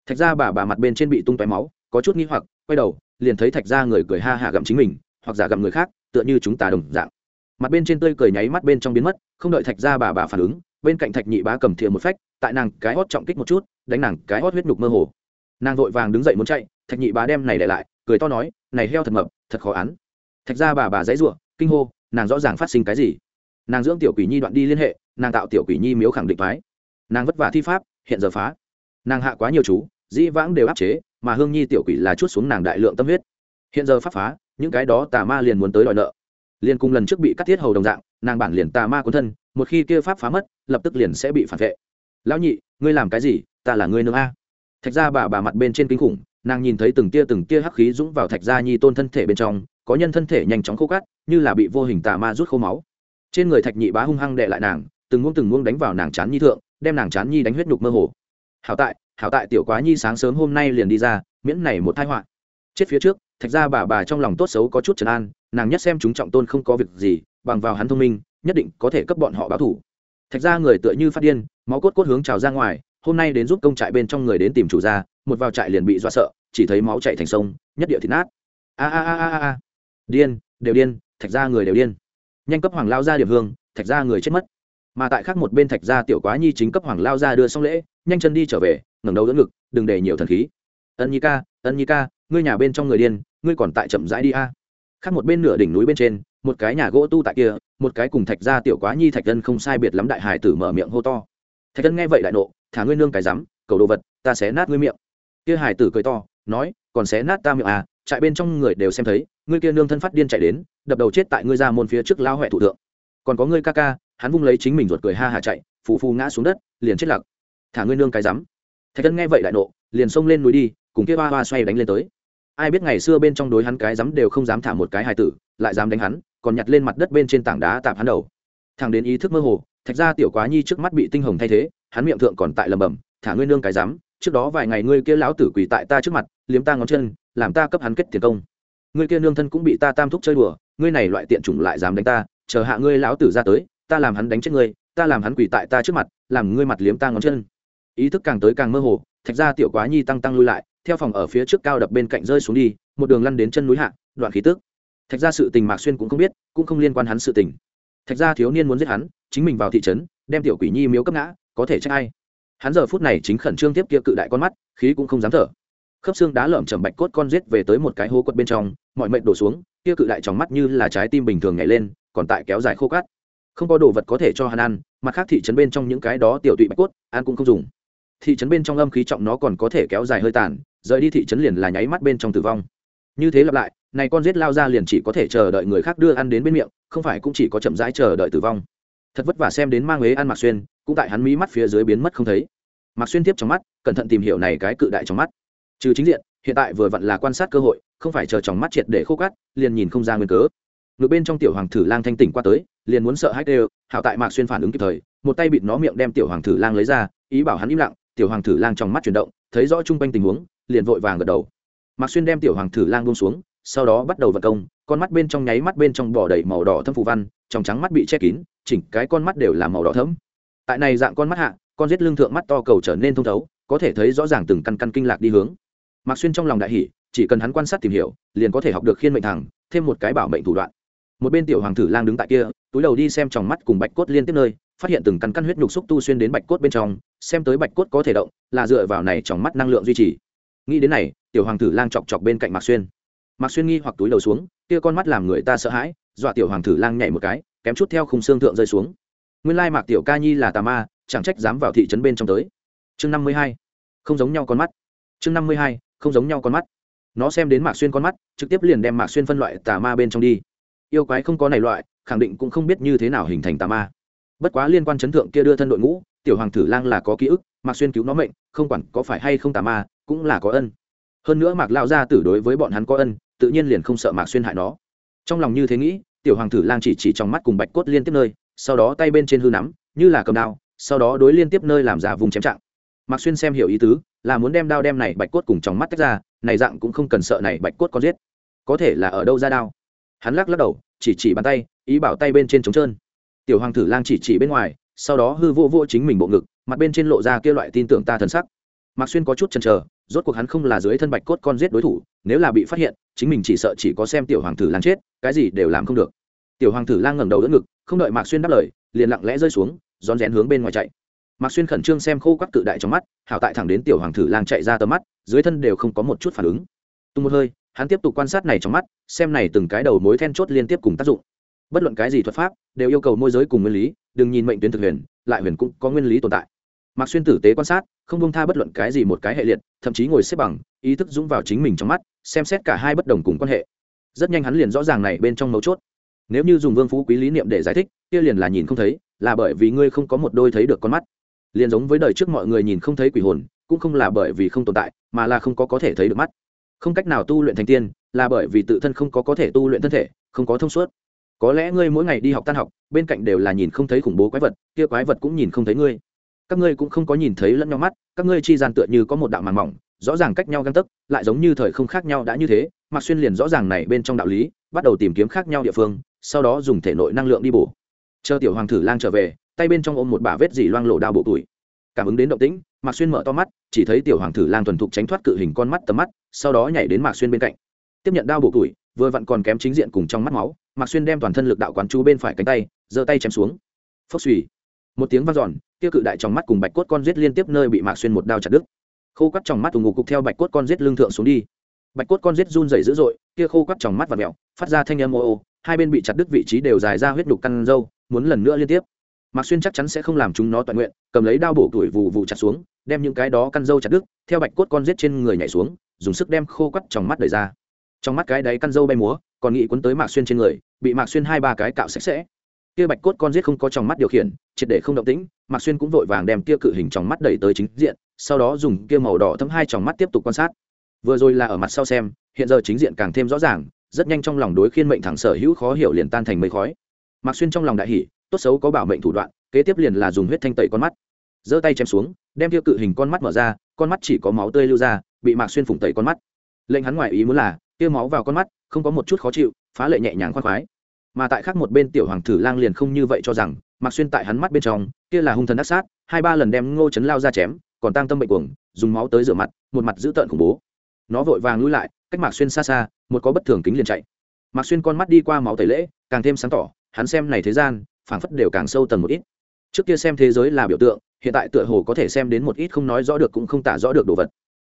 Thạch ra bà bà mặt bên trên bị tung tóe máu, có chút nghi hoặc, quay đầu, liền thấy thạch ra người cười ha hạ gặm chính mình, hoặc giả gặm người khác, tựa như chúng ta đồng dạng. Mặt bên trên tươi cười nháy mắt bên trong biến mất, không đợi thạch ra bà bà phản ứng, bên cạnh thạch nhị bá cầm thìa một phách, tại nàng cái hót trọng kích một chút, đánh nàng cái hót huyết nhục mơ hồ nàng vội vàng đứng dậy muốn chạy, thạch nhị bá đem này để lại, cười to nói, này heo thật mập, thật khó án thạch ra bà bà dãy ruộng kinh hô, nàng rõ ràng phát sinh cái gì? Nàng dưỡng tiểu quỷ nhi đoạn đi liên hệ, nàng tạo tiểu quỷ nhi miếu khẳng định phái. Nàng vất vả thi pháp, hiện giờ phá. Nàng hạ quá nhiều chú, dĩ vãng đều áp chế, mà hương nhi tiểu quỷ là chút xuống nàng đại lượng tâm huyết. Hiện giờ pháp phá, những cái đó tà ma liền muốn tới đòi nợ. Liền cùng lần trước bị cắt thiết hầu đồng dạng, nàng bản liền tà ma cuốn thân, một khi kia pháp phá mất, lập tức liền sẽ bị phản vệ. Lão nhị, ngươi làm cái gì? Ta là ngươi nương a thạch ra bà bà mặt bên trên kinh khủng, nàng nhìn thấy từng tia từng tia hắc khí dũng vào thạch gia nhi tôn thân thể bên trong, có nhân thân thể nhanh chóng khô cát, như là bị vô hình tà ma rút khô máu. Trên người thạch nhị bá hung hăng đệ lại nàng, từng muông từng muông đánh vào nàng chán nhi thượng, đem nàng chán nhi đánh huyết nhục mơ hồ. Hảo tại hảo tại tiểu quá nhi sáng sớm hôm nay liền đi ra, miễn này một tai họa. Chết phía trước, thạch ra bà bà trong lòng tốt xấu có chút trấn an, nàng nhất xem chúng trọng tôn không có việc gì, bằng vào hắn thông minh, nhất định có thể cấp bọn họ báo thủ. Thạch ra người tựa như phát điên, máu cốt cốt hướng trào ra ngoài hôm nay đến giúp công trại bên trong người đến tìm chủ gia, một vào trại liền bị dọa sợ chỉ thấy máu chạy thành sông nhất địa thịt nát. A a a a a điên đều điên thạch ra người đều điên. Nhanh cấp hoàng lao ra điểm hương thạch ra người chết mất. Mà tại khác một bên thạch ra tiểu quá nhi chính cấp hoàng lao ra đưa xong lễ nhanh chân đi trở về ngẩng đầu đỡ ngực đừng để nhiều thần khí. Ân nhi ca ân nhi ca ngươi nhà bên trong người điên ngươi còn tại chậm rãi đi a. Khác một bên nửa đỉnh núi bên trên một cái nhà gỗ tu tại kia một cái cùng thạch ra tiểu quá nhi thạch dân không sai biệt lắm đại hải tử mở miệng hô to. Thạch dân nghe vậy đại nộ thả ngươi nương cái rắm, cầu đồ vật, ta sẽ nát ngươi miệng. Kia hải tử cười to, nói, còn sẽ nát ta miệng à trại bên trong người đều xem thấy, ngươi kia nương thân phát điên chạy đến, đập đầu chết tại ngươi ra môn phía trước lao huệ thủ thượng. Còn có ngươi ca ca, hắn vung lấy chính mình ruột cười ha hà chạy, phù phù ngã xuống đất, liền chết lặc thả ngươi nương cái rắm. Thạch tân nghe vậy đại nộ, liền xông lên núi đi, cùng kia ba ba xoay đánh lên tới. Ai biết ngày xưa bên trong đối hắn cái rắm đều không dám thả một cái hài tử, lại dám đánh hắn, còn nhặt lên mặt đất bên trên tảng đá tạp hắn đầu. Thằng đến ý thức mơ hồ, thạch ra tiểu quá nhi trước mắt bị tinh hồng thay thế hắn miệng thượng còn tại lầm bầm thả ngươi nương cái rắm trước đó vài ngày ngươi kia lão tử quỳ tại ta trước mặt, liếm ta ngón chân, làm ta cấp hắn kết tiền công. Ngươi kia nương thân cũng bị ta tam thúc chơi đùa, ngươi này loại tiện chủng lại dám đánh ta, chờ hạ ngươi lão tử ra tới, ta làm hắn đánh chết ngươi, ta làm hắn quỳ tại ta trước mặt, làm ngươi mặt liếm ta ngón chân. Ý thức càng tới càng mơ hồ, thạch ra tiểu quá nhi tăng tăng lui lại, theo phòng ở phía trước cao đập bên cạnh rơi xuống đi, một đường lăn đến chân núi hạ, đoạn khí tức. Thạch ra sự tình mạc xuyên cũng không biết, cũng không liên quan hắn sự tình. Thạch ra thiếu niên muốn giết hắn, chính mình vào thị trấn, đem tiểu quỷ nhi miếu cấp ngã có thể trách ai? Hắn giờ phút này chính khẩn trương tiếp kia cự đại con mắt, khí cũng không dám thở. Khớp xương đá lởm chầm bạch cốt con giết về tới một cái hố quật bên trong, mọi mệnh đổ xuống, kia cự đại trong mắt như là trái tim bình thường nhảy lên, còn tại kéo dài khô cát. Không có đồ vật có thể cho hắn ăn, mặt khác thị trấn bên trong những cái đó tiểu tụy bạch cốt, ăn cũng không dùng. Thị trấn bên trong âm khí trọng nó còn có thể kéo dài hơi tàn, rời đi thị trấn liền là nháy mắt bên trong tử vong. Như thế lặp lại, này con giết lao ra liền chỉ có thể chờ đợi người khác đưa ăn đến bên miệng, không phải cũng chỉ có chậm rãi chờ đợi tử vong thật vất vả xem đến mang huế ăn mạc xuyên, cũng tại hắn mí mắt phía dưới biến mất không thấy. Mạc xuyên tiếp trong mắt, cẩn thận tìm hiểu này cái cự đại trong mắt. Trừ chính diện, hiện tại vừa vặn là quan sát cơ hội, không phải chờ trong mắt triệt để khô cát, liền nhìn không ra nguyên cớ. Ngược bên trong tiểu hoàng thử lang thanh tỉnh qua tới, liền muốn sợ hãi đều hảo tại mạc xuyên phản ứng kịp thời, một tay bịt nó miệng đem tiểu hoàng thử lang lấy ra, ý bảo hắn im lặng, tiểu hoàng thử lang trong mắt chuyển động, thấy rõ chung quanh tình huống, liền vội vàng gật đầu. Mạc xuyên đem tiểu hoàng thử lang buông xuống, sau đó bắt đầu vật công, con mắt bên trong nháy mắt bên trong bỏ đầy màu đỏ thâm phù văn trong trắng mắt bị che kín, chỉnh cái con mắt đều là màu đỏ thấm tại này dạng con mắt hạ, con giết lưng thượng mắt to cầu trở nên thông thấu, có thể thấy rõ ràng từng căn căn kinh lạc đi hướng. Mạc xuyên trong lòng đại hỷ chỉ cần hắn quan sát tìm hiểu, liền có thể học được khiên mệnh thẳng, thêm một cái bảo mệnh thủ đoạn. Một bên tiểu hoàng thử lang đứng tại kia, túi đầu đi xem tròng mắt cùng bạch cốt liên tiếp nơi, phát hiện từng căn căn huyết nhục xúc tu xuyên đến bạch cốt bên trong, xem tới bạch cốt có thể động, là dựa vào này tròng mắt năng lượng duy trì. Nghĩ đến này, tiểu hoàng thử lang chọc chọc bên cạnh mạc xuyên. Mạc xuyên nghi hoặc túi đầu xuống, kia con mắt làm người ta sợ hãi dọa tiểu hoàng thử lang nhảy một cái, kém chút theo khung xương thượng rơi xuống. Nguyên lai mạc tiểu ca nhi là tà ma, chẳng trách dám vào thị trấn bên trong tới. Chương năm mươi hai, không giống nhau con mắt. Chương năm mươi hai, không giống nhau con mắt. Nó xem đến mạc xuyên con mắt, trực tiếp liền đem mạc xuyên phân loại tà ma bên trong đi. Yêu quái không có này loại, khẳng định cũng không biết như thế nào hình thành tà ma. Bất quá liên quan chấn thượng kia đưa thân đội ngũ, tiểu hoàng Tử lang là có ký ức, mạc xuyên cứu nó mệnh, không quản có phải hay không tà ma, cũng là có ân. Hơn nữa mạc lao gia tử đối với bọn hắn có ân, tự nhiên liền không sợ mạc xuyên hại nó trong lòng như thế nghĩ, tiểu hoàng thử lang chỉ chỉ trong mắt cùng bạch cốt liên tiếp nơi, sau đó tay bên trên hư nắm, như là cầm đao, sau đó đối liên tiếp nơi làm ra vùng chém trạng. Mạc xuyên xem hiểu ý tứ, là muốn đem đao đem này bạch cốt cùng trong mắt tách ra, này dạng cũng không cần sợ này bạch cốt có giết. Có thể là ở đâu ra đao? Hắn lắc lắc đầu, chỉ chỉ bàn tay, ý bảo tay bên trên trống trơn. Tiểu hoàng thử lang chỉ chỉ bên ngoài, sau đó hư vô vô chính mình bộ ngực, mặt bên trên lộ ra kia loại tin tưởng ta thần sắc. Mạc xuyên có chút chần chờ, rốt cuộc hắn không là dưới thân bạch cốt con giết đối thủ, nếu là bị phát hiện chính mình chỉ sợ chỉ có xem tiểu hoàng tử lang chết, cái gì đều làm không được. Tiểu hoàng tử lang ngẩng đầu đỡ ngực, không đợi mạc xuyên đáp lời, liền lặng lẽ rơi xuống, rón rén hướng bên ngoài chạy. Mạc xuyên khẩn trương xem khô quắc cự đại trong mắt, hảo tại thẳng đến tiểu hoàng tử lang chạy ra tầm mắt, dưới thân đều không có một chút phản ứng. Tung một hơi, hắn tiếp tục quan sát này trong mắt, xem này từng cái đầu mối then chốt liên tiếp cùng tác dụng. Bất luận cái gì thuật pháp, đều yêu cầu môi giới cùng nguyên lý, đừng nhìn mệnh tuyến thực huyền, lại huyền cũng có nguyên lý tồn tại. Mạc xuyên tử tế quan sát, không bông tha bất luận cái gì một cái hệ liệt, thậm chí ngồi xếp bằng, ý thức dũng vào chính mình trong mắt xem xét cả hai bất đồng cùng quan hệ. Rất nhanh hắn liền rõ ràng này bên trong mấu chốt. Nếu như dùng vương phú quý lý niệm để giải thích, kia liền là nhìn không thấy, là bởi vì ngươi không có một đôi thấy được con mắt. Liền giống với đời trước mọi người nhìn không thấy quỷ hồn, cũng không là bởi vì không tồn tại, mà là không có có thể thấy được mắt. Không cách nào tu luyện thành tiên, là bởi vì tự thân không có có thể tu luyện thân thể, không có thông suốt. Có lẽ ngươi mỗi ngày đi học tan học, bên cạnh đều là nhìn không thấy khủng bố quái vật, kia quái vật cũng nhìn không thấy ngươi. Các ngươi cũng không có nhìn thấy lẫn nhau mắt, các ngươi chi gian tựa như có một đạo màn mỏng rõ ràng cách nhau găng tấc, lại giống như thời không khác nhau đã như thế, mạc xuyên liền rõ ràng này bên trong đạo lý, bắt đầu tìm kiếm khác nhau địa phương, sau đó dùng thể nội năng lượng đi bổ. Chờ tiểu hoàng thử lang trở về, tay bên trong ôm một bả vết dỉ loang lộ đao bộ tuổi. Cảm ứng đến động tĩnh, mạc xuyên mở to mắt, chỉ thấy tiểu hoàng thử lang thuần thục tránh thoát cự hình con mắt tầm mắt, sau đó nhảy đến mạc xuyên bên cạnh. Tiếp nhận đao bộ tuổi, vừa vặn còn kém chính diện cùng trong mắt máu, mạc xuyên đem toàn thân lực đạo quán chú bên phải cánh tay, giơ tay chém xuống. Phốc suy một tiếng vang dọn tiêu cự đại trong mắt cùng bạch cốt con giết liên tiếp nơi bị mạc xuyên một đao chặt đứt khô quắt trong mắt ù ngục cục theo bạch cốt con giết lưng thượng xuống đi. Bạch cốt con giết run dày dữ dội, kia khô quắt trong mắt và mẹo phát ra thanh âm ô ô, hai bên bị chặt đứt vị trí đều dài ra huyết đục căn dâu, muốn lần nữa liên tiếp. Mạc xuyên chắc chắn sẽ không làm chúng nó toàn nguyện, cầm lấy đao bổ tuổi vụ vụ chặt xuống, đem những cái đó căn dâu chặt đứt, theo bạch cốt con giết trên người nhảy xuống, dùng sức đem khô quắt trong mắt đẩy ra. Trong mắt cái đáy căn dâu bay múa, còn nghĩ quấn tới mạc xuyên trên người, bị mạc xuyên hai ba cái cạo sạch sẽ kia bạch cốt con giết không có trong mắt điều khiển, triệt để không động tĩnh, mạc xuyên cũng vội vàng đem kia cự hình trong mắt đẩy tới chính diện, sau đó dùng kia màu đỏ thấm hai trong mắt tiếp tục quan sát. Vừa rồi là ở mặt sau xem, hiện giờ chính diện càng thêm rõ ràng, rất nhanh trong lòng đối khiên mệnh thẳng sở hữu khó hiểu liền tan thành mây khói. Mạc xuyên trong lòng đại hỉ, tốt xấu có bảo mệnh thủ đoạn, kế tiếp liền là dùng huyết thanh tẩy con mắt. Giơ tay chém xuống, đem kia cự hình con mắt mở ra, con mắt chỉ có máu tươi lưu ra, bị mạc xuyên phủng tẩy con mắt. Lệnh hắn ngoài ý muốn là, kia máu vào con mắt, không có một chút khó chịu, phá lệ nhẹ nhàng khoan khoái mà tại khác một bên tiểu hoàng thử lang liền không như vậy cho rằng mặc xuyên tại hắn mắt bên trong, kia là hung thần ác sát, hai ba lần đem ngô chấn lao ra chém, còn tăng tâm bệnh cuồng, dùng máu tới rửa mặt, một mặt dữ tợn khủng bố. Nó vội vàng lui lại, cách mạc xuyên xa xa, một có bất thường kính liền chạy. Mạc xuyên con mắt đi qua máu tẩy lễ, càng thêm sáng tỏ, hắn xem này thế gian, phảng phất đều càng sâu tầng một ít. Trước kia xem thế giới là biểu tượng, hiện tại tựa hồ có thể xem đến một ít không nói rõ được cũng không tả rõ được đồ vật.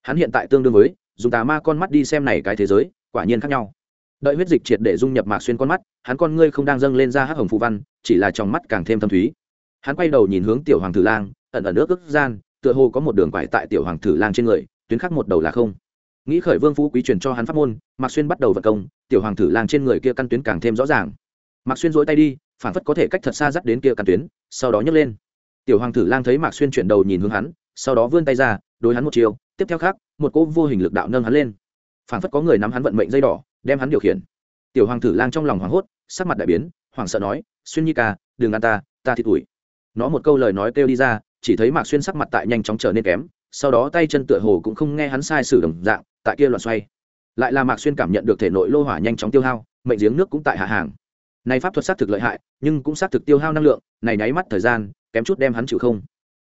Hắn hiện tại tương đương với, dùng tà ma con mắt đi xem này cái thế giới, quả nhiên khác nhau đợi huyết dịch triệt để dung nhập mạc xuyên con mắt, hắn con ngươi không đang dâng lên ra hắc hồng phù văn, chỉ là trong mắt càng thêm thâm thúy. Hắn quay đầu nhìn hướng tiểu hoàng tử lang, ẩn ẩn nước ức gian, tựa hồ có một đường quải tại tiểu hoàng tử lang trên người, tuyến khắc một đầu là không. Nghĩ khởi vương phú quý truyền cho hắn pháp môn, mạc xuyên bắt đầu vận công, tiểu hoàng tử lang trên người kia căn tuyến càng thêm rõ ràng. Mạc xuyên dỗi tay đi, phản phất có thể cách thật xa dắt đến kia căn tuyến, sau đó nhấc lên. Tiểu hoàng tử lang thấy mạc xuyên chuyển đầu nhìn hướng hắn, sau đó vươn tay ra, đối hắn một chiều tiếp theo khác, một cỗ vô hình lực đạo nâng hắn lên. Phản phất có người nắm hắn vận mệnh dây đỏ đem hắn điều khiển. Tiểu hoàng thử lang trong lòng hoảng hốt, sắc mặt đại biến, hoảng sợ nói, xuyên nhi ca, đừng ăn ta ta thịt ủi nó một câu lời nói kêu đi ra, chỉ thấy mạc xuyên sắc mặt tại nhanh chóng trở nên kém, sau đó tay chân tựa hồ cũng không nghe hắn sai sử đồng dạng, tại kia loạn xoay. Lại là mạc xuyên cảm nhận được thể nội lô hỏa nhanh chóng tiêu hao, mệnh giếng nước cũng tại hạ hàng. Này pháp thuật xác thực lợi hại, nhưng cũng xác thực tiêu hao năng lượng, này nháy mắt thời gian, kém chút đem hắn chịu không.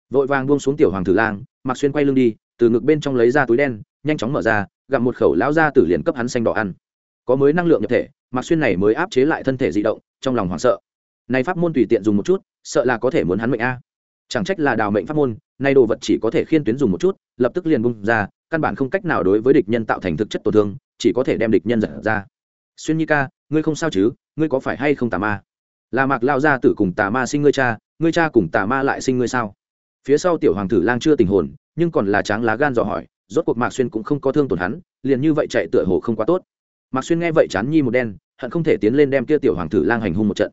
Vội vàng buông xuống tiểu hoàng thử lang, mạc xuyên quay lưng đi, từ ngực bên trong lấy ra túi đen, nhanh chóng mở ra gặm một khẩu lão ra tử liền cấp hắn xanh đỏ ăn có mới năng lượng nhập thể, mạc xuyên này mới áp chế lại thân thể di động, trong lòng hoảng sợ. Này pháp môn tùy tiện dùng một chút, sợ là có thể muốn hắn mệnh a. Chẳng trách là đào mệnh pháp môn, nay đồ vật chỉ có thể khiên tuyến dùng một chút, lập tức liền bung ra, căn bản không cách nào đối với địch nhân tạo thành thực chất tổn thương, chỉ có thể đem địch nhân giật ra. Xuyên nhi ca, ngươi không sao chứ, ngươi có phải hay không tà ma? Là mạc lao ra tử cùng tà ma sinh ngươi cha ngươi cha cùng tà ma lại sinh ngươi sao? Phía sau tiểu hoàng tử lang chưa tình hồn, nhưng còn là tráng lá gan dò hỏi, rốt cuộc mạc xuyên cũng không có thương tổn hắn, liền như vậy chạy tựa hồ không quá tốt mạc xuyên nghe vậy chán nhi một đen, hận không thể tiến lên đem kia tiểu hoàng tử lang hành hung một trận.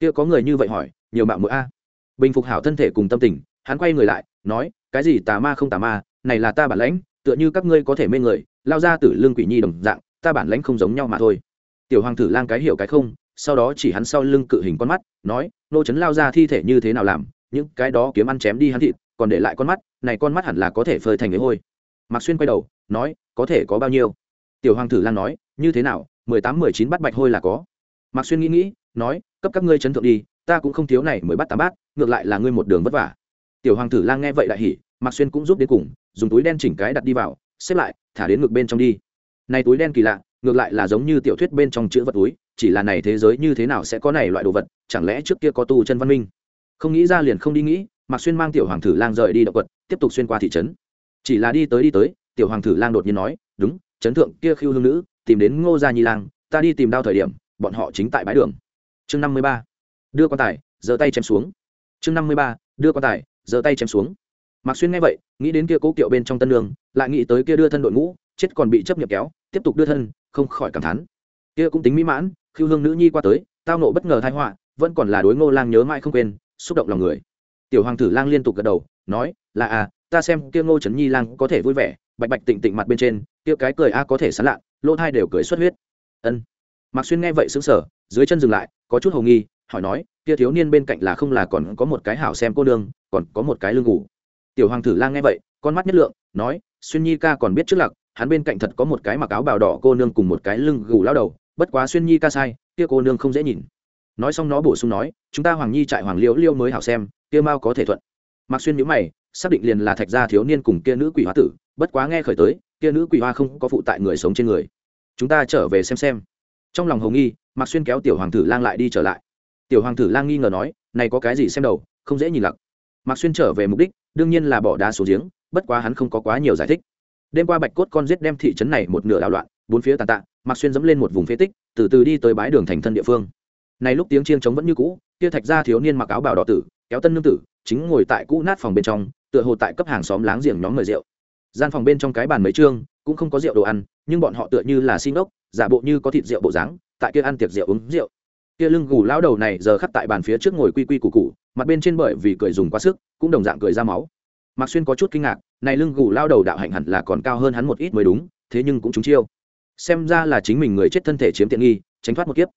Kia có người như vậy hỏi, nhiều mạo mũi a. Bình phục hảo thân thể cùng tâm tình, hắn quay người lại, nói, cái gì tà ma không tà ma, này là ta bản lãnh, tựa như các ngươi có thể mê người, lao ra tử lương quỷ nhi đồng dạng, ta bản lãnh không giống nhau mà thôi. Tiểu hoàng tử lang cái hiểu cái không, sau đó chỉ hắn sau lưng cự hình con mắt, nói, nô chấn lao ra thi thể như thế nào làm, những cái đó kiếm ăn chém đi hắn thịt, còn để lại con mắt, này con mắt hẳn là có thể phơi thành cái hôi. Mạc xuyên quay đầu, nói, có thể có bao nhiêu? Tiểu hoàng tử lang nói như thế nào mười tám mười chín bát bạch hôi là có. Mạc xuyên nghĩ nghĩ nói cấp các ngươi chấn thượng đi ta cũng không thiếu này mới bắt tám bát ngược lại là ngươi một đường vất vả. Tiểu hoàng tử lang nghe vậy đại hỉ mạc xuyên cũng giúp đến cùng dùng túi đen chỉnh cái đặt đi vào xếp lại thả đến ngực bên trong đi. Này túi đen kỳ lạ ngược lại là giống như tiểu thuyết bên trong chữ vật túi chỉ là này thế giới như thế nào sẽ có này loại đồ vật chẳng lẽ trước kia có tu chân văn minh? Không nghĩ ra liền không đi nghĩ mạc xuyên mang tiểu hoàng tử lang rời đi động vật, tiếp tục xuyên qua thị trấn. Chỉ là đi tới đi tới tiểu hoàng tử lang đột nhiên nói đúng chấn thượng kia khiêu hương nữ tìm đến ngô gia nhi lang, ta đi tìm đao thời điểm, bọn họ chính tại bãi đường. Chương năm mươi ba, đưa quan tài, giơ tay chém xuống. Chương năm mươi ba, đưa quan tài, giơ tay chém xuống. Mạc xuyên nghe vậy, nghĩ đến kia cố kiệu bên trong tân đường, lại nghĩ tới kia đưa thân đội ngũ, chết còn bị chấp nhập kéo, tiếp tục đưa thân, không khỏi cảm thán. Kia cũng tính mỹ mãn, khiêu hương nữ nhi qua tới, tao nộ bất ngờ thái họa, vẫn còn là đối ngô lang nhớ mãi không quên, xúc động lòng người. Tiểu hoàng tử lang liên tục gật đầu, nói, là à ta xem kia ngô trấn nhi lang có thể vui vẻ, bạch bạch tịnh tịnh mặt bên trên, kia cái cười a có thể sán lạ lỗ thai đều cười xuất huyết. Ân. Mạc xuyên nghe vậy xứng sở dưới chân dừng lại, có chút hồ nghi, hỏi nói, kia thiếu niên bên cạnh là không là còn có một cái hảo xem cô nương, còn có một cái lưng ngủ? Tiểu hoàng thử lang nghe vậy, con mắt nhất lượng, nói, xuyên nhi ca còn biết trước lặc, hắn bên cạnh thật có một cái mặc áo bào đỏ cô nương cùng một cái lưng gù lao đầu, bất quá xuyên nhi ca sai, kia cô nương không dễ nhìn. Nói xong nó bổ sung nói, chúng ta hoàng nhi trại hoàng liễu liêu mới hảo xem, kia mau có thể thuận. Mạc xuyên nhữ mày, xác định liền là thạch gia thiếu niên cùng kia nữ quỷ hoa tử bất quá nghe khởi tới, kia nữ quỷ hoa không có phụ tại người sống trên người. Chúng ta trở về xem xem. Trong lòng hồng nghi, mạc xuyên kéo tiểu hoàng tử lang lại đi trở lại. Tiểu hoàng tử lang nghi ngờ nói, này có cái gì xem đầu, không dễ nhìn lặc. Mạc xuyên trở về mục đích, đương nhiên là bỏ đá xuống giếng, bất quá hắn không có quá nhiều giải thích. Đêm qua bạch cốt con giết đem thị trấn này một nửa đảo loạn, bốn phía tàn tạ, mạc xuyên dẫm lên một vùng phế tích, từ từ đi tới bãi đường thành thân địa phương. Này lúc tiếng chiêng trống vẫn như cũ, kia thạch gia thiếu niên mặc áo bào đỏ tử, kéo tân nương tử, chính ngồi tại cũ nát phòng bên trong, tựa hồ tại cấp hàng xóm láng giềng nhóm mời rượu gian phòng bên trong cái bàn mấy trương cũng không có rượu đồ ăn, nhưng bọn họ tựa như là xin ốc, giả bộ như có thịt rượu bộ dáng, tại kia ăn tiệc rượu uống rượu. Kia lưng gù lão đầu này giờ khắc tại bàn phía trước ngồi quy quy củ củ, mặt bên trên bởi vì cười dùng quá sức, cũng đồng dạng cười ra máu. Mạc xuyên có chút kinh ngạc, này lưng gù lao đầu đạo hạnh hẳn là còn cao hơn hắn một ít mới đúng, thế nhưng cũng trúng chiêu. Xem ra là chính mình người chết thân thể chiếm tiện nghi, tránh thoát một kiếp.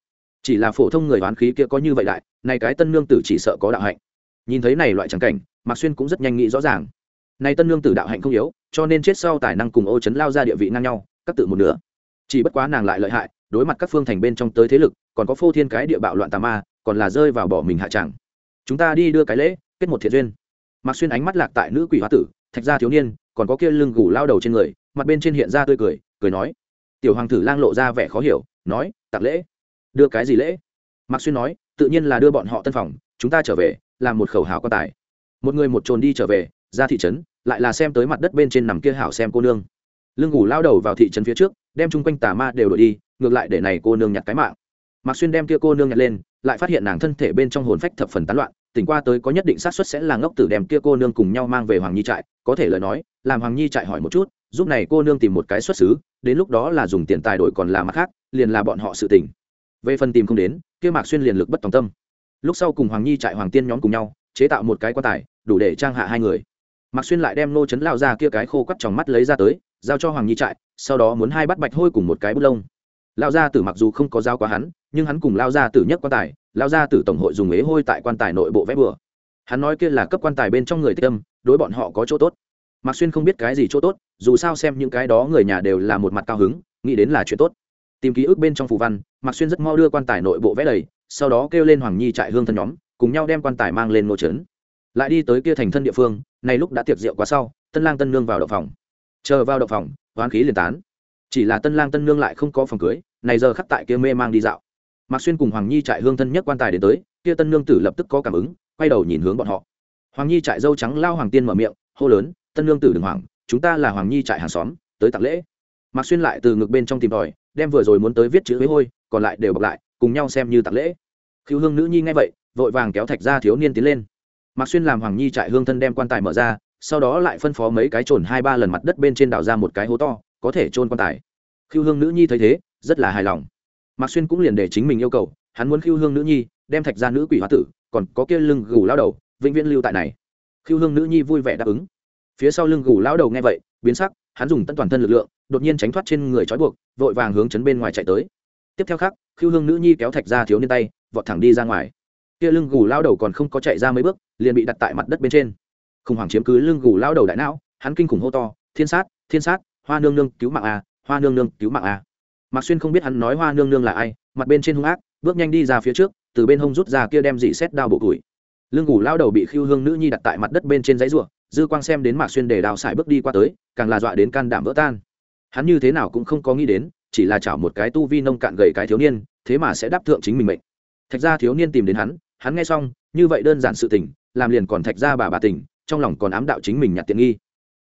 Chỉ là phổ thông người oán khí kia có như vậy lại này cái tân nương tử chỉ sợ có đạo hạnh. Nhìn thấy này loại trắng cảnh, mạc xuyên cũng rất nhanh nghĩ rõ ràng nay tân lương tử đạo hạnh không yếu, cho nên chết sau tài năng cùng ô chấn lao ra địa vị ngang nhau, các tự một nửa. Chỉ bất quá nàng lại lợi hại, đối mặt các phương thành bên trong tới thế lực, còn có phô thiên cái địa bạo loạn tà ma, còn là rơi vào bỏ mình hạ tràng chúng ta đi đưa cái lễ, kết một thiện duyên. Mặc xuyên ánh mắt lạc tại nữ quỷ hoa tử, thạch gia thiếu niên, còn có kia lưng gù lao đầu trên người, mặt bên trên hiện ra tươi cười cười nói. Tiểu hoàng tử lang lộ ra vẻ khó hiểu, nói, tặng lễ. Đưa cái gì lễ? Mặc xuyên nói, tự nhiên là đưa bọn họ tân phòng, chúng ta trở về, làm một khẩu hảo quan tài. Một người một trồn đi trở về ra thị trấn, lại là xem tới mặt đất bên trên nằm kia hảo xem cô nương. Lưng ngủ lao đầu vào thị trấn phía trước, đem chung quanh tà ma đều đổi đi, ngược lại để này cô nương nhặt cái mạng. Mạc xuyên đem kia cô nương nhặt lên, lại phát hiện nàng thân thể bên trong hồn phách thập phần tán loạn, tỉnh qua tới có nhất định xác suất sẽ là ngốc tử đem kia cô nương cùng nhau mang về hoàng nhi trại, có thể lời nói, làm hoàng nhi trại hỏi một chút, giúp này cô nương tìm một cái xuất xứ, đến lúc đó là dùng tiền tài đổi còn là mặt khác, liền là bọn họ sự tình. Về phần tìm không đến, kia mạc xuyên liền lực bất tòng tâm. Lúc sau cùng hoàng nhi trại hoàng tiên nhóm cùng nhau, chế tạo một cái quan tài, đủ để trang hạ hai người mạc xuyên lại đem nô chấn lao ra kia cái khô quắt trong mắt lấy ra tới, giao cho hoàng nhi trại, sau đó muốn hai bắt bạch hôi cùng một cái bút lông. Lao gia tử mặc dù không có giao quá hắn, nhưng hắn cùng lao gia tử nhất quan tài, lao gia tử tổng hội dùng ế hôi tại quan tài nội bộ vẽ bừa. Hắn nói kia là cấp quan tài bên trong người tích âm, đối bọn họ có chỗ tốt. Mạc xuyên không biết cái gì chỗ tốt, dù sao xem những cái đó người nhà đều là một mặt cao hứng, nghĩ đến là chuyện tốt. Tìm ký ức bên trong phù văn, mạc xuyên rất mau đưa quan tài nội bộ vẽ đầy, sau đó kêu lên hoàng nhi trại hương thân nhóm, cùng nhau đem quan tài mang lên nô trấn lại đi tới kia thành thân địa phương này lúc đã tiệc rượu quá sau, tân lang tân nương vào đậu phòng. Chờ vào đậu phòng, hoán khí liền tán. Chỉ là tân lang tân nương lại không có phòng cưới, này giờ khắc tại kia mê mang đi dạo. Mạc xuyên cùng hoàng nhi trại hương thân nhất quan tài đến tới, kia tân nương tử lập tức có cảm ứng, quay đầu nhìn hướng bọn họ. Hoàng nhi trại dâu trắng lao hoàng tiên mở miệng, hô lớn, tân nương tử đừng hoàng chúng ta là hoàng nhi trại hàng xóm, tới tặng lễ. Mạc xuyên lại từ ngực bên trong tìm tòi, đem vừa rồi muốn tới viết chữ với hôi, còn lại đều bọc lại, cùng nhau xem như tặng lễ. Khiêu hương nữ nhi nghe vậy, vội vàng kéo thạch ra thiếu niên tiến lên mạc xuyên làm hoàng nhi trại hương thân đem quan tài mở ra, sau đó lại phân phó mấy cái trồn hai ba lần mặt đất bên trên đào ra một cái hố to, có thể trôn quan tài. Khiêu hương nữ nhi thấy thế, rất là hài lòng. Mạc xuyên cũng liền để chính mình yêu cầu, hắn muốn khiêu hương nữ nhi đem thạch ra nữ quỷ hóa tử, còn có kia lưng gù lao đầu, vĩnh viễn lưu tại này. Khiêu hương nữ nhi vui vẻ đáp ứng. Phía sau lưng gù lao đầu nghe vậy, biến sắc, hắn dùng tân toàn thân lực lượng, đột nhiên tránh thoát trên người trói buộc, vội vàng hướng chấn bên ngoài chạy tới. Tiếp theo khác khiêu hương nữ nhi kéo thạch ra thiếu niên tay, vọt thẳng đi ra ngoài. Kia lưng gù lao đầu còn không có chạy ra mấy bước liền bị đặt tại mặt đất bên trên. Khủng hoảng chiếm cứ lưng gù lao đầu đại não, hắn kinh khủng hô to, thiên sát thiên sát, hoa nương nương cứu mạng a, hoa nương nương cứu mạng a. Mạc xuyên không biết hắn nói hoa nương nương là ai, mặt bên trên hung ác, bước nhanh đi ra phía trước, từ bên hông rút ra kia đem dị xét đao bộ củi. Lưng gù lao đầu bị khiêu hương nữ nhi đặt tại mặt đất bên trên giấy ruộng dư quang xem đến mạc xuyên để đào xài bước đi qua tới, càng là dọa đến can đảm vỡ tan. Hắn như thế nào cũng không có nghĩ đến, chỉ là chảo một cái tu vi nông cạn gầy cái thiếu niên, thế mà sẽ đáp thượng chính mình mệnh. Thạch ra thiếu niên tìm đến hắn hắn nghe xong, như vậy đơn giản sự tình làm liền còn thạch ra bà bà tỉnh, trong lòng còn ám đạo chính mình nhặt tiện nghi.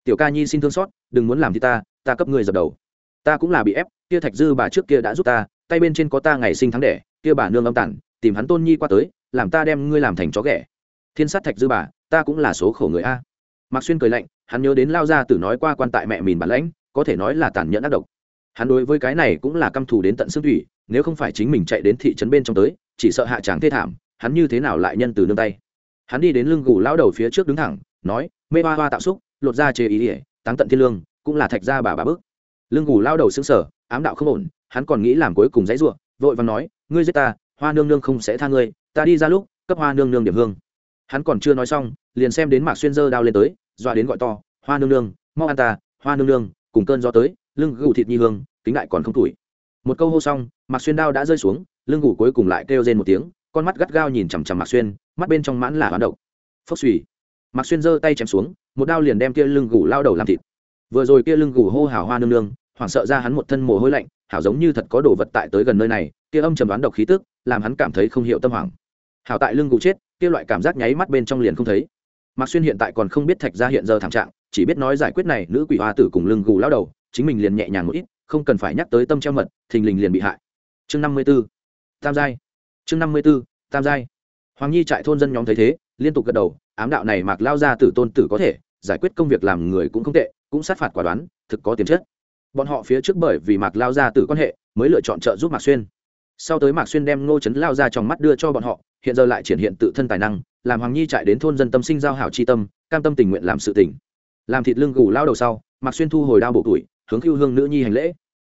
Tiểu ca nhi xin thương xót đừng muốn làm thì ta ta cấp người dập đầu. Ta cũng là bị ép kia thạch dư bà trước kia đã giúp ta tay bên trên có ta ngày sinh tháng đẻ kia bà nương âm tản tìm hắn tôn nhi qua tới làm ta đem ngươi làm thành chó ghẻ. Thiên sát thạch dư bà ta cũng là số khổ người a. Mạc xuyên cười lạnh hắn nhớ đến lao ra tử nói qua quan tại mẹ mìn bản lãnh có thể nói là tàn nhẫn ác độc. Hắn đối với cái này cũng là căm thù đến tận xương thủy nếu không phải chính mình chạy đến thị trấn bên trong tới chỉ sợ hạ tráng thê thảm hắn như thế nào lại nhân từ nương tay? Hắn đi đến lưng gù lao đầu phía trước đứng thẳng, nói, mê hoa hoa tạo xúc, lột ra chế ý ỉa táng tận thiên lương, cũng là thạch ra bà bà bức lưng gù lao đầu xứng sở ám đạo không ổn, hắn còn nghĩ làm cuối cùng dãy ruộng, vội và nói, ngươi giết ta, hoa nương nương không sẽ tha ngươi, ta đi ra lúc, cấp hoa nương nương điểm hương. Hắn còn chưa nói xong, liền xem đến mạc xuyên dơ đao lên tới, dọa đến gọi to, hoa nương nương, mau ăn ta, hoa nương nương, cùng cơn gió tới, lưng gù thịt nhi hương tính lại còn không tuổi một câu hô xong, mạc xuyên đao đã rơi xuống, lưng gù cuối cùng lại kêu rên một tiếng, con mắt gắt gao nhìn chằm chằm mạc xuyên mắt bên trong mãn là hoán độc. Phốc suy mạc xuyên giơ tay chém xuống, một đao liền đem kia lưng gù lao đầu làm thịt. Vừa rồi kia lưng gù hô hào hoa nương nương, hoảng sợ ra hắn một thân mồ hôi lạnh, hảo giống như thật có đồ vật tại tới gần nơi này, kia âm trầm đoán độc khí tức, làm hắn cảm thấy không hiểu tâm hoảng. Hảo tại lưng gù chết, kia loại cảm giác nháy mắt bên trong liền không thấy. Mạc xuyên hiện tại còn không biết thạch ra hiện giờ thảm trạng, chỉ biết nói giải quyết này nữ quỷ hoa tử cùng lưng gù lao đầu, chính mình liền nhẹ nhàng một ít, không cần phải nhắc tới tâm treo mật, thình lình liền bị hại. Chương năm mươi b ố tam giai. Chương năm mươi b ố tam giai hoàng nhi trại thôn dân nhóm thấy thế, liên tục gật đầu, ám đạo này mạc lao ra tử tôn tử có thể, giải quyết công việc làm người cũng không tệ, cũng sát phạt quả đoán, thực có tiềm chất. Bọn họ phía trước bởi vì mạc lao ra tử quan hệ, mới lựa chọn trợ giúp mạc xuyên. Sau tới mạc xuyên đem ngô trấn lao ra trong mắt đưa cho bọn họ, hiện giờ lại triển hiện tự thân tài năng, làm hoàng nhi chạy đến thôn dân tâm sinh giao hảo chi tâm, cam tâm tình nguyện làm sự tỉnh làm thịt lưng gù lao đầu sau, mạc xuyên thu hồi đao bộ tuổi, hướng khiêu hương nữ nhi hành lễ.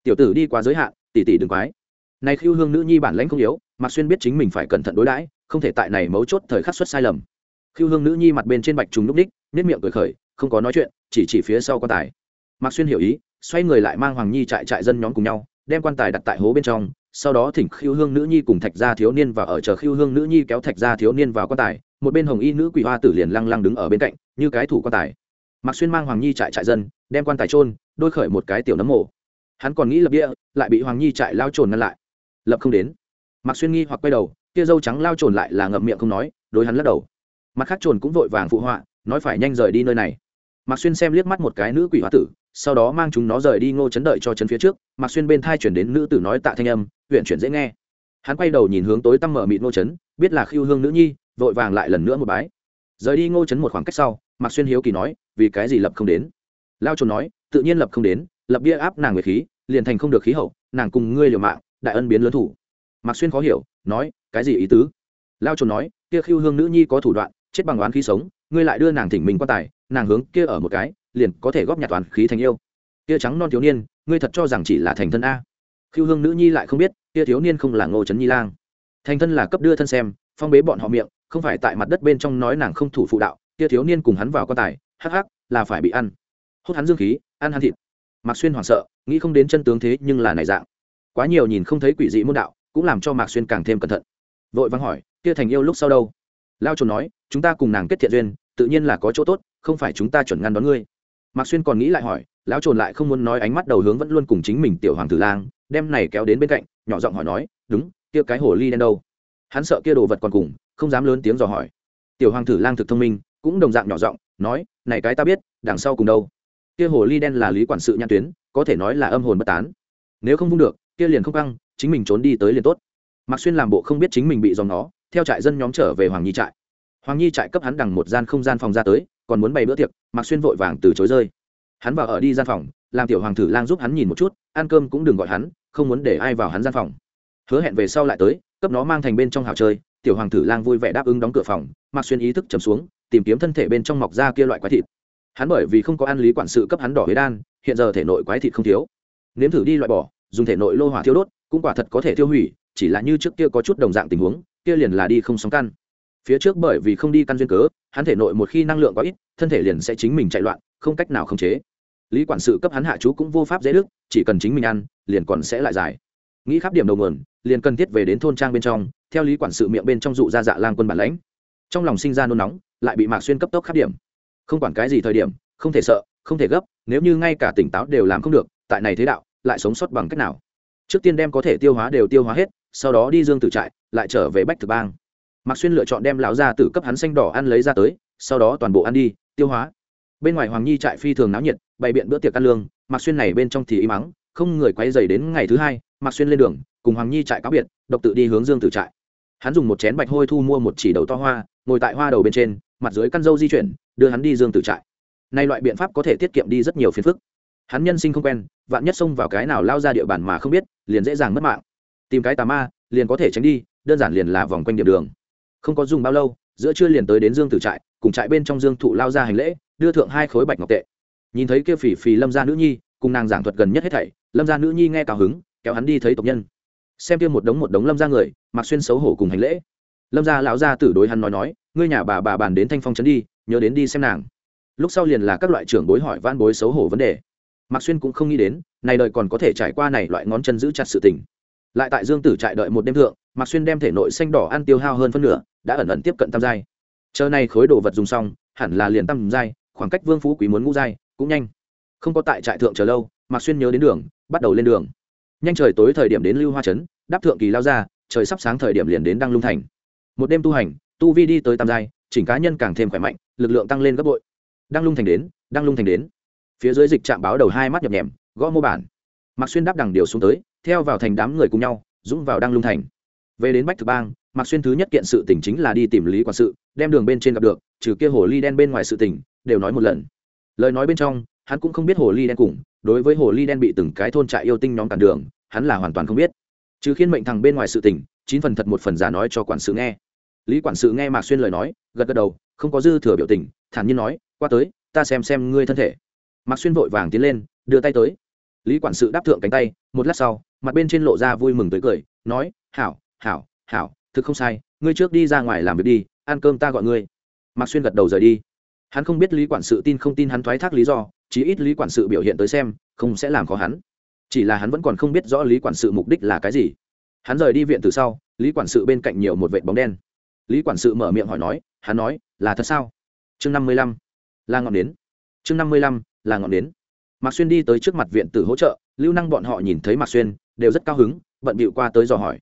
Tiểu tử đi quá giới hạn, tỷ tỷ đừng quái. Này khiêu hương nữ nhi bản lãnh không yếu, mạc xuyên biết chính mình phải cẩn thận đối đãi không thể tại này mấu chốt thời khắc xuất sai lầm. Khiêu hương nữ nhi mặt bên trên bạch trùng núp ních, nếp miệng cười khởi, không có nói chuyện, chỉ chỉ phía sau quan tài. Mạc xuyên hiểu ý, xoay người lại mang hoàng nhi trại trại dân nhóm cùng nhau, đem quan tài đặt tại hố bên trong, sau đó thỉnh khiêu hương nữ nhi cùng thạch gia thiếu niên và ở chờ khiêu hương nữ nhi kéo thạch gia thiếu niên vào quan tài, một bên hồng y nữ quỷ hoa tử liền lăng lăng đứng ở bên cạnh, như cái thủ quan tài. Mạc xuyên mang hoàng nhi trại trại dân, đem quan tài trôn đôi khởi một cái tiểu nấm mộ hắn còn nghĩ lập địa, lại bị hoàng nhi trại lao trồn ngăn lại. Lập không đến. Mạc xuyên nghi hoặc quay đầu kia dâu trắng lao trồn lại là ngậm miệng không nói, đối hắn lắc đầu. Mặt khác trồn cũng vội vàng phụ họa, nói phải nhanh rời đi nơi này. Mạc xuyên xem liếc mắt một cái nữ quỷ hóa tử, sau đó mang chúng nó rời đi ngô chấn đợi cho chấn phía trước. Mạc xuyên bên thai chuyển đến nữ tử nói tạ thanh âm huyện chuyển dễ nghe. Hắn quay đầu nhìn hướng tối tăm mở mịt ngô chấn, biết là khiêu hương nữ nhi, vội vàng lại lần nữa một bái. Rời đi ngô chấn một khoảng cách sau, mạc xuyên hiếu kỳ nói, vì cái gì lập không đến? Lao trồn nói, tự nhiên lập không đến, lập bia áp nàng về khí, liền thành không được khí hậu, nàng cùng ngươi liều mạng, đại ân biến lớn thủ. Mạc xuyên khó hiểu, nói cái gì ý tứ? Lao trồn nói, kia khiêu hương nữ nhi có thủ đoạn, chết bằng oán khí sống, ngươi lại đưa nàng thỉnh mình quan tài, nàng hướng kia ở một cái, liền có thể góp nhặt toàn khí thành yêu. Kia trắng non thiếu niên, ngươi thật cho rằng chỉ là thành thân a? Khiêu hương nữ nhi lại không biết, kia thiếu niên không là ngô trấn nhi lang. Thành thân là cấp đưa thân xem, phong bế bọn họ miệng, không phải tại mặt đất bên trong nói nàng không thủ phụ đạo, kia thiếu niên cùng hắn vào quan tài, hắc hắc, là phải bị ăn. Hút hắn dương khí, ăn hắn thịt. Mạc xuyên hoảng sợ, nghĩ không đến chân tướng thế nhưng là này dạng. Quá nhiều nhìn không thấy quỷ dị môn đạo, cũng làm cho mạc xuyên càng thêm cẩn thận vội vắng hỏi, kia thành yêu lúc sau đâu? Lao trồn nói, chúng ta cùng nàng kết thiện duyên, tự nhiên là có chỗ tốt, không phải chúng ta chuẩn ngăn đón ngươi. Mạc xuyên còn nghĩ lại hỏi, lão trồn lại không muốn nói ánh mắt đầu hướng vẫn luôn cùng chính mình tiểu hoàng tử lang, đem này kéo đến bên cạnh, nhỏ giọng hỏi nói, đúng, kia cái hồ ly đen đâu? Hắn sợ kia đồ vật còn cùng, không dám lớn tiếng dò hỏi. Tiểu hoàng tử lang thực thông minh, cũng đồng dạng nhỏ giọng nói, này cái ta biết, đằng sau cùng đâu? Kia hồ ly đen là lý quản sự nhãn tuyến, có thể nói là âm hồn bất tán. Nếu không vung được, kia liền không căng, chính mình trốn đi tới liền tốt mạc xuyên làm bộ không biết chính mình bị dòng nó, theo trại dân nhóm trở về hoàng nhi trại. Hoàng nhi trại cấp hắn đằng một gian không gian phòng ra tới, còn muốn bày bữa tiệc, mạc xuyên vội vàng từ chối rơi. Hắn vào ở đi gian phòng, làm tiểu hoàng thử lang giúp hắn nhìn một chút, ăn cơm cũng đừng gọi hắn, không muốn để ai vào hắn gian phòng. Hứa hẹn về sau lại tới, cấp nó mang thành bên trong hào chơi, tiểu hoàng thử lang vui vẻ đáp ứng đóng cửa phòng, mạc xuyên ý thức chầm xuống, tìm kiếm thân thể bên trong mọc ra kia loại quái thịt. Hắn bởi vì không có ăn lý quản sự cấp hắn đỏ huế đan, hiện giờ thể nội quái thịt không thiếu. Nếm thử đi loại bỏ, dùng thể nội lô hỏa thiêu đốt, cũng quả thật có thể tiêu hủy chỉ là như trước kia có chút đồng dạng tình huống, kia liền là đi không sóng căn. Phía trước bởi vì không đi căn duyên cớ, hắn thể nội một khi năng lượng có ít, thân thể liền sẽ chính mình chạy loạn, không cách nào khống chế. Lý quản sự cấp hắn hạ chú cũng vô pháp dễ đức, chỉ cần chính mình ăn, liền còn sẽ lại dài nghĩ khắp điểm đầu nguồn, liền cần thiết về đến thôn trang bên trong, theo lý quản sự miệng bên trong dụ ra dạ lang quân bản lãnh. Trong lòng sinh ra nôn nóng, lại bị mạc xuyên cấp tốc khắp điểm. Không quản cái gì thời điểm, không thể sợ, không thể gấp, nếu như ngay cả tỉnh táo đều làm không được, tại này thế đạo, lại sống sót bằng cách nào? Trước tiên đem có thể tiêu hóa đều tiêu hóa hết sau đó đi dương tử trại, lại trở về bách thực bang. Mạc xuyên lựa chọn đem lão gia tử cấp hắn xanh đỏ ăn lấy ra tới, sau đó toàn bộ ăn đi, tiêu hóa. Bên ngoài hoàng nhi trại phi thường náo nhiệt, bày biện bữa tiệc ăn lương, mạc xuyên này bên trong thì im mắng không người quay dày đến ngày thứ hai, mạc xuyên lên đường, cùng hoàng nhi trại cáo biệt, độc tự đi hướng dương tử trại. Hắn dùng một chén bạch hôi thu mua một chỉ đầu to hoa, ngồi tại hoa đầu bên trên, mặt dưới căn dâu di chuyển, đưa hắn đi dương tử trại. Nay loại biện pháp có thể tiết kiệm đi rất nhiều phiền phức. Hắn nhân sinh không quen, vạn nhất xông vào cái nào lao ra địa bàn mà không biết, liền dễ dàng mất mạng tìm cái tà ma, liền có thể tránh đi, đơn giản liền là vòng quanh điểm đường. Không có dùng bao lâu, giữa trưa liền tới đến dương tử trại, cùng trại bên trong dương thụ lao ra hành lễ, đưa thượng hai khối bạch ngọc tệ. Nhìn thấy kia phỉ phì lâm gia nữ nhi, cùng nàng giảng thuật gần nhất hết thảy, lâm gia nữ nhi nghe cao hứng, kéo hắn đi thấy tộc nhân. Xem kia một đống một đống lâm gia người, mặc xuyên xấu hổ cùng hành lễ. Lâm gia lão gia tử đối hắn nói nói, ngươi nhà bà bà bàn đến thanh phong trấn đi, nhớ đến đi xem nàng. Lúc sau liền là các loại trưởng bối hỏi van bối xấu hổ vấn đề. Mạc xuyên cũng không nghĩ đến, này đời còn có thể trải qua này loại ngón chân giữ chặt sự tình lại tại dương tử trại đợi một đêm thượng, mạc xuyên đem thể nội xanh đỏ ăn tiêu hao hơn phân nửa, đã ẩn ẩn tiếp cận tam giai. Chờ này khối đồ vật dùng xong, hẳn là liền tam giai, khoảng cách vương phú quý muốn ngũ giai, cũng nhanh. Không có tại trại thượng chờ lâu, mạc xuyên nhớ đến đường, bắt đầu lên đường. Nhanh trời tối thời điểm đến lưu hoa trấn, đáp thượng kỳ lao ra, trời sắp sáng thời điểm liền đến đăng lung thành. Một đêm tu hành, tu vi đi tới tam giai, chỉnh cá nhân càng thêm khỏe mạnh, lực lượng tăng lên gấp bội. Đăng lung thành đến, đăng lung thành đến. Phía dưới dịch trạm báo đầu hai mắt nhập nhèm, gõ mô bản. Mạc xuyên đáp đằng điều xuống tới theo vào thành đám người cùng nhau, dũng vào đăng lung thành. Về đến bách thực bang, mạc xuyên thứ nhất kiện sự tỉnh chính là đi tìm lý quản sự, đem đường bên trên gặp được, trừ kia hồ ly đen bên ngoài sự tỉnh đều nói một lần. Lời nói bên trong, hắn cũng không biết hồ ly đen cùng, đối với hồ ly đen bị từng cái thôn trại yêu tinh nhóm cản đường, hắn là hoàn toàn không biết. Trừ khiên mệnh thằng bên ngoài sự tỉnh chín phần thật một phần giả nói cho quản sự nghe. Lý quản sự nghe mạc xuyên lời nói, gật gật đầu, không có dư thừa biểu tình, thản nhiên nói, qua tới, ta xem xem ngươi thân thể. Mạc xuyên vội vàng tiến lên, đưa tay tới. Lý quản sự đáp thượng cánh tay, một lát sau mặt bên trên lộ ra vui mừng tới cười, nói, hảo hảo hảo, thực không sai, ngươi trước đi ra ngoài làm việc đi, ăn cơm ta gọi ngươi. Mạc xuyên gật đầu rời đi. Hắn không biết lý quản sự tin không tin hắn thoái thác lý do, chí ít lý quản sự biểu hiện tới xem, không sẽ làm khó hắn. Chỉ là hắn vẫn còn không biết rõ lý quản sự mục đích là cái gì. Hắn rời đi viện từ sau, lý quản sự bên cạnh nhiều một vệ bóng đen. Lý quản sự mở miệng hỏi nói, hắn nói, là thật sao? Chương năm mươi lăm, là ngọn đến. chương năm mươi lăm, là ngọn đến. mạc xuyên đi tới trước mặt viện tử hỗ trợ, lưu năng bọn họ nhìn thấy mạc xuyên đều rất cao hứng, bận bịu qua tới dò hỏi.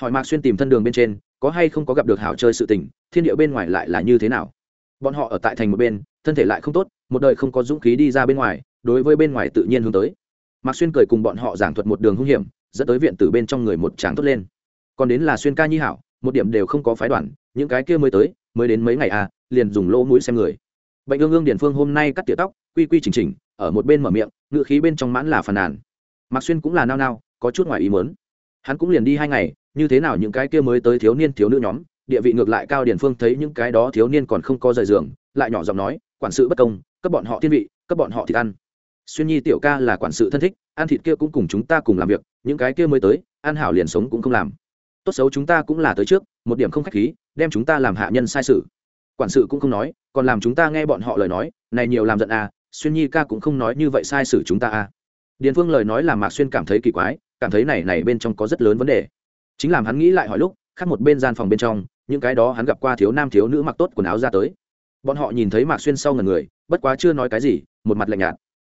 Hỏi mạc xuyên tìm thân đường bên trên, có hay không có gặp được hảo chơi sự tình, thiên địa bên ngoài lại là như thế nào? Bọn họ ở tại thành một bên, thân thể lại không tốt, một đời không có dũng khí đi ra bên ngoài, đối với bên ngoài tự nhiên hướng tới. Mạc xuyên cười cùng bọn họ giảng thuật một đường hung hiểm, dẫn tới viện tử bên trong người một tràng tốt lên. Còn đến là xuyên ca nhi hảo, một điểm đều không có phái đoàn, những cái kia mới tới, mới đến mấy ngày à liền dùng lỗ mũi xem người. Bệnh ương ương điển phương hôm nay cắt tỉa tóc, quy quy chỉnh chỉnh, ở một bên mở miệng, ngựa khí bên trong mãn là phàn nàn. Mạc xuyên cũng là nao nao có chút ngoài ý muốn, hắn cũng liền đi hai ngày như thế nào những cái kia mới tới thiếu niên thiếu nữ nhóm địa vị ngược lại cao điển phương thấy những cái đó thiếu niên còn không có rời giường lại nhỏ giọng nói quản sự bất công cấp bọn họ thiên vị cấp bọn họ thịt ăn. Xuyên nhi tiểu ca là quản sự thân thích ăn thịt kia cũng cùng chúng ta cùng làm việc những cái kia mới tới ăn hảo liền sống cũng không làm. Tốt xấu chúng ta cũng là tới trước một điểm không khách khí đem chúng ta làm hạ nhân sai sự. Quản sự cũng không nói còn làm chúng ta nghe bọn họ lời nói này nhiều làm giận à xuyên nhi ca cũng không nói như vậy sai sử chúng ta à. Điền phương lời nói làm mạc xuyên cảm thấy kỳ quái cảm thấy này này bên trong có rất lớn vấn đề. Chính làm hắn nghĩ lại hỏi lúc, khác một bên gian phòng bên trong, những cái đó hắn gặp qua thiếu nam thiếu nữ mặc tốt quần áo ra tới. Bọn họ nhìn thấy mạc xuyên sau ngần người, bất quá chưa nói cái gì, một mặt lạnh nhạt.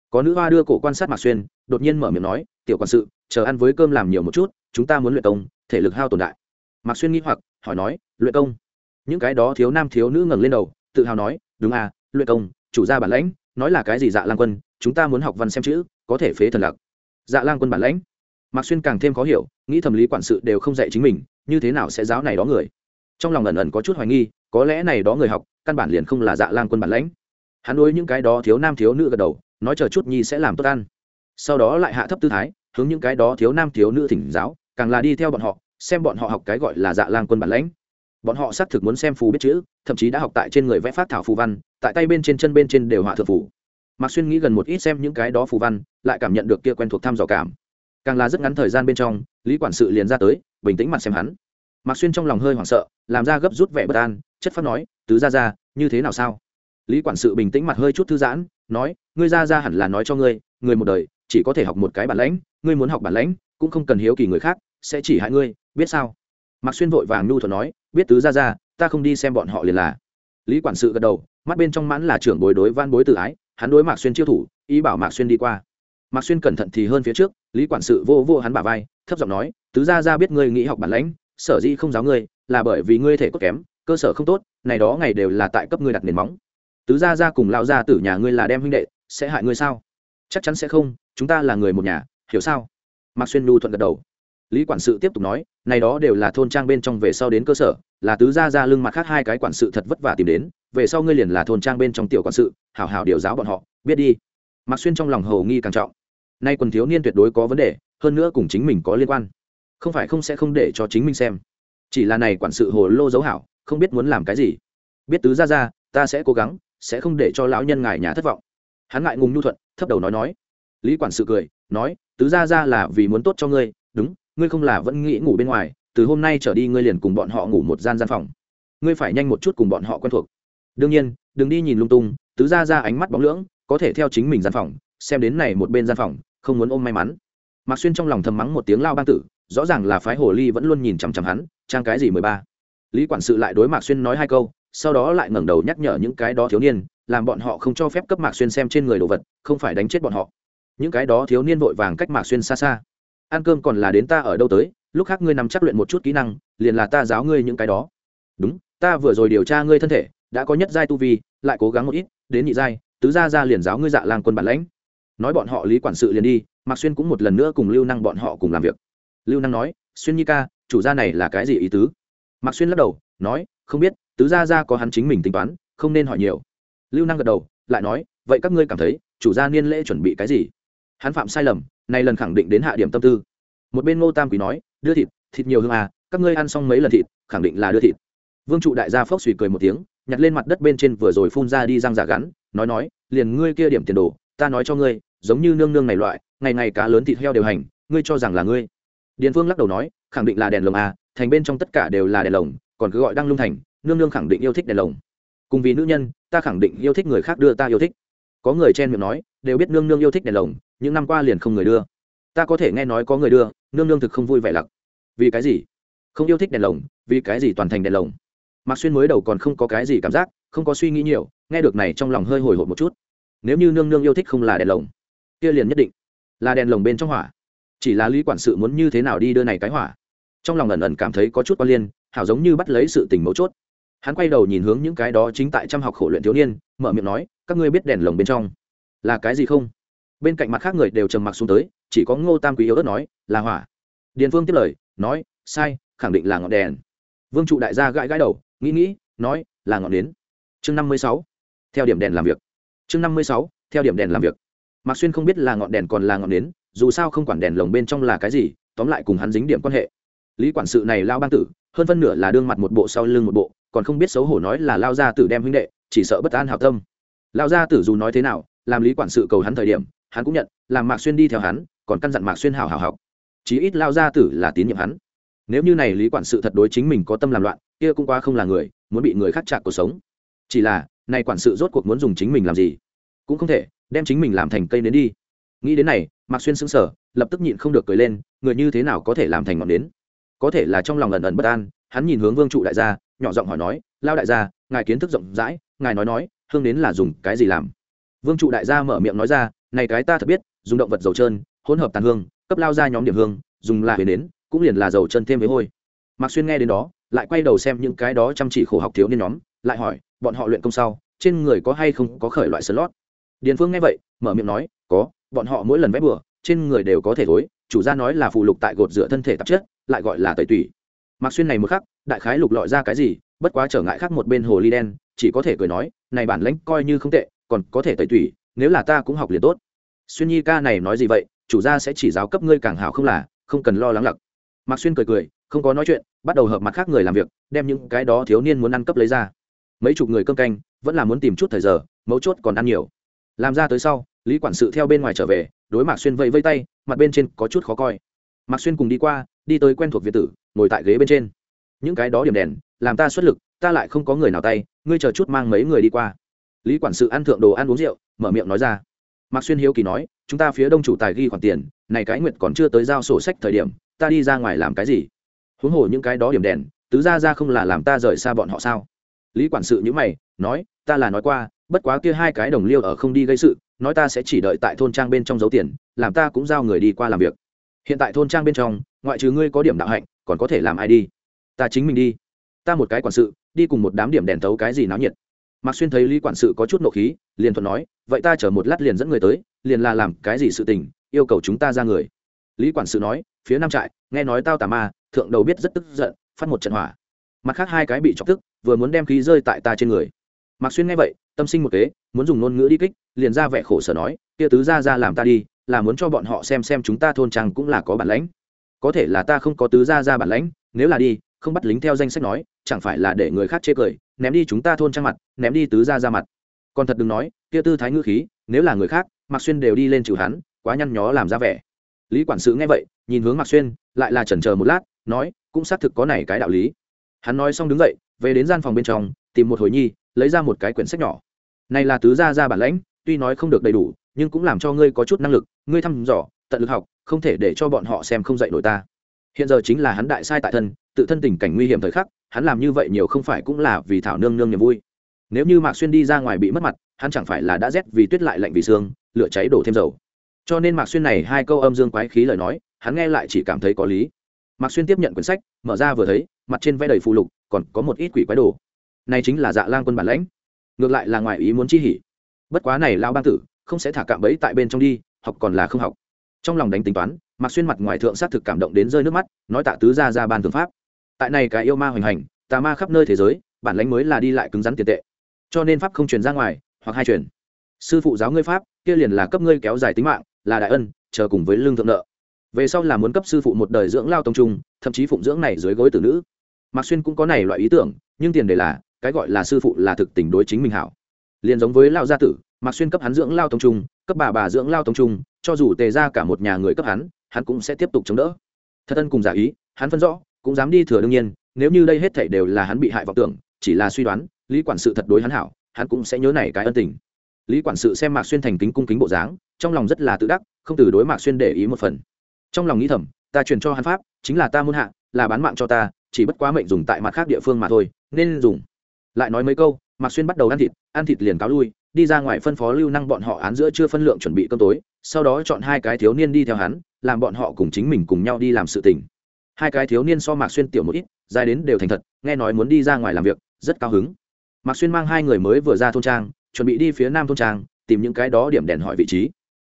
Có nữ hoa đưa cổ quan sát mạc xuyên, đột nhiên mở miệng nói, tiểu quản sự, chờ ăn với cơm làm nhiều một chút, chúng ta muốn luyện công, thể lực hao tồn đại. Mạc xuyên nghĩ hoặc, hỏi nói, luyện công? Những cái đó thiếu nam thiếu nữ ngẩng lên đầu, tự hào nói, đúng à luyện công, chủ gia bản lãnh, nói là cái gì dạ lang quân, chúng ta muốn học văn xem chữ, có thể phế thần lạc. Dạ lang quân bản lãnh mạc xuyên càng thêm khó hiểu, nghĩ thẩm lý quản sự đều không dạy chính mình, như thế nào sẽ giáo này đó người. Trong lòng ẩn ẩn có chút hoài nghi, có lẽ này đó người học, căn bản liền không là dạ lang quân bản lãnh. Hắn đối những cái đó thiếu nam thiếu nữ gật đầu, nói chờ chút nhi sẽ làm tốt ăn. Sau đó lại hạ thấp tư thái, hướng những cái đó thiếu nam thiếu nữ thỉnh giáo, càng là đi theo bọn họ, xem bọn họ học cái gọi là dạ lang quân bản lãnh. Bọn họ xác thực muốn xem phù biết chữ, thậm chí đã học tại trên người vẽ phát thảo phù văn, tại tay bên trên chân bên trên đều họa thượng phù. Mạc xuyên nghĩ gần một ít xem những cái đó phù văn, lại cảm nhận được kia quen thuộc thăm dò cảm càng là rất ngắn thời gian bên trong, lý quản sự liền ra tới, bình tĩnh mặt xem hắn. Mạc xuyên trong lòng hơi hoảng sợ, làm ra gấp rút vẻ bất an, chất phát nói, tứ ra ra như thế nào sao? Lý quản sự bình tĩnh mặt hơi chút thư giãn, nói, ngươi ra ra hẳn là nói cho ngươi người một đời, chỉ có thể học một cái bản lãnh, ngươi muốn học bản lãnh, cũng không cần hiếu kỳ người khác, sẽ chỉ hại ngươi, biết sao? Mạc xuyên vội vàng nhu thuật nói, biết tứ ra ra ta không đi xem bọn họ liền là. Lý quản sự gật đầu, mắt bên trong mãn là trưởng bối đối van bối tự ái, hắn đối mạc xuyên chiêu thủ, ý bảo mạc xuyên đi qua mạc xuyên cẩn thận thì hơn phía trước, lý quản sự vô vô hắn bà vai, thấp giọng nói, tứ ra ra biết ngươi nghĩ học bản lãnh, sở dĩ không giáo ngươi, là bởi vì ngươi thể cốt kém, cơ sở không tốt, này đó ngày đều là tại cấp ngươi đặt nền móng. Tứ ra ra cùng lao ra tử nhà ngươi là đem huynh đệ, sẽ hại ngươi sao? Chắc chắn sẽ không, chúng ta là người một nhà, hiểu sao? Mạc xuyên nhu thuận gật đầu. Lý quản sự tiếp tục nói, này đó đều là thôn trang bên trong về sau đến cơ sở, là tứ gia ra lưng mặt khác hai cái quản sự thật vất vả tìm đến, về sau ngươi liền là thôn trang bên trong tiểu quản sự, hảo hảo điều giáo bọn họ, biết đi mạc xuyên trong lòng hầu nghi càng trọng. Nay quần thiếu niên tuyệt đối có vấn đề, hơn nữa cùng chính mình có liên quan. Không phải không sẽ không để cho chính mình xem. Chỉ là này quản sự hồ lô dấu hảo, không biết muốn làm cái gì. Biết tứ gia ra ta sẽ cố gắng, sẽ không để cho lão nhân ngài nhà thất vọng. Hắn ngại ngùng nhu thuận, thấp đầu nói nói. Lý quản sự cười, nói, tứ ra ra là vì muốn tốt cho ngươi, đúng, ngươi không là vẫn nghĩ ngủ bên ngoài, từ hôm nay trở đi ngươi liền cùng bọn họ ngủ một gian gian phòng. Ngươi phải nhanh một chút cùng bọn họ quen thuộc. Đương nhiên, đừng đi nhìn lung tung, tứ ra ra ánh mắt bóng lưỡng có thể theo chính mình gian phòng, xem đến này một bên gian phòng, không muốn ôm may mắn. Mạc xuyên trong lòng thầm mắng một tiếng lao bang tử, rõ ràng là phái hồ ly vẫn luôn nhìn chằm chằm hắn, trang cái gì mười ba. Lý quản sự lại đối mạc xuyên nói hai câu, sau đó lại ngẩng đầu nhắc nhở những cái đó thiếu niên, làm bọn họ không cho phép cấp mạc xuyên xem trên người đồ vật, không phải đánh chết bọn họ. Những cái đó thiếu niên vội vàng cách mạc xuyên xa xa. Ăn cơm còn là đến ta ở đâu tới, lúc khác ngươi nằm chắc luyện một chút kỹ năng, liền là ta giáo ngươi những cái đó. Đúng, ta vừa rồi điều tra ngươi thân thể, đã có nhất giai tu vi, lại cố gắng một ít, đến nhị giai tứ gia ra liền giáo ngươi dạ lang quân bản lãnh. Nói bọn họ lý quản sự liền đi, mạc xuyên cũng một lần nữa cùng lưu năng bọn họ cùng làm việc. Lưu năng nói, xuyên nhi ca, chủ gia này là cái gì ý tứ? Mạc xuyên lắc đầu, nói, không biết, tứ gia ra có hắn chính mình tính toán, không nên hỏi nhiều. Lưu năng gật đầu, lại nói, vậy các ngươi cảm thấy, chủ gia niên lễ chuẩn bị cái gì? Hắn phạm sai lầm, nay lần khẳng định đến hạ điểm tâm tư. Một bên ngô tam quý nói, đưa thịt thịt nhiều hương à các ngươi ăn xong mấy lần thịt, khẳng định là đưa thịt. Vương trụ đại gia phốc suy cười một tiếng nhặt lên mặt đất bên trên vừa rồi phun ra đi răng giả gắn, nói nói, liền ngươi kia điểm tiền đồ, ta nói cho ngươi, giống như nương nương này loại, ngày ngày cá lớn thịt heo đều hành, ngươi cho rằng là ngươi. Điền phương lắc đầu nói, khẳng định là đèn lồng à thành bên trong tất cả đều là đèn lồng, còn cứ gọi đăng lung thành, nương nương khẳng định yêu thích đèn lồng. Cùng vì nữ nhân, ta khẳng định yêu thích người khác đưa ta yêu thích. Có người chen miệng nói, đều biết nương nương yêu thích đèn lồng, những năm qua liền không người đưa. Ta có thể nghe nói có người đưa, nương nương thực không vui vẻ lặc. Vì cái gì? Không yêu thích đèn lồng, vì cái gì toàn thành đèn lồng? Mạc xuyên mới đầu còn không có cái gì cảm giác, không có suy nghĩ nhiều, nghe được này trong lòng hơi hồi hộp một chút. Nếu như nương nương yêu thích không là đèn lồng, kia liền nhất định là đèn lồng bên trong hỏa. Chỉ là lý quản sự muốn như thế nào đi đưa này cái hỏa? Trong lòng ẩn ẩn cảm thấy có chút quan liên, hảo giống như bắt lấy sự tình mấu chốt. Hắn quay đầu nhìn hướng những cái đó chính tại trăm học khổ luyện thiếu niên, mở miệng nói, các ngươi biết đèn lồng bên trong là cái gì không? Bên cạnh mặt khác người đều trầm mặc xuống tới, chỉ có ngô tam quý yếu ớt nói, là hỏa. Điền phương tiếp lời, nói, sai, khẳng định là ngọn đèn. Vương trụ đại gia gãi gãi đầu nghĩ nghĩ, nói, là ngọn nến. Chương năm mươi sáu, theo điểm đèn làm việc. Chương năm mươi sáu, theo điểm đèn làm việc. Mạc xuyên không biết là ngọn đèn còn là ngọn nến, dù sao không quản đèn lồng bên trong là cái gì, tóm lại cùng hắn dính điểm quan hệ. Lý quản sự này lao ban tử, hơn phân nửa là đương mặt một bộ sau lưng một bộ, còn không biết xấu hổ nói là lao gia tử đem huynh đệ, chỉ sợ bất an hảo tâm. Lao gia tử dù nói thế nào, làm lý quản sự cầu hắn thời điểm, hắn cũng nhận, làm mạc xuyên đi theo hắn, còn căn dặn mạc xuyên hảo hảo học. Chí ít lao gia tử là tín nhiệm hắn nếu như này lý quản sự thật đối chính mình có tâm làm loạn, kia cũng quá không là người, muốn bị người khác chạc cuộc sống. Chỉ là, này quản sự rốt cuộc muốn dùng chính mình làm gì? Cũng không thể, đem chính mình làm thành cây nến đi. Nghĩ đến này, mạc xuyên sững sờ, lập tức nhịn không được cười lên, người như thế nào có thể làm thành ngọn nến? Có thể là trong lòng ẩn ẩn bất an, hắn nhìn hướng vương trụ đại gia, nhỏ giọng hỏi nói, lao đại gia, ngài kiến thức rộng rãi, ngài nói nói, hương nến là dùng cái gì làm? Vương trụ đại gia mở miệng nói ra, này cái ta thật biết, dùng động vật dầu trơn, hỗn hợp tàn hương, cấp lao ra nhóm điểm hương, dùng là huyền nến cũng liền là dầu chân thêm với hôi. Mạc xuyên nghe đến đó, lại quay đầu xem những cái đó chăm chỉ khổ học thiếu niên nhóm, lại hỏi, bọn họ luyện công sau, trên người có hay không có khởi loại slot? Điền phương nghe vậy, mở miệng nói, có, bọn họ mỗi lần vẽ bừa, trên người đều có thể thối, chủ gia nói là phụ lục tại gột rửa thân thể tạp chất, lại gọi là tẩy tủy. Mạc xuyên này một khắc, đại khái lục lọi ra cái gì, bất quá trở ngại khác một bên hồ ly đen, chỉ có thể cười nói, này bản lãnh coi như không tệ, còn có thể tẩy tủy, nếu là ta cũng học liền tốt. Xuyên nhi ca này nói gì vậy, chủ gia sẽ chỉ giáo cấp ngươi càng hảo không là, không cần lo lắng lặc mạc xuyên cười cười, không có nói chuyện, bắt đầu hợp mặt khác người làm việc, đem những cái đó thiếu niên muốn ăn cấp lấy ra. Mấy chục người cơm canh, vẫn là muốn tìm chút thời giờ, mấu chốt còn ăn nhiều. Làm ra tới sau, lý quản sự theo bên ngoài trở về, đối mạc xuyên vẫy vây tay, mặt bên trên có chút khó coi. Mạc xuyên cùng đi qua, đi tới quen thuộc việt tử, ngồi tại ghế bên trên. Những cái đó điểm đèn, làm ta xuất lực, ta lại không có người nào tay, ngươi chờ chút mang mấy người đi qua. Lý quản sự ăn thượng đồ ăn uống rượu, mở miệng nói ra. Mạc xuyên hiếu kỳ nói, chúng ta phía đông chủ tài ghi khoản tiền, này cái Nguyệt còn chưa tới giao sổ sách thời điểm ta đi ra ngoài làm cái gì? Huống hồ những cái đó điểm đèn, tứ ra ra không là làm ta rời xa bọn họ sao? Lý quản sự nhữ mày, nói, ta là nói qua, bất quá kia hai cái đồng liêu ở không đi gây sự, nói ta sẽ chỉ đợi tại thôn trang bên trong giấu tiền, làm ta cũng giao người đi qua làm việc. Hiện tại thôn trang bên trong, ngoại trừ ngươi có điểm đạo hạnh, còn có thể làm ai đi? Ta chính mình đi. Ta một cái quản sự, đi cùng một đám điểm đèn thấu cái gì náo nhiệt. Mạc xuyên thấy lý quản sự có chút nộ khí, liền thuận nói, vậy ta chở một lát liền dẫn người tới, liền là làm cái gì sự tình, yêu cầu chúng ta ra người lý quản sự nói, phía nam trại, nghe nói tao tà ma, thượng đầu biết rất tức giận, phát một trận hỏa. Mặt khác hai cái bị chọc tức, vừa muốn đem khí rơi tại ta trên người. Mạc xuyên nghe vậy, tâm sinh một kế, muốn dùng ngôn ngữ đi kích, liền ra vẻ khổ sở nói, kia tứ ra ra làm ta đi, là muốn cho bọn họ xem xem chúng ta thôn trang cũng là có bản lãnh. Có thể là ta không có tứ ra ra bản lãnh, nếu là đi, không bắt lính theo danh sách nói, chẳng phải là để người khác chê cười, ném đi chúng ta thôn trang mặt, ném đi tứ ra ra mặt. Còn thật đừng nói, kia tư thái ngữ khí, nếu là người khác, mạc xuyên đều đi lên chịu hắn, quá nhăn nhó làm ra vẻ lý quản sự nghe vậy, nhìn hướng mạc xuyên, lại là chần chờ một lát, nói, cũng xác thực có này cái đạo lý. Hắn nói xong đứng dậy, về đến gian phòng bên trong, tìm một hồi nhi, lấy ra một cái quyển sách nhỏ. Này là tứ gia ra bản lãnh, tuy nói không được đầy đủ, nhưng cũng làm cho ngươi có chút năng lực, ngươi thăm dò, tận lực học, không thể để cho bọn họ xem không dạy nổi ta. Hiện giờ chính là hắn đại sai tại thân, tự thân tình cảnh nguy hiểm thời khắc, hắn làm như vậy nhiều không phải cũng là vì thảo nương nương niềm vui. Nếu như mạc xuyên đi ra ngoài bị mất mặt, hắn chẳng phải là đã rét vì tuyết lại lạnh vì xương lửa cháy đổ thêm dầu cho nên mạc xuyên này hai câu âm dương quái khí lời nói, hắn nghe lại chỉ cảm thấy có lý. Mạc xuyên tiếp nhận quyển sách, mở ra vừa thấy, mặt trên vẽ đầy phụ lục, còn có một ít quỷ quái đồ. Này chính là dạ lang quân bản lãnh. Ngược lại là ngoài ý muốn chi hỉ. Bất quá này lao bang tử, không sẽ thả cạm bẫy tại bên trong đi, học còn là không học. Trong lòng đánh tính toán, mạc xuyên mặt ngoài thượng sát thực cảm động đến rơi nước mắt, nói tạ tứ ra ra ban thượng pháp. Tại này cái yêu ma hoành hành, tà ma khắp nơi thế giới, bản lãnh mới là đi lại cứng rắn tiền tệ. Cho nên pháp không truyền ra ngoài, hoặc hai truyền. Sư phụ giáo ngươi pháp, kia liền là cấp ngươi kéo dài tính mạng là đại ân, chờ cùng với lương thượng nợ. Về sau là muốn cấp sư phụ một đời dưỡng lao tông trung, thậm chí phụng dưỡng này dưới gối tử nữ. Mạc xuyên cũng có này loại ý tưởng, nhưng tiền đề là, cái gọi là sư phụ là thực tình đối chính mình hảo. Liền giống với lao gia tử, mạc xuyên cấp hắn dưỡng lao tông trung, cấp bà bà dưỡng lao tông trung, cho dù tề ra cả một nhà người cấp hắn hắn cũng sẽ tiếp tục chống đỡ. Thật ân cùng giả ý, hắn phân rõ, cũng dám đi thừa đương nhiên, nếu như đây hết thảy đều là hắn bị hại vọng tưởng, chỉ là suy đoán, lý quản sự thật đối hắn hảo, hắn cũng sẽ nhớ này cái ân tình lý quản sự xem mạc xuyên thành kính cung kính bộ dáng, trong lòng rất là tự đắc, không từ đối mạc xuyên để ý một phần. Trong lòng nghĩ thầm, ta truyền cho hắn pháp, chính là ta muôn hạ, là bán mạng cho ta, chỉ bất quá mệnh dùng tại mặt khác địa phương mà thôi, nên dùng. Lại nói mấy câu, mạc xuyên bắt đầu ăn thịt ăn thịt liền cáo lui, đi ra ngoài phân phó lưu năng bọn họ án giữa chưa phân lượng chuẩn bị cơm tối, sau đó chọn hai cái thiếu niên đi theo hắn, làm bọn họ cùng chính mình cùng nhau đi làm sự tình. Hai cái thiếu niên so mạc xuyên tiểu một ít, dài đến đều thành thật, nghe nói muốn đi ra ngoài làm việc, rất cao hứng. Mạc xuyên mang hai người mới vừa ra thôn trang chuẩn bị đi phía nam thôn trang, tìm những cái đó điểm đèn hỏi vị trí.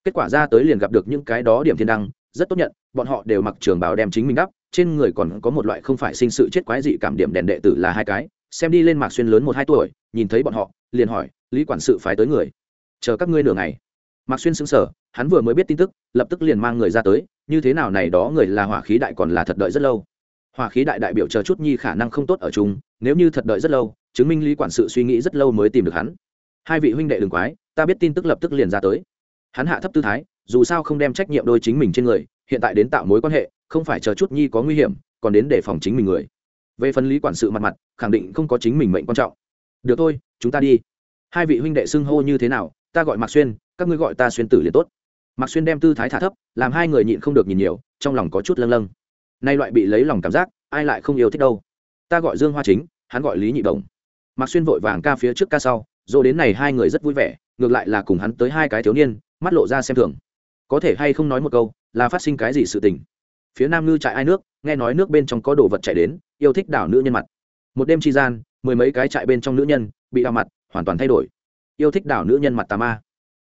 Kết quả ra tới liền gặp được những cái đó điểm thiên đăng, rất tốt nhận, bọn họ đều mặc trường bào đem chính mình đắp, trên người còn có một loại không phải sinh sự chết quái dị cảm điểm đèn đệ tử là hai cái, xem đi lên mạc xuyên lớn một hai tuổi, nhìn thấy bọn họ, liền hỏi, lý quản sự phái tới người? Chờ các ngươi nửa ngày. Mạc xuyên xứng sở hắn vừa mới biết tin tức, lập tức liền mang người ra tới, như thế nào này đó người là hỏa khí đại còn là thật đợi rất lâu. Hỏa khí đại đại biểu chờ chút nhi khả năng không tốt ở chung, nếu như thật đợi rất lâu, chứng minh lý quản sự suy nghĩ rất lâu mới tìm được hắn hai vị huynh đệ đừng quái, ta biết tin tức lập tức liền ra tới. Hắn hạ thấp tư thái, dù sao không đem trách nhiệm đôi chính mình trên người, hiện tại đến tạo mối quan hệ, không phải chờ chút nhi có nguy hiểm, còn đến để phòng chính mình người. Về phần lý quản sự mặt mặt, khẳng định không có chính mình mệnh quan trọng. Được thôi, chúng ta đi. Hai vị huynh đệ xưng hô như thế nào, ta gọi mạc xuyên, các ngươi gọi ta xuyên tử liền tốt. Mạc xuyên đem tư thái thả thấp, làm hai người nhịn không được nhìn nhiều, trong lòng có chút lâng lâng. Nay loại bị lấy lòng cảm giác, ai lại không yêu thích đâu. Ta gọi dương hoa chính, hắn gọi lý nhị đồng. Mạc xuyên vội vàng ca phía trước ca sau rồi đến này hai người rất vui vẻ, ngược lại là cùng hắn tới hai cái thiếu niên, mắt lộ ra xem thường. Có thể hay không nói một câu, là phát sinh cái gì sự tình? Phía nam ngư trại ai nước, nghe nói nước bên trong có đồ vật chạy đến, yêu thích đảo nữ nhân mặt. Một đêm tri gian, mười mấy cái trại bên trong nữ nhân, bị đào mặt, hoàn toàn thay đổi. Yêu thích đảo nữ nhân mặt tà ma.